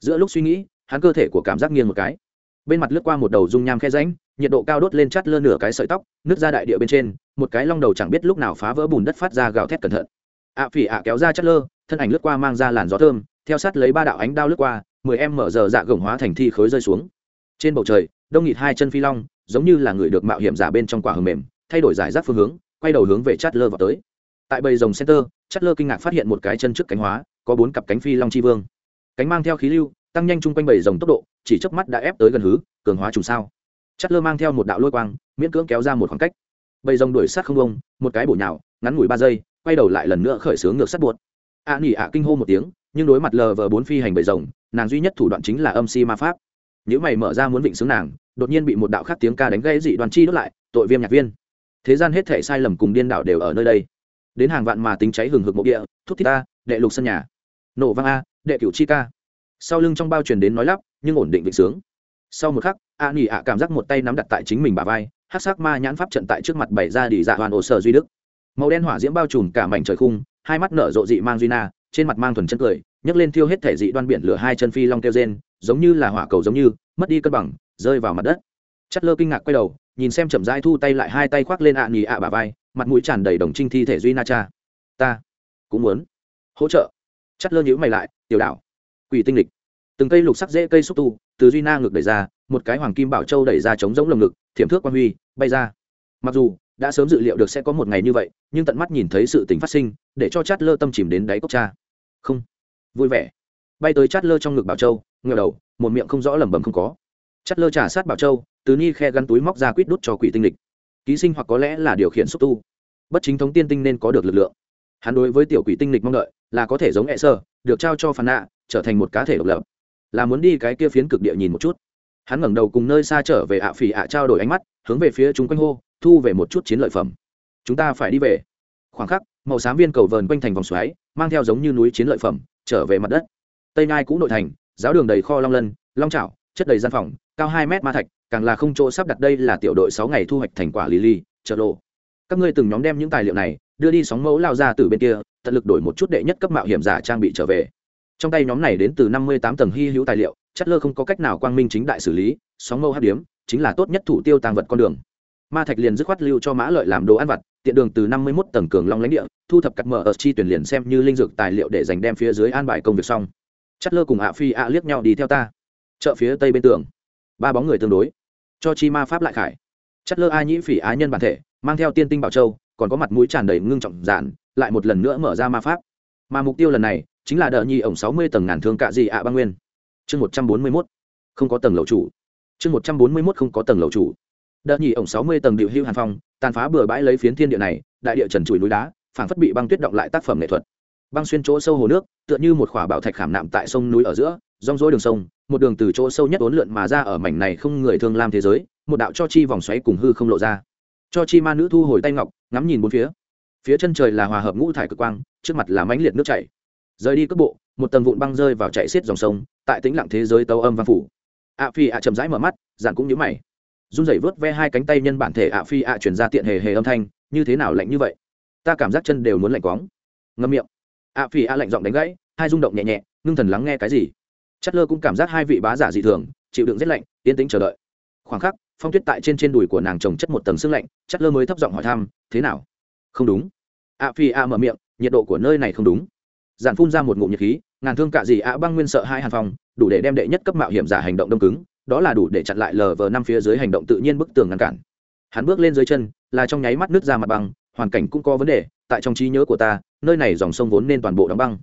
Giữa lúc suy nghĩ, hắn cơ thể của cảm giác nghiêng một cái. Bên mặt lướt qua một đầu dung nham khe ránh nhiệt độ cao đốt lên chắt lơ nửa cái sợi tóc nước ra đại địa bên trên, một cái long đầu chẳng biết lúc nào phá vỡ bùn đất phát ra gào thét cẩn thận. Ạ phỉ ạ kéo ra chắt lơ, thân ảnh lướt qua mang ra làn gió thơm theo sát lấy ba đạo ánh đao lướt qua mười em mở giờ dạ gồng hóa thành thi khối rơi xuống. Trên bầu trời đông nghịt hai chân phi long giống như là người được mạo hiểm giả bên trong quả hầm mềm thay đổi giải rác phương hướng quay đầu hướng về chát lơ vào tới. Tại bầy rồng center chát lơ kinh ngạc phát hiện một cái chân trước cánh hóa có bốn cặp cánh phi long chi vương. Cánh mang theo khí lưu tăng nhanh chung quanh bầy rồng tốc độ chỉ chớp mắt đã ép tới gần hứ cường hóa trùng sao. Chát lơ mang theo một đạo lôi quang miễn cưỡng kéo ra một khoảng cách. Bầy rồng đuổi sát không bông một cái bổ nhào ngắn ngủi ba giây quay đầu lại lần nữa khởi xướng ngược sát buột ạ à, nỉ ạ kinh hô một tiếng nhưng đối mặt lờ vờ bốn phi hành bầy rồng nàng duy nhất thủ đoạn chính là âm si ma pháp. Nếu mày mở ra muốn vịnh xướng nàng đột nhiên bị một đạo khác tiếng ca đánh gây dị đoàn chi đốt lại tội viêm nhạc viên. Thế gian hết thể sai lầm cùng điên đảo đều ở nơi đây. Đến hàng vạn mà tính cháy hừng hực mộ địa thúc thiết ta, đệ lục sân nhà. Nổ vang a đệ cửu chi ca. Sau lưng trong bao truyền đến nói lắp nhưng ổn định vịnh sướng. Sau một khắc a nghỉ ạ cảm giác một tay nắm đặt tại chính mình bà vai hát sắc ma nhãn pháp trận tại trước mặt bày ra đỉ dạ hoàn ổ sở duy đức. Màu đen hỏa diễm bao trùm cả mảnh trời khung hai mắt nở rộ dị mang duy na trên mặt mang thuần chân cười, nhấc lên thiêu hết thể dị đoan biển lửa hai chân phi long kêu rên, giống như là hỏa cầu giống như, mất đi cân bằng, rơi vào mặt đất. Chất lơ kinh ngạc quay đầu, nhìn xem chậm rãi thu tay lại hai tay khoác lên ạ à nhì ạ bà vai, mặt mũi tràn đầy đồng trinh thi thể duy na cha ta cũng muốn hỗ trợ. Chất lơ nhữ mày lại, tiểu đảo quỷ tinh lịch. Từng cây lục sắc dễ cây xúc tu, từ duy na ngực đẩy ra, một cái hoàng kim bảo châu đẩy ra chống giống lồng ngực, thiểm thước quan huy, bay ra. Mặc dù đã sớm dự liệu được sẽ có một ngày như vậy, nhưng tận mắt nhìn thấy sự tình phát sinh, để cho chát lơ tâm chìm đến đáy cốc cha không. Vui vẻ. Bay tới chát lơ trong ngực bảo châu ngờ đầu, một miệng không rõ lẩm bẩm không có. Chát lơ trả sát bảo châu, từ ni khe gắn túi móc ra quýt đút cho quỷ tinh lịch. Ký sinh hoặc có lẽ là điều khiển xúc tu. Bất chính thống tiên tinh nên có được lực lượng. Hắn đối với tiểu quỷ tinh lịch mong đợi, là có thể giống e sơ được trao cho phản nạ, trở thành một cá thể độc lập. Là muốn đi cái kia phiến cực địa nhìn một chút. Hắn ngẩng đầu cùng nơi xa trở về ạ phỉ ạ trao đổi ánh mắt, hướng về phía chúng quanh hô, thu về một chút chiến lợi phẩm. Chúng ta phải đi về. Khoảng khắc, màu xám viên cầu vờn quanh thành vòng xoáy mang theo giống như núi chiến lợi phẩm, trở về mặt đất. Tây ngai cũng nội thành, giáo đường đầy kho long lân, long trảo chất đầy gian phòng, cao hai mét ma thạch, càng là không chỗ sắp đặt đây là tiểu đội sáu ngày thu hoạch thành quả lì lì trợ lộ. Các ngươi từng nhóm đem những tài liệu này đưa đi sóng mẫu lao ra từ bên kia, tận lực đổi một chút đệ nhất cấp mạo hiểm giả trang bị trở về. Trong tay nhóm này đến từ năm mươi tám tầng hy hữu tài liệu, chất lơ không có cách nào quang minh chính đại xử lý, sóng mẫu hát điếm, chính là tốt nhất thủ tiêu tàng vật con đường. Ma thạch liền dứt khoát lưu cho mã lợi làm đồ ăn vặt tiện đường từ năm mươi mốt tầng cường long lãnh địa, thu thập cắt mở ở chi tuyển liền xem như linh dược tài liệu để dành đem phía dưới an bài công việc xong. Chất lơ cùng ạ phi ạ liếc nhau đi theo ta. Chợ phía tây bên tường. Ba bóng người tương đối. Cho chi ma pháp lại khải. Chất lơ a nhĩ phỉ á nhân bản thể, mang theo tiên tinh bảo châu, còn có mặt mũi tràn đầy ngưng trọng giản, lại một lần nữa mở ra ma pháp. Mà mục tiêu lần này, chính là đỡ nhi ổng sáu mươi tầng ngàn thương cạ gì ạ băng nguyên. Chương một trăm bốn mươi mốt. Không có tầng lầu chủ. Chương một trăm bốn mươi mốt không có tầng lầu chủ. Đợt nhị ổng sáu mươi tầng điệu hưu hàn phong tàn phá bừa bãi lấy phiến thiên địa này, đại địa trần trụi núi đá, phảng phất bị băng tuyết động lại tác phẩm nghệ thuật. Băng xuyên chỗ sâu hồ nước, tựa như một khỏa bảo thạch khảm nạm tại sông núi ở giữa, rong rối đường sông, một đường từ chỗ sâu nhất ốn lượn mà ra ở mảnh này không người thương lam thế giới, một đạo cho chi vòng xoáy cùng hư không lộ ra. Cho chi ma nữ thu hồi tay ngọc, ngắm nhìn bốn phía. Phía chân trời là hòa hợp ngũ thải cực quang, trước mặt là mãnh liệt nước chảy. Rời đi cước bộ, một tầng vụn băng rơi vào chạy xiết dòng sông, tại tĩnh lặng thế giới tàu âm văn phủ. Ạ phi ạ chậm rãi mở mắt giản cũng nhớ mày run rẩy vớt ve hai cánh tay nhân bản thể ạ phi ạ chuyển ra tiện hề hề âm thanh, như thế nào lạnh như vậy? Ta cảm giác chân đều muốn lạnh quóng. Ngâm miệng. Ạ phi ạ lạnh giọng đánh gãy, hai rung động nhẹ nhẹ, ngưng thần lắng nghe cái gì? Chất lơ cũng cảm giác hai vị bá giả dị thường, chịu đựng rét lạnh, yên tĩnh chờ đợi. Khoảng khắc, phong tuyết tại trên trên đùi của nàng trồng chất một tầng sức lạnh, chất lơ mới thấp giọng hỏi thăm, thế nào? Không đúng. Ạ phi ạ mở miệng, nhiệt độ của nơi này không đúng. Giản phun ra một ngụm nhiệt khí, ngàn thương cạ gì ạ băng nguyên sợ hai hàn phòng, đủ để đem đệ nhất cấp mạo hiểm giả hành động đông cứng đó là đủ để chặn lại lờ vờ năm phía dưới hành động tự nhiên bức tường ngăn cản. Hắn bước lên dưới chân là trong nháy mắt nước ra mặt băng hoàn cảnh cũng có vấn đề tại trong trí nhớ của ta nơi này dòng sông vốn nên toàn bộ đóng băng.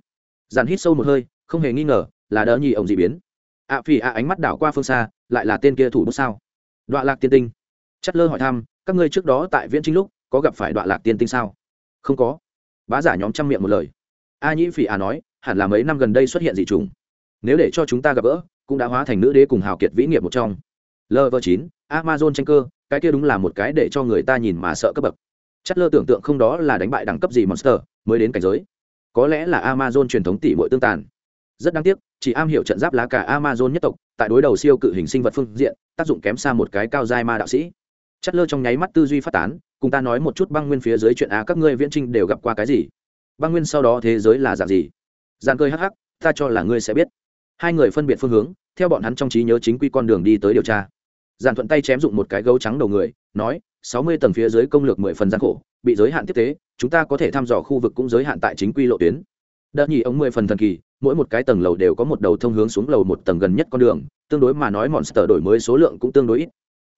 Dàn hít sâu một hơi không hề nghi ngờ là đỡ nhi ổng dị biến. Ạ à, ạ ánh mắt đảo qua phương xa lại là tên kia thủ bút sao? Đoạn lạc tiên tinh. Chất lơ hỏi thăm các ngươi trước đó tại viễn chính lúc có gặp phải đoạn lạc tiên tinh sao? Không có. Bá giả nhóm trăm miệng một lời. A nhĩ phỉ ạ nói hẳn là mấy năm gần đây xuất hiện dị trùng nếu để cho chúng ta gặp gỡ cũng đã hóa thành nữ đế cùng hào kiệt vĩ nghiệp một trong. Lv chín, amazon tranh cơ, cái kia đúng là một cái để cho người ta nhìn mà sợ cấp bậc. Chất lơ tưởng tượng không đó là đánh bại đẳng cấp gì monster, mới đến cảnh giới. Có lẽ là amazon truyền thống tỷ bội tương tàn. Rất đáng tiếc, chỉ am hiểu trận giáp lá cả amazon nhất tộc, tại đối đầu siêu cự hình sinh vật phương diện, tác dụng kém xa một cái cao giai ma đạo sĩ. Chất lơ trong nháy mắt tư duy phát tán, cùng ta nói một chút băng nguyên phía dưới chuyện á, các ngươi viễn trinh đều gặp qua cái gì? Băng nguyên sau đó thế giới là dạng gì? Giàn cơi hắc hắc, ta cho là ngươi sẽ biết. Hai người phân biệt phương hướng theo bọn hắn trong trí nhớ chính quy con đường đi tới điều tra. Giàn thuận tay chém dụng một cái gấu trắng đầu người, nói, sáu mươi tầng phía dưới công lược mười phần gian khổ, bị giới hạn tiếp tế, chúng ta có thể thăm dò khu vực cũng giới hạn tại chính quy lộ tuyến. Đợt nhì ống mười phần thần kỳ, mỗi một cái tầng lầu đều có một đầu thông hướng xuống lầu một tầng gần nhất con đường, tương đối mà nói monster đổi mới số lượng cũng tương đối ít.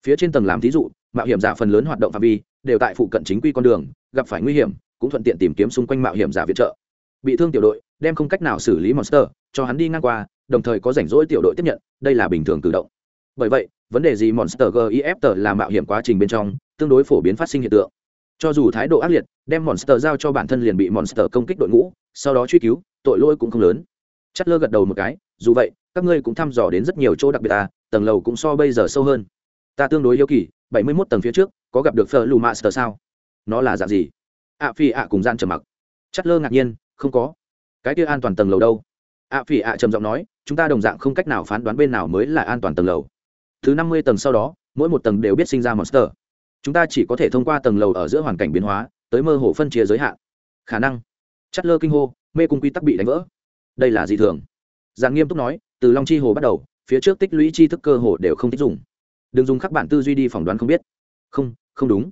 Phía trên tầng làm thí dụ, mạo hiểm giả phần lớn hoạt động phạm vi, đều tại phụ cận chính quy con đường, gặp phải nguy hiểm, cũng thuận tiện tìm kiếm xung quanh mạo hiểm giả viện trợ. Bị thương tiểu đội, đem không cách nào xử lý monster, cho hắn đi ngang qua đồng thời có rảnh rỗi tiểu đội tiếp nhận, đây là bình thường tự động. Bởi vậy, vấn đề gì monster gif là mạo hiểm quá trình bên trong, tương đối phổ biến phát sinh hiện tượng. Cho dù thái độ ác liệt, đem monster giao cho bản thân liền bị monster công kích đội ngũ, sau đó truy cứu, tội lỗi cũng không lớn. Chất lơ gật đầu một cái, dù vậy, các ngươi cũng thăm dò đến rất nhiều chỗ đặc biệt ta tầng lầu cũng so bây giờ sâu hơn. Ta tương đối yêu kỳ, bảy mươi mốt tầng phía trước, có gặp được phở lù master sao? Nó là dạng gì? Ạ phi ạ cùng gian trầm mặc. Chất lơ ngạc nhiên, không có. Cái kia an toàn tầng lầu đâu? Ạ phỉ ạ trầm giọng nói, chúng ta đồng dạng không cách nào phán đoán bên nào mới là an toàn tầng lầu. Thứ năm mươi tầng sau đó, mỗi một tầng đều biết sinh ra monster. Chúng ta chỉ có thể thông qua tầng lầu ở giữa hoàn cảnh biến hóa, tới mơ hồ phân chia giới hạn. Khả năng, chất lơ kinh hô, mê cung quy tắc bị đánh vỡ. Đây là gì thường. Giàn nghiêm túc nói, từ long chi hồ bắt đầu, phía trước tích lũy tri thức cơ hồ đều không thích dùng. Đừng dùng các bản tư duy đi phỏng đoán không biết. Không không đúng.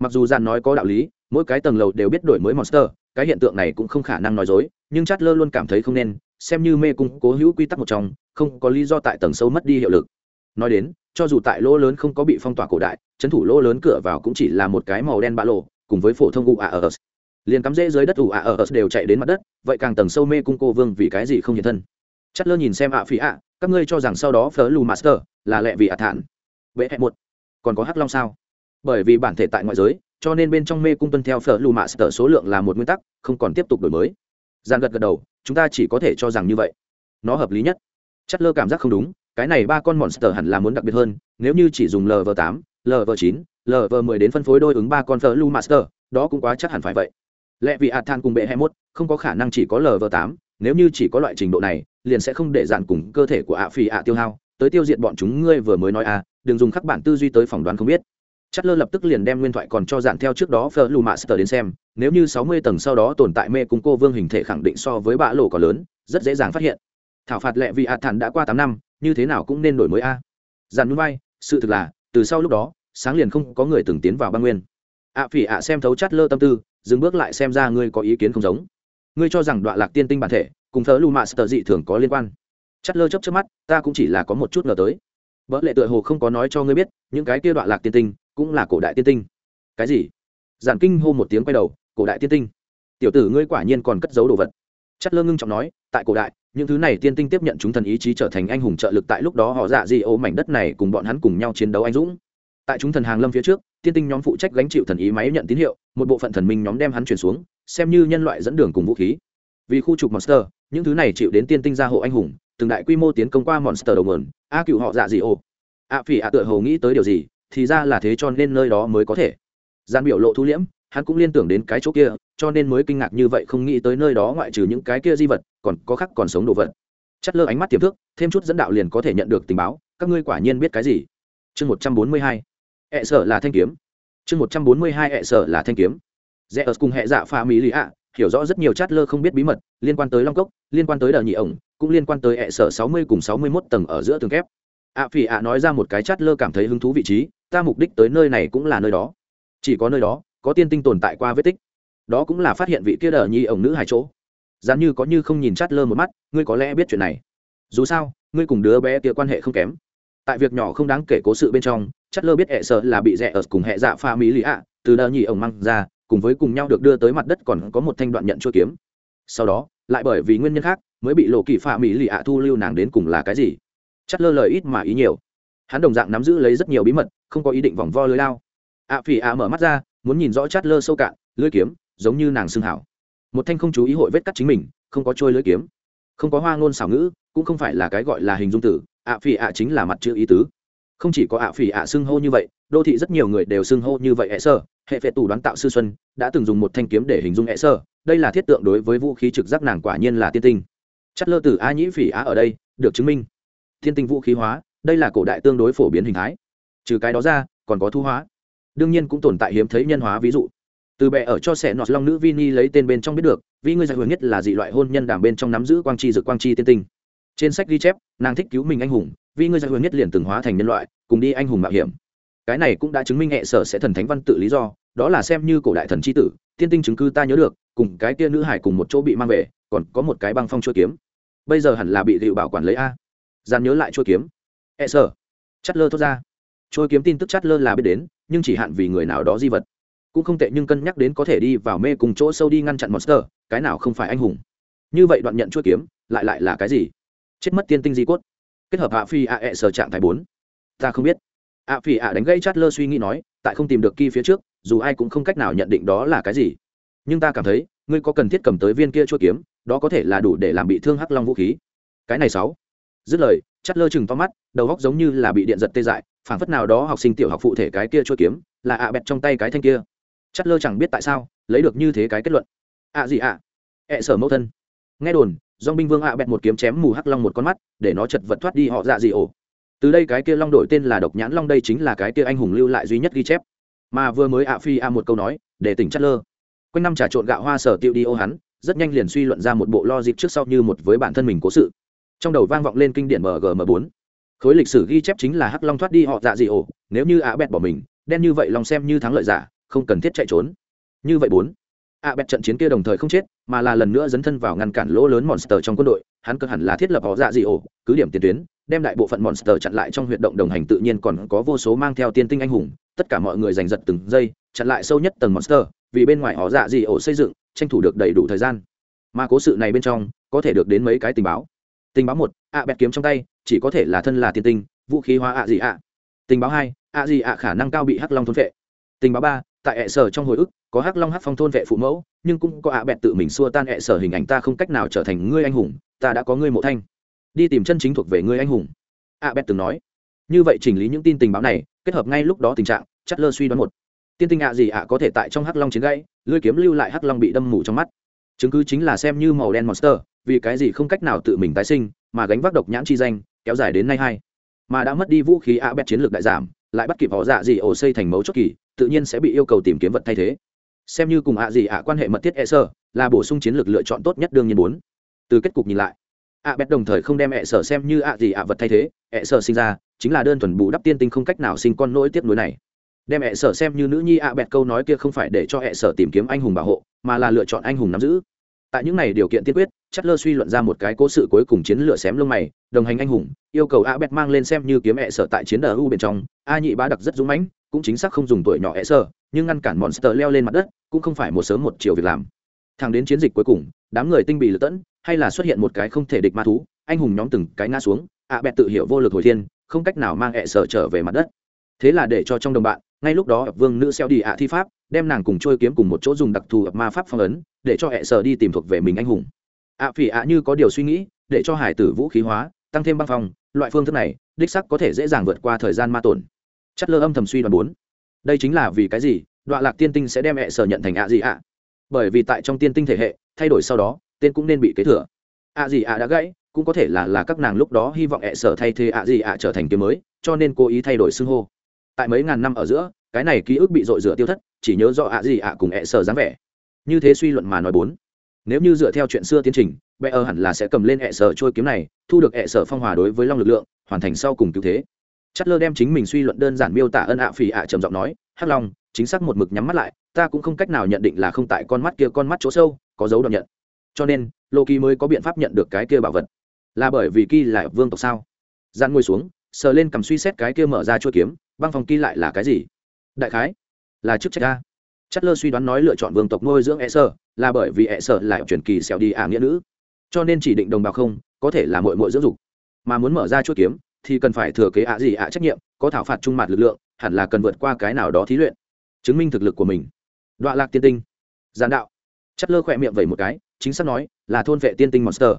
Mặc dù giàn nói có đạo lý, mỗi cái tầng lầu đều biết đổi mới monster, cái hiện tượng này cũng không khả năng nói dối, nhưng chát lơ luôn cảm thấy không nên xem như mê cung cố hữu quy tắc một trong, không có lý do tại tầng sâu mất đi hiệu lực. Nói đến, cho dù tại lỗ lớn không có bị phong tỏa cổ đại, trấn thủ lỗ lớn cửa vào cũng chỉ là một cái màu đen bã lộ, cùng với phổ thông u a ở liền cắm rễ dưới đất ủ a ở đều chạy đến mặt đất, vậy càng tầng sâu mê cung cô vương vì cái gì không hiện thân? Chất lơ nhìn xem ạ phí ạ, các ngươi cho rằng sau đó phớ lù master là lẹ vì ạ thản. Vệ hẹ một. Còn có hắc long sao? Bởi vì bản thể tại ngoại giới, cho nên bên trong mê cung tuân theo phở lù mạ sở số lượng là một nguyên tắc, không còn tiếp tục đổi mới. Gian gật gật đầu chúng ta chỉ có thể cho rằng như vậy. Nó hợp lý nhất. Chất lơ cảm giác không đúng, cái này ba con monster hẳn là muốn đặc biệt hơn, nếu như chỉ dùng lv tám lv chín lv mười đến phân phối đôi ứng ba con thờ lu master, đó cũng quá chắc hẳn phải vậy. Lẽ vì hạt than cùng bệ hai mốt không có khả năng chỉ có lv tám, nếu như chỉ có loại trình độ này, liền sẽ không để dạn cùng cơ thể của ạ phi ạ tiêu hao. Tới tiêu diệt bọn chúng, ngươi vừa mới nói à đừng dùng khắc bản tư duy tới phỏng đoán không biết chất lơ lập tức liền đem nguyên thoại còn cho dạn theo trước đó phở lù mạ sờ đến xem, nếu như sáu mươi tầng sau đó tồn tại mê cung cô vương hình thể khẳng định so với bã lộ có lớn, rất dễ dàng phát hiện. Thảo phạt lệ vì hạ thản đã qua tám năm, như thế nào cũng nên đổi mới a. Dàn núi bay sự thực là, từ sau lúc đó, sáng liền không có người từng tiến vào băng nguyên. Ạ phỉ ạ xem thấu chát lơ tâm tư, dừng bước lại xem ra ngươi có ý kiến không giống. Ngươi cho rằng đoạn lạc tiên tinh bản thể cùng thờ lù mạ sờ dị thường có liên quan. Chát lơ chấp trước mắt, ta cũng chỉ là có một chút ngờ tới vợ lệ tựa hồ không có nói cho ngươi biết, những cái kia đoạn lạc tiên tinh cũng là cổ đại tiên tinh. Cái gì? Giản kinh hô một tiếng quay đầu, cổ đại tiên tinh. Tiểu tử ngươi quả nhiên còn cất giấu đồ vật. Chất lơ ngưng trọng nói, tại cổ đại, những thứ này tiên tinh tiếp nhận chúng thần ý chí trở thành anh hùng trợ lực tại lúc đó họ dạ gì ô mảnh đất này cùng bọn hắn cùng nhau chiến đấu anh dũng. Tại chúng thần hàng lâm phía trước, tiên tinh nhóm phụ trách gánh chịu thần ý máy nhận tín hiệu, một bộ phận thần minh nhóm đem hắn chuyển xuống, xem như nhân loại dẫn đường cùng vũ khí. Vì khu trục monster, những thứ này chịu đến tiên tinh gia hộ anh hùng từng đại quy mô tiến công qua monster đầu mườn a cựu họ dạ gì ô a phỉ a tựa hồ nghĩ tới điều gì, thì ra là thế cho nên nơi đó mới có thể. Gian biểu lộ thu liễm, hắn cũng liên tưởng đến cái chỗ kia, cho nên mới kinh ngạc như vậy không nghĩ tới nơi đó ngoại trừ những cái kia di vật, còn có khắc còn sống đồ vật. Chất lơ ánh mắt tiềm thức, thêm chút dẫn đạo liền có thể nhận được tình báo, các ngươi quả nhiên biết cái gì? Chương một trăm bốn mươi hai. Hệ sở là thanh kiếm. Chương một trăm bốn mươi hai hệ sở là thanh kiếm. Rẽ ở cùng hệ dạ pha mỹ lý ạ hiểu rõ rất nhiều chát lơ không biết bí mật, liên quan tới long cốc, liên quan tới đờ nhị ổng, cũng liên quan tới hệ sở sáu mươi cùng sáu mươi mốt tầng ở giữa tường kép. Ạ phỉ ạ nói ra một cái chát lơ cảm thấy hứng thú vị trí, ta mục đích tới nơi này cũng là nơi đó. Chỉ có nơi đó, có tiên tinh tồn tại qua vết tích. Đó cũng là phát hiện vị kia đờ nhị ổng nữ hai chỗ. Dán như có như không nhìn chát lơ một mắt, ngươi có lẽ biết chuyện này. Dù sao, ngươi cùng đứa bé kia quan hệ không kém. Tại việc nhỏ không đáng kể cố sự bên trong chát lơ biết hệ sợ là bị rẻ ở cùng hệ dạ pha mỹ lì ạ, từ đờ nhị ổng mang ra cùng với cùng nhau được đưa tới mặt đất còn có một thanh đoạn nhận chuôi kiếm. Sau đó, lại bởi vì nguyên nhân khác, mới bị lộ kỳ pha mỹ lì ạ thu lưu nàng đến cùng là cái gì? Chát lơ lời ít mà ý nhiều. Hắn đồng dạng nắm giữ lấy rất nhiều bí mật, không có ý định vòng vo lưới lao. Ạ phỉ ạ mở mắt ra, muốn nhìn rõ chát lơ sâu cạn, lưới kiếm, giống như nàng xương hảo. Một thanh không chú ý hội vết cắt chính mình, không có trôi lưới kiếm. Không có hoa ngôn xảo ngữ, cũng không phải là cái gọi là hình dung tử ạ phỉ ạ chính là mặt chữ ý tứ. Không chỉ có ạ phỉ ạ xưng hô như vậy, đô thị rất nhiều người đều xưng hô như vậy hệ sơ hệ phệ tủ đoán tạo sư xuân đã từng dùng một thanh kiếm để hình dung hệ sơ. Đây là thiết tượng đối với vũ khí trực giác nàng quả nhiên là tiên tinh. Chất lơ từ a nhĩ phỉ á ở đây, được chứng minh. Thiên tinh vũ khí hóa, đây là cổ đại tương đối phổ biến hình thái. Trừ cái đó ra, còn có thu hóa. Đương nhiên cũng tồn tại hiếm thấy nhân hóa ví dụ. Từ bệ ở cho sẻ nọt long nữ vini lấy tên bên trong biết được, vì người giải hưởng nhất là dị loại hôn nhân đảng bên trong nắm giữ quang chi dược quang chi tiên tinh. Trên sách ghi chép, nàng thích cứu mình anh hùng, vì người giải hưởng nhất liền từng hóa thành nhân loại, cùng đi anh hùng mạo hiểm cái này cũng đã chứng minh hệ sở sẽ thần thánh văn tự lý do, đó là xem như cổ đại thần c h i tử, tiên tinh chứng cư ta nhớ được, cùng cái kia nữ hải cùng một chỗ bị mang về, còn có một cái băng phong chua kiếm. Bây giờ hẳn là bị liệu bảo quản lấy a. Gian nhớ lại chua kiếm. Hệ sở. Chắt lơ thốt ra. Chua kiếm tin tức chắt lơ là biết đến, nhưng chỉ hạn vì người nào đó di vật. Cũng không tệ nhưng cân nhắc đến có thể đi vào mê cùng chỗ sâu đi ngăn chặn monster, cái nào không phải anh hùng. Như vậy đoạn nhận chua kiếm, lại lại là cái gì? Chết mất tiên tinh di cốt. Kết hợp hạ phi a hệ sở trạng thái bốn. Ta không biết ạ phỉ ạ đánh gây chát lơ suy nghĩ nói, tại không tìm được kỳ phía trước, dù ai cũng không cách nào nhận định đó là cái gì. Nhưng ta cảm thấy, ngươi có cần thiết cầm tới viên kia chua kiếm, đó có thể là đủ để làm bị thương hắc long vũ khí. Cái này sáu. Dứt lời, chát lơ chừng to mắt, đầu góc giống như là bị điện giật tê dại, phảng phất nào đó học sinh tiểu học phụ thể cái kia chua kiếm, là ạ bẹt trong tay cái thanh kia. Chát lơ chẳng biết tại sao, lấy được như thế cái kết luận. Ạ gì ạ? Ẹ sở mẫu thân. Nghe đồn, dong binh vương ạ bẹt một kiếm chém mù hắc long một con mắt, để nó chật vật thoát đi họ dạ gì ổ từ đây cái kia long đổi tên là độc nhãn long đây chính là cái kia anh hùng lưu lại duy nhất ghi chép. Mà vừa mới ạ phi a một câu nói, để tỉnh chất lơ. Quanh năm trà trộn gạo hoa sở tiêu đi ô hắn, rất nhanh liền suy luận ra một bộ lo dịp trước sau như một với bản thân mình cố sự. Trong đầu vang vọng lên kinh điển mgm bốn. Khối lịch sử ghi chép chính là hắc long thoát đi họ dạ dị ổ, nếu như ạ bẹt bỏ mình, đen như vậy lòng xem như thắng lợi giả, không cần thiết chạy trốn. Như vậy bốn ạ bẹt trận chiến kia đồng thời không chết, mà là lần nữa dấn thân vào ngăn cản lỗ lớn monster trong quân đội, hắn cơ hẳn là thiết lập họ dạ dị ổ, cứ điểm tiền tuyến, đem đại bộ phận monster chặn lại trong huyệt động đồng hành tự nhiên còn có vô số mang theo tiên tinh anh hùng, tất cả mọi người giành giật từng giây, chặn lại sâu nhất tầng monster, vì bên ngoài họ dạ dị ổ xây dựng, tranh thủ được đầy đủ thời gian. Mà cố sự này bên trong, có thể được đến mấy cái tình báo. Tình báo một, ạ bẹt kiếm trong tay, chỉ có thể là thân là tiên tinh, vũ khí hóa ạ gì ạ. Tình báo hai, ạ gì ạ khả năng cao bị hắc long thôn vệ tình báo ba tại hệ sở trong hồi ức, có hắc long hắc phong thôn vệ phụ mẫu, nhưng cũng có ạ bẹt tự mình xua tan hệ sở hình ảnh ta không cách nào trở thành ngươi anh hùng, ta đã có ngươi mộ thanh. Đi tìm chân chính thuộc về ngươi anh hùng. Ạ bẹt từng nói. Như vậy chỉnh lý những tin tình báo này, kết hợp ngay lúc đó tình trạng chất lơ suy đoán một. Tiên tinh ạ gì ạ có thể tại trong hắc long chiến gãy, lưỡi kiếm lưu lại hắc long bị đâm mù trong mắt. Chứng cứ chính là xem như màu đen monster, vì cái gì không cách nào tự mình tái sinh, mà gánh vác độc nhãn chi danh, kéo dài đến nay hai. Mà đã mất đi vũ khí ạ bẹt chiến lược đại giảm lại bắt kịp họ dạ gì ổ xây thành mấu chốt kỳ, tự nhiên sẽ bị yêu cầu tìm kiếm vật thay thế. Xem như cùng ạ gì ạ quan hệ mật thiết e sơ, là bổ sung chiến lược lựa chọn tốt nhất đương nhiên bốn. Từ kết cục nhìn lại, ạ bét đồng thời không đem e ẹ sở xem như ạ gì ạ vật thay thế e ẹ sở sinh ra, chính là đơn thuần bù đắp tiên tinh không cách nào sinh con nỗi tiếp nối này. Đem e ẹ sở xem như nữ nhi ạ bẹt câu nói kia không phải để cho ẹ sở tìm kiếm anh hùng bảo hộ, mà là lựa chọn anh hùng nắm giữ tại những này điều kiện tiên quyết chất lơ suy luận ra một cái cố sự cuối cùng chiến lửa xém lông mày, đồng hành anh hùng, yêu cầu a Bet mang lên xem như kiếm hẹ sở tại chiến đờ u bên trong. A nhị bá đặc rất dũng mãnh, cũng chính xác không dùng tuổi nhỏ hẹ sở nhưng ngăn cản monster leo lên mặt đất, cũng không phải một sớm một chiều việc làm. Thẳng đến chiến dịch cuối cùng, đám người tinh bị lựa tẫn, hay là xuất hiện một cái không thể địch ma thú, anh hùng nhóm từng cái ngã xuống A Bet tự hiểu vô lực hồi thiên, không cách nào mang hẹ sở trở về mặt đất. Thế là để cho trong đồng bạn, ngay lúc đó, vương nữ xeo đi ạ thi pháp, đem nàng cùng trôi kiếm cùng một chỗ dùng đặc thù ma pháp phong ấn để cho hệ sở đi tìm thuộc về mình anh hùng. Ạ phỉ ạ như có điều suy nghĩ, để cho hải tử vũ khí hóa, tăng thêm băng phong, loại phương thức này, đích sắc có thể dễ dàng vượt qua thời gian ma tổn. Chất lơ âm thầm suy đoán bốn. Đây chính là vì cái gì đoạn lạc tiên tinh sẽ đem hệ sở nhận thành ạ gì ạ? Bởi vì tại trong tiên tinh thể hệ, thay đổi sau đó, tên cũng nên bị kế thừa. Ạ gì ạ đã gãy, cũng có thể là là các nàng lúc đó hy vọng hệ sở thay thế ạ gì ạ trở thành kiếm mới, cho nên cố ý thay đổi xưng hô. Tại mấy ngàn năm ở giữa, cái này ký ức bị dội rửa tiêu thất, chỉ nhớ do ạ gì ạ cùng hệ sở dáng vẻ như thế suy luận mà nói bốn. Nếu như dựa theo chuyện xưa tiến trình, bệ ơ hẳn là sẽ cầm lên hệ sở trôi kiếm này, thu được hệ sở phong hòa đối với long lực lượng, hoàn thành sau cùng cứu thế. Chất lơ đem chính mình suy luận đơn giản miêu tả ân ạ phì ạ trầm giọng nói, hắc long, chính xác một mực nhắm mắt lại, ta cũng không cách nào nhận định là không tại con mắt kia con mắt chỗ sâu, có dấu đoạn nhận. Cho nên lô kỳ mới có biện pháp nhận được cái kia bảo vật. Là bởi vì kỳ lại vương tộc sao? Gian ngồi xuống, sờ lên cầm suy xét cái kia mở ra chuôi kiếm, băng phòng kỳ lại là cái gì? Đại khái là chức trách ta chất lơ suy đoán nói lựa chọn vương tộc nuôi dưỡng e sơ là bởi vì e sơ lại truyền kỳ xẻo đi ả nghĩa nữ. Cho nên chỉ định đồng bào không, có thể là mội mội dưỡng dục. Mà muốn mở ra chuỗi kiếm, thì cần phải thừa kế ạ gì ạ trách nhiệm, có thảo phạt trung mặt lực lượng, hẳn là cần vượt qua cái nào đó thí luyện. Chứng minh thực lực của mình. Đoạn lạc tiên tinh. Giàn đạo. Chất lơ khỏe miệng vẩy một cái, chính xác nói, là thôn vệ tiên tinh monster.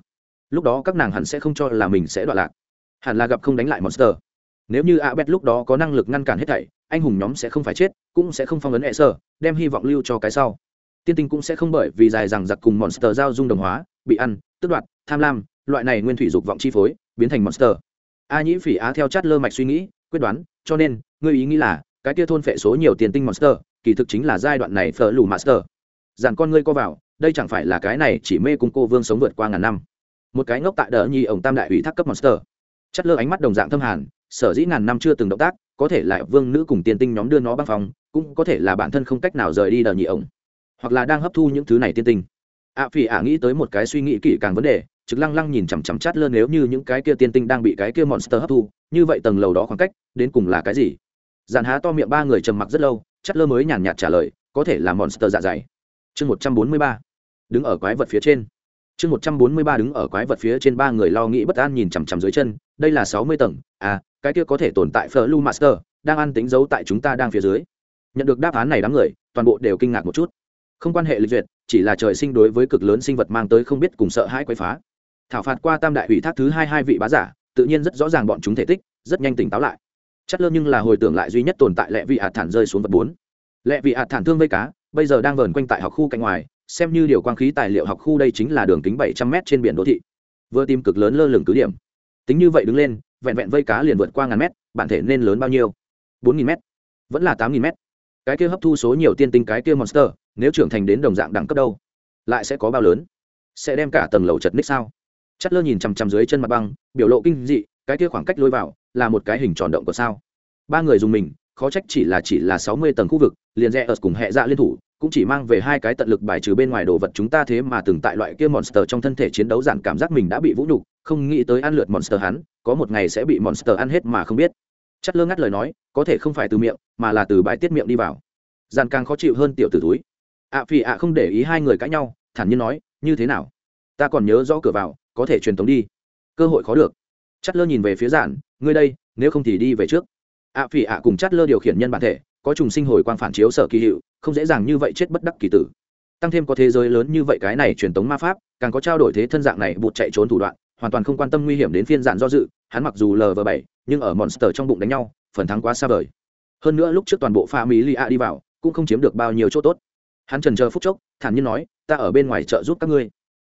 Lúc đó các nàng hẳn sẽ không cho là mình sẽ đoạn lạc. Hẳn là gặp không đánh lại monster. Nếu như a bet lúc đó có năng lực ngăn cản hết thảy anh hùng nhóm sẽ không phải chết, cũng sẽ không phong ấn hệ sở đem hy vọng lưu cho cái sau. Tiên tinh cũng sẽ không bởi vì dài rằng giặc cùng monster giao dung đồng hóa, bị ăn, tước đoạt, tham lam, loại này nguyên thủy dục vọng chi phối, biến thành monster. A nhĩ phỉ á theo chát lơ mạch suy nghĩ, quyết đoán, cho nên, ngươi ý nghĩ là, cái kia thôn phệ số nhiều tiền tinh monster, kỳ thực chính là giai đoạn này phở lù master. Dàn con ngươi co vào, đây chẳng phải là cái này chỉ mê cung cô vương sống vượt qua ngàn năm. Một cái ngốc tại đỡ nhi ổng tam đại ủy thác cấp monster. Chất lơ ánh mắt đồng dạng thâm hàn, sở dĩ ngàn năm chưa từng động tác có thể là vương nữ cùng tiên tinh nhóm đưa nó băng phong, cũng có thể là bản thân không cách nào rời đi đờ nhị ổng, hoặc là đang hấp thu những thứ này tiên tinh. Ạ phỉ ạ nghĩ tới một cái suy nghĩ kỹ càng vấn đề, trực lăng lăng nhìn chằm chằm chát lơ nếu như những cái kia tiên tinh đang bị cái kia monster hấp thu, như vậy tầng lầu đó khoảng cách, đến cùng là cái gì? Dàn há to miệng ba người trầm mặc rất lâu, chát lơ mới nhàn nhạt trả lời, có thể là monster dạ dày. Chương một trăm bốn mươi ba, đứng ở quái vật phía trên. Chương một trăm bốn mươi ba, đứng ở quái vật phía trên ba người lo nghĩ bất an nhìn chằm chằm dưới chân, đây là sáu mươi tầng à cái kia có thể tồn tại phở master, đang ăn tính dấu tại chúng ta đang phía dưới. Nhận được đáp án này đám người, toàn bộ đều kinh ngạc một chút. Không quan hệ lịch duyệt, chỉ là trời sinh đối với cực lớn sinh vật mang tới không biết cùng sợ hãi quấy phá. Thảo phạt qua tam đại ủy thác thứ hai hai vị bá giả, tự nhiên rất rõ ràng bọn chúng thể tích, rất nhanh tỉnh táo lại. Chất lơ nhưng là hồi tưởng lại duy nhất tồn tại lệ vị hạt thản rơi xuống vật bốn. Lệ vị hạt thản thương vây cá, bây giờ đang vờn quanh tại học khu cạnh ngoài, xem như điều quang khí tài liệu học khu đây chính là đường kính bảy trăm m trên biển đô thị. Vừa tìm cực lớn lơ lửng cứ điểm tính như vậy đứng lên, vẹn vẹn vây cá liền vượt qua ngàn mét, bản thể nên lớn bao nhiêu? Bốn nghìn mét. Vẫn là tám nghìn mét. Cái kia hấp thu số nhiều tiên tinh cái kia monster, nếu trưởng thành đến đồng dạng đẳng cấp đâu, lại sẽ có bao lớn? Sẽ đem cả tầng lầu chật ních sao? Chất lơ nhìn chằm chằm dưới chân mặt băng, biểu lộ kinh dị, cái kia khoảng cách lôi vào là một cái hình tròn động của sao? Ba người dùng mình khó trách chỉ là chỉ là sáu mươi tầng khu vực liền rẽ ở cùng hệ dạ liên thủ cũng chỉ mang về hai cái tận lực bài trừ bên ngoài đồ vật chúng ta thế mà từng tại loại kia monster trong thân thể chiến đấu giản cảm giác mình đã bị vũ nhục không nghĩ tới ăn lượt monster hắn có một ngày sẽ bị monster ăn hết mà không biết. Chất lơ ngắt lời nói có thể không phải từ miệng mà là từ bãi tiết miệng đi vào. Giàn càng khó chịu hơn tiểu tử túi. Ạ à, phì ạ không để ý hai người cãi nhau thản nhiên nói như thế nào? Ta còn nhớ rõ cửa vào có thể truyền tống đi. Cơ hội khó được. Chất lơ nhìn về phía giản ngươi đây nếu không thì đi về trước ạ phỉ ạ cùng Chát lơ điều khiển nhân bản thể, có trùng sinh hồi quang phản chiếu sở kỳ hiệu, không dễ dàng như vậy chết bất đắc kỳ tử. Tăng thêm có thế giới lớn như vậy cái này truyền tống ma pháp, càng có trao đổi thế thân dạng này bụt chạy trốn thủ đoạn, hoàn toàn không quan tâm nguy hiểm đến phiên giản do dự, hắn mặc dù lv bảy, nhưng ở monster trong bụng đánh nhau, phần thắng quá xa vời. Hơn nữa lúc trước toàn bộ pha mỹ li a đi vào, cũng không chiếm được bao nhiêu chỗ tốt. Hắn trần chờ phút chốc, thản nhiên nói, ta ở bên ngoài trợ giúp các ngươi.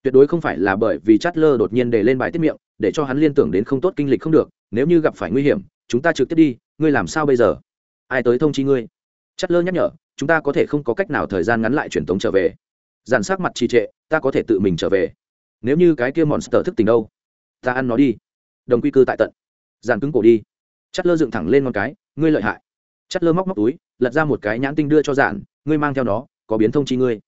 Tuyệt đối không phải là bởi vì chát lơ đột nhiên để lên bài tiết miệng, để cho hắn liên tưởng đến không tốt kinh lịch không được, nếu như gặp phải nguy hiểm, chúng ta trực tiếp đi ngươi làm sao bây giờ? Ai tới thông chi ngươi? Chất lơ nhắc nhở, chúng ta có thể không có cách nào thời gian ngắn lại truyền tống trở về. Giàn sắc mặt trì trệ, ta có thể tự mình trở về. Nếu như cái kia monster thức tình đâu, ta ăn nó đi. Đồng quy cư tại tận. Giàn cứng cổ đi. Chất lơ dựng thẳng lên con cái, ngươi lợi hại. Chất lơ móc móc túi, lật ra một cái nhãn tinh đưa cho giản, ngươi mang theo nó, có biến thông chi ngươi.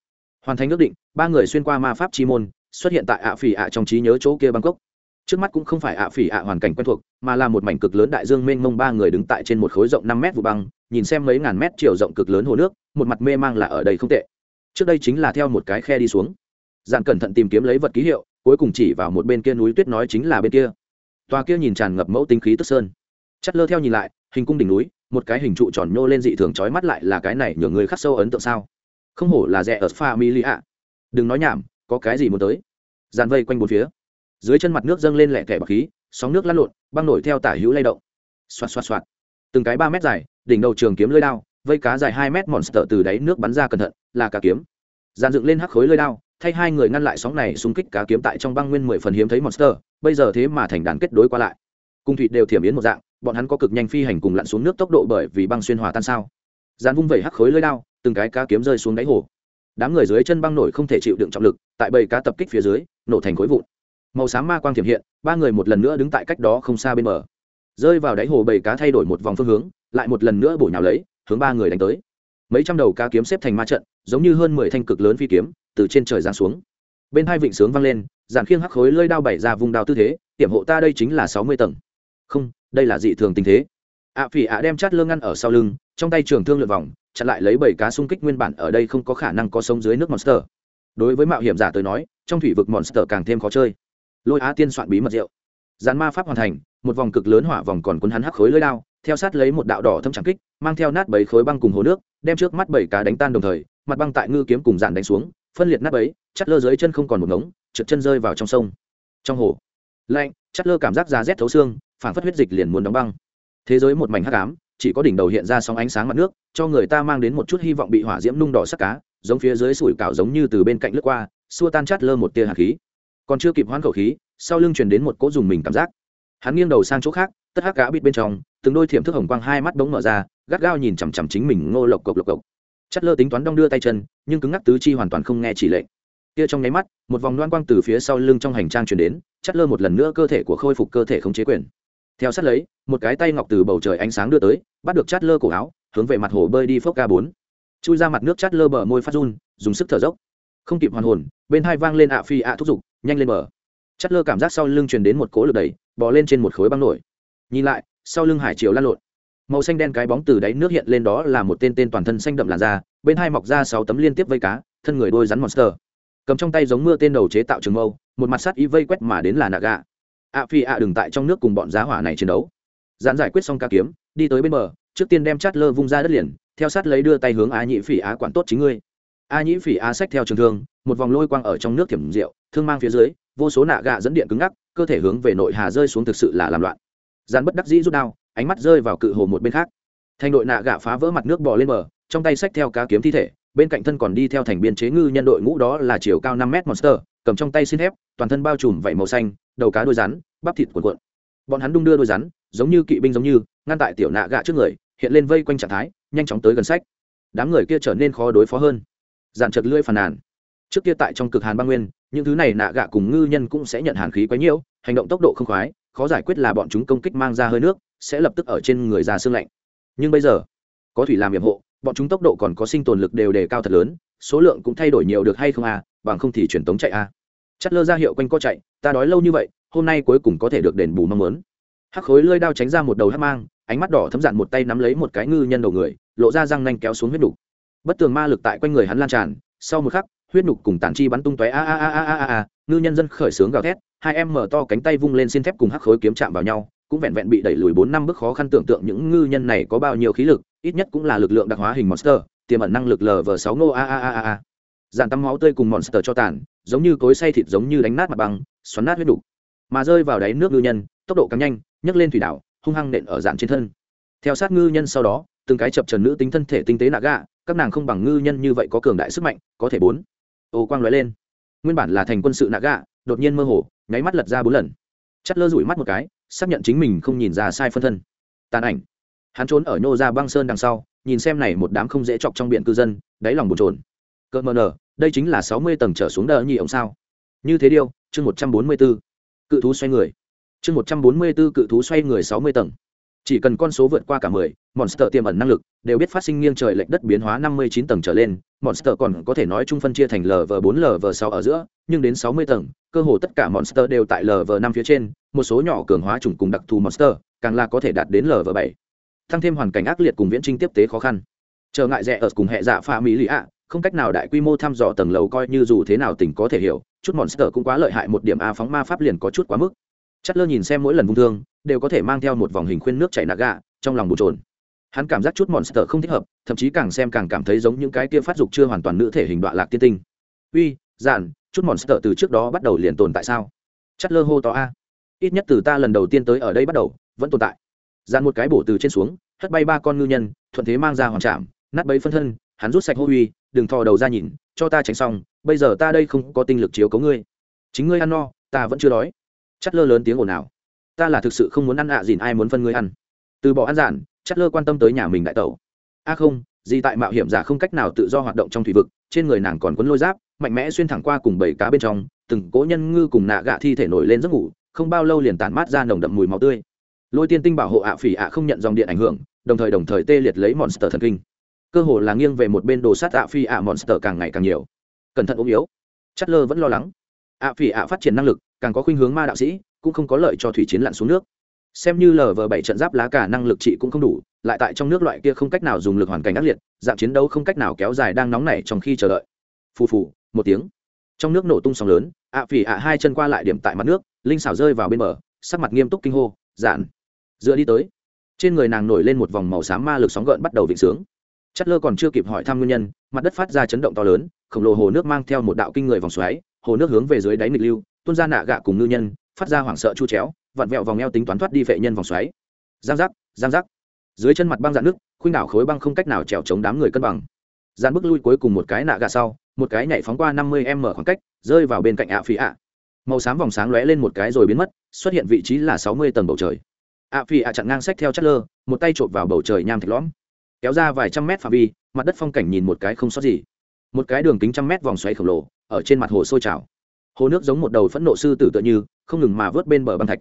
Hoàn thành ước định, ba người xuyên qua ma pháp chi môn, xuất hiện tại ạ phỉ ạ trong trí nhớ chỗ kia bangkok. Trước mắt cũng không phải ạ phỉ ạ hoàn cảnh quen thuộc mà là một mảnh cực lớn đại dương mênh mông ba người đứng tại trên một khối rộng năm mét vụ băng, nhìn xem mấy ngàn mét chiều rộng cực lớn hồ nước, một mặt mê mang là ở đây không tệ. Trước đây chính là theo một cái khe đi xuống. Dàn cẩn thận tìm kiếm lấy vật ký hiệu, cuối cùng chỉ vào một bên kia núi tuyết nói chính là bên kia. Tòa kia nhìn tràn ngập mẫu tinh khí tức sơn. Chất lơ theo nhìn lại, hình cung đỉnh núi, một cái hình trụ tròn nhô lên dị thường trói mắt lại là cái này nhường người khắc sâu ấn tượng sao? Không hổ là rẻ ở familia. Ạ đừng nói nhảm, có cái gì muốn tới? Dàn vây quanh bốn phía. Dưới chân mặt nước dâng lên lẹ tẻ bạc khí sóng nước lăn lộn, băng nổi theo tả hữu lay động. Xoạt xoạt xoạt. Từng cái ba mét dài, đỉnh đầu trường kiếm lơi đao, vây cá dài hai mét monster từ đáy nước bắn ra cẩn thận, là cá kiếm. Dàn dựng lên hắc khối lơi đao, thay hai người ngăn lại sóng này xung kích cá kiếm tại trong băng nguyên mười phần hiếm thấy monster, bây giờ thế mà thành đàn kết đối qua lại. Cung thủy đều thiểm yến một dạng, bọn hắn có cực nhanh phi hành cùng lặn xuống nước tốc độ bởi vì băng xuyên hòa tan sao. Dàn vung vẩy hắc khối lơi đao, từng cái cá kiếm rơi xuống đáy hồ. Đám người dưới chân băng nổi không thể chịu đựng trọng lực, tại bầy cá tập kích phía dưới, nổ thành khối vụn. Màu xám ma quang thiểm hiện ba người một lần nữa đứng tại cách đó không xa bên bờ. Rơi vào đáy hồ bầy cá thay đổi một vòng phương hướng, lại một lần nữa bổ nhào lấy, hướng ba người đánh tới. Mấy trăm đầu cá kiếm xếp thành ma trận, giống như hơn mười thanh cực lớn phi kiếm, từ trên trời giáng xuống. Bên hai vịnh sướng vang lên giàn khiêng hắc khối lơi đao bảy ra vùng đao tư thế tiệm hộ ta đây chính là sáu mươi tầng. Không, đây là dị thường tình thế. Ạ phỉ ạ đem chát lương ngăn ở sau lưng, trong tay trường thương lượt vòng, chặn lại lấy bảy cá xung kích nguyên bản ở đây không có khả năng có sống dưới nước monster. Đối với mạo hiểm giả tới nói, trong thủy vực monster càng thêm khó chơi lôi á tiên soạn bí mật rượu dàn ma pháp hoàn thành, một vòng cực lớn hỏa vòng còn cuốn hắn hắc khối lưỡi lao theo sát lấy một đạo đỏ thâm trắng kích, mang theo nát bảy khối băng cùng hồ nước, đem trước mắt bảy cá đánh tan đồng thời, mặt băng tại ngư kiếm cùng dàn đánh xuống, phân liệt nát bấy, chắt lơ dưới chân không còn một ngống, trượt chân rơi vào trong sông. Trong hồ, lạnh, chắt lơ cảm giác da rét thấu xương, phản phất huyết dịch liền muốn đóng băng. Thế giới một mảnh hắc ám, chỉ có đỉnh đầu hiện ra sóng ánh sáng mặt nước, cho người ta mang đến một chút hy vọng bị hỏa diễm nung đỏ sắc cá, giống phía dưới sủi cảo giống như từ bên cạnh lướt qua, xua tan chát lơ một tia hạt khí còn chưa kịp hoán khẩu khí, sau lưng truyền đến một cỗ dùng mình cảm giác. Hắn nghiêng đầu sang chỗ khác, tất hắc cá bịt bên trong, từng đôi thiểm thức hồng quang hai mắt bỗng mở ra, gắt gao nhìn chằm chằm chính mình ngô lộc cộc lộc cộc. Chất lơ tính toán đong đưa tay chân, nhưng cứng ngắc tứ chi hoàn toàn không nghe chỉ lệnh. Kia trong nháy mắt, một vòng loan quang từ phía sau lưng trong hành trang truyền đến, chất lơ một lần nữa cơ thể của khôi phục cơ thể không chế quyền. Theo sát lấy, một cái tay ngọc từ bầu trời ánh sáng đưa tới, bắt được chát lơ cổ áo, hướng về mặt hồ bơi đi phốc ca bốn. Chui ra mặt nước chát lơ bờ môi phát run, dùng sức thở dốc. Không kịp hoàn hồn, bên hai vang lên ạ phi ạ thúc giục nhanh lên bờ. Chát lơ cảm giác sau lưng truyền đến một cỗ lực đẩy, bò lên trên một khối băng nổi. Nhìn lại, sau lưng hải chiều lan lộn. Màu xanh đen cái bóng từ đáy nước hiện lên đó là một tên tên toàn thân xanh đậm làn da, bên hai mọc ra sáu tấm liên tiếp vây cá, thân người đôi rắn monster. Cầm trong tay giống mưa tên đầu chế tạo trường mâu, một mặt sắt y vây quét mà đến là nạ gà. Ạ phi ạ đừng tại trong nước cùng bọn giá hỏa này chiến đấu. Giãn giải quyết xong ca kiếm, đi tới bên bờ, trước tiên đem chát lơ vung ra đất liền, theo sát lấy đưa tay hướng a nhĩ phỉ á quản tốt chính ngươi. A nhĩ phỉ á xách theo trường thương một vòng lôi quang ở trong nước thiểm rượu thương mang phía dưới, vô số nạ gạ dẫn điện cứng ngắc, cơ thể hướng về nội hà rơi xuống thực sự là làm loạn. Gian bất đắc dĩ rút đao, ánh mắt rơi vào cự hồ một bên khác. Thành đội nạ gạ phá vỡ mặt nước bò lên bờ, trong tay xách theo cá kiếm thi thể, bên cạnh thân còn đi theo thành biên chế ngư nhân đội ngũ đó là chiều cao năm mét monster, cầm trong tay xin thép, toàn thân bao trùm vảy màu xanh, đầu cá đôi rắn, bắp thịt cuộn cuộn. Bọn hắn đung đưa đôi rắn, giống như kỵ binh giống như, ngăn tại tiểu nạ gạ trước người, hiện lên vây quanh trạng thái, nhanh chóng tới gần sách. Đám người kia trở nên khó đối phó hơn. Dàn chật lưỡi phàn nàn trước kia tại trong cực hàn băng nguyên, những thứ này nạ gạ cùng ngư nhân cũng sẽ nhận hàn khí quấy nhiễu, hành động tốc độ không khoái, khó giải quyết là bọn chúng công kích mang ra hơi nước, sẽ lập tức ở trên người ra xương lạnh. Nhưng bây giờ, có thủy làm nhiệm hộ, bọn chúng tốc độ còn có sinh tồn lực đều đề cao thật lớn, số lượng cũng thay đổi nhiều được hay không à bằng không thì truyền tống chạy à. Chất lơ ra hiệu quanh co chạy, ta đói lâu như vậy, hôm nay cuối cùng có thể được đền bù mong muốn. Hắc khối lơi đao tránh ra một đầu hắc mang, ánh mắt đỏ thấm dạn một tay nắm lấy một cái ngư nhân đầu người, lộ ra răng nanh kéo xuống huyết đục. Bất tường ma lực tại quanh người hắn lan tràn, sau một khắc huyết nhục cùng tản chi bắn tung tóe a a a a a a ngư nhân dân khởi sướng gào thét hai em mở to cánh tay vung lên xin thép cùng hắc khối kiếm chạm vào nhau cũng vẹn vẹn bị đẩy lùi bốn năm bước khó khăn tưởng tượng những ngư nhân này có bao nhiêu khí lực ít nhất cũng là lực lượng đặc hóa hình monster tiềm ẩn năng lực lv sáu nô a a a a a. Dàn tắm máu tươi cùng monster cho tàn giống như cối say thịt giống như đánh nát mặt bằng, xoắn nát huyết đục mà rơi vào đáy nước ngư nhân tốc độ càng nhanh nhấc lên thủy đảo hung hăng nện ở dạn trên thân. Theo sát ngư nhân sau đó từng cái chập trần nữ tính thân thể tinh tế nạ gạ các nàng không bằng ngư nhân như vậy có cường đại sức mạnh có thể bốn ô quang lóe lên. Nguyên bản là thành quân sự nạ gạ, đột nhiên mơ hồ, nháy mắt lật ra bốn lần. Chắt lơ rủi mắt một cái, xác nhận chính mình không nhìn ra sai phân thân. Tàn ảnh. Hắn trốn ở nhô ra băng sơn đằng sau, nhìn xem này một đám không dễ chọc trong biển cư dân, đáy lòng bồn trồn cỡ mờ nở đây chính là sáu mươi tầng trở xuống đờ nhị ổng sao? Như thế điêu, chương một trăm bốn mươi b ố cự thú xoay người. Chương một trăm bốn mươi b ố cự thú xoay người sáu mươi tầng chỉ cần con số vượt qua cả mười, monster tiềm ẩn năng lực đều biết phát sinh nghiêng trời lệch đất biến hóa năm mươi chín tầng trở lên, monster còn có thể nói chung phân chia thành lv bốn lv sáu ở giữa, nhưng đến sáu mươi tầng, cơ hồ tất cả monster đều tại lv năm phía trên, một số nhỏ cường hóa chủng cùng đặc thù monster càng là có thể đạt đến lv bảy. Thăng thêm hoàn cảnh ác liệt cùng viễn trinh tiếp tế khó khăn. Trở ngại rẻ ở cùng hệ dạ phạ mỹ lý ạ, không cách nào đại quy mô thăm dò tầng lầu coi như dù thế nào tỉnh có thể hiểu, chút monster cũng quá lợi hại một điểm a phóng ma pháp liền có chút quá mức chất lơ nhìn xem mỗi lần vung thương, đều có thể mang theo một vòng hình khuyên nước chảy nạ gà, trong lòng bồn trồn hắn cảm giác chút monster không thích hợp, thậm chí càng xem càng cảm thấy giống những cái kia phát dục chưa hoàn toàn nữ thể hình đoạn lạc tiên tinh. Uy, giản, chút monster từ trước đó bắt đầu liền tồn tại sao? Chất lơ hô to a. Ít nhất từ ta lần đầu tiên tới ở đây bắt đầu, vẫn tồn tại. Dàn một cái bổ từ trên xuống, hất bay ba con ngư nhân, thuận thế mang ra hoàn trạm, nát bấy phân thân, hắn rút sạch hô uy, đừng thò đầu ra nhìn, cho ta tránh xong, bây giờ ta đây không có tinh lực chiếu cấu ngươi. Chính ngươi ăn no, ta vẫn chưa đói chất lơ lớn tiếng ồn ào. Ta là thực sự không muốn ăn ạ à dìn, ai muốn phân ngươi ăn. Từ bỏ ăn giản chất lơ quan tâm tới nhà mình đại tẩu. A không gì tại mạo hiểm giả không cách nào tự do hoạt động trong thủy vực, trên người nàng còn quấn lôi giáp, mạnh mẽ xuyên thẳng qua cùng bảy cá bên trong, từng cỗ nhân ngư cùng nạ gạ thi thể nổi lên giấc ngủ, không bao lâu liền tản mát ra nồng đậm mùi máu tươi. Lôi tiên tinh bảo hộ ạ phỉ ạ không nhận dòng điện ảnh hưởng, đồng thời đồng thời tê liệt lấy monster thần kinh. Cơ hồ là nghiêng về một bên đồ sát ạ phi ạ monster càng ngày càng nhiều. Cẩn thận ốm yếu. Chất lơ vẫn lo lắng. Ạ phỉ ạ phát triển năng lực càng có khuynh hướng ma đạo sĩ, cũng không có lợi cho thủy chiến lặn xuống nước. Xem như lờ vờ bảy trận giáp lá cả năng lực trị cũng không đủ, lại tại trong nước loại kia không cách nào dùng lực hoàn cảnh ác liệt, dạng chiến đấu không cách nào kéo dài đang nóng nảy trong khi chờ đợi. Phù phù, một tiếng. Trong nước nổ tung sóng lớn, ạ phỉ ạ hai chân qua lại điểm tại mặt nước, linh xảo rơi vào bên bờ, sắc mặt nghiêm túc kinh hô, giản. Dựa đi tới. Trên người nàng nổi lên một vòng màu xám ma lực sóng gợn bắt đầu vịnh sướng. Chất lơ còn chưa kịp hỏi thăm nguyên nhân, mặt đất phát ra chấn động to lớn, khổng lồ hồ nước mang theo một đạo kinh người vòng xoáy, hồ nước hướng về dưới đáy nghịch lưu tuôn ra nạ gạ cùng ngư nhân, phát ra hoảng sợ chu chéo, vặn vẹo vòng eo tính toán thoát đi vệ nhân vòng xoáy. Giang giác giang giác. Dưới chân mặt băng dạn nước, khuynh đảo khối băng không cách nào trèo chống đám người cân bằng. Dàn bước lui cuối cùng một cái nạ gạ sau, một cái nhảy phóng qua năm mươi m khoảng cách, rơi vào bên cạnh ạ phí ạ. Màu xám vòng sáng lóe lên một cái rồi biến mất, xuất hiện vị trí là sáu mươi tầng bầu trời. ạ phí ạ chặn ngang sách theo chất lơ, một tay trộm vào bầu trời nham thạch lõm. Kéo ra vài trăm mét phạm vi, mặt đất phong cảnh nhìn một cái không sót gì. Một cái đường kính trăm mét vòng xoáy khổng lồ, ở trên mặt hồ sôi trào hồ nước giống một đầu phẫn nộ sư tử tựa như, không ngừng mà vớt bên bờ băng thạch.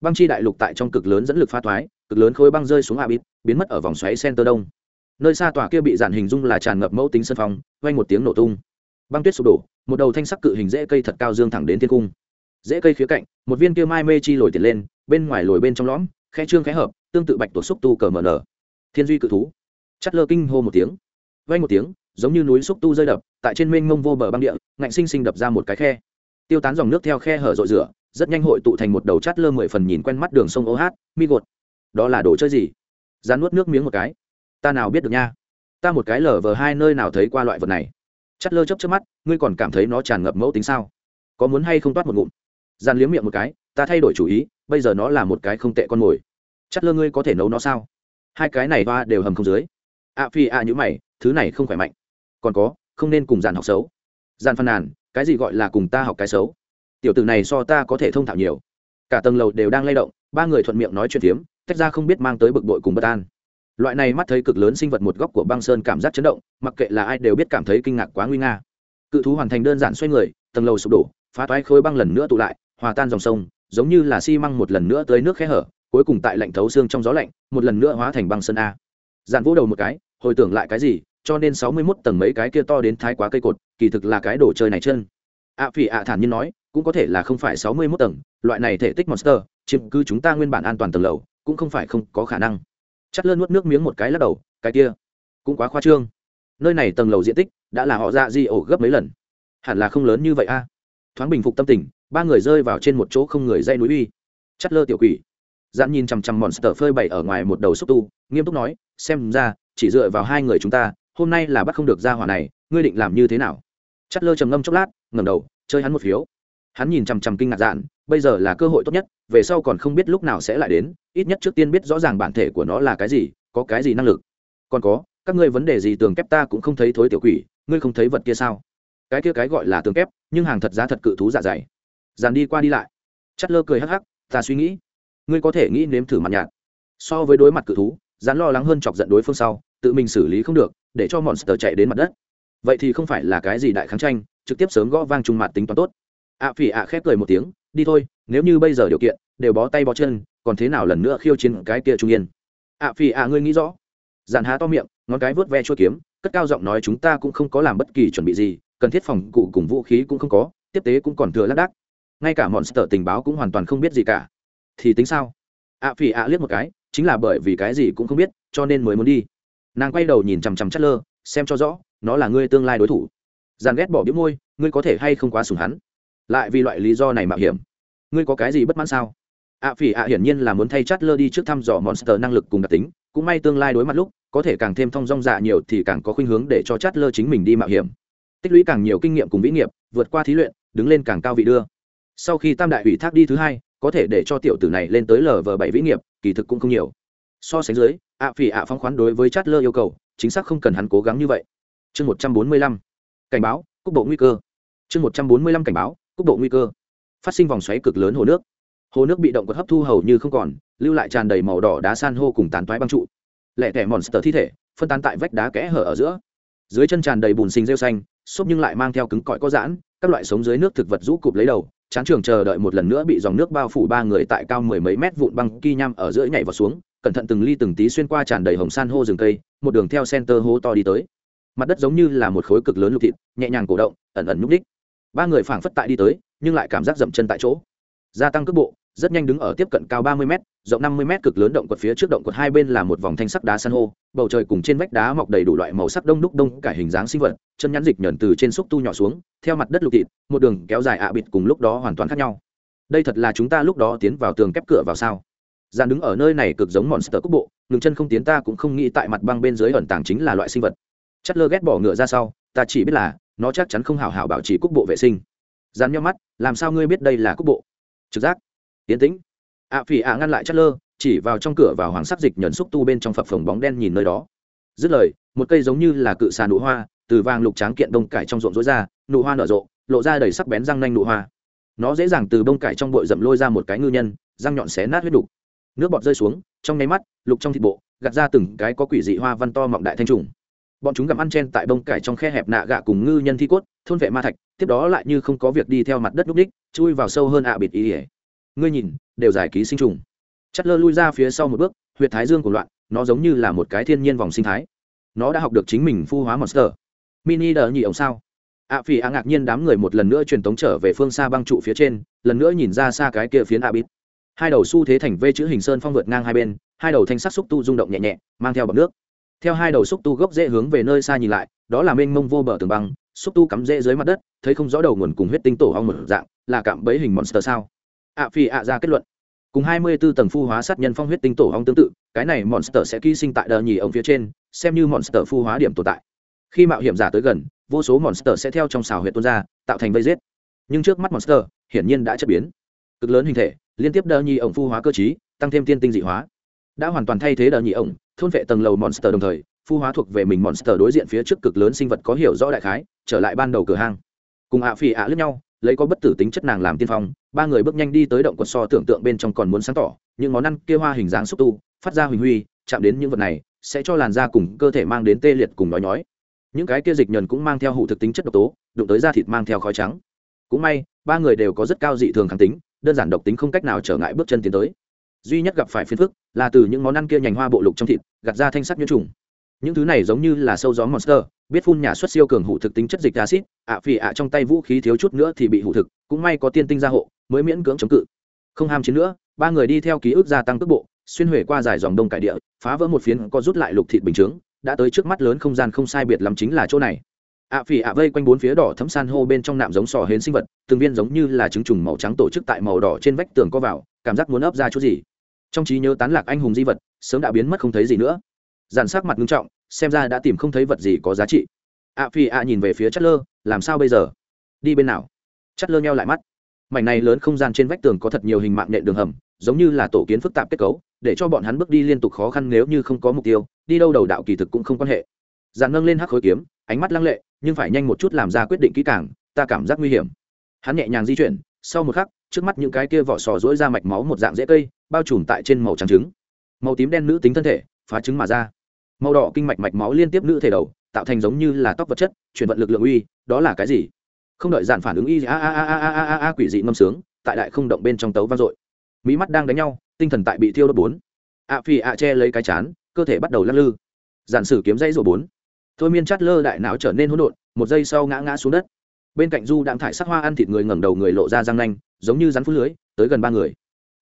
Băng chi đại lục tại trong cực lớn dẫn lực pha thoái, cực lớn khối băng rơi xuống a bít biến mất ở vòng xoáy center đông. Nơi xa tòa kia bị dạn hình dung là tràn ngập mẫu tính sân phong, vang một tiếng nổ tung. Băng tuyết sụp đổ, một đầu thanh sắc cự hình dễ cây thật cao dương thẳng đến thiên cung. Dễ cây khía cạnh, một viên kia mai mê chi lồi tiền lên, bên ngoài lồi bên trong lõm, khe trương khẽ hợp, tương tự bạch tổ xúc tu cờ mở nở. Thiên duy cự thú. Chắt lơ kinh hô một tiếng. Vang một tiếng, giống như núi xúc tu rơi đập, tại trên mênh mông vô bờ băng địa, ngạnh sinh sinh đập ra một cái khe tiêu tán dòng nước theo khe hở rội rửa, rất nhanh hội tụ thành một đầu chát lơ mười phần nhìn quen mắt đường sông ô hát, mi gột. Đó là đồ chơi gì? Rán nuốt nước miếng một cái. Ta nào biết được nha. Ta một cái lở vờ hai nơi nào thấy qua loại vật này. Chát lơ chấp trước mắt, ngươi còn cảm thấy nó tràn ngập mẫu tính sao? Có muốn hay không toát một ngụm? Dàn liếm miệng một cái, ta thay đổi chủ ý, bây giờ nó là một cái không tệ con mồi. Chát lơ ngươi có thể nấu nó sao? Hai cái này hoa đều hầm không dưới. Ạ phi ạ như mày, thứ này không khỏe mạnh. Còn có, không nên cùng dàn học xấu. Dàn phàn nàn cái gì gọi là cùng ta học cái xấu? Tiểu tử này so ta có thể thông thạo nhiều. Cả tầng lầu đều đang lay động, ba người thuận miệng nói chuyện phiếm, tách ra không biết mang tới bực bội cùng bất an. Loại này mắt thấy cực lớn sinh vật một góc của băng sơn cảm giác chấn động, mặc kệ là ai đều biết cảm thấy kinh ngạc quá nguy nga. Cự thú hoàn thành đơn giản xoay người, tầng lầu sụp đổ, phá toái khối băng lần nữa tụ lại, hòa tan dòng sông, giống như là xi măng một lần nữa tới nước khe hở, cuối cùng tại lạnh thấu xương trong gió lạnh, một lần nữa hóa thành băng sơn a. Dạn vỗ đầu một cái, hồi tưởng lại cái gì cho nên sáu mươi 61 tầng mấy cái kia to đến thái quá cây cột, kỳ thực là cái đồ chơi này chân. Ạ phỉ ạ thản nhiên nói, cũng có thể là không phải sáu mươi 61 tầng, loại này thể tích monster, chiếm cứ chúng ta nguyên bản an toàn tầng lầu, cũng không phải không có khả năng. Chắc lơ nuốt nước miếng một cái lắc đầu, cái kia cũng quá khoa trương. Nơi này tầng lầu diện tích đã là họ ra di ổ gấp mấy lần. Hẳn là không lớn như vậy a. Thoáng bình phục tâm tình, ba người rơi vào trên một chỗ không người dây núi uy. Chắc lơ tiểu quỷ. Dạn nhìn chằm chằm monster phơi bày ở ngoài một đầu xúc tu, nghiêm túc nói, xem ra, chỉ dựa vào hai người chúng ta hôm nay là bắt không được ra hỏa này, ngươi định làm như thế nào? Chất lơ trầm ngâm chốc lát ngầm đầu, chơi hắn một phiếu. Hắn nhìn chằm chằm kinh ngạc dạn, bây giờ là cơ hội tốt nhất, về sau còn không biết lúc nào sẽ lại đến, ít nhất trước tiên biết rõ ràng bản thể của nó là cái gì, có cái gì năng lực. Còn có, các ngươi vấn đề gì tường kép ta cũng không thấy thối tiểu quỷ, ngươi không thấy vật kia sao? Cái kia cái gọi là tường kép, nhưng hàng thật giá thật cự thú dạ dày. Dàn đi qua đi lại. Chất lơ cười hắc hắc, ta suy nghĩ. Ngươi có thể nghĩ nếm thử mặt nhạt. So với đối mặt cự thú, dán lo lắng hơn chọc giận đối phương sau, tự mình xử lý không được để cho monster chạy đến mặt đất. Vậy thì không phải là cái gì đại kháng tranh, trực tiếp sớm gõ vang trung mặt tính toán tốt. Ạ phỉ ạ khép cười một tiếng, đi thôi, nếu như bây giờ điều kiện, đều bó tay bó chân, còn thế nào lần nữa khiêu chiến cái kia trung yên? Ạ phỉ ạ, ngươi nghĩ rõ. Dàn há to miệng, ngón cái vớt ve chua kiếm, cất cao giọng nói chúng ta cũng không có làm bất kỳ chuẩn bị gì, cần thiết phòng cụ cùng vũ khí cũng không có, tiếp tế cũng còn thừa lác đác. Ngay cả monster tình báo cũng hoàn toàn không biết gì cả. Thì tính sao? Ạ phỉ ạ liếc một cái, chính là bởi vì cái gì cũng không biết, cho nên mới muốn đi nàng quay đầu nhìn chằm chằm chất lơ xem cho rõ, nó là ngươi tương lai đối thủ. Dàn ghét bỏ biếu môi, ngươi có thể hay không quá sùng hắn? Lại vì loại lý do này mạo hiểm, ngươi có cái gì bất mãn sao? Ạ phỉ ạ hiển nhiên là muốn thay chát lơ đi trước thăm dò monster năng lực cùng đặc tính, cũng may tương lai đối mặt lúc, có thể càng thêm thong dong dạ nhiều thì càng có khuynh hướng để cho chát lơ chính mình đi mạo hiểm. Tích lũy càng nhiều kinh nghiệm cùng vĩ nghiệp, vượt qua thí luyện, đứng lên càng cao vị đưa. Sau khi tam đại ủy thác đi thứ hai, có thể để cho tiểu tử này lên tới lv bảy vĩ nghiệp, kỳ thực cũng không nhiều so sánh dưới, ạ phỉ ạ phóng khoán đối với chát lơ yêu cầu, chính xác không cần hắn cố gắng như vậy. Chương một trăm bốn mươi lăm, cảnh báo cúc bộ nguy cơ. Chương một trăm bốn mươi lăm, cảnh báo cúc độ nguy cơ. Phát sinh vòng xoáy cực lớn hồ nước. Hồ nước bị động vật hấp thu hầu như không còn, lưu lại tràn đầy màu đỏ đá san hô cùng tán toái băng trụ. Lẹ tẻ mòn sờ thi thể, phân tán tại vách đá kẽ hở ở giữa. Dưới chân tràn đầy bùn sinh rêu xanh, xốp nhưng lại mang theo cứng cỏi có giãn, các loại sống dưới nước thực vật rũ cụp lấy đầu chán trường chờ đợi một lần nữa bị dòng nước bao phủ ba người tại cao mười mấy mét vụn băng ki nham ở giữa nhảy vào xuống, cẩn thận từng ly từng tí xuyên qua tràn đầy hồng san hô rừng cây, một đường theo center hố to đi tới. Mặt đất giống như là một khối cực lớn lục thịt, nhẹ nhàng cổ động, ẩn ẩn nhúc ních ba người phảng phất tại đi tới, nhưng lại cảm giác dậm chân tại chỗ. Gia tăng cước bộ rất nhanh đứng ở tiếp cận cao ba mươi m rộng năm mươi m cực lớn động quật phía trước động quật hai bên là một vòng thanh sắc đá san hô, bầu trời cùng trên vách đá mọc đầy đủ loại màu sắc đông đúc đông cải hình dáng sinh vật, chân nhắn dịch nhẫn từ trên xúc tu nhỏ xuống, theo mặt đất lục thịt, một đường kéo dài ạ bịt cùng lúc đó hoàn toàn khác nhau. Đây thật là chúng ta lúc đó tiến vào tường kép cửa vào sao? Dàn đứng ở nơi này cực giống monster cúc bộ, ngừng chân không tiến ta cũng không nghĩ tại mặt băng bên dưới ẩn tàng chính là loại sinh vật. Chất lơ ghét bỏ ngựa ra sau, ta chỉ biết là, nó chắc chắn không hảo hảo bảo trì cúc bộ vệ sinh. Dán nhau mắt, làm sao ngươi biết đây là cúc bộ? Trực giác tiến tĩnh. Ạ phỉ ạ ngăn lại chất lơ chỉ vào trong cửa vào hoàng sắc dịch nhẫn xúc tu bên trong phập phồng bóng đen nhìn nơi đó. Dứt lời, một cây giống như là cự xà nụ hoa, từ vàng lục tráng kiện đông cải trong ruộng rối ra, nụ hoa nở rộ, lộ ra đầy sắc bén răng nanh nụ hoa. Nó dễ dàng từ bông cải trong bội rậm lôi ra một cái ngư nhân, răng nhọn xé nát huyết đục. Nước bọt rơi xuống, trong nháy mắt, lục trong thịt bộ, gạt ra từng cái có quỷ dị hoa văn to mọng đại thanh trùng. Bọn chúng gặm ăn chen tại bông cải trong khe hẹp nạ gạ cùng ngư nhân thi cốt, thôn vệ ma thạch, tiếp đó lại như không có việc đi theo mặt đất núp đích, chui vào sâu hơn ạ bịt ý ỉa ngươi nhìn, đều giải ký sinh trùng. Chất lơ lui ra phía sau một bước, huyệt thái dương của loạn, nó giống như là một cái thiên nhiên vòng sinh thái. Nó đã học được chính mình phu hóa monster. Mini đờ nhị ổng sao? Ạ phỉ ạ ngạc nhiên đám người một lần nữa truyền tống trở về phương xa băng trụ phía trên, lần nữa nhìn ra xa cái kia phiến ạ bít. hai đầu xu thế thành vê chữ hình sơn phong vượt ngang hai bên, hai đầu thanh sắc xúc tu rung động nhẹ nhẹ, mang theo bọc nước. Theo hai đầu xúc tu gốc dễ hướng về nơi xa nhìn lại, đó là mênh mông vô bờ tường băng, xúc tu cắm rễ dưới mặt đất, thấy không rõ đầu nguồn cùng huyết tinh tổ ong một dạng, là cạm bẫy hình monster sao? Ạ phi ạ ra kết luận. Cùng hai mươi 24 tầng phu hóa sát nhân phong huyết tinh tổ ong tương tự, cái này monster sẽ ký sinh tại đờ nhì ống phía trên, xem như monster phu hóa điểm tồn tại. Khi mạo hiểm giả tới gần, vô số monster sẽ theo trong xào huyệt tuôn ra, tạo thành vây giết. Nhưng trước mắt monster, hiển nhiên đã chất biến. Cực lớn hình thể, liên tiếp đờ nhì ổng phu hóa cơ chí tăng thêm tiên tinh dị hóa. Đã hoàn toàn thay thế đờ nhì ổng, thôn vệ tầng lầu monster đồng thời, phu hóa thuộc về mình monster đối diện phía trước cực lớn sinh vật có hiểu rõ đại khái, trở lại ban đầu cửa hang. Cùng ạ phi ạ lướt nhau lấy có bất tử tính chất nàng làm tiên phong, ba người bước nhanh đi tới động quật so tưởng tượng bên trong còn muốn sáng tỏ, những món ăn kia hoa hình dáng xúc tu, phát ra huỳnh huy, chạm đến những vật này, sẽ cho làn da cùng cơ thể mang đến tê liệt cùng nói nhói. Những cái kia dịch nhờn cũng mang theo hụ thực tính chất độc tố, đụng tới da thịt mang theo khói trắng. Cũng may, ba người đều có rất cao dị thường kháng tính, đơn giản độc tính không cách nào trở ngại bước chân tiến tới. Duy nhất gặp phải phiền phức là từ những món ăn kia nhành hoa bộ lục trong thịt, gạt ra thanh sắc nhiễm trùng những thứ này giống như là sâu gió monster, biết phun nhà xuất siêu cường hủ thực tính chất dịch acid ạ phì ạ trong tay vũ khí thiếu chút nữa thì bị hủ thực, cũng may có tiên tinh gia hộ, mới miễn cưỡng chống cự. Không ham chiến nữa, ba người đi theo ký ức gia tăng tốc bộ, xuyên huệ qua dài dòng đông cải địa, phá vỡ một phiến có rút lại lục thịt bình chướng, đã tới trước mắt lớn không gian không sai biệt lắm chính là chỗ này. Ạ phỉ ạ vây quanh bốn phía đỏ thấm san hô bên trong nạm giống sò hến sinh vật, từng viên giống như là trứng trùng màu trắng tổ chức tại màu đỏ trên vách tường có vào, cảm giác muốn ấp ra chút gì. Trong trí nhớ tán lạc anh hùng di vật, sớm đã biến mất không thấy gì nữa dàn sắc mặt nghiêm trọng, xem ra đã tìm không thấy vật gì có giá trị. A phi a nhìn về phía chất lơ, làm sao bây giờ? Đi bên nào? Chất lơ nheo lại mắt. Mảnh này lớn không gian trên vách tường có thật nhiều hình mạng nện đường hầm, giống như là tổ kiến phức tạp kết cấu, để cho bọn hắn bước đi liên tục khó khăn nếu như không có mục tiêu, đi đâu đầu đạo kỳ thực cũng không quan hệ. Dàn nâng lên hắc khối kiếm, ánh mắt lăng lệ, nhưng phải nhanh một chút làm ra quyết định kỹ càng, ta cảm giác nguy hiểm. Hắn nhẹ nhàng di chuyển, sau một khắc, trước mắt những cái kia vỏ sò rỗi ra mạch máu một dạng dễ cây, bao trùm tại trên màu trắng trứng. Màu tím đen nữ tính thân thể, phá trứng mà ra màu đỏ kinh mạch mạch máu liên tiếp nữ thể đầu, tạo thành giống như là tóc vật chất, chuyển vận lực lượng uy, đó là cái gì? Không đợi giản phản ứng y, a a a a a a a quỷ dị ngâm sướng, tại đại không động bên trong tấu vang dội. Mỹ mắt đang đánh nhau, tinh thần tại bị thiêu đốt bốn. Ạ phi ạ che lấy cái chán, cơ thể bắt đầu lắc lư. Giản sử kiếm dây rồi bốn. Thôi miên chát lơ đại não trở nên hỗn độn, một giây sau ngã ngã xuống đất. Bên cạnh du đang thải sắc hoa ăn thịt người ngẩng đầu người lộ ra răng nanh, giống như rắn phú lưới, tới gần ba người.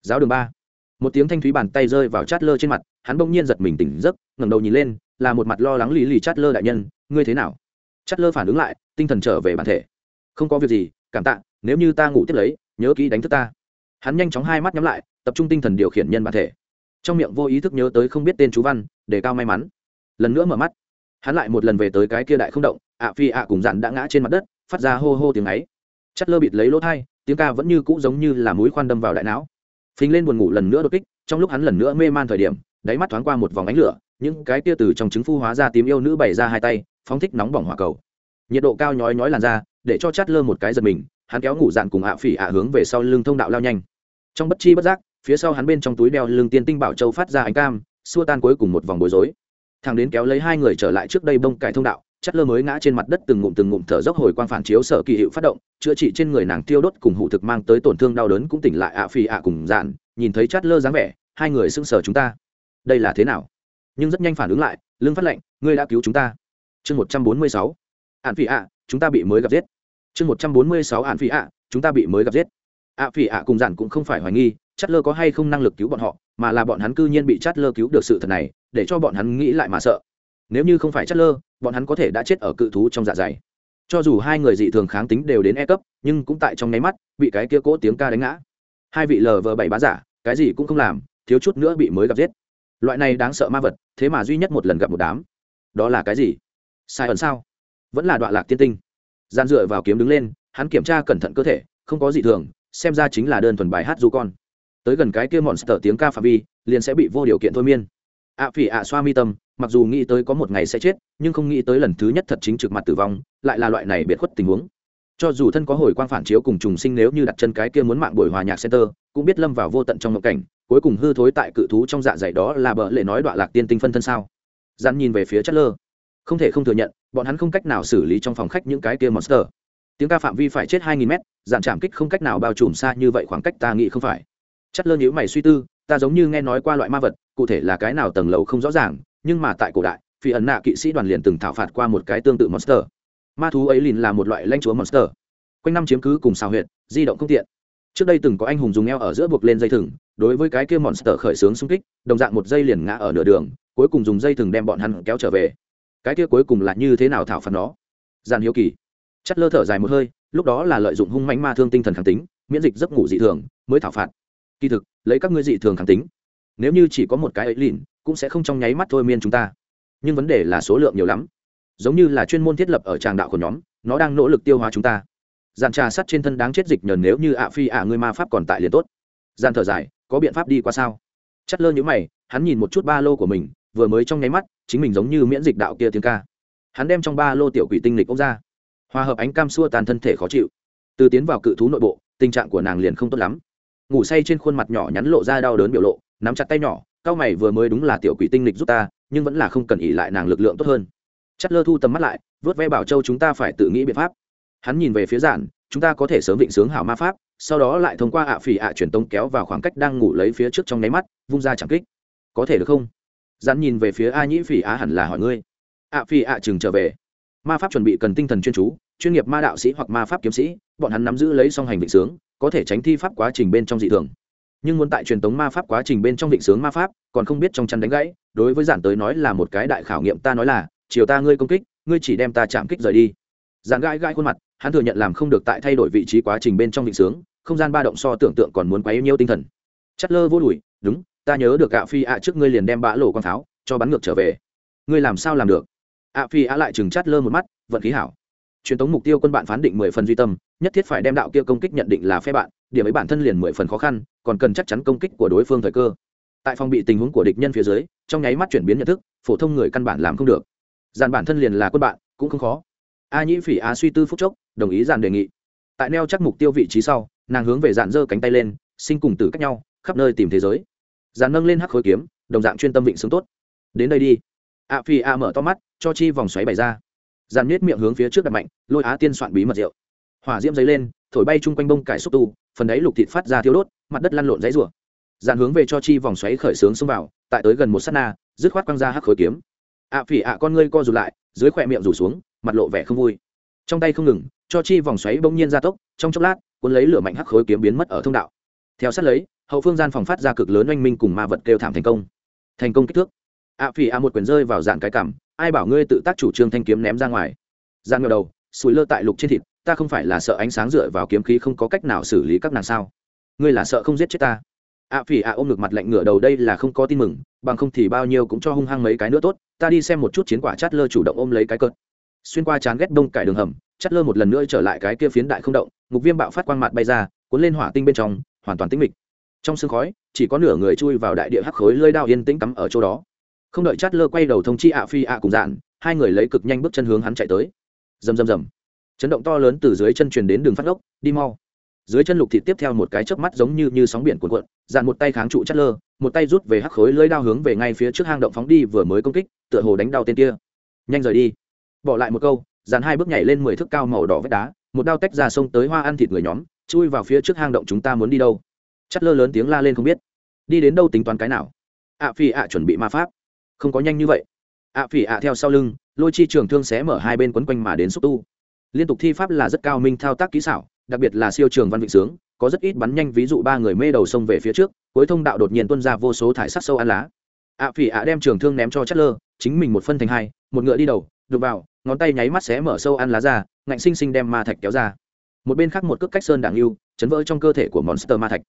Giáo đường ba một tiếng thanh thúy bàn tay rơi vào chát lơ trên mặt, hắn bỗng nhiên giật mình tỉnh giấc, ngẩng đầu nhìn lên, là một mặt lo lắng lì lì chát lơ đại nhân, ngươi thế nào? Chát lơ phản ứng lại, tinh thần trở về bản thể. Không có việc gì, cảm tạ, nếu như ta ngủ tiếp lấy, nhớ kỹ đánh thức ta. Hắn nhanh chóng hai mắt nhắm lại, tập trung tinh thần điều khiển nhân bản thể. Trong miệng vô ý thức nhớ tới không biết tên chú văn, để cao may mắn. Lần nữa mở mắt. Hắn lại một lần về tới cái kia đại không động, ạ phi ạ cùng dặn đã ngã trên mặt đất, phát ra hô hô tiếng ấy. Chất lơ bịt lấy lỗ thai, tiếng ca vẫn như cũ giống như là mũi khoan đâm vào đại não phình lên buồn ngủ lần nữa đột kích, trong lúc hắn lần nữa mê man thời điểm, đáy mắt thoáng qua một vòng ánh lửa, những cái tia từ trong trứng phu hóa ra tím yêu nữ bày ra hai tay, phóng thích nóng bỏng hỏa cầu. Nhiệt độ cao nhói nhói làn ra để cho chát lơ một cái giật mình, hắn kéo ngủ dạn cùng ạ phỉ ạ hướng về sau lưng thông đạo lao nhanh. Trong bất chi bất giác, phía sau hắn bên trong túi đeo lưng tiên tinh bảo châu phát ra ánh cam, xua tan cuối cùng một vòng bối rối. Thằng đến kéo lấy hai người trở lại trước đây bông cải thông đạo chất lơ mới ngã trên mặt đất từng ngụm từng ngụm thở dốc hồi quang phản chiếu sở kỳ hiệu phát động, chữa trị trên người nàng tiêu đốt cùng hụ thực mang tới tổn thương đau đớn cũng tỉnh lại ạ phi ạ cùng dạn, nhìn thấy chất lơ dáng vẻ, hai người sững sờ chúng ta. Đây là thế nào? Nhưng rất nhanh phản ứng lại, lưng phát lệnh ngươi đã cứu chúng ta. Chương một trăm bốn mươi sáu. Ạn phi ạ, chúng ta bị mới gặp giết. Chương một trăm bốn mươi sáu ạn phi ạ, chúng ta bị mới gặp giết. Ạ phi ạ cùng dạn cũng không phải hoài nghi chất lơ có hay không năng lực cứu bọn họ, mà là bọn hắn cư nhiên bị chất lơ cứu được sự thật này, để cho bọn hắn nghĩ lại mà sợ nếu như không phải chất lơ, bọn hắn có thể đã chết ở cự thú trong dạ dày. Cho dù hai người dị thường kháng tính đều đến e cấp nhưng cũng tại trong nháy mắt, bị cái kia cỗ tiếng ca đánh ngã. Hai vị lờ vờ bảy bá giả, cái gì cũng không làm, thiếu chút nữa bị mới gặp giết. Loại này đáng sợ ma vật, thế mà duy nhất một lần gặp một đám. Đó là cái gì? Sai ẩn sao? Vẫn là đoạn lạc tiên tinh. Gian dựa vào kiếm đứng lên, hắn kiểm tra cẩn thận cơ thể, không có gì thường, xem ra chính là đơn thuần bài hát du con. Tới gần cái kia monster tiếng ca phạm vi, liền sẽ bị vô điều kiện thôi miên. Ạ phỉ ạ xoa mi tâm mặc dù nghĩ tới có một ngày sẽ chết, nhưng không nghĩ tới lần thứ nhất thật chính trực mặt tử vong, lại là loại này biệt khuất tình huống. Cho dù thân có hồi quang phản chiếu cùng trùng sinh nếu như đặt chân cái kia muốn mạng buổi hòa nhạc center, cũng biết lâm vào vô tận trong ngộng cảnh, cuối cùng hư thối tại cự thú trong dạ dày đó là bợ lệ nói đoạn lạc tiên tinh phân thân sao. Dặn nhìn về phía chất lơ. Không thể không thừa nhận, bọn hắn không cách nào xử lý trong phòng khách những cái kia monster. Tiếng ca phạm vi phải chết hai nghìn mét, dạn chạm kích không cách nào bao trùm xa như vậy khoảng cách ta nghĩ không phải. Chất lơ nhữ mày suy tư, ta giống như nghe nói qua loại ma vật, cụ thể là cái nào tầng lầu không rõ ràng nhưng mà tại cổ đại, phi ẩn nạ kỵ sĩ đoàn liền từng thảo phạt qua một cái tương tự monster. Ma thú ấy liền là một loại lanh chúa monster. Quanh năm chiếm cứ cùng xào huyệt, di động không tiện. Trước đây từng có anh hùng dùng eo ở giữa buộc lên dây thừng, đối với cái kia monster khởi xướng xung kích, đồng dạng một dây liền ngã ở nửa đường, cuối cùng dùng dây thừng đem bọn hắn kéo trở về. Cái kia cuối cùng là như thế nào thảo phạt nó? Giàn hiếu kỳ. Chất lơ thở dài một hơi, lúc đó là lợi dụng hung mãnh ma thương tinh thần kháng tính, miễn dịch giấc ngủ dị thường, mới thảo phạt. Kỳ thực, lấy các ngươi dị thường kháng tính. Nếu như chỉ có một cái ấy lìn cũng sẽ không trong nháy mắt thôi miên chúng ta. Nhưng vấn đề là số lượng nhiều lắm. Giống như là chuyên môn thiết lập ở tràng đạo của nhóm, nó đang nỗ lực tiêu hóa chúng ta. Dàn trà sắt trên thân đáng chết dịch nhờn nếu như ạ phi ạ ngươi ma pháp còn tại liền tốt. Dàn thở dài, có biện pháp đi qua sao? Chất lơ nhữ mày, hắn nhìn một chút ba lô của mình, vừa mới trong nháy mắt, chính mình giống như miễn dịch đạo kia tiếng ca. Hắn đem trong ba lô tiểu quỷ tinh lịch ông ra. Hòa hợp ánh cam xua tàn thân thể khó chịu. Từ tiến vào cự thú nội bộ, tình trạng của nàng liền không tốt lắm. Ngủ say trên khuôn mặt nhỏ nhắn lộ ra đau đớn biểu lộ, nắm chặt tay nhỏ cao mày vừa mới đúng là tiểu quỷ tinh lịch giúp ta, nhưng vẫn là không cần ỉ lại nàng lực lượng tốt hơn. Chất lơ thu tầm mắt lại, vớt ve bảo châu chúng ta phải tự nghĩ biện pháp. Hắn nhìn về phía giản, chúng ta có thể sớm định sướng hảo ma pháp, sau đó lại thông qua ạ phỉ ạ truyền tống kéo vào khoảng cách đang ngủ lấy phía trước trong nháy mắt, vung ra chẳng kích. Có thể được không? Giản nhìn về phía a nhĩ phỉ á hẳn là hỏi ngươi. Ạ phỉ ạ chừng trở về. Ma pháp chuẩn bị cần tinh thần chuyên chú, chuyên nghiệp ma đạo sĩ hoặc ma pháp kiếm sĩ, bọn hắn nắm giữ lấy song hành định sướng, có thể tránh thi pháp quá trình bên trong dị thường nhưng muốn tại truyền tống ma pháp quá trình bên trong định sướng ma pháp, còn không biết trong chăn đánh gãy, đối với giản tới nói là một cái đại khảo nghiệm ta nói là, chiều ta ngươi công kích, ngươi chỉ đem ta chạm kích rời đi. Giản gãi gãi khuôn mặt, hắn thừa nhận làm không được tại thay đổi vị trí quá trình bên trong định sướng, không gian ba động so tưởng tượng còn muốn quá yêu nhiêu tinh thần. Chất lơ vô đùi, đúng, ta nhớ được ạ, phi ạ, trước ngươi liền đem bã lộ con tháo cho bắn ngược trở về. Ngươi làm sao làm được? ạ, phi ạ lại chừng chát lơ một mắt, vận khí hảo. Truyền tống mục tiêu quân bạn phán định mười phần duy tâm, nhất thiết phải đem đạo kia công kích nhận định là phe bạn điểm ấy bản thân liền mười phần khó khăn, còn cần chắc chắn công kích của đối phương thời cơ. Tại phòng bị tình huống của địch nhân phía dưới, trong nháy mắt chuyển biến nhận thức, phổ thông người căn bản làm không được. Dàn bản thân liền là quân bạn, cũng không khó. A nhĩ phỉ á suy tư phúc chốc, đồng ý dàn đề nghị. Tại neo chắc mục tiêu vị trí sau, nàng hướng về dàn giơ cánh tay lên, sinh cùng tử cách nhau, khắp nơi tìm thế giới. Dàn nâng lên hắc khối kiếm, đồng dạng chuyên tâm vịnh sướng tốt. Đến đây đi. A phi a mở to mắt, cho chi vòng xoáy bày ra. Dàn nhét miệng hướng phía trước đặt mạnh, lôi á tiên soạn bí mật rượu hỏa diễm dấy lên, thổi bay chung quanh bông cải xúc tu, phần đáy lục thịt phát ra thiếu đốt, mặt đất lăn lộn dãy rủa. Dàn hướng về cho chi vòng xoáy khởi sướng xông vào, tại tới gần một sát na, dứt khoát quăng ra hắc khối kiếm. Ạ phỉ ạ con ngươi co rụt lại, dưới khỏe miệng rủ xuống, mặt lộ vẻ không vui. Trong tay không ngừng, cho chi vòng xoáy bỗng nhiên ra tốc, trong chốc lát, cuốn lấy lửa mạnh hắc khối kiếm biến mất ở thông đạo. Theo sát lấy, hậu phương gian phòng phát ra cực lớn oanh minh cùng ma vật kêu thảm thành công. Thành công kích thước. Ạ phỉ ạ một quyền rơi vào dạng cái cảm ai bảo ngươi tự tác chủ trương thanh kiếm ném ra ngoài. Gian ngờ đầu sùi lơ tại lục trên thịt ta không phải là sợ ánh sáng dựa vào kiếm khí không có cách nào xử lý các nàng sao? Ngươi là sợ không giết chết ta? Ạ phỉ ạ ôm ngực mặt lạnh ngửa đầu, đây là không có tin mừng, bằng không thì bao nhiêu cũng cho hung hăng mấy cái nữa tốt, ta đi xem một chút chiến quả chát lơ chủ động ôm lấy cái cợt. Xuyên qua chán ghét đông cải đường hầm, Chát lơ một lần nữa trở lại cái kia phiến đại không động, ngục viêm bạo phát quang mặt bay ra, cuốn lên hỏa tinh bên trong, hoàn toàn tĩnh mịch. Trong sương khói, chỉ có nửa người chui vào đại địa hắc khối lơi đao yên tĩnh cắm ở chỗ đó. Không đợi chát lơ quay đầu thông chi ạ phi ạ cùng dạn, hai người lấy cực nhanh bước chân hướng hắn chạy tới. Rầm rầm rầm chấn động to lớn từ dưới chân truyền đến đường phát ốc, đi mau. Dưới chân lục thịt tiếp theo một cái chớp mắt giống như như sóng biển cuộn cuộn dàn một tay kháng trụ chát lơ, một tay rút về hắc khối lưỡi đao hướng về ngay phía trước hang động phóng đi vừa mới công kích, tựa hồ đánh đau tên kia. Nhanh rời đi. Bỏ lại một câu, dàn hai bước nhảy lên mười thước cao màu đỏ vách đá, một đao tách ra sông tới hoa ăn thịt người nhóm, chui vào phía trước hang động chúng ta muốn đi đâu. Chắt lơ lớn tiếng la lên không biết. Đi đến đâu tính toán cái nào? Ạ phi ạ chuẩn bị ma pháp. Không có nhanh như vậy. Ạ phi ạ theo sau lưng, lôi chi trường thương xé mở hai bên quấn quanh mà đến xúc tu liên tục thi pháp là rất cao minh thao tác kỹ xảo, đặc biệt là siêu trường văn vịnh sướng, có rất ít bắn nhanh, ví dụ ba người mê đầu sông về phía trước, cuối thông đạo đột nhiên tuân ra vô số thải sắc sâu ăn lá. Ạ phỉ ạ đem trường thương ném cho chất lơ, chính mình một phân thành hai, một ngựa đi đầu đục vào, ngón tay nháy mắt xé mở sâu ăn lá ra, ngạnh xinh xinh đem ma thạch kéo ra. Một bên khác một cước cách sơn đảng lưu chấn vỡ trong cơ thể của monster ma thạch.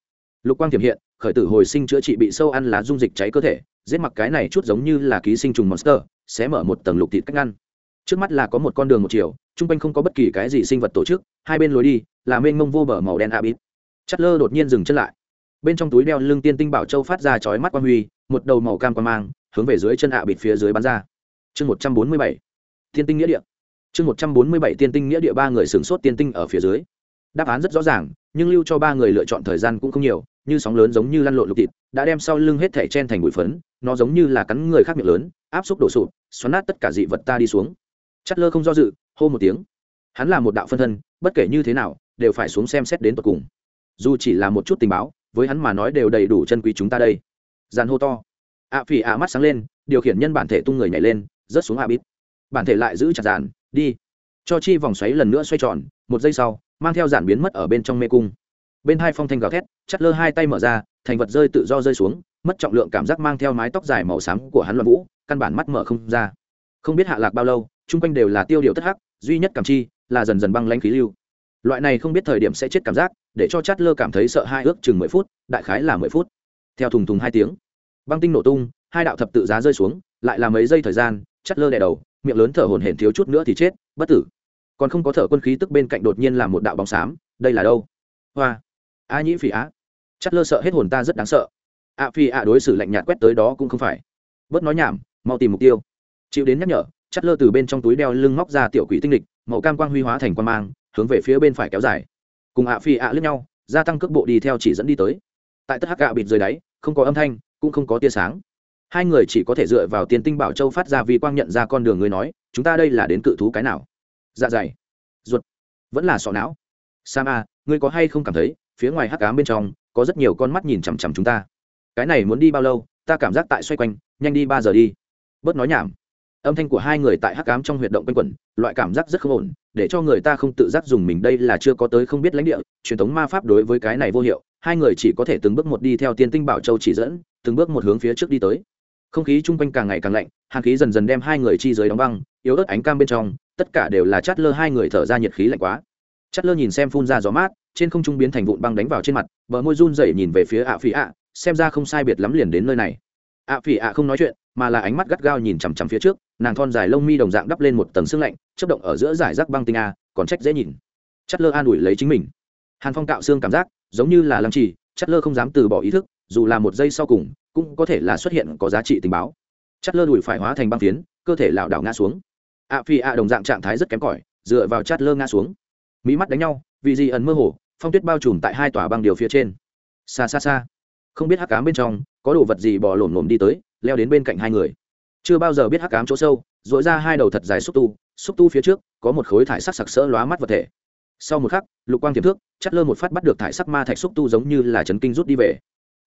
Lục quang tiềm hiện, khởi tử hồi sinh chữa trị bị sâu ăn lá dung dịch cháy cơ thể, giết mặc cái này chút giống như là ký sinh trùng monster, xé mở một tầng lục thịt cách ngăn. Trước mắt là có một con đường một chiều chung quanh không có bất kỳ cái gì sinh vật tổ chức, hai bên lối đi là mênh mông vô bờ màu đen abit chất lơ đột nhiên dừng chân lại. Bên trong túi đeo lưng tiên tinh bảo châu phát ra chói mắt quang huy, một đầu màu cam quang mang hướng về dưới chân ạ bịt phía dưới bắn ra. Chương một trăm bốn mươi bảy. Tiên tinh nghĩa địa. Chương một trăm bốn mươi bảy tiên tinh nghĩa địa ba người sửng sốt tiên tinh ở phía dưới. Đáp án rất rõ ràng, nhưng lưu cho ba người lựa chọn thời gian cũng không nhiều, như sóng lớn giống như lăn lộn lục thịt, đã đem sau lưng hết thẻ chen thành bụi phấn, nó giống như là cắn người khác miệng lớn, áp xúc đổ sụp, xoắn nát tất cả dị vật ta đi xuống. Chất lơ không do dự hô một tiếng. Hắn là một đạo phân thân bất kể như thế nào đều phải xuống xem xét đến tột cùng. Dù chỉ là một chút tình báo với hắn mà nói đều đầy đủ chân quý chúng ta đây. Dàn hô to. Ạ phỉ ạ mắt sáng lên điều khiển nhân bản thể tung người nhảy lên rớt xuống ạ bít. Bản thể lại giữ chặt dàn, đi. Cho chi vòng xoáy lần nữa xoay tròn một giây sau mang theo dàn biến mất ở bên trong mê cung. Bên hai phong thanh gào thét chắt lơ hai tay mở ra thành vật rơi tự do rơi xuống mất trọng lượng cảm giác mang theo mái tóc dài màu xám của hắn loạn vũ căn bản mắt mở không ra. Không biết hạ lạc bao lâu chung quanh đều là tiêu điệu tất hắc duy nhất cảm chi là dần dần băng lãnh khí lưu. Loại này không biết thời điểm sẽ chết cảm giác, để cho chát lơ cảm thấy sợ hai ước chừng mười phút, đại khái là mười phút. Theo thùng thùng hai tiếng, băng tinh nổ tung, hai đạo thập tự giá rơi xuống, lại là mấy giây thời gian chát lơ đè đầu, miệng lớn thở hổn hển thiếu chút nữa thì chết, bất tử. Còn không có thở quân khí tức bên cạnh đột nhiên là một đạo bóng xám, đây là đâu? Hoa. A nhĩ phỉ á. Chát lơ sợ hết hồn ta rất đáng sợ. A phi a đối xử lạnh nhạt quét tới đó cũng không phải. Bớt nói nhảm, mau tìm mục tiêu. Chịu đến nhắc nhở chắt lơ từ bên trong túi đeo lưng móc ra tiểu quỷ tinh lịch, màu cam quang huy hóa thành quan mang, hướng về phía bên phải kéo dài. Cùng ạ phi ạ lướt nhau, gia tăng cước bộ đi theo chỉ dẫn đi tới. Tại tất hắc gạ bịt dưới đáy, không có âm thanh, cũng không có tia sáng. Hai người chỉ có thể dựa vào tiền tinh bảo châu phát ra vì quang nhận ra con đường người nói, chúng ta đây là đến cự thú cái nào? Dạ dày. Ruột. Vẫn là sọ não. Sam a, ngươi có hay không cảm thấy, phía ngoài hắc ám bên trong, có rất nhiều con mắt nhìn chằm chằm chúng ta? Cái này muốn đi bao lâu, ta cảm giác tại xoay quanh, nhanh đi ba giờ đi. Bớt nói nhảm âm thanh của hai người tại hắc cám trong huyệt động quanh quẩn, loại cảm giác rất không ổn, để cho người ta không tự giác dùng mình đây là chưa có tới không biết lãnh địa, truyền thống ma pháp đối với cái này vô hiệu, hai người chỉ có thể từng bước một đi theo tiên tinh bảo châu chỉ dẫn, từng bước một hướng phía trước đi tới. Không khí chung quanh càng ngày càng lạnh, hàn khí dần dần đem hai người chi dưới đóng băng, yếu ớt ánh cam bên trong, tất cả đều là chát lơ hai người thở ra nhiệt khí lạnh quá. Chát lơ nhìn xem phun ra gió mát, trên không trung biến thành vụn băng đánh vào trên mặt, bờ môi run rẩy nhìn về phía ạ phỉ ạ, xem ra không sai biệt lắm liền đến nơi này. ạ phỉ ạ không nói chuyện, mà là ánh mắt gắt gao nhìn chằm chằm phía trước nàng thon dài lông mi đồng dạng đắp lên một tầng xương lạnh chất động ở giữa giải rác băng tinh a, còn trách dễ nhìn. Chất lơ an ủi lấy chính mình. Hàn phong cạo xương cảm giác, giống như là lăng trì, chất lơ không dám từ bỏ ý thức, dù là một giây sau cùng, cũng có thể là xuất hiện có giá trị tình báo. Chất lơ đùi phải hóa thành băng phiến, cơ thể lảo đảo ngã xuống. Ạ phi ạ đồng dạng trạng thái rất kém cỏi, dựa vào Chất lơ ngã xuống. Mỹ mắt đánh nhau, vì gì ẩn mơ hồ, phong tuyết bao trùm tại hai tòa băng điều phía trên. Xa xa xa. Không biết hắc cám bên trong, có đồ vật gì bò lổm lổm đi tới, leo đến bên cạnh hai người chưa bao giờ biết hắc cám chỗ sâu dội ra hai đầu thật dài xúc tu xúc tu phía trước, có một khối thải sắc sặc sỡ lóa mắt vật thể. Sau một khắc, lục quang tiềm thước chắt lơ một phát bắt được thải sắc ma thạch xúc tu giống như là chấn kinh rút đi về.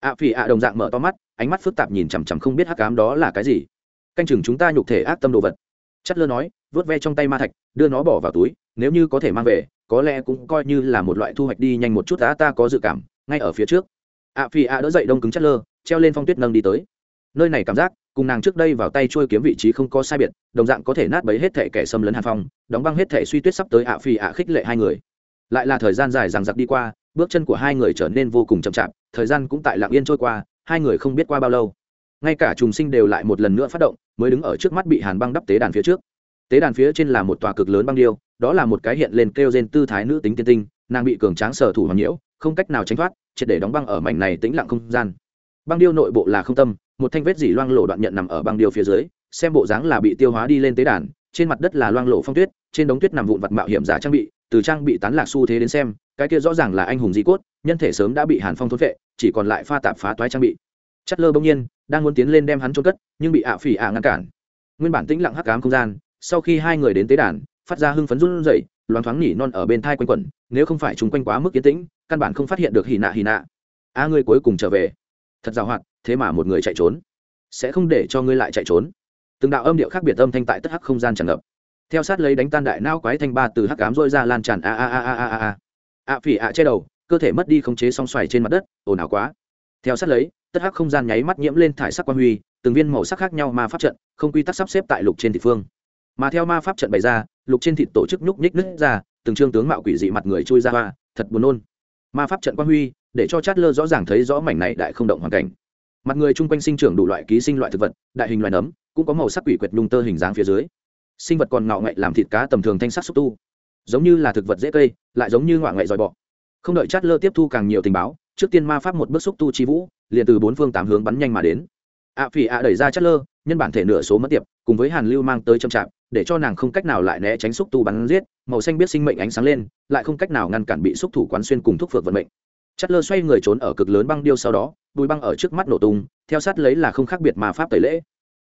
Ạ à phỉ ạ đồng dạng mở to mắt, ánh mắt phức tạp nhìn chằm chằm không biết hắc cám đó là cái gì. Canh chừng chúng ta nhục thể ác tâm đồ vật. Chắt lơ nói, vớt ve trong tay ma thạch, đưa nó bỏ vào túi, nếu như có thể mang về, có lẽ cũng coi như là một loại thu hoạch đi nhanh một chút đã, ta có dự cảm, ngay ở phía trước. Ạ à phỉ ạ đỡ dậy đông cứng chắt lơ, treo lên phong tuyết nâng đi tới. Nơi này cảm giác cùng nàng trước đây vào tay trôi kiếm vị trí không có sai biệt, đồng dạng có thể nát bấy hết thể kẻ xâm lấn hàn phong, đóng băng hết thể suy tuyết sắp tới ạ phi ạ khích lệ hai người. Lại là thời gian dài rằng giặc đi qua, bước chân của hai người trở nên vô cùng chậm chạp, thời gian cũng tại lạng yên trôi qua, hai người không biết qua bao lâu. Ngay cả trùng sinh đều lại một lần nữa phát động, mới đứng ở trước mắt bị hàn băng đắp tế đàn phía trước. Tế đàn phía trên là một tòa cực lớn băng điêu, đó là một cái hiện lên kêu gen tư thái nữ tính tiên tinh, nàng bị cường tráng sở thủ hoàng nhiễu, không cách nào tránh thoát, triệt để đóng băng ở mảnh này tĩnh lặng không gian. Băng điêu nội bộ là không tâm một thanh vết dỉ loang lộ đoạn nhận nằm ở băng điêu phía dưới, xem bộ dáng là bị tiêu hóa đi lên tế đàn, trên mặt đất là loang lộ phong tuyết, trên đống tuyết nằm vụn vặt mạo hiểm giả trang bị, từ trang bị tán lạc xu thế đến xem, cái kia rõ ràng là anh hùng di cốt, nhân thể sớm đã bị hàn phong thối vệ chỉ còn lại pha tạp phá toái trang bị. Chất lơ bỗng nhiên, đang muốn tiến lên đem hắn trôn cất, nhưng bị ạ phỉ ạ ngăn cản. Nguyên bản tĩnh lặng hắc cám không gian, sau khi hai người đến tế đàn, phát ra hưng phấn run rẩy, loáng thoáng nỉ non ở bên thai quanh quẩn, nếu không phải chúng quanh quá mức yên tĩnh, căn bản không phát hiện được hì nạ hì nạ. A, ngươi cuối cùng trở về thật giàu hoạt thế mà một người chạy trốn. Sẽ không để cho ngươi lại chạy trốn. Từng đạo âm điệu khác biệt âm thanh tại tất hắc không gian tràn ngập. Theo sát lấy đánh tan đại nao quái thanh ba từ hắc cám rôi ra lan tràn a a a a a a a. A phỉ a che đầu, cơ thể mất đi khống chế song xoài trên mặt đất, ồn ào quá. Theo sát lấy, tất hắc không gian nháy mắt nhiễm lên thải sắc quan huy, từng viên màu sắc khác nhau ma pháp trận, không quy tắc sắp xếp tại lục trên thị phương. Mà theo ma pháp trận bày ra, lục trên thịt tổ chức nhúc nhích nứt ra, từng trương tướng mạo quỷ dị mặt người chui ra hoa, thật buồn nôn. Ma pháp trận quan huy để cho chát lơ rõ ràng thấy rõ mảnh này đại không động hoàn cảnh. Mặt người chung quanh sinh trưởng đủ loại ký sinh loại thực vật đại hình loài nấm cũng có màu sắc quỷ quyệt nhung tơ hình dáng phía dưới. Sinh vật còn ngạo ngậy làm thịt cá tầm thường thanh sắc xúc tu. Giống như là thực vật dễ cây lại giống như ngoại ngậy dòi bọ. Không đợi chát lơ tiếp thu càng nhiều tình báo trước tiên ma pháp một bước xúc tu chi vũ liền từ bốn phương tám hướng bắn nhanh mà đến. Ạ phỉ ạ đẩy ra chát lơ nhân bản thể nửa số mất tiệp cùng với hàn lưu mang tới chậm chạm, để cho nàng không cách nào lại né tránh xúc tu bắn giết màu xanh biết sinh mệnh ánh sáng lên lại không cách nào ngăn cản bị xúc thủ quán xuyên cùng thúc phược vận mệnh chất lơ xoay người trốn ở cực lớn băng điêu sau đó bùi băng ở trước mắt nổ tung, theo sát lấy là không khác biệt mà pháp tẩy lễ.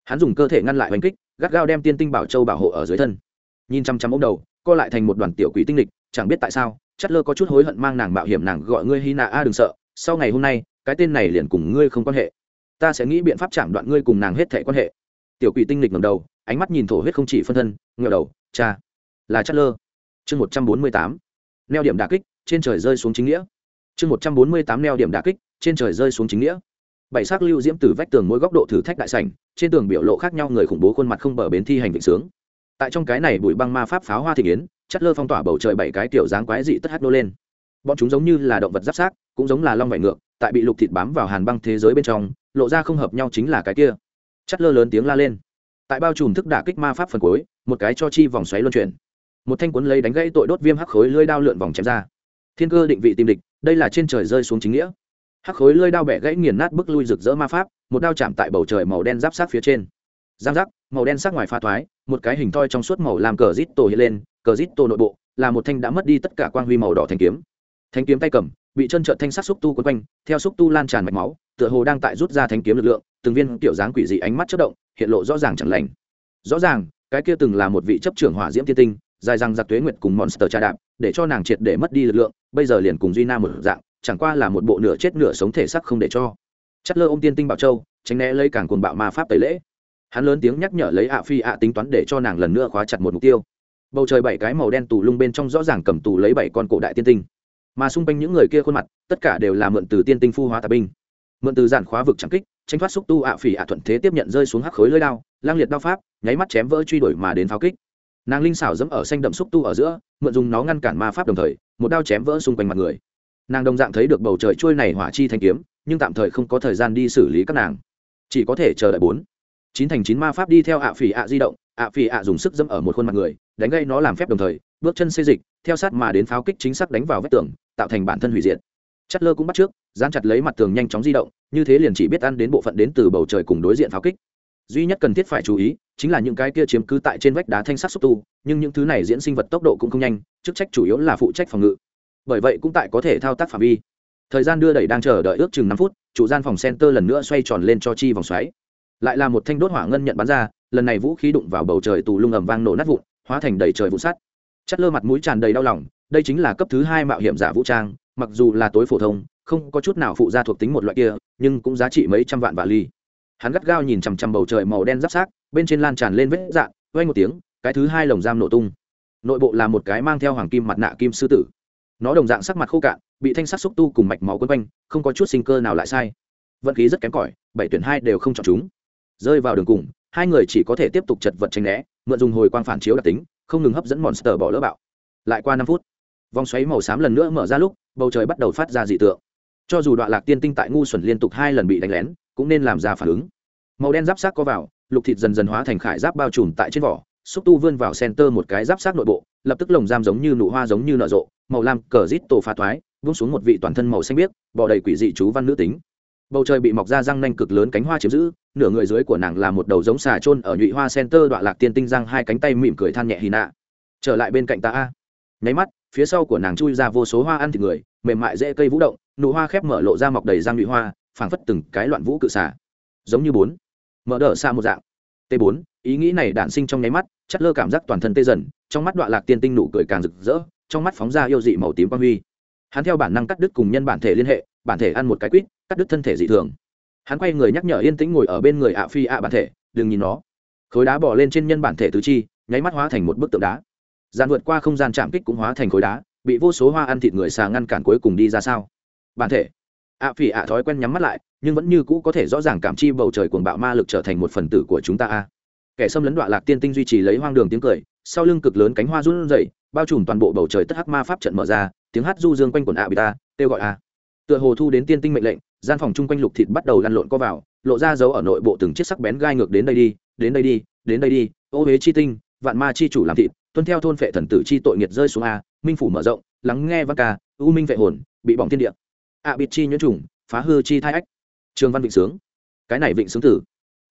Hắn dùng cơ thể ngăn lại oanh kích, gắt gao đem tiên tinh bảo châu bảo hộ ở dưới thân. Nhìn chăm chăm ông đầu, co lại thành một đoàn tiểu quỷ tinh lịch, chẳng biết tại sao, chất lơ có chút hối hận mang nàng mạo hiểm nàng gọi ngươi hy nạ a, đừng sợ, sau ngày hôm nay, cái tên này liền cùng ngươi không quan hệ. Ta sẽ nghĩ biện pháp chạm đoạn ngươi cùng nàng hết thẻ quan hệ. Tiểu quỷ tinh lịch ngầm đầu, ánh mắt nhìn thổ huyết không chỉ phân thân ngờ đầu, cha, là chất lơ. Chương một trăm bốn mươi tám. Neo điểm đà kích, trên trời rơi xuống chính nghĩa chương một trăm bốn mươi tám neo điểm đà kích trên trời rơi xuống chính nghĩa. Bảy sắc lưu diễm từ vách tường mỗi góc độ thử thách đại sảnh trên tường biểu lộ khác nhau người khủng bố khuôn mặt không bờ bến thi hành vịnh sướng. Tại trong cái này bụi băng ma pháp pháo hoa thị yến chất lơ phong tỏa bầu trời bảy cái tiểu dáng quái dị tất hát nô lên. Bọn chúng giống như là động vật giáp xác, cũng giống là long vải ngược tại bị lục thịt bám vào hàn băng thế giới bên trong lộ ra không hợp nhau chính là cái kia. Chất lơ lớn tiếng la lên. Tại bao trùm thức đả kích ma pháp phần cuối một cái cho chi vòng xoáy luân chuyển. Một thanh cuốn lấy đánh gãy tội đốt viêm hắc khối lưỡi đao lượn vòng chém ra. Thiên cơ định vị tìm địch đây là trên trời rơi xuống chính nghĩa. Hắc khối lơi đao bẻ gãy nghiền nát bức lui rực rỡ ma pháp, một đao chạm tại bầu trời màu đen giáp sát phía trên. Giang giác, màu đen sắc ngoài pha thoái, một cái hình thoi trong suốt màu làm cờ rít tổ hiện lên, cờ rít tổ nội bộ là một thanh đã mất đi tất cả quang huy màu đỏ thanh kiếm. Thanh kiếm tay cầm, bị chân trợn thanh sắc xúc tu quấn quanh, theo xúc tu lan tràn mạch máu, tựa hồ đang tại rút ra thanh kiếm lực lượng, từng viên tiểu dáng quỷ dị ánh mắt chất động, hiện lộ rõ ràng chẳng lành. Rõ ràng, cái kia từng là một vị chấp trưởng hỏa diễm tiên tinh, dài răng giặc tuế nguyệt cùng monster tra đạp, để cho nàng triệt để mất đi lực lượng bây giờ liền cùng duy nam một dạng, chẳng qua là một bộ nửa chết nửa sống thể sắc không để cho. Chất lơ ôm tiên tinh bảo châu, tránh né lấy càng cuồng bạo ma pháp tẩy lễ. Hắn lớn tiếng nhắc nhở lấy ạ phi ạ tính toán để cho nàng lần nữa khóa chặt một mục tiêu. Bầu trời bảy cái màu đen tù lung bên trong rõ ràng cầm tù lấy bảy con cổ đại tiên tinh. Mà xung quanh những người kia khuôn mặt, tất cả đều là mượn từ tiên tinh phu hóa tà binh. Mượn từ giản khóa vực trắng kích tranh thoát xúc tu ạ phỉ ạ thuận thế tiếp nhận rơi xuống hắc khối lưỡi đao, lang liệt đao pháp, nháy mắt chém vỡ truy đuổi mà đến pháo kích nàng linh xảo dẫm ở xanh đậm xúc tu ở giữa, mượn dùng nó ngăn cản ma pháp đồng thời, một đao chém vỡ xung quanh mặt người. Nàng đồng dạng thấy được bầu trời trôi này hỏa chi thanh kiếm, nhưng tạm thời không có thời gian đi xử lý các nàng. Chỉ có thể chờ đợi bốn. Chín thành chín ma pháp đi theo ạ phỉ ạ di động, ạ phỉ ạ dùng sức dẫm ở một khuôn mặt người, đánh gây nó làm phép đồng thời, bước chân xây dịch, theo sát mà đến pháo kích chính xác đánh vào vách tường, tạo thành bản thân hủy diệt. Chất lơ cũng bắt trước, dán chặt lấy mặt tường nhanh chóng di động, như thế liền chỉ biết ăn đến bộ phận đến từ bầu trời cùng đối diện pháo kích duy nhất cần thiết phải chú ý chính là những cái kia chiếm cứ tại trên vách đá thanh sắc xúc tu, nhưng những thứ này diễn sinh vật tốc độ cũng không nhanh, chức trách chủ yếu là phụ trách phòng ngự. Bởi vậy cũng tại có thể thao tác phạm vi. Thời gian đưa đẩy đang chờ đợi ước chừng năm phút, chủ gian phòng center lần nữa xoay tròn lên cho chi vòng xoáy. Lại là một thanh đốt hỏa ngân nhận bắn ra, lần này vũ khí đụng vào bầu trời tù lung ầm vang nổ nát vụn, hóa thành đầy trời vụ sắt. Chất lơ mặt mũi tràn đầy đau lòng, đây chính là cấp thứ hai mạo hiểm giả vũ trang, mặc dù là tối phổ thông, không có chút nào phụ gia thuộc tính một loại kia, nhưng cũng giá trị mấy trăm vạn vạ ly hắn gắt gao nhìn chằm chằm bầu trời màu đen giáp sát bên trên lan tràn lên vết dạn quay một tiếng, cái thứ hai lồng giam nổ tung. Nội bộ là một cái mang theo hoàng kim mặt nạ kim sư tử. Nó đồng dạng sắc mặt khô cạn, bị thanh sắc xúc tu cùng mạch máu quấn quanh, không có chút sinh cơ nào lại sai. Vận khí rất kém cỏi, bảy tuyển hai đều không chọn chúng. Rơi vào đường cùng, hai người chỉ có thể tiếp tục chật vật tranh né, mượn dùng hồi quang phản chiếu đặc tính, không ngừng hấp dẫn monster bỏ lỡ bạo. Lại qua năm phút, vòng xoáy màu xám lần nữa mở ra lúc, bầu trời bắt đầu phát ra dị tượng. Cho dù đoạn lạc tiên tinh tại ngu xuẩn liên tục hai lần bị đánh lén cũng nên làm ra phản ứng. Màu đen giáp sát có vào, lục thịt dần dần hóa thành khải giáp bao trùm tại trên vỏ, xúc tu vươn vào center một cái giáp sát nội bộ, lập tức lồng giam giống như nụ hoa giống như nở rộ, màu lam cờ rít tổ pha thoái, vung xuống một vị toàn thân màu xanh biếc bỏ đầy quỷ dị chú văn nữ tính. Bầu trời bị mọc ra răng nanh cực lớn cánh hoa chiếm giữ, nửa người dưới của nàng là một đầu giống xà trôn ở nhụy hoa center đoạn lạc tiên tinh răng hai cánh tay mỉm cười than nhẹ hì nạ. Trở lại bên cạnh ta a. Nháy mắt, phía sau của nàng chui ra vô số hoa ăn thịt người, mềm mại dễ cây vũ động, nụ hoa khép mở lộ ra mọc đầy răng nhụy hoa phảng phất từng cái loạn vũ cự xả. Giống như bốn. Mở đỡ xa một dạng. T bốn, ý nghĩ này đản sinh trong nháy mắt chất lơ cảm giác toàn thân tê dần, trong mắt đoạn lạc tiên tinh nụ cười càng rực rỡ, trong mắt phóng ra yêu dị màu tím quang huy. Hắn theo bản năng cắt đứt cùng nhân bản thể liên hệ, bản thể ăn một cái quýt, cắt đứt thân thể dị thường. Hắn quay người nhắc nhở yên tĩnh ngồi ở bên người ạ phi ạ bản thể, đừng nhìn nó. Khối đá bỏ lên trên nhân bản thể tứ chi, nháy mắt hóa thành một bức tượng đá. Dàn vượt qua không gian chạm kích cũng hóa thành khối đá, bị vô số hoa ăn thịt người xà ngăn cản cuối cùng đi ra sao. Bản thể ạ phỉ ạ thói quen nhắm mắt lại, nhưng vẫn như cũ có thể rõ ràng cảm chi bầu trời cuồng bạo ma lực trở thành một phần tử của chúng ta a. Kẻ xâm lấn đoạn lạc tiên tinh duy trì lấy hoang đường tiếng cười, sau lưng cực lớn cánh hoa run rẩy, bao trùm toàn bộ bầu trời tất hắc ma pháp trận mở ra, tiếng hát du dương quanh quần ạ bị ta, kêu gọi a. Tựa hồ thu đến tiên tinh mệnh lệnh, gian phòng chung quanh lục thịt bắt đầu lăn lộn co vào, lộ ra dấu ở nội bộ từng chiếc sắc bén gai ngược đến đây đi, đến đây đi, đến đây đi, ô huế chi tinh, vạn ma chi chủ làm thịt, tuân theo thôn phệ thần tử chi tội nghiệt rơi xuống a, minh phủ mở rộng, lắng nghe văn ca, u minh vệ hồn, bị bỏng thiên địa ạ bịt chi nhuyễn trùng, phá hư chi thai ách. Trường văn vịnh sướng. Cái này vịnh sướng tử.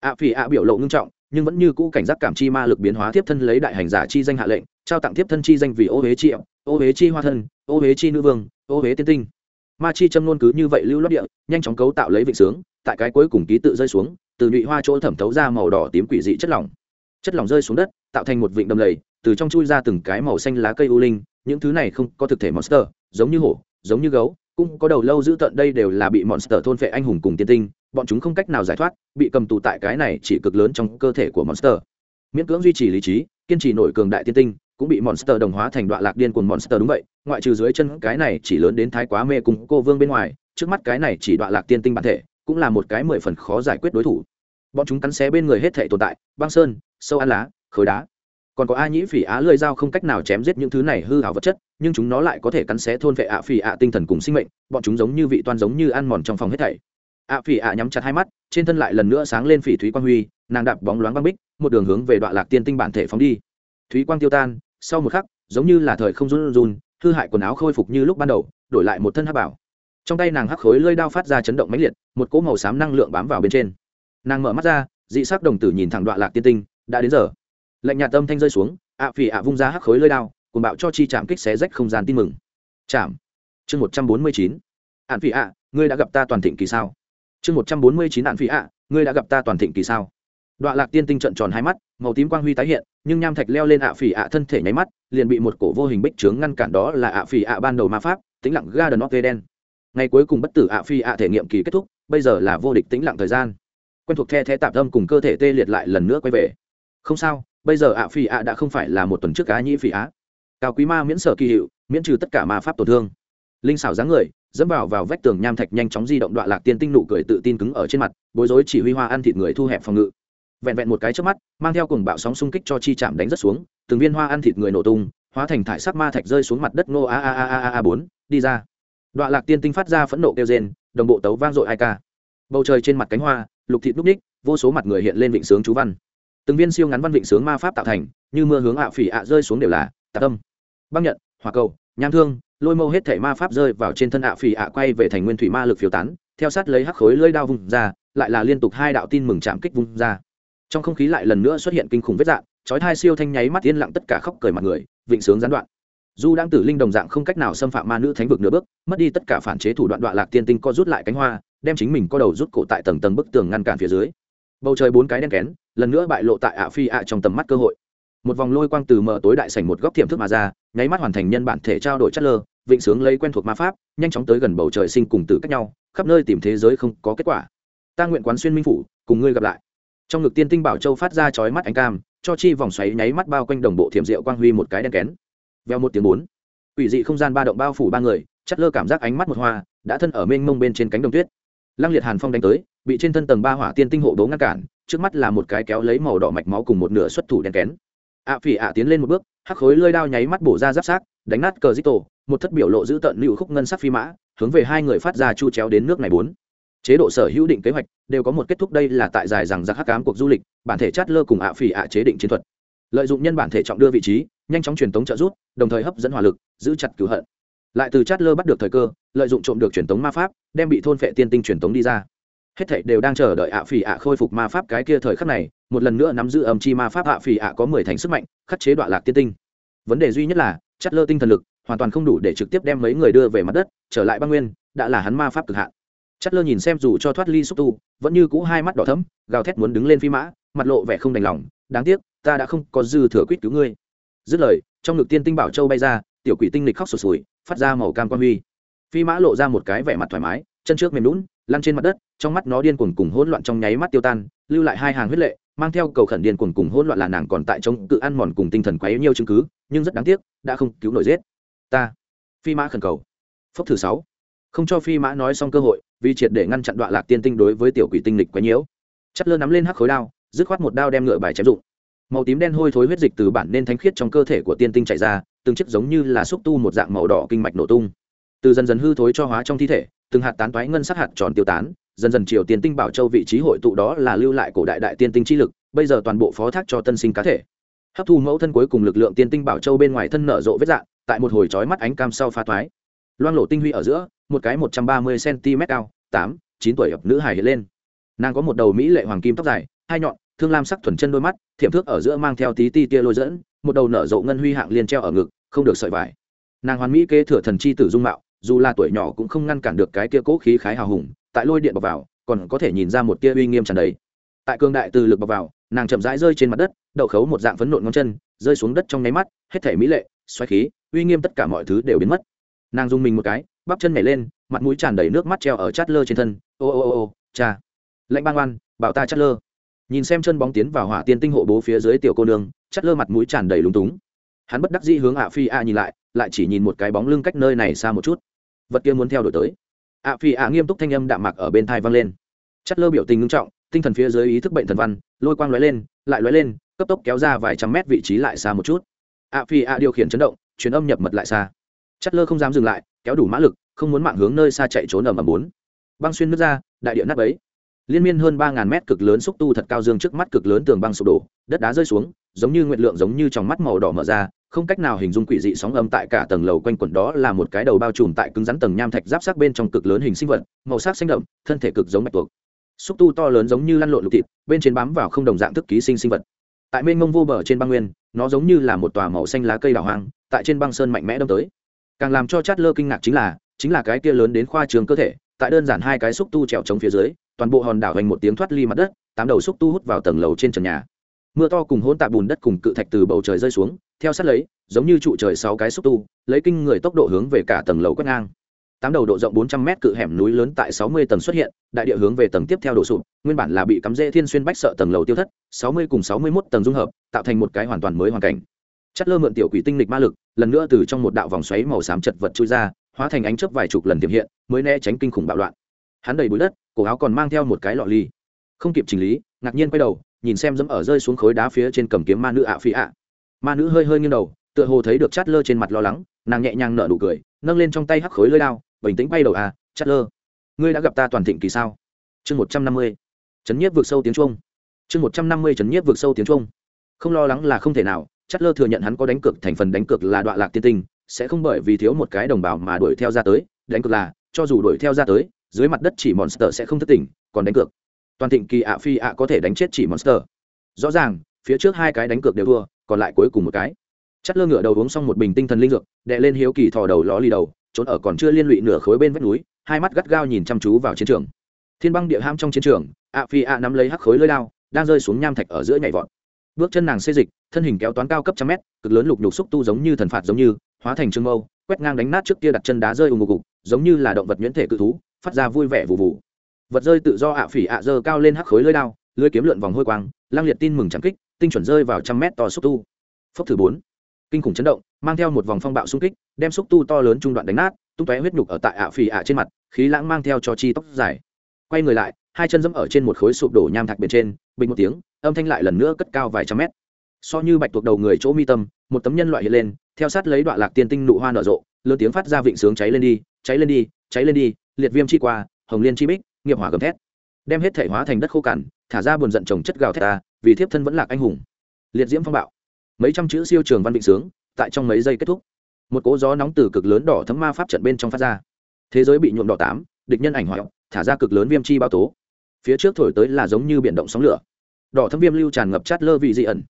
Ạ phỉ ạ biểu lộ ngưng trọng, nhưng vẫn như cũ cảnh giác cảm chi ma lực biến hóa tiếp thân lấy đại hành giả chi danh hạ lệnh, trao tặng tiếp thân chi danh vì ô huế chi ô huế chi hoa thân, ô huế chi nữ vương, ô huế tiên tinh. Ma chi châm luôn cứ như vậy lưu lót địa, nhanh chóng cấu tạo lấy vịnh sướng, tại cái cuối cùng ký tự rơi xuống, từ nhụy hoa chỗ thẩm thấu ra màu đỏ tím quỷ dị chất lỏng. Chất lỏng rơi xuống đất, tạo thành một vịnh đầm lầy, từ trong chui ra từng cái màu xanh lá cây u linh, những thứ này không có thực thể monster, giống như hổ, giống như gấu cũng có đầu lâu giữ tận đây đều là bị monster thôn phệ anh hùng cùng tiên tinh, bọn chúng không cách nào giải thoát, bị cầm tù tại cái này chỉ cực lớn trong cơ thể của monster. Miễn cưỡng duy trì lý trí, kiên trì nổi cường đại tiên tinh, cũng bị monster đồng hóa thành đoạn lạc điên cuồng monster đúng vậy, ngoại trừ dưới chân cái này chỉ lớn đến thái quá mê cùng cô vương bên ngoài, trước mắt cái này chỉ đoạn lạc tiên tinh bản thể, cũng là một cái mười phần khó giải quyết đối thủ. Bọn chúng cắn xé bên người hết thể tồn tại, băng sơn, sâu ăn lá, khối đá còn có a nhĩ phỉ á lơi dao không cách nào chém giết những thứ này hư hảo vật chất, nhưng chúng nó lại có thể cắn xé thôn vệ ạ phỉ ạ tinh thần cùng sinh mệnh, bọn chúng giống như vị toan giống như ăn mòn trong phòng hết thảy. Ạ phỉ ạ nhắm chặt hai mắt, trên thân lại lần nữa sáng lên phỉ thúy quang huy, nàng đạp bóng loáng băng bích, một đường hướng về đoạn lạc tiên tinh bản thể phóng đi. Thúy quang tiêu tan, sau một khắc, giống như là thời không run run, hư hại quần áo khôi phục như lúc ban đầu, đổi lại một thân hắc bảo. Trong tay nàng hắc khối lơi đao phát ra chấn động mãnh liệt, một cỗ màu xám năng lượng bám vào bên trên. Nàng mở mắt ra, dị sắc đồng tử nhìn thẳng đoạn lạc tiên tinh, đã đến giờ lạnh nhạt tâm thanh rơi xuống, ạ phỉ ạ vung ra hắc khối lơi đao cùng bạo cho chi chạm kích xé rách không gian tin mừng. Chạm. Chương một trăm bốn mươi chín. Ạn phỉ ạ, ngươi đã gặp ta toàn thịnh kỳ sao? Chương một trăm bốn mươi chín ạn phỉ ạ, ngươi đã gặp ta toàn thịnh kỳ sao? Đoạn lạc tiên tinh trận tròn hai mắt, màu tím quang huy tái hiện, nhưng nham thạch leo lên ạ phỉ ạ thân thể nháy mắt, liền bị một cổ vô hình bích trướng ngăn cản đó là ạ phỉ ạ ban đầu ma pháp, tĩnh lặng ga đần óc đen ngày cuối cùng bất tử ạ phi ạ thể nghiệm kỳ kết thúc, bây giờ là vô địch tĩnh lặng thời gian. Quen thuộc the the tạp âm cùng cơ thể tê liệt lại lần nữa quay về. Không sao bây giờ ạ phi ạ đã không phải là một tuần trước cá nhĩ phi á. Cao quý ma miễn sở kỳ hiệu, miễn trừ tất cả ma pháp tổn thương. Linh xảo dáng người, dẫm vào vào vách tường nham thạch nhanh chóng di động đoạn lạc tiên tinh nụ cười tự tin cứng ở trên mặt, bối rối chỉ huy hoa ăn thịt người thu hẹp phòng ngự. Vẹn vẹn một cái trước mắt, mang theo cùng bạo sóng xung kích cho chi chạm đánh rất xuống, từng viên hoa ăn thịt người nổ tung, hóa thành thải sắc ma thạch rơi xuống mặt đất ngô a a a a a bốn, đi ra. Đoạn lạc tiên tinh phát ra phẫn nộ kêu rên, đồng bộ tấu vang dội ai ca. Bầu trời trên mặt cánh hoa, lục thịt núp ních, vô số mặt người hiện lên vịnh sướng chú văn từng viên siêu ngắn văn vịnh sướng ma pháp tạo thành, như mưa hướng ạ phỉ ạ rơi xuống đều là tạ tâm băng nhận, hỏa cầu, nham thương, lôi mâu hết thể ma pháp rơi vào trên thân ạ phỉ ạ quay về thành nguyên thủy ma lực phiếu tán, theo sát lấy hắc khối lơi đao vùng ra, lại là liên tục hai đạo tin mừng chạm kích vùng ra. Trong không khí lại lần nữa xuất hiện kinh khủng vết dạng, chói hai siêu thanh nháy mắt yên lặng tất cả khóc cười mặt người, vịnh sướng gián đoạn. Du đang tử linh đồng dạng không cách nào xâm phạm ma nữ thánh vực nửa bước, mất đi tất cả phản chế thủ đoạn đoạn lạc tiên tinh co rút lại cánh hoa, đem chính mình co đầu rút cổ tại tầng tầng bức tường ngăn cản phía dưới bầu trời bốn cái đen kén, lần nữa bại lộ tại ạ phi ạ trong tầm mắt cơ hội. Một vòng lôi quang từ mở tối đại sảnh một góc thiểm thức mà ra, nháy mắt hoàn thành nhân bản thể trao đổi chất lơ, vịnh sướng lấy quen thuộc ma pháp, nhanh chóng tới gần bầu trời sinh cùng tử cách nhau, khắp nơi tìm thế giới không có kết quả. Ta nguyện quán xuyên minh phủ, cùng ngươi gặp lại. Trong ngực tiên tinh bảo châu phát ra chói mắt ánh cam, cho chi vòng xoáy nháy mắt bao quanh đồng bộ thiểm diệu quang huy một cái đen kén. Veo một tiếng bốn. Quỷ dị không gian ba động bao phủ ba người, chất lơ cảm giác ánh mắt một hoa, đã thân ở mênh mông bên trên cánh đồng tuyết. Lăng liệt hàn phong đánh tới bị trên thân tầng ba hỏa tiên tinh hộ đố ngăn cản, trước mắt là một cái kéo lấy màu đỏ mạch máu cùng một nửa xuất thủ đen kén. Ạ phỉ ạ tiến lên một bước, hắc khối lơi đao nháy mắt bổ ra giáp sát, đánh nát cờ dít tổ một thất biểu lộ giữ tận lưu khúc ngân sắc phi mã, hướng về hai người phát ra chu chéo đến nước này bốn. Chế độ sở hữu định kế hoạch đều có một kết thúc, đây là tại dài rằng giặc hắc cám cuộc du lịch, bản thể chát lơ cùng ạ phỉ ạ chế định chiến thuật. Lợi dụng nhân bản thể trọng đưa vị trí, nhanh chóng truyền tống trợ rút đồng thời hấp dẫn hỏa lực, giữ chặt cứu hận. Lại từ chát lơ bắt được thời cơ, lợi dụng trộm được truyền tống ma pháp, đem bị thôn phệ tiên tinh truyền tống đi ra hết thảy đều đang chờ đợi ạ phỉ ạ khôi phục ma pháp cái kia thời khắc này, một lần nữa nắm giữ âm chi ma pháp ạ phỉ ạ có mười thành sức mạnh, khắc chế đoạn lạc tiên tinh. Vấn đề duy nhất là, chất lơ tinh thần lực, hoàn toàn không đủ để trực tiếp đem mấy người đưa về mặt đất, trở lại băng nguyên, đã là hắn ma pháp cực hạn. Chất lơ nhìn xem dù cho thoát ly xúc tu, vẫn như cũ hai mắt đỏ thấm gào thét muốn đứng lên phi mã, mặt lộ vẻ không đành lòng, đáng tiếc, ta đã không có dư thừa quýt cứu ngươi. Dứt lời, trong ngực tiên tinh bảo châu bay ra, tiểu quỷ tinh lịch khóc sụt sùi, phát ra màu cam quan huy. Phi mã lộ ra một cái vẻ mặt thoải mái, chân trước mềm lún lăn trên mặt đất, trong mắt nó điên cuồng cùng hỗn loạn trong nháy mắt tiêu tan, lưu lại hai hàng huyết lệ, mang theo cầu khẩn điên cuồng cùng hỗn loạn là nàng còn tại chống cự ăn mòn cùng tinh thần quá yếu nhiều chứng cứ, nhưng rất đáng tiếc, đã không cứu nổi giết. Ta, phi mã khẩn cầu. Phốc thứ sáu. Không cho phi mã nói xong cơ hội, vì triệt để ngăn chặn đoạn lạc tiên tinh đối với tiểu quỷ tinh lịch quá nhiễu chất lơ nắm lên hắc khối đao, dứt khoát một đao đem ngựa bài chém dụng màu tím đen hôi thối huyết dịch từ bản nên thánh khiết trong cơ thể của tiên tinh chảy ra, từng chiếc giống như là xúc tu một dạng màu đỏ kinh mạch nổ tung. Từ dần dần hư thối cho hóa trong thi thể từng hạt tán toái ngân sắc hạt tròn tiêu tán, dần dần triều tiên tinh bảo châu vị trí hội tụ đó là lưu lại cổ đại đại tiên tinh chi lực, bây giờ toàn bộ phó thác cho tân sinh cá thể. Hấp thu mẫu thân cuối cùng lực lượng tiên tinh bảo châu bên ngoài thân nở rộ vết dạng, tại một hồi chói mắt ánh cam sau pha thoái loang lộ tinh huy ở giữa, một cái một trăm ba mươi cm cao, tám, chín tuổi nữ hài hiện lên. Nàng có một đầu mỹ lệ hoàng kim tóc dài, hai nhọn, thương lam sắc thuần chân đôi mắt thiệm thước ở giữa mang theo tí ti tia lôi dẫn, một đầu nở rộ ngân huy hạng liên treo ở ngực, không được sợi vải. Nàng hoàn mỹ kế thừa thần chi tử dung mạo dù là tuổi nhỏ cũng không ngăn cản được cái kia cố khí khái hào hùng, tại lôi điện bọc vào, còn có thể nhìn ra một tia uy nghiêm tràn đầy. Tại cương đại từ lực bọc vào, nàng chậm rãi rơi trên mặt đất, đậu khấu một dạng phấn nộn ngón chân, rơi xuống đất trong nháy mắt, hết thể mỹ lệ, xoáy khí, uy nghiêm tất cả mọi thứ đều biến mất. Nàng dùng mình một cái, bắp chân nhảy lên, mặt mũi tràn đầy nước mắt treo ở chát lơ trên thân. Ô ô ô ô, cha. Lạnh băng oan, bảo ta chát lơ. Nhìn xem chân bóng tiến vào hỏa tiên tinh hộ bố phía dưới tiểu cô nương, chát lơ mặt mũi tràn đầy lúng túng. Hắn bất đắc dĩ hướng ạ phi a nhìn lại lại chỉ nhìn một cái bóng lưng cách nơi này xa một chút vật kia muốn theo đuổi tới. Ạ phi a nghiêm túc thanh âm đạm mạc ở bên thai vang lên. Chất lơ biểu tình ngưng trọng, tinh thần phía dưới ý thức bệnh thần văn, lôi quang lóe lên, lại lóe lên, cấp tốc kéo ra vài trăm mét vị trí lại xa một chút. Ạ phi a điều khiển chấn động chuyến âm nhập mật lại xa. Chất lơ không dám dừng lại, kéo đủ mã lực, không muốn mạng hướng nơi xa chạy trốn ầm ầm bốn. Băng xuyên nước ra, đại địa nắp ấy liên miên hơn ba ngàn mét cực lớn xúc tu thật cao dương trước mắt cực lớn tường băng sụp đổ, đất đá rơi xuống giống như nguyệt lượng giống như trong mắt màu đỏ mở ra, không cách nào hình dung quỷ dị sóng âm tại cả tầng lầu quanh quẩn đó là một cái đầu bao trùm tại cứng rắn tầng nham thạch giáp sát bên trong cực lớn hình sinh vật, màu sắc xanh đậm, thân thể cực giống mạch tuộc. Xúc tu to lớn giống như lăn lộn lục thịt, bên trên bám vào không đồng dạng thức ký sinh sinh vật. Tại mênh mông vô bờ trên băng nguyên, nó giống như là một tòa màu xanh lá cây đào hoang, tại trên băng sơn mạnh mẽ đâm tới. Càng làm cho chát lơ kinh ngạc chính là chính là cái kia lớn đến khoa trường cơ thể, tại đơn giản hai cái xúc tu trèo chống phía dưới, toàn bộ hòn đảo hành một tiếng thoát ly mặt đất, tám đầu xúc tu hút vào tầng lầu trên trần nhà mưa to cùng hỗn tạp bùn đất cùng cự thạch từ bầu trời rơi xuống, theo sát lấy, giống như trụ trời sáu cái xúc tu, lấy kinh người tốc độ hướng về cả tầng lầu quét ngang. Tám đầu độ rộng bốn trăm mét cự hẻm núi lớn tại sáu mươi tầng xuất hiện, đại địa hướng về tầng tiếp theo đổ sụp, nguyên bản là bị cắm rễ thiên xuyên bách sợ tầng lầu tiêu thất, sáu mươi cùng sáu mươi mốt tầng dung hợp, tạo thành một cái hoàn toàn mới hoàn cảnh. Chất lơ mượn tiểu quỷ tinh lịch ma lực, lần nữa từ trong một đạo vòng xoáy màu xám chật vật chui ra, hóa thành ánh chớp vài chục lần tiềm hiện, mới né tránh kinh khủng bạo loạn. Hắn đầy bụi đất, cổ áo còn mang theo một cái lọ ly. Không kịp chỉnh lý, ngạc nhiên quay đầu nhìn xem dẫm ở rơi xuống khối đá phía trên cầm kiếm ma nữ ạ phi ạ. Ma nữ hơi hơi nghiêng đầu, tựa hồ thấy được chát lơ trên mặt lo lắng, nàng nhẹ nhàng nở nụ cười, nâng lên trong tay hắc khối lơi đao, bình tĩnh bay đầu à chát lơ ngươi đã gặp ta toàn thịnh kỳ sao? Chương một trăm năm mươi, chấn nhiếp vượt sâu tiếng trung chương một trăm năm mươi, chấn nhiếp vượt sâu tiếng trung không lo lắng là không thể nào chát lơ thừa nhận hắn có đánh cược, thành phần đánh cược là đoạn lạc tiên tinh, sẽ không bởi vì thiếu một cái đồng bào mà đuổi theo ra tới, đánh cược là, cho dù đuổi theo ra tới, dưới mặt đất chỉ monster sẽ không thất tỉnh, còn đánh cược toàn thịnh kỳ ạ phi ạ có thể đánh chết chỉ monster. Rõ ràng, phía trước hai cái đánh cược đều thua, còn lại cuối cùng một cái. Chất lơ ngựa đầu uống xong một bình tinh thần linh dược đệ lên hiếu kỳ thò đầu ló lì đầu, trốn ở còn chưa liên lụy nửa khối bên vách núi, hai mắt gắt gao nhìn chăm chú vào chiến trường. Thiên băng địa ham trong chiến trường, ạ phi ạ nắm lấy hắc khối lơi lao đang rơi xuống nham thạch ở giữa nhảy vọt. Bước chân nàng xê dịch, thân hình kéo toán cao cấp trăm mét, cực lớn lục nhục xúc tu giống như thần phạt giống như, hóa thành trương mâu, quét ngang đánh nát trước kia đặt chân đá rơi ù ngục cục giống như là động vật nhuyễn thể cự thú, phát ra vui vẻ vụ vụ vật rơi tự do ạ phỉ ạ dơ cao lên hắc khối lưới đao lưới kiếm lượn vòng hôi quang, lang liệt tin mừng chẳng kích, tinh chuẩn rơi vào trăm mét to xúc tu. Phốc thứ bốn. Kinh khủng chấn động, mang theo một vòng phong bạo xung kích, đem xúc tu to lớn trung đoạn đánh nát, tung tóe huyết nhục ở tại ạ phỉ ạ trên mặt, khí lãng mang theo cho chi tóc dài. Quay người lại, hai chân dẫm ở trên một khối sụp đổ nham thạch bên trên, bình một tiếng, âm thanh lại lần nữa cất cao vài trăm mét. So như bạch tuộc đầu người chỗ mi tâm, một tấm nhân loại hiện lên, theo sát lấy đoạn lạc tiên tinh nụ hoa nở rộ, lớn tiếng phát ra vịnh sướng cháy lên đi, cháy lên đi, cháy lên đi, liệt viêm chi qua, hồng liên chi bích nghiệp hỏa gầm thét. Đem hết thể hóa thành đất khô cằn, thả ra buồn giận trồng chất gào thét ta, vì thiếp thân vẫn lạc anh hùng. Liệt diễm phong bạo. Mấy trăm chữ siêu trường văn định sướng, tại trong mấy giây kết thúc. Một cỗ gió nóng từ cực lớn đỏ thấm ma pháp trận bên trong phát ra. Thế giới bị nhuộm đỏ tám, địch nhân ảnh hoại thả ra cực lớn viêm chi bao tố. Phía trước thổi tới là giống như biển động sóng lửa. Đỏ thấm viêm lưu tràn ngập chát lơ vị dị ẩn.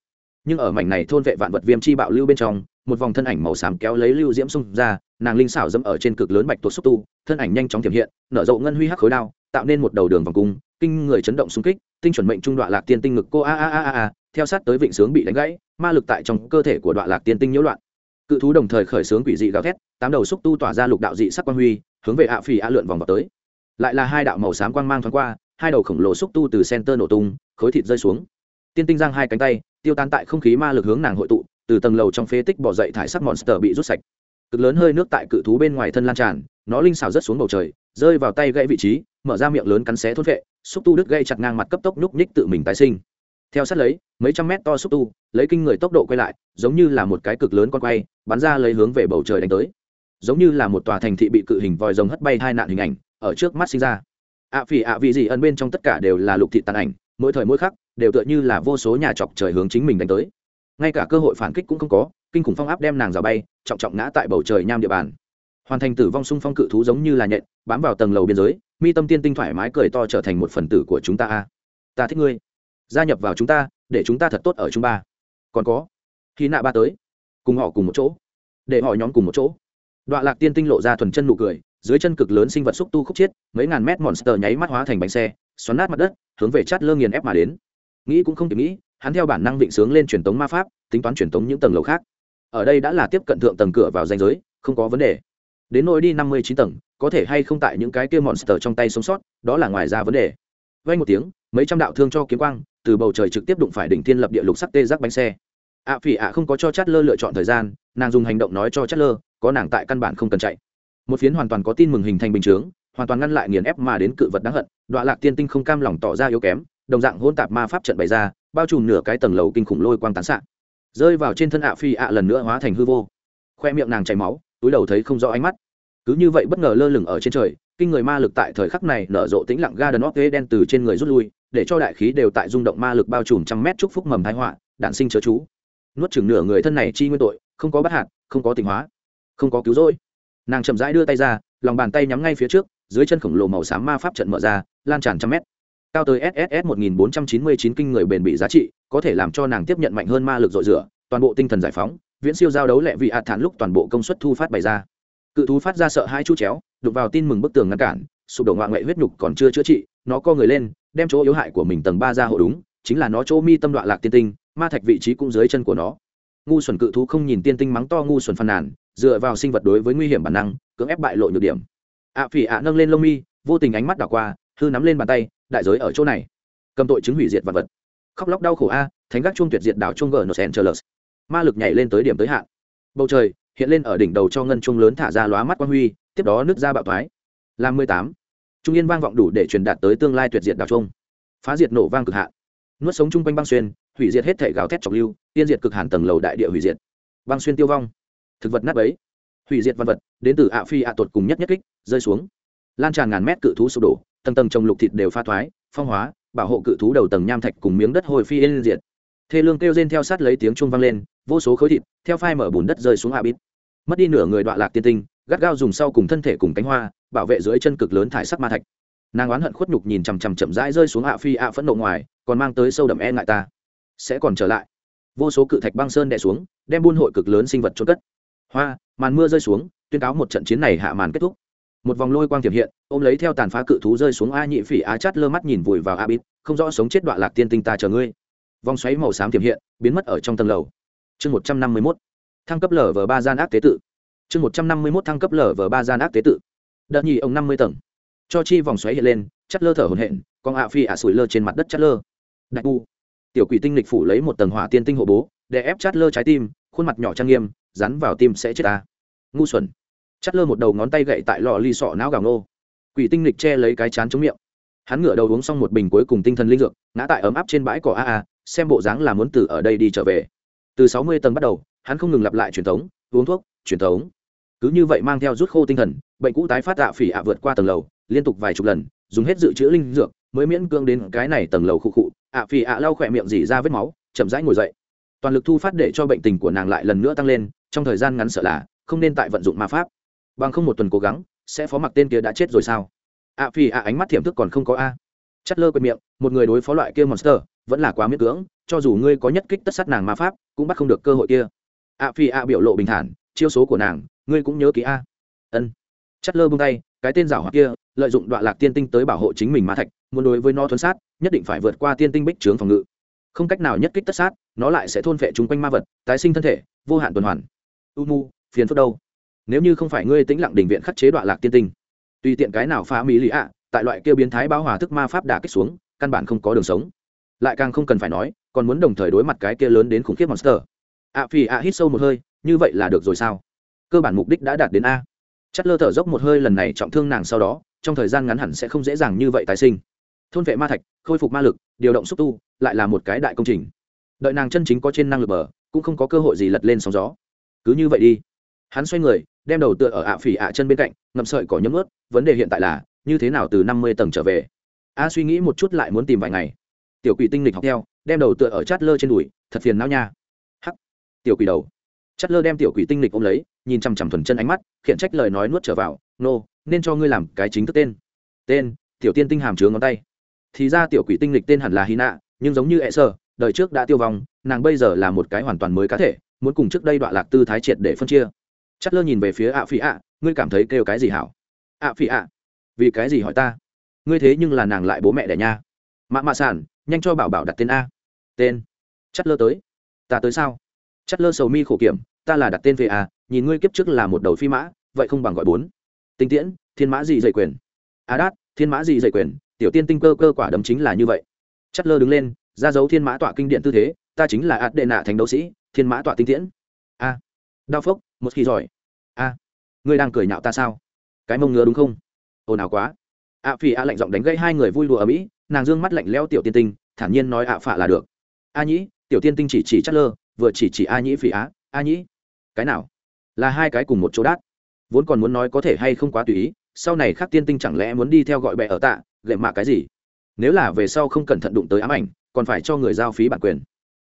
Nhưng ở mảnh này thôn vệ vạn vật viêm chi bạo lưu bên trong, một vòng thân ảnh màu xám kéo lấy lưu diễm xung ra, nàng linh xảo dẫm ở trên cực lớn bạch tuộc xúc tu, thân ảnh nhanh chóng tiềm hiện, nở rộ ngân huy hắc khối đao tạo nên một đầu đường vòng cung, kinh người chấn động xung kích, tinh chuẩn mệnh trung đoạn lạc tiên tinh ngực cô a a a a theo sát tới vịnh sướng bị đánh gãy, ma lực tại trong cơ thể của đoạn lạc tiên tinh nhiễu loạn. Cự thú đồng thời khởi sướng quỷ dị gào thét, tám đầu xúc tu tỏa ra lục đạo dị sắc quang huy, hướng về ạ phì a lượn vòng vào tới. Lại là hai đạo màu xám quang mang thoáng qua, hai đầu khổng lồ xúc tu từ center nổ tung, khối thịt rơi xuống. Tiên tinh giang hai cánh tay, tiêu tan tại không khí ma lực hướng nàng hội tụ, từ tầng lầu trong phế tích bỏ dậy thải sắc monster bị rút sạch. Cực lớn hơi nước tại cự thú bên ngoài thân lan tràn, nó linh xào rất xuống bầu trời, rơi vào tay gãy vị trí mở ra miệng lớn cắn xé thốt vệ, xúc tu đứt gây chặt ngang mặt cấp tốc nhúc nhích tự mình tái sinh. Theo sát lấy, mấy trăm mét to xúc tu, lấy kinh người tốc độ quay lại, giống như là một cái cực lớn con quay, bắn ra lấy hướng về bầu trời đánh tới. Giống như là một tòa thành thị bị cự hình vòi rồng hất bay hai nạn hình ảnh, ở trước mắt sinh ra. Ạ phỉ ạ vị gì ẩn bên trong tất cả đều là lục thị tàn ảnh, mỗi thời mỗi khắc, đều tựa như là vô số nhà chọc trời hướng chính mình đánh tới. Ngay cả cơ hội phản kích cũng không có, kinh khủng phong áp đem nàng rào bay, trọng trọng ngã tại bầu trời nham địa bàn. Hoàn thành tử vong xung phong cự thú giống như là nhện, bám vào tầng lầu biên giới mi tâm tiên tinh thoải mái cười to trở thành một phần tử của chúng ta a. Ta thích ngươi. Gia nhập vào chúng ta, để chúng ta thật tốt ở chúng ba. Còn có, khi nạ ba tới, cùng họ cùng một chỗ. Để họ nhóm cùng một chỗ. Đoạn lạc tiên tinh lộ ra thuần chân nụ cười, dưới chân cực lớn sinh vật xúc tu khúc chiết, mấy ngàn mét monster nháy mắt hóa thành bánh xe, xoắn nát mặt đất, hướng về chát lơ nghiền ép mà đến. Nghĩ cũng không kịp nghĩ, hắn theo bản năng định sướng lên truyền tống ma pháp, tính toán truyền tống những tầng lầu khác. Ở đây đã là tiếp cận thượng tầng cửa vào danh giới, không có vấn đề đến nỗi đi năm mươi chín tầng, có thể hay không tại những cái kia monster trong tay sống sót, đó là ngoài ra vấn đề. Vay một tiếng, mấy trăm đạo thương cho kiếm quang, từ bầu trời trực tiếp đụng phải đỉnh thiên lập địa lục sắc tê giác bánh xe. Ạ phỉ ạ không có cho chát lơ lựa chọn thời gian, nàng dùng hành động nói cho chát lơ có nàng tại căn bản không cần chạy. Một phiến hoàn toàn có tin mừng hình thành bình chướng, hoàn toàn ngăn lại nghiền ép mà đến cự vật đáng hận, đọa lạc tiên tinh không cam lòng tỏ ra yếu kém, đồng dạng hôn tạp ma pháp trận bày ra, bao trùm nửa cái tầng lầu kinh khủng lôi quang tán xạ. Rơi vào trên thân ạ phi ạ lần nữa hóa thành hư vô. Khoe miệng nàng chảy máu túi đầu thấy không rõ ánh mắt. Cứ như vậy bất ngờ lơ lửng ở trên trời, kinh người ma lực tại thời khắc này nở rộ tĩnh lặng ga đần óc đen từ trên người rút lui, để cho đại khí đều tại rung động ma lực bao trùm trăm mét chúc phúc mầm thái họa đạn sinh chớ chú. Nuốt chừng nửa người thân này chi nguyên tội, không có bắt hạt, không có tình hóa, không có cứu rỗi. Nàng chậm rãi đưa tay ra, lòng bàn tay nhắm ngay phía trước, dưới chân khổng lồ màu xám ma pháp trận mở ra, lan tràn trăm mét. Cao tới sss 1499 kinh người bền bị giá trị, có thể làm cho nàng tiếp nhận mạnh hơn ma lực dội rửa, toàn bộ tinh thần giải phóng viễn siêu giao đấu lẹ vị hạt thản lúc toàn bộ công suất thu phát bày ra. Cự thú phát ra sợ hai chú chéo đục vào tin mừng bức tường ngăn cản, sụp đổ ngoại ngoại huyết nhục còn chưa chữa trị, nó co người lên, đem chỗ yếu hại của mình tầng ba ra hộ đúng, chính là nó chỗ mi tâm đoạn lạc tiên tinh, ma thạch vị trí cũng dưới chân của nó. Ngu xuẩn cự thú không nhìn tiên tinh mắng to ngu xuẩn phàn nàn, dựa vào sinh vật đối với nguy hiểm bản năng, cưỡng ép bại lộ nhược điểm. Ạ phỉ ạ nâng lên lông mi, vô tình ánh mắt đảo qua, hư nắm lên bàn tay, đại giới ở chỗ này. Cầm tội chứng hủy diệt vật vật. Khóc lóc đau khổ a, thánh gác chuông tuyệt diệt đảo chuông gờ nos angeles ma lực nhảy lên tới điểm tới hạn. Bầu trời hiện lên ở đỉnh đầu cho ngân chuông lớn thả ra lóa mắt quang huy, tiếp đó nước ra bạo thoái. Làm mười tám. Trung yên vang vọng đủ để truyền đạt tới tương lai tuyệt diệt đảo trung. phá diệt nổ vang cực hạn. Nuốt sống chung quanh băng xuyên, hủy diệt hết thể gào thét trọc lưu tiên diệt cực hàn tầng lầu đại địa hủy diệt. Băng xuyên tiêu vong. Thực vật nát ấy hủy diệt văn vật, đến từ ạ phi ạ tuột cùng nhất nhất kích, rơi xuống. Lan tràn ngàn mét cự thú sụp đổ, tầng tầng trồng lục thịt đều pha thoái, phong hóa, bảo hộ cự thú đầu tầng nham thạch cùng miếng đất hồi phi yên diệt. Thê lương kêu rên theo sát lấy tiếng trung vang lên vô số khối thịt, theo phai mở bùn đất rơi xuống hạ bít. Mất đi nửa người đoạn lạc tiên tinh, gắt gao dùng sau cùng thân thể cùng cánh hoa, bảo vệ dưới chân cực lớn thải sắc ma thạch. Nàng oán hận khuất nhục nhìn chằm chằm chậm rãi rơi xuống hạ phi ạ phẫn nộ ngoài, còn mang tới sâu đậm e ngại ta. Sẽ còn trở lại. Vô số cự thạch băng sơn đè xuống, đem buôn hội cực lớn sinh vật trôn cất. Hoa, màn mưa rơi xuống, tuyên cáo một trận chiến này hạ màn kết thúc. Một vòng lôi quang tiềm hiện, ôm lấy theo tàn phá cự thú rơi xuống a nhị phỉ á chát lơ mắt nhìn vùi vào a bít không rõ sống chết đoạn lạc tiên tinh ta chờ ngươi. Vòng xoáy màu xám tiềm hiện, biến mất ở trong tầng lầu chương một trăm năm mươi mốt, thăng cấp lở vờ ba gian ác tế tự. Chương một trăm năm mươi mốt, thăng cấp lở vờ ba gian ác tế tự. Đợt nhì, ông năm mươi tầng. Cho chi vòng xoáy hiện lên chắt lơ thở hồn hện con ạ phi ạ sủi lơ trên mặt đất chắt lơ. Đại u tiểu quỷ tinh lịch phủ lấy một tầng hỏa tiên tinh hộ bố, để ép chát lơ trái tim, khuôn mặt nhỏ trang nghiêm, rắn vào tim sẽ chết ta. Ngu xuẩn. Chát lơ một đầu ngón tay gậy tại lò ly sọ não gào nô quỷ tinh lịch che lấy cái chán chống miệng. Hắn ngửa đầu uống xong một bình cuối cùng tinh thần linh dược, ngã tại ấm áp trên bãi cỏ a a, xem bộ dáng là muốn từ ở đây đi trở về từ sáu mươi tầng bắt đầu, hắn không ngừng lặp lại truyền thống, uống thuốc, truyền thống. Cứ như vậy mang theo rút khô tinh thần, bệnh cũ tái phát tạ phỉ ạ vượt qua tầng lầu, liên tục vài chục lần, dùng hết dự trữ linh dược, mới miễn cưỡng đến cái này tầng lầu khụ khụ ạ phỉ ạ lau khỏe miệng dỉ ra vết máu, chậm rãi ngồi dậy. Toàn lực thu phát để cho bệnh tình của nàng lại lần nữa tăng lên, trong thời gian ngắn sợ là, không nên tại vận dụng ma pháp. Bằng không một tuần cố gắng, sẽ phó mặc tên kia đã chết rồi sao? ạ phỉ ạ ánh mắt thiểm thức còn không có a. Chất lơ quệt miệng, một người đối phó loại kia monster vẫn là quá miễn cưỡng, cho dù ngươi có nhất kích tất sát nàng ma pháp, cũng bắt không được cơ hội kia. Ạ phi ạ biểu lộ bình thản, chiêu số của nàng, ngươi cũng nhớ kỹ a. Ân. Chất lơ bung tay, cái tên giảo hoặc kia, lợi dụng đoạn lạc tiên tinh tới bảo hộ chính mình ma thạch, muốn đối với nó thuấn sát, nhất định phải vượt qua tiên tinh bích trướng phòng ngự. Không cách nào nhất kích tất sát, nó lại sẽ thôn phệ chúng quanh ma vật, tái sinh thân thể, vô hạn tuần hoàn. U mu, phiền phức đâu? Nếu như không phải ngươi tĩnh lặng đình viện khắc chế đoạn lạc tiên tinh, tùy tiện cái nào phá mỹ lý ạ, tại loại kia biến thái báo hòa thức ma pháp đả kích xuống, căn bản không có đường sống lại càng không cần phải nói, còn muốn đồng thời đối mặt cái kia lớn đến khủng khiếp monster. Ạ phi ạ hít sâu một hơi, như vậy là được rồi sao? Cơ bản mục đích đã đạt đến a. Chất lơ thở dốc một hơi lần này trọng thương nàng sau đó, trong thời gian ngắn hẳn sẽ không dễ dàng như vậy tái sinh. Thôn vệ ma thạch, khôi phục ma lực, điều động xúc tu, lại là một cái đại công trình. Đợi nàng chân chính có trên năng lực bờ, cũng không có cơ hội gì lật lên sóng gió. Cứ như vậy đi. Hắn xoay người, đem đầu tựa ở ạ phỉ ạ chân bên cạnh, ngậm sợi cỏ nhấm ướt, vấn đề hiện tại là, như thế nào từ năm mươi tầng trở về? A suy nghĩ một chút lại muốn tìm vài ngày tiểu quỷ tinh lịch học theo đem đầu tựa ở chát lơ trên đùi thật phiền não nha. Hắc. Tiểu quỷ đầu. Chát lơ đem tiểu quỷ tinh lịch ôm lấy nhìn chằm chằm thuần chân ánh mắt khiển trách lời nói nuốt trở vào nô、no, nên cho ngươi làm cái chính thức tên. Tên? Tiểu tiên tinh hàm chứa ngón tay. Thì ra tiểu quỷ tinh lịch tên hẳn là hy nạ nhưng giống như e sơ đời trước đã tiêu vong nàng bây giờ là một cái hoàn toàn mới cá thể muốn cùng trước đây đoạn lạc tư thái triệt để phân chia. Chất lơ nhìn về phía ạ phi ạ ngươi cảm thấy kêu cái gì hảo? Ạ phi ạ vì cái gì hỏi ta? Ngươi thế nhưng là nàng lại bố mẹ đẻ nha mạ mạ sản, nhanh cho bảo bảo đặt tên a. Tên? Chất lơ tới. Ta tới sao? Chất lơ sầu mi khổ kiểm, ta là đặt tên về a, nhìn ngươi kiếp trước là một đầu phi mã, vậy không bằng gọi bốn. Tinh tiễn, thiên mã gì dạy quyền? A đát, thiên mã gì dạy quyền? Tiểu tiên tinh cơ cơ quả đấm chính là như vậy. Chất lơ đứng lên, ra dấu thiên mã tọa kinh điện tư thế, ta chính là ạt đệ nạ thành đấu sĩ, thiên mã tọa tinh tiễn. A. Đao phốc, một khi giỏi. A. Ngươi đang cười nhạo ta sao? Cái mông ngứa đúng không? Ồn ào quá. Ạ phi a lạnh giọng đánh gây hai người vui đùa ở mỹ nàng dương mắt lạnh leo tiểu tiên tinh, thản nhiên nói ạ phạ là được. A nhĩ, tiểu tiên tinh chỉ chỉ chất lơ, vừa chỉ chỉ a nhĩ phỉ á, a nhĩ. Cái nào? Là hai cái cùng một chỗ đát. Vốn còn muốn nói có thể hay không quá tùy ý, sau này khác tiên tinh chẳng lẽ muốn đi theo gọi bẹ ở tạ gậy mạ cái gì? Nếu là về sau không cẩn thận đụng tới ám ảnh, còn phải cho người giao phí bản quyền.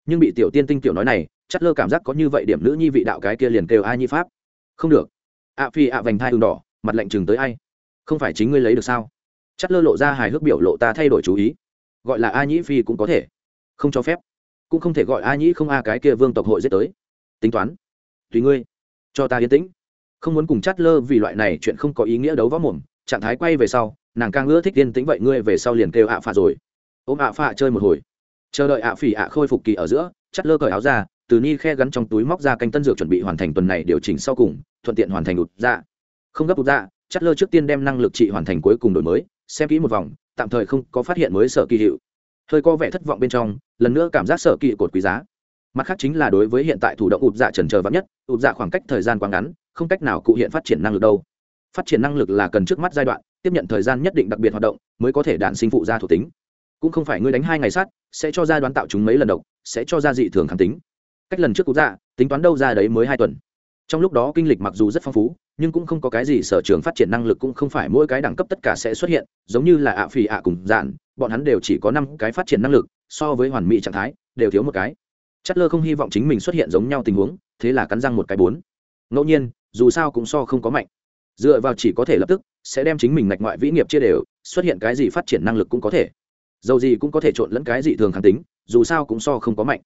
Nhưng bị tiểu tiên tinh tiểu nói này, chất lơ cảm giác có như vậy điểm nữ nhi vị đạo cái kia liền kêu a nhĩ pháp. Không được. Ạ phi ạ vành thai đường đỏ, mặt lạnh chừng tới ai? Không phải chính ngươi lấy được sao? Chất lơ lộ ra hài hước biểu lộ ta thay đổi chú ý. Gọi là a nhĩ phi cũng có thể. Không cho phép. Cũng không thể gọi a nhĩ không a cái kia vương tộc hội giết tới. Tính toán. Tùy ngươi. Cho ta yên tĩnh. Không muốn cùng chát lơ vì loại này chuyện không có ý nghĩa đấu võ mồm. Trạng thái quay về sau, nàng càng ưa thích yên tĩnh vậy ngươi về sau liền kêu ạ phạ rồi. Ôm ạ phạ chơi một hồi. Chờ đợi ạ phỉ ạ khôi phục kỳ ở giữa chát lơ cởi áo ra, từ ni khe gắn trong túi móc ra canh tân dược chuẩn bị hoàn thành tuần này điều chỉnh sau cùng, thuận tiện hoàn thành ụt ra không gấp ụt dạ, ra chát lơ trước tiên đem năng lực trị hoàn thành cuối cùng đổi mới xem kỹ một vòng, tạm thời không có phát hiện mới sở kỳ hiệu. Hơi có vẻ thất vọng bên trong, lần nữa cảm giác sở kỳ cột quý giá. Mặt khác chính là đối với hiện tại thủ động ụt dạ trần chờ vắng nhất, ụt dạ khoảng cách thời gian quá ngắn, không cách nào cụ hiện phát triển năng lực đâu. Phát triển năng lực là cần trước mắt giai đoạn, tiếp nhận thời gian nhất định đặc biệt hoạt động, mới có thể đạn sinh phụ ra thuộc tính. Cũng không phải ngươi đánh hai ngày sát, sẽ cho ra đoán tạo chúng mấy lần độc, sẽ cho ra dị thường kháng tính. Cách lần trước cụ dạ tính toán đâu ra đấy mới hai tuần. Trong lúc đó kinh lịch mặc dù rất phong phú nhưng cũng không có cái gì sở trường phát triển năng lực cũng không phải mỗi cái đẳng cấp tất cả sẽ xuất hiện, giống như là ạ phì ạ cùng dạn, bọn hắn đều chỉ có năm cái phát triển năng lực, so với hoàn mỹ trạng thái, đều thiếu một cái. Chất lơ không hy vọng chính mình xuất hiện giống nhau tình huống, thế là cắn răng một cái bốn. Ngẫu nhiên, dù sao cũng so không có mạnh. Dựa vào chỉ có thể lập tức, sẽ đem chính mình ngạch ngoại vĩ nghiệp chia đều, xuất hiện cái gì phát triển năng lực cũng có thể. Dầu gì cũng có thể trộn lẫn cái gì thường kháng tính, dù sao cũng so không có mạnh.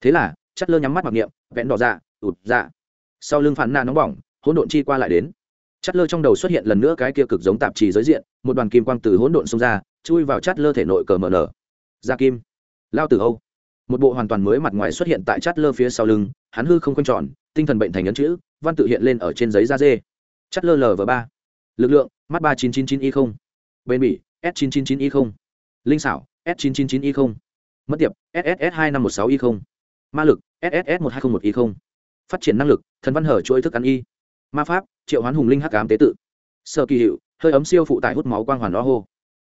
Thế là, chất lơ nhắm mắt mặc niệm, vẹn đỏ dạ ụt dạ. Sau lưng phản na nóng bỏng hỗn độn chi qua lại đến. Chát lơ trong đầu xuất hiện lần nữa cái kia cực giống tạp trì giới diện, một đoàn kim quang từ hỗn độn xông ra, chui vào chát lơ thể nội cờ mờ nở. Da kim. Lao từ âu. Một bộ hoàn toàn mới mặt ngoài xuất hiện tại chát lơ phía sau lưng, hắn hư không quanh tròn, tinh thần bệnh thành ấn chữ, văn tự hiện lên ở trên giấy da dê. Chát lơ lv ba. Lực lượng, mắt ba chín chín chín y không. Bên bỉ, s chín chín chín y không. Linh xảo, s chín chín chín y không. Mất tiệp sss hai năm một sáu y không. Ma lực sss một hai không một y không. Phát triển năng lực, thần văn hở chuỗi thức ăn y ma pháp, triệu hoán hùng linh hắc ám tế tự. Sơ kỳ hiệu, hơi ấm siêu phụ tải hút máu quang hoàn lo hô.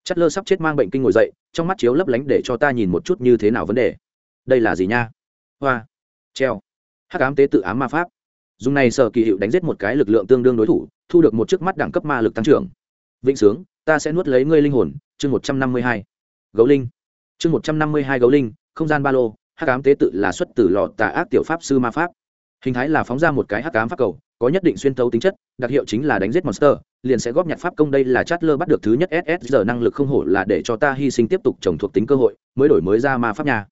Chất lơ sắp chết mang bệnh kinh ngồi dậy, trong mắt chiếu lấp lánh để cho ta nhìn một chút như thế nào vấn đề. Đây là gì nha? Hoa, treo. Hắc ám tế tự ám ma pháp. Dùng này sở kỳ hiệu đánh giết một cái lực lượng tương đương đối thủ, thu được một chiếc mắt đẳng cấp ma lực tăng trưởng. Vĩnh sướng, ta sẽ nuốt lấy ngươi linh hồn. Chương một trăm năm mươi hai. Gấu linh. Chương một trăm năm mươi hai gấu linh, không gian ba lô, hắc ám tế tự là xuất từ lò tà ác tiểu pháp sư ma pháp. Hình thái là phóng ra một cái hắc ám pháp cầu có nhất định xuyên thấu tính chất, đặc hiệu chính là đánh giết monster, liền sẽ góp nhặt pháp công đây là chát lơ bắt được thứ nhất ss giờ năng lực không hổ là để cho ta hy sinh tiếp tục trồng thuộc tính cơ hội, mới đổi mới ra ma pháp nhà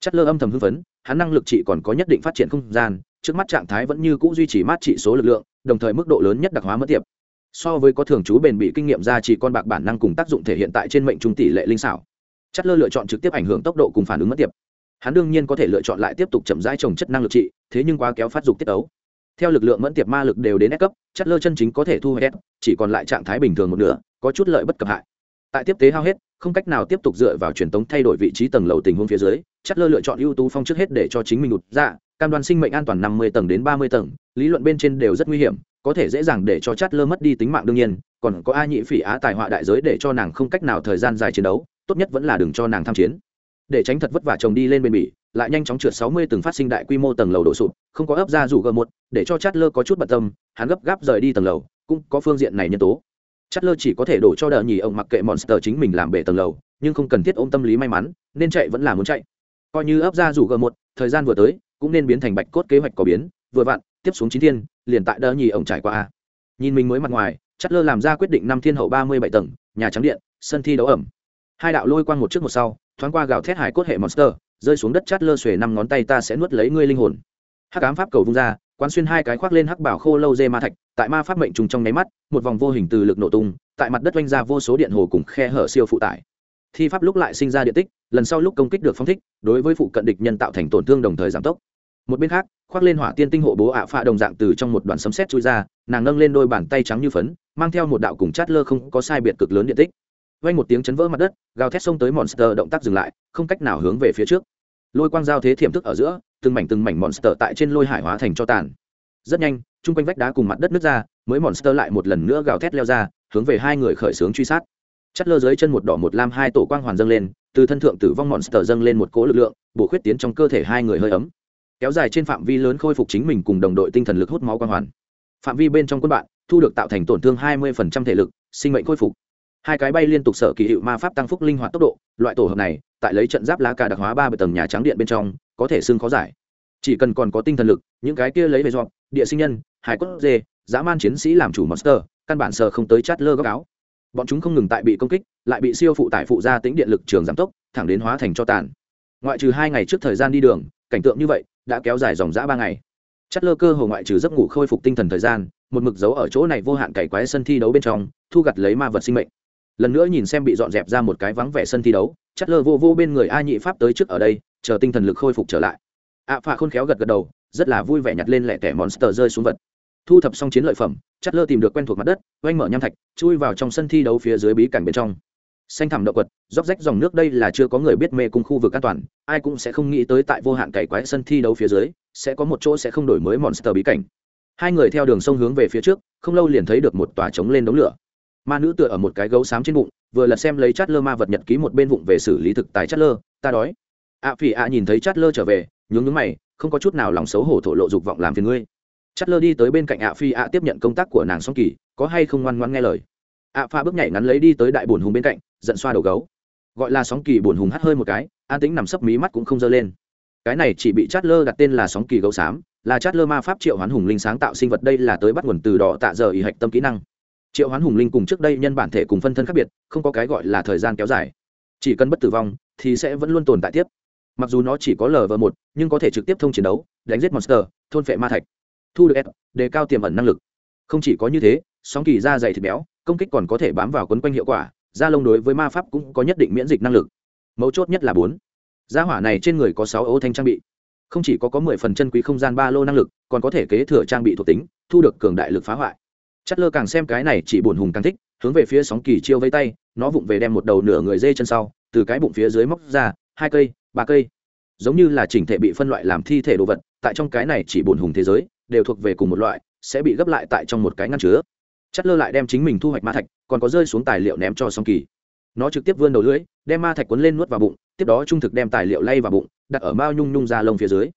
chát lơ âm thầm hưng phấn, hắn năng lực chỉ còn có nhất định phát triển không gian, trước mắt trạng thái vẫn như c ũ duy trì mát trị số lực lượng, đồng thời mức độ lớn nhất đặc hóa mất tiệp. So với có thường chú bền bị kinh nghiệm ra chỉ con bạc bản năng cùng tác dụng thể hiện tại trên mệnh trung tỷ lệ linh xảo. Chất lơ lựa chọn trực tiếp ảnh hưởng tốc độ cùng phản ứng mất tiệp. Hắn đương nhiên có thể lựa chọn lại tiếp tục chậm rãi trồng chất năng lực trị, thế nhưng quá kéo phát dục tiết ấu theo lực lượng mẫn tiệp ma lực đều đến S cấp, chất lơ chân chính có thể thu hết, chỉ còn lại trạng thái bình thường một nửa, có chút lợi bất cập hại. Tại tiếp tế hao hết, không cách nào tiếp tục dựa vào truyền tống thay đổi vị trí tầng lầu tình huống phía dưới, chất lơ lựa chọn ưu tú phong trước hết để cho chính mình đụt ra dạ, cam đoan sinh mệnh an toàn năm mươi tầng đến ba mươi tầng, lý luận bên trên đều rất nguy hiểm, có thể dễ dàng để cho chất lơ mất đi tính mạng đương nhiên, còn có a nhị phỉ á tài họa đại giới để cho nàng không cách nào thời gian dài chiến đấu, tốt nhất vẫn là đừng cho nàng tham chiến để tránh thật vất vả chồng đi lên bên bỉ, lại nhanh chóng trượt sáu mươi từng phát sinh đại quy mô tầng lầu đổ sụp, không có ấp ra rủ g một, để cho chát lơ có chút bận tâm, hắn gấp gáp rời đi tầng lầu, cũng có phương diện này nhân tố. Chát lơ chỉ có thể đổ cho đờ nhì ông mặc kệ monster chính mình làm bể tầng lầu, nhưng không cần thiết ôm tâm lý may mắn, nên chạy vẫn là muốn chạy. Coi như ấp ra rủ g một, thời gian vừa tới, cũng nên biến thành bạch cốt kế hoạch có biến, vừa vặn, tiếp xuống chín thiên, liền tại đờ nhì ông trải qua nhìn mình mới mặt ngoài chát lơ làm ra quyết định năm thiên hậu ba mươi bảy tầng, nhà trắng điện, sân thi đấu ẩm. Hai đạo lôi quang một trước một sau thoáng qua gào thét hải cốt hệ monster, rơi xuống đất chát lơ xuề năm ngón tay ta sẽ nuốt lấy ngươi linh hồn. Hắc ám pháp cầu vung ra, quán xuyên hai cái khoác lên hắc bảo khô lâu dê ma thạch, tại ma pháp mệnh trùng trong nháy mắt, một vòng vô hình từ lực nổ tung, tại mặt đất oanh ra vô số điện hồ cùng khe hở siêu phụ tải. Thi pháp lúc lại sinh ra điện tích, lần sau lúc công kích được phong thích, đối với phụ cận địch nhân tạo thành tổn thương đồng thời giảm tốc. Một bên khác, khoác lên hỏa tiên tinh hộ bố ạ phạ đồng dạng từ trong một đoàn sấm sét chui ra, nàng nâng lên đôi bàn tay trắng như phấn, mang theo một đạo cùng chát lơ không có sai biệt cực lớn điện tích vang một tiếng chấn vỡ mặt đất, gào thét xông tới monster, động tác dừng lại, không cách nào hướng về phía trước. Lôi quang giao thế thiểm thức ở giữa, từng mảnh từng mảnh monster tại trên lôi hải hóa thành cho tàn. Rất nhanh, chung quanh vách đá cùng mặt đất nứt ra, mới monster lại một lần nữa gào thét leo ra, hướng về hai người khởi sướng truy sát. Chất lơ dưới chân một đỏ một lam hai tổ quang hoàn dâng lên, từ thân thượng tử vong monster dâng lên một cỗ lực lượng, bổ khuyết tiến trong cơ thể hai người hơi ấm. Kéo dài trên phạm vi lớn khôi phục chính mình cùng đồng đội tinh thần lực hút máu quang hoàn. Phạm vi bên trong quân bạn, thu được tạo thành tổn thương 20% thể lực, sinh mệnh khôi phục hai cái bay liên tục sở kỳ hiệu ma pháp tăng phúc linh hoạt tốc độ, loại tổ hợp này, tại lấy trận giáp lá cà đặc hóa ba bờ tầng nhà trắng điện bên trong, có thể xưng khó giải. Chỉ cần còn có tinh thần lực, những cái kia lấy về dọn, địa sinh nhân, hải cốt dê, dã man chiến sĩ làm chủ monster, căn bản sờ không tới chát lơ góc áo. Bọn chúng không ngừng tại bị công kích, lại bị siêu phụ tải phụ ra tính điện lực trường giảm tốc, thẳng đến hóa thành cho tàn. Ngoại trừ hai ngày trước thời gian đi đường, cảnh tượng như vậy đã kéo dài dòng dã ba ngày. Chất lơ cơ hồ ngoại trừ giấc ngủ khôi phục tinh thần thời gian, một mực dấu ở chỗ này vô hạn cày quái sân thi đấu bên trong, thu gặt lấy ma vật sinh mệnh lần nữa nhìn xem bị dọn dẹp ra một cái vắng vẻ sân thi đấu chất lơ vô vô bên người a nhị pháp tới trước ở đây, chờ tinh thần lực khôi phục trở lại. Ạ phạ khôn khéo gật gật đầu, rất là vui vẻ nhặt lên lẹ tẻ monster rơi xuống vật. Thu thập xong chiến lợi phẩm chất lơ tìm được quen thuộc mặt đất, oanh mở nham thạch, chui vào trong sân thi đấu phía dưới bí cảnh bên trong. Xanh thẳm động quật, róc rách dòng nước đây là chưa có người biết mê cung khu vực an toàn, ai cũng sẽ không nghĩ tới tại vô hạn cày quái sân thi đấu phía dưới, sẽ có một chỗ sẽ không đổi mới monster bí cảnh. Hai người theo đường sông hướng về phía trước, không lâu liền thấy được một tòa trống lên đống lửa ma nữ tựa ở một cái gấu xám trên bụng, vừa lật xem lấy chát lơ ma vật nhật ký một bên vụng về xử lý thực tài chát lơ ta đói. Ạ phỉ ạ nhìn thấy chát lơ trở về, nhướng nhướng mày, không có chút nào lòng xấu hổ thổ lộ dục vọng làm phiền ngươi. Chát lơ đi tới bên cạnh ạ phi ạ tiếp nhận công tác của nàng song kỳ, có hay không ngoan ngoan nghe lời. Ạ pha bước nhảy ngắn lấy đi tới đại bồn hùng bên cạnh, giận xoa đầu gấu. Gọi là sóng kỳ bồn hùng hắt hơi một cái, an tính nằm sấp mí mắt cũng không dơ lên. Cái này chỉ bị chát lơ đặt tên là sóng kỳ gấu xám, là chát lơ ma pháp triệu hoán hùng linh sáng tạo sinh vật đây là tới bắt nguồn từ đỏ tạ giờ ý hạch tâm kỹ năng triệu hoán hùng linh cùng trước đây nhân bản thể cùng phân thân khác biệt, không có cái gọi là thời gian kéo dài. Chỉ cần bất tử vong, thì sẽ vẫn luôn tồn tại tiếp. Mặc dù nó chỉ có lv một, nhưng có thể trực tiếp thông chiến đấu, đánh giết monster, thôn phệ ma thạch, thu được s đề cao tiềm ẩn năng lực. Không chỉ có như thế, sóng kỳ da dày thịt béo, công kích còn có thể bám vào quấn quanh hiệu quả, da lông đối với ma pháp cũng có nhất định miễn dịch năng lực. Mấu chốt nhất là bốn. Da hỏa này trên người có sáu ô thanh trang bị. Không chỉ có có mười phần chân quý không gian ba lô năng lực, còn có thể kế thừa trang bị thuộc tính, thu được cường đại lực phá hoại chất lơ càng xem cái này chỉ buồn hùng càng thích, hướng về phía sóng kỳ chiêu vây tay, nó vụng về đem một đầu nửa người dê chân sau, từ cái bụng phía dưới móc ra, hai cây, ba cây. Giống như là chỉnh thể bị phân loại làm thi thể đồ vật, tại trong cái này chỉ buồn hùng thế giới, đều thuộc về cùng một loại, sẽ bị gấp lại tại trong một cái ngăn chứa. Chất lơ lại đem chính mình thu hoạch ma thạch, còn có rơi xuống tài liệu ném cho song kỳ. Nó trực tiếp vươn đầu lưỡi, đem ma thạch cuốn lên nuốt vào bụng, tiếp đó trung thực đem tài liệu lay vào bụng, đặt ở mao nhung nhung ra lông phía dưới.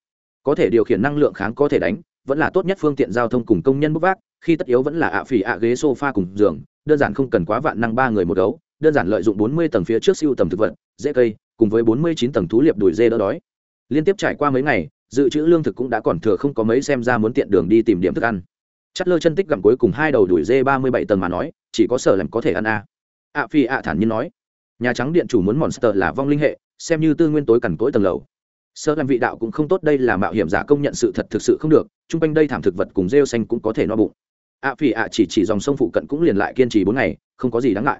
Có thể điều khiển năng lượng kháng có thể đánh vẫn là tốt nhất phương tiện giao thông cùng công nhân bốc vác, khi tất yếu vẫn là ạ phỉ ạ ghế sofa cùng giường, đơn giản không cần quá vạn năng ba người một gấu, đơn giản lợi dụng bốn mươi tầng phía trước siêu tầm thực vật dễ cây, cùng với bốn mươi chín tầng thú liệp đùi dê đỡ đói. Liên tiếp trải qua mấy ngày, dự trữ lương thực cũng đã còn thừa không có mấy xem ra muốn tiện đường đi tìm điểm thức ăn. Chất lơ chân tích gặm cuối cùng hai đầu đuổi dê ba mươi bảy tầng mà nói, chỉ có sở làm có thể ăn a ạ phi ạ thản nhiên nói, nhà trắng điện chủ muốn monster là vong linh hệ, xem như tư nguyên tối cằn cỗi tầng lầu sơ làm vị đạo cũng không tốt đây là mạo hiểm giả công nhận sự thật thực sự không được, chung quanh đây thảm thực vật cùng rêu xanh cũng có thể no bụng. Ạ phỉ ạ chỉ chỉ dòng sông phụ cận cũng liền lại kiên trì bốn ngày, không có gì đáng ngại.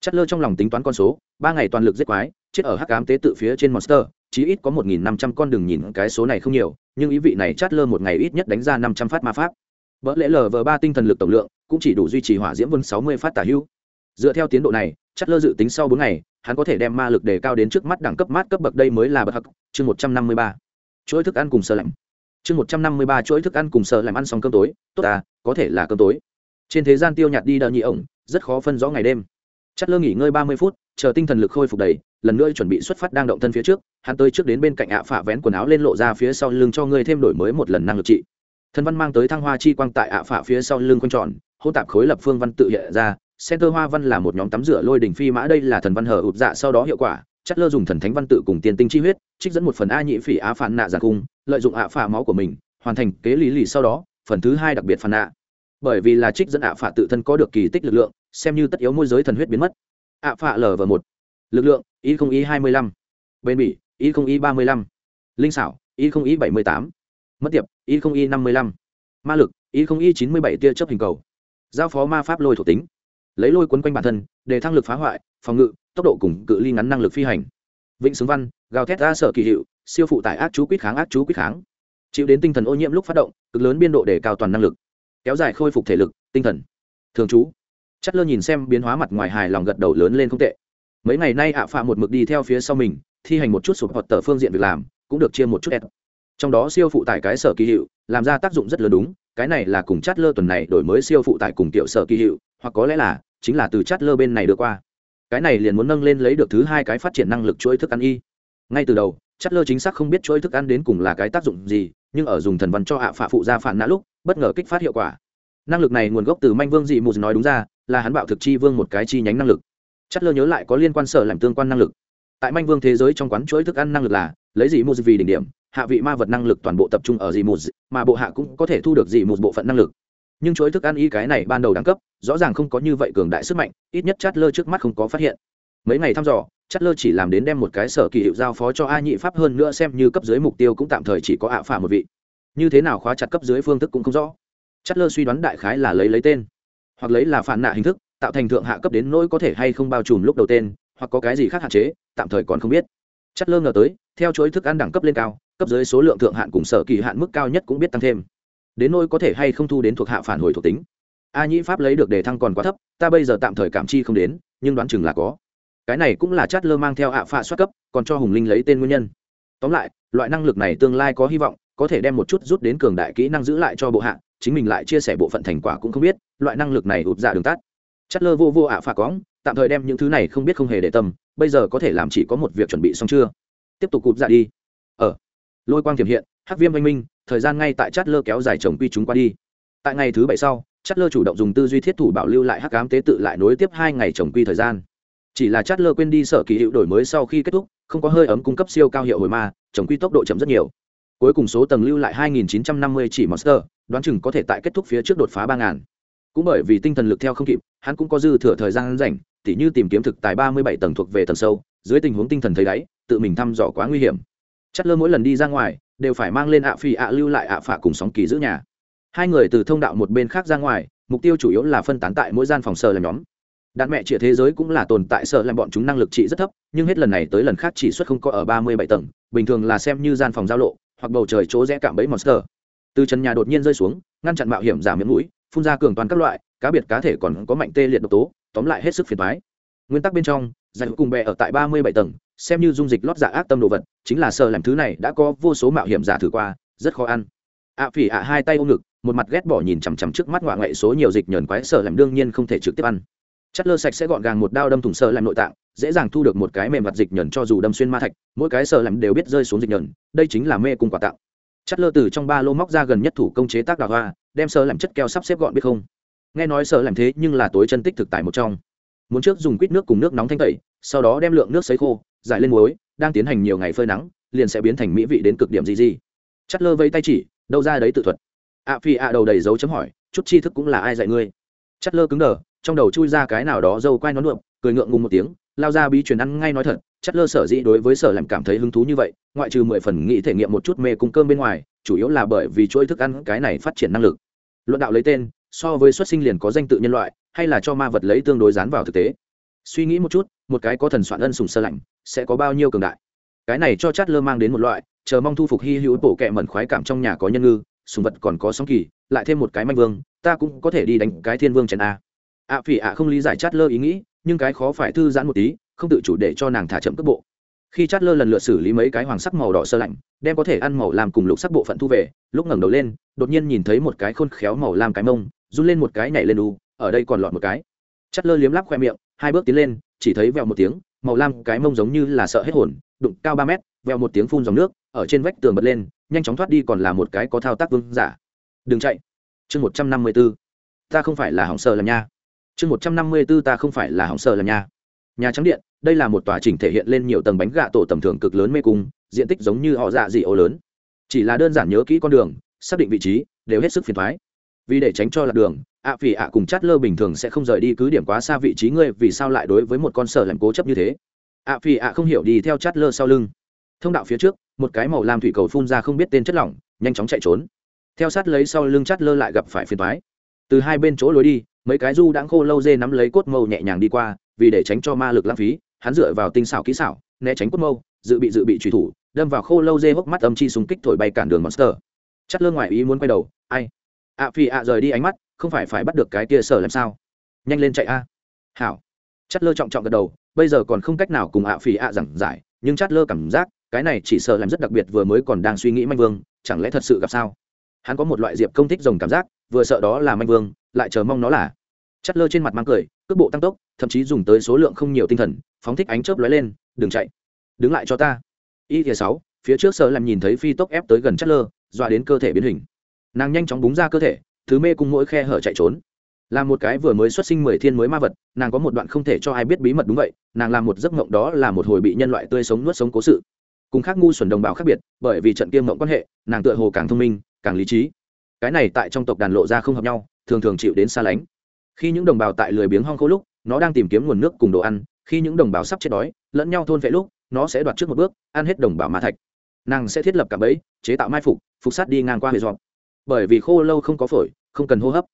Chất lơ trong lòng tính toán con số, ba ngày toàn lực giết quái, chết ở hắc ám tế tự phía trên monster, chí ít có một nghìn năm trăm con đừng nhìn cái số này không nhiều, nhưng ý vị này chát lơ một ngày ít nhất đánh ra năm trăm phát ma pháp. Vỡ lễ lờ vờ ba tinh thần lực tổng lượng cũng chỉ đủ duy trì hỏa diễm vân sáu mươi phát tả hữu dựa theo tiến độ này chát lơ dự tính sau bốn ngày hắn có thể đem ma lực đề cao đến trước mắt đẳng cấp mát cấp bậc đây mới là bậc hắc, chương một trăm năm mươi ba. Chuỗi thức ăn cùng sơ lạnh. Chương một trăm năm mươi ba chuỗi thức ăn cùng sơ lạnh ăn xong cơm tối. Tốt à có thể là cơm tối. Trên thế gian tiêu nhạt đi đợi nhị ổng, rất khó phân rõ ngày đêm. Chất lơ nghỉ ngơi ba mươi phút, chờ tinh thần lực khôi phục đầy, lần nữa chuẩn bị xuất phát đang động thân phía trước, hắn tới trước đến bên cạnh ạ phả vén quần áo lên lộ ra phía sau lưng cho ngươi thêm đổi mới một lần năng lực trị. Thân văn mang tới thăng hoa chi quang tại ạ phả phía sau lưng quanh tròn hô tạp khối lập phương văn tự hiện ra center hoa văn là một nhóm tắm rửa lôi đỉnh phi mã, đây là thần văn hở ụp dạ sau đó hiệu quả. Chất lơ dùng thần thánh văn tự cùng tiền tinh chi huyết, trích dẫn một phần a nhị phỉ á phản nạ giả cung, lợi dụng ạ phả máu của mình, hoàn thành kế lý lì sau đó, phần thứ hai đặc biệt phản nạ. Bởi vì là trích dẫn ạ phả tự thân có được kỳ tích lực lượng, xem như tất yếu môi giới thần huyết biến mất. Ạ phạ lv một. Lực lượng y không y hai mươi lăm. Bên bỉ y không y ba mươi lăm. Linh xảo y không y bảy mươi tám. Mất tiệp y không y năm mươi lăm. Ma lực y không y chín mươi bảy tia chấp hình cầu. Giao phó ma pháp lôi thuộc tính lấy lôi quấn quanh bản thân, để thăng lực phá hoại, phòng ngự, tốc độ cùng cự ly ngắn năng lực phi hành. Vịnh xướng văn, gào thét ra sở kỳ hiệu, siêu phụ tải ác chú quyết kháng ác chú quyết kháng. Chịu đến tinh thần ô nhiễm lúc phát động, cực lớn biên độ để cao toàn năng lực. Kéo dài khôi phục thể lực, tinh thần. Thường trú. Chất lơ nhìn xem biến hóa mặt ngoài hài lòng gật đầu lớn lên không tệ. Mấy ngày nay ạ phạm một mực đi theo phía sau mình, thi hành một chút sụp hoặc tờ phương diện việc làm, cũng được chia một chút ép. Trong đó siêu phụ tải cái sở kỳ hiệu, làm ra tác dụng rất lớn đúng, cái này là cùng chát lơ tuần này đổi mới siêu phụ tải cùng tiểu sở kỳ hiệu hoặc có lẽ là chính là từ chát lơ bên này đưa qua. Cái này liền muốn nâng lên lấy được thứ hai cái phát triển năng lực chuỗi thức ăn y. Ngay từ đầu chát lơ chính xác không biết chuỗi thức ăn đến cùng là cái tác dụng gì, nhưng ở dùng thần văn cho hạ phạ phụ ra phản nã lúc, bất ngờ kích phát hiệu quả. Năng lực này nguồn gốc từ manh vương dị mù nói đúng ra, là hắn bạo thực chi vương một cái chi nhánh năng lực. Chất lơ nhớ lại có liên quan sở làm tương quan năng lực. Tại manh vương thế giới trong quán chuỗi thức ăn năng lực là, lấy dị mù vì đỉnh điểm, hạ vị ma vật năng lực toàn bộ tập trung ở dị mù mà bộ hạ cũng có thể thu được dị mù bộ phận năng lực nhưng chuỗi thức ăn y cái này ban đầu đẳng cấp, rõ ràng không có như vậy cường đại sức mạnh, ít nhất chát lơ trước mắt không có phát hiện. Mấy ngày thăm dò chát lơ chỉ làm đến đem một cái sở kỳ hiệu giao phó cho a nhị pháp hơn nữa xem như cấp dưới mục tiêu cũng tạm thời chỉ có ạ phả một vị. Như thế nào khóa chặt cấp dưới phương thức cũng không rõ. Chát lơ suy đoán đại khái là lấy lấy tên, hoặc lấy là phản nạ hình thức, tạo thành thượng hạ cấp đến nỗi có thể hay không bao trùm lúc đầu tên, hoặc có cái gì khác hạn chế, tạm thời còn không biết. Chất lơ ngờ tới, theo chuỗi thức ăn đẳng cấp lên cao, cấp dưới số lượng thượng hạn cùng sở kỳ hạn mức cao nhất cũng biết tăng thêm đến nỗi có thể hay không thu đến thuộc hạ phản hồi thuộc tính. A nhĩ pháp lấy được đề thăng còn quá thấp, ta bây giờ tạm thời cảm chi không đến, nhưng đoán chừng là có. Cái này cũng là chát lơ mang theo ạ phạ xuất cấp, còn cho hùng linh lấy tên nguyên nhân. Tóm lại, loại năng lực này tương lai có hy vọng, có thể đem một chút rút đến cường đại kỹ năng giữ lại cho bộ hạ, chính mình lại chia sẻ bộ phận thành quả cũng không biết, loại năng lực này ụt dạ đường tắt. Chát lơ vô vô ạ phạ cóng tạm thời đem những thứ này không biết không hề để tâm, bây giờ có thể làm chỉ có một việc chuẩn bị xong chưa? Tiếp tục cụp dạ đi. Ở ờ lôi quang tiềm hiện, hắc viêm oanh minh, thời gian ngay tại chát lơ kéo dài chồng quy chúng qua đi. Tại ngày thứ bảy sau chát lơ chủ động dùng tư duy thiết thủ bảo lưu lại hắc cám tế tự lại nối tiếp hai ngày chồng quy thời gian. Chỉ là chát lơ quên đi sở kỳ hiệu đổi mới sau khi kết thúc, không có hơi ấm cung cấp siêu cao hiệu hồi ma, chồng quy tốc độ chậm rất nhiều. Cuối cùng số tầng lưu lại 2.950 chỉ monster, đoán chừng có thể tại kết thúc phía trước đột phá 3.000 cũng bởi vì tinh thần lực theo không kịp, hắn cũng có dư thừa thời gian rảnh, tỉ như tìm kiếm thực tài ba mươi bảy tầng thuộc về tầng sâu, dưới tình huống tinh thần thấy đáy, tự mình thăm dò quá nguy hiểm chất lơ mỗi lần đi ra ngoài, đều phải mang lên ạ phi ạ lưu lại ạ phả cùng sóng kỳ giữ nhà. Hai người từ thông đạo một bên khác ra ngoài, mục tiêu chủ yếu là phân tán tại mỗi gian phòng sờ làm nhóm. Đạn mẹ chĩa thế giới cũng là tồn tại sợ làm bọn chúng năng lực trị rất thấp, nhưng hết lần này tới lần khác chỉ xuất không có ở ba mươi bảy tầng, bình thường là xem như gian phòng giao lộ, hoặc bầu trời chỗ rẽ cạm bẫy monster. Từ trần nhà đột nhiên rơi xuống, ngăn chặn mạo hiểm giảm miếng mũi, phun ra cường toàn các loại, cá biệt cá thể còn có mạnh tê liệt độc tố, tóm lại hết sức phiền thoái nguyên tắc bên trong dành cùng bè ở tại ba mươi bảy tầng xem như dung dịch lót dạ ác tâm đồ vật, chính là sợ làm thứ này đã có vô số mạo hiểm giả thử qua, rất khó ăn. Ạ phỉ ạ hai tay ôm ngực, một mặt ghét bỏ nhìn chằm chằm trước mắt ngoại ngậy số nhiều dịch nhờn quái sợ làm đương nhiên không thể trực tiếp ăn. Chất lơ sạch sẽ gọn gàng một đao đâm thủng sợ làm nội tạng, dễ dàng thu được một cái mềm mặt dịch nhờn cho dù đâm xuyên ma thạch, mỗi cái sợ làm đều biết rơi xuống dịch nhờn, đây chính là mê cung quả tạo chất lơ từ trong ba lô móc ra gần nhất thủ công chế tác đào hoa, đem sơ làm chất keo sắp xếp gọn biết không? Nghe nói sợ làm thế nhưng là tối chân tích thực tại một trong. Muốn trước dùng quýt nước cùng nước nóng thanh tẩy, sau đó đem lượng nước sấy khô giải lên muối, đang tiến hành nhiều ngày phơi nắng, liền sẽ biến thành mỹ vị đến cực điểm gì gì. Chất lơ vây tay chỉ, đâu ra đấy tự thuật. Ạ phi ạ đầu đầy dấu chấm hỏi, chút tri thức cũng là ai dạy ngươi? Chất lơ cứng đờ, trong đầu chui ra cái nào đó dâu quai nó đượm, cười ngượng ngùng một tiếng, lao ra bí truyền ăn ngay nói thật chất lơ sở dĩ đối với sở làm cảm thấy hứng thú như vậy, ngoại trừ mười phần nghĩ thể nghiệm một chút mê cung cơm bên ngoài, chủ yếu là bởi vì chuỗi thức ăn cái này phát triển năng lực. Luận đạo lấy tên, so với xuất sinh liền có danh tự nhân loại, hay là cho ma vật lấy tương đối dán vào thực tế suy nghĩ một chút, một cái có thần soạn ân sùng sơ lạnh, sẽ có bao nhiêu cường đại? Cái này cho chát lơ mang đến một loại, chờ mong thu phục hy hữu bổ kẹ mẩn khoái cảm trong nhà có nhân ngư sùng vật còn có sóng kỳ, lại thêm một cái manh vương, ta cũng có thể đi đánh cái thiên vương chèn a. Ạ phỉ ạ không lý giải chát lơ ý nghĩ, nhưng cái khó phải thư giãn một tí, không tự chủ để cho nàng thả chậm cước bộ. Khi chát lơ lần lượt xử lý mấy cái hoàng sắc màu đỏ sơ lạnh, đem có thể ăn màu làm cùng lục sắc bộ phận thu về, lúc ngẩng đầu lên, đột nhiên nhìn thấy một cái khôn khéo màu làm cái mông, run lên một cái nhảy lên đu, ở đây còn lọt một cái. Chát lơ liếm lắp khoe miệng hai bước tiến lên, chỉ thấy vẹo một tiếng, màu lam cái mông giống như là sợ hết hồn, đụng cao ba mét, vẹo một tiếng phun dòng nước, ở trên vách tường bật lên, nhanh chóng thoát đi còn là một cái có thao tác vương giả. Đừng chạy. Chương một trăm năm mươi b ố ta không phải là hỏng sợ làm nha. Chương một trăm năm mươi b ố ta không phải là hỏng sợ làm nha. Nhà trắng điện, đây là một tòa chỉnh thể hiện lên nhiều tầng bánh gạ tổ tầm thường cực lớn mê cung, diện tích giống như họ dạ dị ô lớn. Chỉ là đơn giản nhớ kỹ con đường, xác định vị trí, đều hết sức phiền thoái vì để tránh cho lạc đường, ạ phỉ ạ cùng chát lơ bình thường sẽ không rời đi cứ điểm quá xa vị trí ngươi, vì sao lại đối với một con sở làm cố chấp như thế? ạ phỉ ạ không hiểu đi theo chát lơ sau lưng. Thông đạo phía trước, một cái màu lam thủy cầu phun ra không biết tên chất lỏng, nhanh chóng chạy trốn. Theo sát lấy sau lưng chát lơ lại gặp phải phiền thoái từ hai bên chỗ lối đi, mấy cái du đãng khô lâu dê nắm lấy cốt mâu nhẹ nhàng đi qua, vì để tránh cho ma lực lãng phí, hắn dựa vào tinh xảo kỹ xảo, né tránh cốt mâu, dự bị dự bị truy thủ, đâm vào khô lâu dê hốc mắt âm chi súng kích thổi bay cản đường monster. Chát lơ ngoài ý muốn quay đầu, ai? Ạ phi ạ rời đi ánh mắt, không phải phải bắt được cái kia sở làm sao? Nhanh lên chạy a. Hảo. Chát lơ trọng trọng gật đầu, bây giờ còn không cách nào cùng ạ phi ạ giảng giải, nhưng Chát lơ cảm giác, cái này chỉ sợ làm rất đặc biệt vừa mới còn đang suy nghĩ manh vương, chẳng lẽ thật sự gặp sao? Hắn có một loại diệp công thích rồng cảm giác, vừa sợ đó là manh vương, lại chờ mong nó là. Chát lơ trên mặt mang cười, cước bộ tăng tốc, thậm chí dùng tới số lượng không nhiều tinh thần, phóng thích ánh chớp lóe lên, đừng chạy. Đứng lại cho ta. Y thìa sáu, phía trước sợ làm nhìn thấy phi tốc ép tới gần Chát lơ, dọa đến cơ thể biến hình nàng nhanh chóng búng ra cơ thể, thứ mê cùng mỗi khe hở chạy trốn. Là một cái vừa mới xuất sinh mười thiên mới ma vật, nàng có một đoạn không thể cho ai biết bí mật đúng vậy, nàng làm một giấc mộng đó là một hồi bị nhân loại tươi sống nuốt sống cố sự. Cùng khác ngu xuẩn đồng bào khác biệt, bởi vì trận kiêm mộng quan hệ, nàng tựa hồ càng thông minh, càng lý trí. Cái này tại trong tộc đàn lộ ra không hợp nhau, thường thường chịu đến xa lánh. Khi những đồng bào tại lười biếng hong khô lúc, nó đang tìm kiếm nguồn nước cùng đồ ăn, khi những đồng bào sắp chết đói, lẫn nhau thôn vệ lúc, nó sẽ đoạt trước một bước, ăn hết đồng bào ma thạch. Nàng sẽ thiết lập cả bẫy, chế tạo mai phục phục sát đi ngang qua hệ dọn bởi vì khô lâu không có phổi, không cần hô hấp.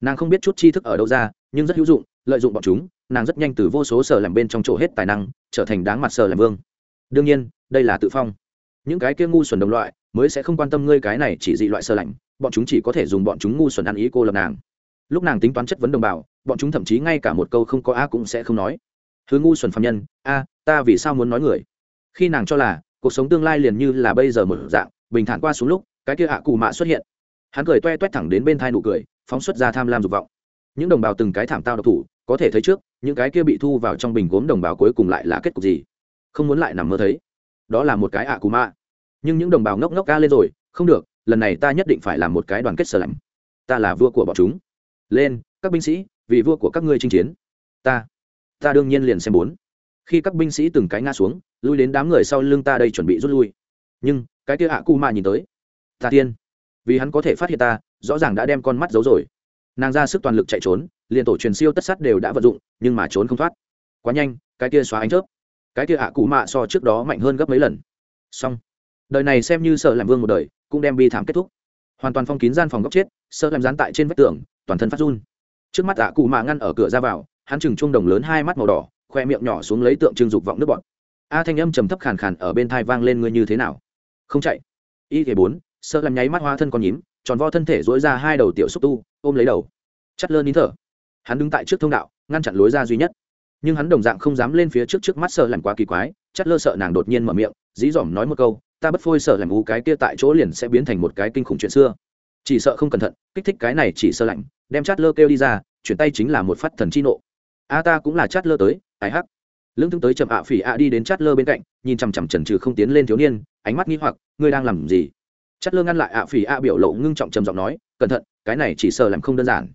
Nàng không biết chút tri thức ở đâu ra, nhưng rất hữu dụng, lợi dụng bọn chúng, nàng rất nhanh từ vô số sở làm bên trong chỗ hết tài năng, trở thành đáng mặt sở làm vương. Đương nhiên, đây là tự phong. Những cái kia ngu xuẩn đồng loại, mới sẽ không quan tâm ngươi cái này chỉ dị loại sơ lạnh, bọn chúng chỉ có thể dùng bọn chúng ngu xuẩn ăn ý cô lập nàng. Lúc nàng tính toán chất vấn đồng bào, bọn chúng thậm chí ngay cả một câu không có a cũng sẽ không nói. Thứ ngu xuẩn phạm nhân, a, ta vì sao muốn nói người? Khi nàng cho là cuộc sống tương lai liền như là bây giờ một dạng, bình thản qua xuống lúc, cái kia ạ cù mạ xuất hiện hắn cười toe toét thẳng đến bên thai nụ cười, phóng xuất ra tham lam dục vọng. Những đồng bào từng cái thảm tao độc thủ, có thể thấy trước, những cái kia bị thu vào trong bình gốm đồng bào cuối cùng lại là kết cục gì? Không muốn lại nằm mơ thấy. Đó là một cái ạ cú mạ nhưng những đồng bào ngốc ngốc ca lên rồi, không được, lần này ta nhất định phải làm một cái đoàn kết sở lạnh. Ta là vua của bọn chúng. Lên, các binh sĩ, vì vua của các ngươi chinh chiến. Ta ta đương nhiên liền xem bốn. Khi các binh sĩ từng cái ngã xuống, lui đến đám người sau lưng ta đây chuẩn bị rút lui. Nhưng, cái kia ạ cú mạ nhìn tới. Ta tiên vì hắn có thể phát hiện ta, rõ ràng đã đem con mắt giấu rồi. Nàng ra sức toàn lực chạy trốn, liền tổ truyền siêu tất sắt đều đã vận dụng, nhưng mà trốn không thoát. Quá nhanh, cái kia xóa ánh chớp. Cái kia ạ cụ mạ so trước đó mạnh hơn gấp mấy lần. Xong. Đời này xem như sợ làm vương một đời, cũng đem bi thảm kết thúc. Hoàn toàn phong kín gian phòng góc chết, sợ làm dán tại trên vách tường, toàn thân phát run. Trước mắt ạ cụ mạ ngăn ở cửa ra vào, hắn chừng chuông đồng lớn hai mắt màu đỏ, khoe miệng nhỏ xuống lấy tượng trưng dục vọng nước bọt. A thanh âm trầm thấp khàn khàn ở bên thai vang lên ngươi như thế nào? Không chạy. Y thể bốn sợ làm nháy mắt hoa thân con nhím, tròn vo thân thể dối ra hai đầu tiểu xúc tu, ôm lấy đầu. Chắt lơ nín thở. Hắn đứng tại trước thông đạo, ngăn chặn lối ra duy nhất. Nhưng hắn đồng dạng không dám lên phía trước trước mắt sợ làm quá kỳ quái, chắt lơ sợ nàng đột nhiên mở miệng, dí dỏm nói một câu, ta bất phôi sợ làm u cái kia tại chỗ liền sẽ biến thành một cái kinh khủng chuyện xưa. Chỉ sợ không cẩn thận, kích thích cái này chỉ sơ lạnh, đem chát lơ kêu đi ra, chuyển tay chính là một phát thần chi nộ. A ta cũng là chát lơ tới, ai hắc. Lưng thương tới chậm ạ phỉ ạ đi đến chát lơ bên cạnh, nhìn chằm chằm trần trừ không tiến lên thiếu niên, ánh mắt nghi hoặc, ngươi đang làm gì? Chát lơ ngăn lại ạ phỉ ạ biểu lộ ngưng trọng trầm giọng nói, cẩn thận, cái này chỉ sợ làm không đơn giản.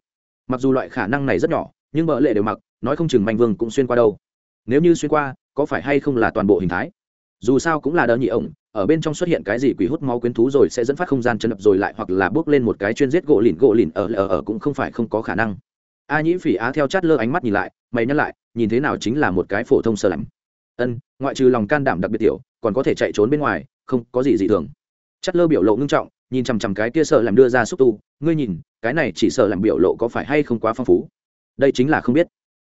Mặc dù loại khả năng này rất nhỏ, nhưng bợ lệ đều mặc, nói không chừng manh vương cũng xuyên qua đâu. Nếu như xuyên qua, có phải hay không là toàn bộ hình thái? Dù sao cũng là đỡ nhị ổng, ở bên trong xuất hiện cái gì quỷ hút máu quyến thú rồi sẽ dẫn phát không gian chân ập rồi lại hoặc là bước lên một cái chuyên giết gỗ lìn gỗ lìn ở ở ở cũng không phải không có khả năng. A nhĩ phỉ á theo chát lơ ánh mắt nhìn lại, mày nhắc lại, nhìn thế nào chính là một cái phổ thông sơ lắm ân, ngoại trừ lòng can đảm đặc biệt tiểu, còn có thể chạy trốn bên ngoài, không có gì dị thường. Chất lơ biểu lộ ngưng trọng, nhìn chằm chằm cái kia sợ làm đưa ra xúc tu, ngươi nhìn, cái này chỉ sợ làm biểu lộ có phải hay không quá phong phú? Đây chính là không biết.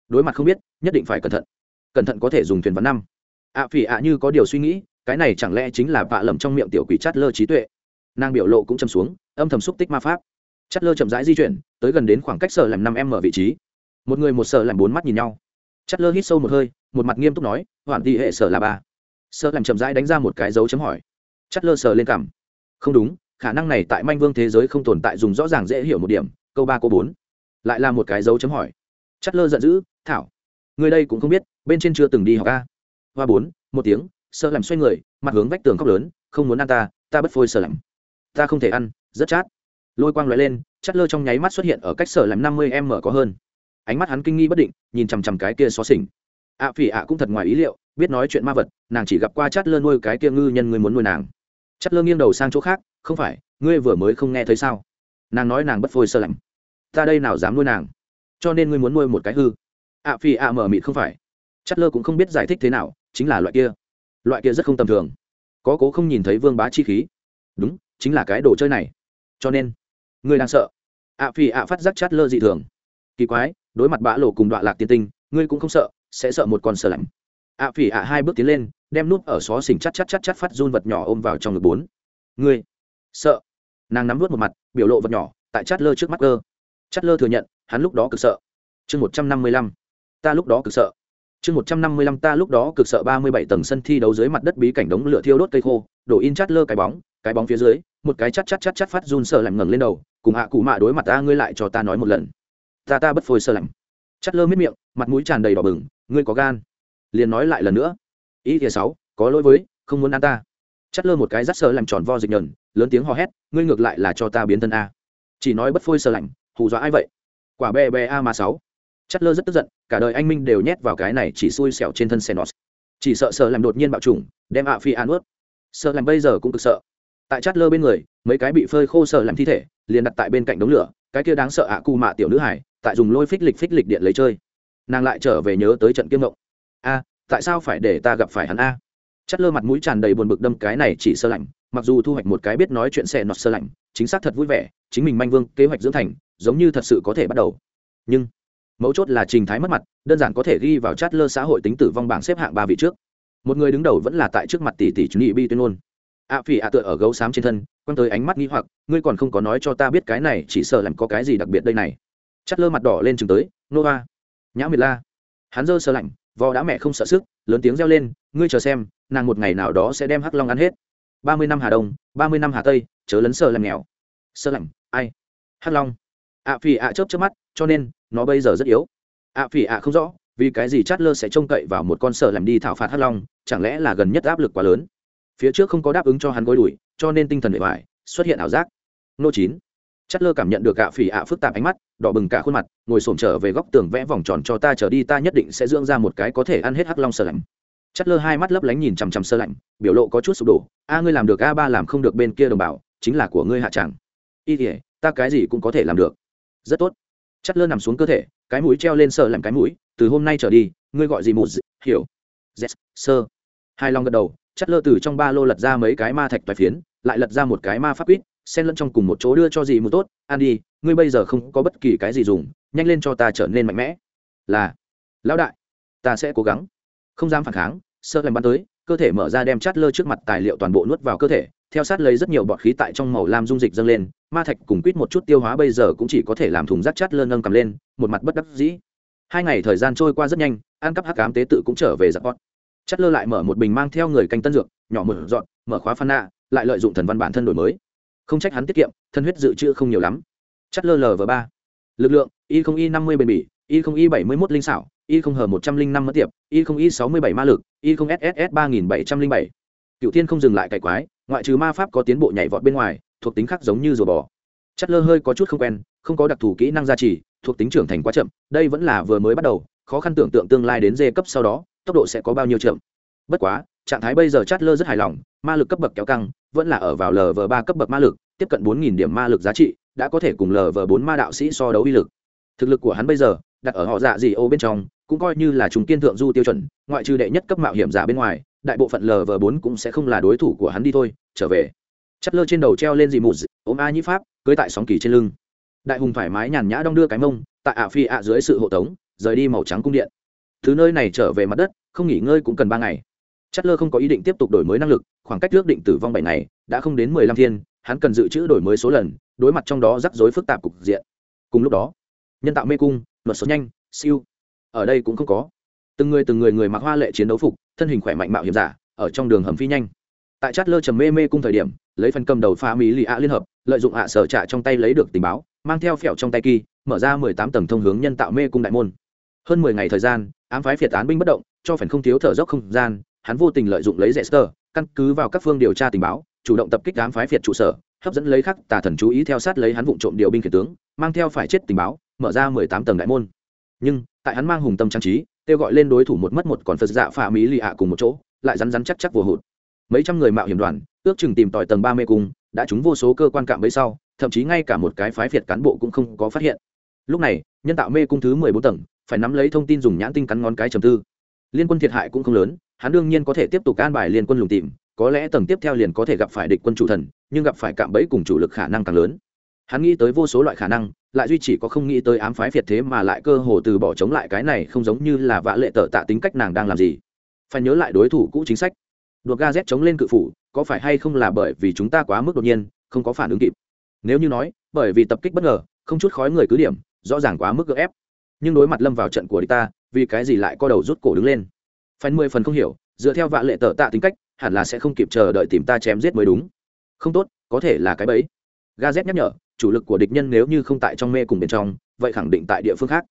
Đối mặt không biết, nhất định phải cẩn thận. Cẩn thận có thể dùng thuyền vấn năm. Ạ phỉ ạ như có điều suy nghĩ, cái này chẳng lẽ chính là vạ lầm trong miệng tiểu quỷ chát lơ trí tuệ? Nàng biểu lộ cũng châm xuống, âm thầm xúc tích ma pháp. Chát lơ chậm rãi di chuyển, tới gần đến khoảng cách sở làm năm em ở vị trí. Một người một sở làm bốn mắt nhìn nhau. Chát lơ hít sâu một hơi, một mặt nghiêm túc nói hoàn thị hệ sở là ba. Sở làm chậm rãi đánh ra một cái dấu chấm hỏi. Chát lơ sờ lên cảm không đúng, khả năng này tại manh vương thế giới không tồn tại dùng rõ ràng dễ hiểu một điểm, câu ba câu bốn. Lại là một cái dấu chấm hỏi. Chất lơ giận dữ, thảo, người đây cũng không biết, bên trên chưa từng đi học a. Hoa bốn, một tiếng, sợ làm xoay người, mặt hướng vách tường khóc lớn, không muốn ăn ta ta bất phôi sợ làm ta không thể ăn, rất chát. Lôi quang loại lên chất lơ trong nháy mắt xuất hiện ở cách sở làm năm mươi em mở có hơn. Ánh mắt hắn kinh nghi bất định, nhìn chằm chằm cái kia xó xỉnh. Ạ phỉ ạ cũng thật ngoài ý liệu, biết nói chuyện ma vật, nàng chỉ gặp qua chát lơ nuôi cái kia ngư nhân người muốn nuôi nàng chất lơ nghiêng đầu sang chỗ khác, không phải, ngươi vừa mới không nghe thấy sao? Nàng nói nàng bất phôi sơ lạnh. Ta đây nào dám nuôi nàng? Cho nên ngươi muốn nuôi một cái hư? Ạ phi ạ mở mịt không phải. Chất lơ cũng không biết giải thích thế nào, chính là loại kia. Loại kia rất không tầm thường. Có cố không nhìn thấy vương bá chi khí. Đúng, chính là cái đồ chơi này. Cho nên, ngươi đang sợ? Ạ phi ạ phát giác chất lơ dị thường. Kỳ quái, đối mặt bã lộ cùng đoạn lạc tiên tinh, ngươi cũng không sợ, sẽ sợ một con sơ lạnh. Ạ phi ạ hai bước tiến lên đem nút ở xó xỉnh chắt chắt chắt chắt phát run vật nhỏ ôm vào trong ngực bốn. Ngươi, sợ. Nàng nắm vút một mặt, biểu lộ vật nhỏ, tại chát lơ trước mắt cơ. Chát lơ thừa nhận, hắn lúc đó cực sợ. Chương một trăm năm mươi lăm. Ta lúc đó cực sợ. Chương một trăm năm mươi lăm, ta lúc đó cực sợ ba mươi bảy tầng sân thi đấu dưới mặt đất bí cảnh đống lửa thiêu đốt cây khô, đổ in chát lơ cái bóng cái bóng phía dưới, một cái chắt chắt chắt chắt phát run sợ lạnh ngẩng lên đầu, cùng hạ cụ mạ đối mặt ta, ngươi lại cho ta nói một lần. Ta ta bất phôi sợ lạnh. Chắt lơ miết miệng, mặt mũi tràn đầy đỏ bừng, ngươi có gan. Liền nói lại lần nữa ý thứ sáu, có lỗi với, không muốn ăn ta. Chắt lơ một cái rắt sơ làm tròn vo dịch nhờn, lớn tiếng hò hét, ngươi ngược lại là cho ta biến thân a. Chỉ nói bất phôi sơ lạnh, hù dọa ai vậy? Quả bè bè a mà sáu. Chắt lơ rất tức giận, cả đời anh minh đều nhét vào cái này chỉ xui xẻo trên thân xe nọt chỉ sợ sợ làm đột nhiên bạo trùng đem ạ phi an ướt. Sợ làm bây giờ cũng cực sợ. Tại chát lơ bên người, mấy cái bị phơi khô sợ làm thi thể, liền đặt tại bên cạnh đống lửa, cái kia đáng sợ ạ cu mạ tiểu nữ hải, tại dùng lôi phích lịch phích lịch điện lấy chơi. Nàng lại trở về nhớ tới trận kiêm ngộng. A tại sao phải để ta gặp phải hắn a? Chất lơ mặt mũi tràn đầy buồn bực đâm cái này chỉ sơ lạnh, mặc dù thu hoạch một cái biết nói chuyện xe nọt sơ lạnh, chính xác thật vui vẻ, chính mình manh vương, kế hoạch dưỡng thành, giống như thật sự có thể bắt đầu. Nhưng, mấu chốt là trình thái mất mặt, đơn giản có thể ghi vào chát lơ xã hội tính tử vong bảng xếp hạng ba vị trước. Một người đứng đầu vẫn là tại trước mặt tỷ tỷ chủ nghị bi tuyên ngôn. À phỉ à tựa ở gấu xám trên thân, quăng tới ánh mắt nghi hoặc, ngươi còn không có nói cho ta biết cái này chỉ sợ làm có cái gì đặc biệt đây này. Chát lơ mặt đỏ lên chừng tới nova nhã miệt la. Hắn dơ sơ lạnh vò đã mẹ không sợ sức, lớn tiếng reo lên, ngươi chờ xem, nàng một ngày nào đó sẽ đem hắc long ăn hết. Ba mươi năm hà đông, ba mươi năm hà tây, chớ lấn sợ làm nghèo. Sơ lạnh ai? Hắc long. Ạ phỉ ạ chớp chớp mắt, cho nên, nó bây giờ rất yếu. Ạ phỉ ạ không rõ, vì cái gì chát lơ sẽ trông cậy vào một con sợ làm đi thảo phạt hắc long, chẳng lẽ là gần nhất áp lực quá lớn? Phía trước không có đáp ứng cho hắn gối đuổi cho nên tinh thần bề ngoài, xuất hiện ảo giác. Nô chín. Chất lơ cảm nhận được ạ phỉ ạ phức tạp ánh mắt đỏ bừng cả khuôn mặt ngồi xổm trở về góc tường vẽ vòng tròn cho ta trở đi ta nhất định sẽ dưỡng ra một cái có thể ăn hết hắc long sơ lạnh. Chất lơ hai mắt lấp lánh nhìn chằm chằm sơ lạnh biểu lộ có chút sụp đổ. A ngươi làm được a ba làm không được bên kia đồng bào chính là của ngươi hạ tràng y thể ta cái gì cũng có thể làm được. Rất tốt. Chất lơ nằm xuống cơ thể cái mũi treo lên sơ lạnh cái mũi từ hôm nay trở đi ngươi gọi gì một hiểu. Yes, sơ. Hai long gật đầu chất lơ từ trong ba lô lật ra mấy cái ma thạch toài phiến lại lật ra một cái ma pháp quýt xen lẫn trong cùng một chỗ đưa cho gì một tốt ăn đi, ngươi bây giờ không có bất kỳ cái gì dùng, nhanh lên cho ta trở nên mạnh mẽ. Là, lão đại, ta sẽ cố gắng. Không dám phản kháng sơ lạnh bắn tới, cơ thể mở ra đem chát lơ trước mặt tài liệu toàn bộ nuốt vào cơ thể, theo sát lấy rất nhiều bọt khí tại trong màu lam dung dịch dâng lên, ma thạch cùng quýt một chút tiêu hóa bây giờ cũng chỉ có thể làm thùng rác chát lơ nâng cầm lên, một mặt bất đắc dĩ. Hai ngày thời gian trôi qua rất nhanh, ăn cắp hắc cám tế tự cũng trở về giặc bọt. Chát lơ lại mở một bình mang theo người canh tân dược, nhỏ một dọn, mở khóa phan nạ, lại lợi dụng thần văn bản thân đổi mới không trách hắn tiết kiệm, thân huyết dự trữ không nhiều lắm. Chất lơ lv ba. Lực lượng, y không y năm mươi bền bỉ, y không y bảy mươi mốt linh xảo, y không hờ một trăm linh năm mất tiệp, y không y sáu mươi bảy ma lực, y không ss ba nghìn bảy trăm linh bảy. Cựu thiên không dừng lại cải quái, ngoại trừ ma pháp có tiến bộ nhảy vọt bên ngoài, thuộc tính khác giống như rùa bò. Chất lơ hơi có chút không quen, không có đặc thù kỹ năng gia trì, thuộc tính trưởng thành quá chậm, đây vẫn là vừa mới bắt đầu, khó khăn tưởng tượng tương lai đến dê cấp sau đó, tốc độ sẽ có bao nhiêu chậm. Bất quá trạng thái bây giờ chát lơ rất hài lòng, ma lực cấp bậc kéo căng, vẫn là ở vào lv ba cấp bậc ma lực, tiếp cận bốn nghìn điểm ma lực giá trị, đã có thể cùng lv bốn ma đạo sĩ so đấu uy lực. Thực lực của hắn bây giờ, đặt ở họ dạ gì ô bên trong, cũng coi như là chúng kiên thượng du tiêu chuẩn, ngoại trừ đệ nhất cấp mạo hiểm giả bên ngoài, đại bộ phận lv bốn cũng sẽ không là đối thủ của hắn đi thôi, trở về. Chất lơ trên đầu treo lên dị mụt, ôm a nhĩ pháp, cưới tại sóng kỳ trên lưng. Đại hùng thoải mái nhàn nhã đong đưa cái mông, tại ạ phi ạ dưới sự hộ tống, rời đi màu trắng cung điện. Thứ nơi này trở về mặt đất, không nghỉ ngơi cũng cần ba ngày lơ không có ý định tiếp tục đổi mới năng lực, khoảng cách ước định tử vong bảy ngày đã không đến mười lăm thiên, hắn cần dự trữ đổi mới số lần, đối mặt trong đó rắc rối phức tạp cục diện. Cùng lúc đó, nhân tạo mê cung, luật số nhanh, siêu. Ở đây cũng không có. Từng người từng người người mặc hoa lệ chiến đấu phục, thân hình khỏe mạnh mạo hiểm giả, ở trong đường hầm phi nhanh. Tại chát lơ trầm mê mê cung thời điểm, lấy phần cầm đầu pha mỹ lì ạ liên hợp, lợi dụng ạ sở trả trong tay lấy được tình báo, mang theo phèo trong tay kỳ, mở ra mười tám tầng thông hướng nhân tạo mê cung đại môn. Hơn mười ngày thời gian, ám phái phiệt án binh bất động, cho phần không thiếu thở dốc không gian hắn vô tình lợi dụng lấy rẻ sơ căn cứ vào các phương điều tra tình báo, chủ động tập kích đám phái phiệt trụ sở, hấp dẫn lấy khắc tà thần chú ý theo sát lấy hắn vụ trộm điều binh khiển tướng, mang theo phải chết tình báo, mở ra mười tám tầng đại môn. Nhưng, tại hắn mang hùng tâm trang trí, kêu gọi lên đối thủ một mất một còn phật dạ phạ mỹ lì ạ cùng một chỗ, lại rắn rắn chắc chắc vừa hụt. Mấy trăm người mạo hiểm đoàn, ước chừng tìm tòi tầng ba mê cung, đã trúng vô số cơ quan cạm bẫy sau, thậm chí ngay cả một cái phái phiệt cán bộ cũng không có phát hiện. Lúc này, nhân tạo mê cung thứ mười bốn tầng, phải nắm lấy thông tin dùng nhãn tinh cắn ngón cái trầm tư. Liên quân thiệt hại cũng không lớn hắn đương nhiên có thể tiếp tục an bài liên quân lùng tìm, có lẽ tầng tiếp theo liền có thể gặp phải địch quân chủ thần, nhưng gặp phải cạm bẫy cùng chủ lực khả năng càng lớn. Hắn nghĩ tới vô số loại khả năng, lại duy chỉ có không nghĩ tới ám phái phiệt thế mà lại cơ hồ từ bỏ chống lại cái này không giống như là vã lệ tờ tạ tính cách nàng đang làm gì. Phải nhớ lại đối thủ cũ chính sách. Đột ga z chống lên cự phủ, có phải hay không là bởi vì chúng ta quá mức đột nhiên, không có phản ứng kịp. Nếu như nói, bởi vì tập kích bất ngờ, không chút khói người cứ điểm, rõ ràng quá mức gợ ép. Nhưng đối mặt lâm vào trận của địch ta, vì cái gì lại co đầu rút cổ đứng lên? Phần mười phần không hiểu, dựa theo vạ lệ tờ tạ tính cách, hẳn là sẽ không kịp chờ đợi tìm ta chém giết mới đúng. Không tốt, có thể là cái bẫy. Ga z nhắc nhở, chủ lực của địch nhân nếu như không tại trong mê cùng bên trong, vậy khẳng định tại địa phương khác.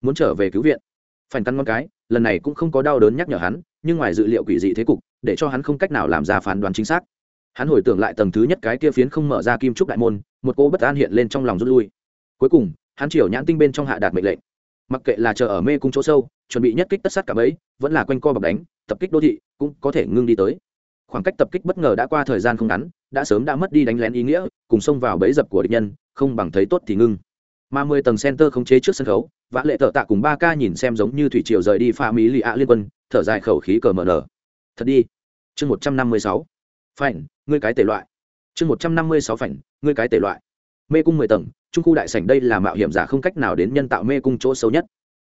Muốn trở về cứu viện. Phản căn ngon cái, lần này cũng không có đau đớn nhắc nhở hắn, nhưng ngoài dự liệu quỷ dị thế cục, để cho hắn không cách nào làm ra phán đoán chính xác. Hắn hồi tưởng lại tầng thứ nhất cái kia phiến không mở ra kim trúc đại môn, một cô bất an hiện lên trong lòng rút lui. Cuối cùng, hắn chiều nhãn tinh bên trong hạ đạt mệnh lệnh mặc kệ là chờ ở mê cung chỗ sâu, chuẩn bị nhất kích tất sát cả bấy vẫn là quanh co bọc đánh, tập kích đô thị cũng có thể ngưng đi tới. Khoảng cách tập kích bất ngờ đã qua thời gian không ngắn, đã sớm đã mất đi đánh lén ý nghĩa, cùng xông vào bẫy dập của địch nhân, không bằng thấy tốt thì ngưng. Mà mười tầng center không chế trước sân khấu, vã lệ thợ tạ cùng ba ca nhìn xem giống như thủy triều rời đi pha mỹ lì ạ liên quân, thở dài khẩu khí cờ mờ nở. Thật đi. Chương một trăm năm mươi sáu. Phảnh, ngươi cái tể loại. Chương một trăm năm mươi sáu phảnh, ngươi cái tể loại mê cung mười tầng, trung khu đại sảnh đây là mạo hiểm giả không cách nào đến nhân tạo mê cung chỗ sâu nhất.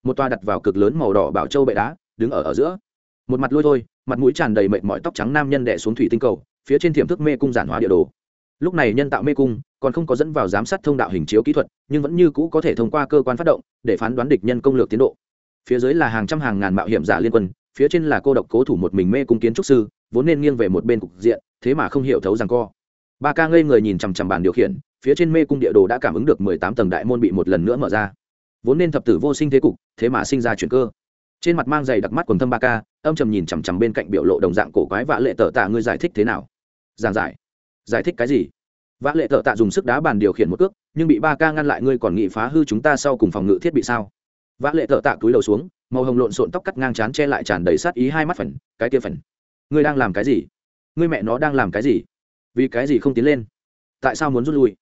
Một toa đặt vào cực lớn màu đỏ bảo châu bệ đá, đứng ở ở giữa. Một mặt lôi thôi, mặt mũi tràn đầy mệt mỏi tóc trắng nam nhân đẻ xuống thủy tinh cầu, phía trên tiềm thức mê cung giản hóa địa đồ. Lúc này nhân tạo mê cung còn không có dẫn vào giám sát thông đạo hình chiếu kỹ thuật, nhưng vẫn như cũ có thể thông qua cơ quan phát động để phán đoán địch nhân công lược tiến độ. Phía dưới là hàng trăm hàng ngàn mạo hiểm giả liên quân, phía trên là cô độc cố thủ một mình mê cung kiến trúc sư, vốn nên nghiêng về một bên cục diện, thế mà không hiểu thấu rằng co. Ba ca ngây người nhìn chằm chằm bàn điều khiển phía trên mê cung địa đồ đã cảm ứng được mười tám tầng đại môn bị một lần nữa mở ra. Vốn nên thập tử vô sinh thế cục, thế mà sinh ra chuyển cơ. Trên mặt mang giày đặc mắt quần thâm ba ca, âm trầm nhìn chằm chằm bên cạnh biểu lộ đồng dạng cổ quái vã lệ tờ tạ ngươi giải thích thế nào? Giảng giải. Giải thích cái gì? Vã lệ tờ tạ dùng sức đá bàn điều khiển một cước, nhưng bị ba ca ngăn lại ngươi còn nghị phá hư chúng ta sau cùng phòng ngự thiết bị sao? Vã lệ tờ tạ túi đầu xuống, màu hồng lộn xộn tóc cắt ngang chán che lại tràn đầy sát ý hai mắt phần, cái kia phần. Ngươi đang làm cái gì? Ngươi mẹ nó đang làm cái gì? Vì cái gì không tiến lên? Tại sao muốn rút lui?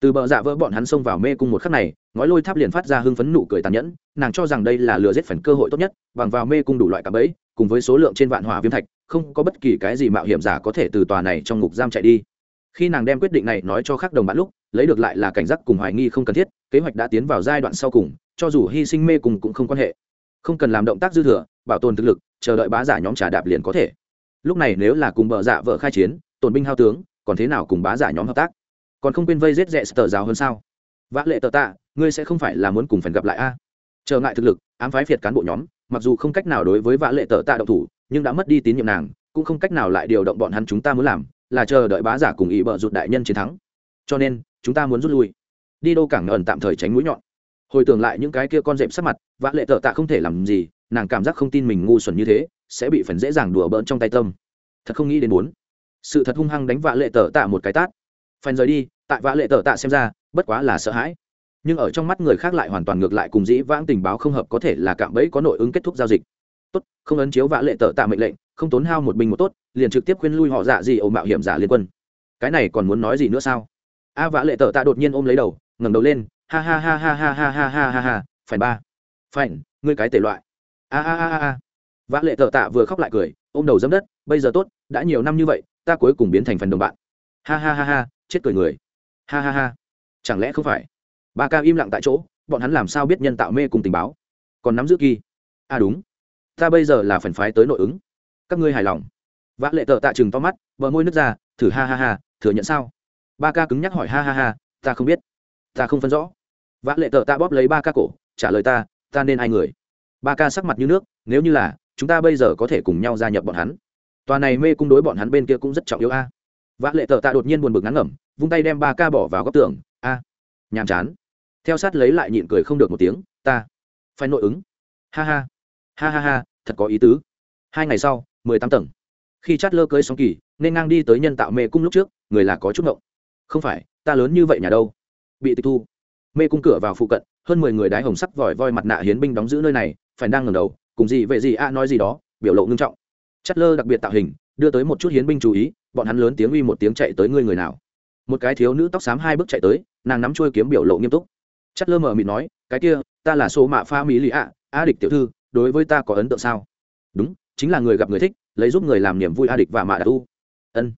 Từ bờ dạ vỡ bọn hắn xông vào mê cung một khắc này, ngói lôi tháp liền phát ra hưng phấn nụ cười tàn nhẫn, nàng cho rằng đây là lừa giết phần cơ hội tốt nhất, bằng vào mê cung đủ loại cả bẫy, cùng với số lượng trên vạn hỏa viêm thạch, không có bất kỳ cái gì mạo hiểm giả có thể từ tòa này trong ngục giam chạy đi. Khi nàng đem quyết định này nói cho khác đồng bạn lúc, lấy được lại là cảnh giác cùng hoài nghi không cần thiết, kế hoạch đã tiến vào giai đoạn sau cùng, cho dù hy sinh mê cùng cũng không quan hệ. Không cần làm động tác dư thừa, bảo tồn thực lực, chờ đợi bá giả nhóm trả đạp liền có thể. Lúc này nếu là cùng bờ dạ vợ khai chiến tổn binh hao tướng, còn thế nào cùng bá giả nhóm hợp tác? Còn không quên vây giết rẽ tờ giáo hơn sao? Vã lệ tờ tạ, ngươi sẽ không phải là muốn cùng phần gặp lại a? Chờ ngại thực lực, ám phái phiệt cán bộ nhóm, mặc dù không cách nào đối với vã lệ tờ tạ động thủ, nhưng đã mất đi tín nhiệm nàng, cũng không cách nào lại điều động bọn hắn chúng ta muốn làm, là chờ đợi bá giả cùng ý bợ rụt đại nhân chiến thắng. Cho nên, chúng ta muốn rút lui. Đi đâu cảng ẩn tạm thời tránh mũi nhọn. Hồi tưởng lại những cái kia con dẹp sắc mặt, vã lệ tờ tạ không thể làm gì, nàng cảm giác không tin mình ngu xuẩn như thế, sẽ bị phần dễ dàng đùa bỡn trong tay tâm. Thật không nghĩ đến muốn. Sự thật hung hăng đánh vã lệ tờ tạ một cái tát. Phen rời đi, tại vã lệ tờ tạ xem ra, bất quá là sợ hãi. Nhưng ở trong mắt người khác lại hoàn toàn ngược lại cùng dĩ vãng tình báo không hợp có thể là cạm bẫy có nội ứng kết thúc giao dịch. Tốt, không ấn chiếu vã lệ tờ tạ mệnh lệnh, không tốn hao một binh một tốt, liền trực tiếp khuyên lui họ dạ gì ổ mạo hiểm giả liên quân. Cái này còn muốn nói gì nữa sao? A vã lệ tờ tạ đột nhiên ôm lấy đầu, ngẩng đầu lên, ha ha ha ha ha ha ha ha ha ha phải ba. Phải ngươi cái tể loại. A a a a vã lệ tờ tạ vừa khóc lại cười, ôm đầu dẫm đất, bây giờ tốt, đã nhiều năm như vậy, ta cuối cùng biến thành phần đồng bạn. Ha ha ha ha chết cười người. Ha ha ha. Chẳng lẽ không phải? Ba ca im lặng tại chỗ, bọn hắn làm sao biết nhân tạo mê cùng tình báo? Còn nắm giữ kỳ. À đúng. Ta bây giờ là phần phái tới nội ứng. Các ngươi hài lòng. Vã lệ tợ tạ chừng to mắt, bờ môi nước ra, thử ha ha ha, thừa nhận sao? Ba ca cứng nhắc hỏi ha ha ha, ta không biết. Ta không phân rõ. Vã lệ tợ tạ bóp lấy ba ca cổ, trả lời ta ta nên ai người? Ba ca sắc mặt như nước, nếu như là, chúng ta bây giờ có thể cùng nhau gia nhập bọn hắn. Tòa này mê cung đối bọn hắn bên kia cũng rất trọng yếu a. à vã lệ tờ tạ đột nhiên buồn bực ngắn ngẩm, vung tay đem ba ca bỏ vào góc tường. A, nhàm chán. Theo sát lấy lại nhịn cười không được một tiếng, ta phải nội ứng. Ha ha ha ha ha, thật có ý tứ. Hai ngày sau, mười tám tầng. Khi chát lơ cưới sóng kỳ, nên ngang đi tới nhân tạo mê cung lúc trước, người là có chút ngộng. Không phải, ta lớn như vậy nhà đâu? Bị tịch thu. Mê cung cửa vào phụ cận, hơn mười người đái hồng sắc vòi voi mặt nạ hiến binh đóng giữ nơi này, phải đang ngẩng đầu, cùng gì vậy gì a nói gì đó, biểu lộ ngưng trọng. Chất lơ đặc biệt tạo hình đưa tới một chút hiến binh chú ý, bọn hắn lớn tiếng uy một tiếng chạy tới ngươi người nào. Một cái thiếu nữ tóc xám hai bước chạy tới, nàng nắm chuôi kiếm biểu lộ nghiêm túc. Chất lơ mờ mịt nói, cái kia, ta là số mạ pha mỹ lì ạ, a địch tiểu thư, đối với ta có ấn tượng sao? Đúng, chính là người gặp người thích, lấy giúp người làm niềm vui a địch và mạ đạt u. Ân.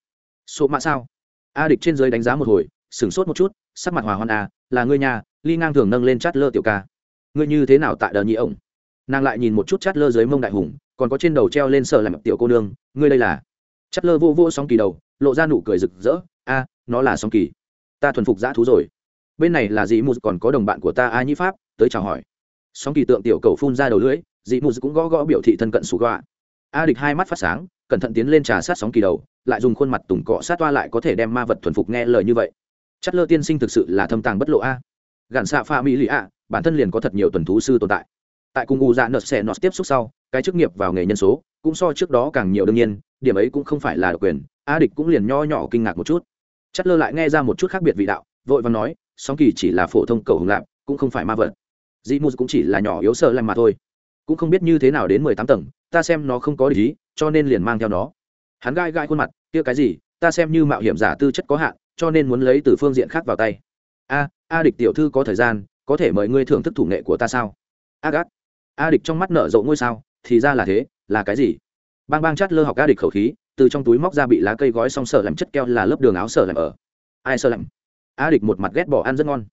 Số mạ sao? A địch trên giới đánh giá một hồi, sửng sốt một chút, sắc mặt hòa hoan a là ngươi nhà, ly ngang thường nâng lên chát lơ tiểu ca. Ngươi như thế nào tại đờ nhị ổng nàng lại nhìn một chút chát lơ dưới mông đại hùng, còn có trên đầu treo lên sợ làm tiểu cô nương, ngươi đây là chất lơ vô vô sóng kỳ đầu, lộ ra nụ cười rực rỡ, a, nó là sóng kỳ. Ta thuần phục dã thú rồi. Bên này là dị mù còn có đồng bạn của ta a nhĩ pháp, tới chào hỏi. Sóng kỳ tượng tiểu cầu phun ra đầu lưỡi dị mù cũng gõ gõ biểu thị thân cận sủ gọa. A địch hai mắt phát sáng, cẩn thận tiến lên trà sát sóng kỳ đầu, lại dùng khuôn mặt tùng cọ sát toa lại có thể đem ma vật thuần phục nghe lời như vậy. Chất lơ tiên sinh thực sự là thâm tàng bất lộ a. Gạn xạ pha mỹ lì a, bản thân liền có thật nhiều tuần thú sư tồn tại tại cùng u dạ nợt xẻ nọt tiếp xúc sau, cái chức nghiệp vào nghề nhân số cũng so trước đó càng nhiều đương nhiên, điểm ấy cũng không phải là độc quyền, a địch cũng liền nho nhỏ kinh ngạc một chút. Chất lơ lại nghe ra một chút khác biệt vị đạo, vội và nói, song kỳ chỉ là phổ thông cầu hùng lạp, cũng không phải ma vật. Dị mù cũng chỉ là nhỏ yếu sợ lành mà thôi. Cũng không biết như thế nào đến mười tám tầng, ta xem nó không có lý cho nên liền mang theo nó. Hắn gai gai khuôn mặt, kia cái gì, ta xem như mạo hiểm giả tư chất có hạn, cho nên muốn lấy từ phương diện khác vào tay. A a địch tiểu thư có thời gian, có thể mời ngươi thưởng thức thủ nghệ của ta sao? A gắt a địch trong mắt nở rộ ngôi sao, thì ra là thế, là cái gì? Bang bang chát lơ học a địch khẩu khí, từ trong túi móc ra bị lá cây gói xong sợ làm chất keo là lớp đường áo sợ làm ở. Ai sợ làm a địch một mặt ghét bỏ ăn rất ngon.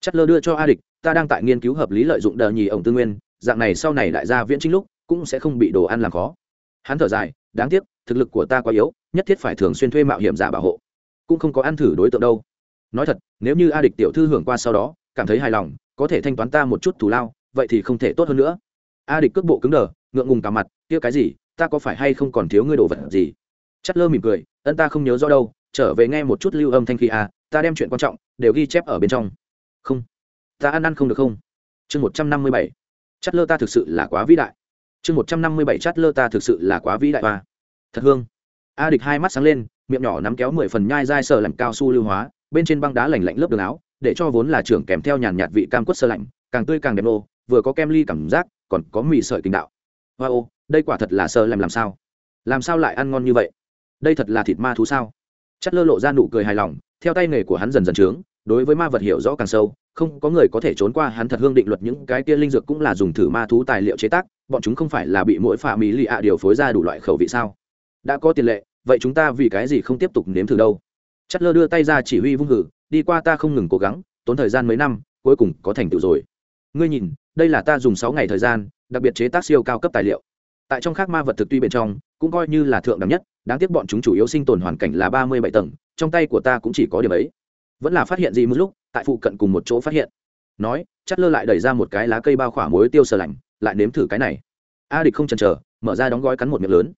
Chát lơ đưa cho a địch, ta đang tại nghiên cứu hợp lý lợi dụng đờ nhì ổng tư nguyên, dạng này sau này đại gia viễn chính lúc, cũng sẽ không bị đồ ăn làm khó. Hắn thở dài, đáng tiếc, thực lực của ta quá yếu, nhất thiết phải thường xuyên thuê mạo hiểm giả bảo hộ. Cũng không có ăn thử đối tượng đâu. Nói thật, nếu như a địch tiểu thư hưởng qua sau đó, cảm thấy hài lòng, có thể thanh toán ta một chút thù lao vậy thì không thể tốt hơn nữa. A địch cước bộ cứng đờ, ngượng ngùng cả mặt, kia cái gì? Ta có phải hay không còn thiếu ngươi đồ vật gì? Chất lơ mỉm cười, ân ta không nhớ rõ đâu, trở về nghe một chút lưu âm thanh khi a, ta đem chuyện quan trọng đều ghi chép ở bên trong. Không. Ta ăn ăn không được không? Chương một trăm năm mươi bảy. Chất lơ ta thực sự là quá vĩ đại. Chương một trăm năm mươi bảy, chất lơ ta thực sự là quá vĩ đại và thật hương. A địch hai mắt sáng lên, miệng nhỏ nắm kéo mười phần nhai dai sờ làm cao su lưu hóa, bên trên băng đá lạnh lạnh lớp đường áo, để cho vốn là trưởng kèm theo nhàn nhạt vị cam quất sơ lạnh, càng tươi càng đẹp nô vừa có kem ly cảm giác, còn có mì sợi kinh đạo. Wow đây quả thật là sơ làm làm sao? Làm sao lại ăn ngon như vậy? Đây thật là thịt ma thú sao? Chất lơ lộ ra nụ cười hài lòng, theo tay nghề của hắn dần dần trướng, đối với ma vật hiểu rõ càng sâu, không có người có thể trốn qua hắn thật hương định luật những cái kia linh dược cũng là dùng thử ma thú tài liệu chế tác, bọn chúng không phải là bị mỗi phạm mỹ lì ạ điều phối ra đủ loại khẩu vị sao? Đã có tiền lệ, vậy chúng ta vì cái gì không tiếp tục nếm thử đâu? Chất lơ đưa tay ra chỉ huy vung hử, đi qua ta không ngừng cố gắng, tốn thời gian mấy năm, cuối cùng có thành tựu rồi ngươi nhìn, đây là ta dùng sáu ngày thời gian, đặc biệt chế tác siêu cao cấp tài liệu. Tại trong khác ma vật thực tuy bên trong, cũng coi như là thượng đẳng nhất, đáng tiếc bọn chúng chủ yếu sinh tồn hoàn cảnh là ba mươi bảy tầng, trong tay của ta cũng chỉ có điểm ấy. Vẫn là phát hiện gì một lúc, tại phụ cận cùng một chỗ phát hiện. Nói, chắt lơ lại đẩy ra một cái lá cây bao khỏa muối tiêu sờ lạnh, lại nếm thử cái này. A địch không chần chờ, mở ra đóng gói cắn một miệng lớn.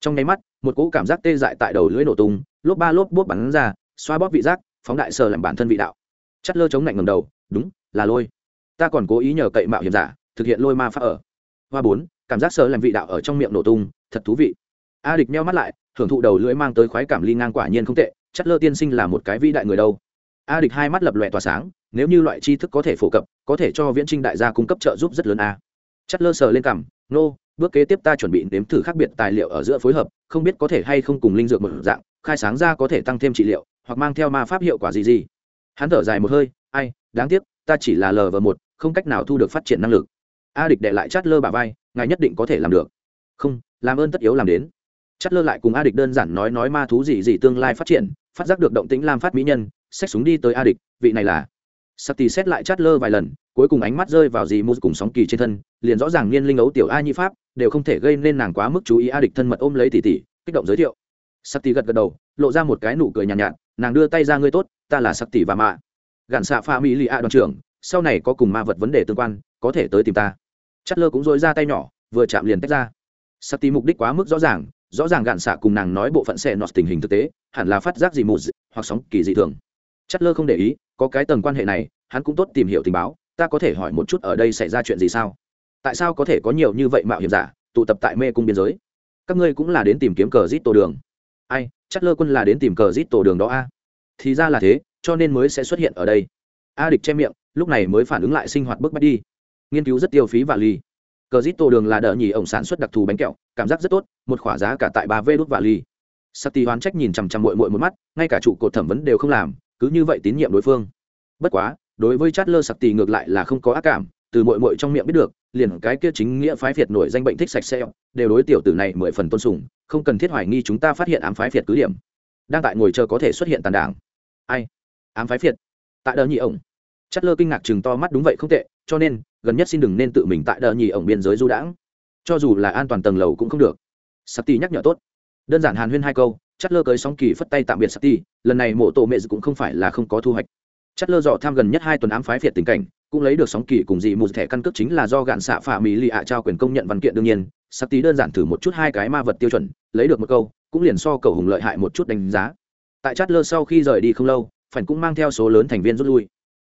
Trong nháy mắt, một cỗ cảm giác tê dại tại đầu lưỡi nổ tung, lốp ba lốp bốp bắn ra, xoa bóp vị giác, phóng đại sờ lạnh bản thân vị đạo. Chắt lơ chống lạnh ngầm đầu, đúng, là lôi ta còn cố ý nhờ cậy mạo hiểm giả, thực hiện lôi ma pháp ở. Hoa bốn, cảm giác sờ làm vị đạo ở trong miệng nổ tung, thật thú vị. A địch meo mắt lại, hưởng thụ đầu lưỡi mang tới khoái cảm ly ngang quả nhiên không tệ chất lơ tiên sinh là một cái vĩ đại người đâu. A địch hai mắt lập lòe tỏa sáng, nếu như loại tri thức có thể phổ cập, có thể cho viễn trinh đại gia cung cấp trợ giúp rất lớn a. Chất lơ sờ lên cằm, nô, bước kế tiếp ta chuẩn bị nếm thử khác biệt tài liệu ở giữa phối hợp, không biết có thể hay không cùng linh dược một dạng, khai sáng ra có thể tăng thêm trị liệu, hoặc mang theo ma pháp hiệu quả gì gì. Hắn thở dài một hơi, ai, đáng tiếc, ta chỉ là lờ vờ một không cách nào thu được phát triển năng lực. A địch đệ lại chát lơ bà vai ngài nhất định có thể làm được. Không làm ơn tất yếu làm đến. Chát lơ lại cùng a địch đơn giản nói nói ma thú gì gì tương lai phát triển phát giác được động tĩnh lam phát mỹ nhân xách súng đi tới a địch vị này là. Sắc tì xét lại chát lơ vài lần cuối cùng ánh mắt rơi vào dì mù cùng sóng kỳ trên thân liền rõ ràng niên linh ấu tiểu a nhi pháp đều không thể gây nên nàng quá mức chú ý a địch thân mật ôm lấy tỉ tỉ, kích động giới thiệu. Sắc tì gật gật đầu lộ ra một cái nụ cười nhàn nhạt, nhạt nàng đưa tay ra ngươi tốt ta là sắc và mạ. Gạn xạ pha mỹ lì a đoàn trưởng sau này có cùng ma vật vấn đề tương quan, có thể tới tìm ta. Chất lơ cũng dối ra tay nhỏ, vừa chạm liền tách ra. Sắc tỷ mục đích quá mức rõ ràng rõ ràng gạn xạ cùng nàng nói bộ phận xe nọt tình hình thực tế, hẳn là phát giác gì mù hoặc sóng kỳ dị thường. Chất lơ không để ý, có cái tầng quan hệ này, hắn cũng tốt tìm hiểu tình báo, ta có thể hỏi một chút ở đây xảy ra chuyện gì sao? Tại sao có thể có nhiều như vậy mạo hiểm giả, tụ tập tại mê cung biên giới? Các ngươi cũng là đến tìm kiếm cờ rít tổ đường. Ai Chất lơ quân là đến tìm cờ rít tổ đường đó a? Thì ra là thế, cho nên mới sẽ xuất hiện ở đây. A địch che miệng lúc này mới phản ứng lại sinh hoạt bước bắt đi. Nghiên cứu rất tiêu phí và ly cờ dít tổ đường là đỡ nhì ổng sản xuất đặc thù bánh kẹo, cảm giác rất tốt, một khỏa giá cả tại ba vê đốt và ly sati hoán trách nhìn chằm chằm mội mội một mắt, ngay cả trụ cột thẩm vấn đều không làm, cứ như vậy tín nhiệm đối phương. Bất quá, đối với chát lơ sặc tì ngược lại là không có ác cảm, từ mội mội trong miệng biết được, liền cái kia chính nghĩa phái phiệt nổi danh bệnh thích sạch sẽ, đều đối tiểu tử này mười phần tôn sùng, không cần thiết hoài nghi chúng ta phát hiện ám phái phiệt cứ điểm. Đang tại ngồi chờ có thể xuất hiện tàn đảng. Ai? Ám phái phiệt tại đờ nhị ổng chất lơ kinh ngạc chừng to mắt đúng vậy không tệ, cho nên, gần nhất xin đừng nên tự mình tại đờ nhì ổng biên giới du đãng. Cho dù là an toàn tầng lầu cũng không được. Sắc ti nhắc nhở tốt. Đơn giản hàn huyên hai câu, chất lơ cưới sóng kỳ phất tay tạm biệt sắc ti lần này mộ tổ mẹ cũng không phải là không có thu hoạch. Chất lơ dò tham gần nhất hai tuần ám phái phiệt tình cảnh, cũng lấy được sóng kỳ cùng dị một thẻ căn cước chính là do gạn xạ phạ mỹ lì ạ trao quyền công nhận văn kiện đương nhiên. Sắc tí đơn giản thử một chút hai cái ma vật tiêu chuẩn, lấy được một câu, cũng liền so cầu hùng lợi hại một chút đánh giá. Tại chát lơ sau khi rời đi không lâu phản cũng mang theo số lớn thành viên rút lui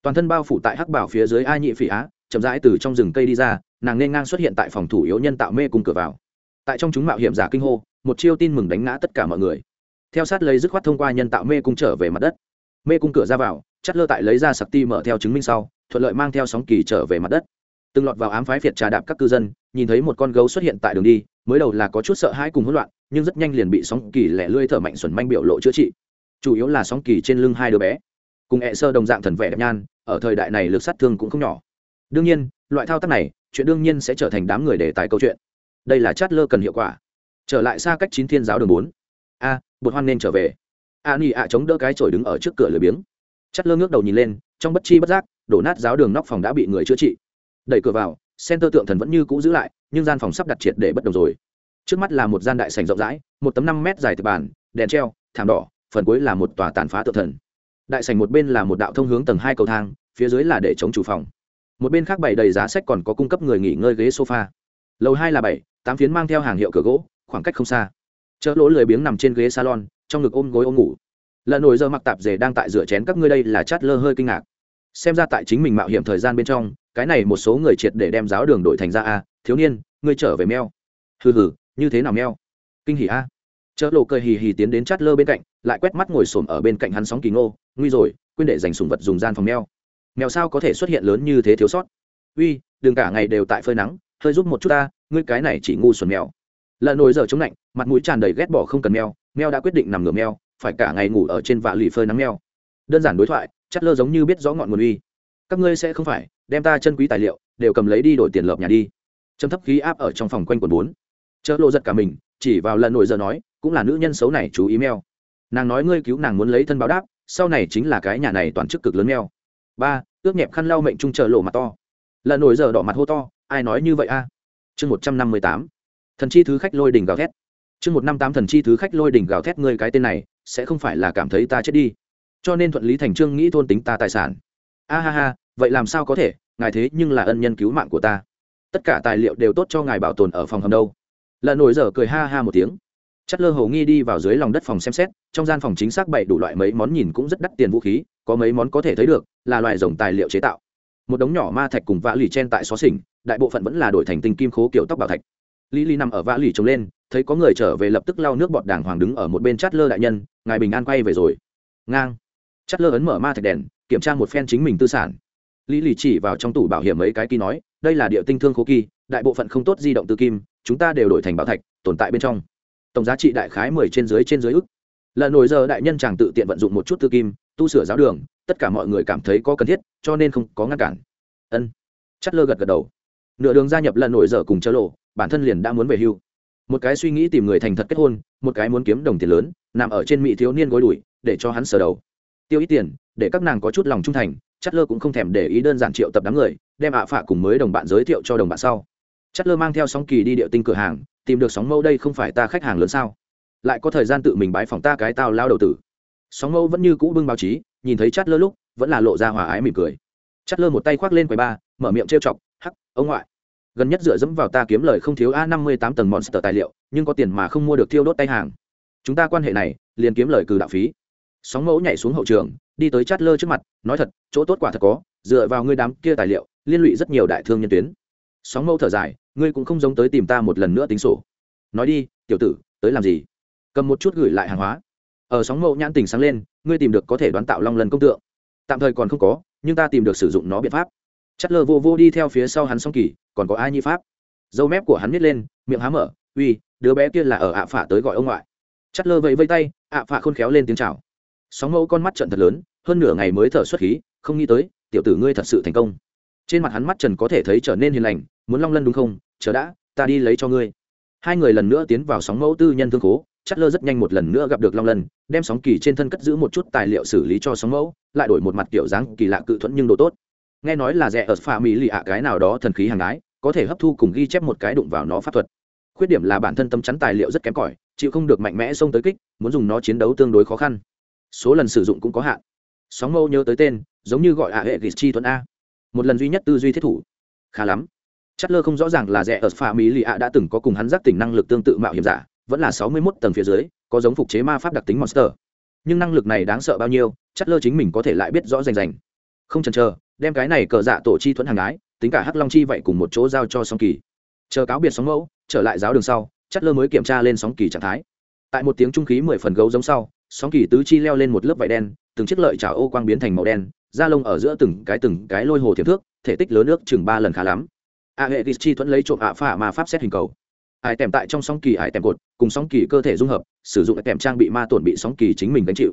toàn thân bao phủ tại hắc bảo phía dưới ai nhị phỉ á, chậm rãi từ trong rừng cây đi ra, nàng nên ngang xuất hiện tại phòng thủ yếu nhân tạo mê cùng cửa vào. Tại trong chúng mạo hiểm giả kinh hô, một chiêu tin mừng đánh ngã tất cả mọi người. Theo sát lấy dứt khoát thông qua nhân tạo mê cung trở về mặt đất. Mê cung cửa ra vào, chắt lơ tại lấy ra sặc ti mở theo chứng minh sau, thuận lợi mang theo sóng kỳ trở về mặt đất. Từng lọt vào ám phái phiệt trà đạp các cư dân, nhìn thấy một con gấu xuất hiện tại đường đi, mới đầu là có chút sợ hãi cùng hỗn loạn, nhưng rất nhanh liền bị sóng kỳ lẻ lươi thở mạnh xuẩn manh biểu lộ chữa trị. Chủ yếu là sóng kỳ trên lưng hai đứa bé. Cùng hẹ sơ đồng dạng thần vẻ đẹp nhan ở thời đại này lực sát thương cũng không nhỏ. Đương nhiên, loại thao tác này, chuyện đương nhiên sẽ trở thành đám người đề tài câu chuyện. Đây là chát lơ cần hiệu quả. Trở lại xa cách chín thiên giáo đường bốn. A, bột hoan nên trở về. A ni ạ chống đỡ cái chổi đứng ở trước cửa lười biếng. Chát lơ ngước đầu nhìn lên, trong bất chi bất giác, đổ nát giáo đường nóc phòng đã bị người chữa trị. Đẩy cửa vào, center tượng thần vẫn như cũ giữ lại, nhưng gian phòng sắp đặt triệt để bất đồng rồi. Trước mắt là một gian đại sành rộng rãi, một tấm năm mét dài từ bàn, đèn treo, thảm đỏ, phần cuối là một tòa tàn phá tượng thần đại sảnh một bên là một đạo thông hướng tầng hai cầu thang, phía dưới là để chống chủ phòng. Một bên khác bày đầy giá sách còn có cung cấp người nghỉ ngơi ghế sofa. Lầu hai là bảy, tám phiến mang theo hàng hiệu cửa gỗ, khoảng cách không xa. Chợ lỗ lười biếng nằm trên ghế salon, trong ngực ôm gối ôm ngủ. Lần nổi giờ mặc tạp dề đang tại rửa chén các ngươi đây là chát lơ hơi kinh ngạc. Xem ra tại chính mình mạo hiểm thời gian bên trong, cái này một số người triệt để đem giáo đường đổi thành ra a, thiếu niên, ngươi trở về meo. Hừ hừ, như thế nào meo? Kinh hỉ a. Chợ lộ cười hì hì tiến đến chát lơ bên cạnh, lại quét mắt ngồi xổm ở bên cạnh hắn sóng kỳ ngô nguy rồi quên để dành sùng vật dùng gian phòng mèo. mèo sao có thể xuất hiện lớn như thế thiếu sót uy đừng cả ngày đều tại phơi nắng hơi giúp một chút ta ngươi cái này chỉ ngu xuẩn mèo lợn nổi giờ chống lạnh mặt mũi tràn đầy ghét bỏ không cần mèo. mèo đã quyết định nằm ngửa mèo, phải cả ngày ngủ ở trên vạ lì phơi nắng mèo. đơn giản đối thoại chất lơ giống như biết rõ ngọn nguồn uy các ngươi sẽ không phải đem ta chân quý tài liệu đều cầm lấy đi đổi tiền lợp nhà đi châm thấp khí áp ở trong phòng quanh quần bốn chợ lộ giật cả mình chỉ vào lần nổi giờ nói cũng là nữ nhân xấu này chú ý mèo. nàng nói ngươi cứu nàng muốn lấy thân báo đáp sau này chính là cái nhà này toàn chức cực lớn meo ba, ước nhẹp khăn lau mệnh trung chờ lộ mặt to. Lần nổi giờ đỏ mặt hô to, ai nói như vậy a? Chương một trăm năm mươi tám, thần chi thứ khách lôi đỉnh gào thét. Chương một năm tám, thần chi thứ khách lôi đỉnh gào thét, ngươi cái tên này, sẽ không phải là cảm thấy ta chết đi. Cho nên thuận lý thành trương nghĩ thôn tính ta tài sản. A ha ha, vậy làm sao có thể, ngài thế nhưng là ân nhân cứu mạng của ta. Tất cả tài liệu đều tốt cho ngài bảo tồn ở phòng hầm đâu. Lần nổi giờ cười ha ha một tiếng chất lơ hồ nghi đi vào dưới lòng đất phòng xem xét, trong gian phòng chính xác bày đủ loại mấy món nhìn cũng rất đắt tiền vũ khí, có mấy món có thể thấy được, là loại rồng tài liệu chế tạo. Một đống nhỏ ma thạch cùng vã lì chen tại xó xỉnh, đại bộ phận vẫn là đổi thành tinh kim khố kiểu tóc bảo thạch. Lý lý nằm ở vã lì trống lên, thấy có người trở về lập tức lau nước bọt đàng hoàng đứng ở một bên chát lơ đại nhân, ngài bình an quay về rồi. Ngang. Chát lơ ấn mở ma thạch đèn, kiểm tra một phen chính mình tư sản. Lý lì chỉ vào trong tủ bảo hiểm mấy cái kỳ nói, đây là địa tinh thương khố kỳ, đại bộ phận không tốt di động từ kim, chúng ta đều đổi thành bảo thạch, tồn tại bên trong tổng giá trị đại khái mười trên dưới trên dưới ức. Lần nổi giờ đại nhân chàng tự tiện vận dụng một chút tư kim, tu sửa giáo đường, tất cả mọi người cảm thấy có cần thiết, cho nên không có ngăn cản. Ân. Chất lơ gật gật đầu. Nửa đường gia nhập lần nổi giờ cùng chớ lộ, bản thân liền đã muốn về hưu. Một cái suy nghĩ tìm người thành thật kết hôn, một cái muốn kiếm đồng tiền lớn, nằm ở trên mỹ thiếu niên gối đùi, để cho hắn sờ đầu. Tiêu ít tiền, để các nàng có chút lòng trung thành chất lơ cũng không thèm để ý đơn giản triệu tập đám người, đem ạ phạ cùng mới đồng bạn giới thiệu cho đồng bạn sau. Chất lơ mang theo sóng kỳ đi điệu tinh cửa hàng tìm được sóng mẫu đây không phải ta khách hàng lớn sao? Lại có thời gian tự mình bái phòng ta cái tao lao đầu tử. Sóng mẫu vẫn như cũ bưng báo chí, nhìn thấy chát lơ lúc, vẫn là lộ ra hòa ái mỉm cười. Chát lơ một tay khoác lên quầy ba, mở miệng trêu chọc, hắc, ông ngoại, gần nhất dựa dẫm vào ta kiếm lời không thiếu a năm mươi tám tầng monster tài liệu, nhưng có tiền mà không mua được thiêu đốt tay hàng. Chúng ta quan hệ này, liền kiếm lời cừ đạo phí. Sóng mẫu nhảy xuống hậu trường, đi tới chát lơ trước mặt, nói thật, chỗ tốt quả thật có, dựa vào ngươi đám kia tài liệu, liên lụy rất nhiều đại thương nhân tuyến. Sóng mẫu thở dài ngươi cũng không giống tới tìm ta một lần nữa tính sổ. Nói đi, tiểu tử, tới làm gì? Cầm một chút gửi lại hàng hóa. Ở sóng mẫu nhãn tình sáng lên, ngươi tìm được có thể đoán tạo long lần công tượng. Tạm thời còn không có, nhưng ta tìm được sử dụng nó biện pháp. Chất lơ vô vô đi theo phía sau hắn song kỳ, còn có ai nhi pháp? Dâu mép của hắn nhét lên, miệng há mở, uy, đứa bé kia là ở ạ phả tới gọi ông ngoại. Chất lơ vẫy vây tay, ạ phả khôn khéo lên tiếng chào. Sóng mẫu con mắt trận thật lớn, hơn nửa ngày mới thở xuất khí, không nghĩ tới, tiểu tử ngươi thật sự thành công. Trên mặt hắn mắt trần có thể thấy trở nên hiền lành, muốn long lân đúng không? Chờ đã, ta đi lấy cho ngươi. Hai người lần nữa tiến vào sóng mẫu tư nhân thương khố chất lơ rất nhanh một lần nữa gặp được long lân, đem sóng kỳ trên thân cất giữ một chút tài liệu xử lý cho sóng mẫu, lại đổi một mặt kiểu dáng kỳ lạ cự thuẫn nhưng đồ tốt. Nghe nói là rẻ ở pha mỹ lì ạ, cái nào đó thần khí hàng ái, có thể hấp thu cùng ghi chép một cái đụng vào nó pháp thuật. Khuyết điểm là bản thân tâm chắn tài liệu rất kém cỏi, chịu không được mạnh mẽ xông tới kích, muốn dùng nó chiến đấu tương đối khó khăn. Số lần sử dụng cũng có hạn. Sóng mẫu nhớ tới tên, giống như gọi ạ hệ ghịt chi thuẫn a. Một lần duy nhất tư duy thiết thủ. Khá lắm chất lơ không rõ ràng là rẻ ở pha mỹ lì ạ đã từng có cùng hắn giác tỉnh năng lực tương tự mạo hiểm giả, vẫn là sáu mươi 61 tầng phía dưới, có giống phục chế ma pháp đặc tính monster. Nhưng năng lực này đáng sợ bao nhiêu chất lơ chính mình có thể lại biết rõ rành rành. Không chần chờ, đem cái này cờ dạ tổ chi thuẫn hàng ái tính cả hắc long chi vậy cùng một chỗ giao cho song kỳ. Chờ cáo biệt sóng mẫu, trở lại giáo đường sau chất lơ mới kiểm tra lên sóng kỳ trạng thái. Tại một tiếng trung khí mười phần gấu giống sau sóng kỳ tứ chi leo lên một lớp vải đen, từng chiếc lợi chảo ô quang biến thành màu đen, da lông ở giữa từng cái từng cái lôi hồ thiểm thước, thể tích lớn nước chừng ba lần khá lắm a hệ chi thuẫn lấy trộm ạ phả mà pháp xét hình cầu. Ải tèm tại trong sóng kỳ ải tèm cột, cùng sóng kỳ cơ thể dung hợp, sử dụng tèm trang bị ma tổn bị sóng kỳ chính mình gánh chịu.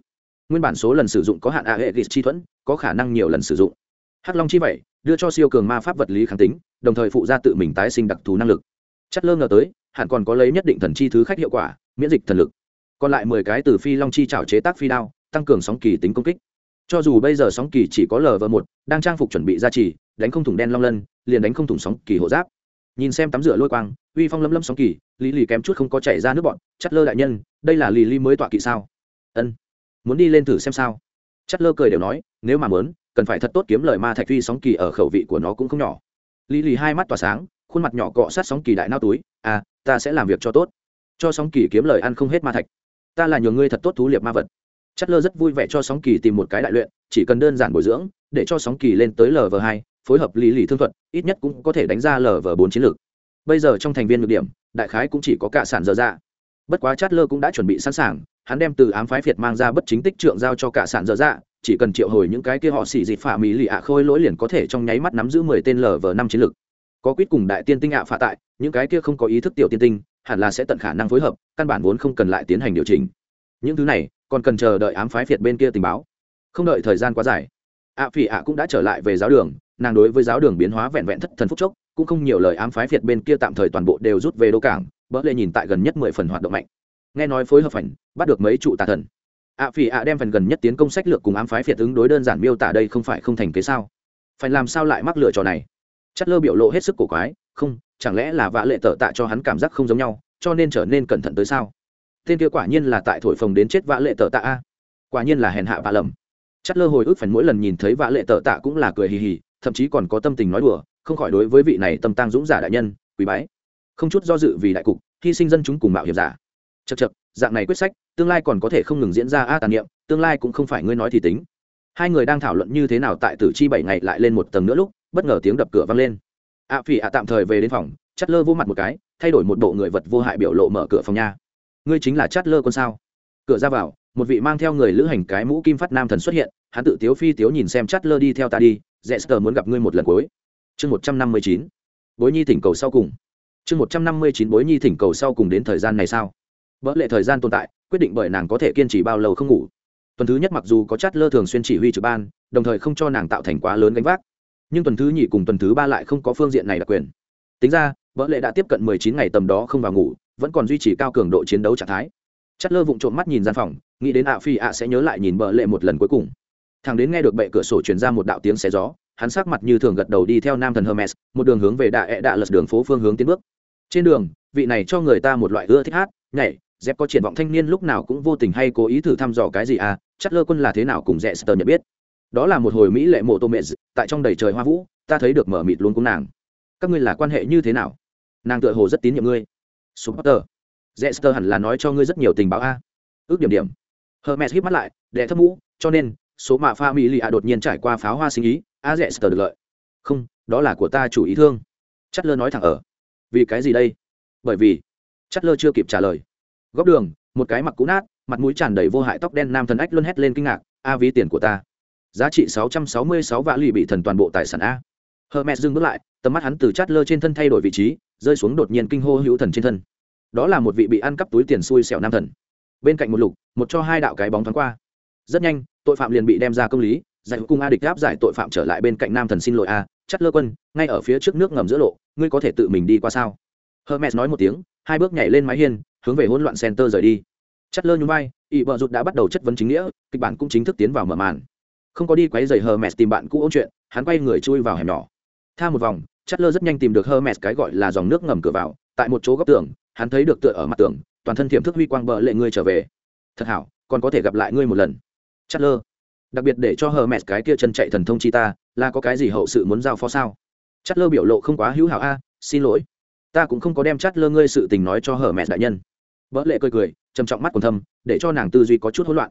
Nguyên bản số lần sử dụng có hạn a hệ chi thuẫn, có khả năng nhiều lần sử dụng. Hắc long chi vậy, đưa cho siêu cường ma pháp vật lý kháng tính, đồng thời phụ ra tự mình tái sinh đặc thù năng lực. Chất lơ ngờ tới, hẳn còn có lấy nhất định thần chi thứ khách hiệu quả, miễn dịch thần lực. Còn lại mười cái từ phi long chi trảo chế tác phi đao, tăng cường sóng kỳ tính công kích cho dù bây giờ sóng kỳ chỉ có lv một, đang trang phục chuẩn bị ra trì đánh không thủng đen long lân, liền đánh không thủng sóng kỳ hộ giáp. Nhìn xem tắm rửa lôi quang, uy phong lâm lâm sóng kỳ, lý lì kém chút không có chảy ra nước bọn chất lơ đại nhân, đây là lì lì mới tọa kỳ sao? Ân, muốn đi lên thử xem sao. Chất lơ cười đều nói, nếu mà muốn, cần phải thật tốt kiếm lời ma thạch phi sóng kỳ ở khẩu vị của nó cũng không nhỏ. Lý lì hai mắt tỏa sáng, khuôn mặt nhỏ cọ sát sóng kỳ đại nao túi à ta sẽ làm việc cho tốt. Cho sóng kỳ kiếm lời ăn không hết ma thạch. Ta là nhiều ngươi thật tốt thú liệp ma vật chất lơ rất vui vẻ cho sóng kỳ tìm một cái đại luyện, chỉ cần đơn giản bồi dưỡng, để cho sóng kỳ lên tới lv hai, phối hợp lý lì thương thuật, ít nhất cũng có thể đánh ra lv bốn chiến lược. Bây giờ trong thành viên ngược điểm, đại khái cũng chỉ có cả sản dở ra bất quá chát lơ cũng đã chuẩn bị sẵn sàng, hắn đem từ ám phái phiệt mang ra bất chính tích trượng giao cho cả sản dở dạ chỉ cần triệu hồi những cái kia họ xỉ dịt phả mỹ lì ạ khôi lỗi liền có thể trong nháy mắt nắm giữ mười tên lv năm chiến lược. Có quyết cùng đại tiên tinh ạ phạ tại, những cái kia không có ý thức tiểu tiên tinh, hẳn là sẽ tận khả năng phối hợp, căn bản vốn không cần lại tiến hành điều chỉnh. Những thứ này còn cần chờ đợi ám phái phiệt bên kia tình báo. Không đợi thời gian quá dài, ạ phỉ ạ cũng đã trở lại về giáo đường, nàng đối với giáo đường biến hóa vẹn vẹn thất thần phúc chốc, cũng không nhiều lời ám phái phiệt bên kia tạm thời toàn bộ đều rút về đô cảng bỡ lệ nhìn tại gần nhất mười phần hoạt động mạnh. Nghe nói phối hợp phần, bắt được mấy trụ tà thần. ạ phỉ ạ đem phần gần nhất tiến công sách lược cùng ám phái phiệt ứng đối đơn giản miêu tả đây không phải không thành kế sao? Phải làm sao lại mắc lựa trò này? Chất lơ biểu lộ hết sức cổ quái, không, chẳng lẽ là vã lệ tở tạ cho hắn cảm giác không giống nhau, cho nên trở nên cẩn thận tới sao? Tên kia quả nhiên là tại thổi phồng đến chết vã lệ tờ tạ a. Quả nhiên là hèn hạ vạ lầm. Chất lơ hồi ức phần mỗi lần nhìn thấy vã lệ tờ tạ cũng là cười hì hì, thậm chí còn có tâm tình nói đùa, không khỏi đối với vị này tâm tăng dũng giả đại nhân quý bái. Không chút do dự vì đại cục, hy sinh dân chúng cùng mạo hiểm giả. Chật chật dạng này quyết sách, tương lai còn có thể không ngừng diễn ra a tàn niệm, tương lai cũng không phải ngươi nói thì tính. Hai người đang thảo luận như thế nào tại tử chi bảy ngày lại lên một tầng nữa lúc, bất ngờ tiếng đập cửa vang lên. Ạ phỉ ạ tạm thời về đến phòng chắt lơ vô mặt một cái, thay đổi một bộ người vật vô hại biểu lộ mở cửa phòng nha ngươi chính là chát lơ con sao? Cửa ra vào, một vị mang theo người lữ hành cái mũ kim phát nam thần xuất hiện, hắn tự tiếu phi tiếu nhìn xem chát lơ đi theo ta đi dẹ sờ muốn gặp ngươi một lần cuối. Chương một trăm năm mươi chín. Bối nhi thỉnh cầu sau cùng. Chương một trăm năm mươi chín bối nhi thỉnh cầu sau cùng đến thời gian này sao? Vỡ lệ thời gian tồn tại, quyết định bởi nàng có thể kiên trì bao lâu không ngủ. Tuần thứ nhất mặc dù có chát lơ thường xuyên chỉ huy trực ban, đồng thời không cho nàng tạo thành quá lớn gánh vác. Nhưng tuần thứ nhì cùng tuần thứ ba lại không có phương diện này đặc quyền. Tính ra vợ lệ đã tiếp cận mười chín ngày tầm đó không vào ngủ vẫn còn duy trì cao cường độ chiến đấu trạng thái. Chát lơ vụng trộm mắt nhìn gian phòng, nghĩ đến ạ phi ạ sẽ nhớ lại nhìn vỡ lệ một lần cuối cùng. Thằng đến nghe được bệ cửa sổ truyền ra một đạo tiếng xé gió, hắn sắc mặt như thường gật đầu đi theo nam thần hermes, một đường hướng về đạ ẹ đạ lật đường phố phương hướng tiến bước. Trên đường, vị này cho người ta một loại ưa thích hát, nhảy, dép có triển vọng thanh niên lúc nào cũng vô tình hay cố ý thử thăm dò cái gì à chất lơ quân là thế nào cùng rẽ sờ nhận biết. Đó là một hồi mỹ lệ mộ tô mệ tại trong đầy trời hoa vũ, ta thấy được mở mịt luôn cũng nàng. Các ngươi là quan hệ như thế nào? Nàng tựa hồ rất tín nhiệm ngươi supporter rẽ hẳn là nói cho ngươi rất nhiều tình báo a. Ước điểm điểm. Hermes hít mắt lại để thấp mũ cho nên, số mạ pha mỹ lì ạ đột nhiên trải qua pháo hoa sinh ý, a rẽ được lợi. Không, đó là của ta chủ ý thương. Chất lơ nói thẳng ở. Vì cái gì đây? Bởi vì chất lơ chưa kịp trả lời. Góc đường, một cái mặc cũ nát, mặt mũi tràn đầy vô hại tóc đen nam thần ách luôn hét lên kinh ngạc, a, ví tiền của ta. Giá trị sáu trăm sáu mươi sáu lì bị thần toàn bộ tài sản a hermes dừng bước lại, tầm mắt hắn từ chát lơ trên thân thay đổi vị trí, rơi xuống đột nhiên kinh hô hữu thần trên thân. Đó là một vị bị ăn cắp túi tiền xui xẻo nam thần. Bên cạnh một lục, một cho hai đạo cái bóng thoáng qua. Rất nhanh, tội phạm liền bị đem ra công lý, giải cung a địch áp giải tội phạm trở lại bên cạnh nam thần xin lỗi a chát lơ quân, ngay ở phía trước nước ngầm giữa lộ, ngươi có thể tự mình đi qua sao? Hermes nói một tiếng, hai bước nhảy lên mái hiên, hướng về hỗn loạn center rời đi. Chất lơ nhún vai, ỷ bợ rụt đã bắt đầu chất vấn chính nghĩa, kịch bản cũng chính thức tiến vào mở màn. Không có đi quấy rầy hermes tìm bạn cũ ôn chuyện, hắn quay người chui vào hẻm nhỏ tha một vòng chất lơ rất nhanh tìm được hermes cái gọi là dòng nước ngầm cửa vào, tại một chỗ góc tường, hắn thấy được tựa ở mặt tường, toàn thân thiểm thức huy quang bờ lệ ngươi trở về. Thật hảo, còn có thể gặp lại ngươi một lần. Chất lơ đặc biệt để cho hermes cái kia chân chạy thần thông chi ta, là có cái gì hậu sự muốn giao phó sao? Chất lơ biểu lộ không quá hữu hảo a, xin lỗi. Ta cũng không có đem chát lơ ngươi sự tình nói cho Hermes đại nhân. Bỡ lệ cười cười, trầm trọng mắt còn thâm, để cho nàng tư duy có chút hỗn loạn.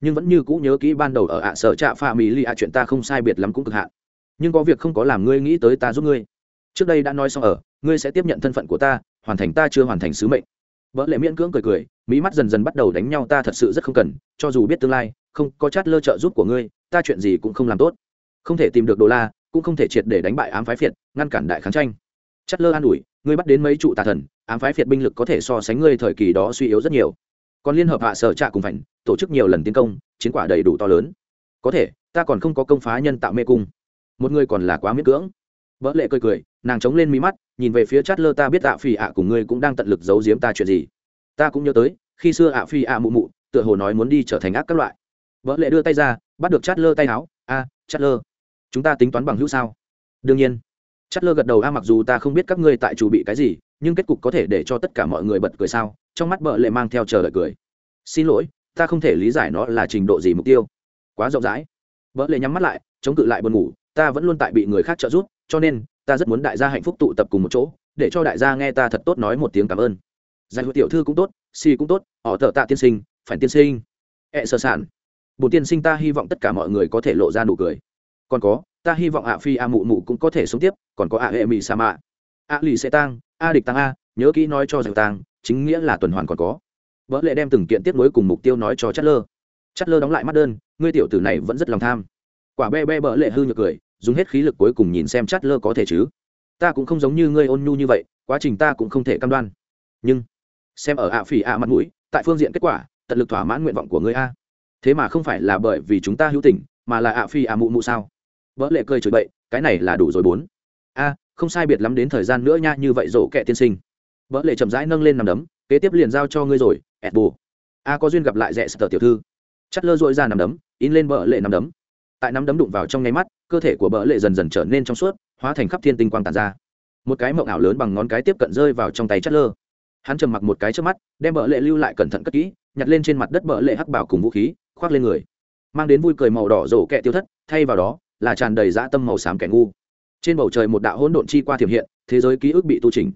Nhưng vẫn như cũ nhớ kỹ ban đầu ở ạ sở trạ pha mỹ lì ạ chuyện ta không sai biệt lắm cũng cực hạn nhưng có việc không có làm ngươi nghĩ tới ta giúp ngươi. Trước đây đã nói xong ở, ngươi sẽ tiếp nhận thân phận của ta, hoàn thành ta chưa hoàn thành sứ mệnh. Vợ lệ miễn cưỡng cười cười mỹ mắt dần dần bắt đầu đánh nhau ta thật sự rất không cần, cho dù biết tương lai, không có chát lơ trợ giúp của ngươi, ta chuyện gì cũng không làm tốt. Không thể tìm được đô la, cũng không thể triệt để đánh bại ám phái phiệt, ngăn cản đại kháng tranh. Chát lơ an ủi, ngươi bắt đến mấy trụ tà thần, ám phái phiệt binh lực có thể so sánh ngươi thời kỳ đó suy yếu rất nhiều. Còn liên hợp hạ sở trạ cùng phảnh tổ chức nhiều lần tiến công, chiến quả đầy đủ to lớn. Có thể, ta còn không có công phá nhân tạo mê cung một người còn là quá miễn cưỡng. Vợ lệ cười cười, nàng chống lên mí mắt, nhìn về phía chát lơ ta biết ạ phi ạ cùng ngươi cũng đang tận lực giấu giếm ta chuyện gì. Ta cũng nhớ tới, khi xưa ạ phi ạ mụ mụ, tựa hồ nói muốn đi trở thành ác các loại. Vợ lệ đưa tay ra, bắt được chát lơ tay áo. A chát lơ chúng ta tính toán bằng hữu sao? Đương nhiên. Chát lơ gật đầu, a, mặc dù ta không biết các ngươi tại chủ bị cái gì, nhưng kết cục có thể để cho tất cả mọi người bật cười sao? Trong mắt vợ lệ mang theo chờ đợi cười. Xin lỗi, ta không thể lý giải nó là trình độ gì mục tiêu. Quá rộng rãi. Vợ lệ nhắm mắt lại, chống cự lại buồn ngủ ta vẫn luôn tại bị người khác trợ giúp, cho nên, ta rất muốn đại gia hạnh phúc tụ tập cùng một chỗ, để cho đại gia nghe ta thật tốt nói một tiếng cảm ơn. Giải hữu tiểu thư cũng tốt si cũng tốt, họ thợ tạ tiên sinh, phản tiên sinh. Ẹ sơ sản bùn tiên sinh ta hy vọng tất cả mọi người có thể lộ ra nụ cười. Còn có, ta hy vọng ạ phi a mụ mụ cũng có thể sống tiếp, còn có ạ hệ mỹ sa mạ. A lì sẽ tăng a địch tăng a, nhớ kỹ nói cho rằng tăng chính nghĩa là tuần hoàn còn có. Vợ lệ đem từng kiện tiếp nối cùng mục tiêu nói cho chất lơ chất lơ đóng lại mắt đơn, ngươi tiểu tử này vẫn rất lòng tham. Quả be be bỡ lệ hư nhược cười dùng hết khí lực cuối cùng nhìn xem chát lơ có thể chứ? Ta cũng không giống như ngươi ôn nhu như vậy, quá trình ta cũng không thể cam đoan. Nhưng, xem ở ạ phỉ ạ mặt mũi, tại phương diện kết quả, tận lực thỏa mãn nguyện vọng của ngươi a. Thế mà không phải là bởi vì chúng ta hữu tình, mà là ạ phi ạ mụ mụ sao? Vỡ lệ cười chửi bậy, cái này là đủ rồi bốn. A, không sai biệt lắm đến thời gian nữa nha, như vậy rổ kẹ tiên sinh. Vỡ lệ chậm rãi nâng lên nằm đấm, kế tiếp liền giao cho ngươi rồi, ẹt bù. A có duyên gặp lại rẽ sờ tiểu thư. Chất lơ dội ra nằm đấm, in lên vỡ lệ nằm đấm tại nắm đấm đụng vào trong nháy mắt, cơ thể của bỡ lệ dần dần trở nên trong suốt, hóa thành khắp thiên tinh quang tàn ra. Một cái mộng ảo lớn bằng ngón cái tiếp cận rơi vào trong tay chất lơ. Hắn trầm mặc một cái trước mắt, đem bỡ lệ lưu lại cẩn thận cất kỹ, nhặt lên trên mặt đất bỡ lệ hắc bảo cùng vũ khí, khoác lên người. Mang đến vui cười màu đỏ rổ kẹ tiêu thất, thay vào đó, là tràn đầy dã tâm màu xám kẻ ngu. Trên bầu trời một đạo hỗn độn chi qua thiểm hiện, thế giới ký ức bị tu trình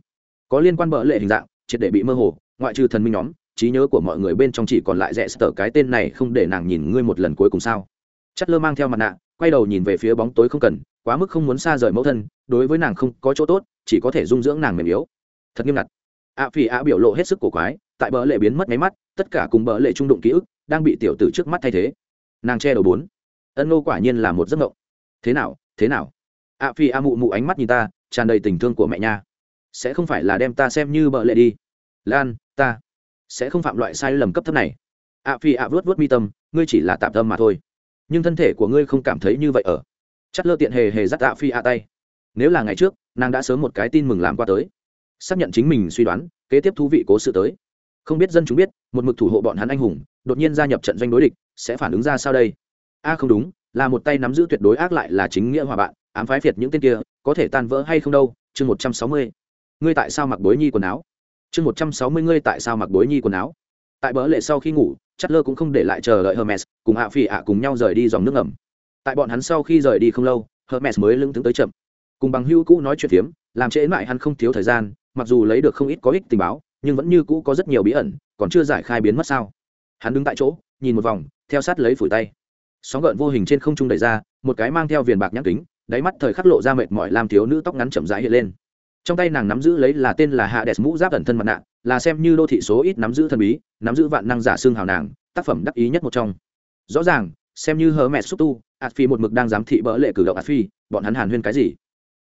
có liên quan bỡ lệ hình dạng, triệt để bị mơ hồ, ngoại trừ thần minh nhóm, trí nhớ của mọi người bên trong chỉ còn lại rẽ sờ cái tên này không để nàng nhìn ngươi một lần cuối cùng sao chất lơ mang theo mặt nạ, quay đầu nhìn về phía bóng tối không cần, quá mức không muốn xa rời mẫu thân, đối với nàng không có chỗ tốt, chỉ có thể dung dưỡng nàng mềm yếu. Thật nghiêm ngặt. Ạ à phỉ ạ biểu lộ hết sức cổ quái, tại bờ lệ biến mất máy mắt, tất cả cùng bờ lệ trung đụng ký ức, đang bị tiểu tử trước mắt thay thế. Nàng che đầu bốn. Ân nô quả nhiên là một giấc mộng. Thế nào thế nào? A phỉ ạ mụ mụ ánh mắt nhìn ta, tràn đầy tình thương của mẹ nha. Sẽ không phải là đem ta xem như bợ lệ đi. Lan, ta sẽ không phạm loại sai lầm cấp thấp này. Ạ phi ạ vớt vớt mi tâm, ngươi chỉ là tạm tâm mà thôi nhưng thân thể của ngươi không cảm thấy như vậy ở. Chất lơ tiện hề hề dắt tạ phi ạ tay. Nếu là ngày trước, nàng đã sớm một cái tin mừng làm qua tới. Xác nhận chính mình suy đoán, kế tiếp thú vị cố sự tới. Không biết dân chúng biết, một mực thủ hộ bọn hắn anh hùng, đột nhiên gia nhập trận doanh đối địch, sẽ phản ứng ra sao đây? A, không đúng, là một tay nắm giữ tuyệt đối ác lại là chính nghĩa hòa bạn, ám phái phiệt những tên kia, có thể tan vỡ hay không đâu? Chương một trăm sáu mươi. Ngươi tại sao mặc bối nhi quần áo? Chương một trăm sáu mươi ngươi tại sao mặc bối nhi quần áo? Tại bỡ lệ sau khi ngủ chất lơ cũng không để lại chờ đợi hermes, cùng hạ phi ạ cùng nhau rời đi dòng nước ẩm tại bọn hắn sau khi rời đi không lâu, hermes mới lưng tướng tới chậm. Cùng bằng hưu cũ nói chuyện phiếm, làm trễ mãi hắn không thiếu thời gian, mặc dù lấy được không ít có ích tình báo, nhưng vẫn như cũ có rất nhiều bí ẩn, còn chưa giải khai biến mất sao. Hắn đứng tại chỗ, nhìn một vòng, theo sát lấy phủi tay. Sóng gợn vô hình trên không trung đẩy ra, một cái mang theo viền bạc nhãn kính, đáy mắt thời khắc lộ ra mệt mỏi làm thiếu nữ tóc ngắn chậm rãi hiện lên trong tay nàng nắm giữ lấy là tên là hạ đẹp mũ giáp ẩn thân mặt nạ, là xem như đô thị số ít nắm giữ thần bí, nắm giữ vạn năng giả xương hào nàng, tác phẩm đắc ý nhất một trong. Rõ ràng, xem như hờ mẹ xúc tu ạt phi một mực đang giám thị bỡ lệ cử động ạt phi bọn hắn hàn huyên cái gì?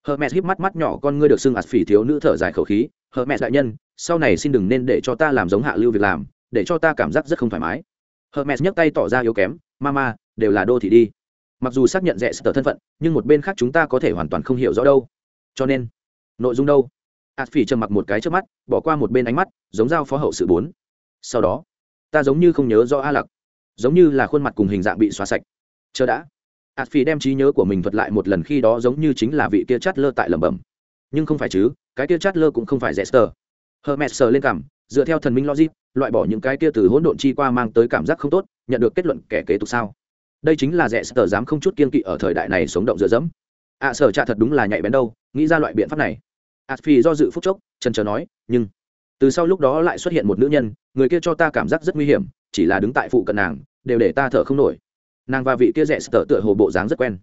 Hờ mẹ híp mắt mắt nhỏ con ngươi được xưng ạt phi thiếu nữ thở dài khẩu khí hờ mẹ đại nhân, sau này xin đừng nên để cho ta làm giống hạ lưu việc làm, để cho ta cảm giác rất không thoải mái. Hờ mẹ nhấc tay tỏ ra yếu kém, mama, đều là đô thị đi. Mặc dù xác nhận rẻ sở thân phận, nhưng một bên khác chúng ta có thể hoàn toàn không hiểu rõ đâu. Cho nên nội dung đâu? Ạt phỉ trầm mặc một cái trước mắt, bỏ qua một bên ánh mắt, giống dao phó hậu sự bốn. Sau đó, ta giống như không nhớ do a lặc giống như là khuôn mặt cùng hình dạng bị xóa sạch. Chờ đã. Ạt phỉ đem trí nhớ của mình thuật lại một lần khi đó giống như chính là vị kia chát lơ tại lẩm bẩm. Nhưng không phải chứ, cái kia chát lơ cũng không phải rẽ sờ hermes sờ lên cảm, dựa theo thần minh logic, loại bỏ những cái kia từ hỗn độn chi qua mang tới cảm giác không tốt, nhận được kết luận kẻ kế tục sao? Đây chính là rẽ sờ dám không chút kiên kỵ ở thời đại này sống động dựa dẫm. Ạ sở trạ thật đúng là nhạy bén đâu, nghĩ ra loại biện pháp này. Atphi do dự phúc chốc chần chờ nói nhưng từ sau lúc đó lại xuất hiện một nữ nhân người kia cho ta cảm giác rất nguy hiểm chỉ là đứng tại phụ cận nàng đều để ta thở không nổi. Nàng và vị kia rẻ sờ tựa hồ bộ dáng rất quen.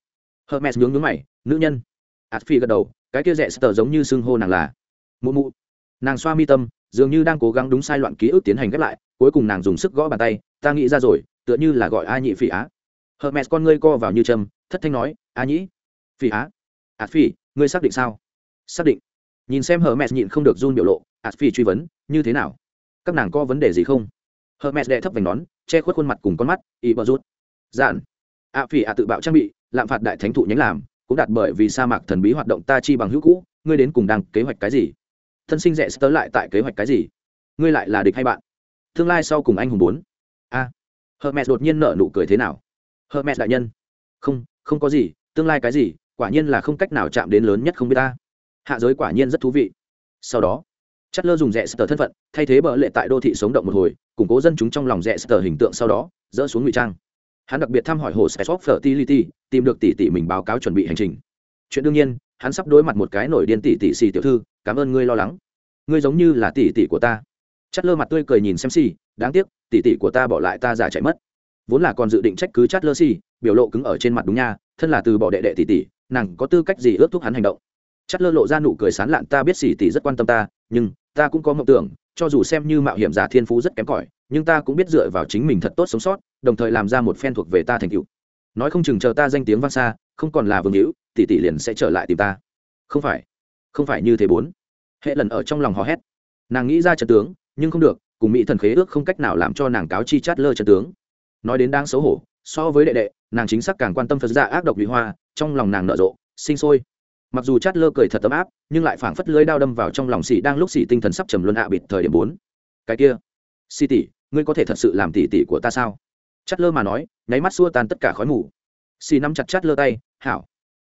Hermes nhướng nhướng mày nữ nhân? Atphi gật đầu cái kia rẻ sờ giống như xưng hô nàng là mụ mụ. Nàng xoa mi tâm dường như đang cố gắng đúng sai loạn ký ức tiến hành ghép lại cuối cùng nàng dùng sức gõ bàn tay ta nghĩ ra rồi tựa như là gọi a nhị phỉ á. Hermes con ngươi co vào như trầm thất thanh nói a nhĩ phỉ á. Atphi, ngươi xác định sao? Xác định nhìn xem hermes nhịn không được run biểu lộ ạt phi truy vấn như thế nào? Các nàng có vấn đề gì không? Hermes đệ thấp vành nón che khuất khuôn mặt cùng con mắt y bờ rút. Dạn. A phi a tự bạo trang bị lạm phạt đại thánh thụ nhánh làm cũng đạt bởi vì sa mạc thần bí hoạt động ta chi bằng hữu cũ ngươi đến cùng đang kế hoạch cái gì? Thân sinh rẽ sẽ tới lại tại kế hoạch cái gì? Ngươi lại là địch hay bạn? Tương lai sau cùng anh hùng bốn. A. À, hermes đột nhiên nở nụ cười thế nào? Hermes đại nhân. Không không có gì tương lai cái gì quả nhiên là không cách nào chạm đến lớn nhất không biết ta hạ giới quả nhiên rất thú vị. Sau đó chất lơ dùng rẽ sờ thân phận, thay thế bờ lệ tại đô thị sống động một hồi, củng cố dân chúng trong lòng rẽ sờ hình tượng sau đó, dỡ xuống ngụy trang. Hắn đặc biệt thăm hỏi hồ skysoft fertility, tìm được tỷ tỷ mình báo cáo chuẩn bị hành trình. Chuyện đương nhiên, hắn sắp đối mặt một cái nổi điên tỷ tỷ xì tiểu thư, cảm ơn ngươi lo lắng. Ngươi giống như là tỷ tỷ của ta. Chất lơ mặt tươi cười nhìn xem xì, đáng tiếc, tỷ tỷ của ta bỏ lại ta giả chạy mất. Vốn là còn dự định trách cứ chất lơ xì, biểu lộ cứng ở trên mặt đúng nha, thân là từ bỏ đệ đệ tỷ tỷ, nàng có tư cách gì ước thúc hắn hành động? Chát lơ lộ ra nụ cười sán lạn, ta biết xỉ tỷ rất quan tâm ta, nhưng ta cũng có mộng tưởng, cho dù xem như mạo hiểm giả thiên phú rất kém cỏi, nhưng ta cũng biết dựa vào chính mình thật tốt sống sót, đồng thời làm ra một phen thuộc về ta thành tựu. Nói không chừng chờ ta danh tiếng vang xa, không còn là vương hữu, tỷ tỷ liền sẽ trở lại tìm ta. Không phải không phải như thế bốn. Hệ lần ở trong lòng hò hét. Nàng nghĩ ra trận tướng, nhưng không được, cùng mỹ thần khế ước không cách nào làm cho nàng cáo chi chát lơ trận tướng. Nói đến đang xấu hổ, so với đệ đệ, nàng chính xác càng quan tâm phật ra ác độc vị hoa, trong lòng nàng nở rộ, sinh sôi mặc dù chát lơ cười thật tấm áp, nhưng lại phảng phất lưới đao đâm vào trong lòng xỉ đang lúc xỉ tinh thần sắp trầm luân ạ bịt thời điểm bốn. Cái kia. Xỉ tỷ, ngươi có thể thật sự làm tỷ tỷ của ta sao? Chát lơ mà nói, nháy mắt xua tan tất cả khói mù. Xỉ nắm chặt chát lơ tay, hảo.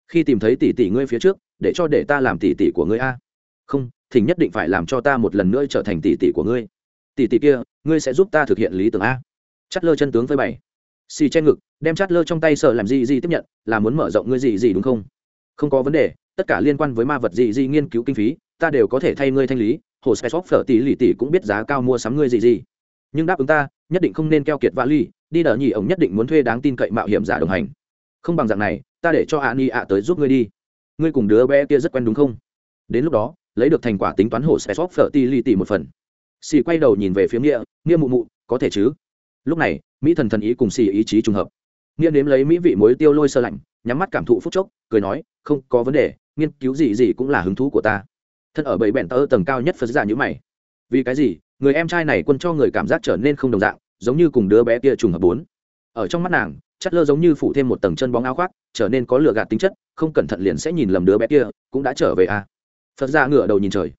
Khi tìm thấy tỷ tỷ ngươi phía trước, để cho để ta làm tỷ tỷ của ngươi a. Không, thỉnh nhất định phải làm cho ta một lần nữa trở thành tỷ tỷ của ngươi. Tỷ tỷ kia, ngươi sẽ giúp ta thực hiện lý tưởng a. Chát lơ chân tướng với bảy xì trên ngực, đem chát lơ trong tay sợ làm gì gì tiếp nhận, là muốn mở rộng ngươi gì gì đúng không? Không có vấn đề tất cả liên quan với ma vật gì gì nghiên cứu kinh phí, ta đều có thể thay ngươi thanh lý, hồ spec phở tỷ lì tỷ cũng biết giá cao mua sắm ngươi gì gì. Nhưng đáp ứng ta, nhất định không nên keo kiệt vã ly, đi đỡ nhì ổng nhất định muốn thuê đáng tin cậy mạo hiểm giả đồng hành. Không bằng dạng này, ta để cho ạ ni ạ tới giúp ngươi đi. Ngươi cùng đứa bé kia rất quen đúng không? Đến lúc đó, lấy được thành quả tính toán hồ spec phở tỷ lì tỷ một phần. Xì quay đầu nhìn về phía nghĩa nghĩa mụ mụ, có thể chứ? Lúc này, mỹ thần thần ý cùng xì ý chí trùng hợp. Nghĩa nếm lấy mỹ vị muối tiêu lôi sơ lạnh, nhắm mắt cảm thụ phút chốc, cười nói, không có vấn đề nghiên cứu gì gì cũng là hứng thú của ta. Thân ở bảy bẹn tơ tầng cao nhất phật giả như mày. Vì cái gì? Người em trai này quân cho người cảm giác trở nên không đồng dạng, giống như cùng đứa bé kia trùng hợp bốn. Ở trong mắt nàng, chất lơ giống như phủ thêm một tầng chân bóng áo khoác, trở nên có lựa gạt tính chất, không cẩn thận liền sẽ nhìn lầm đứa bé kia, cũng đã trở về à. Phật ra ngửa đầu nhìn trời.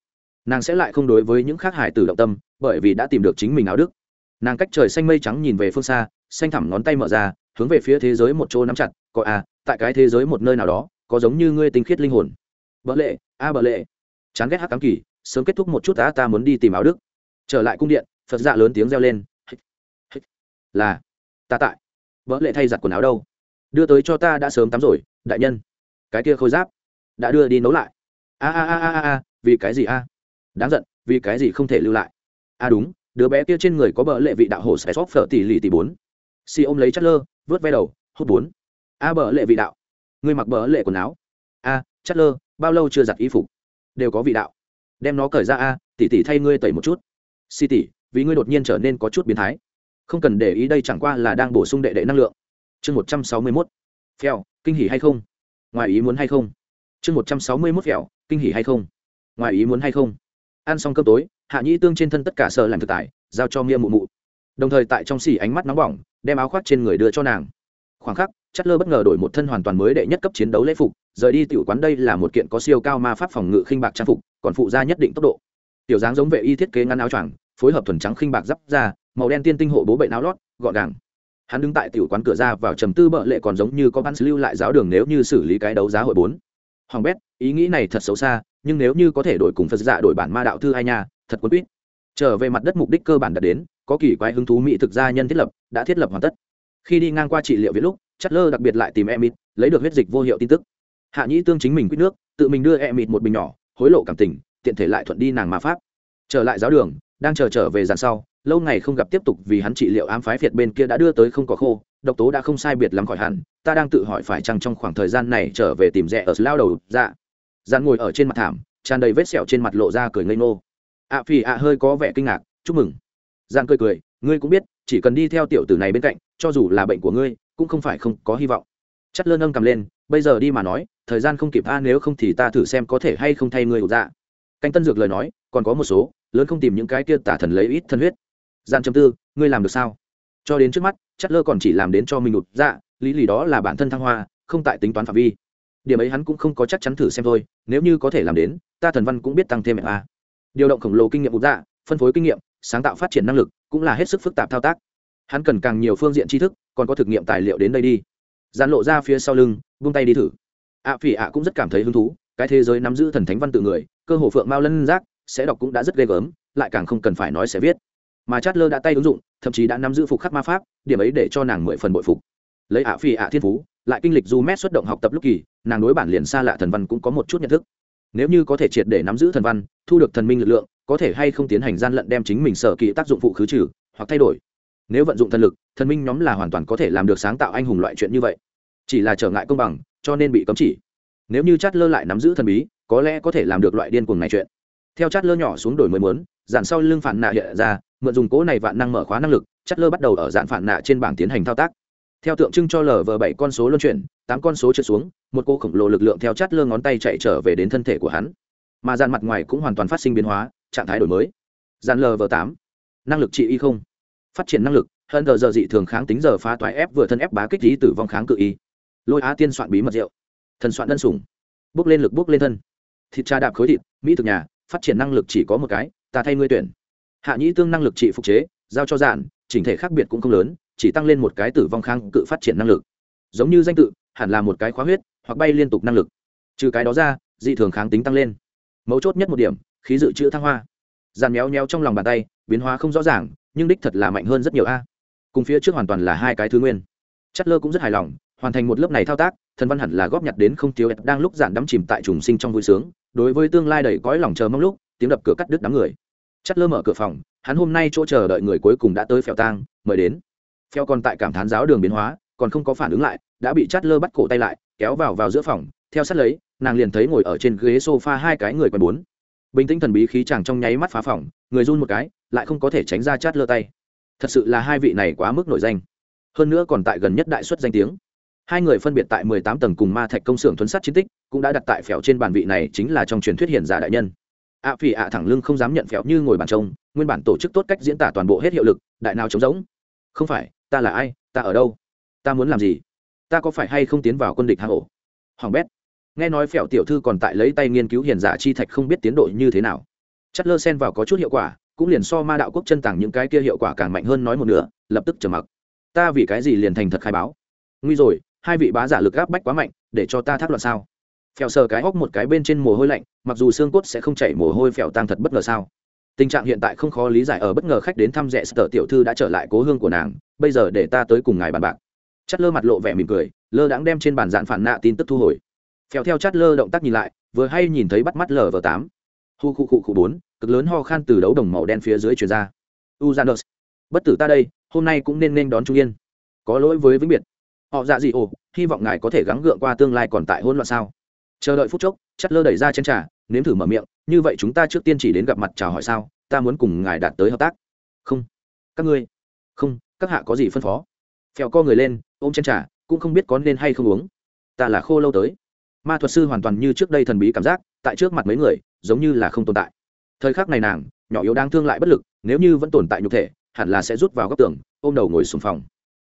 Nàng sẽ lại không đối với những khác hải tử động tâm, bởi vì đã tìm được chính mình áo đức. Nàng cách trời xanh mây trắng nhìn về phương xa, xanh thẳm ngón tay mở ra, hướng về phía thế giới một chỗ nắm chặt, có à tại cái thế giới một nơi nào đó có giống như ngươi tinh khiết linh hồn. Bợ lệ, a à bỡ lệ. Chán ghét hắc cám kỳ, sớm kết thúc một chút ta ta muốn đi tìm áo đức. Trở lại cung điện, phật dạ lớn tiếng reo lên. Là, ta tại. Bợ lệ thay giặt quần áo đâu? Đưa tới cho ta, đã sớm tắm rồi, đại nhân. Cái kia khôi giáp, đã đưa đi nấu lại. A a a a a vì cái gì a? Đáng giận, vì cái gì không thể lưu lại? A đúng, đứa bé kia trên người có bợ lệ vị đạo hồ sẽ xóp phở tỷ lì tỷ bốn. Si ôm lấy chất lơ, vớt ve đầu, hút bốn. A bợ lệ vị đạo ngươi mặc bỡ lệ quần áo. A chất lơ bao lâu chưa giặt y phục? Đều có vị đạo. Đem nó cởi ra a, tỉ tỉ thay ngươi tẩy một chút. Si tỉ, vì ngươi đột nhiên trở nên có chút biến thái. Không cần để ý đây chẳng qua là đang bổ sung đệ đệ năng lượng. Chương một trăm sáu mươi mốt. Phèo, kinh hỉ hay không? Ngoài ý muốn hay không? Chương một trăm sáu mươi mốt phèo, kinh hỉ hay không? Ngoài ý muốn hay không? Ăn xong cơm tối, hạ nhĩ tương trên thân tất cả sợ làm thực tài giao cho mia mụ mụ. Đồng thời tại trong xỉ ánh mắt nóng bỏng, đem áo khoác trên người đưa cho nàng. Khoảng khắc chất lơ bất ngờ đổi một thân hoàn toàn mới đệ nhất cấp chiến đấu lễ phục, rời đi tiểu quán đây là một kiện có siêu cao ma pháp phòng ngự khinh bạc trang phục, còn phụ ra nhất định tốc độ. Tiểu dáng giống vệ y thiết kế ngăn áo choàng, phối hợp thuần trắng khinh bạc giáp ra màu đen tiên tinh hộ bố bệnh áo lót, gọn gàng. Hắn đứng tại tiểu quán cửa ra vào trầm tư bợ lệ còn giống như có bắn lưu lại giáo đường nếu như xử lý cái đấu giá hội bốn. Hoàng bét, ý nghĩ này thật xấu xa, nhưng nếu như có thể đổi cùng phật dạ đổi bản ma đạo thư hai nha, thật quân quýt. Trở về mặt đất mục đích cơ bản đạt đến, có kỳ quái hứng thú mỹ thực gia nhân thiết lập, đã thiết lập hoàn tất. Khi đi ngang qua trị liệu viết lúc lơ đặc biệt lại tìm emit lấy được huyết dịch vô hiệu tin tức. Hạ nhĩ tương chính mình quyết nước, tự mình đưa emit một bình nhỏ, hối lộ cảm tình, tiện thể lại thuận đi nàng ma pháp. Trở lại giáo đường, đang chờ trở về dàn sau, lâu ngày không gặp tiếp tục vì hắn trị liệu ám phái phiệt bên kia đã đưa tới không có khô, độc tố đã không sai biệt lắm khỏi hẳn, ta đang tự hỏi phải chăng trong khoảng thời gian này trở về tìm rẻ ở lao đầu dạ. Dàn ngồi ở trên mặt thảm, tràn đầy vết sẹo trên mặt lộ ra cười ngây ngô. ạ phi ạ hơi có vẻ kinh ngạc, chúc mừng. Dàn cười cười, ngươi cũng biết, chỉ cần đi theo tiểu tử này bên cạnh, cho dù là bệnh của ngươi cũng không phải không có hy vọng. Chất lơ nâng cầm lên, bây giờ đi mà nói, thời gian không kịp, a, nếu không thì ta thử xem có thể hay không thay người ụt dạ. Canh tân dược lời nói, còn có một số, lớn không tìm những cái kia tả thần lấy ít thân huyết. Gian châm tư, ngươi làm được sao? Cho đến trước mắt, chất lơ còn chỉ làm đến cho mình ụt dạ lý lì đó là bản thân thăng hoa, không tại tính toán phạm vi. Điểm ấy hắn cũng không có chắc chắn thử xem thôi, nếu như có thể làm đến, ta thần văn cũng biết tăng thêm mẹ a điều động khổng lồ kinh nghiệm ụt dạ phân phối kinh nghiệm, sáng tạo phát triển năng lực, cũng là hết sức phức tạp thao tác hắn cần càng nhiều phương diện tri thức, còn có thực nghiệm tài liệu đến đây đi. Dàn lộ ra phía sau lưng vung tay đi thử. Ạ phỉ ạ cũng rất cảm thấy hứng thú, cái thế giới nắm giữ thần thánh văn tự người, cơ hồ phượng mao lân giác, sẽ đọc cũng đã rất ghê gớm, lại càng không cần phải nói sẽ viết. Mà chát lơ đã tay ứng dụng, thậm chí đã nắm giữ phục khắc ma pháp, điểm ấy để cho nàng mười phần bội phục. Lấy ạ phỉ ạ thiên phú, lại kinh lịch du mét xuất động học tập lúc kỳ, nàng đối bản liền xa lạ thần văn cũng có một chút nhận thức. Nếu như có thể triệt để nắm giữ thần văn, thu được thần minh lực lượng, có thể hay không tiến hành gian lận đem chính mình sở kỳ tác dụng phụ khứ trừ, hoặc thay đổi nếu vận dụng thần lực, thần minh nhóm là hoàn toàn có thể làm được sáng tạo anh hùng loại chuyện như vậy. Chỉ là trở ngại công bằng, cho nên bị cấm chỉ. Nếu như chát lơ lại nắm giữ thần bí, có lẽ có thể làm được loại điên cuồng này chuyện. Theo chát lơ nhỏ xuống đổi mới muốn dàn sau lưng phản nạ hiện ra, mượn dùng cố này vạn năng mở khóa năng lực chát lơ bắt đầu ở dạn phản nạ trên bảng tiến hành thao tác. Theo tượng trưng cho lờ vờ bảy con số luân chuyển, tám con số trượt xuống, một cô khổng lồ lực lượng theo chát lơ ngón tay chạy trở về đến thân thể của hắn. Mà dàn mặt ngoài cũng hoàn toàn phát sinh biến hóa, trạng thái đổi mới. Dàn lờ vờ tám, năng lực trị y không phát triển năng lực, hơn giờ giờ dị thường kháng tính giờ phá toái ép vừa thân ép bá kích lý tử vong kháng cự y. Lôi á tiên soạn bí mật rượu. Thần soạn đơn sủng. Bước lên lực bước lên thân. Thịt cha đạp khối thịt, mỹ thực nhà, phát triển năng lực chỉ có một cái, ta thay ngươi tuyển. Hạ nhĩ tương năng lực trị phục chế, giao cho giản, chỉnh thể khác biệt cũng không lớn, chỉ tăng lên một cái tử vong kháng cự phát triển năng lực. Giống như danh tự, hẳn là một cái khóa huyết, hoặc bay liên tục năng lực. Trừ cái đó ra, dị thường kháng tính tăng lên. Mấu chốt nhất một điểm, khí dự trữ thăng hoa. Dàn méo méo trong lòng bàn tay, biến hóa không rõ ràng nhưng đích thật là mạnh hơn rất nhiều a. Cùng phía trước hoàn toàn là hai cái thứ nguyên. Chất lơ cũng rất hài lòng, hoàn thành một lớp này thao tác, thần văn hẳn là góp nhặt đến không thiếu đang lúc giản đắm chìm tại trùng sinh trong vui sướng, đối với tương lai đầy cõi lòng chờ mong lúc, tiếng đập cửa cắt đứt đám người. Chất lơ mở cửa phòng, hắn hôm nay chỗ chờ đợi người cuối cùng đã tới phèo tang, mời đến. Phèo còn tại cảm thán giáo đường biến hóa, còn không có phản ứng lại, đã bị chát lơ bắt cổ tay lại, kéo vào vào giữa phòng, theo sát lấy, nàng liền thấy ngồi ở trên ghế sofa hai cái người quen bốn bình tĩnh thần bí khí chàng trong nháy mắt phá phỏng, người run một cái, lại không có thể tránh ra chát lơ tay. Thật sự là hai vị này quá mức nổi danh. Hơn nữa còn tại gần nhất đại xuất danh tiếng. Hai người phân biệt tại mười tám tầng cùng ma thạch công xưởng thuấn sát chiến tích, cũng đã đặt tại phèo trên bàn vị này chính là trong truyền thuyết hiển giả đại nhân. Ạ phỉ ạ thẳng lưng không dám nhận phèo như ngồi bàn trông, nguyên bản tổ chức tốt cách diễn tả toàn bộ hết hiệu lực, đại nào trống rỗng. Không phải, ta là ai, ta ở đâu? Ta muốn làm gì? Ta có phải hay không tiến vào quân địch hang ổ? Hoàng bét nghe nói phèo tiểu thư còn tại lấy tay nghiên cứu hiền giả chi thạch không biết tiến độ như thế nào. Chất lơ sen vào có chút hiệu quả cũng liền so ma đạo quốc chân tàng những cái kia hiệu quả càng mạnh hơn nói một nửa lập tức trầm mặc. Ta vì cái gì liền thành thật khai báo? Nguy rồi hai vị bá giả lực gáp bách quá mạnh để cho ta thác loạn sao? Phèo sờ cái hốc một cái bên trên mồ hôi lạnh mặc dù xương cốt sẽ không chảy mồ hôi phèo tăng thật bất ngờ sao? Tình trạng hiện tại không khó lý giải ở bất ngờ khách đến thăm rẽ, sở tiểu thư đã trở lại cố hương của nàng bây giờ để ta tới cùng ngài bàn bạc. Chất lơ mặt lộ vẻ mỉm cười lơ đãng đem trên bàn dạn phản nạ tin tức thu hồi phèo theo chát lơ động tác nhìn lại, vừa hay nhìn thấy bắt mắt lờ vờ tám. Hu khu khu khu bốn, cực lớn ho khan từ đấu đồng màu đen phía dưới truyền ra. Uzanus bất tử ta đây, hôm nay cũng nên nên đón trung yên. Có lỗi với vĩnh biệt. Họ dạ gì ồ hy vọng ngài có thể gắng gượng qua tương lai còn tại hỗn loạn sao? Chờ đợi phút chốc chất lơ đẩy ra chén trà, nếm thử mở miệng, như vậy chúng ta trước tiên chỉ đến gặp mặt chào hỏi sao, ta muốn cùng ngài đạt tới hợp tác. Không. Các ngươi. Không, các hạ có gì phân phó? Phèo co người lên, ôm chén trà, cũng không biết có nên hay không uống. Ta là khô lâu tới ma thuật sư hoàn toàn như trước đây thần bí cảm giác, tại trước mặt mấy người, giống như là không tồn tại. Thời khắc này nàng, nhỏ yếu đang thương lại bất lực, nếu như vẫn tồn tại nhục thể, hẳn là sẽ rút vào góc tường, ôm đầu ngồi xung phòng.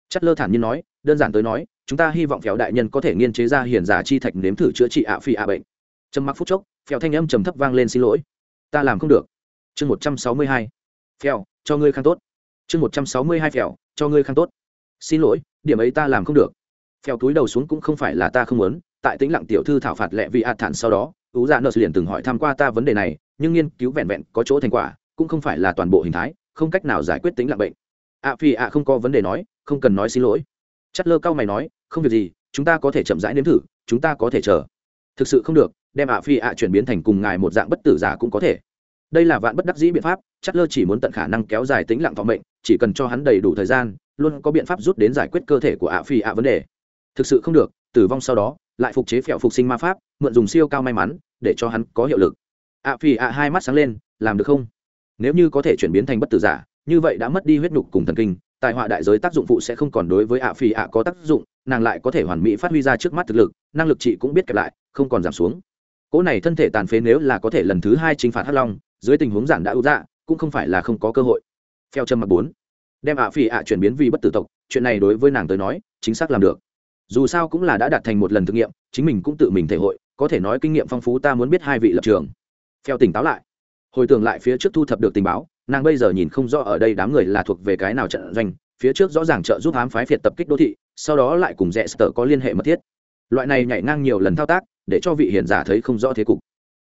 Chất lơ thản nhiên nói, đơn giản tới nói, chúng ta hy vọng phèo đại nhân có thể nghiên chế ra hiền giả chi thạch nếm thử chữa trị ạ phi ạ bệnh. Trầm mặc phút chốc, phèo thanh âm trầm thấp vang lên xin lỗi. Ta làm không được. Chương một trăm sáu mươi hai. Phèo, cho ngươi khang tốt. Chương một trăm sáu mươi hai phèo, cho ngươi khang tốt. Xin lỗi, điểm ấy ta làm không được. Phèo túi đầu xuống cũng không phải là ta không muốn tại tĩnh lặng tiểu thư thảo phạt lệ vị ạt thản sau đó ú dạ nợ liền từng hỏi tham q u a ta vấn đề này, nhưng nghiên cứu vẹn vẹn có chỗ thành quả, cũng không phải là toàn bộ hình thái, không cách nào giải quyết tính lặng bệnh. Ạ phi ạ không có vấn đề nói, không cần nói xin lỗi. Chất lơ cao mày nói, không việc gì, chúng ta có thể chậm rãi nếm thử, chúng ta có thể chờ. Thực sự không được, đem ạ phi ạ chuyển biến thành cùng ngài một dạng bất tử giả cũng có thể. Đây là vạn bất đắc dĩ biện pháp, chất lơ chỉ muốn tận khả năng kéo dài tính lặng thọ mệnh, chỉ cần cho hắn đầy đủ thời gian, luôn có biện pháp rút đến giải quyết cơ thể của ạ phi ạ vấn đề. Thực sự không được, tử vong sau đó lại phục chế phẹo phục sinh ma pháp, mượn dùng siêu cao may mắn, để cho hắn có hiệu lực. Ạ phi ạ hai mắt sáng lên, làm được không? Nếu như có thể chuyển biến thành bất tử giả, như vậy đã mất đi huyết nhục cùng thần kinh, tài họa đại giới tác dụng phụ sẽ không còn đối với ạ phi ạ có tác dụng, nàng lại có thể hoàn mỹ phát huy ra trước mắt thực lực, năng lực chị cũng biết kẹp lại, không còn giảm xuống. Cỗ này thân thể tàn phế nếu là có thể lần thứ hai chinh phạt hắc long, dưới tình huống giản đã ưu dạ cũng không phải là không có cơ hội. Theo chân mặt bốn. Đem ạ phi ạ chuyển biến vì bất tử tộc, chuyện này đối với nàng tới nói, chính xác làm được dù sao cũng là đã đạt thành một lần thực nghiệm, chính mình cũng tự mình thể hội, có thể nói kinh nghiệm phong phú ta muốn biết hai vị lập trường. Theo tỉnh táo lại. Hồi tưởng lại phía trước thu thập được tình báo, nàng bây giờ nhìn không rõ ở đây đám người là thuộc về cái nào trận doanh, phía trước rõ ràng trợ giúp ám phái phiệt tập kích đô thị, sau đó lại cùng rẽ sở có liên hệ mật thiết. Loại này nhảy ngang nhiều lần thao tác, để cho vị hiền giả thấy không rõ thế cục.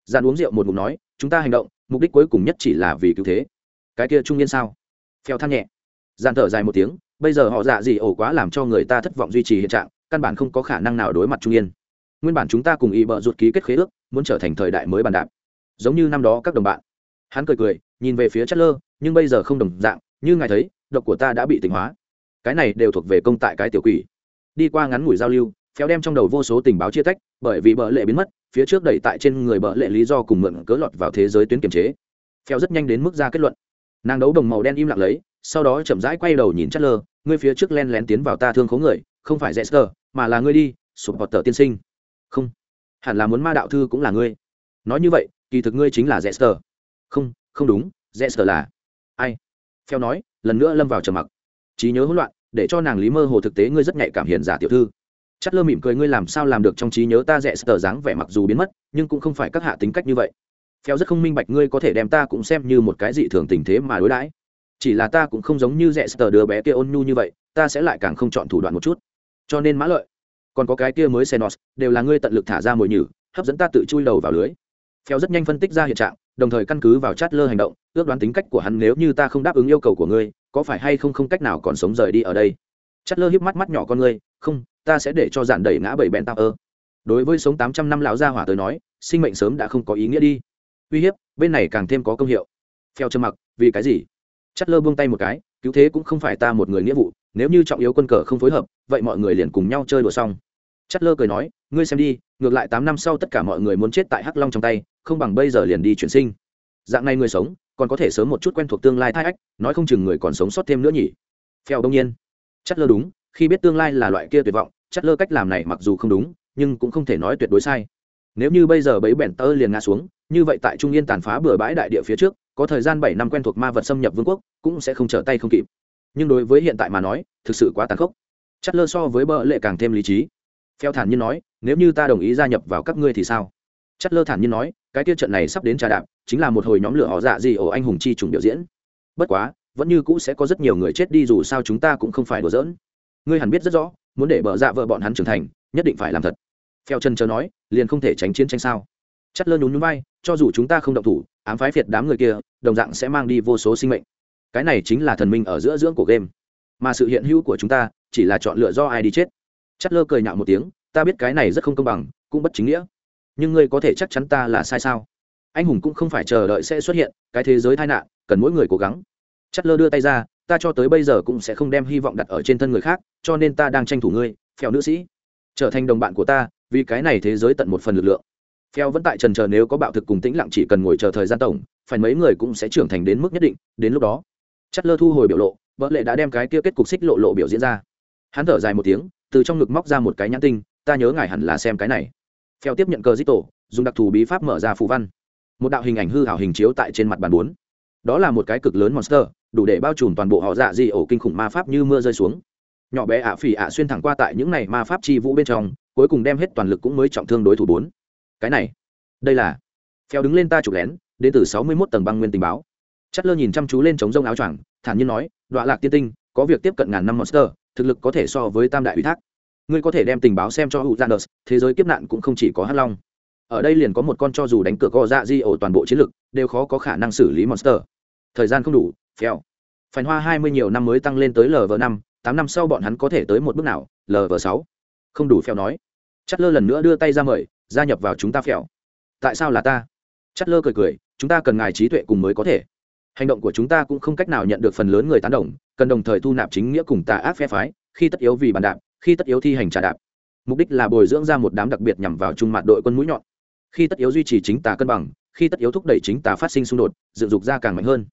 Gian uống rượu một ngụm nói, chúng ta hành động, mục đích cuối cùng nhất chỉ là vì cứu thế. Cái kia trung niên sao? Phèo than nhẹ. Gian thở dài một tiếng, bây giờ họ dạ gì ổ quá làm cho người ta thất vọng duy trì hiện trạng căn bản không có khả năng nào đối mặt trung yên. Nguyên bản chúng ta cùng y bợ ruột ký kết khế ước, muốn trở thành thời đại mới bàn đạp. Giống như năm đó các đồng bạn. Hắn cười cười, nhìn về phía chất lơ nhưng bây giờ không đồng dạng, như ngài thấy, độc của ta đã bị tỉnh hóa. Cái này đều thuộc về công tại cái tiểu quỷ. Đi qua ngắn ngủi giao lưu, phéo đem trong đầu vô số tình báo chia tách, bởi vì bợ lệ biến mất, phía trước đẩy tại trên người bợ lệ lý do cùng mượn cớ lọt vào thế giới tuyến kiểm chế. Phéo rất nhanh đến mức ra kết luận. Nàng đấu đồng màu đen im lặng lấy, sau đó chậm rãi quay đầu nhìn chất lơ ngươi phía trước len lén tiến vào ta thương khố người không phải dễ mà là ngươi đi sụp hoặc tờ tiên sinh. Không. Hẳn là muốn ma đạo thư cũng là ngươi. Nói như vậy, kỳ thực ngươi chính là dễ không không đúng dễ là ai? Theo nói, lần nữa lâm vào trầm mặc. Trí nhớ hỗn loạn, để cho nàng lý mơ hồ thực tế ngươi rất nhạy cảm hiền giả tiểu thư. Chát lơ mỉm cười ngươi làm sao làm được trong trí nhớ ta rẽ sờ dáng vẻ mặc dù biến mất, nhưng cũng không phải các hạ tính cách như vậy. Phèo rất không minh bạch ngươi có thể đem ta cũng xem như một cái dị thường tình thế mà đối đãi. Chỉ là ta cũng không giống như rẽ sờ đứa bé kia ôn nhu như vậy, ta sẽ lại càng không chọn thủ đoạn một chút cho nên mã lợi. Còn có cái kia mới xenos, đều là ngươi tận lực thả ra mồi nhử, hấp dẫn ta tự chui đầu vào lưới. Phèo rất nhanh phân tích ra hiện trạng, đồng thời căn cứ vào chát lơ hành động, ước đoán tính cách của hắn nếu như ta không đáp ứng yêu cầu của ngươi, có phải hay không không cách nào còn sống rời đi ở đây? Chát lơ hiếp mắt mắt nhỏ con ngươi, không, ta sẽ để cho giản đẩy ngã bảy bèn tao ơ. Đối với sống tám trăm năm lão gia hỏa tới nói, sinh mệnh sớm đã không có ý nghĩa đi. Uy hiếp, bên này càng thêm có công hiệu. Phèo trầm mặc, vì cái gì? Chát lơ buông tay một cái, cứu thế cũng không phải ta một người nghĩa vụ nếu như trọng yếu quân cờ không phối hợp, vậy mọi người liền cùng nhau chơi đùa xong. Chất lơ cười nói, ngươi xem đi, ngược lại tám năm sau tất cả mọi người muốn chết tại hắc long trong tay, không bằng bây giờ liền đi chuyển sinh. Dạng này người sống, còn có thể sớm một chút quen thuộc tương lai thai ách, nói không chừng người còn sống sót thêm nữa nhỉ. Phèo đông nhiên. Chất lơ đúng, khi biết tương lai là loại kia tuyệt vọng, chất lơ cách làm này mặc dù không đúng, nhưng cũng không thể nói tuyệt đối sai. Nếu như bây giờ bấy bèn tơ liền ngã xuống, như vậy tại trung yên tàn phá bừa bãi đại địa phía trước, có thời gian bảy năm quen thuộc ma vật xâm nhập vương quốc, cũng sẽ không trở tay không kịp nhưng đối với hiện tại mà nói, thực sự quá tàn khốc. Chất lơ so với bợ lệ càng thêm lý trí. Phèo thản nhiên nói, nếu như ta đồng ý gia nhập vào các ngươi thì sao? Chất lơ thản nhiên nói, cái tiêu trận này sắp đến trà đạp, chính là một hồi nhóm lửa họ dạ gì ổ anh hùng chi trùng biểu diễn. Bất quá, vẫn như cũ sẽ có rất nhiều người chết đi dù sao chúng ta cũng không phải đùa giỡn. Ngươi hẳn biết rất rõ, muốn để bợ dạ vợ bọn hắn trưởng thành, nhất định phải làm thật. Phèo chân chờ nói, liền không thể tránh chiến tranh sao? Chất lơ nhún nhún vai, cho dù chúng ta không động thủ, ám phái phiệt đám người kia, đồng dạng sẽ mang đi vô số sinh mệnh cái này chính là thần minh ở giữa dưỡng của game. Mà sự hiện hữu của chúng ta chỉ là chọn lựa do ai đi chết. Chất lơ cười nhạo một tiếng, ta biết cái này rất không công bằng, cũng bất chính nghĩa. Nhưng ngươi có thể chắc chắn ta là sai sao? Anh hùng cũng không phải chờ đợi sẽ xuất hiện, cái thế giới tai nạn, cần mỗi người cố gắng. Chất lơ đưa tay ra, ta cho tới bây giờ cũng sẽ không đem hy vọng đặt ở trên thân người khác, cho nên ta đang tranh thủ ngươi, phèo nữ sĩ. Trở thành đồng bạn của ta, vì cái này thế giới tận một phần lực lượng. Phèo vẫn tại trần chờ nếu có bạo thực cùng tĩnh lặng chỉ cần ngồi chờ thời gian tổng, phải mấy người cũng sẽ trưởng thành đến mức nhất định, đến lúc đó chất lơ thu hồi biểu lộ, vợ lệ đã đem cái kia kết cục xích lộ lộ biểu diễn ra. Hắn thở dài một tiếng, từ trong ngực móc ra một cái nhãn tinh, ta nhớ ngài hẳn là xem cái này. Phèo tiếp nhận cờ dít tổ dùng đặc thù bí pháp mở ra phù văn. Một đạo hình ảnh hư hảo hình chiếu tại trên mặt bàn bốn. Đó là một cái cực lớn monster, đủ để bao trùm toàn bộ họ dạ dị ổ kinh khủng ma pháp như mưa rơi xuống. Nhỏ bé ạ phỉ ạ xuyên thẳng qua tại những này ma pháp chi vũ bên trong, cuối cùng đem hết toàn lực cũng mới trọng thương đối thủ bốn. Cái này, đây là, phèo đứng lên ta chụp lén, đến từ sáu mươi mốt tầng băng nguyên tình báo chất lơ nhìn chăm chú lên trống rông áo choàng, thản nhiên nói đọa lạc tiên tinh, có việc tiếp cận ngàn năm monster, thực lực có thể so với tam đại ủy thác. Ngươi có thể đem tình báo xem cho hữu gianus thế giới kiếp nạn cũng không chỉ có hắc long. Ở đây liền có một con cho dù đánh cửa co dạ di ổ toàn bộ chiến lực, đều khó có khả năng xử lý monster. Thời gian không đủ, phèo. Phản hoa hai mươi nhiều năm mới tăng lên tới lv năm, tám năm sau bọn hắn có thể tới một bước nào lv sáu. Không đủ phèo nói. Chất lơ lần nữa đưa tay ra mời, gia nhập vào chúng ta phèo. Tại sao là ta? Chất lơ cười cười, chúng ta cần ngài trí tuệ cùng mới có thể hành động của chúng ta cũng không cách nào nhận được phần lớn người tán đồng, cần đồng thời thu nạp chính nghĩa cùng tà ác phe phái, khi tất yếu vì bàn đạp, khi tất yếu thi hành trà đạp. Mục đích là bồi dưỡng ra một đám đặc biệt nhằm vào trung mặt đội quân mũi nhọn. Khi tất yếu duy trì chính tà cân bằng, khi tất yếu thúc đẩy chính tà phát sinh xung đột, dựng dục ra càng mạnh hơn.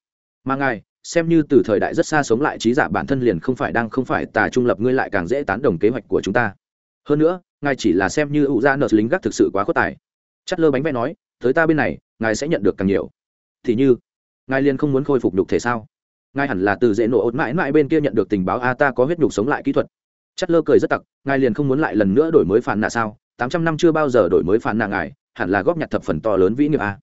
Mà ngài, xem như từ thời đại rất xa sống lại trí giả bản thân liền không phải đang không phải tà trung lập, ngươi lại càng dễ tán đồng kế hoạch của chúng ta. Hơn nữa, ngài chỉ là xem như ủ ra nợ lính gác thực sự quá khuất tài. Chất lơ bánh vẽ nói, tới ta bên này, ngài sẽ nhận được càng nhiều. Thì như ngài liền không muốn khôi phục nhục thể sao? Ngài hẳn là từ dễ nổ ốt mãi mãi bên kia nhận được tình báo, a, ta có huyết nhục sống lại kỹ thuật. Chất lơ cười rất tặc, ngài liền không muốn lại lần nữa đổi mới phản nạ sao? Tám trăm năm chưa bao giờ đổi mới phản nạ ngài, hẳn là góp nhặt thập phần to lớn vĩ nghiệp a.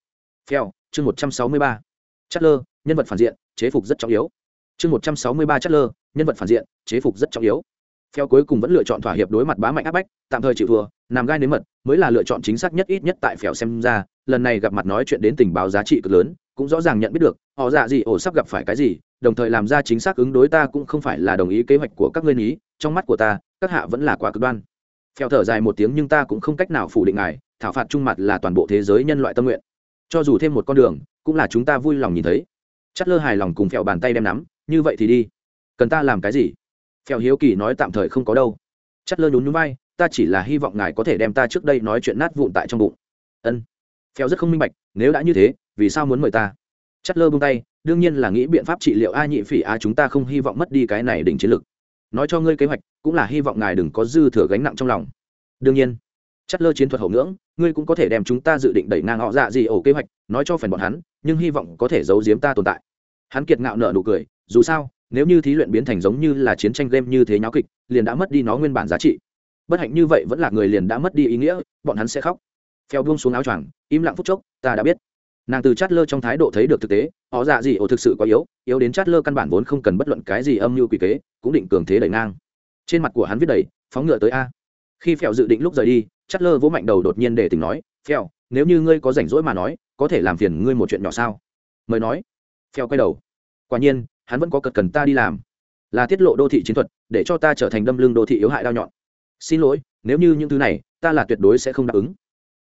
Phèo, chương một trăm sáu mươi ba. Chất lơ, nhân vật phản diện, chế phục rất trọng yếu. Chương một trăm sáu mươi ba, chất lơ, nhân vật phản diện, chế phục rất trọng yếu phèo cuối cùng vẫn lựa chọn thỏa hiệp đối mặt bá mạnh áp bách, tạm thời chịu thua, nằm gai nếm mật, mới là lựa chọn chính xác nhất ít nhất tại phèo xem ra, lần này gặp mặt nói chuyện đến tình báo giá trị cực lớn, cũng rõ ràng nhận biết được, họ dạ gì ổ sắp gặp phải cái gì, đồng thời làm ra chính xác ứng đối ta cũng không phải là đồng ý kế hoạch của các ngươi ý trong mắt của ta, các hạ vẫn là quá cực đoan. Phèo thở dài một tiếng nhưng ta cũng không cách nào phủ định ngài, thảo phạt trung mặt là toàn bộ thế giới nhân loại tâm nguyện. Cho dù thêm một con đường, cũng là chúng ta vui lòng nhìn thấy. Chất lơ hài lòng cùng phèo bàn tay đem nắm, như vậy thì đi. Cần ta làm cái gì? Phèo hiếu kỳ nói tạm thời không có đâu. Chất lơ nhún nhún vai, ta chỉ là hy vọng ngài có thể đem ta trước đây nói chuyện nát vụn tại trong bụng. Ân. Phèo rất không minh bạch, nếu đã như thế, vì sao muốn mời ta? Chất lơ buông tay, đương nhiên là nghĩ biện pháp trị liệu a nhị phỉ a, chúng ta không hy vọng mất đi cái này đỉnh chiến lực. Nói cho ngươi kế hoạch, cũng là hy vọng ngài đừng có dư thừa gánh nặng trong lòng. Đương nhiên. Chất lơ chiến thuật hậu ngưỡng, ngươi cũng có thể đem chúng ta dự định đẩy ngang họ dạ gì ổ kế hoạch, nói cho phần bọn hắn, nhưng hy vọng có thể giấu giếm ta tồn tại. Hắn kiệt ngạo nợ nụ cười, dù sao nếu như thí luyện biến thành giống như là chiến tranh game như thế nháo kịch, liền đã mất đi nó nguyên bản giá trị. Bất hạnh như vậy vẫn là người liền đã mất đi ý nghĩa, bọn hắn sẽ khóc. Phèo buông xuống áo choàng, im lặng phút chốc, ta đã biết. Nàng từ chát lơ trong thái độ thấy được thực tế, họ dạ gì ổ thực sự quá yếu yếu đến chát lơ căn bản vốn không cần bất luận cái gì âm mưu quỷ kế, cũng định cường thế đẩy ngang. Trên mặt của hắn viết đầy, phóng ngựa tới a. Khi phèo dự định lúc rời đi chát lơ vỗ mạnh đầu đột nhiên để tình nói, phèo, nếu như ngươi có rảnh rỗi mà nói, có thể làm phiền ngươi một chuyện nhỏ sao? Mời nói. Phèo quay đầu. Quả nhiên hắn vẫn có cật cần ta đi làm. Là tiết lộ đô thị chiến thuật để cho ta trở thành đâm lưng đô thị yếu hại đao nhọn. Xin lỗi nếu như những thứ này ta là tuyệt đối sẽ không đáp ứng.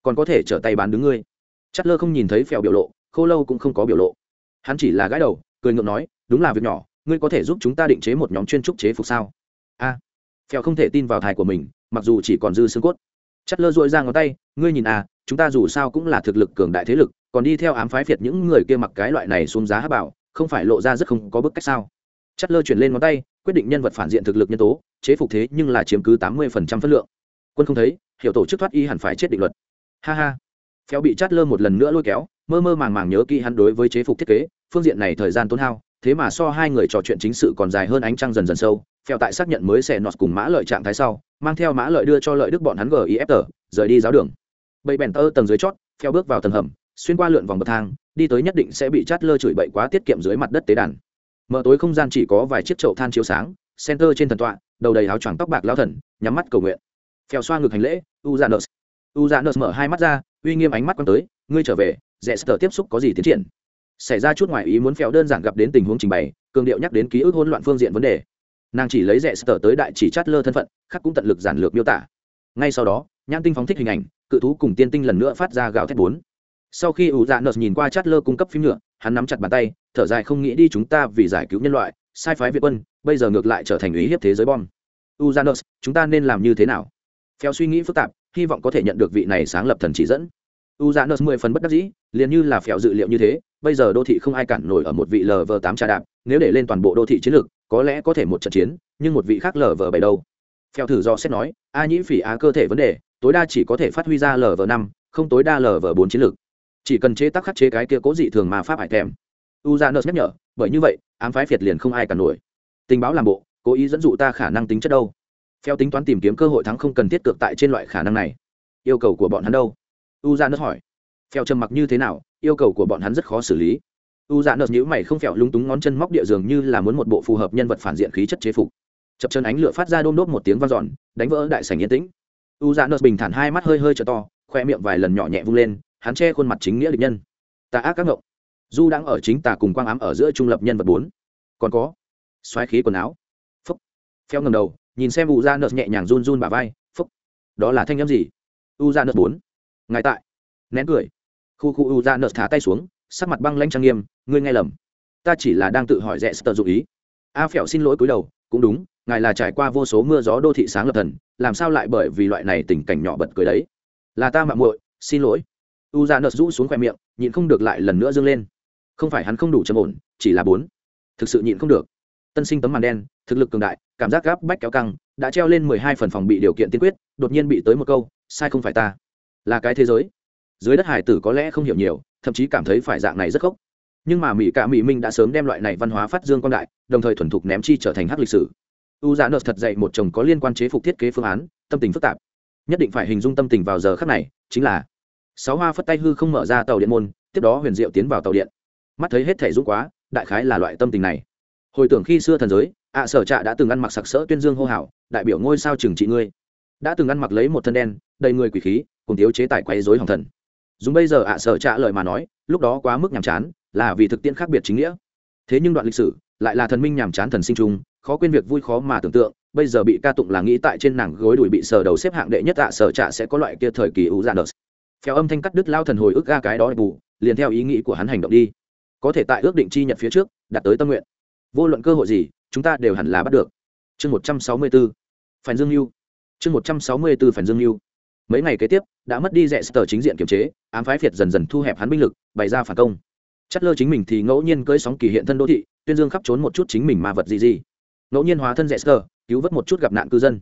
Còn có thể trở tay bán đứng ngươi. Chất lơ không nhìn thấy phèo biểu lộ khô lâu cũng không có biểu lộ. Hắn chỉ là gái đầu cười ngượng nói đúng là việc nhỏ ngươi có thể giúp chúng ta định chế một nhóm chuyên trúc chế phục sao? A. À, phèo không thể tin vào thai của mình mặc dù chỉ còn dư xương cốt. Chất lơ dội ra ngón tay ngươi nhìn à chúng ta dù sao cũng là thực lực cường đại thế lực còn đi theo ám phái phiệt những người kia mặc cái loại này xuống giá hát bảo không phải lộ ra rất không có bức cách sao? Chất lơ chuyển lên ngón tay, quyết định nhân vật phản diện thực lực nhân tố, chế phục thế nhưng là chiếm cứ tám mươi phần trăm phân lượng. Quân không thấy, hiểu tổ chức thoát y hẳn phải chết định luật. Ha ha. Phéo bị chát lơ một lần nữa lôi kéo, mơ mơ màng màng nhớ kỹ hắn đối với chế phục thiết kế, phương diện này thời gian tốn hao, thế mà so hai người trò chuyện chính sự còn dài hơn ánh trăng dần dần sâu phèo tại xác nhận mới xẻ nọt cùng mã lợi trạng thái sau, mang theo mã lợi đưa cho lợi đức bọn hắn gif tờ, rời đi giáo đường. Bầy bèn tơ tầng dưới chót phèo bước vào tầng hầm, xuyên qua lượn vòng bậc thang đi tới nhất định sẽ bị chát lơ chửi bậy quá tiết kiệm dưới mặt đất tế đàn. Mở tối không gian chỉ có vài chiếc chậu than chiếu sáng, center trên thần tọa, đầu đầy áo choàng tóc bạc lao thần, nhắm mắt cầu nguyện. Phèo xoa ngực hành lễ u ra nợ u nợ mở hai mắt ra, uy nghiêm ánh mắt quăng tới, ngươi trở về rẽ sờ tiếp xúc có gì tiến triển? Xảy ra chút ngoài ý muốn phèo đơn giản gặp đến tình huống trình bày, cường điệu nhắc đến ký ức hỗn loạn phương diện vấn đề. Nàng chỉ lấy rẽ sờ tới đại chỉ chát lơ thân phận, khắc cũng tận lực giản lược miêu tả. Ngay sau đó, nhãn tinh phóng thích hình ảnh, cự thú cùng tiên tinh lần nữa phát ra gạo thép bốn sau khi ủ dạ nợ nhìn qua chát lơ cung cấp phim nhựa, hắn nắm chặt bàn tay, thở dài không nghĩ đi chúng ta vì giải cứu nhân loại, sai phái việt quân, bây giờ ngược lại trở thành ý hiếp thế giới bom. U dạ nợ, chúng ta nên làm như thế nào? Theo suy nghĩ phức tạp, hy vọng có thể nhận được vị này sáng lập thần chỉ dẫn. U dạ nợ mười phần bất đắc dĩ, liền như là phèo dự liệu như thế, bây giờ đô thị không ai cản nổi ở một vị lv tám trà đạp, nếu để lên toàn bộ đô thị chiến lược, có lẽ có thể một trận chiến, nhưng một vị khác lv bảy đâu? Phèo thử do xét nói, a nhĩ phỉ á cơ thể vấn đề, tối đa chỉ có thể phát huy ra lv năm, không tối đa lv bốn chiến lược chỉ cần chế tác khắc chế cái kia cố dị thường mà pháp hải thèm. U ra nhắc nhở, bởi như vậy, ám phái phiệt liền không ai cản nổi. Tình báo làm bộ, cố ý dẫn dụ ta khả năng tính chất đâu. Theo tính toán tìm kiếm cơ hội thắng không cần thiết cược tại trên loại khả năng này. Yêu cầu của bọn hắn đâu? U ra hỏi. Phèo trầm mặc như thế nào, yêu cầu của bọn hắn rất khó xử lý. U dạ nợ nhữ mày không phèo lúng túng ngón chân móc địa dường như là muốn một bộ phù hợp nhân vật phản diện khí chất chế phục. Chập chân ánh lửa phát ra đôm đốt một tiếng vang dọn, đánh vỡ đại sảnh yên tĩnh. U dạ nợ bình thản hai mắt hơi hơi trở to, khoe miệng vài lần nhỏ nhẹ vung lên hắn che khuôn mặt chính nghĩa địch nhân. Tà ác các ngộng. Du đang ở chính tà cùng quang ám ở giữa trung lập nhân vật bốn. Còn có, xoáy khí quần áo. Phúc. Phèo ngầm đầu, nhìn xem u ra nợt nhẹ nhàng run run bả vai. Phúc. Đó là thanh â gì? U ra nợt bốn. Ngài tại. Nén cười. Khu khu u ra nợt thả tay xuống, sắc mặt băng lanh trang nghiêm, ngươi nghe lầm. Ta chỉ là đang tự hỏi rẽ sờ dụ ý. A phèo xin lỗi cúi đầu, cũng đúng, ngài là trải qua vô số mưa gió đô thị sáng lập thần, làm sao lại bởi vì loại này tình cảnh nhỏ bật cười đấy? Là ta mạng muội, xin lỗi u dạ ra nợ rũ xuống khoe miệng, nhịn không được lại lần nữa dâng lên. Không phải hắn không đủ trầm ổn, chỉ là bốn. Thực sự nhịn không được. Tân sinh tấm màn đen, thực lực cường đại, cảm giác gáp bách kéo căng, đã treo lên mười hai phần phòng bị điều kiện tiên quyết, đột nhiên bị tới một câu, sai không phải ta. Là cái thế giới. Dưới đất hải tử có lẽ không hiểu nhiều, thậm chí cảm thấy phải dạng này rất gốc nhưng mà mỹ cả mỹ minh đã sớm đem loại này văn hóa phát dương quan đại, đồng thời thuần thục ném chi trở thành hắc lịch sử. U dạ nợ thật dạy một chồng có liên quan chế phục thiết kế phương án, tâm tình phức tạp. Nhất định phải hình dung tâm tình vào giờ khắc này, chính là sáu hoa phất tay hư không mở ra tàu điện môn, tiếp đó huyền diệu tiến vào tàu điện. Mắt thấy hết thể dũng quá, đại khái là loại tâm tình này. Hồi tưởng khi xưa thần giới, ạ sở trạ đã từng ăn mặc sặc sỡ tuyên dương hô hào, đại biểu ngôi sao trừng trị ngươi. Đã từng ăn mặc lấy một thân đen, đầy người quỷ khí, cùng thiếu chế tài quấy dối hỏng thần. Dùng bây giờ ạ sở trạ lời mà nói, lúc đó quá mức nhàm chán, là vì thực tiễn khác biệt chính nghĩa. Thế nhưng đoạn lịch sử, lại là thần minh nhàm chán thần sinh trung khó quên việc vui khó mà tưởng tượng, bây giờ bị ca tụng là nghĩ tại trên nàng gối đùi bị sờ đầu xếp hạng đệ nhất ạ sở trạ sẽ có loại kia thời kỳ ủ dạ đờ phèo âm thanh cắt đứt lao thần hồi ức ga cái đó bù, liền theo ý nghĩ của hắn hành động đi. Có thể tại ước định chi nhật phía trước, đạt tới tâm nguyện. Vô luận cơ hội gì, chúng ta đều hẳn là bắt được. Chương một trăm sáu mươi bốn phản dương mưu chương một trăm sáu mươi bốn phản dương mưu mấy ngày kế tiếp, đã mất đi rẽ sờ chính diện kiểm chế, ám phái phiệt dần dần thu hẹp hắn binh lực, bày ra phản công. Chất lơ chính mình thì ngẫu nhiên cưỡi sóng kỳ hiện thân đô thị, tuyên dương khắp trốn một chút chính mình ma vật gì gì. Ngẫu nhiên hóa thân rẽ sờ cứu vớt một chút gặp nạn cư dân.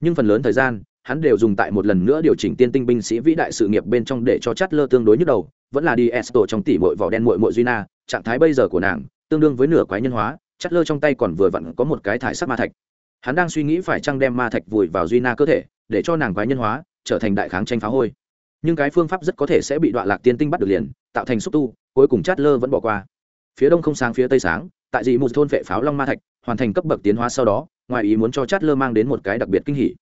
Nhưng phần lớn thời gian hắn đều dùng tại một lần nữa điều chỉnh tiên tinh binh sĩ vĩ đại sự nghiệp bên trong để cho chát lơ tương đối nhức đầu, vẫn là đi esto trong tỉ mội vỏ đen mội mội duy na trạng thái bây giờ của nàng, tương đương với nửa quái nhân hóa, chát lơ trong tay còn vừa vặn có một cái thải sắc ma thạch. Hắn đang suy nghĩ phải chăng đem ma thạch vùi vào duy na cơ thể, để cho nàng quái nhân hóa, trở thành đại kháng tranh phá hôi. Nhưng cái phương pháp rất có thể sẽ bị đoạn lạc tiên tinh bắt được liền, tạo thành xúc tu, cuối cùng chát lơ vẫn bỏ qua. Phía đông không sáng, phía tây sáng, tại dị một thôn vệ pháo long ma thạch, hoàn thành cấp bậc tiến hóa sau đó, ngoài ý muốn cho chát lơ mang đến một cái đặc biệt kinh hỉ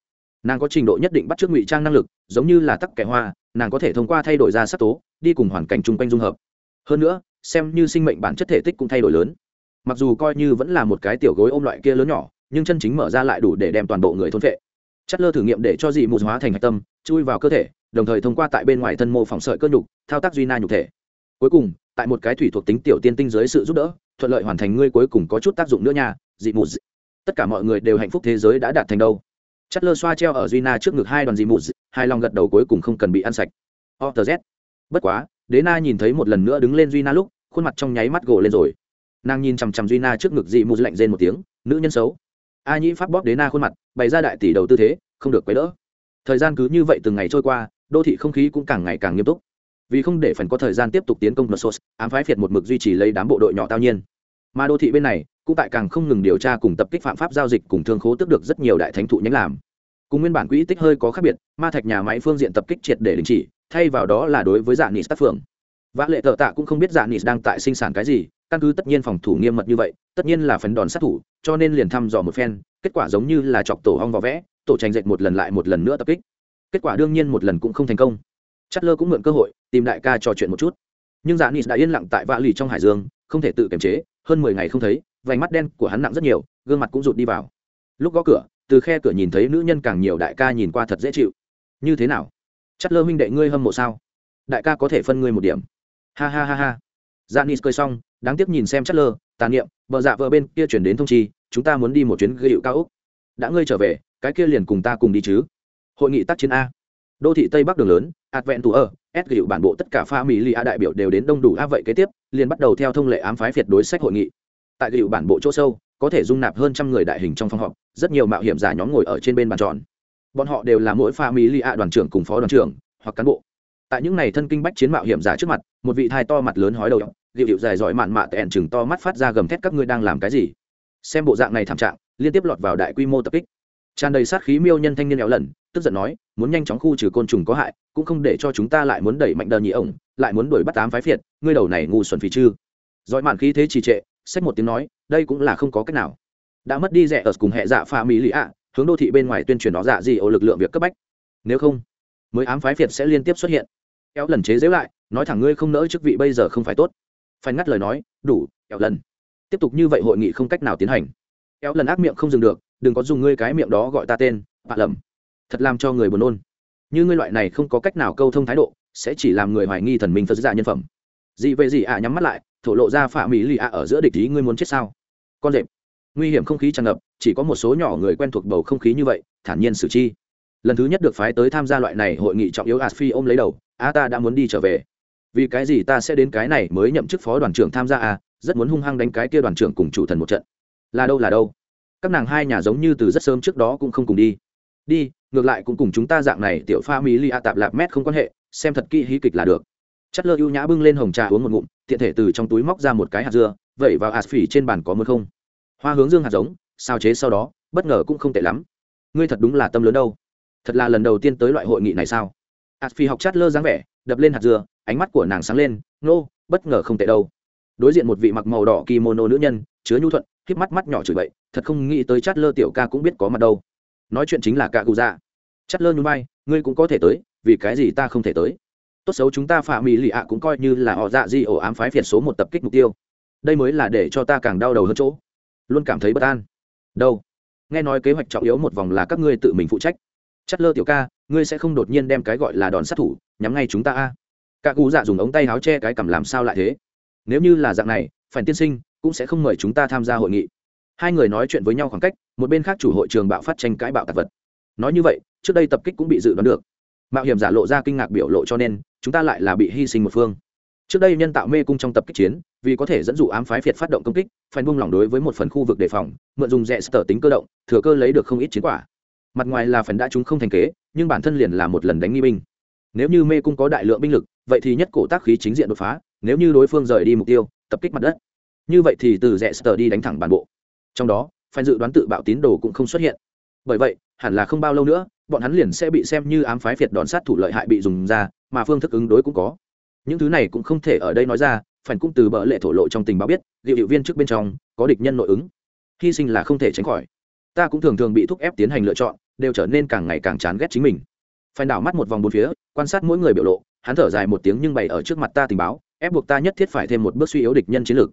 nàng có trình độ nhất định bắt chước ngụy trang năng lực, giống như là tắc kẻ hoa, nàng có thể thông qua thay đổi ra sắc tố, đi cùng hoàn cảnh chung quanh dung hợp. Hơn nữa, xem như sinh mệnh bản chất thể tích cũng thay đổi lớn. Mặc dù coi như vẫn là một cái tiểu gối ôm loại kia lớn nhỏ, nhưng chân chính mở ra lại đủ để đem toàn bộ người thôn vệ chất lơ thử nghiệm để cho dị mù hóa thành hạch tâm, chui vào cơ thể, đồng thời thông qua tại bên ngoài thân mô phỏng sợi cơ nhục, thao tác duy na nhục thể. Cuối cùng, tại một cái thủy thuộc tính tiểu tiên tinh dưới sự giúp đỡ, thuận lợi hoàn thành ngươi cuối cùng có chút tác dụng nữa nha, dị mù tất cả mọi người đều hạnh phúc thế giới đã đạt thành đâu chất lơ xoa treo ở duy na trước ngực hai đoàn dì mụ hai lòng gật đầu cuối cùng không cần bị ăn sạch. O tờ z. Bất quá đế na nhìn thấy một lần nữa đứng lên duy na lúc khuôn mặt trong nháy mắt gồ lên rồi. Nàng nhìn chằm chằm duy na trước ngực dị mụ lạnh rên một tiếng nữ nhân xấu. A nhĩ pháp bóp đế na khuôn mặt bày ra đại tỷ đầu tư thế không được quấy đỡ thời gian cứ như vậy từng ngày trôi qua đô thị không khí cũng càng ngày càng nghiêm túc. Vì không để phần có thời gian tiếp tục tiến công Knossos, ám phái phiệt một mực duy trì lấy đám bộ đội nhỏ tao nhiên mà đô thị bên này cũng tại càng không ngừng điều tra cùng tập kích phạm pháp giao dịch cùng thương khố tước được rất nhiều đại thánh thụ nhánh làm. Cùng nguyên bản quỹ tích hơi có khác biệt, ma thạch nhà máy phương diện tập kích triệt để đình chỉ, thay vào đó là đối với dạng nị tác phường vã lệ tờ tạ cũng không biết dạng nị đang tại sinh sản cái gì, căn cứ tất nhiên phòng thủ nghiêm mật như vậy, tất nhiên là phần đòn sát thủ, cho nên liền thăm dò một phen, kết quả giống như là chọc tổ hong vào vẽ, tổ tranh dệt một lần lại một lần nữa tập kích. Kết quả đương nhiên một lần cũng không thành công. Chất lơ cũng mượn cơ hội tìm đại ca trò chuyện một chút. Nhưng dạng nị đã yên lặng tại vã lì trong hải dương, không thể tự kiềm chế hơn mười ngày không thấy vành mắt đen của hắn nặng rất nhiều gương mặt cũng rụt đi vào lúc gõ cửa từ khe cửa nhìn thấy nữ nhân càng nhiều đại ca nhìn qua thật dễ chịu như thế nào chất lơ huynh đệ ngươi hâm mộ sao đại ca có thể phân ngươi một điểm ha ha ha ha dạ Janis cười xong, đáng tiếc nhìn xem chất lơ, tàn niệm, vợ dạ vợ bên kia chuyển đến thông chi, chúng ta muốn đi một chuyến gây hiệu cao ốc. Đã ngươi trở về, cái kia liền cùng ta cùng đi chứ. Hội nghị tác chiến a. Đô thị Tây Bắc đường lớn, Advent tù ở, S hiệu bản bộ tất cả pha mỹ lì a đại biểu đều đến đông đủ a vậy kế tiếp, liền bắt đầu theo thông lệ ám phái phiệt đối sách hội nghị. Tại hiệu bản bộ chỗ sâu, có thể dung nạp hơn trăm người đại hình trong phòng họp, rất nhiều mạo hiểm giả nhóm ngồi ở trên bên bàn tròn. Bọn họ đều là mỗi pha mỹ lì a đoàn trưởng cùng phó đoàn trưởng, hoặc cán bộ tại những này thân kinh bách chiến mạo hiểm giả trước mặt một vị thai to mặt lớn hói đầu điệu điệu dài giỏi mạn mạ tẹn chừng to mắt phát ra gầm thét các ngươi đang làm cái gì xem bộ dạng này thảm trạng liên tiếp lọt vào đại quy mô tập kích tràn đầy sát khí miêu nhân thanh niên éo lần tức giận nói muốn nhanh chóng khu trừ côn trùng có hại, cũng không để cho chúng ta lại muốn đẩy mạnh đờ nhị ổng, lại muốn đuổi bắt tám phái phiệt, ngươi đầu này ngu xuẩn phì chư giỏi mạn khí thế trì trệ sách một tiếng nói, đây cũng là không có cách nào. Đã mất đi rẻ ở cùng hệ dạ pha mỹ lì ạ, hướng đô thị bên ngoài tuyên truyền đó dạ gì ổ lực lượng việc cấp bách. Nếu không, mới ám phái phiệt sẽ liên tiếp xuất hiện. Kéo lần chế giễu lại, nói thẳng ngươi không nỡ chức vị bây giờ không phải tốt. Phải ngắt lời nói, đủ, kéo lần. Tiếp tục như vậy hội nghị không cách nào tiến hành. Kéo lần ác miệng không dừng được, đừng có dùng ngươi cái miệng đó gọi ta tên bạ lầm thật làm cho người buồn nôn. Như ngươi loại này không có cách nào câu thông thái độ, sẽ chỉ làm người hoài nghi thần minh phật giả nhân phẩm. Dị về dị ạ nhắm mắt lại, thổ lộ ra phạm mỹ lì ạ ở giữa địch ý ngươi muốn chết sao? Con rệp. Nguy hiểm không khí tràn ngập, chỉ có một số nhỏ người quen thuộc bầu không khí như vậy, thản nhiên xử chi. Lần thứ nhất được phái tới tham gia loại này hội nghị trọng yếu asfi ôm lấy đầu, a ta đã muốn đi trở về. Vì cái gì ta sẽ đến cái này mới nhậm chức phó đoàn trưởng tham gia à? Rất muốn hung hăng đánh cái kia đoàn trưởng cùng chủ thần một trận. Là đâu là đâu? Các nàng hai nhà giống như từ rất sớm trước đó cũng không cùng đi. Đi ngược lại cũng cùng chúng ta dạng này tiểu pha mỹ li a tạp lạp mét không quan hệ, xem thật kỹ hí kịch là được. Chất lơ ưu nhã bưng lên hồng trà uống một ngụm, tiện thể từ trong túi móc ra một cái hạt dưa vậy vào hạt phỉ trên bàn có mưa không. Hoa hướng dương hạt giống, sao chế sau đó, bất ngờ cũng không tệ lắm. Ngươi thật đúng là tâm lớn đâu. Thật là lần đầu tiên tới loại hội nghị này sao? Hạt phỉ học chát lơ dáng vẻ, đập lên hạt dừa ánh mắt của nàng sáng lên, nô, bất ngờ không tệ đâu. Đối diện một vị mặc màu đỏ kimono nữ nhân, chứa nhu thuận k mắt mắt nhỏ chửi bậy, thật không nghĩ tới chát lơ tiểu ca cũng biết có mặt đâu nói chuyện chính là cạ cụ dạ. Chất lơ nhún vai, ngươi cũng có thể tới, vì cái gì ta không thể tới? Tốt xấu chúng ta phạm mỹ lì ạ cũng coi như là họ dạ di ổ ám phái phiệt số một tập kích mục tiêu. Đây mới là để cho ta càng đau đầu hơn chỗ. Luôn cảm thấy bất an. Đâu? Nghe nói kế hoạch trọng yếu một vòng là các ngươi tự mình phụ trách. Chất lơ tiểu ca, ngươi sẽ không đột nhiên đem cái gọi là đòn sát thủ, nhắm ngay chúng ta a? À. cả cụ dạ dùng ống tay áo che cái cầm làm sao lại thế? Nếu như là dạng này, phản tiên sinh cũng sẽ không mời chúng ta tham gia hội nghị hai người nói chuyện với nhau khoảng cách, một bên khác chủ hội trường bạo phát tranh cãi bạo tạc vật. Nói như vậy, trước đây tập kích cũng bị dự đoán được. Mạo hiểm giả lộ ra kinh ngạc biểu lộ cho nên, chúng ta lại là bị hy sinh một phương. Trước đây nhân tạo mê cung trong tập kích chiến, vì có thể dẫn dụ ám phái phiệt phát động công kích phải buông lỏng đối với một phần khu vực đề phòng, mượn dùng rẽ sở tính cơ động, thừa cơ lấy được không ít chiến quả. Mặt ngoài là phần đã chúng không thành kế, nhưng bản thân liền là một lần đánh nghi binh. Nếu như mê cung có đại lượng binh lực, vậy thì nhất cổ tác khí chính diện đột phá, nếu như đối phương rời đi mục tiêu, tập kích mặt đất. Như vậy thì từ rẽ sở đi đánh thẳng bản bộ trong đó phan dự đoán tự bạo tín đồ cũng không xuất hiện. Bởi vậy, hẳn là không bao lâu nữa, bọn hắn liền sẽ bị xem như ám phái phiệt đòn sát thủ lợi hại bị dùng ra, mà phương thức ứng đối cũng có. Những thứ này cũng không thể ở đây nói ra phản cũng từ bờ lệ thổ lộ trong tình báo biết, liệu hiệu viên trước bên trong, có địch nhân nội ứng. Hy sinh là không thể tránh khỏi. Ta cũng thường thường bị thúc ép tiến hành lựa chọn, đều trở nên càng ngày càng chán ghét chính mình. Phải đảo mắt một vòng bốn phía, quan sát mỗi người biểu lộ, hắn thở dài một tiếng nhưng bày ở trước mặt ta tình báo, ép buộc ta nhất thiết phải thêm một bước suy yếu địch nhân chiến lược.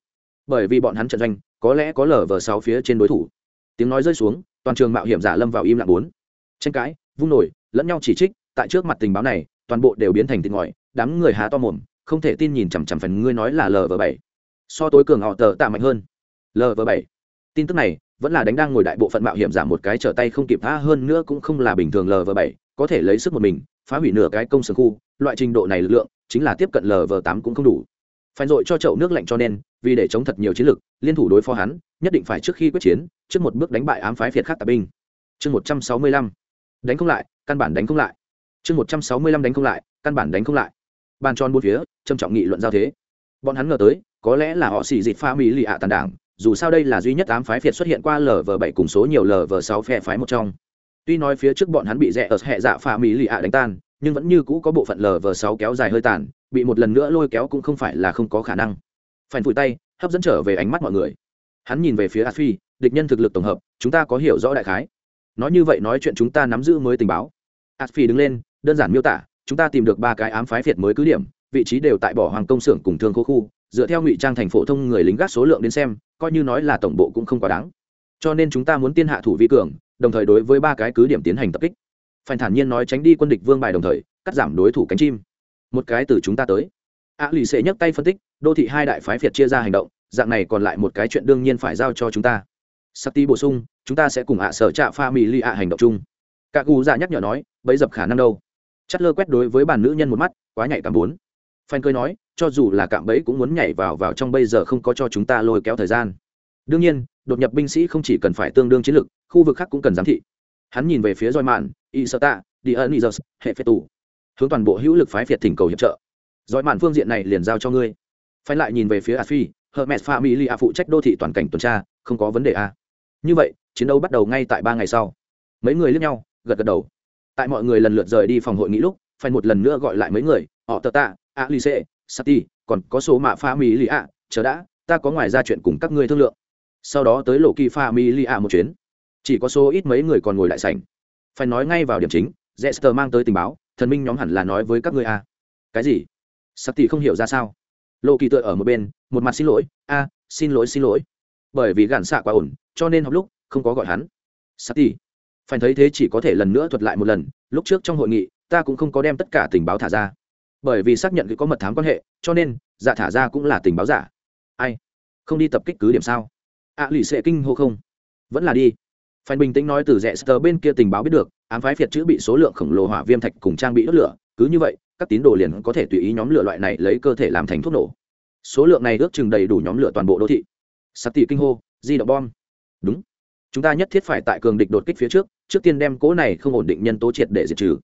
Bởi vì bọn hắn trận doanh có lẽ có lở vờ sáu phía trên đối thủ. Tiếng nói rơi xuống, toàn trường mạo hiểm giả lâm vào im lặng bốn. Tranh cãi, vung nổi, lẫn nhau chỉ trích, tại trước mặt tình báo này, toàn bộ đều biến thành thịt ngòi, đám người há to mồm, không thể tin nhìn chằm chằm phần ngươi nói là lv bảy. So tối cường họ tờ tạ mạnh hơn. Lv bảy. Tin tức này, vẫn là đánh đang ngồi đại bộ phận mạo hiểm giả một cái trở tay không kịp tha hơn nữa cũng không là bình thường lv bảy, có thể lấy sức một mình, phá hủy nửa cái công sườn khu, loại trình độ này lực lượng, chính là tiếp cận lv tám cũng không đủ. Phản dội cho chậu nước lạnh cho nên vì để chống thật nhiều chiến lược, liên thủ đối phó hắn, nhất định phải trước khi quyết chiến, trước một bước đánh bại ám phái phiệt khác tà binh. Chương một trăm sáu mươi lăm. Đánh không lại, căn bản đánh không lại. Chương một trăm sáu mươi lăm đánh không lại, căn bản đánh không lại. Bàn tròn bốn phía, trầm trọng nghị luận giao thế. Bọn hắn ngờ tới, có lẽ là họ xì dịch pha mỹ lì ạ tàn đảng, dù sao đây là duy nhất ám phái phiệt xuất hiện qua lv bảy cùng số nhiều lv sáu phe phái một trong. Tuy nói phía trước bọn hắn bị rẻ ở hệ dạ pha mỹ lì ạ đánh tan, nhưng vẫn như cũ có bộ phận lv sáu kéo dài hơi tàn, bị một lần nữa lôi kéo cũng không phải là không có khả năng phản phủi tay, hấp dẫn trở về ánh mắt mọi người. Hắn nhìn về phía a phi địch nhân thực lực tổng hợp, chúng ta có hiểu rõ đại khái. Nói như vậy nói chuyện chúng ta nắm giữ mới tình báo. A phi đứng lên, đơn giản miêu tả, chúng ta tìm được ba cái ám phái phiệt mới cứ điểm, vị trí đều tại bỏ hoàng công xưởng cùng thương khô khu, dựa theo ngụy trang thành phổ thông người lính gác số lượng đến xem, coi như nói là tổng bộ cũng không quá đáng. Cho nên chúng ta muốn tiên hạ thủ vi cường, đồng thời đối với ba cái cứ điểm tiến hành tập kích. Phải thản nhiên nói tránh đi quân địch vương bài đồng thời, cắt giảm đối thủ cánh chim. Một cái từ chúng ta tới a lì sẽ nhấc tay phân tích, đô thị hai đại phái phiệt chia ra hành động, dạng này còn lại một cái chuyện đương nhiên phải giao cho chúng ta. Sắc tí bổ sung, chúng ta sẽ cùng ạ sở trạ pha mỹ li ạ hành động chung. Các cụ dạ nhắc nhở nói, bấy dập khả năng đâu. Chất lơ quét đối với bàn nữ nhân một mắt, quá nhạy cảm bốn. Phan cười nói, cho dù là cạm bẫy cũng muốn nhảy vào vào trong bây giờ không có cho chúng ta lôi kéo thời gian. Đương nhiên, đột nhập binh sĩ không chỉ cần phải tương đương chiến lược, khu vực khác cũng cần giám thị. Hắn nhìn về phía roi mạn y sơ tạ đi ân y hệ phép tù. Hướng toàn bộ hữu lực phái việt thỉnh cầu hiệp trợ roi mạn phương diện này liền giao cho ngươi. Phanh lại nhìn về phía a phi hermes familia phụ trách đô thị toàn cảnh tuần tra, không có vấn đề a như vậy, chiến đấu bắt đầu ngay tại ba ngày sau. Mấy người lướt nhau, gật gật đầu. Tại mọi người lần lượt rời đi phòng hội nghị lúc phải một lần nữa gọi lại mấy người, họ tờ tạ, alice, sati, còn có số mạ pha mỹ chờ đã, ta có ngoài ra chuyện cùng các ngươi thương lượng. Sau đó tới lộ kỳ pha mỹ một chuyến. Chỉ có số ít mấy người còn ngồi lại sảnh. Phải nói ngay vào điểm chính, Jester mang tới tình báo, thần minh nhóm hẳn là nói với các ngươi a cái gì? Sati không hiểu ra sao. Lộ kỳ tựa ở một bên một mặt xin lỗi a xin lỗi xin lỗi. Bởi vì gạn xạ quá ổn cho nên học lúc không có gọi hắn. Sati phải thấy thế chỉ có thể lần nữa thuật lại một lần lúc trước trong hội nghị ta cũng không có đem tất cả tình báo thả ra. Bởi vì xác nhận có mật thám quan hệ cho nên giả thả ra cũng là tình báo giả. Ai? Không đi tập kích cứ điểm sao? Ạ à, lì xệ kinh hô không. Vẫn là đi. Phanh bình tĩnh nói từ rẽ sờ bên kia tình báo biết được ám phái phiệt chữ bị số lượng khổng lồ hỏa viêm thạch cùng trang bị đốt lửa cứ như vậy các tín đồ liền có thể tùy ý nhóm lửa loại này lấy cơ thể làm thành thuốc nổ. Số lượng này ước chừng đầy đủ nhóm lửa toàn bộ đô thị. Sắp tỷ kinh hô, di động bom. Đúng. Chúng ta nhất thiết phải tại cường địch đột kích phía trước trước tiên đem cố này không ổn định nhân tố triệt để diệt trừ.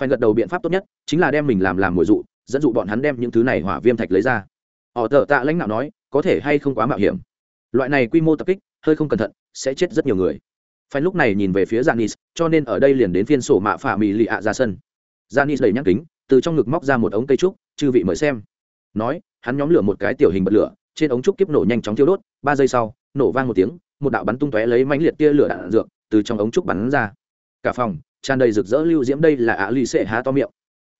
Phải gật đầu biện pháp tốt nhất, chính là đem mình làm làm mồi dụ, dẫn dụ bọn hắn đem những thứ này hỏa viêm thạch lấy ra. Họ thợ tạ lãnh đạo nói, có thể hay không quá mạo hiểm. Loại này quy mô tập kích, hơi không cẩn thận, sẽ chết rất nhiều người. Phải lúc này nhìn về phía janis cho nên ở đây liền đến phiên sổ mạ phả mì lì ạ ra sân. Janis đầy nhắc kính từ trong ngực móc ra một ống cây trúc, chư vị mời xem. Nói, hắn nhóm lửa một cái tiểu hình bật lửa, trên ống trúc kiếp nổ nhanh chóng thiêu đốt, ba giây sau, nổ vang một tiếng, một đạo bắn tung tóe lấy mãnh liệt tia lửa đạn dược từ trong ống trúc bắn ra. Cả phòng tràn đầy rực rỡ lưu diễm, đây là ạ lì xệ há to miệng.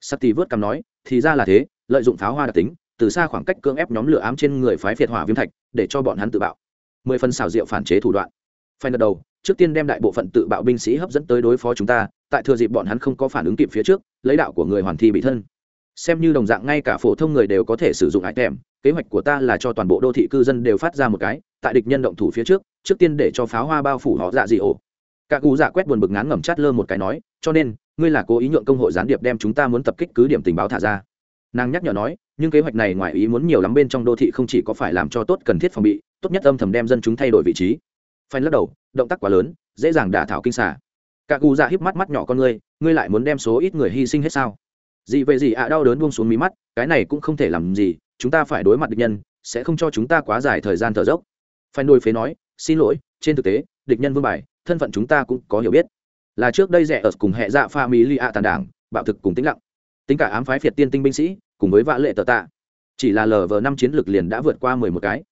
Sắc tì vớt cằm nói, thì ra là thế, lợi dụng pháo hoa đặc tính, từ xa khoảng cách cưỡng ép nhóm lửa ám trên người phái phiệt hỏa viêm thạch, để cho bọn hắn tự bạo. Mười phần xảo diệu phản chế thủ đoạn. Phải gật đầu trước tiên đem đại bộ phận tự bạo binh sĩ hấp dẫn tới đối phó chúng ta, tại thừa dịp bọn hắn không có phản ứng kịp phía trước, lấy đạo của người hoàn thi bị thân. Xem như đồng dạng ngay cả phổ thông người đều có thể sử dụng ải thèm kế hoạch của ta là cho toàn bộ đô thị cư dân đều phát ra một cái, tại địch nhân động thủ phía trước trước tiên để cho pháo hoa bao phủ họ dạ dị ổ. Cả cụ dạ quét buồn bực ngán ngẩm chát lơ một cái nói, cho nên, ngươi là cố ý nhượng công hội gián điệp đem chúng ta muốn tập kích cứ điểm tình báo thả ra. Nàng nhắc nhở nói, nhưng kế hoạch này ngoài ý muốn nhiều lắm bên trong đô thị không chỉ có phải làm cho tốt cần thiết phòng bị, tốt nhất âm thầm đem dân chúng thay đổi vị trí phanh lắc đầu động tác quá lớn dễ dàng đả thảo kinh xả cả cụ dạ híp mắt mắt nhỏ con ngươi ngươi lại muốn đem số ít người hy sinh hết sao? Dị về dị, ạ đau đớn buông xuống mí mắt cái này cũng không thể làm gì chúng ta phải đối mặt địch nhân sẽ không cho chúng ta quá dài thời gian thở dốc. Phanh đôi phế nói xin lỗi trên thực tế địch nhân vương bài thân phận chúng ta cũng có hiểu biết. Là trước đây rẻ ở cùng hệ dạ pha mỹ li ạ tàn đảng bạo thực cùng tĩnh lặng. Tính cả ám phái phiệt tiên tinh binh sĩ cùng với vã lệ tờ tạ. Chỉ là lờ vờ năm chiến lược liền đã vượt qua mười một cái.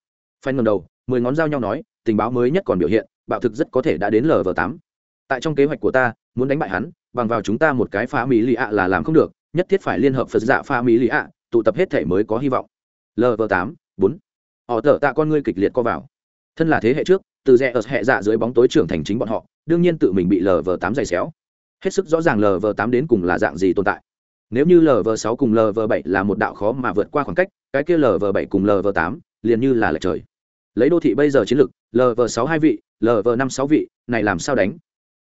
Phanh ngầm đầu mười ngón dao nhau nói tình báo mới nhất còn biểu hiện, bạo thực rất có thể đã đến lờ tám. Tại trong kế hoạch của ta, muốn đánh bại hắn, bằng vào chúng ta một cái phá mỹ lì ạ là làm không được, nhất thiết phải liên hợp phật dạ phá mỹ lì ạ, tụ tập hết thể mới có hy vọng. Lv tám, bốn. Họ tở tạ con ngươi kịch liệt co vào. Thân là thế hệ trước, từ rẽ ở hệ dạ dưới bóng tối trưởng thành chính bọn họ, đương nhiên tự mình bị lv tám dày xéo. Hết sức rõ ràng lv tám đến cùng là dạng gì tồn tại. Nếu như lv sáu cùng lv bảy là một đạo khó mà vượt qua khoảng cách, cái kia lv bảy cùng lv tám liền như là lệch trời. Lấy đô thị bây giờ chiến lược lv sáu hai vị lv năm sáu vị, này làm sao đánh?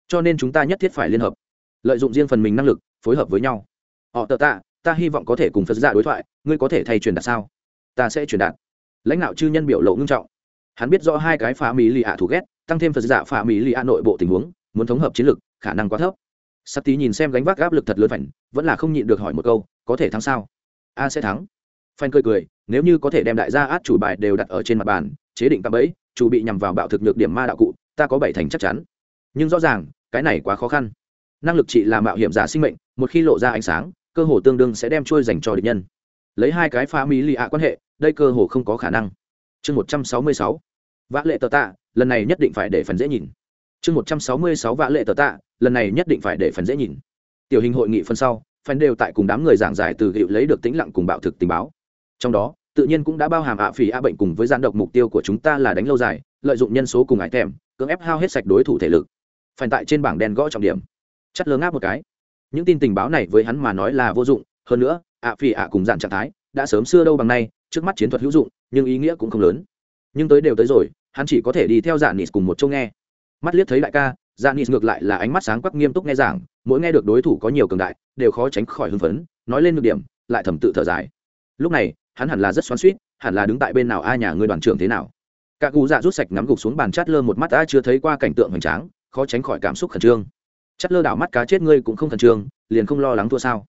Cho nên chúng ta nhất thiết phải liên hợp. Lợi dụng riêng phần mình năng lực, phối hợp với nhau. Họ tờ tạ, ta hy vọng có thể cùng phật giả đối thoại, ngươi có thể thay truyền đạt sao? Ta sẽ truyền đạt. Lãnh đạo chư nhân biểu lộ ngưng trọng. Hắn biết rõ hai cái phá mỹ lì ạ thù ghét, tăng thêm phật giả phá mỹ lì ạ nội bộ tình huống, muốn thống hợp chiến lược, khả năng quá thấp. Sắp tí nhìn xem gánh vác áp lực thật lớn phảnh vẫn là không nhịn được hỏi một câu, có thể thắng sao? A, sẽ thắng. Phanh cười cười, nếu như có thể đem đại gia át chủ bài đều đặt ở trên mặt bàn, chế định tạm bẫy chủ bị nhằm vào bạo thực nhược điểm ma đạo cụ, ta có bảy thành chắc chắn. Nhưng rõ ràng, cái này quá khó khăn. Năng lực trị là mạo hiểm giả sinh mệnh, một khi lộ ra ánh sáng, cơ hồ tương đương sẽ đem trôi dành cho địch nhân. Lấy hai cái phá mỹ lì ạ quan hệ, đây cơ hồ không có khả năng. Chương một trăm sáu mươi sáu, vã lệ tờ tạ, lần này nhất định phải để phần dễ nhìn. Chương một trăm sáu mươi sáu, vã lệ tờ tạ, lần này nhất định phải để phần dễ nhìn. Tiểu hình hội nghị phần sau, phần đều tại cùng đám người giảng giải từ hiệu lấy được tĩnh lặng cùng bạo thực tình báo. Trong đó tự nhiên cũng đã bao hàm ạ phỉ ạ bệnh cùng với gián độc mục tiêu của chúng ta là đánh lâu dài, lợi dụng nhân số cùng ải thèm, cưỡng ép hao hết sạch đối thủ thể lực. Phản tại trên bảng đen gõ trọng điểm. Chất lơ ngáp một cái. Những tin tình báo này với hắn mà nói là vô dụng, hơn nữa, ạ phỉ ạ cùng dạn trạng thái, đã sớm xưa đâu bằng nay, trước mắt chiến thuật hữu dụng, nhưng ý nghĩa cũng không lớn. Nhưng tới đều tới rồi, hắn chỉ có thể đi theo dạn nịt cùng một chỗ nghe. Mắt liếc thấy đại ca dạn nịt ngược lại là ánh mắt sáng quắc nghiêm túc nghe giảng, mỗi nghe được đối thủ có nhiều cường đại, đều khó tránh khỏi hưng phấn, nói lên được điểm, lại thầm tự thở dài. Lúc này hắn hẳn là rất xoắn suýt, hẳn là đứng tại bên nào ai nhà ngươi đoàn trưởng thế nào? Cả cụ dạ rút sạch ngắm gục xuống bàn chát lơ một mắt a chưa thấy qua cảnh tượng hoành tráng, khó tránh khỏi cảm xúc khẩn trương. Chát lơ đảo mắt cá chết ngươi cũng không khẩn trương, liền không lo lắng thua sao?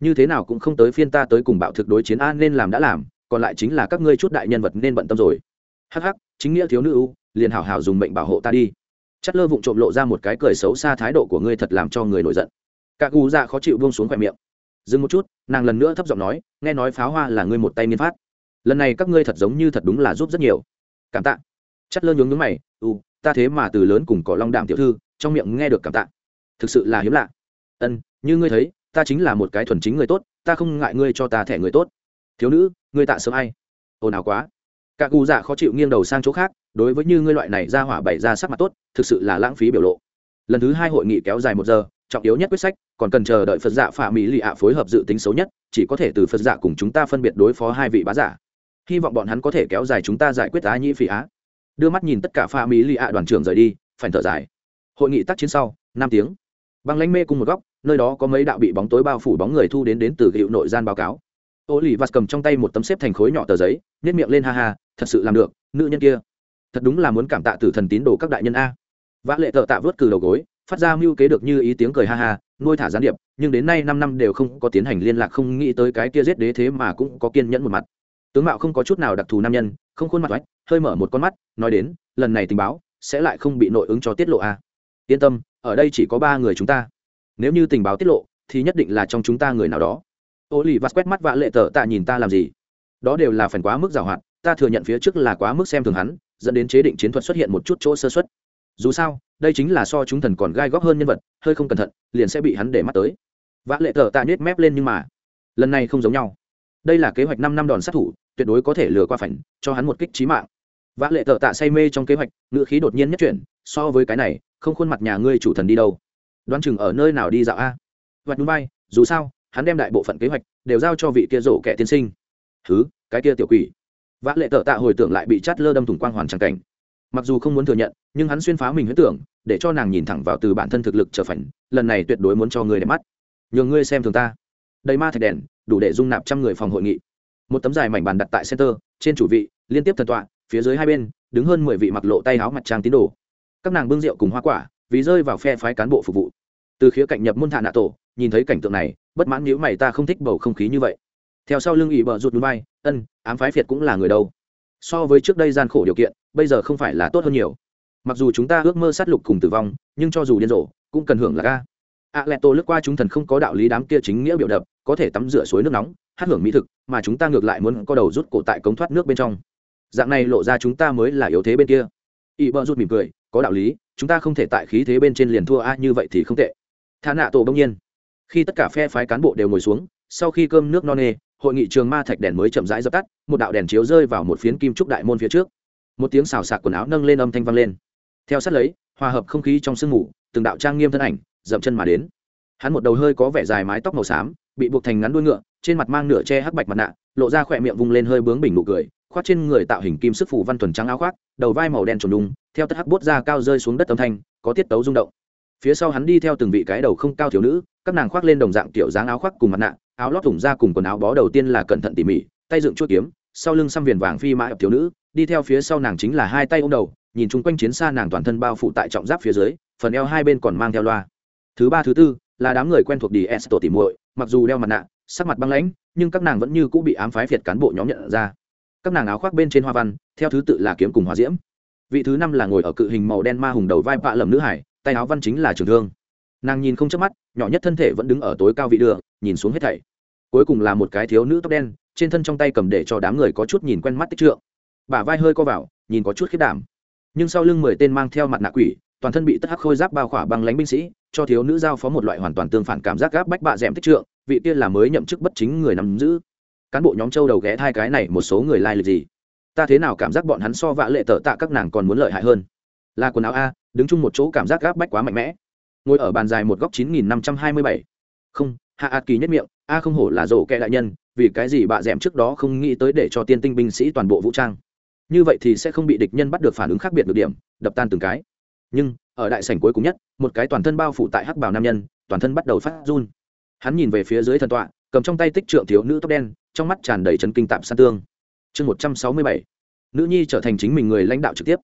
Như thế nào cũng không tới phiên ta tới cùng bạo thực đối chiến an nên làm đã làm, còn lại chính là các ngươi chút đại nhân vật nên bận tâm rồi. Hắc hắc, chính nghĩa thiếu nữ u, liền hảo hảo dùng mệnh bảo hộ ta đi. Chát lơ vụng trộm lộ ra một cái cười xấu xa thái độ của ngươi thật làm cho người nổi giận. Các gu dạ khó chịu buông xuống khỏe miệng dừng một chút, nàng lần nữa thấp giọng nói, nghe nói pháo hoa là ngươi một tay niên phát. Lần này các ngươi thật giống như thật đúng là giúp rất nhiều. Cảm tạ. Chất lơ nhướng nhướng mày u ta thế mà từ lớn cùng cỏ long đạm tiểu thư, trong miệng nghe được cảm tạ. Thực sự là hiếm lạ. Ân, như ngươi thấy, ta chính là một cái thuần chính người tốt, ta không ngại ngươi cho ta thẻ người tốt. Thiếu nữ, ngươi tạ sớm ai? Ồn ào quá. Cả cụ dạ khó chịu nghiêng đầu sang chỗ khác, đối với như ngươi loại này ra hỏa bày ra sắc mặt tốt, thực sự là lãng phí biểu lộ lần thứ hai hội nghị kéo dài một giờ, trọng yếu nhất quyết sách, còn cần chờ đợi phật dạ giả phạm mỹ lì ạ phối hợp dự tính xấu nhất, chỉ có thể từ phật giả cùng chúng ta phân biệt đối phó hai vị bá giả. Hy vọng bọn hắn có thể kéo dài chúng ta giải quyết á nhĩ phỉ á. Đưa mắt nhìn tất cả phạm mỹ lì ạ đoàn trưởng rời đi, phản thở dài. Hội nghị tác chiến sau, năm tiếng. Băng lánh mê cùng một góc, nơi đó có mấy đạo bị bóng tối bao phủ bóng người thu đến đến từ hiệu nội gian báo cáo. Ô lì vạt cầm trong tay một tấm xếp thành khối nhỏ tờ giấy nhét miệng lên ha ha, thật sự làm được, nữ nhân kia. Thật đúng là muốn cảm tạ tử thần tín đồ các đại nhân a vã lệ thợ tạ vớt cừ đầu gối, phát ra mưu kế được như ý tiếng cười ha ha, nuôi thả gián điệp, nhưng đến nay năm năm đều không có tiến hành liên lạc, không nghĩ tới cái kia giết đế thế mà cũng có kiên nhẫn một mặt. Tướng mạo không có chút nào đặc thù nam nhân, không khuôn mặt oách, hơi mở một con mắt, nói đến, lần này tình báo, sẽ lại không bị nội ứng cho tiết lộ à? yên tâm, ở đây chỉ có ba người chúng ta. Nếu như tình báo tiết lộ, thì nhất định là trong chúng ta người nào đó. Ô lì vắt quét mắt vạ lệ tờ tạ nhìn ta làm gì? Đó đều là phần quá mức giàu hoạt ta thừa nhận phía trước là quá mức xem thường hắn, dẫn đến chế định chiến thuật xuất hiện một chút chỗ sơ xuất dù sao, đây chính là so chúng thần còn gai góc hơn nhân vật, hơi không cẩn thận, liền sẽ bị hắn để mắt tới. Vã lệ tờ tạ nết mép lên nhưng mà, lần này không giống nhau. Đây là kế hoạch năm năm đòn sát thủ, tuyệt đối có thể lừa qua phảnh cho hắn một kích trí mạng. Vã lệ tờ tạ say mê trong kế hoạch, ngữ khí đột nhiên nhất chuyển, so với cái này, không khuôn mặt nhà ngươi chủ thần đi đâu. Đoán chừng ở nơi nào đi dạo a? Vạch núi bay, dù sao, hắn đem đại bộ phận kế hoạch đều giao cho vị kia rổ kẻ tiên sinh. Thứ cái kia tiểu quỷ. Vã lệ tợ tạ hồi tưởng lại bị chát lơ đâm thủng quang hoàn tràng cảnh mặc dù không muốn thừa nhận, nhưng hắn xuyên phá mình huyết tưởng, để cho nàng nhìn thẳng vào từ bản thân thực lực trở phảnh, lần này tuyệt đối muốn cho người đẹp mắt. Nhường ngươi xem thường ta. Đầy ma thạch đèn, đủ để dung nạp trăm người phòng hội nghị. Một tấm dài mảnh bàn đặt tại center, trên chủ vị, liên tiếp thần tọa, phía dưới hai bên, đứng hơn mười vị mặc lộ tay áo mặt trang tín đồ. Các nàng bưng rượu cùng hoa quả, vì rơi vào phe phái cán bộ phục vụ. Từ khía cạnh nhập môn thạ nạ tổ, nhìn thấy cảnh tượng này, bất mãn nếu mày ta không thích bầu không khí như vậy. Theo sau lưng ỵ bờ rụt núi bay, ân, ám phái việt cũng là người đâu? So với trước đây gian khổ điều kiện, bây giờ không phải là tốt hơn nhiều. Mặc dù chúng ta ước mơ sát lục cùng tử vong, nhưng cho dù điên rồ, cũng cần hưởng là ca a. Lẹ tô lướt qua chúng thần không có đạo lý đám kia chính nghĩa biểu đập, có thể tắm rửa suối nước nóng, hát hưởng mỹ thực, mà chúng ta ngược lại muốn có đầu rút cổ tại cống thoát nước bên trong. Dạng này lộ ra chúng ta mới là yếu thế bên kia. Y bờ rút mỉm cười, có đạo lý, chúng ta không thể tại khí thế bên trên liền thua a, như vậy thì không tệ. Tha nạ tổ bỗng nhiên. Khi tất cả phe phái cán bộ đều ngồi xuống, sau khi cơm nước no nê hội nghị trường ma thạch đèn mới chậm rãi dập tắt, một đạo đèn chiếu rơi vào một phiến kim trúc đại môn phía trước. Một tiếng xào xạc quần áo nâng lên âm thanh vang lên. Theo sát lấy, hòa hợp không khí trong sương mù, từng đạo trang nghiêm thân ảnh, dậm chân mà đến. Hắn một đầu hơi có vẻ dài mái tóc màu xám, bị buộc thành ngắn đuôi ngựa, trên mặt mang nửa che hắc bạch mặt nạ, lộ ra khỏe miệng vung lên hơi bướng bình nụ cười, khoác trên người tạo hình kim sức phủ văn thuần trắng áo khoác, đầu vai màu đen trồn đùng, theo tất hắc bốt ra cao rơi xuống đất âm thanh, có tiết tấu rung động. Phía sau hắn đi theo từng vị cái đầu không cao thiếu nữ, các nàng khoác lên đồng dạng kiểu dáng áo khoác cùng mặt nạ áo lót thủng ra cùng quần áo bó đầu tiên là cẩn thận tỉ mỉ, tay dựng chuỗi kiếm, sau lưng xăm viền vàng phi mã ập thiếu nữ, đi theo phía sau nàng chính là hai tay ô m đầu, nhìn chung quanh chiến xa nàng toàn thân bao phủ tại trọng giáp phía dưới, phần eo hai bên còn mang theo loa. Thứ ba, thứ tư, là đám người quen thuộc đi s tổ tỉ muội, mặc dù đeo mặt nạ, sắc mặt băng lãnh, nhưng các nàng vẫn như cũng bị ám phái phiệt cán bộ nhóm nhận ra. Các nàng áo khoác bên trên hoa văn, theo thứ tự là kiếm cùng hòa diễm. Vị thứ năm là ngồi ở cự hình màu đen ma hùng đầu vai bạ lầm nữ hải, tay áo văn chính là trường thương nàng nhìn không chớp mắt, nhỏ nhất thân thể vẫn đứng ở tối cao vị đường, nhìn xuống hết thảy. Cuối cùng là một cái thiếu nữ tóc đen, trên thân trong tay cầm để cho đám người có chút nhìn quen mắt tích trượng. Bả vai hơi co vào, nhìn có chút khiết đảm. Nhưng sau lưng mười tên mang theo mặt nạ quỷ, toàn thân bị tất hắc khôi giáp bao khỏa bằng lánh binh sĩ, cho thiếu nữ giao phó một loại hoàn toàn tương phản cảm giác gáp bách bạ d tích trượng, vị tiên là mới nhậm chức bất chính người nắm giữ. Cán bộ nhóm châu đầu ghé hai cái này một số người lai gì? Ta thế nào cảm giác bọn hắn so vạ lệ tở tạ các nàng còn muốn lợi hại hơn? Là quần áo a, đứng chung một chỗ cảm giác gáp bách quá mạnh mẽ ngồi ở bàn dài một góc chín nghìn năm trăm hai mươi bảy. Không, hạ ạt kỳ nhất miệng, a không hổ là rổ kẹ đại nhân, vì cái gì bà d trước đó không nghĩ tới để cho tiên tinh binh sĩ toàn bộ vũ trang? Như vậy thì sẽ không bị địch nhân bắt được phản ứng khác biệt được điểm, đập tan từng cái. Nhưng, ở đại sảnh cuối cùng nhất, một cái toàn thân bao phủ tại hắc bào nam nhân, toàn thân bắt đầu phát run. Hắn nhìn về phía dưới thần tọa, cầm trong tay tích trượng thiếu nữ tóc đen, trong mắt tràn đầy chấn kinh tạm san tương. Chương một trăm sáu mươi bảy. Nữ nhi trở thành chính mình người lãnh đạo trực tiếp.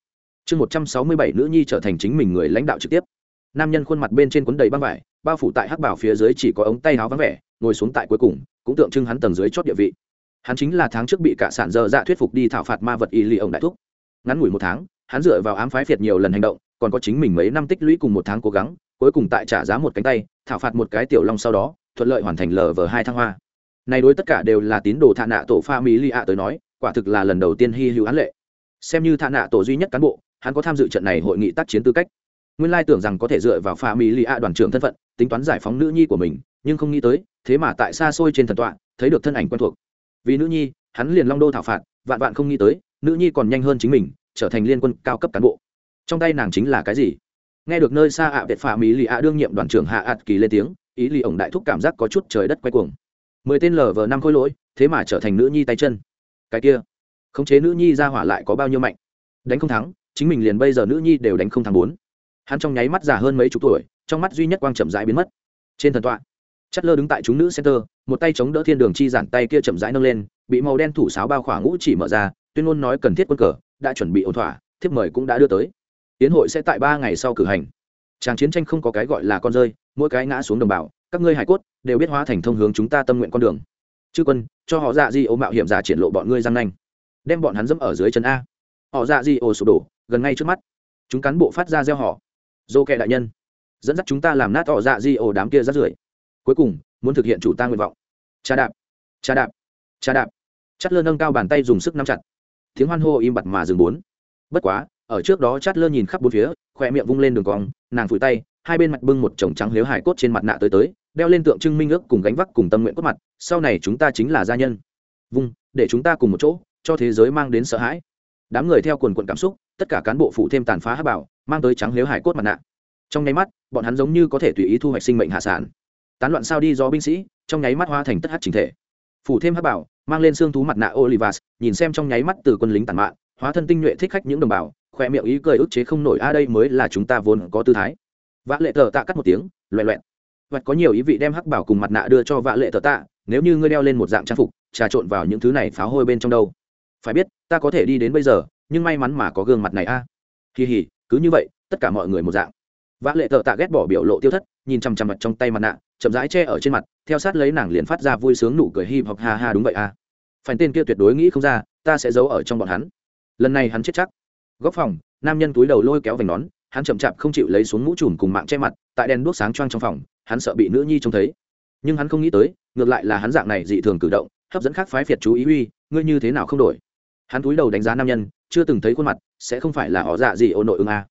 Chương một trăm sáu mươi bảy, nữ nhi trở thành chính mình người lãnh đạo trực tiếp nam nhân khuôn mặt bên trên cuốn đầy băng vải, bao phủ tại hắc bảo phía dưới chỉ có ống tay áo vắng vẻ, ngồi xuống tại cuối cùng, cũng tượng trưng hắn tầng dưới chót địa vị. Hắn chính là tháng trước bị cả sản dơ dạ thuyết phục đi thảo phạt ma vật y lì ông đại thúc. Ngắn ngủi một tháng, hắn dựa vào ám phái phiệt nhiều lần hành động, còn có chính mình mấy năm tích lũy cùng một tháng cố gắng, cuối cùng tại trả giá một cánh tay, thảo phạt một cái tiểu long sau đó, thuận lợi hoàn thành lờ vờ hai thăng hoa. Này đối tất cả đều là tín đồ thạ nạ tổ pha mỹ li ạ tới nói, quả thực là lần đầu tiên hy hữu án lệ. Xem như thạ nạ tổ duy nhất cán bộ, hắn có tham dự trận này hội nghị tác chiến tư cách nguyên lai tưởng rằng có thể dựa vào pha mỹ lì a đoàn trưởng thân phận, tính toán giải phóng nữ nhi của mình, nhưng không nghĩ tới, thế mà tại xa xôi trên thần tọa, thấy được thân ảnh quen thuộc. Vì nữ nhi, hắn liền long đô thảo phạt, vạn vạn không nghĩ tới, nữ nhi còn nhanh hơn chính mình, trở thành liên quân cao cấp cán bộ. Trong tay nàng chính là cái gì? Nghe được nơi xa ạ à vệ phà mỹ lì ạ đương nhiệm đoàn trưởng hạ ạt kỳ lên tiếng, ý lì ổng đại thúc cảm giác có chút trời đất quay cuồng. Mười tên lờ vờ năm khôi lỗi, thế mà trở thành nữ nhi tay chân. Cái kia, khống chế nữ nhi ra hỏa lại có bao nhiêu mạnh? Đánh không thắng, chính mình liền bây giờ nữ nhi đều đánh không thắng bốn hắn trong nháy mắt già hơn mấy chục tuổi, trong mắt duy nhất quang chậm rãi biến mất. Trên thần tọa, chất lơ đứng tại chúng nữ center, một tay chống đỡ thiên đường chi giản tay kia chậm rãi nâng lên, bị màu đen thủ sáo bao khỏa ngũ chỉ mở ra, tuyên ngôn nói cần thiết quân cờ, đã chuẩn bị ổn thỏa, thiếp mời cũng đã đưa tới. Tiến hội sẽ tại ba ngày sau cử hành. Tràng chiến tranh không có cái gọi là con rơi, mỗi cái ngã xuống đồng bào, các ngươi hải cốt, đều biết hóa thành thông hướng chúng ta tâm nguyện con đường. Chư quân, cho họ dạ di ô mạo hiểm giả triển lộ bọn ngươi răng nanh. Đem bọn hắn dẫm ở dưới chân a. Họ dạ di ô sụp đổ, gần ngay trước mắt. Chúng cán bộ phát ra gieo họ dô kệ đại nhân. Dẫn dắt chúng ta làm nát họ dạ di ổ đám kia rắt rưởi. Cuối cùng, muốn thực hiện chủ ta nguyện vọng. Cha đạp cha đạp cha đạp. Chát lơ nâng cao bàn tay dùng sức nắm chặt. Tiếng hoan hô im bặt mà dừng bốn. Bất quá, ở trước đó chát lơ nhìn khắp bốn phía khoe miệng vung lên đường cong, nàng phủi tay, hai bên mặt bưng một chồng trắng lếu hải cốt trên mặt nạ tới tới, đeo lên tượng trưng minh ước cùng gánh vác cùng tâm nguyện cốt mặt, sau này chúng ta chính là gia nhân. Vung, để chúng ta cùng một chỗ, cho thế giới mang đến sợ hãi. Đám người theo quần quận cảm xúc tất cả cán bộ phụ thêm tàn phá hắc bảo, mang tới trắng liếu hải cốt mặt nạ. Trong nháy mắt, bọn hắn giống như có thể tùy ý thu hoạch sinh mệnh hạ sản. Tán loạn sao đi do binh sĩ, trong nháy mắt hoa thành tất hát chính thể. Phủ thêm hắc bảo, mang lên xương thú mặt nạ olivas, nhìn xem trong nháy mắt từ quân lính tàn mạn, hóa thân tinh nhuệ thích khách những đồng bào, khoe miệng ý cười ức chế không nổi, a, đây mới là chúng ta vốn có tư thái. Vã lệ tờ tạ cắt một tiếng loẹ loẹn. Vạch có nhiều ý vị đem hắc bảo cùng mặt nạ đưa cho vã lệ tờ tạ, nếu như ngươi đeo lên một dạng trang phục, trà trộn vào những thứ này pháo hôi bên trong đâu? Phải biết, ta có thể đi đến bây giờ nhưng may mắn mà có gương mặt này a. À. kỳ hỉ, cứ như vậy, tất cả mọi người một dạng. Vã lệ thợ tạ ghét bỏ biểu lộ tiêu thất, nhìn chằm chằm mặt trong tay mặt nạ, chậm rãi che ở trên mặt, theo sát lấy nàng liền phát ra vui sướng nụ cười hi hoặc ha ha đúng vậy a. À. tên kia tuyệt đối nghĩ không ra, ta sẽ giấu ở trong bọn hắn. Lần này hắn chết chắc. Góc phòng, nam nhân túi đầu lôi kéo vành nón, hắn chậm chạp không chịu lấy xuống mũ trùm cùng mạng che mặt, tại đèn đuốc sáng choang trong phòng, hắn sợ bị nữ nhi trông thấy. Nhưng hắn không nghĩ tới, ngược lại là hắn dạng này dị thường cử động, hấp dẫn khác phái phiệt chú ý uy, ngươi như thế nào không đổi. Hắn túi đầu đánh giá nam nhân chưa từng thấy khuôn mặt, sẽ không phải là họ dạ gì ô nội ứng a. À.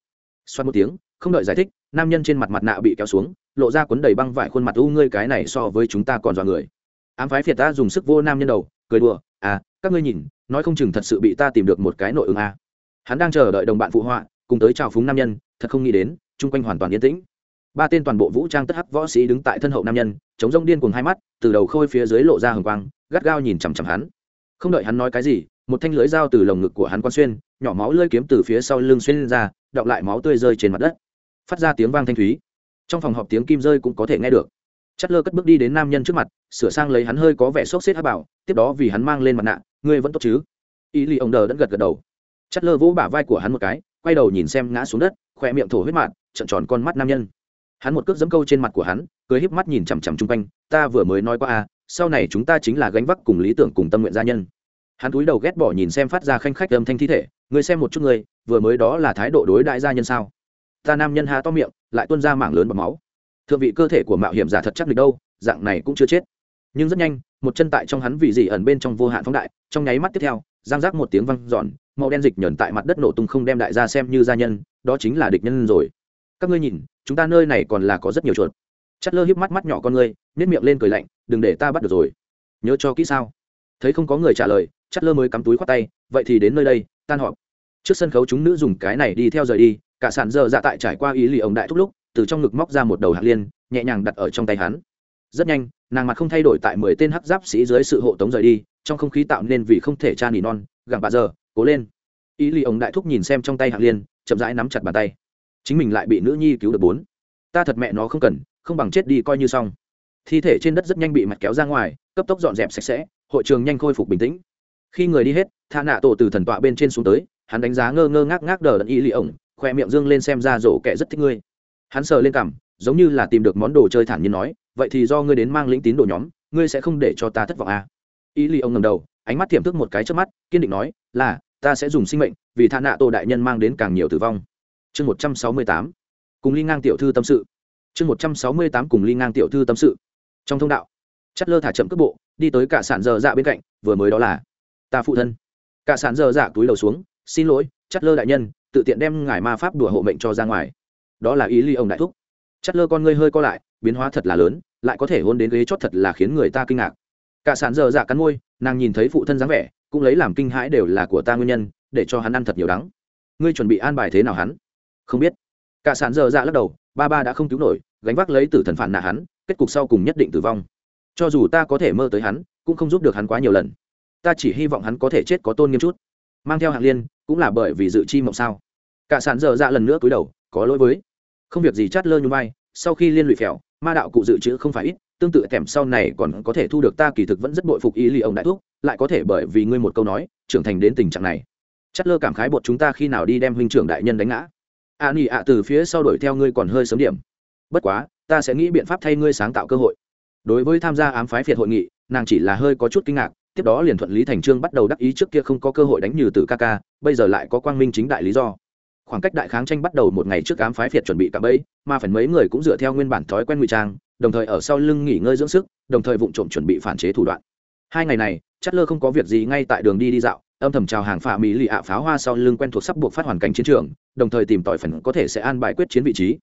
xoát một tiếng, không đợi giải thích, nam nhân trên mặt mặt nạ bị kéo xuống, lộ ra cuốn đầy băng vải khuôn mặt u ngươi cái này so với chúng ta còn dọa người. Ám phái phiệt ta dùng sức vô nam nhân đầu, cười đùa à các ngươi nhìn, nói không chừng thật sự bị ta tìm được một cái nội ứng a. Hắn đang chờ đợi đồng bạn phụ họa, cùng tới chào phúng nam nhân, thật không nghĩ đến, chung quanh hoàn toàn yên tĩnh. Ba tên toàn bộ vũ trang tất hắc võ sĩ đứng tại thân hậu nam nhân, chống rông điên cùng hai mắt, từ đầu khôi phía dưới lộ ra hồng quang, gắt gao nhìn chằm chằm hắn. Không đợi hắn nói cái gì một thanh lưới dao từ lồng ngực của hắn quan xuyên, nhỏ máu lơi kiếm từ phía sau lưng xuyên lên ra, đọng lại máu tươi rơi trên mặt đất. Phát ra tiếng vang thanh thúy. Trong phòng họp tiếng kim rơi cũng có thể nghe được. Chất lơ cất bước đi đến nam nhân trước mặt, sửa sang lấy hắn hơi có vẻ sốc xếp hát bảo, tiếp đó vì hắn mang lên mặt nạ, ngươi vẫn tốt chứ? Ý lì ông đờ đã gật gật đầu. Chất lơ vỗ bả vai của hắn một cái, quay đầu nhìn xem ngã xuống đất khoe miệng thổ huyết mạn trận tròn con mắt nam nhân. Hắn một cước dẫm câu trên mặt của hắn, cười híp mắt nhìn chằm chằm chung quanh, ta vừa mới nói qua à sau này chúng ta chính là gánh vác cùng lý tưởng cùng tâm nguyện gia nhân hắn cúi đầu ghét bỏ nhìn xem phát ra khanh khách âm thanh thi thể người xem một chút người vừa mới đó là thái độ đối đại gia nhân sao? Ta nam nhân há to miệng, lại tuôn ra mảng lớn bọc máu. Thượng vị cơ thể của mạo hiểm giả thật chắc được đâu, dạng này cũng chưa chết. Nhưng rất nhanh, một chân tại trong hắn vì gì ẩn bên trong vô hạn phóng đại, trong nháy mắt tiếp theo, giang giác một tiếng văng giòn màu đen dịch nhờn tại mặt đất nổ tung không đem đại gia xem như gia nhân, đó chính là địch nhân rồi. Các ngươi nhìn, chúng ta nơi này còn là có rất nhiều chuột. Chất lơ hiếp mắt mắt nhỏ con ngươi nếp miệng lên cười lạnh, đừng để ta bắt được rồi. Nhớ cho kỹ sao. Thấy không có người trả lời chắt lơ mới cắm túi khoác tay, vậy thì đến nơi đây, tan họp. Trước sân khấu chúng nữ dùng cái này đi theo rời đi, cả sản dơ dạ tại trải qua ý lì ông đại thúc lúc, từ trong ngực móc ra một đầu hạt liên, nhẹ nhàng đặt ở trong tay hắn. Rất nhanh, nàng mặt không thay đổi tại mười tên hắc giáp sĩ dưới sự hộ tống rời đi, trong không khí tạo nên vì không thể cha nỉ non, gặng bà giờ, cố lên. Ý lì ông đại thúc nhìn xem trong tay hạt liên, chậm rãi nắm chặt bàn tay. Chính mình lại bị nữ nhi cứu được bốn. Ta thật mẹ nó không cần, không bằng chết đi coi như xong. Thi thể trên đất rất nhanh bị mặt kéo ra ngoài, cấp tốc dọn dẹp sạch sẽ, hội trường nhanh khôi phục bình tĩnh khi người đi hết tha nạ tổ từ thần tọa bên trên xuống tới, hắn đánh giá ngơ ngơ ngác ngác đờ đẫn y lì ổng, khoe miệng dương lên xem ra rổ kẻ rất thích ngươi. Hắn sờ lên cằm, giống như là tìm được món đồ chơi thản nhiên nói, vậy thì do ngươi đến mang lĩnh tín đồ nhóm, ngươi sẽ không để cho ta thất vọng à. y lì ổng ngầm đầu, ánh mắt tiềm thức một cái trước mắt, kiên định nói, là, ta sẽ dùng sinh mệnh, vì tha nạ tổ đại nhân mang đến càng nhiều tử vong. Chương một trăm sáu mươi tám, cùng ly ngang tiểu thư tâm sự. Chương một trăm sáu mươi tám, cùng ly ngang tiểu thư tâm sự. Trong thông đạo chất lơ thả chậm cước bộ, đi tới cả sản dơ dạ bên cạnh, vừa mới đó là ta phụ thân. Cả sản dơ dạ túi đầu xuống, xin lỗi chất lơ đại nhân, tự tiện đem ngài ma pháp đùa hộ mệnh cho ra ngoài. Đó là ý ly ông đại thúc. Chất lơ con ngươi hơi co lại, biến hóa thật là lớn, lại có thể hôn đến ghế chót thật là khiến người ta kinh ngạc. Cả sản dơ dạ cắn môi, nàng nhìn thấy phụ thân dáng vẻ, cũng lấy làm kinh hãi đều là của ta nguyên nhân, để cho hắn ăn thật nhiều đắng. Ngươi chuẩn bị an bài thế nào hắn? Không biết. Cả sản dơ dạ lắc đầu, ba ba đã không cứu nổi, gánh vác lấy tử thần phản nạ hắn, kết cục sau cùng nhất định tử vong. Cho dù ta có thể mơ tới hắn, cũng không giúp được hắn quá nhiều lần ta chỉ hy vọng hắn có thể chết có tôn nghiêm chút. Mang theo hạng liên, cũng là bởi vì dự chi mộng sao. Cả sản dở dạ lần nữa cúi đầu, có lỗi với. Không việc gì chát lơ như vai, sau khi liên lụy phèo, ma đạo cụ dự trữ không phải ít, tương tự kèm sau này còn có thể thu được ta kỳ thực vẫn rất bội phục ý ly ông đại thúc, lại có thể bởi vì ngươi một câu nói, trưởng thành đến tình trạng này. Chát lơ cảm khái bột chúng ta khi nào đi đem huynh trưởng đại nhân đánh ngã. A nỉ ạ, từ phía sau đuổi theo ngươi còn hơi sớm điểm. Bất quá, ta sẽ nghĩ biện pháp thay ngươi sáng tạo cơ hội. Đối với tham gia ám phái phiệt hội nghị, nàng chỉ là hơi có chút kinh ngạc tiếp đó liền thuận lý thành trương bắt đầu đắc ý trước kia không có cơ hội đánh như từ ca ca, bây giờ lại có quang minh chính đại lý do. Khoảng cách đại kháng tranh bắt đầu một ngày trước ám phái phiệt chuẩn bị cả bẫy, mà phần mấy người cũng dựa theo nguyên bản thói quen ngụy trang, đồng thời ở sau lưng nghỉ ngơi dưỡng sức, đồng thời vụng trộm chuẩn bị phản chế thủ đoạn. Hai ngày này, chất lơ không có việc gì ngay tại đường đi đi dạo, âm thầm chào hàng phà mỹ lì ạ pháo hoa sau lưng quen thuộc sắp buộc phát hoàn cảnh chiến trường, đồng thời tìm tỏi phần có thể sẽ an bài quyết chiến vị trí.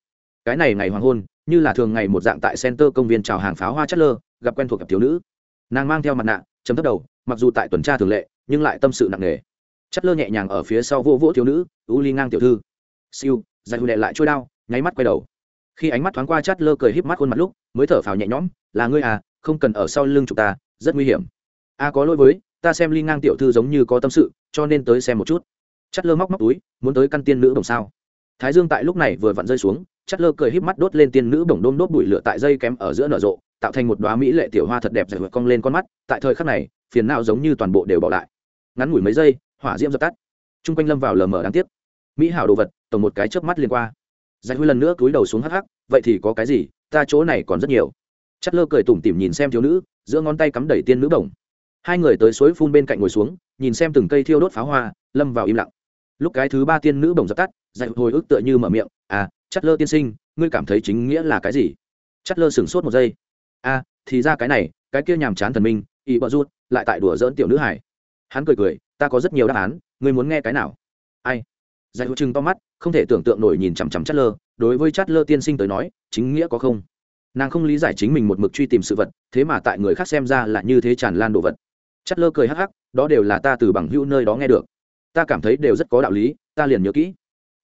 Cái này ngày hoàng hôn, như là thường ngày một dạng tại center công viên chào hàng pháo hoa chất lơ, gặp quen thuộc gặp thiếu nữ. Nàng mang theo mặt nạ chấm thấp đầu, mặc dù tại tuần tra thường lệ, nhưng lại tâm sự nặng nề. Chất lơ nhẹ nhàng ở phía sau vô vỗ thiếu nữ, u ly ngang tiểu thư. Siêu, giải hụ đệ lại trôi đao, nháy mắt quay đầu. Khi ánh mắt thoáng qua chát lơ cười híp mắt khuôn mặt lúc, mới thở phào nhẹ nhõm, là ngươi à không cần ở sau lưng chúng ta, rất nguy hiểm. A, có lỗi với, ta xem ly ngang tiểu thư giống như có tâm sự, cho nên tới xem một chút. Chát lơ móc móc túi, muốn tới căn tiên nữ đồng sao? Thái dương tại lúc này vừa vặn rơi xuống Chắt lơ cười híp mắt đốt lên tiên nữ bổng đôm đốt bụi lửa tại dây kém ở giữa nở rộ, tạo thành một đoá mỹ lệ tiểu hoa thật đẹp giải vượt cong lên con mắt, tại thời khắc này, phiền não giống như toàn bộ đều bỏ lại. Ngắn ngủi mấy giây, hỏa diễm dập tắt. Trung quanh lâm vào lờ mờ đáng tiếc. Mỹ hảo đồ vật, tổng một cái chớp mắt liên qua. Giải huy lần nữa cúi đầu xuống hắc hắc, vậy thì có cái gì, ta chỗ này còn rất nhiều. Chất lơ cười tủm tỉm nhìn xem thiếu nữ, giữa ngón tay cắm đẩy tiên nữ bổng. Hai người tới suối phun bên cạnh ngồi xuống, nhìn xem từng cây thiêu đốt pháo hoa, lâm vào im lặng. Lúc cái thứ ba tiên nữ bổng dập tắt giải hồi ức tựa như mở miệng à chất lơ tiên sinh, ngươi cảm thấy chính nghĩa là cái gì? Chất lơ sửng sốt một giây. A thì ra cái này, cái kia nhàm chán thần minh ý bợ rút lại tại đùa dỡn tiểu nữ hải hắn cười cười, ta có rất nhiều đáp án, ngươi muốn nghe cái nào? Ai? Giải hữu chừng to mắt, không thể tưởng tượng nổi nhìn chằm chằm chát lơ. Đối với chát lơ tiên sinh tới nói, chính nghĩa có không? Nàng không lý giải chính mình một mực truy tìm sự vật, thế mà tại người khác xem ra là như thế tràn lan đồ vật. Chát lơ cười hắc hắc, đó đều là ta từ bằng hữu nơi đó nghe được. Ta cảm thấy đều rất có đạo lý, ta liền nhớ kỹ.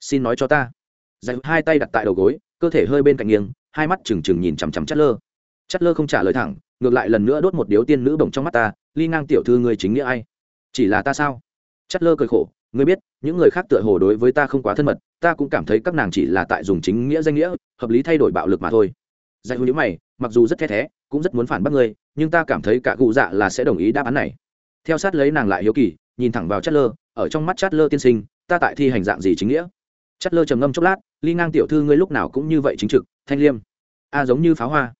Xin nói cho ta dạy hai tay đặt tại đầu gối, cơ thể hơi bên cạnh nghiêng, hai mắt trừng trừng nhìn chằm chằm Chất lơ. Chất lơ không trả lời thẳng, ngược lại lần nữa đốt một điếu tiên nữ bồng trong mắt ta, ly ngang tiểu thư người chính nghĩa ai? Chỉ là ta sao? Chất lơ cười khổ, ngươi biết, những người khác tựa hồ đối với ta không quá thân mật, ta cũng cảm thấy các nàng chỉ là tại dùng chính nghĩa danh nghĩa, hợp lý thay đổi bạo lực mà thôi. Dạy hữu nhữ mày, mặc dù rất the thé, cũng rất muốn phản bác ngươi, nhưng ta cảm thấy cả cụ dạ là sẽ đồng ý đáp án này. Theo sát lấy nàng lại hiếu kỳ, nhìn thẳng vào chất lơ, ở trong mắt chất lơ tiên sinh, ta tại thi hành dạng gì chính nghĩa? Chất lơ trầm ngâm chốc lát ly ngang tiểu thư ngươi lúc nào cũng như vậy chính trực, thanh liêm. A giống như pháo hoa.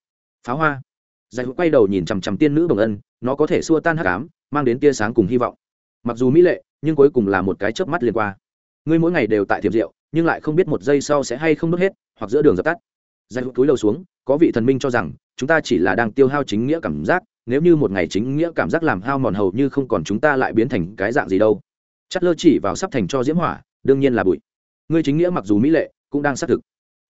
Pháo hoa. Giải hữu quay đầu nhìn chằm chằm tiên nữ đồng ân, nó có thể xua tan hắc ám, mang đến tia sáng cùng hy vọng. Mặc dù mỹ lệ, nhưng cuối cùng là một cái chớp mắt liền qua. Ngươi mỗi ngày đều tại thiệp rượu, nhưng lại không biết một giây sau sẽ hay không đốt hết, hoặc giữa đường dập tắt. Giải hữu túi đầu xuống, có vị thần minh cho rằng, chúng ta chỉ là đang tiêu hao chính nghĩa cảm giác, nếu như một ngày chính nghĩa cảm giác làm hao mòn hầu như không còn chúng ta lại biến thành cái dạng gì đâu. Chất lơ chỉ vào sắp thành cho diễm hỏa, đương nhiên là bụi ngươi chính nghĩa mặc dù mỹ lệ, cũng đang xác thực.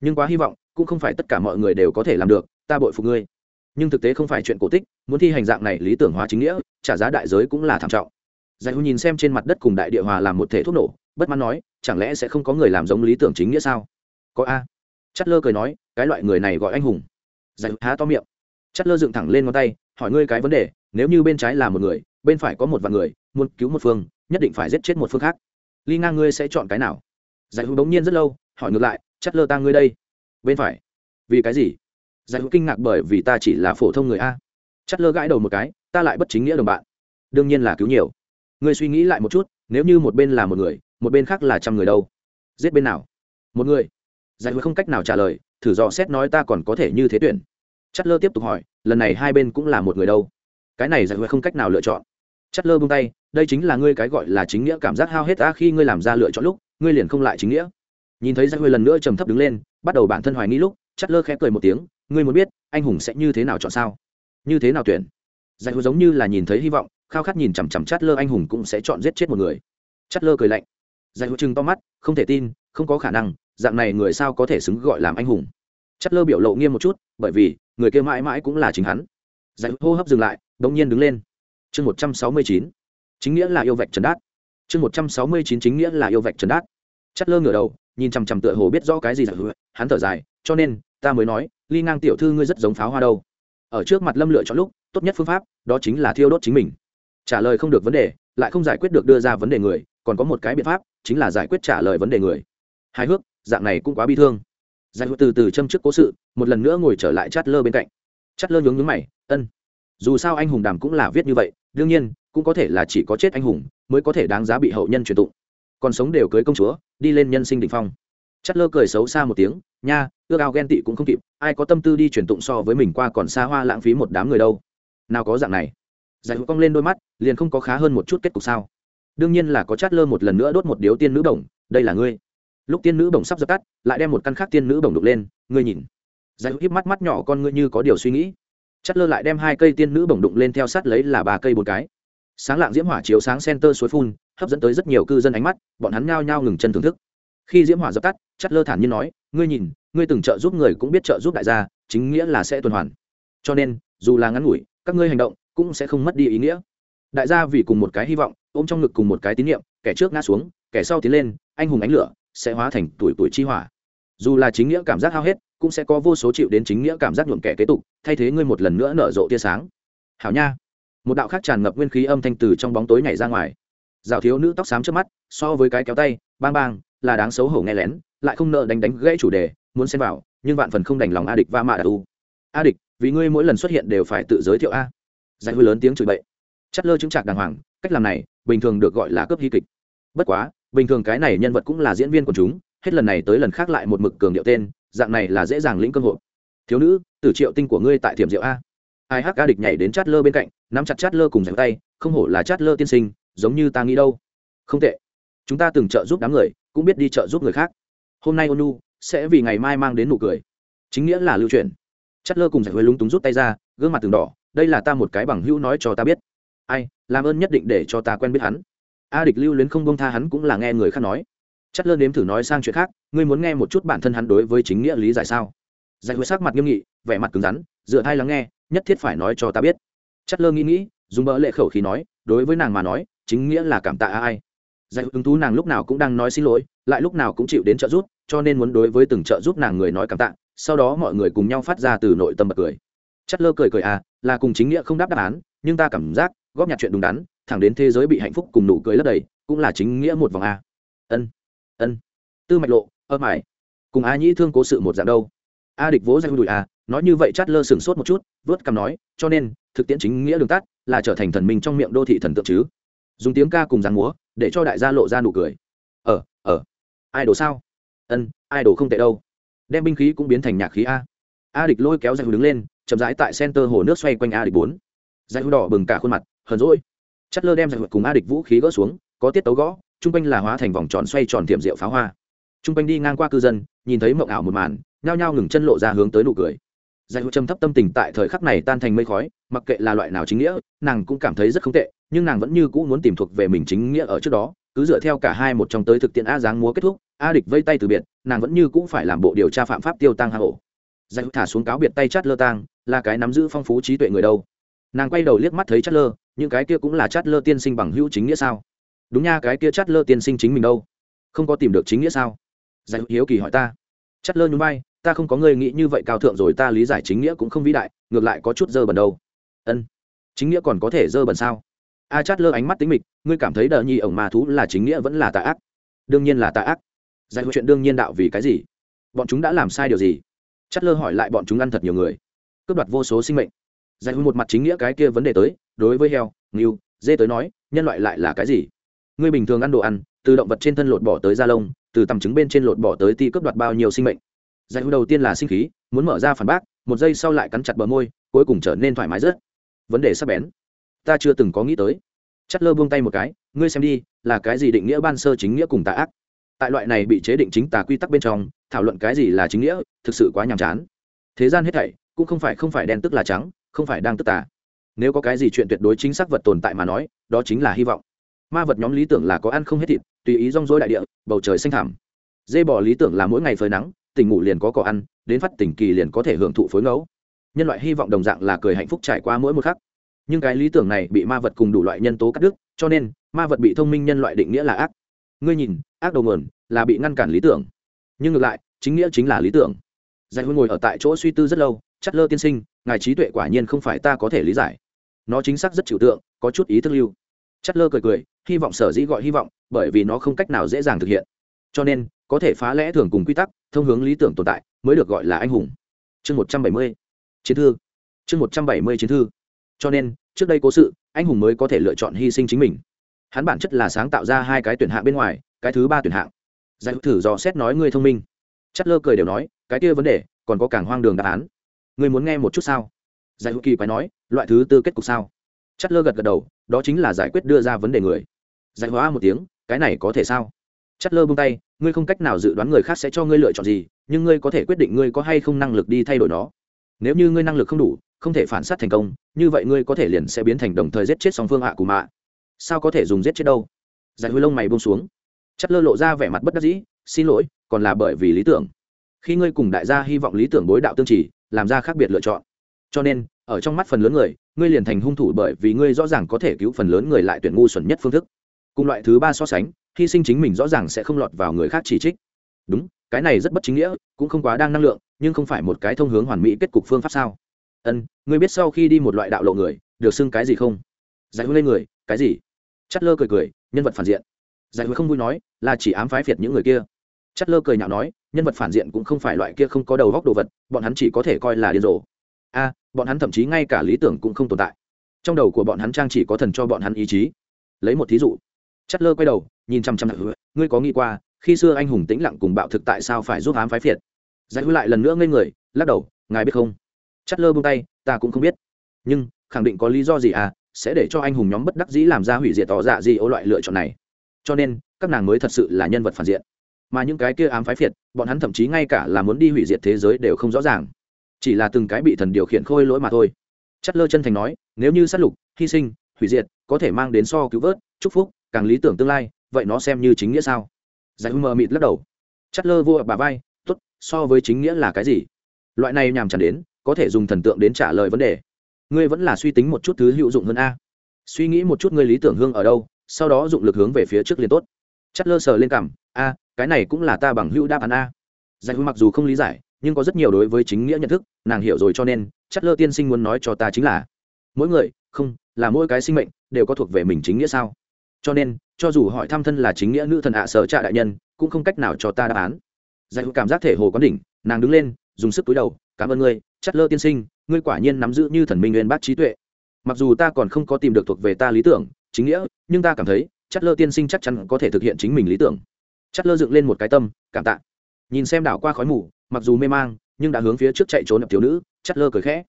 Nhưng quá hy vọng, cũng không phải tất cả mọi người đều có thể làm được, ta bội phục ngươi. Nhưng thực tế không phải chuyện cổ tích, muốn thi hành dạng này lý tưởng hóa chính nghĩa, trả giá đại giới cũng là thảm trọng. Giải hữu nhìn xem trên mặt đất cùng đại địa hòa làm một thể thuốc nổ, bất mãn nói, chẳng lẽ sẽ không có người làm giống lý tưởng chính nghĩa sao? Có a. Chất lơ cười nói, cái loại người này gọi anh hùng. Giải há to miệng. Chất lơ dựng thẳng lên ngón tay, hỏi ngươi cái vấn đề, nếu như bên trái là một người, bên phải có một vạn người, muốn cứu một phương, nhất định phải giết chết một phương khác. Ly ngang ngươi sẽ chọn cái nào? Giải hữu bỗng nhiên rất lâu, hỏi ngược lại chắt lơ ta ngươi đây, bên phải, vì cái gì? Giải hữu kinh ngạc bởi vì ta chỉ là phổ thông người a. Chắt lơ gãi đầu một cái, ta lại bất chính nghĩa đồng bạn. Đương nhiên là cứu nhiều. Ngươi suy nghĩ lại một chút, nếu như một bên là một người, một bên khác là trăm người đâu? Giết bên nào? Một người. Giải hữu không cách nào trả lời, thử dò xét nói ta còn có thể như thế tuyển. Chắt lơ tiếp tục hỏi, lần này hai bên cũng là một người đâu? Cái này giải hữu không cách nào lựa chọn chất lơ buông tay, đây chính là ngươi cái gọi là chính nghĩa cảm giác hao hết ta khi ngươi làm ra lựa chọn lúc, ngươi liền không lại chính nghĩa. Nhìn thấy giải hữu lần nữa trầm thấp đứng lên, bắt đầu bản thân hoài nghi lúc, chất lơ khẽ cười một tiếng, ngươi muốn biết, anh hùng sẽ như thế nào chọn sao? Như thế nào tuyển? Giải hữu giống như là nhìn thấy hy vọng, khao khát nhìn chằm chằm chát lơ, anh hùng cũng sẽ chọn giết chết một người. Chát lơ cười lạnh. Giải hữu trừng to mắt, không thể tin, không có khả năng, dạng này người sao có thể xứng gọi làm anh hùng? Chát lơ biểu lộ nghiêm một chút, bởi vì người kia mãi mãi cũng là chính hắn. Giải hô hấp dừng lại, đống nhiên đứng lên chương một trăm sáu mươi chín. Chính nghĩa là yêu vạch trần đát. Chương một trăm sáu mươi chín chính nghĩa là yêu vạch trần đát. Chát lơ ngửa đầu, nhìn chằm chằm tựa hồ biết rõ cái gì là hứa hắn thở dài, cho nên, ta mới nói, ly ngang tiểu thư ngươi rất giống pháo hoa đâu. Ở trước mặt lâm lựa chọn lúc, tốt nhất phương pháp, đó chính là thiêu đốt chính mình. Trả lời không được vấn đề, lại không giải quyết được đưa ra vấn đề người, còn có một cái biện pháp, chính là giải quyết trả lời vấn đề người. Hài hước, dạng này cũng quá bi thương. Giải hữu từ từ châm trước cố sự, một lần nữa ngồi trở lại chát lơ bên cạnh. Chát lơ nhướng nhướng mày, ân, dù sao anh hùng đàm cũng là viết như vậy đương nhiên, cũng có thể là chỉ có chết anh hùng mới có thể đáng giá bị hậu nhân truyền tụng. Còn sống đều cưới công chúa, đi lên nhân sinh đ ỉ n h phong. Chát lơ cười xấu xa một tiếng, nha, ước ao ghen tị cũng không kịp, ai có tâm tư đi truyền tụng so với mình qua còn xa hoa lãng phí một đám người đâu. Nào có dạng này. Giải hữu cong lên đôi mắt, liền không có khá hơn một chút kết cục sao. Đương nhiên là có chát lơ một lần nữa đốt một điếu tiên nữ bổng, đây là ngươi. Lúc tiên nữ bổng sắp dập tắt, lại đem một căn khác tiên nữ bổng đục lên, ngươi nhìn. Giải hữu híp mắt mắt nhỏ con ngươi như có điều suy nghĩ chất lơ lại đem hai cây tiên nữ bổng đụng lên theo sát lấy là ba cây bốn cái. Sáng lạng diễm hỏa chiếu sáng center suối phun, hấp dẫn tới rất nhiều cư dân ánh mắt, bọn hắn nhao nhao ngừng chân thưởng thức. Khi diễm hỏa dập tắt, chất lơ thản nhiên nói, ngươi nhìn, ngươi từng trợ giúp người cũng biết trợ giúp đại gia, chính nghĩa là sẽ tuần hoàn. Cho nên, dù là ngắn ngủi, các ngươi hành động cũng sẽ không mất đi ý nghĩa. Đại gia vì cùng một cái hy vọng, ôm trong ngực cùng một cái tín nhiệm kẻ trước ngã xuống, kẻ sau tiến lên, anh hùng ánh lửa sẽ hóa thành tuổi tuổi chi hỏa. Dù là chính nghĩa cảm giác hao hết cũng sẽ có vô số chịu đến chính nghĩa cảm giác nhuộm kẻ kế tục, thay thế ngươi một lần nữa nở rộ tia sáng. Hảo nha. Một đạo khác tràn ngập nguyên khí âm thanh từ trong bóng tối nhảy ra ngoài. Rào thiếu nữ tóc xám trước mắt, so với cái kéo tay, bang bang, là đáng xấu hổ nghe lén, lại không nợ đánh đánh gãy chủ đề, muốn xem vào, nhưng vạn phần không đành lòng a địch va mạ đà u a địch, vì ngươi mỗi lần xuất hiện đều phải tự giới thiệu a. Giải hơi lớn tiếng chửi bậy. Chất lơ chứng trạc đàng hoàng, cách làm này, bình thường được gọi là cướp hy kịch. Bất quá, bình thường cái này nhân vật cũng là diễn viên của chúng, hết lần này tới lần khác lại một mực cường điệu tên dạng này là dễ dàng lĩnh cơ hội thiếu nữ, tử triệu tinh của ngươi tại thiểm diệu a. Ai hắc ca địch nhảy đến chát lơ bên cạnh, nắm chặt chát lơ cùng giành tay, không hổ là chát lơ tiên sinh, giống như ta nghĩ đâu. Không tệ. Chúng ta từng trợ giúp đám người, cũng biết đi trợ giúp người khác. Hôm nay ônu sẽ vì ngày mai mang đến nụ cười. Chính nghĩa là lưu truyền. Chát lơ cùng giải huế lúng túng rút tay ra, gương mặt từng đỏ, đây là ta một cái bằng hữu nói cho ta biết. Ai, làm ơn nhất định để cho ta quen biết hắn. A địch lưu luyến không bông tha hắn cũng là nghe người khác nói chất lơ nếm thử nói sang chuyện khác, ngươi muốn nghe một chút bản thân hắn đối với chính nghĩa lý giải sao? Giải huệ sắc mặt nghiêm nghị, vẻ mặt cứng rắn, dựa thai lắng nghe, nhất thiết phải nói cho ta biết. Chất lơ nghĩ nghĩ, dùng bỡ lệ khẩu khí nói, đối với nàng mà nói, chính nghĩa là cảm tạ ai. Giải hứng thú nàng lúc nào cũng đang nói xin lỗi, lại lúc nào cũng chịu đến trợ giúp, cho nên muốn đối với từng trợ giúp nàng người nói cảm tạ, sau đó mọi người cùng nhau phát ra từ nội tâm bật cười. Chất lơ cười cười à là cùng chính nghĩa không đáp đáp án, nhưng ta cảm giác, góp nhặt chuyện đúng đắn, thẳng đến thế giới bị hạnh phúc cùng nụ cười lấp đầy, cũng là chính nghĩa một vòng a. Ân ân. Tư mạch lộ, ơ mải. Cùng a nhĩ thương cố sự một dạng đâu? A địch vỗ danh đùi a nói như vậy chát lơ sừng sốt một chút, vớt cằm nói, cho nên, thực tiễn chính nghĩa đường tắt là trở thành thần minh trong miệng đô thị thần tượng chứ. Dùng tiếng ca cùng dàn múa, để cho đại gia lộ ra nụ cười. Ờ ờ. Ai đồ sao? Ân, ai đồ không tệ đâu. Đem binh khí cũng biến thành nhạc khí a. A địch lôi kéo giải hữu đứng lên, chậm rãi tại center hồ nước xoay quanh a địch bốn. Giải hữu đỏ bừng cả khuôn mặt, hờn rỗi chất lơ đem giải hữu cùng a địch vũ khí gỡ xuống, có tiết tấu gõ chung quanh là hóa thành vòng tròn xoay tròn tiệm rượu pháo hoa. Chung quanh đi ngang qua cư dân, nhìn thấy mộng ảo một màn, nhao nhao ngừng chân lộ ra hướng tới nụ cười. Giải hữu trầm thấp tâm tình tại thời khắc này tan thành mây khói, mặc kệ là loại nào chính nghĩa, nàng cũng cảm thấy rất không tệ, nhưng nàng vẫn như cũ muốn tìm thuộc về mình chính nghĩa ở trước đó, cứ dựa theo cả hai một trong tới thực tiễn a dáng múa kết thúc a địch vây tay từ biệt, nàng vẫn như cũng phải làm bộ điều tra phạm pháp tiêu tăng hạ hổ giải thả xuống cáo biệt tay chát lơ tang, là cái nắm giữ phong phú trí tuệ người đâu? Nàng quay đầu liếc mắt thấy chát lơ, những cái kia cũng là chát lơ tiên sinh bằng hữu chính nghĩa sao? Đúng nha, cái kia chát lơ tiên sinh chính mình đâu? Không có tìm được chính nghĩa sao? Giải hiếu kỳ hỏi ta. Chát lơ nhún vai, ta không có người nghĩ như vậy, cao thượng rồi, ta lý giải chính nghĩa cũng không vĩ đại, ngược lại có chút dơ bẩn đâu. Ân. Chính nghĩa còn có thể dơ bẩn sao? A chát lơ ánh mắt tính mịch, ngươi cảm thấy đờ nhi ổng ma thú là chính nghĩa vẫn là tà ác? Đương nhiên là tà ác. Giải chuyện đương nhiên đạo vì cái gì? Bọn chúng đã làm sai điều gì? Chát lơ hỏi lại bọn chúng ăn thật nhiều người. Cướp đoạt vô số sinh mệnh. Giải một mặt chính nghĩa cái kia vấn đề tới, đối với heo, ngưu, dê tới nói, nhân loại lại là cái gì? Ngươi bình thường ăn đồ ăn, từ động vật trên thân lột bỏ tới da lông, từ tầm trứng bên trên lột bỏ tới ti cướp đoạt bao nhiêu sinh mệnh. Giải hữu đầu tiên là sinh khí, muốn mở ra phản bác, một giây sau lại cắn chặt bờ môi, cuối cùng trở nên thoải mái rất. Vấn đề sắp bén. Ta chưa từng có nghĩ tới. Chất lơ buông tay một cái, ngươi xem đi, là cái gì định nghĩa ban sơ chính nghĩa cùng tà ác? Tại loại này bị chế định chính tà quy tắc bên trong, thảo luận cái gì là chính nghĩa, thực sự quá nhàm chán. Thế gian hết thảy, cũng không phải không phải đen tức là trắng, không phải đang tức tà. Nếu có cái gì chuyện tuyệt đối chính xác vật tồn tại mà nói, đó chính là hy vọng ma vật nhóm lý tưởng là có ăn không hết thịt, tùy ý rong rối đại địa, bầu trời xanh thảm dê bò lý tưởng là mỗi ngày phơi nắng, tỉnh ngủ liền có cỏ ăn, đến phát tỉnh kỳ liền có thể hưởng thụ phối ngẫu. Nhân loại hy vọng đồng dạng là cười hạnh phúc trải qua mỗi một khắc. Nhưng cái lý tưởng này bị ma vật cùng đủ loại nhân tố cắt đứt, cho nên, ma vật bị thông minh nhân loại định nghĩa là ác. Ngươi nhìn, ác đầu nguồn là bị ngăn cản lý tưởng. Nhưng ngược lại, chính nghĩa chính là lý tưởng. Giải hôn ngồi ở tại chỗ suy tư rất lâu chắt lơ tiên sinh, ngài trí tuệ quả nhiên không phải ta có thể lý giải. Nó chính xác rất trừu tượng, có chút ý thức lưu chất lơ cười cười, hy vọng sở dĩ gọi hy vọng, bởi vì nó không cách nào dễ dàng thực hiện. Cho nên, có thể phá lẽ thường cùng quy tắc, thông hướng lý tưởng tồn tại, mới được gọi là anh hùng. Chương một trăm bảy mươi, chiến thư. Chương một trăm bảy mươi chiến thư. Cho nên, trước đây cố sự, anh hùng mới có thể lựa chọn hy sinh chính mình. Hắn bản chất là sáng tạo ra hai cái tuyển hạng bên ngoài, cái thứ ba tuyển hạng. Giải thử dò xét nói ngươi thông minh. Chất lơ cười đều nói, cái kia vấn đề, còn có càng hoang đường đáp án. Ngươi muốn nghe một chút sao? Giải hữu kỳ quái nói, loại thứ tư kết cục sao? Chất lơ gật gật đầu, đó chính là giải quyết đưa ra vấn đề người. Giải hóa một tiếng, cái này có thể sao? Chất lơ buông tay, ngươi không cách nào dự đoán người khác sẽ cho ngươi lựa chọn gì, nhưng ngươi có thể quyết định ngươi có hay không năng lực đi thay đổi nó. Nếu như ngươi năng lực không đủ, không thể phản s á t thành công, như vậy ngươi có thể liền sẽ biến thành đồng thời giết chết song phương hạ của mạ. Sao có thể dùng giết chết đâu? Giải hối lông mày bông xuống. Chất lơ lộ ra vẻ mặt bất đắc dĩ, xin lỗi, còn là bởi vì lý tưởng. Khi ngươi cùng đại gia hy vọng lý tưởng đối đạo tương trì, làm ra khác biệt lựa chọn. Cho nên, ở trong mắt phần lớn người ngươi liền thành hung thủ bởi vì ngươi rõ ràng có thể cứu phần lớn người lại tuyển ngu xuẩn nhất phương thức. Cùng loại thứ ba so sánh, hy sinh chính mình rõ ràng sẽ không lọt vào người khác chỉ trích. Đúng, cái này rất bất chính nghĩa, cũng không quá đang năng lượng, nhưng không phải một cái thông hướng hoàn mỹ kết cục phương pháp sao? Ân, ngươi biết sau khi đi một loại đạo lộ người, được xưng cái gì không? Giải hứa lên người, cái gì? Chất lơ cười cười, nhân vật phản diện. Giải hứa không vui nói, là chỉ ám phái phiệt những người kia. Chất lơ cười nhạo nói, nhân vật phản diện cũng không phải loại kia không có đầu góc đồ vật, bọn hắn chỉ có thể coi là điên rồ a, bọn hắn thậm chí ngay cả lý tưởng cũng không tồn tại. Trong đầu của bọn hắn trang chỉ có thần cho bọn hắn ý chí. Lấy một thí dụ. Chất lơ quay đầu, nhìn chăm chăm hữu ngươi có nghĩ qua, khi xưa anh hùng tĩnh lặng cùng bạo thực tại sao phải giúp ám phái phiệt? Giải hứa lại lần nữa ngây người, lắc đầu, ngài biết không? Chất lơ buông tay, ta cũng không biết. Nhưng, khẳng định có lý do gì à sẽ để cho anh hùng nhóm bất đắc dĩ làm ra hủy diệt tỏ dạ gì ô loại lựa chọn này. Cho nên, các nàng mới thật sự là nhân vật phản diện. Mà những cái kia ám phái phiệt, bọn hắn thậm chí ngay cả là muốn đi hủy diệt thế giới đều không rõ ràng chỉ là từng cái bị thần điều khiển khôi lỗi mà thôi. Chất lơ chân thành nói, nếu như sát lục, hy sinh, hủy diệt, có thể mang đến so cứu vớt, chúc phúc, càng lý tưởng tương lai, vậy nó xem như chính nghĩa sao? Giải mờ mịt lắc đầu. Chất lơ vô bà vai t ố t so với chính nghĩa là cái gì? Loại này nhàm chẳng đến, có thể dùng thần tượng đến trả lời vấn đề. Ngươi vẫn là suy tính một chút thứ hữu dụng hơn a. Suy nghĩ một chút ngươi lý tưởng hương ở đâu, sau đó dụng lực hướng về phía trước liền tốt. Chất lơ sờ lên cảm a, cái này cũng là ta bằng hữu đáp án a. Giải hữu mặc dù không lý giải nhưng có rất nhiều đối với chính nghĩa nhận thức, nàng hiểu rồi cho nên, chất lơ tiên sinh muốn nói cho ta chính là, mỗi người, không, là mỗi cái sinh mệnh, đều có thuộc về mình chính nghĩa sao? Cho nên, cho dù hỏi thăm thân là chính nghĩa nữ thần ạ, sở trạ đại nhân, cũng không cách nào cho ta đáp án. Giải cảm giác thể hồ quán đỉnh, nàng đứng lên, dùng sức túi đầu, cảm ơn ngươi, chất lơ tiên sinh, ngươi quả nhiên nắm giữ như thần minh nguyên bác trí tuệ. Mặc dù ta còn không có tìm được thuộc về ta lý tưởng, chính nghĩa, nhưng ta cảm thấy, chất lơ tiên sinh chắc chắn có thể thực hiện chính mình lý tưởng. Chất lơ dựng lên một cái tâm, cảm tạ. Nhìn xem đảo qua khói mù mặc dù mê mang, nhưng đã hướng phía trước chạy trốn nhập thiếu nữ, chắt lơ cười khẽ.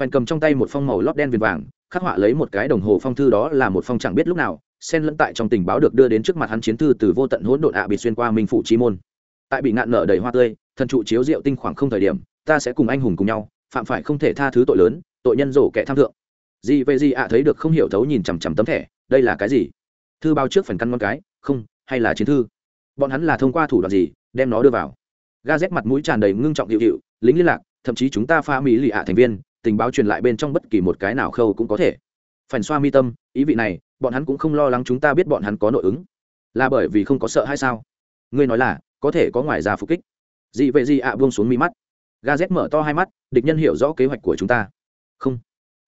Phèn cầm trong tay một phong màu lót đen viền vàng, khắc họa lấy một cái đồng hồ phong thư đó là một phong chẳng biết lúc nào, sen lẫn tại trong tình báo được đưa đến trước mặt hắn chiến thư từ vô tận hỗn độn ạ bị xuyên qua minh phụ chi môn. Tại bị ngạn nợ đầy hoa tươi, thần trụ chiếu rượu tinh khoảng không thời điểm, ta sẽ cùng anh hùng cùng nhau, phạm phải không thể tha thứ tội lớn, tội nhân rổ kẻ tham thượng. Gì về gì ạ thấy được không hiểu thấu nhìn chằm chằm tấm thẻ, đây là cái gì? Thư bao trước phần căn con cái, không, hay là chiến thư? Bọn hắn là thông qua thủ đoạn gì, đem nó đưa vào? Ga z mặt mũi tràn đầy ngưng trọng hiệu hiệu lính liên lạc, thậm chí chúng ta pha mỹ lì ạ thành viên, tình báo truyền lại bên trong bất kỳ một cái nào khâu cũng có thể. Phản xoa mi tâm, ý vị này, bọn hắn cũng không lo lắng chúng ta biết bọn hắn có nội ứng. Là bởi vì không có sợ hay sao? Ngươi nói là, có thể có ngoài ra phục kích. Dị vậy dị ạ buông xuống mi mắt. Ga z mở to hai mắt, địch nhân hiểu rõ kế hoạch của chúng ta. Không.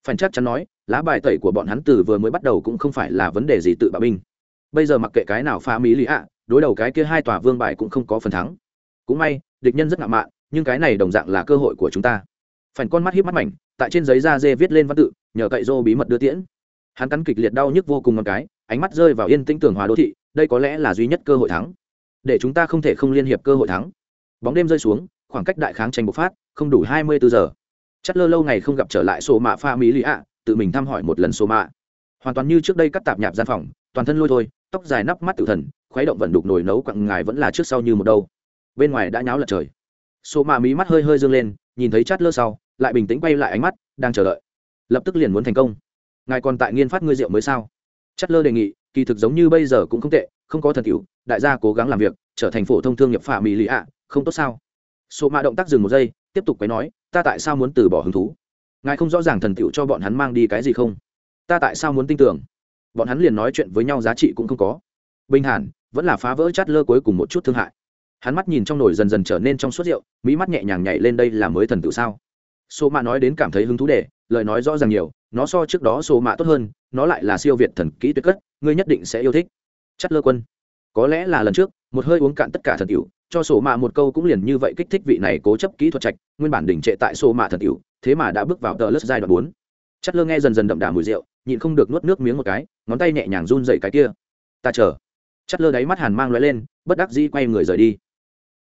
Phản chắc chắn nói, lá bài tẩy của bọn hắn từ vừa mới bắt đầu cũng không phải là vấn đề gì tự bạo binh. Bây giờ mặc kệ cái nào phá mỹ lì ạ, đối đầu cái kia hai tòa vương bài cũng không có phần thắng cũng may, địch nhân rất ngạo mạn, nhưng cái này đồng dạng là cơ hội của chúng ta. Phần con mắt hiếp mắt mảnh, tại trên giấy da dê viết lên văn tự, nhờ cậy rô bí mật đưa tiễn. Hắn cắn kịch liệt đau nhức vô cùng một cái, ánh mắt rơi vào yên tĩnh tường hòa đô thị, đây có lẽ là duy nhất cơ hội thắng. Để chúng ta không thể không liên hiệp cơ hội thắng. Bóng đêm rơi xuống, khoảng cách đại kháng tranh bộc phát, không đủ hai mươi bốn giờ. Chất lơ lâu ngày không gặp trở lại sổ mạ pha mỹ lì ạ, tự mình thăm hỏi một lần sổ mạ. Hoàn toàn như trước đây cắt tạp nhạp gian phòng, toàn thân lôi thôi, tóc dài nắp mắt tử thần, khuấy động vận đục nồi nấu quặng ngài vẫn là trước sau như một đâu bên ngoài đã nháo lật trời. Số mạ mí mắt hơi hơi dương lên, nhìn thấy chát lơ sau, lại bình tĩnh quay lại ánh mắt, đang chờ đợi. Lập tức liền muốn thành công. Ngài còn tại nghiên phát ngươi rượu mới sao? Chát lơ đề nghị, kỳ thực giống như bây giờ cũng không tệ, không có thần cựu đại gia cố gắng làm việc, trở thành phổ thông thương nghiệp phà mỹ lì ạ, không tốt sao? Số mạ động tác dừng một giây, tiếp tục quấy nói, ta tại sao muốn từ bỏ hứng thú? Ngài không rõ ràng thần cựu cho bọn hắn mang đi cái gì không? Ta tại sao muốn tin tưởng? Bọn hắn liền nói chuyện với nhau giá trị cũng không có. Bình hẳn vẫn là phá vỡ chát lơ cuối cùng một chút thương hại hắn mắt nhìn trong nồi dần dần trở nên trong suốt rượu mỹ mắt nhẹ nhàng nhảy lên đây là mới thần tự sao? Số mạ nói đến cảm thấy hứng thú để, lời nói rõ ràng nhiều, nó so trước đó số mạ tốt hơn, nó lại là siêu việt thần kỹ tuyệt cất, ngươi nhất định sẽ yêu thích. Chất lơ quân. Có lẽ là lần trước, một hơi uống cạn tất cả thần tiểu, cho sổ mạ một câu cũng liền như vậy kích thích vị này cố chấp kỹ thuật trạch, nguyên bản đỉnh trệ tại sổ mạ thần tiểu, thế mà đã bước vào tờ lớp giai đoạn bốn. Chất lơ nghe dần dần đậm đà mùi rượu, nhịn không được nuốt nước miếng một cái, ngón tay nhẹ nhàng run dậy cái kia. Ta chờ. Chất lơ đáy mắt hàn mang loại lên, bất đắc dĩ quay người rời đi.